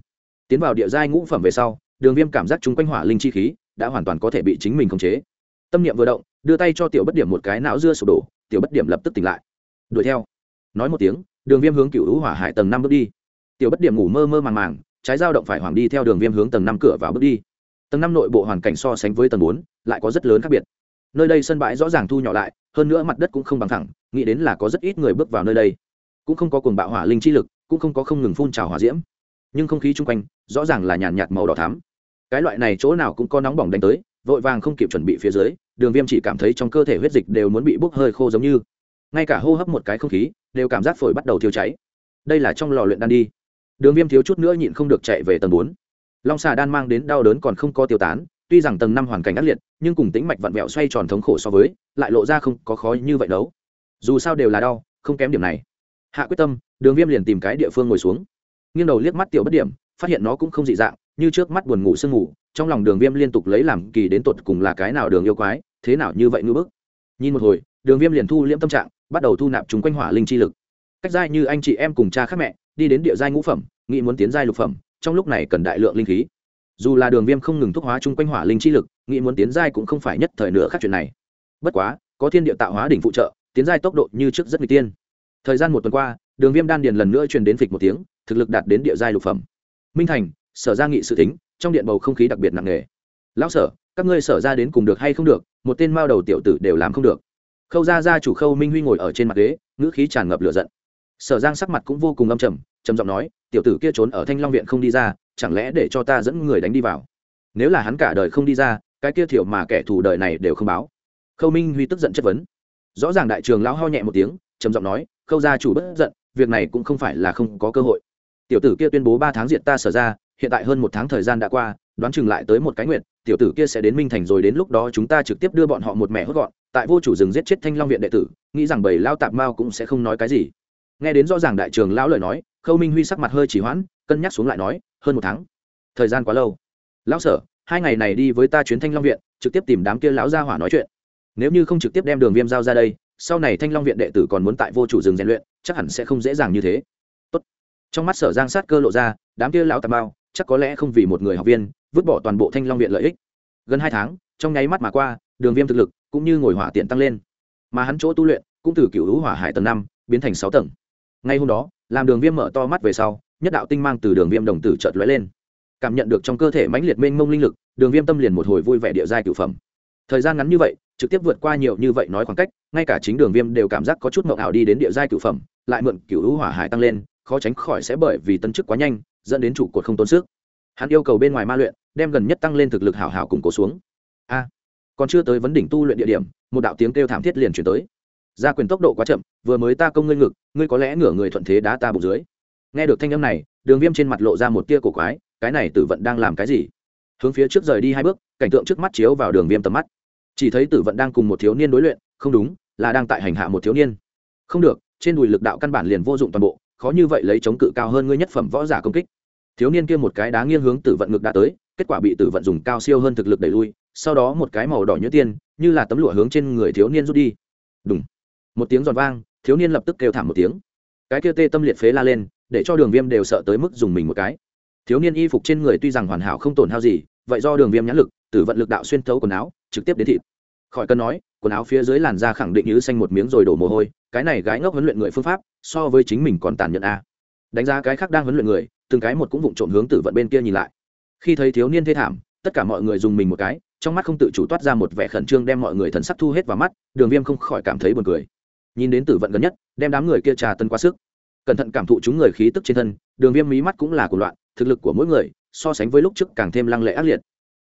Tiến vào địa giai ngũ phẩm về sau đường viêm cảm giác chúng quanh hỏa linh chi khí đã hoàn toàn có thể bị chính mình khống chế. Tâm niệm vừa động đưa tay cho tiểu bất điểm một cái não dưa sụp đổ tiểu bất điểm lập tức tỉnh lại. Đuổi theo. Nói một tiếng đường viêm hướng cựu hữu hỏa hải tầng năm bước đi. Tiểu bất điểm ngủ mơ mơ màng màng, trái dao động phải hoàng đi theo đường viêm hướng tầng năm cửa vào bước đi. Tầng năm nội bộ hoàn cảnh so sánh với tầng bốn, lại có rất lớn khác biệt. Nơi đây sân bãi rõ ràng thu nhỏ lại, hơn nữa mặt đất cũng không bằng thẳng, nghĩ đến là có rất ít người bước vào nơi đây. Cũng không có cuồng bạo hỏa linh chi lực, cũng không có không ngừng phun trào hỏa diễm. Nhưng không khí chung quanh, rõ ràng là nhàn nhạt màu đỏ thắm. Cái loại này chỗ nào cũng có nóng bỏng đánh tới, vội vàng không kịp chuẩn bị phía dưới, đường viêm chỉ cảm thấy trong cơ thể huyết dịch đều muốn bị bốc hơi khô giống như ngay cả hô hấp một cái không khí đều cảm giác phổi bắt đầu thiêu cháy. Đây là trong lò luyện đan đi. Đường viêm thiếu chút nữa nhịn không được chạy về tầng bốn. Long xà đan mang đến đau đớn còn không có tiêu tán, tuy rằng tầng năm hoàn cảnh ác liệt, nhưng cùng tĩnh mạch vặn vẹo xoay tròn thống khổ so với, lại lộ ra không có khó như vậy đâu. Dù sao đều là đau, không kém điểm này. Hạ quyết tâm, đường viêm liền tìm cái địa phương ngồi xuống. Nghiêng đầu liếc mắt tiểu bất điểm, phát hiện nó cũng không dị dạng, như trước mắt buồn ngủ sương ngủ, trong lòng đường viêm liên tục lấy làm kỳ đến tột cùng là cái nào đường yêu quái, thế nào như vậy ngư bức. Nhìn một hồi, đường viêm liền thu liễm tâm trạng bắt đầu thu nạp chúng quanh hỏa linh chi lực. Cách giai như anh chị em cùng cha khác mẹ, đi đến địa giai ngũ phẩm, nghĩ muốn tiến giai lục phẩm, trong lúc này cần đại lượng linh khí. Dù là đường viêm không ngừng thúc hóa chung quanh hỏa linh chi lực, nghĩ muốn tiến giai cũng không phải nhất thời nữa khác chuyện này. Bất quá, có thiên địa tạo hóa đỉnh phụ trợ, tiến giai tốc độ như trước rất n g tiên. Thời gian một tuần qua, đường viêm đan điền lần nữa truyền đến phịch một tiếng, thực lực đạt đến địa giai lục phẩm. Minh thành, sở ra nghị sự tính, trong điện bầu không khí đặc biệt nặng nề. Lão sở, các ngươi sở ra đến cùng được hay không được, một tên mao đầu tiểu tử đều làm không được khâu gia gia chủ khâu minh huy ngồi ở trên mặt ghế, ngữ khí tràn ngập lửa giận. Sở giang sắc mặt cũng vô cùng âm trầm trầm giọng nói, tiểu tử kia trốn ở thanh long viện không đi ra, chẳng lẽ để cho ta dẫn người đánh đi vào? Nếu là hắn cả đời không đi ra, cái kia thiểu mà kẻ thù đời này đều không báo. Khâu minh huy tức giận chất vấn. Rõ ràng đại trường lão ho nhẹ một tiếng, trầm giọng nói, khâu gia chủ bất giận, việc này cũng không phải là không có cơ hội. Tiểu tử kia tuyên bố ba tháng diệt ta sở ra, hiện tại hơn một tháng thời gian đã qua, đoán chừng lại tới một cái nguyện, tiểu tử kia sẽ đến minh thành rồi đến lúc đó chúng ta trực tiếp đưa bọn họ một mẻ hốt gọn tại vô chủ rừng giết chết thanh long viện đệ tử, nghĩ rằng bầy lao tạp mao cũng sẽ không nói cái gì. Nghe đến rõ ràng đại trường lão lời nói, khâu minh huy sắc mặt hơi chỉ hoãn, cân nhắc xuống lại nói, hơn một tháng. Thời gian quá lâu. Lão sở, hai ngày này đi với ta chuyến thanh long viện, trực tiếp tìm đám kia lão gia hỏa nói chuyện. Nếu như không trực tiếp đem đường viêm giao ra đây, sau này thanh long viện đệ tử còn muốn tại vô chủ rừng rèn luyện, chắc hẳn sẽ không dễ dàng như thế. Tốt. trong mắt sở giang sát cơ lộ ra, đám kia lão tà mao, chắc có lẽ không vì một người học viên, vứt bỏ toàn bộ thanh long viện lợi ích. Gần hai tháng, trong nháy mắt mà qua, đường viêm thực lực cũng như ngồi hỏa tiện tăng lên. Mà hắn chỗ tu luyện cũng từ cựu hữu hỏa hải tầng năm biến thành sáu tầng. Ngay hôm đó, làm đường viêm mở to mắt về sau, nhất đạo tinh mang từ đường viêm đồng tử chợt lóe lên. Cảm nhận được trong cơ thể mãnh liệt mênh mông linh lực, đường viêm tâm liền một hồi vui vẻ địa giai cựu phẩm. Thời gian ngắn như vậy, trực tiếp vượt qua nhiều như vậy nói khoảng cách, ngay cả chính đường viêm đều cảm giác có chút mộng ảo đi đến địa giai cựu phẩm, lại mượn cựu hữu hỏa hải tăng lên, khó tránh khỏi sẽ bởi vì tân chức quá nhanh, dẫn đến trụ cột không tốn sức. Hắn yêu cầu bên ngoài ma luyện, đem gần nhất tăng lên thực lực hảo hảo củng cố xuống. A! Còn chưa tới vấn đỉnh tu luyện địa điểm, một đạo tiếng kêu thảm thiết liền chuyển tới. Gia quyền tốc độ quá chậm, vừa mới ta công ngươi ngực, ngươi có lẽ ngửa người thuận thế đá ta bụng dưới. Nghe được thanh âm này, đường viêm trên mặt lộ ra một tia cổ quái, cái này tử vận đang làm cái gì? Hướng phía trước rời đi hai bước, cảnh tượng trước mắt chiếu vào đường viêm tầm mắt. Chỉ thấy tử vận đang cùng một thiếu niên đối luyện, không đúng, là đang tại hành hạ một thiếu niên. Không được, trên đùi lực đạo căn bản liền vô dụng toàn bộ, khó như vậy lấy chống cự cao hơn ngươi nhất phẩm võ giả công kích. Thiếu niên kia một cái đá nghiêng hướng tử vận ngực đã tới kết quả bị tử vận dùng cao siêu hơn thực lực đẩy lui, sau đó một cái màu đỏ nhớ tiên, như là tấm lụa hướng trên người thiếu niên rút đi. Đúng một tiếng giòn vang, thiếu niên lập tức kêu thảm một tiếng. Cái kia tê tâm liệt phế la lên, để cho đường viêm đều sợ tới mức dùng mình một cái. Thiếu niên y phục trên người tuy rằng hoàn hảo không tổn hao gì, vậy do đường viêm nhãn lực, tử vận lực đạo xuyên thấu quần áo, trực tiếp đến thịt. Khỏi cần nói, quần áo phía dưới làn da khẳng định như xanh một miếng rồi đổ mồ hôi, cái này gái ngốc huấn luyện người phương pháp, so với chính mình còn tàn nhẫn a. Đánh giá cái khác đang huấn luyện người, từng cái một cũng vụng trộm hướng tử vận bên kia nhìn lại khi thấy thiếu niên thê thảm, tất cả mọi người dùng mình một cái, trong mắt không tự chủ toát ra một vẻ khẩn trương đem mọi người thần sắc thu hết vào mắt, đường viêm không khỏi cảm thấy buồn cười. Nhìn đến tử vận gần nhất, đem đám người kia trà tân quá sức. Cẩn thận cảm thụ chúng người khí tức trên thân, đường viêm mí mắt cũng là của loạn, thực lực của mỗi người, so sánh với lúc trước càng thêm lăng lệ ác liệt.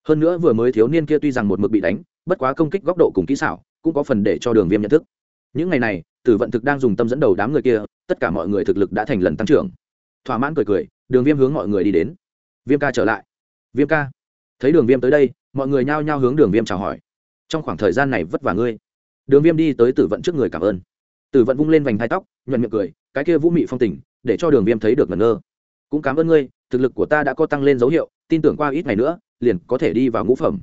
Hơn nữa vừa mới thiếu niên kia tuy rằng một mực bị đánh, bất quá công kích góc độ cùng kỹ xảo, cũng có phần để cho đường viêm nhận thức. Những ngày này, tử vận thực đang dùng tâm dẫn đầu đám người kia, tất cả mọi người thực lực đã thành lần tăng trưởng. Thỏa mãn cười cười, đường viêm hướng mọi người đi đến. Viêm ca trở lại viêm ca. Thấy đường viêm tới đây, mọi người nhao nhao hướng đường viêm chào hỏi. Trong khoảng thời gian này vất vả ngươi. Đường viêm đi tới tử vận trước người cảm ơn. Tử vận vung lên vành hai tóc, nhuận miệng cười, cái kia vũ mị phong tình, để cho đường viêm thấy được ngẩn ngơ. Cũng cảm ơn ngươi, thực lực của ta đã có tăng lên dấu hiệu, tin tưởng qua ít ngày nữa, liền có thể đi vào ngũ phẩm.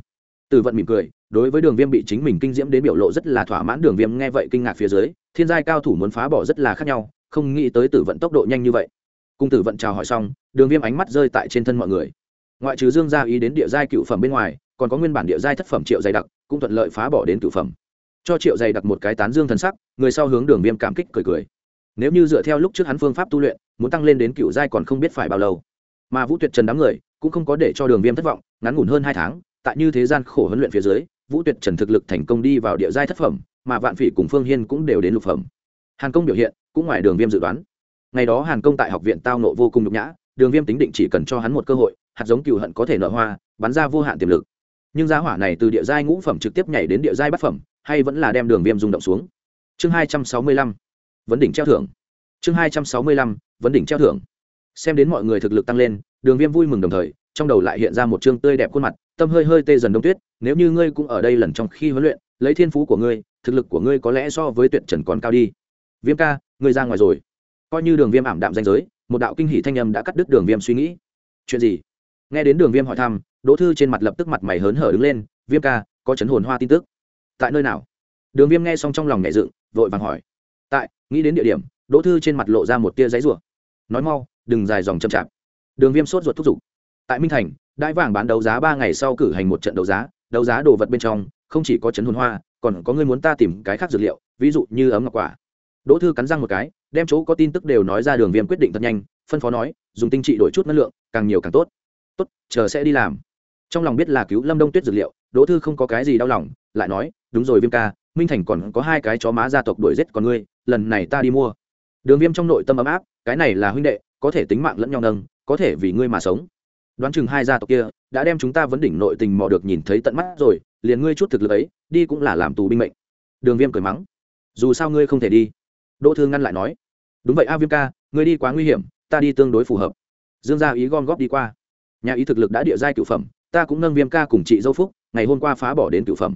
Tử vận mỉm cười, đối với đường viêm bị chính mình kinh diễm đến biểu lộ rất là thỏa mãn, đường viêm nghe vậy kinh ngạc phía dưới, thiên giai cao thủ muốn phá bỏ rất là khác nhau, không nghĩ tới tử vận tốc độ nhanh như vậy. Cung tử vận chào hỏi xong, đường viêm ánh mắt rơi tại trên thân mọi người ngoại trừ dương gia ý đến địa giai cựu phẩm bên ngoài, còn có nguyên bản địa giai thất phẩm triệu dày đặc, cũng thuận lợi phá bỏ đến cựu phẩm. Cho triệu dày đặc một cái tán dương thần sắc, người sau hướng đường viêm cảm kích cười cười. Nếu như dựa theo lúc trước hắn phương pháp tu luyện, muốn tăng lên đến cựu giai còn không biết phải bao lâu. Mà vũ tuyệt trần đám người, cũng không có để cho đường viêm thất vọng, ngắn ngủn hơn hai tháng, tại như thế gian khổ huấn luyện phía dưới, vũ tuyệt trần thực lực thành công đi vào địa giai thất phẩm, mà vạn phỉ cùng phương hiên cũng đều đến lục phẩm. Hàn công biểu hiện, cũng ngoài đường viêm dự đoán. Ngày đó hàn công tại học viện tao nộ vô cùng nhục nhã, đường viêm tính định chỉ cần cho hắn một cơ hội hạt giống cựu hận có thể nở hoa, bắn ra vô hạn tiềm lực. Nhưng giá hỏa này từ địa giai ngũ phẩm trực tiếp nhảy đến địa giai bát phẩm, hay vẫn là đem đường viêm rung động xuống? Chương hai trăm sáu mươi lăm, vấn đỉnh treo thưởng. Chương hai trăm sáu mươi lăm, vấn đỉnh treo thưởng. Xem đến mọi người thực lực tăng lên, đường viêm vui mừng đồng thời, trong đầu lại hiện ra một chương tươi đẹp khuôn mặt, tâm hơi hơi tê dần đông tuyết, nếu như ngươi cũng ở đây lần trong khi huấn luyện, lấy thiên phú của ngươi, thực lực của ngươi có lẽ so với tuyệt trần còn cao đi. Viêm ca, ngươi ra ngoài rồi. Coi như đường viêm ảm đạm danh giới, một đạo kinh hỷ thanh âm đã cắt đứt đường viêm suy nghĩ. Chuyện gì? Nghe đến đường viêm hỏi thăm, đỗ thư trên mặt lập tức mặt mày hớn hở đứng lên, viêm ca, có chấn hồn hoa tin tức. Tại nơi nào? Đường viêm nghe xong trong lòng nhẹ dựng, vội vàng hỏi. Tại, nghĩ đến địa điểm. Đỗ thư trên mặt lộ ra một tia giấy rủa. Nói mau, đừng dài dòng chậm chạp. Đường viêm sốt ruột thúc giục. Tại minh thành đãi vàng bán đấu giá ba ngày sau cử hành một trận đấu giá đấu giá đồ vật bên trong, không chỉ có chấn hồn hoa, còn có người muốn ta tìm cái khác dược liệu, ví dụ như ấm ngọc quả. Đỗ thư cắn răng một cái, đem chỗ có tin tức đều nói ra, đường viêm quyết định thật nhanh, phân phó nói, dùng tinh trị đổi chút năng lượng, càng nhiều càng tốt tốt, chờ sẽ đi làm. Trong lòng biết là cứu lâm đông tuyết dược liệu, đỗ thư không có cái gì đau lòng, lại nói, đúng rồi viêm ca, minh thành còn có hai cái chó má gia tộc đuổi giết còn ngươi, lần này ta đi mua. Đường viêm trong nội tâm ấm áp, cái này là huynh đệ, có thể tính mạng lẫn nhau nâng, có thể vì ngươi mà sống. Đoán chừng hai gia tộc kia đã đem chúng ta vấn đỉnh nội tình mò được nhìn thấy tận mắt rồi, liền ngươi chút thực lực ấy, đi cũng là làm tù binh mệnh. Đường viêm cười mắng, dù sao ngươi không thể đi. Đỗ thư ngăn lại nói, đúng vậy a viêm ca, ngươi đi quá nguy hiểm, ta đi tương đối phù hợp. Dương gia ý gom góp đi qua nhà ý thực lực đã địa giai cựu phẩm, ta cũng nâng viêm ca cùng chị dâu phúc, ngày hôm qua phá bỏ đến cựu phẩm.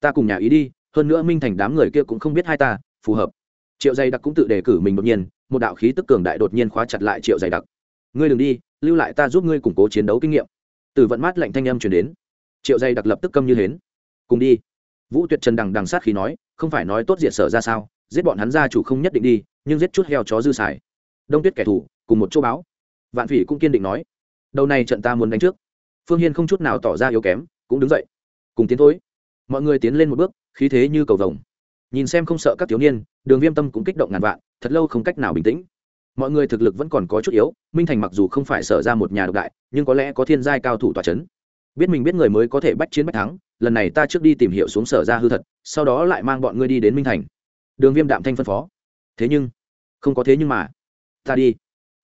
Ta cùng nhà ý đi, hơn nữa minh thành đám người kia cũng không biết hai ta, phù hợp. Triệu dày đặc cũng tự đề cử mình đột nhiên, một đạo khí tức cường đại đột nhiên khóa chặt lại triệu dày đặc. Ngươi đừng đi, lưu lại ta giúp ngươi củng cố chiến đấu kinh nghiệm. Từ vận mát lạnh thanh âm chuyển đến. Triệu dày đặc lập tức câm như hến. Cùng đi. Vũ tuyệt trần đằng đằng sát khí nói, không phải nói tốt diệt sở ra sao, giết bọn hắn ra chủ không nhất định đi, nhưng giết chút heo chó dư xài. Đông tuyết kẻ thù, cùng một chỗ báo. Vạn phỉ cũng kiên định nói đầu này trận ta muốn đánh trước. Phương hiên không chút nào tỏ ra yếu kém, cũng đứng dậy. Cùng tiến thối mọi người tiến lên một bước, khí thế như cầu vồng. Nhìn xem không sợ các thiếu niên, đường viêm tâm cũng kích động ngàn vạn, thật lâu không cách nào bình tĩnh. Mọi người thực lực vẫn còn có chút yếu, minh thành mặc dù không phải sở ra một nhà độc đại, nhưng có lẽ có thiên giai cao thủ tòa c h ấ n biết mình biết người mới có thể bách chiến bách thắng, lần này ta trước đi tìm hiểu xuống sở ra hư thật, sau đó lại mang bọn ngươi đi đến minh thành. Đường viêm đạm thanh phân phó. Thế nhưng, không có thế nhưng mà. Ta đi.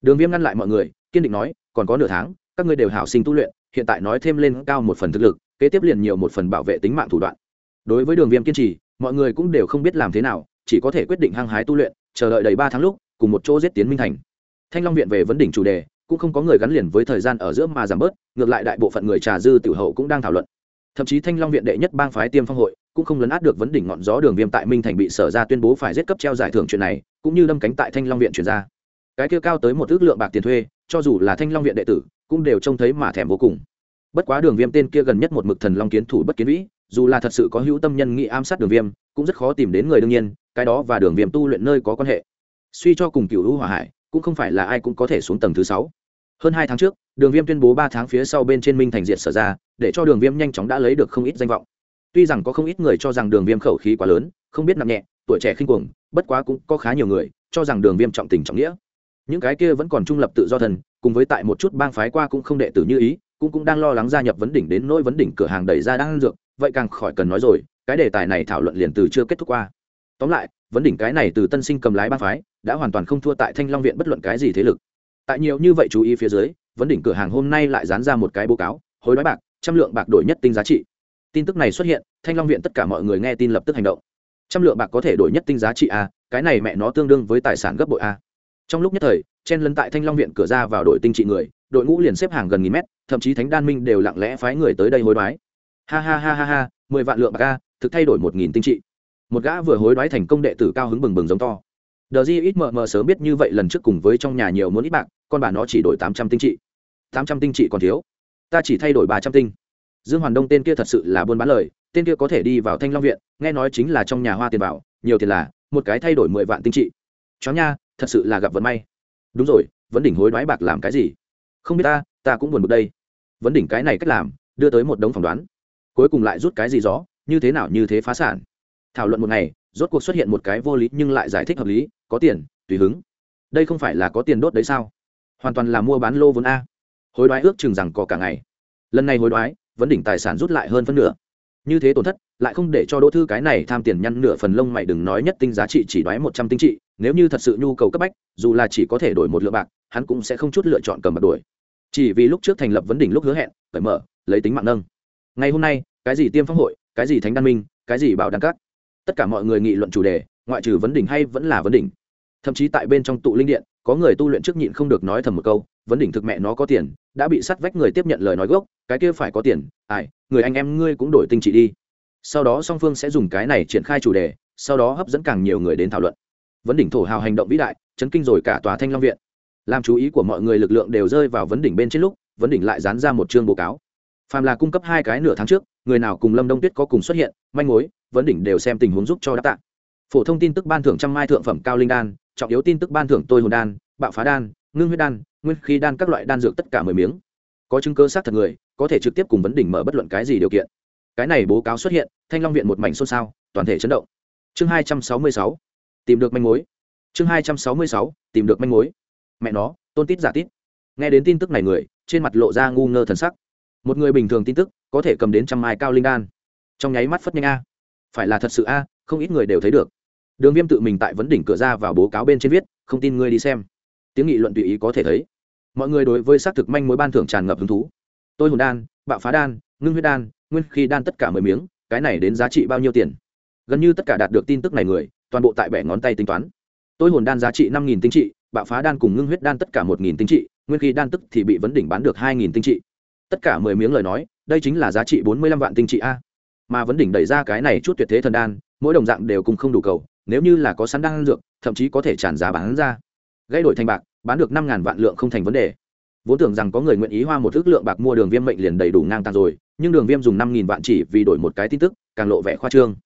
Đường viêm ngăn lại mọi người kiên định nói, còn có nửa tháng, các ngươi đều hảo sinh tu luyện, hiện tại nói thêm lên cao một phần thực lực, kế tiếp liền nhiều một phần bảo vệ tính mạng thủ đoạn. Đối với đường viêm kiên trì, mọi người cũng đều không biết làm thế nào, chỉ có thể quyết định hăng hái tu luyện, chờ đợi đầy ba tháng lúc, cùng một chỗ giết tiến minh thành. Thanh long viện về vấn đỉnh chủ đề, cũng không có người gắn liền với thời gian ở giữa mà giảm bớt, ngược lại đại bộ phận người trà dư tiểu hậu cũng đang thảo luận. Thậm chí thanh long viện đệ nhất bang phái tiêm phong hội, cũng không lấn át được vấn đỉnh ngọn gió đường viêm tại minh thành bị sở ra tuyên bố phải giết cấp treo giải thưởng chuyện này, cũng như đâm cánh tại thanh long viện chuyển ra. Cái kia cao tới một ước lượng bạc tiền thuê cho dù là thanh long viện đệ tử, cũng đều trông thấy mà thèm vô cùng. Bất quá đường viêm tên kia gần nhất một mực thần long kiến thủ bất kiến vĩ, dù là thật sự có hữu tâm nhân nghĩ ám sát đường viêm, cũng rất khó tìm đến người đương nhiên, cái đó và đường viêm tu luyện nơi có quan hệ. Suy cho cùng cựu hữu hòa hải, cũng không phải là ai cũng có thể xuống tầng thứ sáu. Hơn hai tháng trước, đường viêm tuyên bố ba tháng phía sau bên trên minh thành diện sở ra, để cho đường viêm nhanh chóng đã lấy được không ít danh vọng. Tuy rằng có không ít người cho rằng đường viêm khẩu khí quá lớn, không biết nặng nhẹ, tuổi trẻ khinh cuồng, bất quá cũng có khá nhiều người cho rằng đường viêm trọng tình trọng nghĩa những cái kia vẫn còn trung lập tự do thần, cùng với tại một chút bang phái qua cũng không đệ tử như ý, cũng cũng đang lo lắng gia nhập vấn đỉnh đến nỗi vấn đỉnh cửa hàng đẩy ra đang ăn dược, vậy càng khỏi cần nói rồi, cái đề tài này thảo luận liền từ chưa kết thúc qua. Tóm lại, vấn đỉnh cái này từ tân sinh cầm lái bang phái, đã hoàn toàn không thua tại thanh long viện bất luận cái gì thế lực. Tại nhiều như vậy chú ý phía dưới, vấn đỉnh cửa hàng hôm nay lại dán ra một cái báo cáo, hối đoái bạc, trăm lượng bạc đổi nhất tinh giá trị. Tin tức này xuất hiện, thanh long viện tất cả mọi người nghe tin lập tức hành động. Trăm lượng bạc có thể đổi nhất tinh giá trị a cái này mẹ nó tương đương với tài sản gấp bội a trong lúc nhất thời, chen lấn tại thanh long viện cửa ra vào đội tinh trị người, đội ngũ liền xếp hàng gần nghìn mét, thậm chí thánh đan minh đều lặng lẽ phái người tới đây hối đoái. Ha ha ha ha ha, mười vạn lượng bạc a, thực thay đổi một nghìn tinh trị. Một gã vừa hối đoái thành công đệ tử cao hứng bừng bừng giống to. Đờ di ít mờ mờ sớm biết như vậy lần trước cùng với trong nhà nhiều muốn ít bạc, con bà nó chỉ đổi tám trăm tinh trị. Tám trăm tinh trị còn thiếu. Ta chỉ thay đổi ba trăm tinh. Dương hoàn đông tên kia thật sự là buôn bán lời, tên kia có thể đi vào thanh long viện, nghe nói chính là trong nhà hoa tiền bảo, nhiều tiền là, một cái thay đổi mười vạn tinh trị. Chó nha thật sự là gặp vận may. Đúng rồi vẫn đỉnh hối đoái bạc làm cái gì? Không biết ta ta cũng buồn bực đây. Vấn đỉnh cái này cách làm, đưa tới một đống phỏng đoán. Cuối cùng lại rút cái gì gió, như thế nào như thế phá sản. Thảo luận một ngày, rốt cuộc xuất hiện một cái vô lý nhưng lại giải thích hợp lý, có tiền, tùy hứng. Đây không phải là có tiền đốt đấy sao? Hoàn toàn là mua bán lô vốn a. Hối đoái ước chừng rằng có cả ngày. Lần này hối đoái, vấn đỉnh tài sản rút lại hơn phân nửa. Như thế tổn thất, lại không để cho đỗ thư cái này tham tiền nhăn nửa phần lông mày đừng nói nhất tinh giá trị chỉ đoái một trăm tinh trị nếu như thật sự nhu cầu cấp bách, dù là chỉ có thể đổi một lượng bạc, hắn cũng sẽ không chút lựa chọn cầm bạc đổi chỉ vì lúc trước thành lập vấn đỉnh lúc hứa hẹn, cởi mở, lấy tính mạng nâng. Ngày hôm nay, cái gì tiêm phong hội, cái gì thánh đan minh, cái gì bảo đăng cát tất cả mọi người nghị luận chủ đề, ngoại trừ vấn đỉnh hay vẫn là vấn đỉnh. Thậm chí tại bên trong tụ linh điện, có người tu luyện trước nhịn không được nói thầm một câu, vấn đỉnh thực mẹ nó có tiền, đã bị sắt vách người tiếp nhận lời nói gốc, cái kia phải có tiền, ai, người anh em ngươi cũng đổi tinh trị đi. Sau đó song phương sẽ dùng cái này triển khai chủ đề, sau đó hấp dẫn càng nhiều người đến thảo luận vấn đỉnh thổ hào hành động vĩ đại, chấn kinh rồi cả tòa thanh long viện. Làm chú ý của mọi người lực lượng đều rơi vào vấn đỉnh bên trên lúc, vấn đỉnh lại dán ra một chương báo cáo. Phàm là cung cấp hai cái nửa tháng trước, người nào cùng lâm đông tuyết có cùng xuất hiện, manh mối, vấn đỉnh đều xem tình huống giúp cho đáp tạng phổ thông tin tức ban thưởng trăm mai thượng phẩm cao linh đan, trọng yếu tin tức ban thưởng tôi hồn đan, bạo phá đan, ngưng huyết đan, nguyên khí đan các loại đan dược tất cả mười miếng. Có chứng cơ xác thật người, có thể trực tiếp cùng vấn đỉnh mở bất luận cái gì điều kiện. Cái này bố cáo xuất hiện, thanh long viện một mảnh xôn xao, toàn thể chấn động. Chương hai trăm sáu mươi sáu tìm được manh mối. Chương hai trăm sáu mươi sáu, tìm được manh mối. Mẹ nó, tôn tít giả tít. Nghe đến tin tức này người, trên mặt lộ ra ngu ngơ thần sắc. Một người bình thường tin tức, có thể cầm đến trăm mai cao linh đan. Trong nháy mắt phất nhanh a. Phải là thật sự a, không ít người đều thấy được. Đường viêm tự mình tại vấn đỉnh cửa ra vào bố cáo bên trên viết, không tin ngươi đi xem. Tiếng nghị luận tùy ý có thể thấy. Mọi người đối với xác thực manh mối ban thưởng tràn ngập hứng thú. Tôi hồn đan, bạo phá đan, ngưng huyết đan, nguyên khi đan tất cả mười miếng, cái này đến giá trị bao nhiêu tiền? Gần như tất cả đạt được tin tức này người toàn bộ tại bẻ ngón tay tính toán. Tôi hồn đan giá trị năm nghìn tinh trị, bạo phá đan cùng ngưng huyết đan tất cả một nghìn tinh trị, nguyên khí đan tức thì bị vấn đỉnh bán được hai nghìn tinh trị. Tất cả mười miếng lời nói, đây chính là giá trị bốn mươi lăm vạn tinh trị a. Mà vấn đỉnh đẩy ra cái này chút tuyệt thế thần đan, mỗi đồng dạng đều cùng không đủ cầu, nếu như là có sẵn đan dược, thậm chí có thể tràn giá bán ra. Gây đổi thành bạc, bán được năm ngàn vạn lượng không thành vấn đề. Vốn tưởng rằng có người nguyện ý hoa một ước lượng bạc mua đường viêm mệnh liền đầy đủ ngang tàng rồi, nhưng đường viêm dùng năm nghìn vạn chỉ vì đổi một cái tin tức, càng lộ vẻ khoa trương.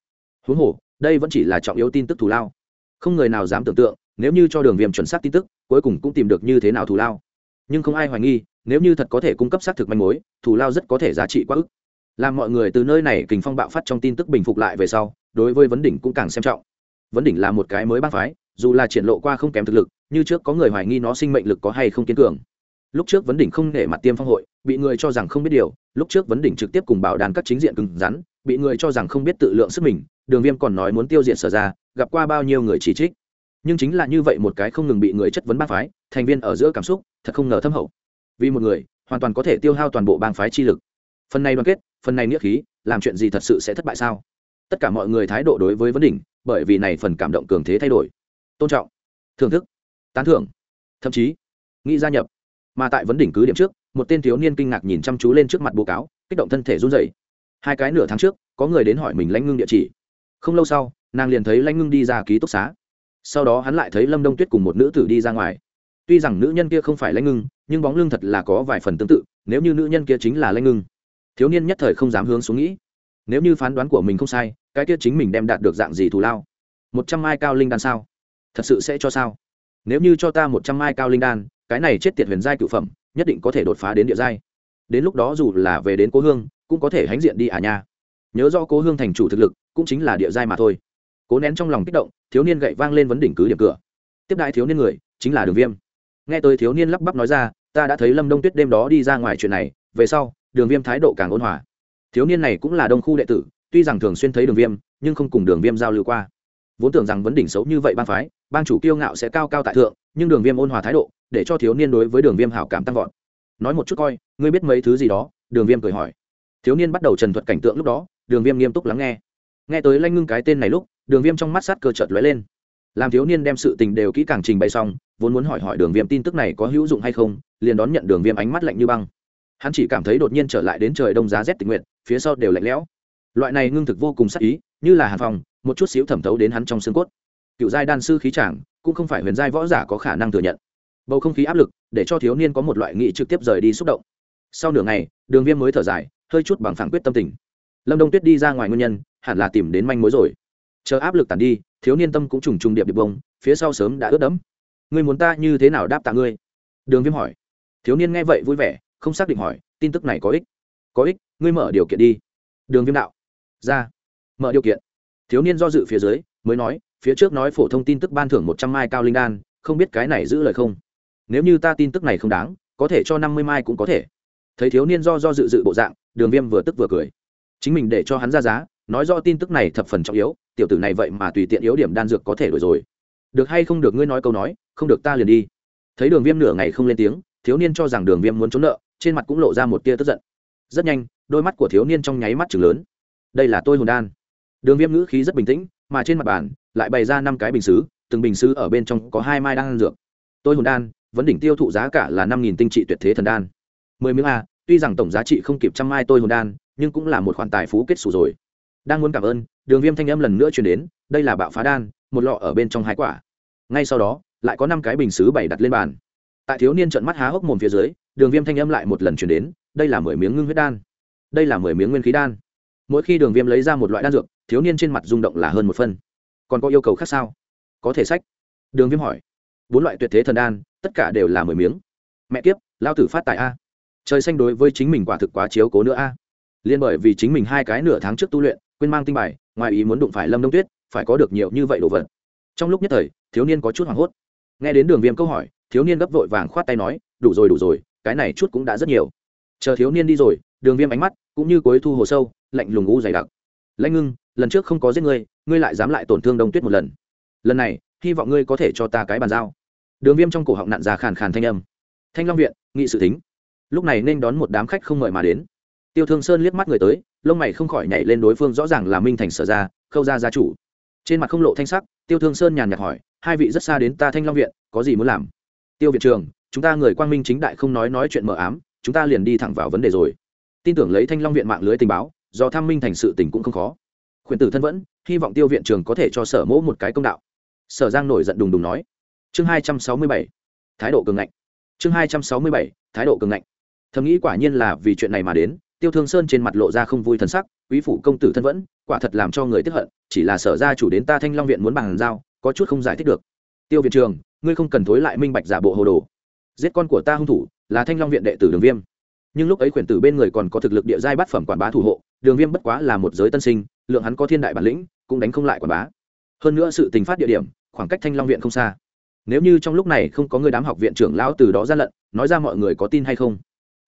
Huống hồ đây vẫn chỉ là trọng yếu tin tức thù lao. Không người nào dám tưởng tượng, nếu như cho đường viêm chuẩn xác tin tức, cuối cùng cũng tìm được như thế nào thù lao. Nhưng không ai hoài nghi, nếu như thật có thể cung cấp xác thực manh mối, thù lao rất có thể giá trị quá ức. Làm mọi người từ nơi này kình phong bạo phát trong tin tức bình phục lại về sau, đối với vấn đỉnh cũng càng xem trọng. Vấn đỉnh là một cái mới bác phái, dù là triển lộ qua không kém thực lực, như trước có người hoài nghi nó sinh mệnh lực có hay không kiên cường. Lúc trước vấn đỉnh không để mặt tiêm phong hội, bị người cho rằng không biết điều, lúc trước vấn đỉnh trực tiếp cùng bảo đàn các chính diện cứng rắn, bị người cho rằng không biết tự lượng sức mình đường viêm còn nói muốn tiêu diệt sở ra, gặp qua bao nhiêu người chỉ trích. Nhưng chính là như vậy một cái không ngừng bị người chất vấn bác phái, thành viên ở giữa cảm xúc, thật không ngờ thâm hậu. Vì một người, hoàn toàn có thể tiêu hao toàn bộ bang phái chi lực. Phần này đoàn kết, phần này nghĩa khí, làm chuyện gì thật sự sẽ thất bại sao? Tất cả mọi người thái độ đối với vấn đỉnh, bởi vì này phần cảm động cường thế thay đổi. Tôn trọng, thưởng thức, tán thưởng, thậm chí, nghĩ gia nhập. Mà tại vấn đỉnh cứ điểm trước, một tên thiếu niên kinh ngạc nhìn chăm chú lên trước mặt bố cáo, kích động thân thể run rẩy. Hai cái nửa tháng trước, có người đến hỏi mình lãnh ngưng địa chỉ không lâu sau, nàng liền thấy lãnh ngưng đi ra ký túc xá. Sau đó hắn lại thấy lâm đông tuyết cùng một nữ tử đi ra ngoài. Tuy rằng nữ nhân kia không phải lãnh ngưng, nhưng bóng lưng thật là có vài phần tương tự, nếu như nữ nhân kia chính là lãnh ngưng, thiếu niên nhất thời không dám hướng xuống nghĩ. Nếu như phán đoán của mình không sai, cái kia chính mình đem đạt được dạng gì thù lao? Một trăm mai cao linh đan sao? Thật sự sẽ cho sao? Nếu như cho ta một trăm mai cao linh đan, cái này chết tiệt huyền giai cựu phẩm, nhất định có thể đột phá đến địa giai. Đến lúc đó dù là về đến cố hương, cũng có thể hãnh diện đi à nha. Nhớ do cố hương thành chủ thực lực cũng chính là địa giai mà thôi. Cố nén trong lòng kích động, thiếu niên gậy vang lên vấn đỉnh cứ điểm cửa. Tiếp đại thiếu niên người, chính là đường viêm. Nghe tới thiếu niên lắp bắp nói ra, ta đã thấy lâm đông tuyết đêm đó đi ra ngoài chuyện này, về sau, đường viêm thái độ càng ôn hòa. Thiếu niên này cũng là đông khu đệ tử, tuy rằng thường xuyên thấy đường viêm, nhưng không cùng đường viêm giao lưu qua. Vốn tưởng rằng vấn đỉnh xấu như vậy ban phái, ban chủ kiêu ngạo sẽ cao cao tại thượng, nhưng đường viêm ôn hòa thái độ, để cho thiếu niên đối với đường viêm hảo cảm tăng vọt. Nói một chút coi, ngươi biết mấy thứ gì đó? Đường viêm cười hỏi. Thiếu niên bắt đầu trần thuật cảnh tượng lúc đó, đường viêm nghiêm túc lắng nghe nghe tới lanh ngưng cái tên này lúc, đường viêm trong mắt sát cơ chợt lóe lên. Làm thiếu niên đem sự tình đều kỹ càng trình bày xong, vốn muốn hỏi hỏi đường viêm tin tức này có hữu dụng hay không, liền đón nhận đường viêm ánh mắt lạnh như băng. Hắn chỉ cảm thấy đột nhiên trở lại đến trời đông giá rét tình nguyện phía sau đều lạnh lẽo. Loại này ngưng thực vô cùng sắc ý, như là hàn phòng, một chút xíu thẩm thấu đến hắn trong xương cốt. Cựu giai đan sư khí trảng cũng không phải huyền giai võ giả có khả năng thừa nhận. Bầu không khí áp lực, để cho thiếu niên có một loại nghị trực tiếp rời đi xúc động. Sau nửa ngày, đường viêm mới thở dài, hơi chút bằng phẳng quyết tâm tình. Lâm đông tuyết đi ra ngoài nguyên nhân hẳn là tìm đến manh mối rồi. Chờ áp lực tàn đi, thiếu niên tâm cũng trùng trùng điệp điệp bông, phía sau sớm đã ướt đẫm. Ngươi muốn ta như thế nào đáp tạ ngươi? Đường viêm hỏi. Thiếu niên nghe vậy vui vẻ, không xác định hỏi, tin tức này có ích. Có ích, ngươi mở điều kiện đi. Đường viêm đạo. Ra. Mở điều kiện. Thiếu niên do dự phía dưới, mới nói, phía trước nói phổ thông tin tức ban thưởng một trăm mai cao linh đan, không biết cái này giữ lời không? Nếu như ta tin tức này không đáng, có thể cho năm mươi mai cũng có thể. Thấy thiếu niên do do dự dự bộ dạng, đường viêm vừa tức vừa cười. Chính mình để cho hắn ra giá nói rõ tin tức này thập phần trọng yếu, tiểu tử này vậy mà tùy tiện yếu điểm đan dược có thể đổi rồi. Được hay không được ngươi nói câu nói, không được ta liền đi. Thấy đường viêm nửa ngày không lên tiếng, thiếu niên cho rằng đường viêm muốn trốn nợ, trên mặt cũng lộ ra một tia tức giận. Rất nhanh, đôi mắt của thiếu niên trong nháy mắt chừng lớn. Đây là tôi hồn đan. Đường viêm ngữ khí rất bình tĩnh, mà trên mặt bàn lại bày ra năm cái bình xứ, từng bình xứ ở bên trong có hai mai đan dược. Tôi hồn đan, vấn đỉnh tiêu thụ giá cả là năm nghìn tinh trị tuyệt thế thần đan. Mười miếng a, tuy rằng tổng giá trị không kịp trăm mai tôi hồn đan, nhưng cũng là một khoản tài phú kết xù rồi đang muốn cảm ơn, đường viêm thanh âm lần nữa chuyển đến, đây là bạo phá đan, một lọ ở bên trong hai quả. Ngay sau đó, lại có năm cái bình xứ bày đặt lên bàn. Tại thiếu niên trận mắt há hốc mồm phía dưới, đường viêm thanh âm lại một lần chuyển đến, đây là mười miếng ngưng huyết đan. Đây là mười miếng nguyên khí đan. Mỗi khi đường viêm lấy ra một loại đan dược, thiếu niên trên mặt rung động là hơn một phân còn có yêu cầu khác sao? Có thể sách. Đường viêm hỏi. Bốn loại tuyệt thế thần đan, tất cả đều là mười miếng. Mẹ kiếp, lao tử phát tại a. Trời xanh đối với chính mình quả thực quá chiếu cố nữa a. Liên bởi vì chính mình hai cái nửa tháng trước tu luyện quên mang tinh bài, ngoài ý muốn đụng phải lâm đông tuyết, phải có được nhiều như vậy đồ vật. Trong lúc nhất thời, thiếu niên có chút hoảng hốt. Nghe đến đường viêm câu hỏi, thiếu niên gấp vội vàng khoát tay nói, đủ rồi đủ rồi, cái này chút cũng đã rất nhiều. Chờ thiếu niên đi rồi, đường viêm ánh mắt cũng như cối thu hồ sâu, lạnh lùng u dày đặc. Lãnh ngưng, lần trước không có giết ngươi ngươi lại dám lại tổn thương đông tuyết một lần. Lần này, hy vọng ngươi có thể cho ta cái bàn giao. Đường viêm trong cổ họng nặn ra khàn khàn thanh âm. Thanh long viện, nghị sự tính. Lúc này nên đón một đám khách không mời mà đến tiêu thương sơn liếc mắt người tới, lông mày không khỏi nhảy lên đối phương rõ ràng là minh thành sở ra khâu ra gia chủ. Trên mặt không lộ thanh sắc, tiêu thương sơn nhàn nhạt hỏi, hai vị rất xa đến ta thanh long viện, có gì muốn làm? Tiêu viện trường chúng ta người quang minh chính đại không nói nói chuyện mờ ám, chúng ta liền đi thẳng vào vấn đề rồi. Tin tưởng lấy thanh long viện mạng lưới tình báo, do tham minh thành sự tình cũng không khó. Khuyển tử thân vẫn, hy vọng tiêu viện trường có thể cho sở mỗ một cái công đạo. Sở giang nổi giận đùng đùng nói. Chương hai trăm sáu mươi bảy, thái độ cường ngạnh. Chương hai trăm sáu mươi bảy, thái độ cường ngạnh. Thầm nghĩ quả nhiên là vì chuyện này mà đến tiêu thương sơn trên mặt lộ ra không vui t sắc, quý phụ công tử thân vẫn, quả thật làm cho người tiếp hận, chỉ là sở gia chủ đến ta thanh long viện muốn bàn giao, có chút không giải thích được. Tiêu viện trường ngươi không cần thối lại minh bạch giả bộ hồ đồ. Giết con của ta hung thủ, là thanh long viện đệ tử đường viêm. Nhưng lúc ấy khuyển tử bên người còn có thực lực địa giai bát phẩm quản bá thủ hộ, đường viêm bất quá là một giới tân sinh, lượng hắn có thiên đại bản lĩnh, cũng đánh không lại quản bá. Hơn nữa sự tình phát địa điểm, khoảng cách thanh long viện không xa. Nếu như trong lúc này không có người đám học viện trưởng lão từ đó ra lận, nói ra mọi người có tin hay không?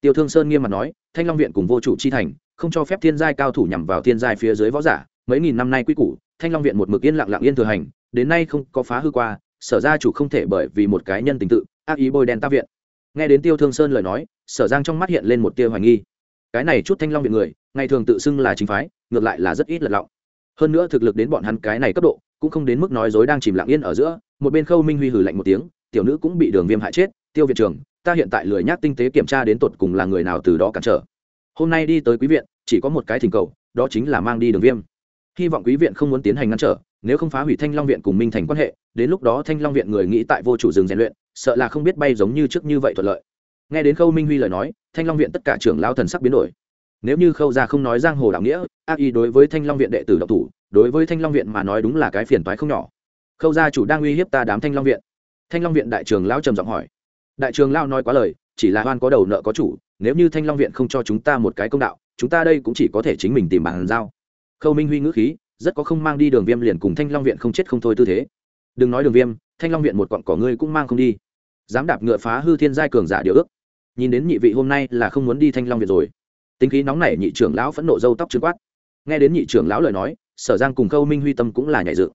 Tiêu thương sơn nghiêm mặt nói, thanh long viện cùng vô chủ chi thành, không cho phép thiên giai cao thủ nhằm vào thiên giai phía dưới võ giả, mấy nghìn năm nay quy củ, thanh long viện một mực yên lặng lặng yên thừa hành, đến nay không có phá hư qua, sở gia chủ không thể bởi vì một cái nhân tình tự, ác ý bôi đen ta viện. Nghe đến tiêu thương sơn lời nói, sở giang trong mắt hiện lên một tia hoài nghi. Cái này chút thanh long viện người, ngày thường tự xưng là chính phái, ngược lại là rất ít lật lọng. Hơn nữa thực lực đến bọn hắn cái này cấp độ, cũng không đến mức nói dối đang chìm lặng yên ở giữa, một bên khâu minh huy hử lạnh một tiếng, tiểu nữ cũng bị đường viêm hại chết, tiêu viện trường ta hiện tại lười nhác tinh tế kiểm tra đến tột cùng là người nào từ đó cản trở. Hôm nay đi tới quý viện, chỉ có một cái thỉnh cầu, đó chính là mang đi đường viêm. Hy vọng quý viện không muốn tiến hành ngăn trở, nếu không phá hủy thanh long viện cùng minh thành quan hệ, đến lúc đó thanh long viện người nghĩ tại vô chủ rừng rèn luyện, sợ là không biết bay giống như trước như vậy thuận lợi. Nghe đến khâu minh huy lời nói, thanh long viện tất cả trưởng lao thần sắc biến đổi. Nếu như khâu ra không nói giang hồ đạo nghĩa, ác ý đối với thanh long viện đệ tử độc thủ, đối với thanh long viện mà nói đúng là cái phiền toái không nhỏ. Khâu gia chủ đang uy hiếp ta đám thanh long viện. Thanh long viện đại trường lão trầm giọng hỏi đại trường lão nói quá lời, chỉ là hoan có đầu nợ có chủ, nếu như thanh long viện không cho chúng ta một cái công đạo, chúng ta đây cũng chỉ có thể chính mình tìm bàn giao. Khâu minh huy ngữ khí, rất có không mang đi đường viêm liền cùng thanh long viện không chết không thôi tư thế. Đừng nói đường viêm, thanh long viện một cọn cỏ ngươi cũng mang không đi. Dám đạp ngựa phá hư thiên giai cường giả điều ước. Nhìn đến nhị vị hôm nay là không muốn đi thanh long viện rồi. Tính khí nóng nảy nhị trưởng lão phẫn nộ dâu tóc trứng quát. Nghe đến nhị trưởng lão lời nói, sở giang cùng khâu minh huy tâm cũng là nhảy dựng.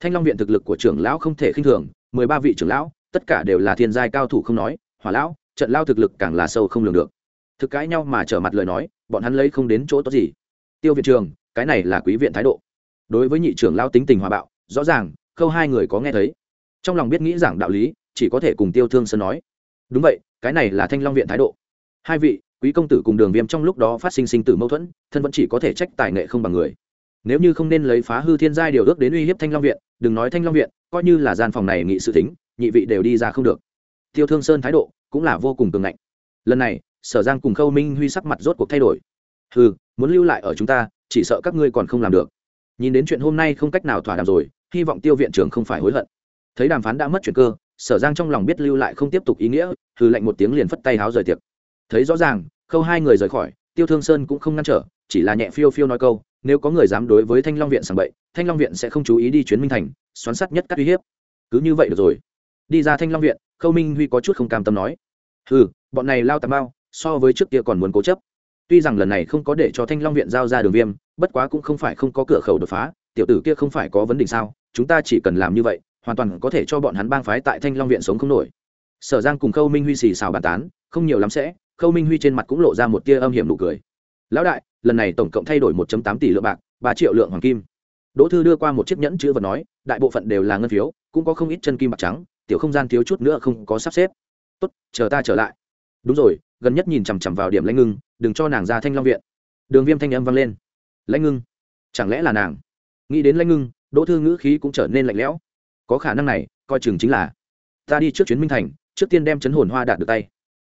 Thanh long viện thực lực của trưởng lão không thể khinh thường, mười ba vị trưởng lão tất cả đều là thiên giai cao thủ không nói, hỏa lão, trận lao thực lực càng là sâu không lường được. Thực cãi nhau mà trở mặt lời nói, bọn hắn lấy không đến chỗ tốt gì. Tiêu viện trường, cái này là quý viện thái độ. Đối với nhị trưởng lao tính tình hòa bạo, rõ ràng, khâu hai người có nghe thấy. Trong lòng biết nghĩ rằng đạo lý, chỉ có thể cùng tiêu thương sơn nói. Đúng vậy, cái này là thanh long viện thái độ. Hai vị, quý công tử cùng đường viêm trong lúc đó phát sinh sinh tử mâu thuẫn, thân vẫn chỉ có thể trách tài nghệ không bằng người. Nếu như không nên lấy phá hư thiên giai điều ước đến uy hiếp thanh long viện, đừng nói thanh long viện, coi như là gian phòng này nghị sự tính nhị vị đều đi ra không được. Tiêu thương sơn thái độ cũng là vô cùng cường ngạnh. Lần này, sở giang cùng khâu minh huy sắc mặt rốt cuộc thay đổi. Ừ muốn lưu lại ở chúng ta, chỉ sợ các ngươi còn không làm được. Nhìn đến chuyện hôm nay không cách nào thỏa đàm rồi, hy vọng tiêu viện trưởng không phải hối hận. Thấy đàm phán đã mất chuyện cơ, sở giang trong lòng biết lưu lại không tiếp tục ý nghĩa, hừ lạnh một tiếng liền phất tay háo rời tiệc. Thấy rõ ràng, khâu hai người rời khỏi, tiêu thương sơn cũng không ngăn trở, chỉ là nhẹ phiêu phiêu nói câu, nếu có người dám đối với thanh long viện sàng bậy, thanh long viện sẽ không chú ý đi chuyến minh thành, xoắn sắt nhất các uy hiếp. Cứ như vậy được rồi đi ra thanh long viện, khâu minh huy có chút không cam tâm nói ừ bọn này lao tàm bao, so với trước kia còn muốn cố chấp. Tuy rằng lần này không có để cho thanh long viện giao ra đường viêm, bất quá cũng không phải không có cửa khẩu đột phá, tiểu tử kia không phải có vấn đề sao, chúng ta chỉ cần làm như vậy, hoàn toàn có thể cho bọn hắn bang phái tại thanh long viện sống không nổi. Sở giang cùng khâu minh huy xì xào bàn tán, không nhiều lắm sẽ, khâu minh huy trên mặt cũng lộ ra một tia âm hiểm nụ cười. Lão đại, lần này tổng cộng thay đổi một tám tỷ lượng bạc, ba triệu lượng hoàng kim. Đỗ thư đưa qua một chiếc nhẫn chữ vật nói, đại bộ phận đều là ngân phiếu, cũng có không ít chân kim bạc trắng tiểu không gian thiếu chút nữa không có sắp xếp. Tốt, chờ ta trở lại. Đúng rồi, gần nhất nhìn chằm chằm vào điểm lãnh ngưng, đừng cho nàng ra thanh long viện. Đường viêm thanh âm vang lên. Lãnh ngưng, chẳng lẽ là nàng? Nghĩ đến lãnh ngưng, đỗ thư ngữ khí cũng trở nên lạnh lẽo. Có khả năng này, coi chừng chính là, ta đi trước chuyến minh thành, trước tiên đem chấn hồn hoa đạt được tay.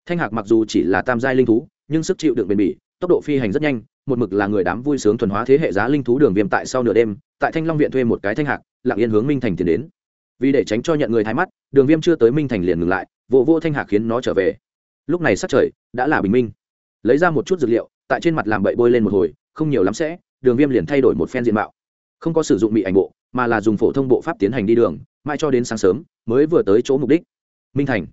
Thanh hạc mặc dù chỉ là tam giai linh thú, nhưng sức chịu đựng bền bỉ, tốc độ phi hành rất nhanh, một mực là người đám vui sướng thuần hóa thế hệ giá linh thú đường viêm tại sau nửa đêm, tại thanh long viện thuê một cái thanh hạc, lặng yên hướng minh thành tiến đến vì để tránh cho nhận người thái mắt đường viêm chưa tới minh thành liền ngừng lại vụ vô, vô thanh hạc khiến nó trở về. Lúc này sắc trời đã là bình minh. Lấy ra một chút dược liệu tại trên mặt làm bậy bôi lên một hồi không nhiều lắm sẽ đường viêm liền thay đổi một phen diện mạo. Không có sử dụng bị ảnh bộ mà là dùng phổ thông bộ pháp tiến hành đi đường mai cho đến sáng sớm mới vừa tới chỗ mục đích. Minh thành.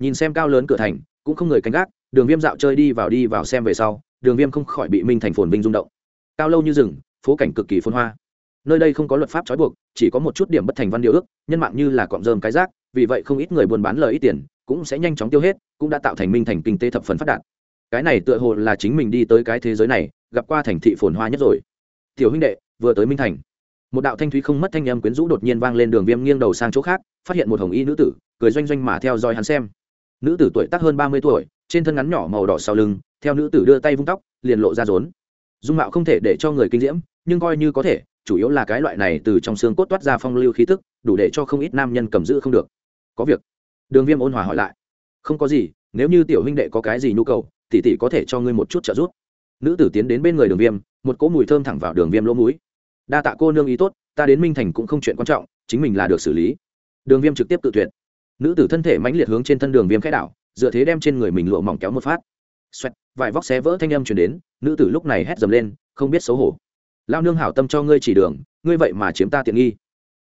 Nhìn xem cao lớn cửa thành cũng không người canh gác đường viêm dạo chơi đi vào đi vào xem về sau đường viêm không khỏi bị minh thành phồn vinh rung động. Cao lâu như rừng phố cảnh cực kỳ phôn hoa nơi đây không có luật pháp trói buộc, chỉ có một chút điểm bất thành văn điều ước, nhân mạng như là cọng rơm cái rác, vì vậy không ít người buôn bán lời ít tiền, cũng sẽ nhanh chóng tiêu hết, cũng đã tạo thành minh thành kinh tế thập phần phát đạt. Cái này tựa hồ là chính mình đi tới cái thế giới này, gặp qua thành thị phồn hoa nhất rồi. Tiểu huynh đệ, vừa tới minh thành, một đạo thanh thúy không mất thanh âm quyến rũ đột nhiên vang lên đường viêm nghiêng đầu sang chỗ khác, phát hiện một hồng y nữ tử, cười doanh doanh mà theo dõi hắn xem. Nữ tử tuổi tác hơn ba mươi tuổi, trên thân ngắn nhỏ màu đỏ sau lưng, theo nữ tử đưa tay vung tóc, liền lộ ra rốn. Dung mạo không thể để cho người kinh diễm, nhưng coi như có thể chủ yếu là cái loại này từ trong xương cốt toát ra phong lưu khí tức, đủ để cho không ít nam nhân cầm giữ không được. Có việc. Đường viêm ôn hòa hỏi lại. Không có gì, nếu như tiểu huynh đệ có cái gì nhu cầu, tỷ tỷ có thể cho ngươi một chút trợ giúp. Nữ tử tiến đến bên người đường viêm, một cỗ mùi thơm thẳng vào đường viêm lỗ mũi. Đa tạ cô nương ý tốt, ta đến minh thành cũng không chuyện quan trọng, chính mình là được xử lý. Đường viêm trực tiếp tự tuyệt. Nữ tử thân thể mãnh liệt hướng trên thân đường viêm khẽ đảo, dựa thế đem trên người mình lụa mỏng kéo một phát. Xoẹt vải vóc xé vỡ thanh âm chuyển đến, nữ tử lúc này hét dầm lên, không biết xấu hổ lao nương hảo tâm cho ngươi chỉ đường, ngươi vậy mà chiếm ta tiện nghi.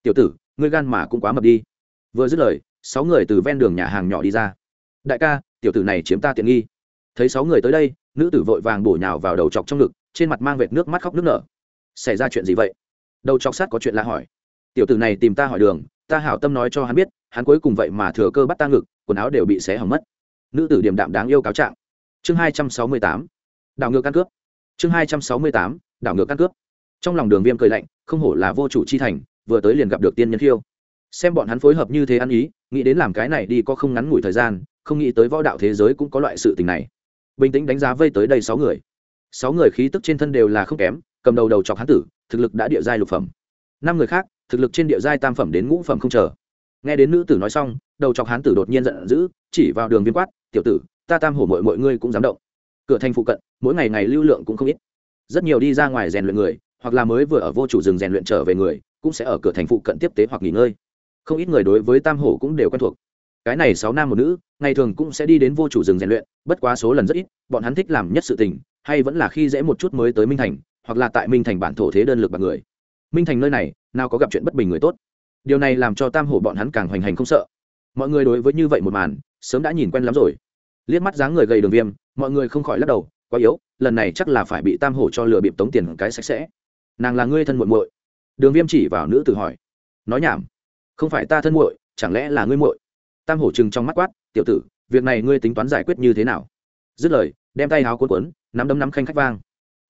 Tiểu tử, ngươi gan mà cũng quá mập đi. Vừa dứt lời, sáu người từ ven đường nhà hàng nhỏ đi ra. Đại ca, tiểu tử này chiếm ta tiện nghi. Thấy sáu người tới đây, nữ tử vội vàng bổ nhào vào đầu chọc trong ngực, trên mặt mang vệt nước mắt khóc nước nở. Xảy ra chuyện gì vậy? Đầu chọc sát có chuyện lạ hỏi. Tiểu tử này tìm ta hỏi đường, ta hảo tâm nói cho hắn biết, hắn cuối cùng vậy mà thừa cơ bắt ta ngực, quần áo đều bị xé hỏng mất. Nữ tử điềm đạm đáng yêu cáo trạng. Chương hai trăm sáu mươi tám. Đảo ngược căn cướp chương hai trăm sáu mươi tám. Đảo ngược căn cướp trong lòng đường viêm cười lạnh, không hổ là vô chủ chi thành, vừa tới liền gặp được tiên nhân khiêu. Xem bọn hắn phối hợp như thế ăn ý, nghĩ đến làm cái này đi có không ngắn ngủi thời gian, không nghĩ tới võ đạo thế giới cũng có loại sự tình này. Bình tĩnh đánh giá vây tới đây sáu người. Sáu người khí tức trên thân đều là không kém, cầm đầu đầu chọc hán tử, thực lực đã địa giai lục phẩm. Năm người khác, thực lực trên địa giai tam phẩm đến ngũ phẩm không chờ. Nghe đến nữ tử nói xong, đầu chọc hán tử đột nhiên giận dữ, chỉ vào đường viên quát, tiểu tử, ta tam hổ mội mọi ngươi cũng dám động. Cửa thành phụ cận, mỗi ngày ngày lưu lượng cũng không ít. Rất nhiều đi ra ngoài rèn luyện người hoặc là mới vừa ở vô chủ rừng rèn luyện trở về người, cũng sẽ ở cửa thành phụ cận tiếp tế hoặc nghỉ ngơi. Không ít người đối với tam hổ cũng đều quen thuộc. Cái này sáu nam một nữ, ngày thường cũng sẽ đi đến vô chủ rừng rèn luyện, bất quá số lần rất ít, bọn hắn thích làm nhất sự tình, hay vẫn là khi dễ một chút mới tới minh thành, hoặc là tại minh thành bản thổ thế đơn lực bằng người. Minh thành nơi này, nào có gặp chuyện bất bình người tốt. Điều này làm cho tam hổ bọn hắn càng hoành hành không sợ. Mọi người đối với như vậy một màn, sớm đã nhìn quen lắm rồi. Liếc mắt dáng người gầy đường viêm, mọi người không khỏi lắc đầu, quá yếu, lần này chắc là phải bị tam hổ cho lừa bịp tống tiền cái sạch sẽ nàng là ngươi thân muội muội. Đường viêm chỉ vào nữ tử hỏi. Nói nhảm. Không phải ta thân muội, chẳng lẽ là ngươi muội? Tam hổ chừng trong mắt quát, tiểu tử, việc này ngươi tính toán giải quyết như thế nào? Dứt lời, đem tay háo cuốn cuốn, nắm đấm nắm khanh khách vang.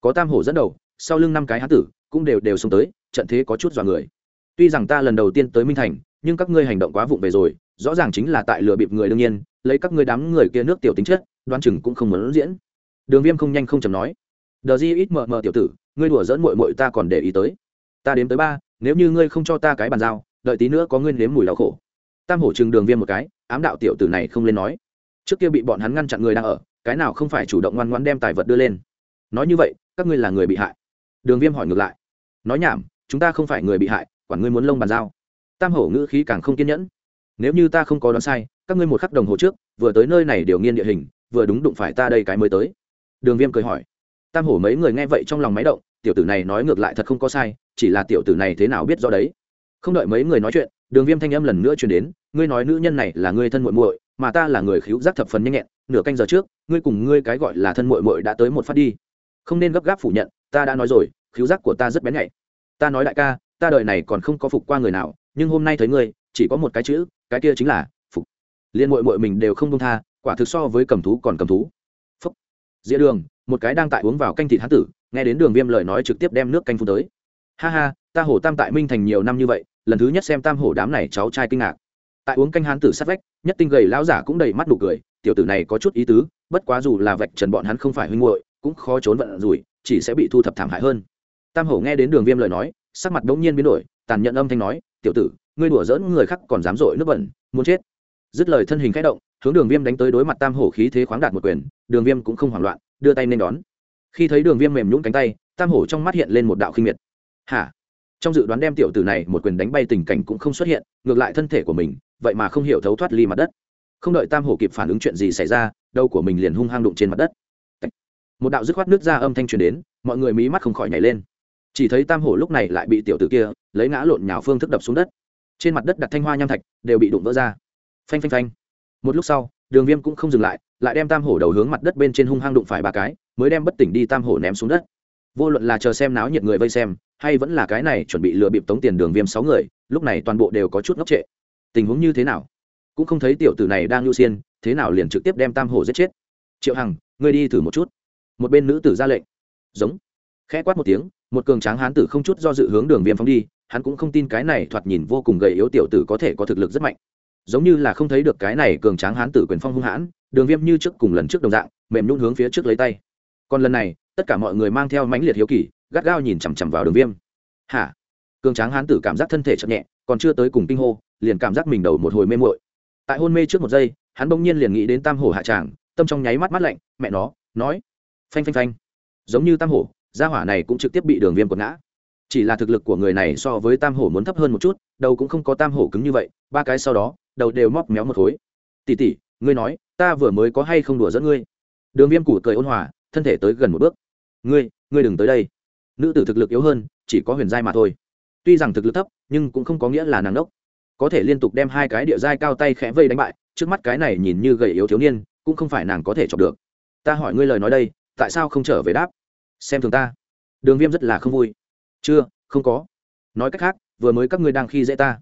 Có tam hổ dẫn đầu, sau lưng năm cái hán tử, cũng đều đều xông tới, trận thế có chút dọa người. Tuy rằng ta lần đầu tiên tới minh thành, nhưng các ngươi hành động quá vụng về rồi, rõ ràng chính là tại lừa bịp người đương nhiên, lấy các ngươi đám người kia nước tiểu tính chất đoan chừng cũng không muốn diễn. Đường viêm không nhanh không chầm nói đờ di ít mờ mờ tiểu tử, ngươi đùa dẫn mội mội ta còn để ý tới. Ta đếm tới ba, nếu như ngươi không cho ta cái bàn giao, đợi tí nữa có ngươi nếm mùi đau khổ. Tam hổ chừng đường viêm một cái, ám đạo tiểu tử này không lên nói. Trước kia bị bọn hắn ngăn chặn người đang ở, cái nào không phải chủ động ngoan ngoan đem tài vật đưa lên. Nói như vậy, các ngươi là người bị hại. Đường viêm hỏi ngược lại. Nói nhảm, chúng ta không phải người bị hại, quản ngươi muốn lông bàn giao. Tam hổ ngữ khí càng không kiên nhẫn. Nếu như ta không có đoán sai, các ngươi một khắc đồng hồ trước, vừa tới nơi này điều nghiên địa hình, vừa đúng đụng phải ta đây cái mới tới. Đường viêm cười hỏi tam hổ mấy người nghe vậy trong lòng máy động, tiểu tử này nói ngược lại thật không có sai, chỉ là tiểu tử này thế nào biết do đấy. Không đợi mấy người nói chuyện, đường viêm thanh âm lần nữa chuyển đến, ngươi nói nữ nhân này là ngươi thân muội muội, mà ta là người khíu giác thập phần nhanh nhẹn, nửa canh giờ trước, ngươi cùng ngươi cái gọi là thân muội muội đã tới một phát đi. Không nên gấp gáp phủ nhận, ta đã nói rồi, khíu giác của ta rất bén nhạy. Ta nói đại ca, ta đời này còn không có phục qua người nào, nhưng hôm nay thấy ngươi, chỉ có một cái chữ, cái kia chính là phục. Liên muội muội mình đều không công tha, quả thực so với cầm thú còn cầm thú. Phúc. Dĩa đường một cái đang tại uống vào canh thịt hán tử, nghe đến đường viêm lời nói trực tiếp đem nước canh phun tới. Ha ha, ta hổ tam tại minh thành nhiều năm như vậy, lần thứ nhất xem tam hổ đám này cháu trai kinh ngạc. Tại uống canh hán tử sát vách, nhất tinh gầy lão giả cũng đầy mắt nụ cười, tiểu tử này có chút ý tứ, bất quá dù là vạch trần bọn hắn không phải huynh muội, cũng khó trốn vận rủi, chỉ sẽ bị thu thập thảm hại hơn. Tam hổ nghe đến đường viêm lời nói, sắc mặt bỗng nhiên biến đổi, tàn nhận âm thanh nói, tiểu tử, ngươi đùa dỡn người khác còn dám dội nước bẩn, muốn chết. Dứt lời thân hình khẽ động, hướng đường viêm đánh tới đối mặt tam hổ khí thế khoáng đạt một quyền, đường viêm cũng không hoảng loạn đưa tay nên đón. Khi thấy đường viêm mềm nhũng cánh tay, tam hổ trong mắt hiện lên một đạo khinh miệt. Hả? Trong dự đoán đem tiểu tử này một quyền đánh bay tình cảnh cũng không xuất hiện, ngược lại thân thể của mình, vậy mà không hiểu thấu thoát ly mặt đất. Không đợi tam hổ kịp phản ứng chuyện gì xảy ra, đầu của mình liền hung hăng đụng trên mặt đất. Một đạo dứt khoát nước ra âm thanh truyền đến, mọi người mí mắt không khỏi nhảy lên. Chỉ thấy tam hổ lúc này lại bị tiểu tử kia lấy ngã lộn nhào phương thức đập xuống đất. Trên mặt đất đặt thanh hoa nham thạch, đều bị đụng vỡ ra. Phanh phanh phanh. Một lúc sau đường viêm cũng không dừng lại lại đem tam hổ đầu hướng mặt đất bên trên hung hăng đụng phải ba cái, mới đem bất tỉnh đi tam hổ ném xuống đất. Vô luận là chờ xem náo nhiệt người vây xem, hay vẫn là cái này chuẩn bị lừa bịp tống tiền đường viêm sáu người, lúc này toàn bộ đều có chút ngốc trệ. Tình huống như thế nào? Cũng không thấy tiểu tử này đang lưu xiên, thế nào liền trực tiếp đem tam hổ giết chết? Triệu hằng, ngươi đi thử một chút. Một bên nữ tử ra lệnh. Giống. Khẽ quát một tiếng, một cường tráng hán tử không chút do dự hướng đường viêm phóng đi, hắn cũng không tin cái này thoạt nhìn vô cùng gầy yếu tiểu tử có thể có thực lực rất mạnh giống như là không thấy được cái này cường tráng hán tử quyền phong hung hãn, đường viêm như trước cùng lần trước đồng dạng, mềm nhún hướng phía trước lấy tay. Còn lần này, tất cả mọi người mang theo mãnh liệt hiếu kỳ, gắt gao nhìn chằm chằm vào đường viêm. Hả? Cường tráng hán tử cảm giác thân thể chậm nhẹ, còn chưa tới cùng kinh hô, liền cảm giác mình đầu một hồi mê muội. Tại hôn mê trước một giây, hắn bỗng nhiên liền nghĩ đến tam hổ hạ tràng, tâm trong nháy mắt mắt lạnh, mẹ nó, nói. Phanh phanh phanh. Giống như tam hổ, gia hỏa này cũng trực tiếp bị đường viêm quật ngã. Chỉ là thực lực của người này so với tam hổ muốn thấp hơn một chút, đầu cũng không có tam hổ cứng như vậy, ba cái sau đó đầu đều móc méo một khối. Tỉ tỉ ngươi nói, ta vừa mới có hay không đùa dẫn ngươi? Đường viêm củ cười ôn hòa, thân thể tới gần một bước. Ngươi ngươi đừng tới đây. Nữ tử thực lực yếu hơn, chỉ có huyền giai mà thôi. Tuy rằng thực lực thấp, nhưng cũng không có nghĩa là nàng đốc. Có thể liên tục đem hai cái địa giai cao tay khẽ vây đánh bại, trước mắt cái này nhìn như gầy yếu thiếu niên, cũng không phải nàng có thể chọc được. Ta hỏi ngươi lời nói đây, tại sao không trở về đáp? Xem thường ta. Đường viêm rất là không vui. Chưa, không có. Nói cách khác, vừa mới các ngươi đang khi dễ ta.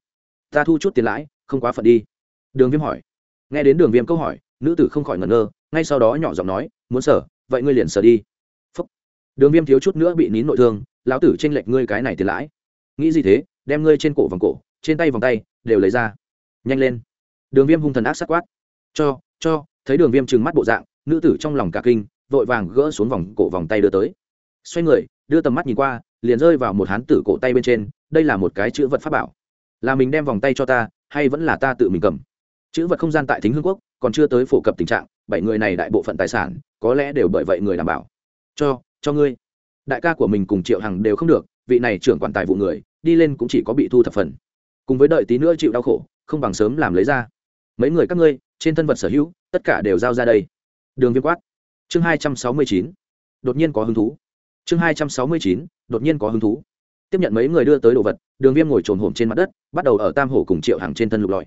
Ta thu chút tiền lãi không quá phận đi. Đường viêm hỏi. Nghe đến đường viêm câu hỏi, nữ tử không khỏi ngẩn ngơ, ngay sau đó nhỏ giọng nói, muốn sở, vậy ngươi liền sở đi. Phúc. đường viêm thiếu chút nữa bị nín nội thương, lão tử tranh lệch ngươi cái này tiền lãi. Nghĩ gì thế? Đem ngươi trên cổ vòng cổ, trên tay vòng tay, đều lấy ra. Nhanh lên. Đường viêm hung thần ác sắc quát. Cho cho. Thấy đường viêm trừng mắt bộ dạng, nữ tử trong lòng cả kinh, vội vàng gỡ xuống vòng cổ vòng tay đưa tới. Xoay người, đưa tầm mắt nhìn qua, liền rơi vào một hán tử cổ tay bên trên, đây là một cái chữ vật pháp bảo. Là mình đem vòng tay cho ta hay vẫn là ta tự mình cầm? Chữ vật không gian tại thính hương quốc, còn chưa tới phổ cập tình trạng, bảy người này đại bộ phận tài sản, có lẽ đều bởi vậy người đảm bảo. Cho cho ngươi. Đại ca của mình cùng triệu hằng đều không được, vị này trưởng quản tài vụ người, đi lên cũng chỉ có bị thu thập phần. Cùng với đợi tí nữa chịu đau khổ, không bằng sớm làm lấy ra. Mấy người các ngươi, trên thân vật sở hữu, tất cả đều giao ra đây. Đường viêm quát. Chương hai trăm sáu mươi chín. Đột nhiên có hứng thú. Chương hai trăm sáu mươi chín, đột nhiên có hứng thú tiếp nhận mấy người đưa tới đồ vật, đường viêm ngồi trồn hổm trên mặt đất, bắt đầu ở tam hổ cùng triệu hàng trên thân lục lọi.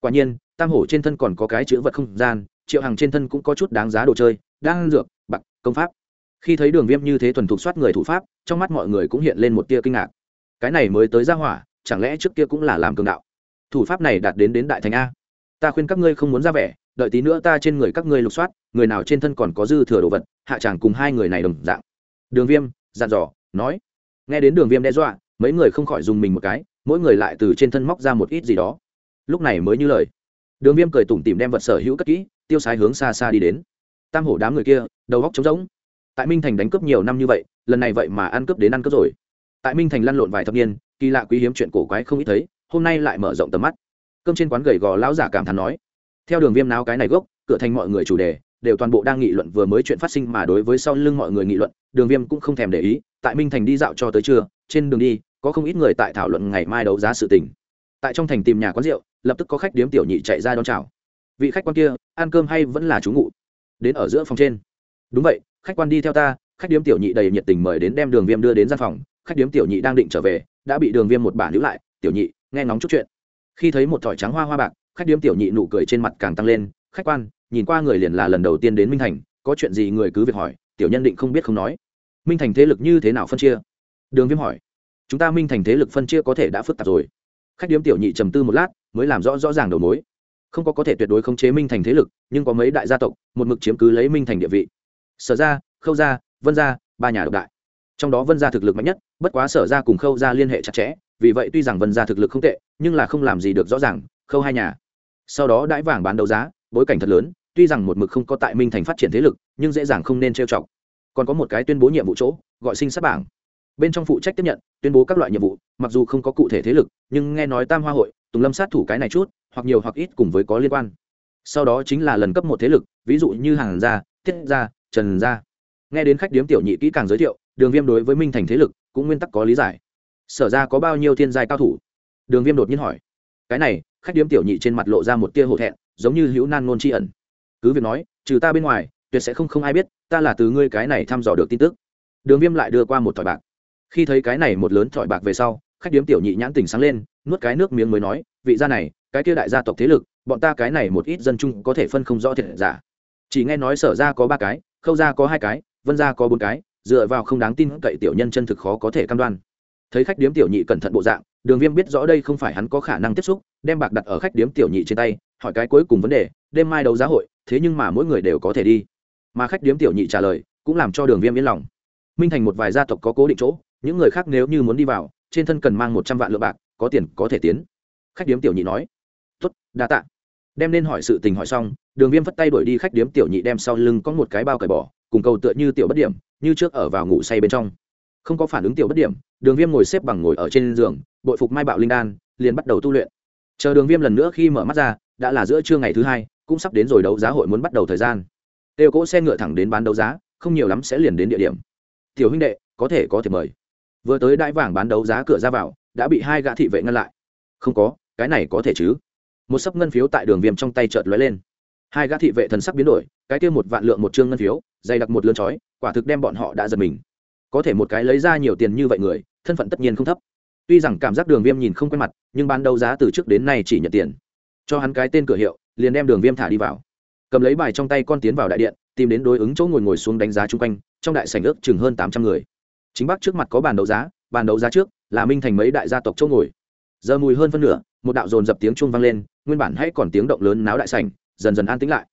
Quả nhiên, tam hổ trên thân còn có cái chữ vật không gian, triệu hàng trên thân cũng có chút đáng giá đồ chơi đang dược, bạc, công pháp. Khi thấy đường viêm như thế thuần thục soát người thủ pháp, trong mắt mọi người cũng hiện lên một tia kinh ngạc. Cái này mới tới ra hỏa, chẳng lẽ trước kia cũng là làm cường đạo? Thủ pháp này đạt đến đến đại thành a. Ta khuyên các ngươi không muốn ra vẻ, đợi tí nữa ta trên người các ngươi lục soát, người nào trên thân còn có dư thừa đồ vật, hạ tràng cùng hai người này đồng dạng. Đường viêm, dặn dò, nói nghe đến đường viêm đe dọa, mấy người không khỏi dùng mình một cái, mỗi người lại từ trên thân móc ra một ít gì đó. Lúc này mới như lời. Đường viêm cười tủm tìm đem vật sở hữu cất kỹ, tiêu sái hướng xa xa đi đến. Tam hổ đám người kia, đầu góc trống rỗng. Tại minh thành đánh cướp nhiều năm như vậy, lần này vậy mà ăn cướp đến ăn cướp rồi. Tại minh thành lăn lộn vài thập niên, kỳ lạ quý hiếm chuyện cổ quái không ít thấy, hôm nay lại mở rộng tầm mắt. Cơm trên quán gầy gò lão giả cảm thán nói, theo đường viêm náo cái này gốc, cửa thành mọi người chủ đề đều toàn bộ đang nghị luận vừa mới chuyện phát sinh mà đối với sau lưng mọi người nghị luận, đường viêm cũng không thèm để ý, tại minh thành đi dạo cho tới trưa, trên đường đi, có không ít người tại thảo luận ngày mai đấu giá sự tình. Tại trong thành tìm nhà quán rượu, lập tức có khách điếm tiểu nhị chạy ra đón chào. Vị khách quan kia, ăn cơm hay vẫn là trú ngụ đến ở giữa phòng trên. Đúng vậy, khách quan đi theo ta, khách điếm tiểu nhị đầy nhiệt tình mời đến đem đường viêm đưa đến gian phòng, khách điếm tiểu nhị đang định trở về, đã bị đường viêm một bản lưu lại, tiểu nhị, nghe ngóng chút chuyện. Khi thấy một thỏi trắng hoa hoa bạc, khách điếm tiểu nhị nụ cười trên mặt càng tăng lên, khách quan nhìn qua người liền là lần đầu tiên đến minh thành, có chuyện gì người cứ việc hỏi, tiểu nhân định không biết không nói. Minh thành thế lực như thế nào phân chia? Đường viêm hỏi. Chúng ta minh thành thế lực phân chia có thể đã phức tạp rồi. Khách điếm tiểu nhị trầm tư một lát, mới làm rõ rõ ràng đầu mối. Không có có thể tuyệt đối khống chế minh thành thế lực, nhưng có mấy đại gia tộc, một mực chiếm cứ lấy minh thành địa vị. Sở gia, khâu gia, vân gia, ba nhà độc đại. Trong đó vân gia thực lực mạnh nhất, bất quá sở gia cùng khâu gia liên hệ chặt chẽ, vì vậy tuy rằng vân gia thực lực không tệ, nhưng là không làm gì được rõ ràng, khâu hai nhà. Sau đó đãi vàng bán đấu giá, bối cảnh thật lớn tuy rằng một mực không có tại minh thành phát triển thế lực, nhưng dễ dàng không nên trêu chọc. Còn có một cái tuyên bố nhiệm vụ chỗ, gọi sinh sát bảng. Bên trong phụ trách tiếp nhận, tuyên bố các loại nhiệm vụ, mặc dù không có cụ thể thế lực, nhưng nghe nói tam hoa hội, tùng lâm sát thủ cái này chút, hoặc nhiều hoặc ít cùng với có liên quan. Sau đó chính là lần cấp một thế lực, ví dụ như hàng gia, thiết gia, trần gia. Nghe đến khách điếm tiểu nhị kỹ càng giới thiệu, đường viêm đối với minh thành thế lực cũng nguyên tắc có lý giải. Sở ra có bao nhiêu thiên giai cao thủ? Đường viêm đột nhiên hỏi. Cái này, khách điếm tiểu nhị trên mặt lộ ra một tia hổ thẹn, giống như hữu nan ngôn tri ẩn cứ việc nói, trừ ta bên ngoài, tuyệt sẽ không không ai biết, ta là từ ngươi cái này thăm dò được tin tức. Đường viêm lại đưa qua một thỏi bạc. Khi thấy cái này một lớn thỏi bạc về sau, khách điếm tiểu nhị nhãn tình sáng lên, nuốt cái nước miếng mới nói, vị gia này, cái kia đại gia tộc thế lực, bọn ta cái này một ít dân chung có thể phân không rõ thiệt giả. Chỉ nghe nói sở ra có ba cái, khâu ra có hai cái, vân ra có bốn cái, dựa vào không đáng tin cậy tiểu nhân chân thực khó có thể cam đoan. Thấy khách điếm tiểu nhị cẩn thận bộ dạng, đường viêm biết rõ đây không phải hắn có khả năng tiếp xúc, đem bạc đặt ở khách điếm tiểu nhị trên tay, hỏi cái cuối cùng vấn đề, đêm mai đấu giá hội thế nhưng mà mỗi người đều có thể đi. Mà khách điếm tiểu nhị trả lời, cũng làm cho đường viêm yên lòng. Minh thành một vài gia tộc có cố định chỗ, những người khác nếu như muốn đi vào, trên thân cần mang một trăm vạn lượng bạc, có tiền có thể tiến. Khách điếm tiểu nhị nói tuất đa tạ. Đem nên hỏi sự tình hỏi xong, đường viêm vất tay đuổi đi khách điếm tiểu nhị đem sau lưng có một cái bao cởi bỏ, cùng cầu tựa như tiểu bất điểm, như trước ở vào ngủ say bên trong. Không có phản ứng tiểu bất điểm, đường viêm ngồi xếp bằng ngồi ở trên giường, bội phục mai bạo linh đan, liền bắt đầu tu luyện. Chờ đường viêm lần nữa khi mở mắt ra, đã là giữa trưa ngày thứ hai cũng sắp đến rồi đấu giá hội muốn bắt đầu thời gian. Đều cỗ xe ngựa thẳng đến bán đấu giá, không nhiều lắm sẽ liền đến địa điểm. Tiểu huynh đệ, có thể có thể mời. Vừa tới đại vàng bán đấu giá cửa ra vào, đã bị hai gã thị vệ ngăn lại. Không có, cái này có thể chứ? Một sấp ngân phiếu tại đường viêm trong tay chợt lóe lên. Hai gã thị vệ thần sắc biến đổi, cái kia một vạn lượng một chương ngân phiếu, dày đặc một lớn chói, quả thực đem bọn họ đã giật mình. Có thể một cái lấy ra nhiều tiền như vậy người, thân phận tất nhiên không thấp. Tuy rằng cảm giác đường viêm nhìn không quen mặt, nhưng bán đấu giá từ trước đến nay chỉ nhận tiền cho hắn cái tên cửa hiệu, liền đem đường viêm thả đi vào. Cầm lấy bài trong tay con tiến vào đại điện, tìm đến đối ứng chỗ ngồi ngồi xuống đánh giá chung quanh, trong đại sảnh ước chừng hơn tám trăm người. Chính bắc trước mặt có bàn đấu giá, bàn đấu giá trước là minh thành mấy đại gia tộc chỗ ngồi. Giờ mùi hơn phân nửa, một đạo dồn dập tiếng chuông vang lên, nguyên bản hãy còn tiếng động lớn náo đại sảnh, dần dần an tĩnh lại.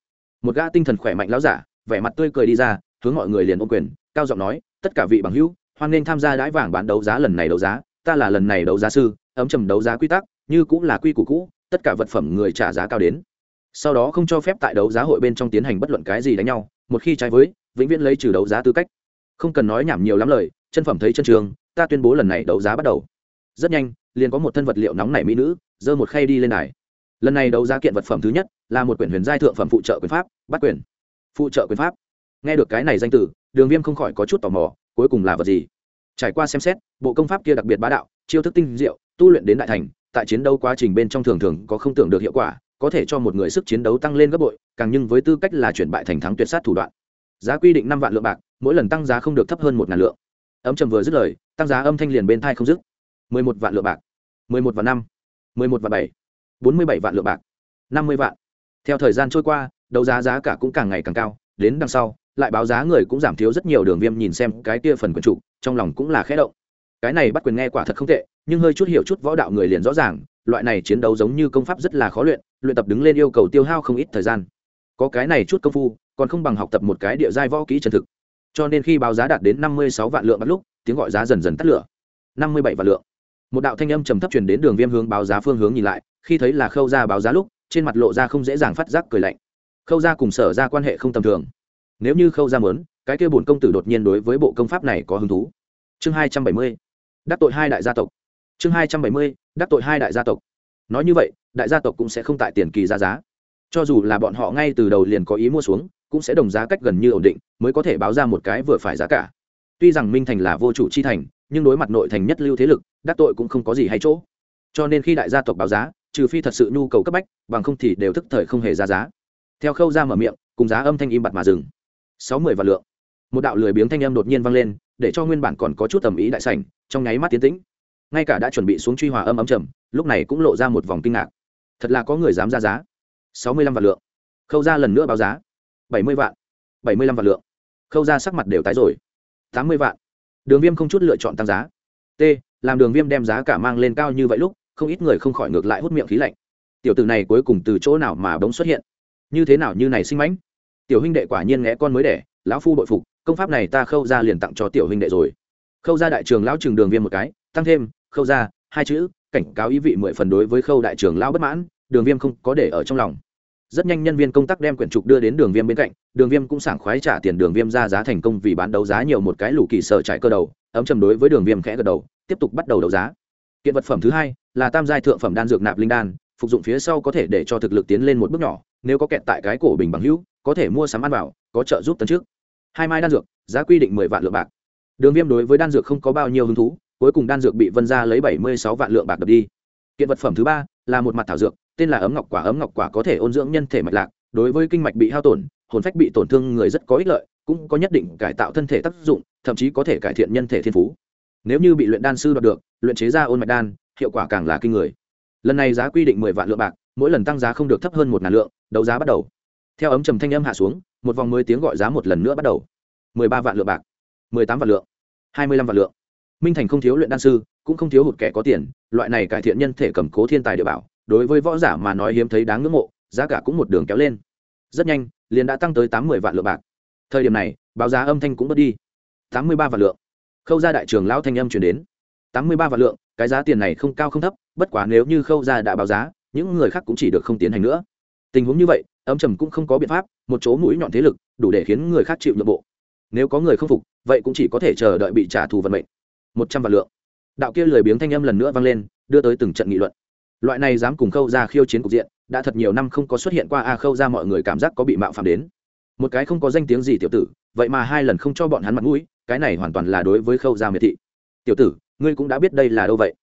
Một gã tinh thần khỏe mạnh láo giả, vẻ mặt tươi cười đi ra, hướng mọi người liền ôm quyền, cao giọng nói, tất cả vị bằng hữu, hoan nghênh tham gia đãi vàng bán đấu giá lần này đấu giá, ta là lần này đấu giá sư, ấm trầm đấu giá quy tắc, như cũng là quy củ cũ tất cả vật phẩm người trả giá cao đến. Sau đó không cho phép tại đấu giá hội bên trong tiến hành bất luận cái gì đánh nhau, một khi trái với, vĩnh viễn lấy trừ đấu giá tư cách. Không cần nói nhảm nhiều lắm lời, chân phẩm thấy chân trường, ta tuyên bố lần này đấu giá bắt đầu. Rất nhanh, liền có một thân vật liệu nóng nảy mỹ nữ, giơ một khay đi lên đài. Lần này đấu giá kiện vật phẩm thứ nhất là một quyển huyền giai thượng phẩm phụ trợ quyền pháp, bắt quyền. Phụ trợ quyền pháp. Nghe được cái này danh từ, đường viêm không khỏi có chút tò mò, cuối cùng là vật gì? Trải qua xem xét, bộ công pháp kia đặc biệt bá đạo, chiêu thức tinh diệu, tu luyện đến đại thành tại chiến đấu quá trình bên trong thường thường có không tưởng được hiệu quả, có thể cho một người sức chiến đấu tăng lên gấp bội, càng nhưng với tư cách là chuyển bại thành thắng tuyệt sát thủ đoạn. Giá quy định năm vạn lượng bạc, mỗi lần tăng giá không được thấp hơn một ngàn lượng. Ấm trầm vừa dứt lời, tăng giá âm thanh liền bên thai không dứt. Mười một vạn lượng bạc, mười một vạn năm, mười một vạn bảy, bốn mươi bảy vạn lượng bạc, năm mươi vạn. Theo thời gian trôi qua, đấu giá giá cả cũng càng ngày càng cao, đến đằng sau, lại báo giá người cũng giảm thiếu rất nhiều đường viêm nhìn xem cái kia phần quần trụ trong lòng cũng là khẽ động cái này bắt quyền nghe quả thật không tệ, nhưng hơi chút hiểu chút võ đạo người liền rõ ràng, loại này chiến đấu giống như công pháp rất là khó luyện luyện tập đứng lên yêu cầu tiêu hao không ít thời gian. Có cái này chút công phu, còn không bằng học tập một cái địa giai võ kỹ chân thực. Cho nên khi báo giá đạt đến năm mươi sáu vạn lượng bắt lúc, tiếng gọi giá dần dần tắt lửa. năm mươi bảy vạn lượng. Một đạo thanh âm trầm thấp truyền đến đường viêm hướng báo giá phương hướng nhìn lại, khi thấy là khâu ra báo giá lúc, trên mặt lộ ra không dễ dàng phát giác cười lạnh. Khâu ra cùng sở ra quan hệ không tầm thường. Nếu như khâu ra mớn cái kia bổn công tử đột nhiên đối với bộ công pháp này có hứng thú. Chương hai trăm bảy mươi đắc tội hai đại gia tộc. Chương hai trăm bảy mươi, đắc tội hai đại gia tộc. Nói như vậy, đại gia tộc cũng sẽ không tại tiền kỳ ra giá. Cho dù là bọn họ ngay từ đầu liền có ý mua xuống, cũng sẽ đồng giá cách gần như ổn định, mới có thể báo ra một cái vừa phải giá cả. Tuy rằng minh thành là vô chủ chi thành, nhưng đối mặt nội thành nhất lưu thế lực, đắc tội cũng không có gì hay chỗ. Cho nên khi đại gia tộc báo giá, trừ phi thật sự nhu cầu cấp bách, bằng không thì đều thức thời không hề ra giá. Theo khâu ra mở miệng, cùng giá âm thanh im bặt mà dừng. Sáu mươi vạn lượng. Một đạo lười biếng thanh âm đột nhiên vang lên để cho nguyên bản còn có chút tầm ý đại sảnh, trong nháy mắt tiến tĩnh. Ngay cả đã chuẩn bị xuống truy hòa âm ấm trầm, lúc này cũng lộ ra một vòng kinh ngạc. Thật là có người dám ra giá. Sáu mươi lăm vạn lượng. Khâu ra lần nữa báo giá. Bảy mươi vạn. Bảy mươi lăm vạn lượng. Khâu ra sắc mặt đều tái rồi. Tám mươi vạn. Đường viêm không chút lựa chọn tăng giá. T, làm đường viêm đem giá cả mang lên cao như vậy lúc, không ít người không khỏi ngược lại hút miệng khí lạnh. Tiểu t ử này cuối cùng từ chỗ nào mà bỗng xuất hiện? Như thế nào như này sinh mãnh? Tiểu huynh đệ quả nhiên nghe con mới đẻ, lão phu bội phục công pháp này ta khâu ra liền tặng cho tiểu huynh đệ rồi. Khâu ra đại trường lão trường đường viêm một cái, tăng thêm, khâu ra hai chữ, cảnh cáo ý vị mười phần đối với khâu đại trường lão bất mãn, đường viêm không có để ở trong lòng. Rất nhanh nhân viên công tác đem quyển trục đưa đến đường viêm bên cạnh, đường viêm cũng sảng khoái trả tiền đường viêm ra giá thành công vì bán đấu giá nhiều một cái lũ kỳ sợ trải cơ đầu, ấm chầm đối với đường viêm khẽ gật đầu, tiếp tục bắt đầu đấu giá. Kiện vật phẩm thứ hai là tam giai thượng phẩm đan dược nạp linh đan, phục dụng phía sau có thể để cho thực lực tiến lên một bước nhỏ, nếu có kẹt tại cái cổ bình bằng hữu, có thể mua sắm ăn vào, có trợ giúp tấn trước hai mai đan dược, giá quy định mười vạn lượng bạc. Đường viêm đối với đan dược không có bao nhiêu hứng thú, cuối cùng đan dược bị vân ra lấy bảy mươi sáu vạn lượng bạc đập đi. Kiện vật phẩm thứ ba là một mặt thảo dược, tên là ấm ngọc quả. Ấm ngọc quả có thể ôn dưỡng nhân thể mạch lạc, đối với kinh mạch bị hao tổn, hồn phách bị tổn thương người rất có ích lợi, cũng có nhất định cải tạo thân thể tác dụng, thậm chí có thể cải thiện nhân thể thiên phú. Nếu như bị luyện đan sư đoạt được, luyện chế ra ôn mạch đan, hiệu quả càng là kinh người. Lần này giá quy định mười vạn lượng bạc, mỗi lần tăng giá không được thấp hơn một ngàn lượng, đấu giá bắt đầu theo ấm trầm thanh âm hạ xuống, một vòng mới tiếng gọi giá một lần nữa bắt đầu. Mười ba vạn lượng bạc, mười tám vạn lượng, hai mươi lăm vạn lượng. Minh thành không thiếu luyện đan sư, cũng không thiếu hụt kẻ có tiền, loại này cải thiện nhân thể cầm cố thiên tài địa bảo, đối với võ giả mà nói hiếm thấy đáng ngưỡng mộ, giá cả cũng một đường kéo lên. Rất nhanh, liền đã tăng tới tám mươi vạn lượng bạc. Thời điểm này, báo giá âm thanh cũng bớt đi. tám mươi ba vạn lượng. Khâu ra đại trường lão thanh âm chuyển đến. tám mươi ba vạn lượng, cái giá tiền này không cao không thấp, bất quá nếu như khâu ra đã báo giá, những người khác cũng chỉ được không tiến hành nữa tình huống như vậy âm trầm cũng không có biện pháp, một chỗ mũi nhọn thế lực, đủ để khiến người khác chịu nhượng bộ. Nếu có người không phục, vậy cũng chỉ có thể chờ đợi bị trả thù vận mệnh. Một trăm vạn lượng. Đạo kia lười biếng thanh âm lần nữa vang lên, đưa tới từng trận nghị luận. Loại này dám cùng khâu ra khiêu chiến cục diện, đã thật nhiều năm không có xuất hiện qua a, khâu ra mọi người cảm giác có bị mạo phạm đến. Một cái không có danh tiếng gì tiểu tử, vậy mà hai lần không cho bọn hắn mặt mũi, cái này hoàn toàn là đối với khâu gia miệt thị. Tiểu tử, ngươi cũng đã biết đây là đâu vậy?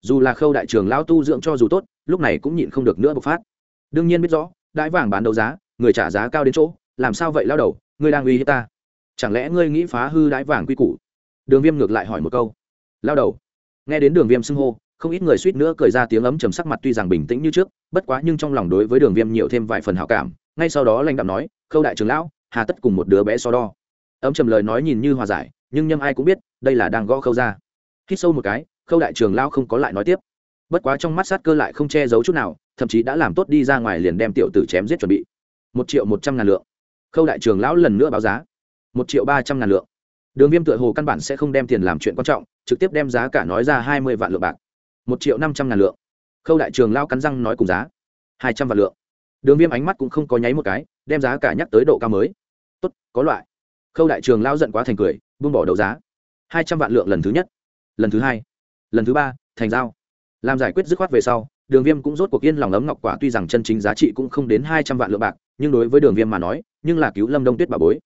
Dù là khâu đại trường lão tu dưỡng cho dù tốt, lúc này cũng nhịn không được nữa bộc phát. Đương nhiên biết rõ đãi vàng bán đấu giá, người trả giá cao đến chỗ, làm sao vậy lao đầu, ngươi đang uy hiếp ta? Chẳng lẽ ngươi nghĩ phá hư đãi vàng quy củ? Đường viêm ngược lại hỏi một câu. Lao đầu, nghe đến đường viêm xưng hô, không ít người suýt nữa cười ra tiếng ấm chầm sắc mặt tuy rằng bình tĩnh như trước, bất quá nhưng trong lòng đối với đường viêm nhiều thêm vài phần hảo cảm, ngay sau đó lãnh đạo nói, khâu đại trưởng lão, hà tất cùng một đứa bé so đo. Ấm trầm lời nói nhìn như hòa giải, nhưng nhâm ai cũng biết, đây là đang gõ khâu ra. Hít sâu một cái, khâu đại trường lão không có lại nói tiếp bất quá trong mắt sát cơ lại không che giấu chút nào, thậm chí đã làm tốt đi ra ngoài liền đem tiểu tử chém giết chuẩn bị. Một triệu một trăm ngàn lượng. Khâu đại trường lão lần nữa báo giá. Một triệu ba trăm ngàn lượng. Đường viêm tựa hồ căn bản sẽ không đem tiền làm chuyện quan trọng, trực tiếp đem giá cả nói ra hai mươi vạn lượng bạc. Một triệu năm trăm ngàn lượng. Khâu đại trường lao cắn răng nói cùng giá. Hai trăm vạn lượng. Đường viêm ánh mắt cũng không có nháy một cái, đem giá cả nhắc tới độ cao mới. Tốt, có loại. Khâu đại trường lao giận quá thành cười, buông bỏ đấu giá. Hai trăm vạn lượng lần thứ nhất. Lần thứ hai. Lần thứ ba, thành giao làm giải quyết dứt khoát về sau, đường viêm cũng rốt cuộc yên lòng ấm ngọc quả tuy rằng chân chính giá trị cũng không đến hai trăm vạn lượng bạc, nhưng đối với đường viêm mà nói, nhưng là cứu lâm đông tuyết bà bối.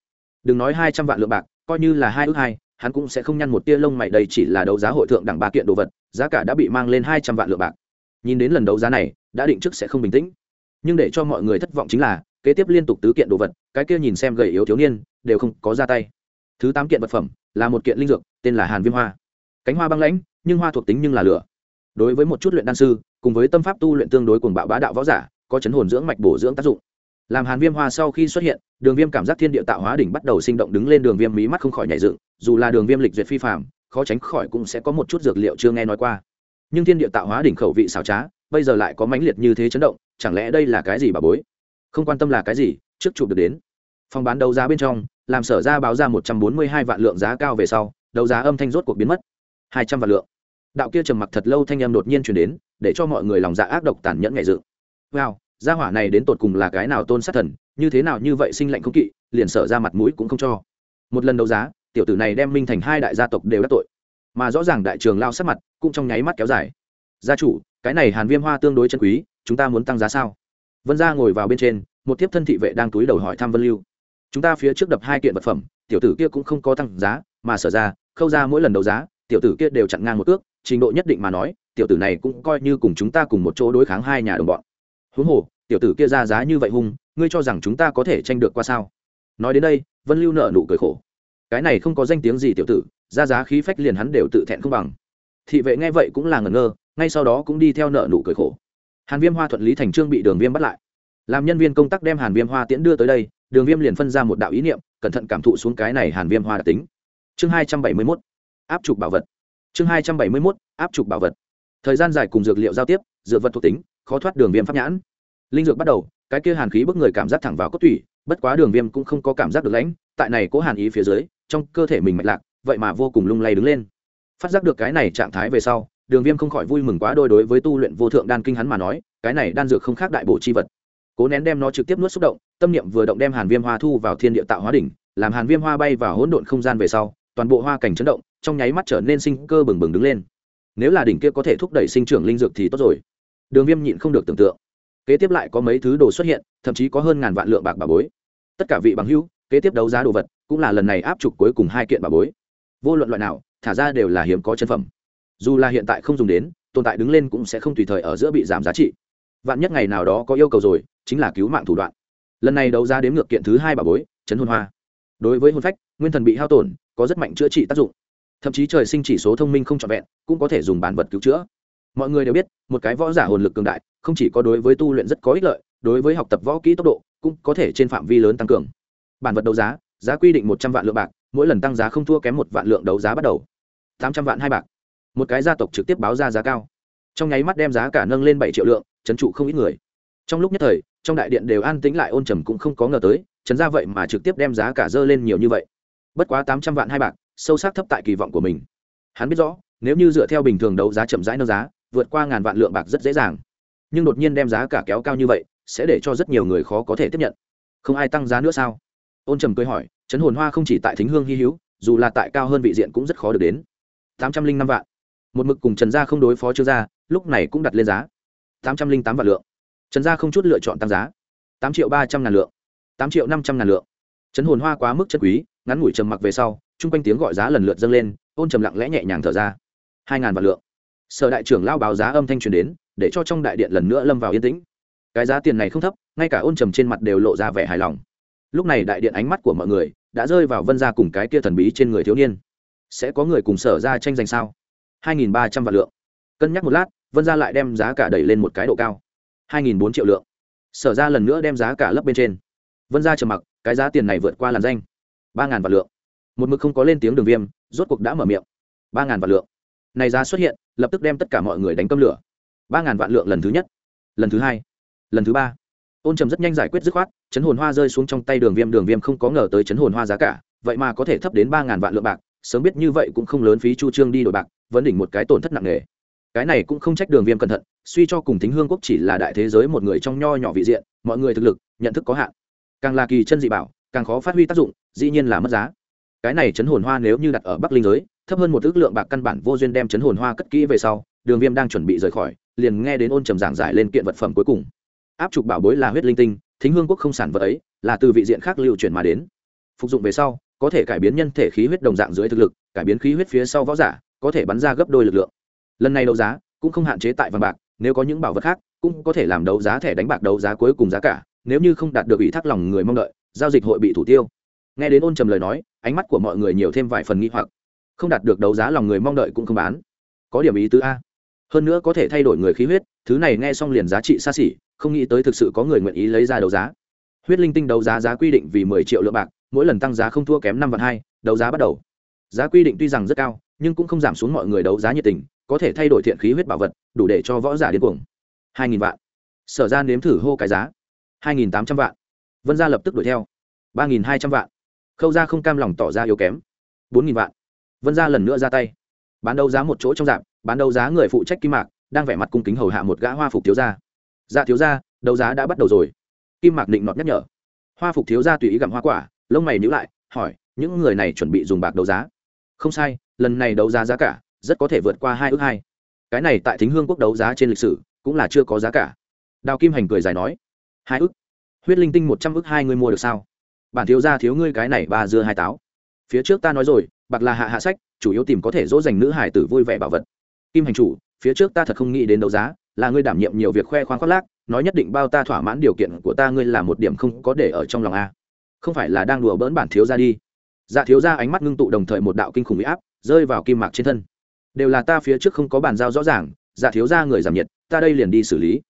Đừng nói hai trăm vạn lượng bạc, coi như là hai ước hai, hắn cũng sẽ không nhăn một tia lông mày đây chỉ là đấu giá hội thượng đẳng ba kiện đồ vật, giá cả đã bị mang lên hai trăm vạn lượng bạc. Nhìn đến lần đấu giá này, đã định trước sẽ không bình tĩnh. Nhưng để cho mọi người thất vọng chính là, kế tiếp liên tục tứ kiện đồ vật, cái kia nhìn xem gầy yếu thiếu niên, đều không có ra tay. Thứ tám kiện vật phẩm, là một kiện linh dược, tên là hàn viêm hoa. Cánh hoa băng lãnh, nhưng hoa thuộc tính nhưng là lửa đối với một chút luyện đan sư, cùng với tâm pháp tu luyện tương đối cuồng bạo bá đạo võ giả, có chấn hồn dưỡng mạch bổ dưỡng tác dụng. Làm hàn viêm hoa sau khi xuất hiện, đường viêm cảm giác thiên địa tạo hóa đỉnh bắt đầu sinh động đứng lên, đường viêm mí mắt không khỏi nhảy dựng, dù là đường viêm lịch duyệt phi phạm khó tránh khỏi cũng sẽ có một chút dược liệu chưa nghe nói qua. Nhưng thiên địa tạo hóa đỉnh khẩu vị xảo trá, bây giờ lại có mãnh liệt như thế chấn động, chẳng lẽ đây là cái gì bà bối? Không quan tâm là cái gì, trước chụp được đến. Phòng bán đấu giá bên trong, làm sở ra báo ra một trăm bốn mươi hai vạn lượng giá cao về sau, đấu giá âm thanh rốt cuộc biến mất. Hai trăm vạn lượng đạo kia trầm mặc thật lâu thanh âm đột nhiên chuyển đến, để cho mọi người lòng dạ ác độc tàn nhẫn ngày dự wow, gia hỏa này đến tột cùng là cái nào tôn sát thần, như thế nào như vậy sinh lệnh không kỵ, liền sở ra mặt mũi cũng không cho. Một lần đấu giá, tiểu tử này đem minh thành hai đại gia tộc đều đắc tội. Mà rõ ràng đại trường lao sát mặt cũng trong nháy mắt kéo dài. Gia chủ, cái này hàn viêm hoa tương đối chân quý, chúng ta muốn tăng giá sao? Vân gia ngồi vào bên trên, một tiếp thân thị vệ đang túi đầu hỏi thăm vân lưu. Chúng ta phía trước đập hai kiện vật phẩm, tiểu tử kia cũng không có tăng giá, mà sở ra, khâu ra mỗi lần đấu giá, tiểu tử kia đều chặn ngang một ước trình độ nhất định mà nói, tiểu tử này cũng coi như cùng chúng ta cùng một chỗ đối kháng hai nhà đồng bọn. Huống hồ, tiểu tử kia ra giá như vậy hung, ngươi cho rằng chúng ta có thể tranh được qua sao? Nói đến đây, vân lưu nợ nụ cười khổ. Cái này không có danh tiếng gì tiểu tử, ra giá khí phách liền hắn đều tự thẹn không bằng. Thị vệ nghe vậy cũng là ngẩn ngơ, ngay sau đó cũng đi theo nợ nụ cười khổ. Hàn viêm hoa thuận lý thành trương bị đường viêm bắt lại. Làm nhân viên công tác đem hàn viêm hoa tiễn đưa tới đây, đường viêm liền phân ra một đạo ý niệm, cẩn thận cảm thụ xuống cái này hàn viêm hoa đặc tính. Chương hai trăm bảy mươi mốt, áp trục bảo vật chương hai trăm bảy mươi mốt, áp trục bảo vật. Thời gian dài cùng dược liệu giao tiếp, dược vật thuộc tính, khó thoát đường viêm pháp nhãn. Linh dược bắt đầu, cái kia hàn khí bức người cảm giác thẳng vào cốt tủy, bất quá đường viêm cũng không có cảm giác được lãnh, tại này có hàn ý phía dưới, trong cơ thể mình mạch lạc, vậy mà vô cùng lung lay đứng lên. Phát giác được cái này trạng thái về sau, đường viêm không khỏi vui mừng quá đôi đối với tu luyện vô thượng đan kinh hắn mà nói, cái này đan dược không khác đại bộ chi vật. Cố nén đem nó trực tiếp nuốt xúc động, tâm niệm vừa động đem hàn viêm hoa thu vào thiên địa tạo hóa đỉnh, làm hàn viêm hoa bay vào hỗn độn không gian về sau, toàn bộ hoa cảnh chấn động trong nháy mắt trở nên sinh cơ bừng bừng đứng lên. Nếu là đỉnh kia có thể thúc đẩy sinh trưởng linh dược thì tốt rồi. Đường viêm nhịn không được tưởng tượng. Kế tiếp lại có mấy thứ đồ xuất hiện, thậm chí có hơn ngàn vạn lượng bạc bà bối. Tất cả vị bằng hữu, kế tiếp đấu giá đồ vật, cũng là lần này áp trục cuối cùng hai kiện bà bối. Vô luận loại nào, thả ra đều là hiếm có chân phẩm. Dù là hiện tại không dùng đến, tồn tại đứng lên cũng sẽ không tùy thời ở giữa bị giảm giá trị. Vạn nhất ngày nào đó có yêu cầu rồi, chính là cứu mạng thủ đoạn. Lần này đấu giá đếm ngược kiện thứ hai bà bối, chấn hồn hoa. Đối với hồn phách, nguyên thần bị hao tổn, có rất mạnh chữa trị tác dụng thậm chí trời sinh chỉ số thông minh không trọn vẹn, cũng có thể dùng bản vật cứu chữa. Mọi người đều biết, một cái võ giả hồn lực cường đại, không chỉ có đối với tu luyện rất có ích lợi, đối với học tập võ kỹ tốc độ, cũng có thể trên phạm vi lớn tăng cường. Bản vật đấu giá giá quy định một trăm vạn lượng bạc, mỗi lần tăng giá không thua kém một vạn lượng đấu giá bắt đầu. Tám trăm vạn hai bạc. Một cái gia tộc trực tiếp báo ra giá cao. Trong nháy mắt đem giá cả nâng lên bảy triệu lượng trấn trụ không ít người. Trong lúc nhất thời, trong đại điện đều an tĩnh lại ôn trầm cũng không có ngờ tới trấn ra vậy mà trực tiếp đem giá cả dơ lên nhiều như vậy. Bất quá tám trăm vạn hai bạc sâu sắc thấp tại kỳ vọng của mình. Hắn biết rõ, nếu như dựa theo bình thường đấu giá chậm rãi nâng giá, vượt qua ngàn vạn lượng bạc rất dễ dàng. Nhưng đột nhiên đem giá cả kéo cao như vậy, sẽ để cho rất nhiều người khó có thể tiếp nhận. Không ai tăng giá nữa sao? Ôn trầm cười hỏi chấn hồn hoa không chỉ tại thính hương hy hữu, dù là tại cao hơn vị diện cũng rất khó được đến. Tám trăm linh năm vạn. Một mực cùng trần gia không đối phó chưa ra, lúc này cũng đặt lên giá. Tám trăm linh tám vạn lượng. Trần gia không chút lựa chọn tăng giá. Tám triệu ba trăm ngàn lượng. Tám triệu năm trăm ngàn lượng. Chấn hồn hoa quá mức chất quý ngắn ngủi trầm mặc về sau, chung quanh tiếng gọi giá lần lượt dâng lên, ôn trầm lặng lẽ nhẹ nhàng thở ra. Hai ngàn vạn lượng. Sở đại trưởng lao báo giá âm thanh truyền đến, để cho trong đại điện lần nữa lâm vào yên tĩnh. Cái giá tiền này không thấp, ngay cả ôn trầm trên mặt đều lộ ra vẻ hài lòng. Lúc này đại điện ánh mắt của mọi người đã rơi vào vân gia cùng cái kia thần bí trên người thiếu niên. Sẽ có người cùng sở ra tranh giành sao? Hai nghìn ba trăm vạn lượng. Cân nhắc một lát, vân gia lại đem giá cả đẩy lên một cái độ cao. Hai nghìn bốn triệu lượng. Sở ra lần nữa đem giá cả lấp bên trên. Vân gia trầm mặc, cái giá tiền này vượt qua làn danh ba ngàn vạn lượng. Một mực không có lên tiếng đường viêm, rốt cuộc đã mở miệng. Ba ngàn vạn lượng. Này giá xuất hiện, lập tức đem tất cả mọi người đánh câm lửa. Ba ngàn vạn lượng lần thứ nhất, lần thứ hai, lần thứ ba. Ôn trầm rất nhanh giải quyết dứt khoát, chấn hồn hoa rơi xuống trong tay đường viêm đường viêm không có ngờ tới chấn hồn hoa giá cả, vậy mà có thể thấp đến ba ngàn vạn lượng bạc, sớm biết như vậy cũng không lớn phí chu trương đi đổi bạc vẫn đỉnh một cái tổn thất nặng nề. Cái này cũng không trách đường viêm cẩn thận, suy cho cùng thính hương quốc chỉ là đại thế giới một người trong nho nhỏ vị diện, mọi người thực lực, nhận thức có hạn. Càng là kỳ chân dị bảo, càng khó phát huy tác dụng dĩ nhiên là mất giá. Cái này chấn hồn hoa nếu như đặt ở bắc linh giới, thấp hơn một ước lượng bạc căn bản vô duyên đem chấn hồn hoa cất kỹ về sau, đường viêm đang chuẩn bị rời khỏi, liền nghe đến ôn trầm giảng giải lên kiện vật phẩm cuối cùng. Áp trục bảo bối là huyết linh tinh, thính hương quốc không sản vật ấy, là từ vị diện khác lưu chuyển mà đến. Phục dụng về sau, có thể cải biến nhân thể khí huyết đồng dạng dưới thực lực, cải biến khí huyết phía sau võ giả, có thể bắn ra gấp đôi lực lượng. Lần này đấu giá, cũng không hạn chế tại vàng bạc, nếu có những bảo vật khác, cũng có thể làm đấu giá thẻ đánh bạc đấu giá cuối cùng giá cả, nếu như không đạt được ủy thác lòng người mong đợi, giao dịch hội bị thủ tiêu nghe đến ôn trầm lời nói, ánh mắt của mọi người nhiều thêm vài phần nghi hoặc. Không đạt được đấu giá lòng người mong đợi cũng không bán. Có điểm ý tứ a. Hơn nữa có thể thay đổi người khí huyết, thứ này nghe xong liền giá trị xa xỉ, không nghĩ tới thực sự có người nguyện ý lấy ra đấu giá. Huyết linh tinh đấu giá giá quy định vì mười triệu lượng bạc, mỗi lần tăng giá không thua kém năm vạn hai, đấu giá bắt đầu. Giá quy định tuy rằng rất cao, nhưng cũng không giảm xuống mọi người đấu giá nhiệt tình, có thể thay đổi thiện khí huyết bảo vật, đủ để cho võ giả điên cuồng. Hai nghìn vạn. Sở ra nếm thử hô cái giá. Hai nghìn tám trăm vạn. Vân gia lập tức đuổi theo. Ba nghìn hai trăm vạn khâu gia không cam lòng tỏ ra yếu kém. Bốn nghìn vạn. Vân gia lần nữa ra tay. Bán đấu giá một chỗ trong dạp bán đấu giá người phụ trách kim mạc, đang vẻ mặt cung kính hầu hạ một gã hoa phục thiếu gia. Dạ thiếu gia, đấu giá đã bắt đầu rồi. Kim mạc định nọt nhắc nhở. Hoa phục thiếu gia tùy ý gặm hoa quả, lông mày nhíu lại, hỏi, những người này chuẩn bị dùng bạc đấu giá? Không sai, lần này đấu giá giá cả, rất có thể vượt qua hai ước hai. Cái này tại thính hương quốc đấu giá trên lịch sử, cũng là chưa có giá cả. Đào kim hành cười dài nói, hai ước? Huyết linh tinh một trăm ước hai người mua được sao? Bản thiếu gia thiếu ngươi cái này ba dưa hai táo. Phía trước ta nói rồi, bạc là hạ hạ sách, chủ yếu tìm có thể dỗ dành nữ hải tử vui vẻ bảo vật. Kim hành chủ, phía trước ta thật không nghĩ đến đấu giá, là ngươi đảm nhiệm nhiều việc khoe khoang khoác lác, nói nhất định bao ta thỏa mãn điều kiện của ta ngươi là một điểm không có để ở trong lòng a. Không phải là đang đùa bỡn bản thiếu ra đi. Dạ thiếu ra ánh mắt ngưng tụ đồng thời một đạo kinh khủng bị áp, rơi vào kim mạc trên thân. Đều là ta phía trước không có bàn giao rõ ràng dạ thiếu ra người giảm nhiệt, ta đây liền đi xử lý.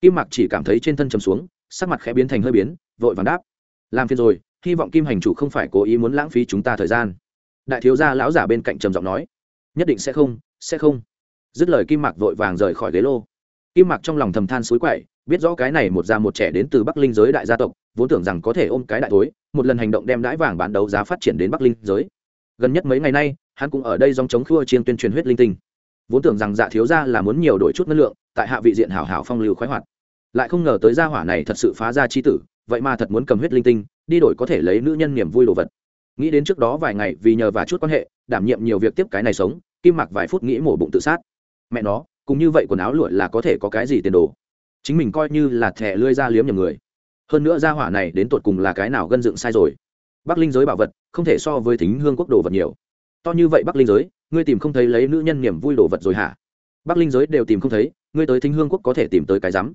Kim mạc chỉ cảm thấy trên thân chầm xuống, sắc mặt khẽ biến thành hơi biến, vội vàng đáp. Làm phiền rồi hy vọng kim hành chủ không phải cố ý muốn lãng phí chúng ta thời gian. Đại thiếu gia lão giả bên cạnh trầm giọng nói. Nhất định sẽ không sẽ không. Dứt lời kim mạc vội vàng rời khỏi ghế lô. Kim mạc trong lòng thầm than suối quậy, biết rõ cái này một già một trẻ đến từ bắc linh giới đại gia tộc, vốn tưởng rằng có thể ôm cái đại tối một lần hành động đem đãi vàng bán đấu giá phát triển đến bắc linh giới. Gần nhất mấy ngày nay, hắn cũng ở đây dòng chống khua chiên tuyên truyền huyết linh tinh. Vốn tưởng rằng dạ thiếu gia là muốn nhiều đổi chút năng lượng, tại hạ vị diện hảo hảo phong lưu khoái hoạt. Lại không ngờ tới gia hỏa này thật sự phá ra chi tử, vậy mà thật muốn cầm huyết linh tinh đi đổi có thể lấy nữ nhân niềm vui đồ vật. Nghĩ đến trước đó vài ngày vì nhờ và chút quan hệ, đảm nhiệm nhiều việc tiếp cái này sống, kim mặc vài phút nghĩ mổ bụng tự sát. Mẹ nó cũng như vậy quần áo lụa là có thể có cái gì tiền đồ? Chính mình coi như là thẻ lươi ra liếm nhầm người. Hơn nữa gia hỏa này đến tột cùng là cái nào gân dựng sai rồi? Bắc linh giới bảo vật, không thể so với thính hương quốc đồ vật nhiều. To như vậy bắc linh giới, ngươi tìm không thấy lấy nữ nhân niềm vui đồ vật rồi hả? Bắc linh giới đều tìm không thấy, ngươi tới thính hương quốc có thể tìm tới cái rắm.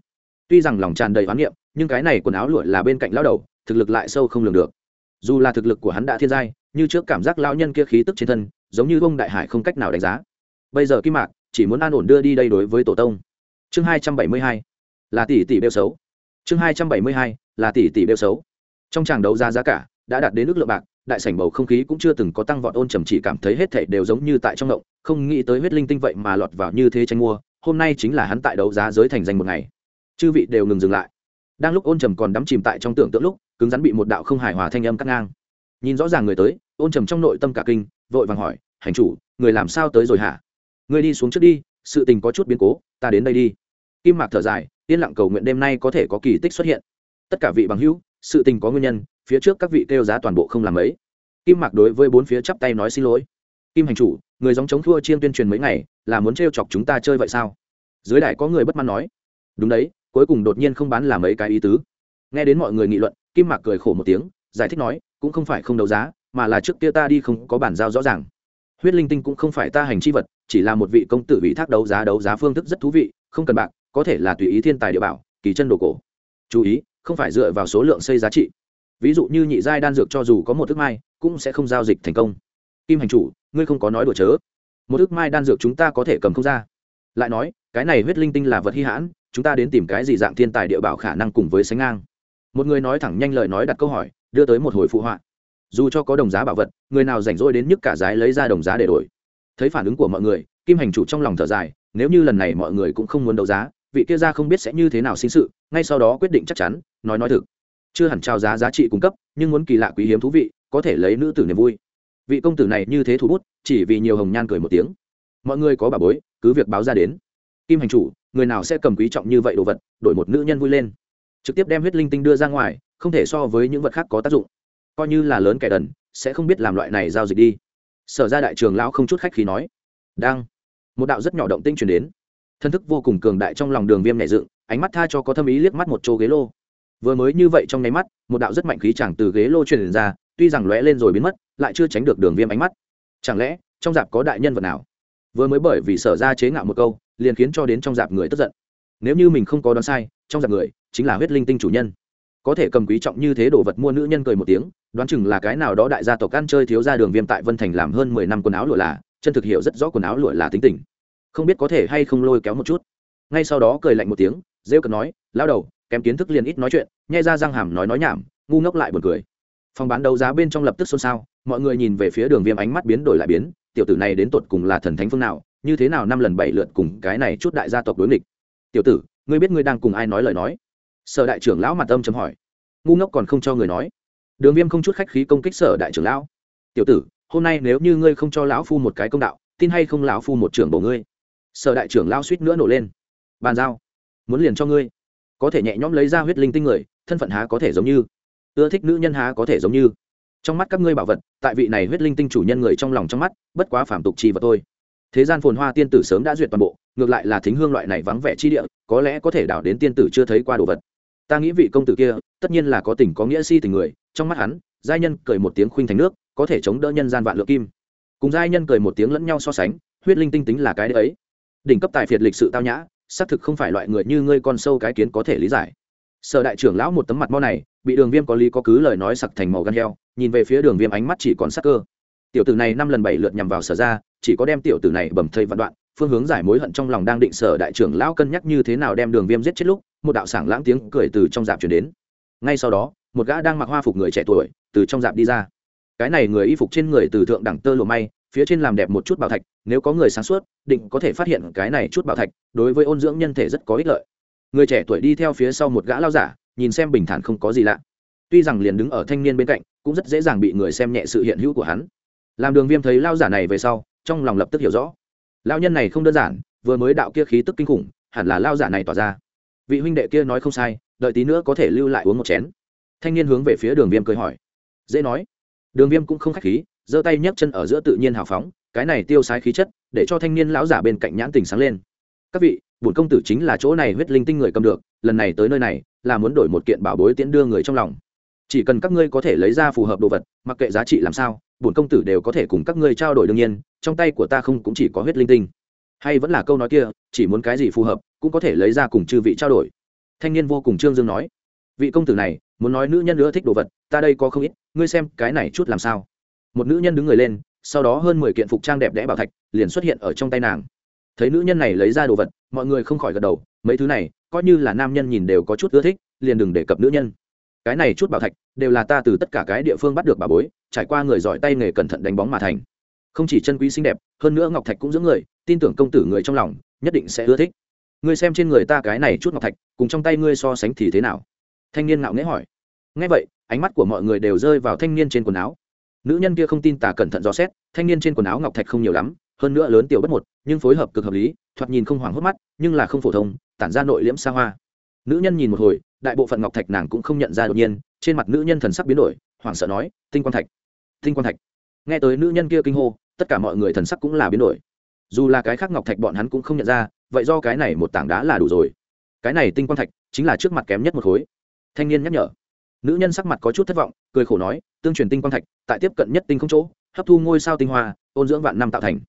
Tuy rằng lòng tràn đầy hoán niệm nhưng cái này quần áo lụa là bên cạnh lao đầu, thực lực lại sâu không lường được. Dù là thực lực của hắn đã thiên giai, như trước cảm giác lao nhân kia khí tức trên thân, giống như bông đại hải không cách nào đánh giá. Bây giờ kim mạc chỉ muốn an ổn đưa đi đây đối với tổ tông. Chương hai trăm bảy mươi hai, là tỷ tỷ bêu xấu. Chương hai trăm bảy mươi hai, là tỷ tỷ bêu xấu. Trong tràng đấu giá giá cả đã đạt đến nước lượng bạc, đại sảnh bầu không khí cũng chưa từng có tăng vọt ôn trầm chỉ cảm thấy hết thảy đều giống như tại trong động, không nghĩ tới huyết linh tinh vậy mà lọt vào như thế tranh mua, hôm nay chính là hắn tại đấu giá giới thành danh một ngày. Chư vị đều ngừng dừng lại đang lúc ôn trầm còn đắm chìm tại trong tưởng tượng lúc, cứng rắn bị một đạo không hài hòa thanh âm cắt ngang. Nhìn rõ ràng người tới, ôn trầm trong nội tâm cả kinh, vội vàng hỏi, hành chủ, người làm sao tới rồi hả? Người đi xuống trước đi, sự tình có chút biến cố, ta đến đây đi. Kim mạc thở dài, yên lặng cầu nguyện đêm nay có thể có kỳ tích xuất hiện. Tất cả vị bằng hữu, sự tình có nguyên nhân, phía trước các vị kêu giá toàn bộ không làm ấy kim mạc đối với bốn phía chắp tay nói xin lỗi. Kim hành chủ, người dòng chống thua chiên tuyên truyền mấy ngày, là muốn trêu chọc chúng ta chơi vậy sao? Dưới đài có người bất mãn nói. Đúng đấy cuối cùng đột nhiên không bán làm mấy cái ý tứ. Nghe đến mọi người nghị luận, kim mạc cười khổ một tiếng, giải thích nói, cũng không phải không đấu giá, mà là trước kia ta đi không có bản giao rõ ràng. Huyết linh tinh cũng không phải ta hành chi vật, chỉ là một vị công tử ủy thác đấu giá đấu giá phương thức rất thú vị, không cần bạc, có thể là tùy ý thiên tài địa bảo, kỳ chân đồ cổ. Chú ý, không phải dựa vào số lượng xây giá trị. Ví dụ như nhị giai đan dược cho dù có một thức mai, cũng sẽ không giao dịch thành công. Kim hành chủ, ngươi không có nói đùa chớ. Một thức mai đan dược chúng ta có thể cầm không ra. Lại nói, cái này huyết linh tinh là vật hy hãn chúng ta đến tìm cái gì dạng thiên tài địa bảo khả năng cùng với sánh ngang. Một người nói thẳng nhanh lời nói đặt câu hỏi, đưa tới một hồi phụ họa. Dù cho có đồng giá bảo vật, người nào rảnh rỗi đến nhức cả giá lấy ra đồng giá để đổi. Thấy phản ứng của mọi người, kim hành chủ trong lòng thở dài, nếu như lần này mọi người cũng không muốn đấu giá, vị kia ra không biết sẽ như thế nào sinh sự, ngay sau đó quyết định chắc chắn, nói nói thực. Chưa hẳn trao giá giá trị cung cấp, nhưng muốn kỳ lạ quý hiếm thú vị, có thể lấy nữ tử niềm vui. Vị công tử này như thế thu bút, chỉ vì nhiều hồng nhan cười một tiếng. Mọi người có bà bối, cứ việc báo ra đến. Kim hành chủ người nào sẽ cầm quý trọng như vậy đồ vật, đổi một nữ nhân vui lên. Trực tiếp đem huyết linh tinh đưa ra ngoài, không thể so với những vật khác có tác dụng. Coi như là lớn kẻ đần, sẽ không biết làm loại này giao dịch đi. Sở ra đại trường lão không chút khách khí nói. Đang. Một đạo rất nhỏ động tinh chuyển đến. Thân thức vô cùng cường đại trong lòng đường viêm nảy dựng, ánh mắt tha cho có thâm ý liếc mắt một chỗ ghế lô. Vừa mới như vậy trong nháy mắt, một đạo rất mạnh khí chẳng từ ghế lô truyền ra, tuy rằng lóe lên rồi biến mất, lại chưa tránh được đường viêm ánh mắt. Chẳng lẽ, trong dạp có đại nhân vật nào? Vừa mới bởi vì sở ra chế ngạo một câu, liền khiến cho đến trong dạp người tức giận. Nếu như mình không có đoán sai, trong dạp người chính là huyết linh tinh chủ nhân. Có thể cầm quý trọng như thế đồ vật mua nữ nhân cười một tiếng, đoán chừng là cái nào đó đại gia tộc ăn chơi thiếu ra đường viêm tại vân thành làm hơn mười năm quần áo lụa là, chân thực hiểu rất rõ quần áo lụa là tính tình. Không biết có thể hay không lôi kéo một chút. Ngay sau đó cười lạnh một tiếng, rêu cần nói lao đầu, kém kiến thức liền ít nói chuyện, nhai ra răng hàm nói nói nhảm, ngu ngốc lại buồn cười. Phòng bán đấu giá bên trong lập tức xôn xao, mọi người nhìn về phía đường viêm ánh mắt biến đổi lại biến tiểu tử này đến tột cùng là thần thánh phương nào, như thế nào năm lần bảy lượt cùng cái này chút đại gia tộc đối nghịch? Tiểu tử, ngươi biết ngươi đang cùng ai nói lời nói? Sở đại trưởng lão mặt âm chấm hỏi. Ngu ngốc còn không cho người nói. Đường viêm không chút khách khí công kích sở đại trưởng lão. Tiểu tử, hôm nay nếu như ngươi không cho lão phu một cái công đạo, tin hay không lão phu một trưởng bổ ngươi? Sở đại trưởng lão suýt nữa nổ lên. Bàn giao. Muốn liền cho ngươi. Có thể nhẹ nhõm lấy ra huyết linh tinh người, thân phận há có thể giống như. Ưa thích nữ nhân há có thể giống như trong mắt các ngươi bảo vật, tại vị này huyết linh tinh chủ nhân người trong lòng trong mắt, bất quá phản tục chi vật thôi. Thế gian phồn hoa tiên tử sớm đã duyệt toàn bộ, ngược lại là thính hương loại này vắng vẻ chi địa, có lẽ có thể đảo đến tiên tử chưa thấy qua đồ vật. Ta nghĩ vị công tử kia, tất nhiên là có tình có nghĩa si tình người, trong mắt hắn, giai nhân cười một tiếng khuynh thành nước, có thể chống đỡ nhân gian vạn lượng kim. Cùng giai nhân cười một tiếng lẫn nhau so sánh, huyết linh tinh tính là cái đấy đỉnh cấp tài phiệt lịch sự tao nhã, xác thực không phải loại người như ngươi con sâu cái kiến có thể lý giải. Sở đại trưởng lão một tấm mặt mo này, bị đường viêm có lý có cứ lời nói sặc thành màu gan heo nhìn về phía đường viêm ánh mắt chỉ còn sắc cơ. Tiểu tử này năm lần bảy lượt nhằm vào sở ra, chỉ có đem tiểu tử này bầm thây vạn đoạn, phương hướng giải mối hận trong lòng đang định sở đại trưởng lão cân nhắc như thế nào đem đường viêm giết chết lúc, một đạo sảng lãng tiếng cười từ trong dạp chuyển đến. Ngay sau đó, một gã đang mặc hoa phục người trẻ tuổi từ trong dạp đi ra. Cái này người y phục trên người từ thượng đẳng tơ lụa may, phía trên làm đẹp một chút bảo thạch, nếu có người sáng suốt, định có thể phát hiện cái này chút bảo thạch, đối với ôn dưỡng nhân thể rất có ích lợi. Người trẻ tuổi đi theo phía sau một gã lao giả, nhìn xem bình thản không có gì lạ. Tuy rằng liền đứng ở thanh niên bên cạnh cũng rất dễ dàng bị người xem nhẹ sự hiện hữu của hắn. Làm đường viêm thấy lao giả này về sau, trong lòng lập tức hiểu rõ. Lao nhân này không đơn giản, vừa mới đạo kia khí tức kinh khủng, hẳn là lao giả này tỏ ra. Vị huynh đệ kia nói không sai, đợi tí nữa có thể lưu lại uống một chén. Thanh niên hướng về phía đường viêm cười hỏi. Dễ nói. Đường viêm cũng không k h á c h khí, giơ tay nhấc chân ở giữa tự nhiên hào phóng, cái này tiêu sái khí chất, để cho thanh niên lão giả bên cạnh nhãn tình sáng lên. Các vị, bổn công tử chính là chỗ này huyết linh tinh người cầm được, lần này tới nơi này, là muốn đổi một kiện bảo bối tiễn đưa người trong lòng chỉ cần các ngươi có thể lấy ra phù hợp đồ vật, mặc kệ giá trị làm sao, bổn công tử đều có thể cùng các ngươi trao đổi đương nhiên, trong tay của ta không cũng chỉ có huyết linh tinh. Hay vẫn là câu nói kia, chỉ muốn cái gì phù hợp, cũng có thể lấy ra cùng chư vị trao đổi. Thanh niên vô cùng trương dương nói, vị công tử này, muốn nói nữ nhân nữa thích đồ vật, ta đây có không ít, ngươi xem cái này chút làm sao. Một nữ nhân đứng người lên, sau đó hơn mười kiện phục trang đẹp đẽ bảo thạch, liền xuất hiện ở trong tay nàng. Thấy nữ nhân này lấy ra đồ vật, mọi người không khỏi gật đầu, mấy thứ này, coi như là nam nhân nhìn đều có chút ưa thích, liền đừng đề cập nữ nhân cái này chút bảo thạch đều là ta từ tất cả cái địa phương bắt được bà bối, trải qua người giỏi tay nghề cẩn thận đánh bóng mà thành. Không chỉ chân quý xinh đẹp, hơn nữa ngọc thạch cũng dưỡng người, tin tưởng công tử người trong lòng, nhất định sẽ ưa thích. Ngươi xem trên người ta cái này chút ngọc thạch, cùng trong tay ngươi so sánh thì thế nào? Thanh niên ngạo nghễ hỏi. Ngay vậy, ánh mắt của mọi người đều rơi vào thanh niên trên quần áo. Nữ nhân kia không tin tà cẩn thận dò xét, thanh niên trên quần áo ngọc thạch không nhiều lắm, hơn nữa lớn tiểu bất một, nhưng phối hợp cực hợp lý, thoạt nhìn không hoảng hốt mắt, nhưng là không phổ thông, tản ra nội liễm xa hoa nữ nhân nhìn một hồi, đại bộ phận ngọc thạch nàng cũng không nhận ra đột nhiên, trên mặt nữ nhân thần sắc biến đổi, hoảng sợ nói, tinh quang thạch, tinh quang thạch. Nghe tới nữ nhân kia kinh hô, tất cả mọi người thần sắc cũng là biến đổi. Dù là cái khác ngọc thạch bọn hắn cũng không nhận ra, vậy do cái này một tảng đá là đủ rồi. Cái này tinh quang thạch chính là trước mặt kém nhất một khối. Thanh niên nhắc nhở. Nữ nhân sắc mặt có chút thất vọng, cười khổ nói, tương truyền tinh quang thạch, tại tiếp cận nhất tinh không chỗ, hấp thu ngôi sao tinh hoa, ôn dưỡng vạn năm tạo thành.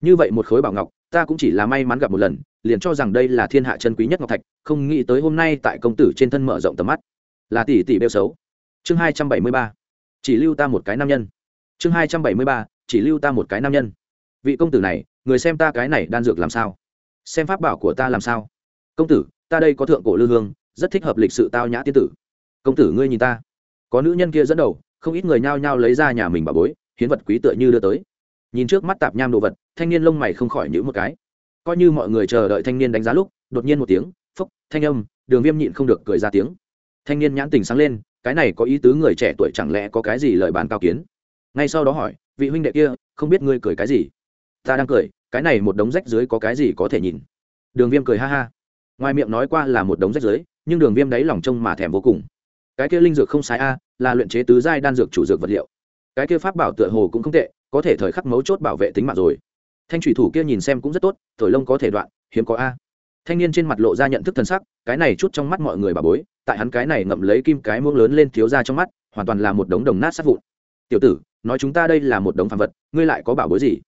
Như vậy một khối bảo ngọc ta cũng chỉ là may mắn gặp một lần, liền cho rằng đây là thiên hạ chân quý nhất ngọc thạch, không nghĩ tới hôm nay tại công tử trên thân mở rộng tầm mắt. Là tỷ tỷ bêu xấu. Chương hai trăm bảy mươi ba. Chỉ lưu ta một cái nam nhân. Chương hai trăm bảy mươi ba. Chỉ lưu ta một cái nam nhân. Vị công tử này, người xem ta cái này đan dược làm sao? Xem pháp bảo của ta làm sao? Công tử, ta đây có thượng cổ lư hương, rất thích hợp lịch sự tao nhã tiên tử. Công tử ngươi nhìn ta. Có nữ nhân kia dẫn đầu, không ít người nhao nhao lấy ra nhà mình bà bối, hiến vật quý tựa như đưa tới nhìn trước mắt tạp nham đồ vật, thanh niên lông mày không khỏi nhữ một cái. Coi như mọi người chờ đợi thanh niên đánh giá lúc, đột nhiên một tiếng phúc thanh âm, đường viêm nhịn không được cười ra tiếng. Thanh niên nhãn tình sáng lên, cái này có ý tứ người trẻ tuổi chẳng lẽ có cái gì lời bàn cao kiến? Ngay sau đó hỏi, vị huynh đệ kia, không biết ngươi cười cái gì? Ta đang cười, cái này một đống rách dưới có cái gì có thể nhìn? Đường viêm cười ha ha. Ngoài miệng nói qua là một đống rách dưới, nhưng đường viêm đáy lòng trông mà thèm vô cùng. Cái kia linh dược không sai a, là luyện chế tứ giai đan dược chủ dược vật liệu. Cái kia pháp bảo tựa hồ cũng không tệ có thể thời khắc mấu chốt bảo vệ tính mạng rồi. Thanh thủy thủ kia nhìn xem cũng rất tốt, thổi lông có thể đoạn, hiếm có a. Thanh niên trên mặt lộ ra nhận thức thần sắc, cái này chút trong mắt mọi người bà bối, tại hắn cái này ngậm lấy kim cái muỗng lớn lên thiếu ra trong mắt, hoàn toàn là một đống đồng nát sát vụn. Tiểu tử, nói chúng ta đây là một đống phàm vật, ngươi lại có bảo bối gì?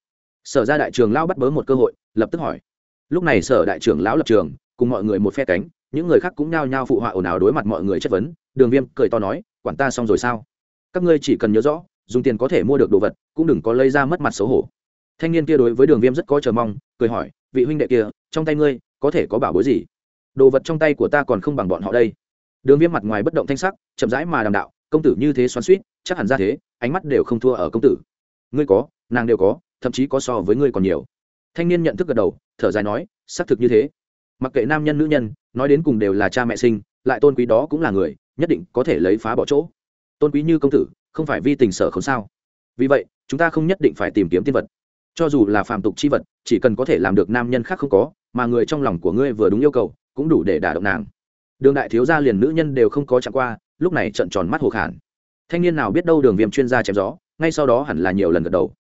Sở ra đại trường lão bắt bớ một cơ hội, lập tức hỏi. Lúc này sở đại trưởng lão lập trường, cùng mọi người một phe cánh, những người khác cũng nhao nhao phụ họa ồn ào đối mặt mọi người chất vấn, đường viêm cười to nói, quản ta xong rồi sao? Các ngươi chỉ cần nhớ rõ dùng tiền có thể mua được đồ vật, cũng đừng có lấy ra mất mặt xấu hổ. Thanh niên kia đối với đường viêm rất có chờ mong, cười hỏi, vị huynh đệ kia, trong tay ngươi, có thể có bảo bối gì? Đồ vật trong tay của ta còn không bằng bọn họ đây. Đường viêm mặt ngoài bất động thanh sắc, chậm rãi mà đàm đạo, công tử như thế xoắn suýt chắc hẳn ra thế, ánh mắt đều không thua ở công tử. Ngươi có, nàng đều có, thậm chí có so với ngươi còn nhiều. Thanh niên nhận thức gật đầu, thở dài nói, xác thực như thế. Mặc kệ nam nhân, nữ nhân, nói đến cùng đều là cha mẹ sinh, lại tôn quý đó cũng là người, nhất định có thể lấy phá bỏ chỗ tôn quý như công tử, không phải vi tình sở không sao? Vì vậy, chúng ta không nhất định phải tìm kiếm tiên vật. Cho dù là phàm tục chi vật, chỉ cần có thể làm được nam nhân khác không có, mà người trong lòng của ngươi vừa đúng yêu cầu, cũng đủ để đả động nàng. Đường đại thiếu gia liền nữ nhân đều không có chạm qua, lúc này trận tròn mắt hồ khản. Thanh niên nào biết đâu đường viêm chuyên gia chém gió, ngay sau đó hẳn là nhiều lần gật đầu.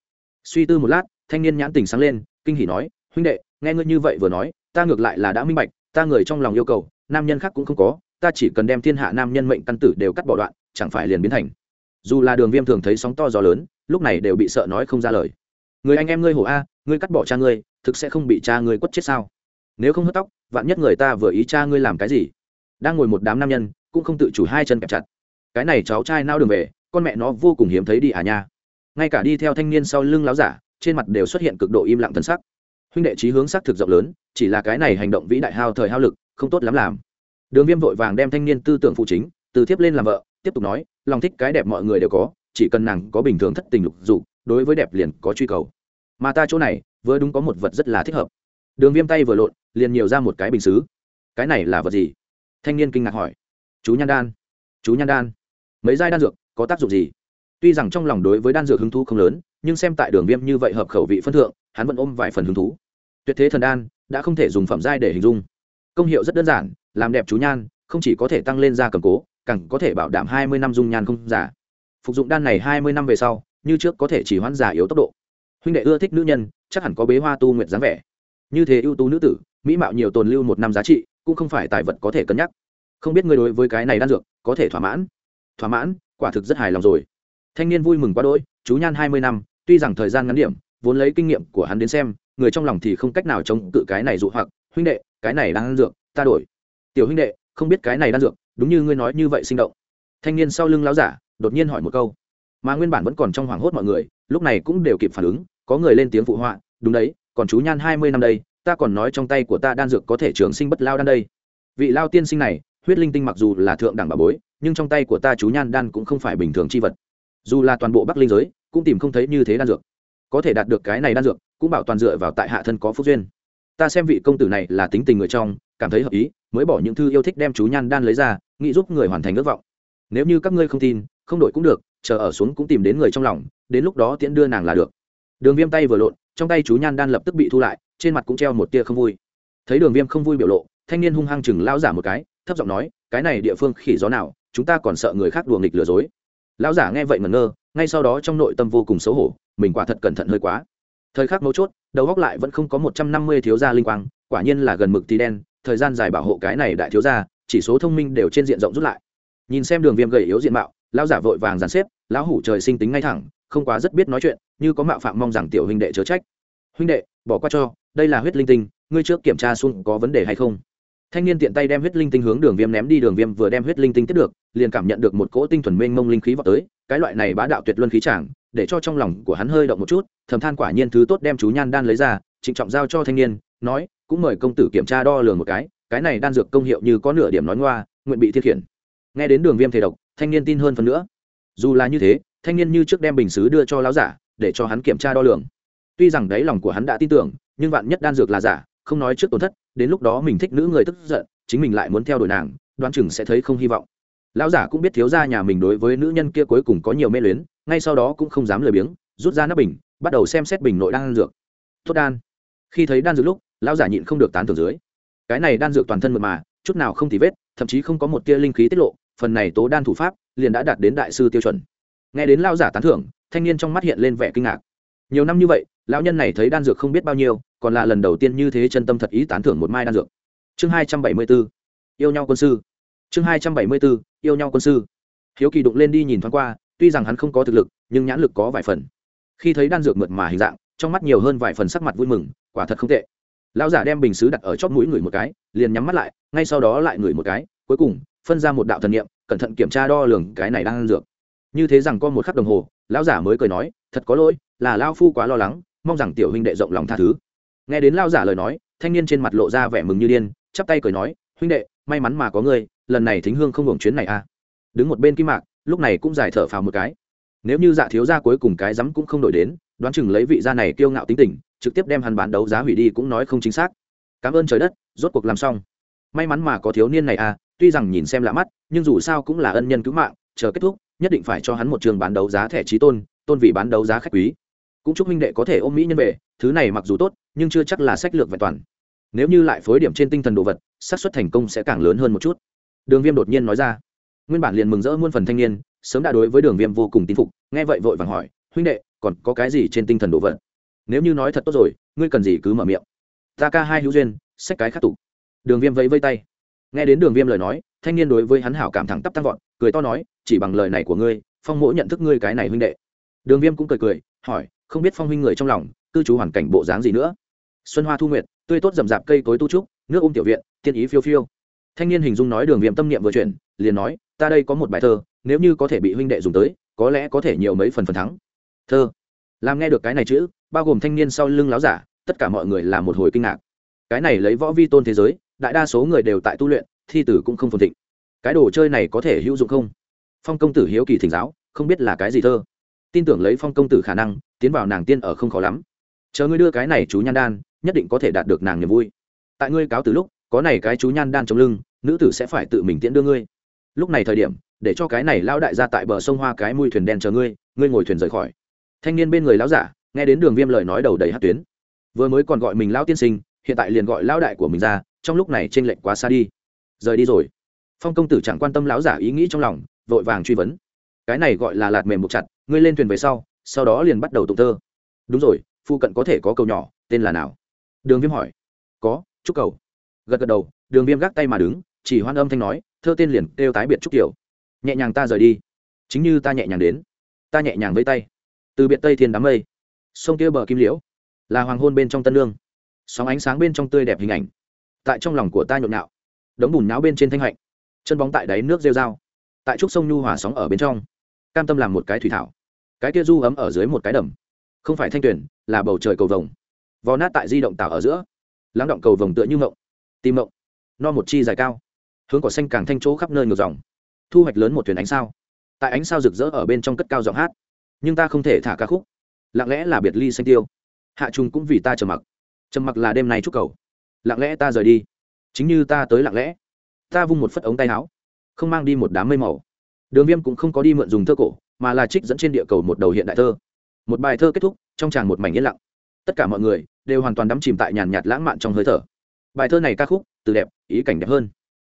Suy tư một lát, thanh niên nhãn tình sáng lên, kinh hỉ nói, huynh đệ, nghe ngươi như vậy vừa nói, ta ngược lại là đã minh bạch, ta người trong lòng yêu cầu, nam nhân khác cũng không có, ta chỉ cần đem thiên hạ nam nhân mệnh căn tử đều cắt bỏ đoạn chẳng phải liền biến thành. Dù là đường viêm thường thấy sóng to gió lớn, lúc này đều bị sợ nói không ra lời. Người anh em ngươi hổ a, ngươi cắt bỏ cha ngươi, thực sẽ không bị cha ngươi quất chết sao? Nếu không hớt tóc, vạn nhất người ta vừa ý cha ngươi làm cái gì? Đang ngồi một đám nam nhân, cũng không tự chủ hai chân kẹp chặt. Cái này cháu trai nao đường về, con mẹ nó vô cùng hiếm thấy đi à nha. Ngay cả đi theo thanh niên sau lưng láo giả, trên mặt đều xuất hiện cực độ im lặng thân sắc. Huynh đệ trí hướng xác thực rộng lớn, chỉ là cái này hành động vĩ đại hao thời hao lực, không tốt lắm làm. Đường viêm vội vàng đem thanh niên tư tưởng phụ chính, từ thiếp lên làm vợ tiếp tục nói, lòng thích cái đẹp mọi người đều có, chỉ cần nàng có bình thường thất tình lục dục, đối với đẹp liền có truy cầu. Mà ta chỗ này, vừa đúng có một vật rất là thích hợp. Đường viêm tay vừa lộn, liền nhiều ra một cái bình xứ. Cái này là vật gì? Thanh niên kinh ngạc hỏi. Chú nhan đan. Chú nhan đan. Mấy giai đan dược, có tác dụng gì? Tuy rằng trong lòng đối với đan dược hứng thú không lớn, nhưng xem tại đường viêm như vậy hợp khẩu vị phân thượng, hắn vẫn ôm vài phần hứng thú. Tuyệt thế thần đan, đã không thể dùng phẩm giai để hình dung. Công hiệu rất đơn giản, làm đẹp chú nhan, không chỉ có thể tăng lên da cầm cố càng có thể bảo đảm hai mươi năm dung nhan không giả. Phục dụng đan này hai mươi năm về sau, như trước có thể chỉ hoãn giả yếu tốc độ. Huynh đệ ưa thích nữ nhân, chắc hẳn có bế hoa tu nguyện dáng vẻ. Như thế ưu tú nữ tử, mỹ mạo nhiều tồn lưu một năm giá trị, cũng không phải tài vật có thể cân nhắc. Không biết ngươi đối với cái này đan dược, có thể thỏa mãn? Thỏa mãn, quả thực rất hài lòng rồi. Thanh niên vui mừng quá đỗi, chú nhan hai mươi năm, tuy rằng thời gian ngắn điểm, vốn lấy kinh nghiệm của hắn đến xem, người trong lòng thì không cách nào chống cự cái này dụ hoặc. Huynh đệ, cái này đang ăn dược, ta đổi. Tiểu huynh đệ không biết cái này đan dược, đúng như ngươi nói như vậy sinh động. Thanh niên sau lưng láo giả, đột nhiên hỏi một câu. Mà nguyên bản vẫn còn trong hoảng hốt mọi người, lúc này cũng đều kịp phản ứng, có người lên tiếng phụ họa, đúng đấy, còn chú nhan hai mươi năm đây, ta còn nói trong tay của ta đan dược có thể trường sinh bất lao đan đây. Vị lao tiên sinh này, huyết linh tinh mặc dù là thượng đẳng bà bối, nhưng trong tay của ta chú nhan đan cũng không phải bình thường chi vật. Dù là toàn bộ bắc linh giới, cũng tìm không thấy như thế đan dược. Có thể đạt được cái này đan dược, cũng bảo toàn dựa vào tại hạ thân có phúc duyên. Ta xem vị công tử này là tính tình người trong, cảm thấy hợp ý mới bỏ những thư yêu thích đem chú nhan đan lấy ra, nghĩ giúp người hoàn thành ước vọng. Nếu như các ngươi không tin, không đổi cũng được, chờ ở xuống cũng tìm đến người trong lòng, đến lúc đó tiễn đưa nàng là được. Đường viêm tay vừa lộn, trong tay chú nhan đan lập tức bị thu lại, trên mặt cũng treo một tia không vui. Thấy đường viêm không vui biểu lộ, thanh niên hung hăng chừng lao giả một cái, thấp giọng nói, cái này địa phương khỉ gió nào, chúng ta còn sợ người khác đùa nghịch lừa dối. Lão giả nghe vậy ngẩn ngơ, ngay sau đó trong nội tâm vô cùng xấu hổ, mình quả thật cẩn thận hơi quá. Thời khắc mấu chốt, đầu góc lại vẫn không có một trăm năm mươi thiếu gia linh quang, quả nhiên là gần mực thì đen thời gian dài bảo hộ cái này đại thiếu gia, chỉ số thông minh đều trên diện rộng rút lại. Nhìn xem đường viêm gầy yếu diện mạo, lão giả vội vàng dàn xếp, lão hủ trời sinh tính ngay thẳng, không quá rất biết nói chuyện, như có mạo phạm mong rằng tiểu huynh đệ chớ trách. Huynh đệ, bỏ qua cho, đây là huyết linh tinh, ngươi trước kiểm tra xung có vấn đề hay không. Thanh niên tiện tay đem huyết linh tinh hướng đường viêm ném đi, đường viêm vừa đem huyết linh tinh tiếp được, liền cảm nhận được một cỗ tinh thuần mênh mông linh khí vào tới, cái loại này bá đạo tuyệt luân khí chàng, để cho trong lòng của hắn hơi động một chút, thầm than quả nhiên thứ tốt đem chú nhan đan lấy ra, trịnh trọng giao cho thanh niên, nói cũng mời công tử kiểm tra đo lường một cái cái này đan dược công hiệu như có nửa điểm nói ngoa, nguyện bị thiết khiển. Nghe đến đường viêm thể độc, thanh niên tin hơn phần nữa. Dù là như thế, thanh niên như trước đem bình xứ đưa cho lão giả, để cho hắn kiểm tra đo lường. Tuy rằng đáy lòng của hắn đã tin tưởng, nhưng vạn nhất đan dược là giả, không nói trước tổn thất, đến lúc đó mình thích nữ người tức giận, chính mình lại muốn theo đuổi nàng, đoán chừng sẽ thấy không hy vọng. Lão giả cũng biết thiếu gia nhà mình đối với nữ nhân kia cuối cùng có nhiều mê luyến, ngay sau đó cũng không dám lười biếng, rút ra nắp bình, bắt đầu xem xét bình nội đan dược. Tốt đan. Khi thấy đan dược lúc lão giả nhịn không được tán thưởng dưới. Cái này đan dược toàn thân mượt mà, chút nào không thì vết, thậm chí không có một tia linh khí tiết lộ, phần này tố đan thủ pháp liền đã đạt đến đại sư tiêu chuẩn. Nghe đến lão giả tán thưởng, thanh niên trong mắt hiện lên vẻ kinh ngạc. Nhiều năm như vậy, lão nhân này thấy đan dược không biết bao nhiêu, còn là lần đầu tiên như thế chân tâm thật ý tán thưởng một mai đan dược. Chương hai trăm bảy mươi b ố yêu nhau quân sư. Chương hai trăm bảy mươi b ố yêu nhau quân sư. Hiếu kỳ đụng lên đi nhìn thoáng qua, tuy rằng hắn không có thực lực, nhưng nhãn lực có vài phần. Khi thấy đan dược mượt mà hình dạng, trong mắt nhiều hơn vài phần sắc mặt vui mừng, quả thật không tệ lão giả đem bình xứ đặt ở chóp mũi người một cái, liền nhắm mắt lại, ngay sau đó lại người một cái, cuối cùng, phân ra một đạo thần niệm, cẩn thận kiểm tra đo lường cái này đang ăn dược. Như thế rằng có một khắc đồng hồ, lão giả mới cười nói, thật có lỗi, là lao phu quá lo lắng, mong rằng tiểu huynh đệ rộng lòng tha thứ. Nghe đến lao giả lời nói, thanh niên trên mặt lộ ra vẻ mừng như điên, chắp tay cười nói, huynh đệ, may mắn mà có ngươi, lần này thính hương không hưởng chuyến này à. Đứng một bên kim mạc, lúc này cũng giải thở phào một cái. Nếu như dạ thiếu gia cuối cùng cái rắm cũng không đổi đến, đoán chừng lấy vị gia này kiêu ngạo tính tình trực tiếp đem hắn bán đấu giá hủy đi cũng nói không chính xác. Cảm ơn trời đất, rốt cuộc làm xong. May mắn mà có thiếu niên này à tuy rằng nhìn xem lạ mắt, nhưng dù sao cũng là ân nhân cứu mạng, chờ kết thúc, nhất định phải cho hắn một trường bán đấu giá thẻ trí tôn tôn vị bán đấu giá khách quý. Cũng chúc huynh đệ có thể ôm mỹ nhân về, thứ này mặc dù tốt, nhưng chưa chắc là sách lược vẹn toàn. Nếu như lại phối điểm trên tinh thần đồ vật, xác suất thành công sẽ càng lớn hơn một chút. Đường viêm đột nhiên nói ra. Nguyên bản liền mừng rỡ muôn phần thanh niên, sớm đã đối với đường viêm vô cùng tin phục, nghe vậy vội vàng hỏi, huynh đệ, còn có cái gì trên tinh thần đồ vật? Nếu như nói thật tốt rồi, ngươi cần gì cứ mở miệng. Ta ca hai hữu duyên sách cái khắc tục đường viêm vẫy vây tay. Nghe đến đường viêm lời nói, thanh niên đối với hắn hảo cảm thẳng tắp tăng vọt, cười to nói, chỉ bằng lời này của ngươi, phong mỗ nhận thức ngươi cái này huynh đệ. Đường viêm cũng cười cười, hỏi, không biết phong huynh người trong lòng, cư trú hoàn cảnh bộ dáng gì nữa? Xuân hoa thu nguyệt, tươi tốt rậm rạp cây cối tu trúc, nước ôm tiểu viện, tiên ý phiêu phiêu. Thanh niên hình dung nói đường viêm tâm niệm vừa chuyển, liền nói, ta đây có một bài thơ, nếu như có thể bị huynh đệ dùng tới, có lẽ có thể nhiều mấy phần phần thắng. Thơ. Làm nghe được cái này chữ bao gồm thanh niên sau lưng láo giả, tất cả mọi người là một hồi kinh ngạc. Cái này lấy võ vi tôn thế giới, đại đa số người đều tại tu luyện, thi tử cũng không phồn thịnh. Cái đồ chơi này có thể hữu dụng không? Phong công tử hiếu kỳ thỉnh giáo, không biết là cái gì thơ. Tin tưởng lấy phong công tử khả năng, tiến vào nàng tiên ở không khó lắm. Chờ ngươi đưa cái này chú nhan đan, nhất định có thể đạt được nàng niềm vui. Tại ngươi cáo từ lúc, có này cái chú nhan đan trong lưng, nữ tử sẽ phải tự mình tiễn đưa ngươi. Lúc này thời điểm, để cho cái này lao đại ra tại bờ sông hoa cái mùi thuyền đen chờ ngươi ngươi ngồi thuyền rời khỏi. Thanh niên bên người lão giả nghe đến đường viêm lời nói đầu đầy hát tuyến. Vừa mới còn gọi mình lão tiên sinh, hiện tại liền gọi lão đại của mình ra, trong lúc này t r ê n lệch quá xa đi. Rời đi rồi. Phong công tử chẳng quan tâm lão giả ý nghĩ trong lòng, vội vàng truy vấn. Cái này gọi là lạt mềm buộc chặt, ngươi lên thuyền về sau sau đó liền bắt đầu tụng thơ đúng rồi phụ cận có thể có cầu nhỏ, tên là nào? Đường viêm hỏi. Có trúc cầu. Gật gật đầu, đường viêm gác tay mà đứng, chỉ hoan âm thanh nói, thơ tên liền kêu tái biệt trúc kiểu nhẹ nhàng ta rời đi. Chính như ta nhẹ nhàng đến. Ta nhẹ nhàng với tay. Từ biệt tây thiên đám mây sông kia bờ kim liễu, là hoàng hôn bên trong tân lương. Sóng ánh sáng bên trong tươi đẹp hình ảnh, tại trong lòng của ta nhộn nhạo. Đống bùn náo bên trên thanh hạnh, chân bóng tại đáy nước rêu dao tại trúc sông nhu hòa sóng ở bên trong. Cam tâm làm một cái thủy thảo, cái kia du ấm ở dưới một cái đầm, không phải thanh tuyển, là bầu trời cầu vồng. Vò nát tại di động tạo ở giữa, lắng động cầu vồng tựa như mộng tim mộng, no một chi dài cao, hướng cỏ xanh càng thanh chỗ khắp nơi ngược dòng, thu hoạch lớn một thuyền ánh sao. Tại ánh sao rực rỡ ở bên trong cất cao giọng hát, nhưng ta không thể thả ca khúc lặng lẽ là biệt ly xanh tiêu. Hạ trùng cũng vì ta trầm mặc. Trầm mặc là đêm nay chúc cầu. Lặng lẽ ta rời đi. Chính như ta tới lặng lẽ. Ta vung một phất ống tay áo. Không mang đi một đám mây màu. Đường viêm cũng không có đi mượn dùng thơ cổ, mà là trích dẫn trên địa cầu một đầu hiện đại thơ. Một bài thơ kết thúc, trong tràng một mảnh yên lặng. Tất cả mọi người đều hoàn toàn đắm chìm tại nhàn nhạt lãng mạn trong hơi thở. Bài thơ này ca khúc, từ đẹp, ý cảnh đẹp hơn.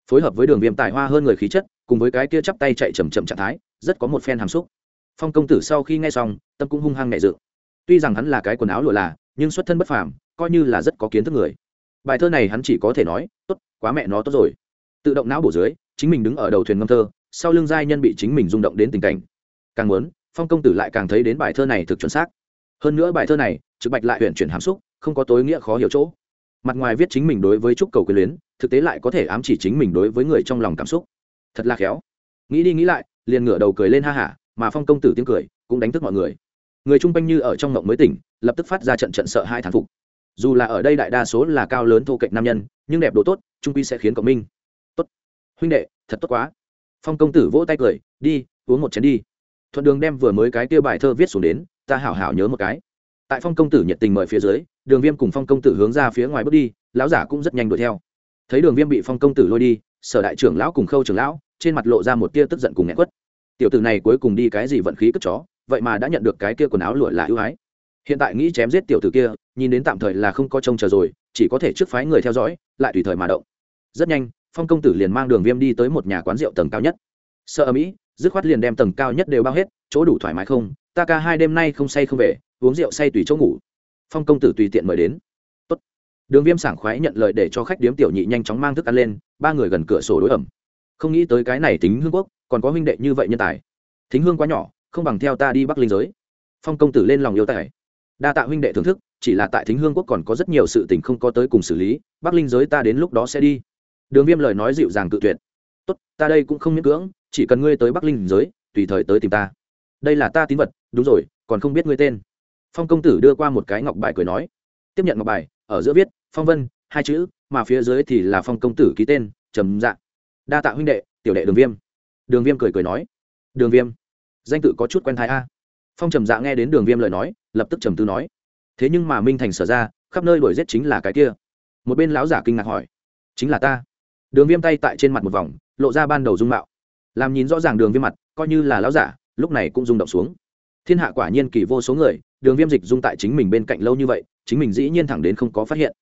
Phối hợp với đường viêm tài hoa hơn người khí chất, cùng với cái kia chắp tay chạy chầm chậm trạng thái, rất có một phen hàm xúc phong công tử sau khi nghe xong, tâm cũng hung hăng nhẹ dự tuy rằng hắn là cái quần áo lụa là, nhưng xuất thân bất phàm, coi như là rất có kiến thức người. Bài thơ này hắn chỉ có thể nói, tốt, quá mẹ nó tốt rồi. Tự động não bổ dưới, chính mình đứng ở đầu thuyền ngâm thơ, sau lưng giai nhân bị chính mình rung động đến tình cảnh. Càng muốn, phong công tử lại càng thấy đến bài thơ này thực chuẩn xác. Hơn nữa bài thơ này, trực bạch lại huyện chuyển hàm xúc, không có tối nghĩa khó hiểu chỗ. Mặt ngoài viết chính mình đối với chúc cầu quyền luyến, thực tế lại có thể ám chỉ chính mình đối với người trong lòng cảm xúc. Thật là khéo. Nghĩ đi nghĩ lại, liền ngửa đầu cười lên ha hả mà phong công tử tiếng cười cũng đánh thức mọi người người chung quanh như ở trong ngộng mới tỉnh lập tức phát ra trận trận sợ hai thán phục dù là ở đây đại đa số là cao lớn thô cạnh nam nhân nhưng đẹp đồ tốt trung quy sẽ khiến cộng minh tốt huynh đệ thật tốt quá phong công tử vỗ tay cười đi uống một chén đi thuận đường đem vừa mới cái tiêu bài thơ viết xuống đến ta hảo hảo nhớ một cái tại phong công tử nhiệt tình mời phía dưới đường viêm cùng phong công tử hướng ra phía ngoài bước đi lão giả cũng rất nhanh đuổi theo thấy đường viêm bị phong công tử lôi đi sở đại trưởng lão cùng khâu trưởng lão trên mặt lộ ra một tia tức giận cùng nghẹn quất tiểu tử này cuối cùng đi cái gì vận khí cất chó, vậy mà đã nhận được cái kia quần áo lụa là ưu ái. Hiện tại nghĩ chém giết tiểu tử kia, nhìn đến tạm thời là không có trông chờ rồi, chỉ có thể trước phái người theo dõi, lại tùy thời mà động. Rất nhanh, phong công tử liền mang đường viêm đi tới một nhà quán rượu tầng cao nhất. Sợ ở mỹ dứt khoát liền đem tầng cao nhất đều bao hết, chỗ đủ thoải mái không, ta ca hai đêm nay không say không về, uống rượu say tùy chỗ ngủ. Phong công tử tùy tiện mời đến. Tốt. đường viêm sảng khoái nhận lời để cho khách điếm tiểu nhị nhanh chóng mang thức ăn lên, ba người gần cửa sổ đối ẩm không nghĩ tới cái này tính hương quốc, còn có huynh đệ như vậy nhân tài. Thính hương quá nhỏ, không bằng theo ta đi bắc linh giới. Phong công tử lên lòng yêu tài. Đa tạ huynh đệ thưởng thức, chỉ là tại thính hương quốc còn có rất nhiều sự tình không có tới cùng xử lý, bắc linh giới ta đến lúc đó sẽ đi. Đường viêm lời nói dịu dàng cự tuyệt. Tốt, ta đây cũng không miễn cưỡng, chỉ cần ngươi tới bắc linh giới, tùy thời tới tìm ta. Đây là ta tín vật, đúng rồi, còn không biết ngươi tên. Phong công tử đưa qua một cái ngọc bài cười nói. Tiếp nhận ngọc bài, ở giữa viết, phong vân, hai chữ, mà phía dưới thì là phong công tử ký tên, trầm dạng đa tạ huynh đệ, tiểu đệ đường viêm. Đường viêm cười cười nói. Đường viêm, danh tự có chút quen thái a. Phong trầm dạ nghe đến đường viêm lời nói, lập tức trầm tư nói. Thế nhưng mà minh thành sở ra, khắp nơi đuổi giết chính là cái kia. Một bên lão giả kinh ngạc hỏi. Chính là ta. Đường viêm tay tại trên mặt một vòng, lộ ra ban đầu dung mạo. Làm nhìn rõ ràng đường viêm mặt, coi như là lão giả, lúc này cũng rung động xuống. Thiên hạ quả nhiên kỳ vô số người, đường viêm dịch dung tại chính mình bên cạnh lâu như vậy, chính mình dĩ nhiên thẳng đến không có phát hiện.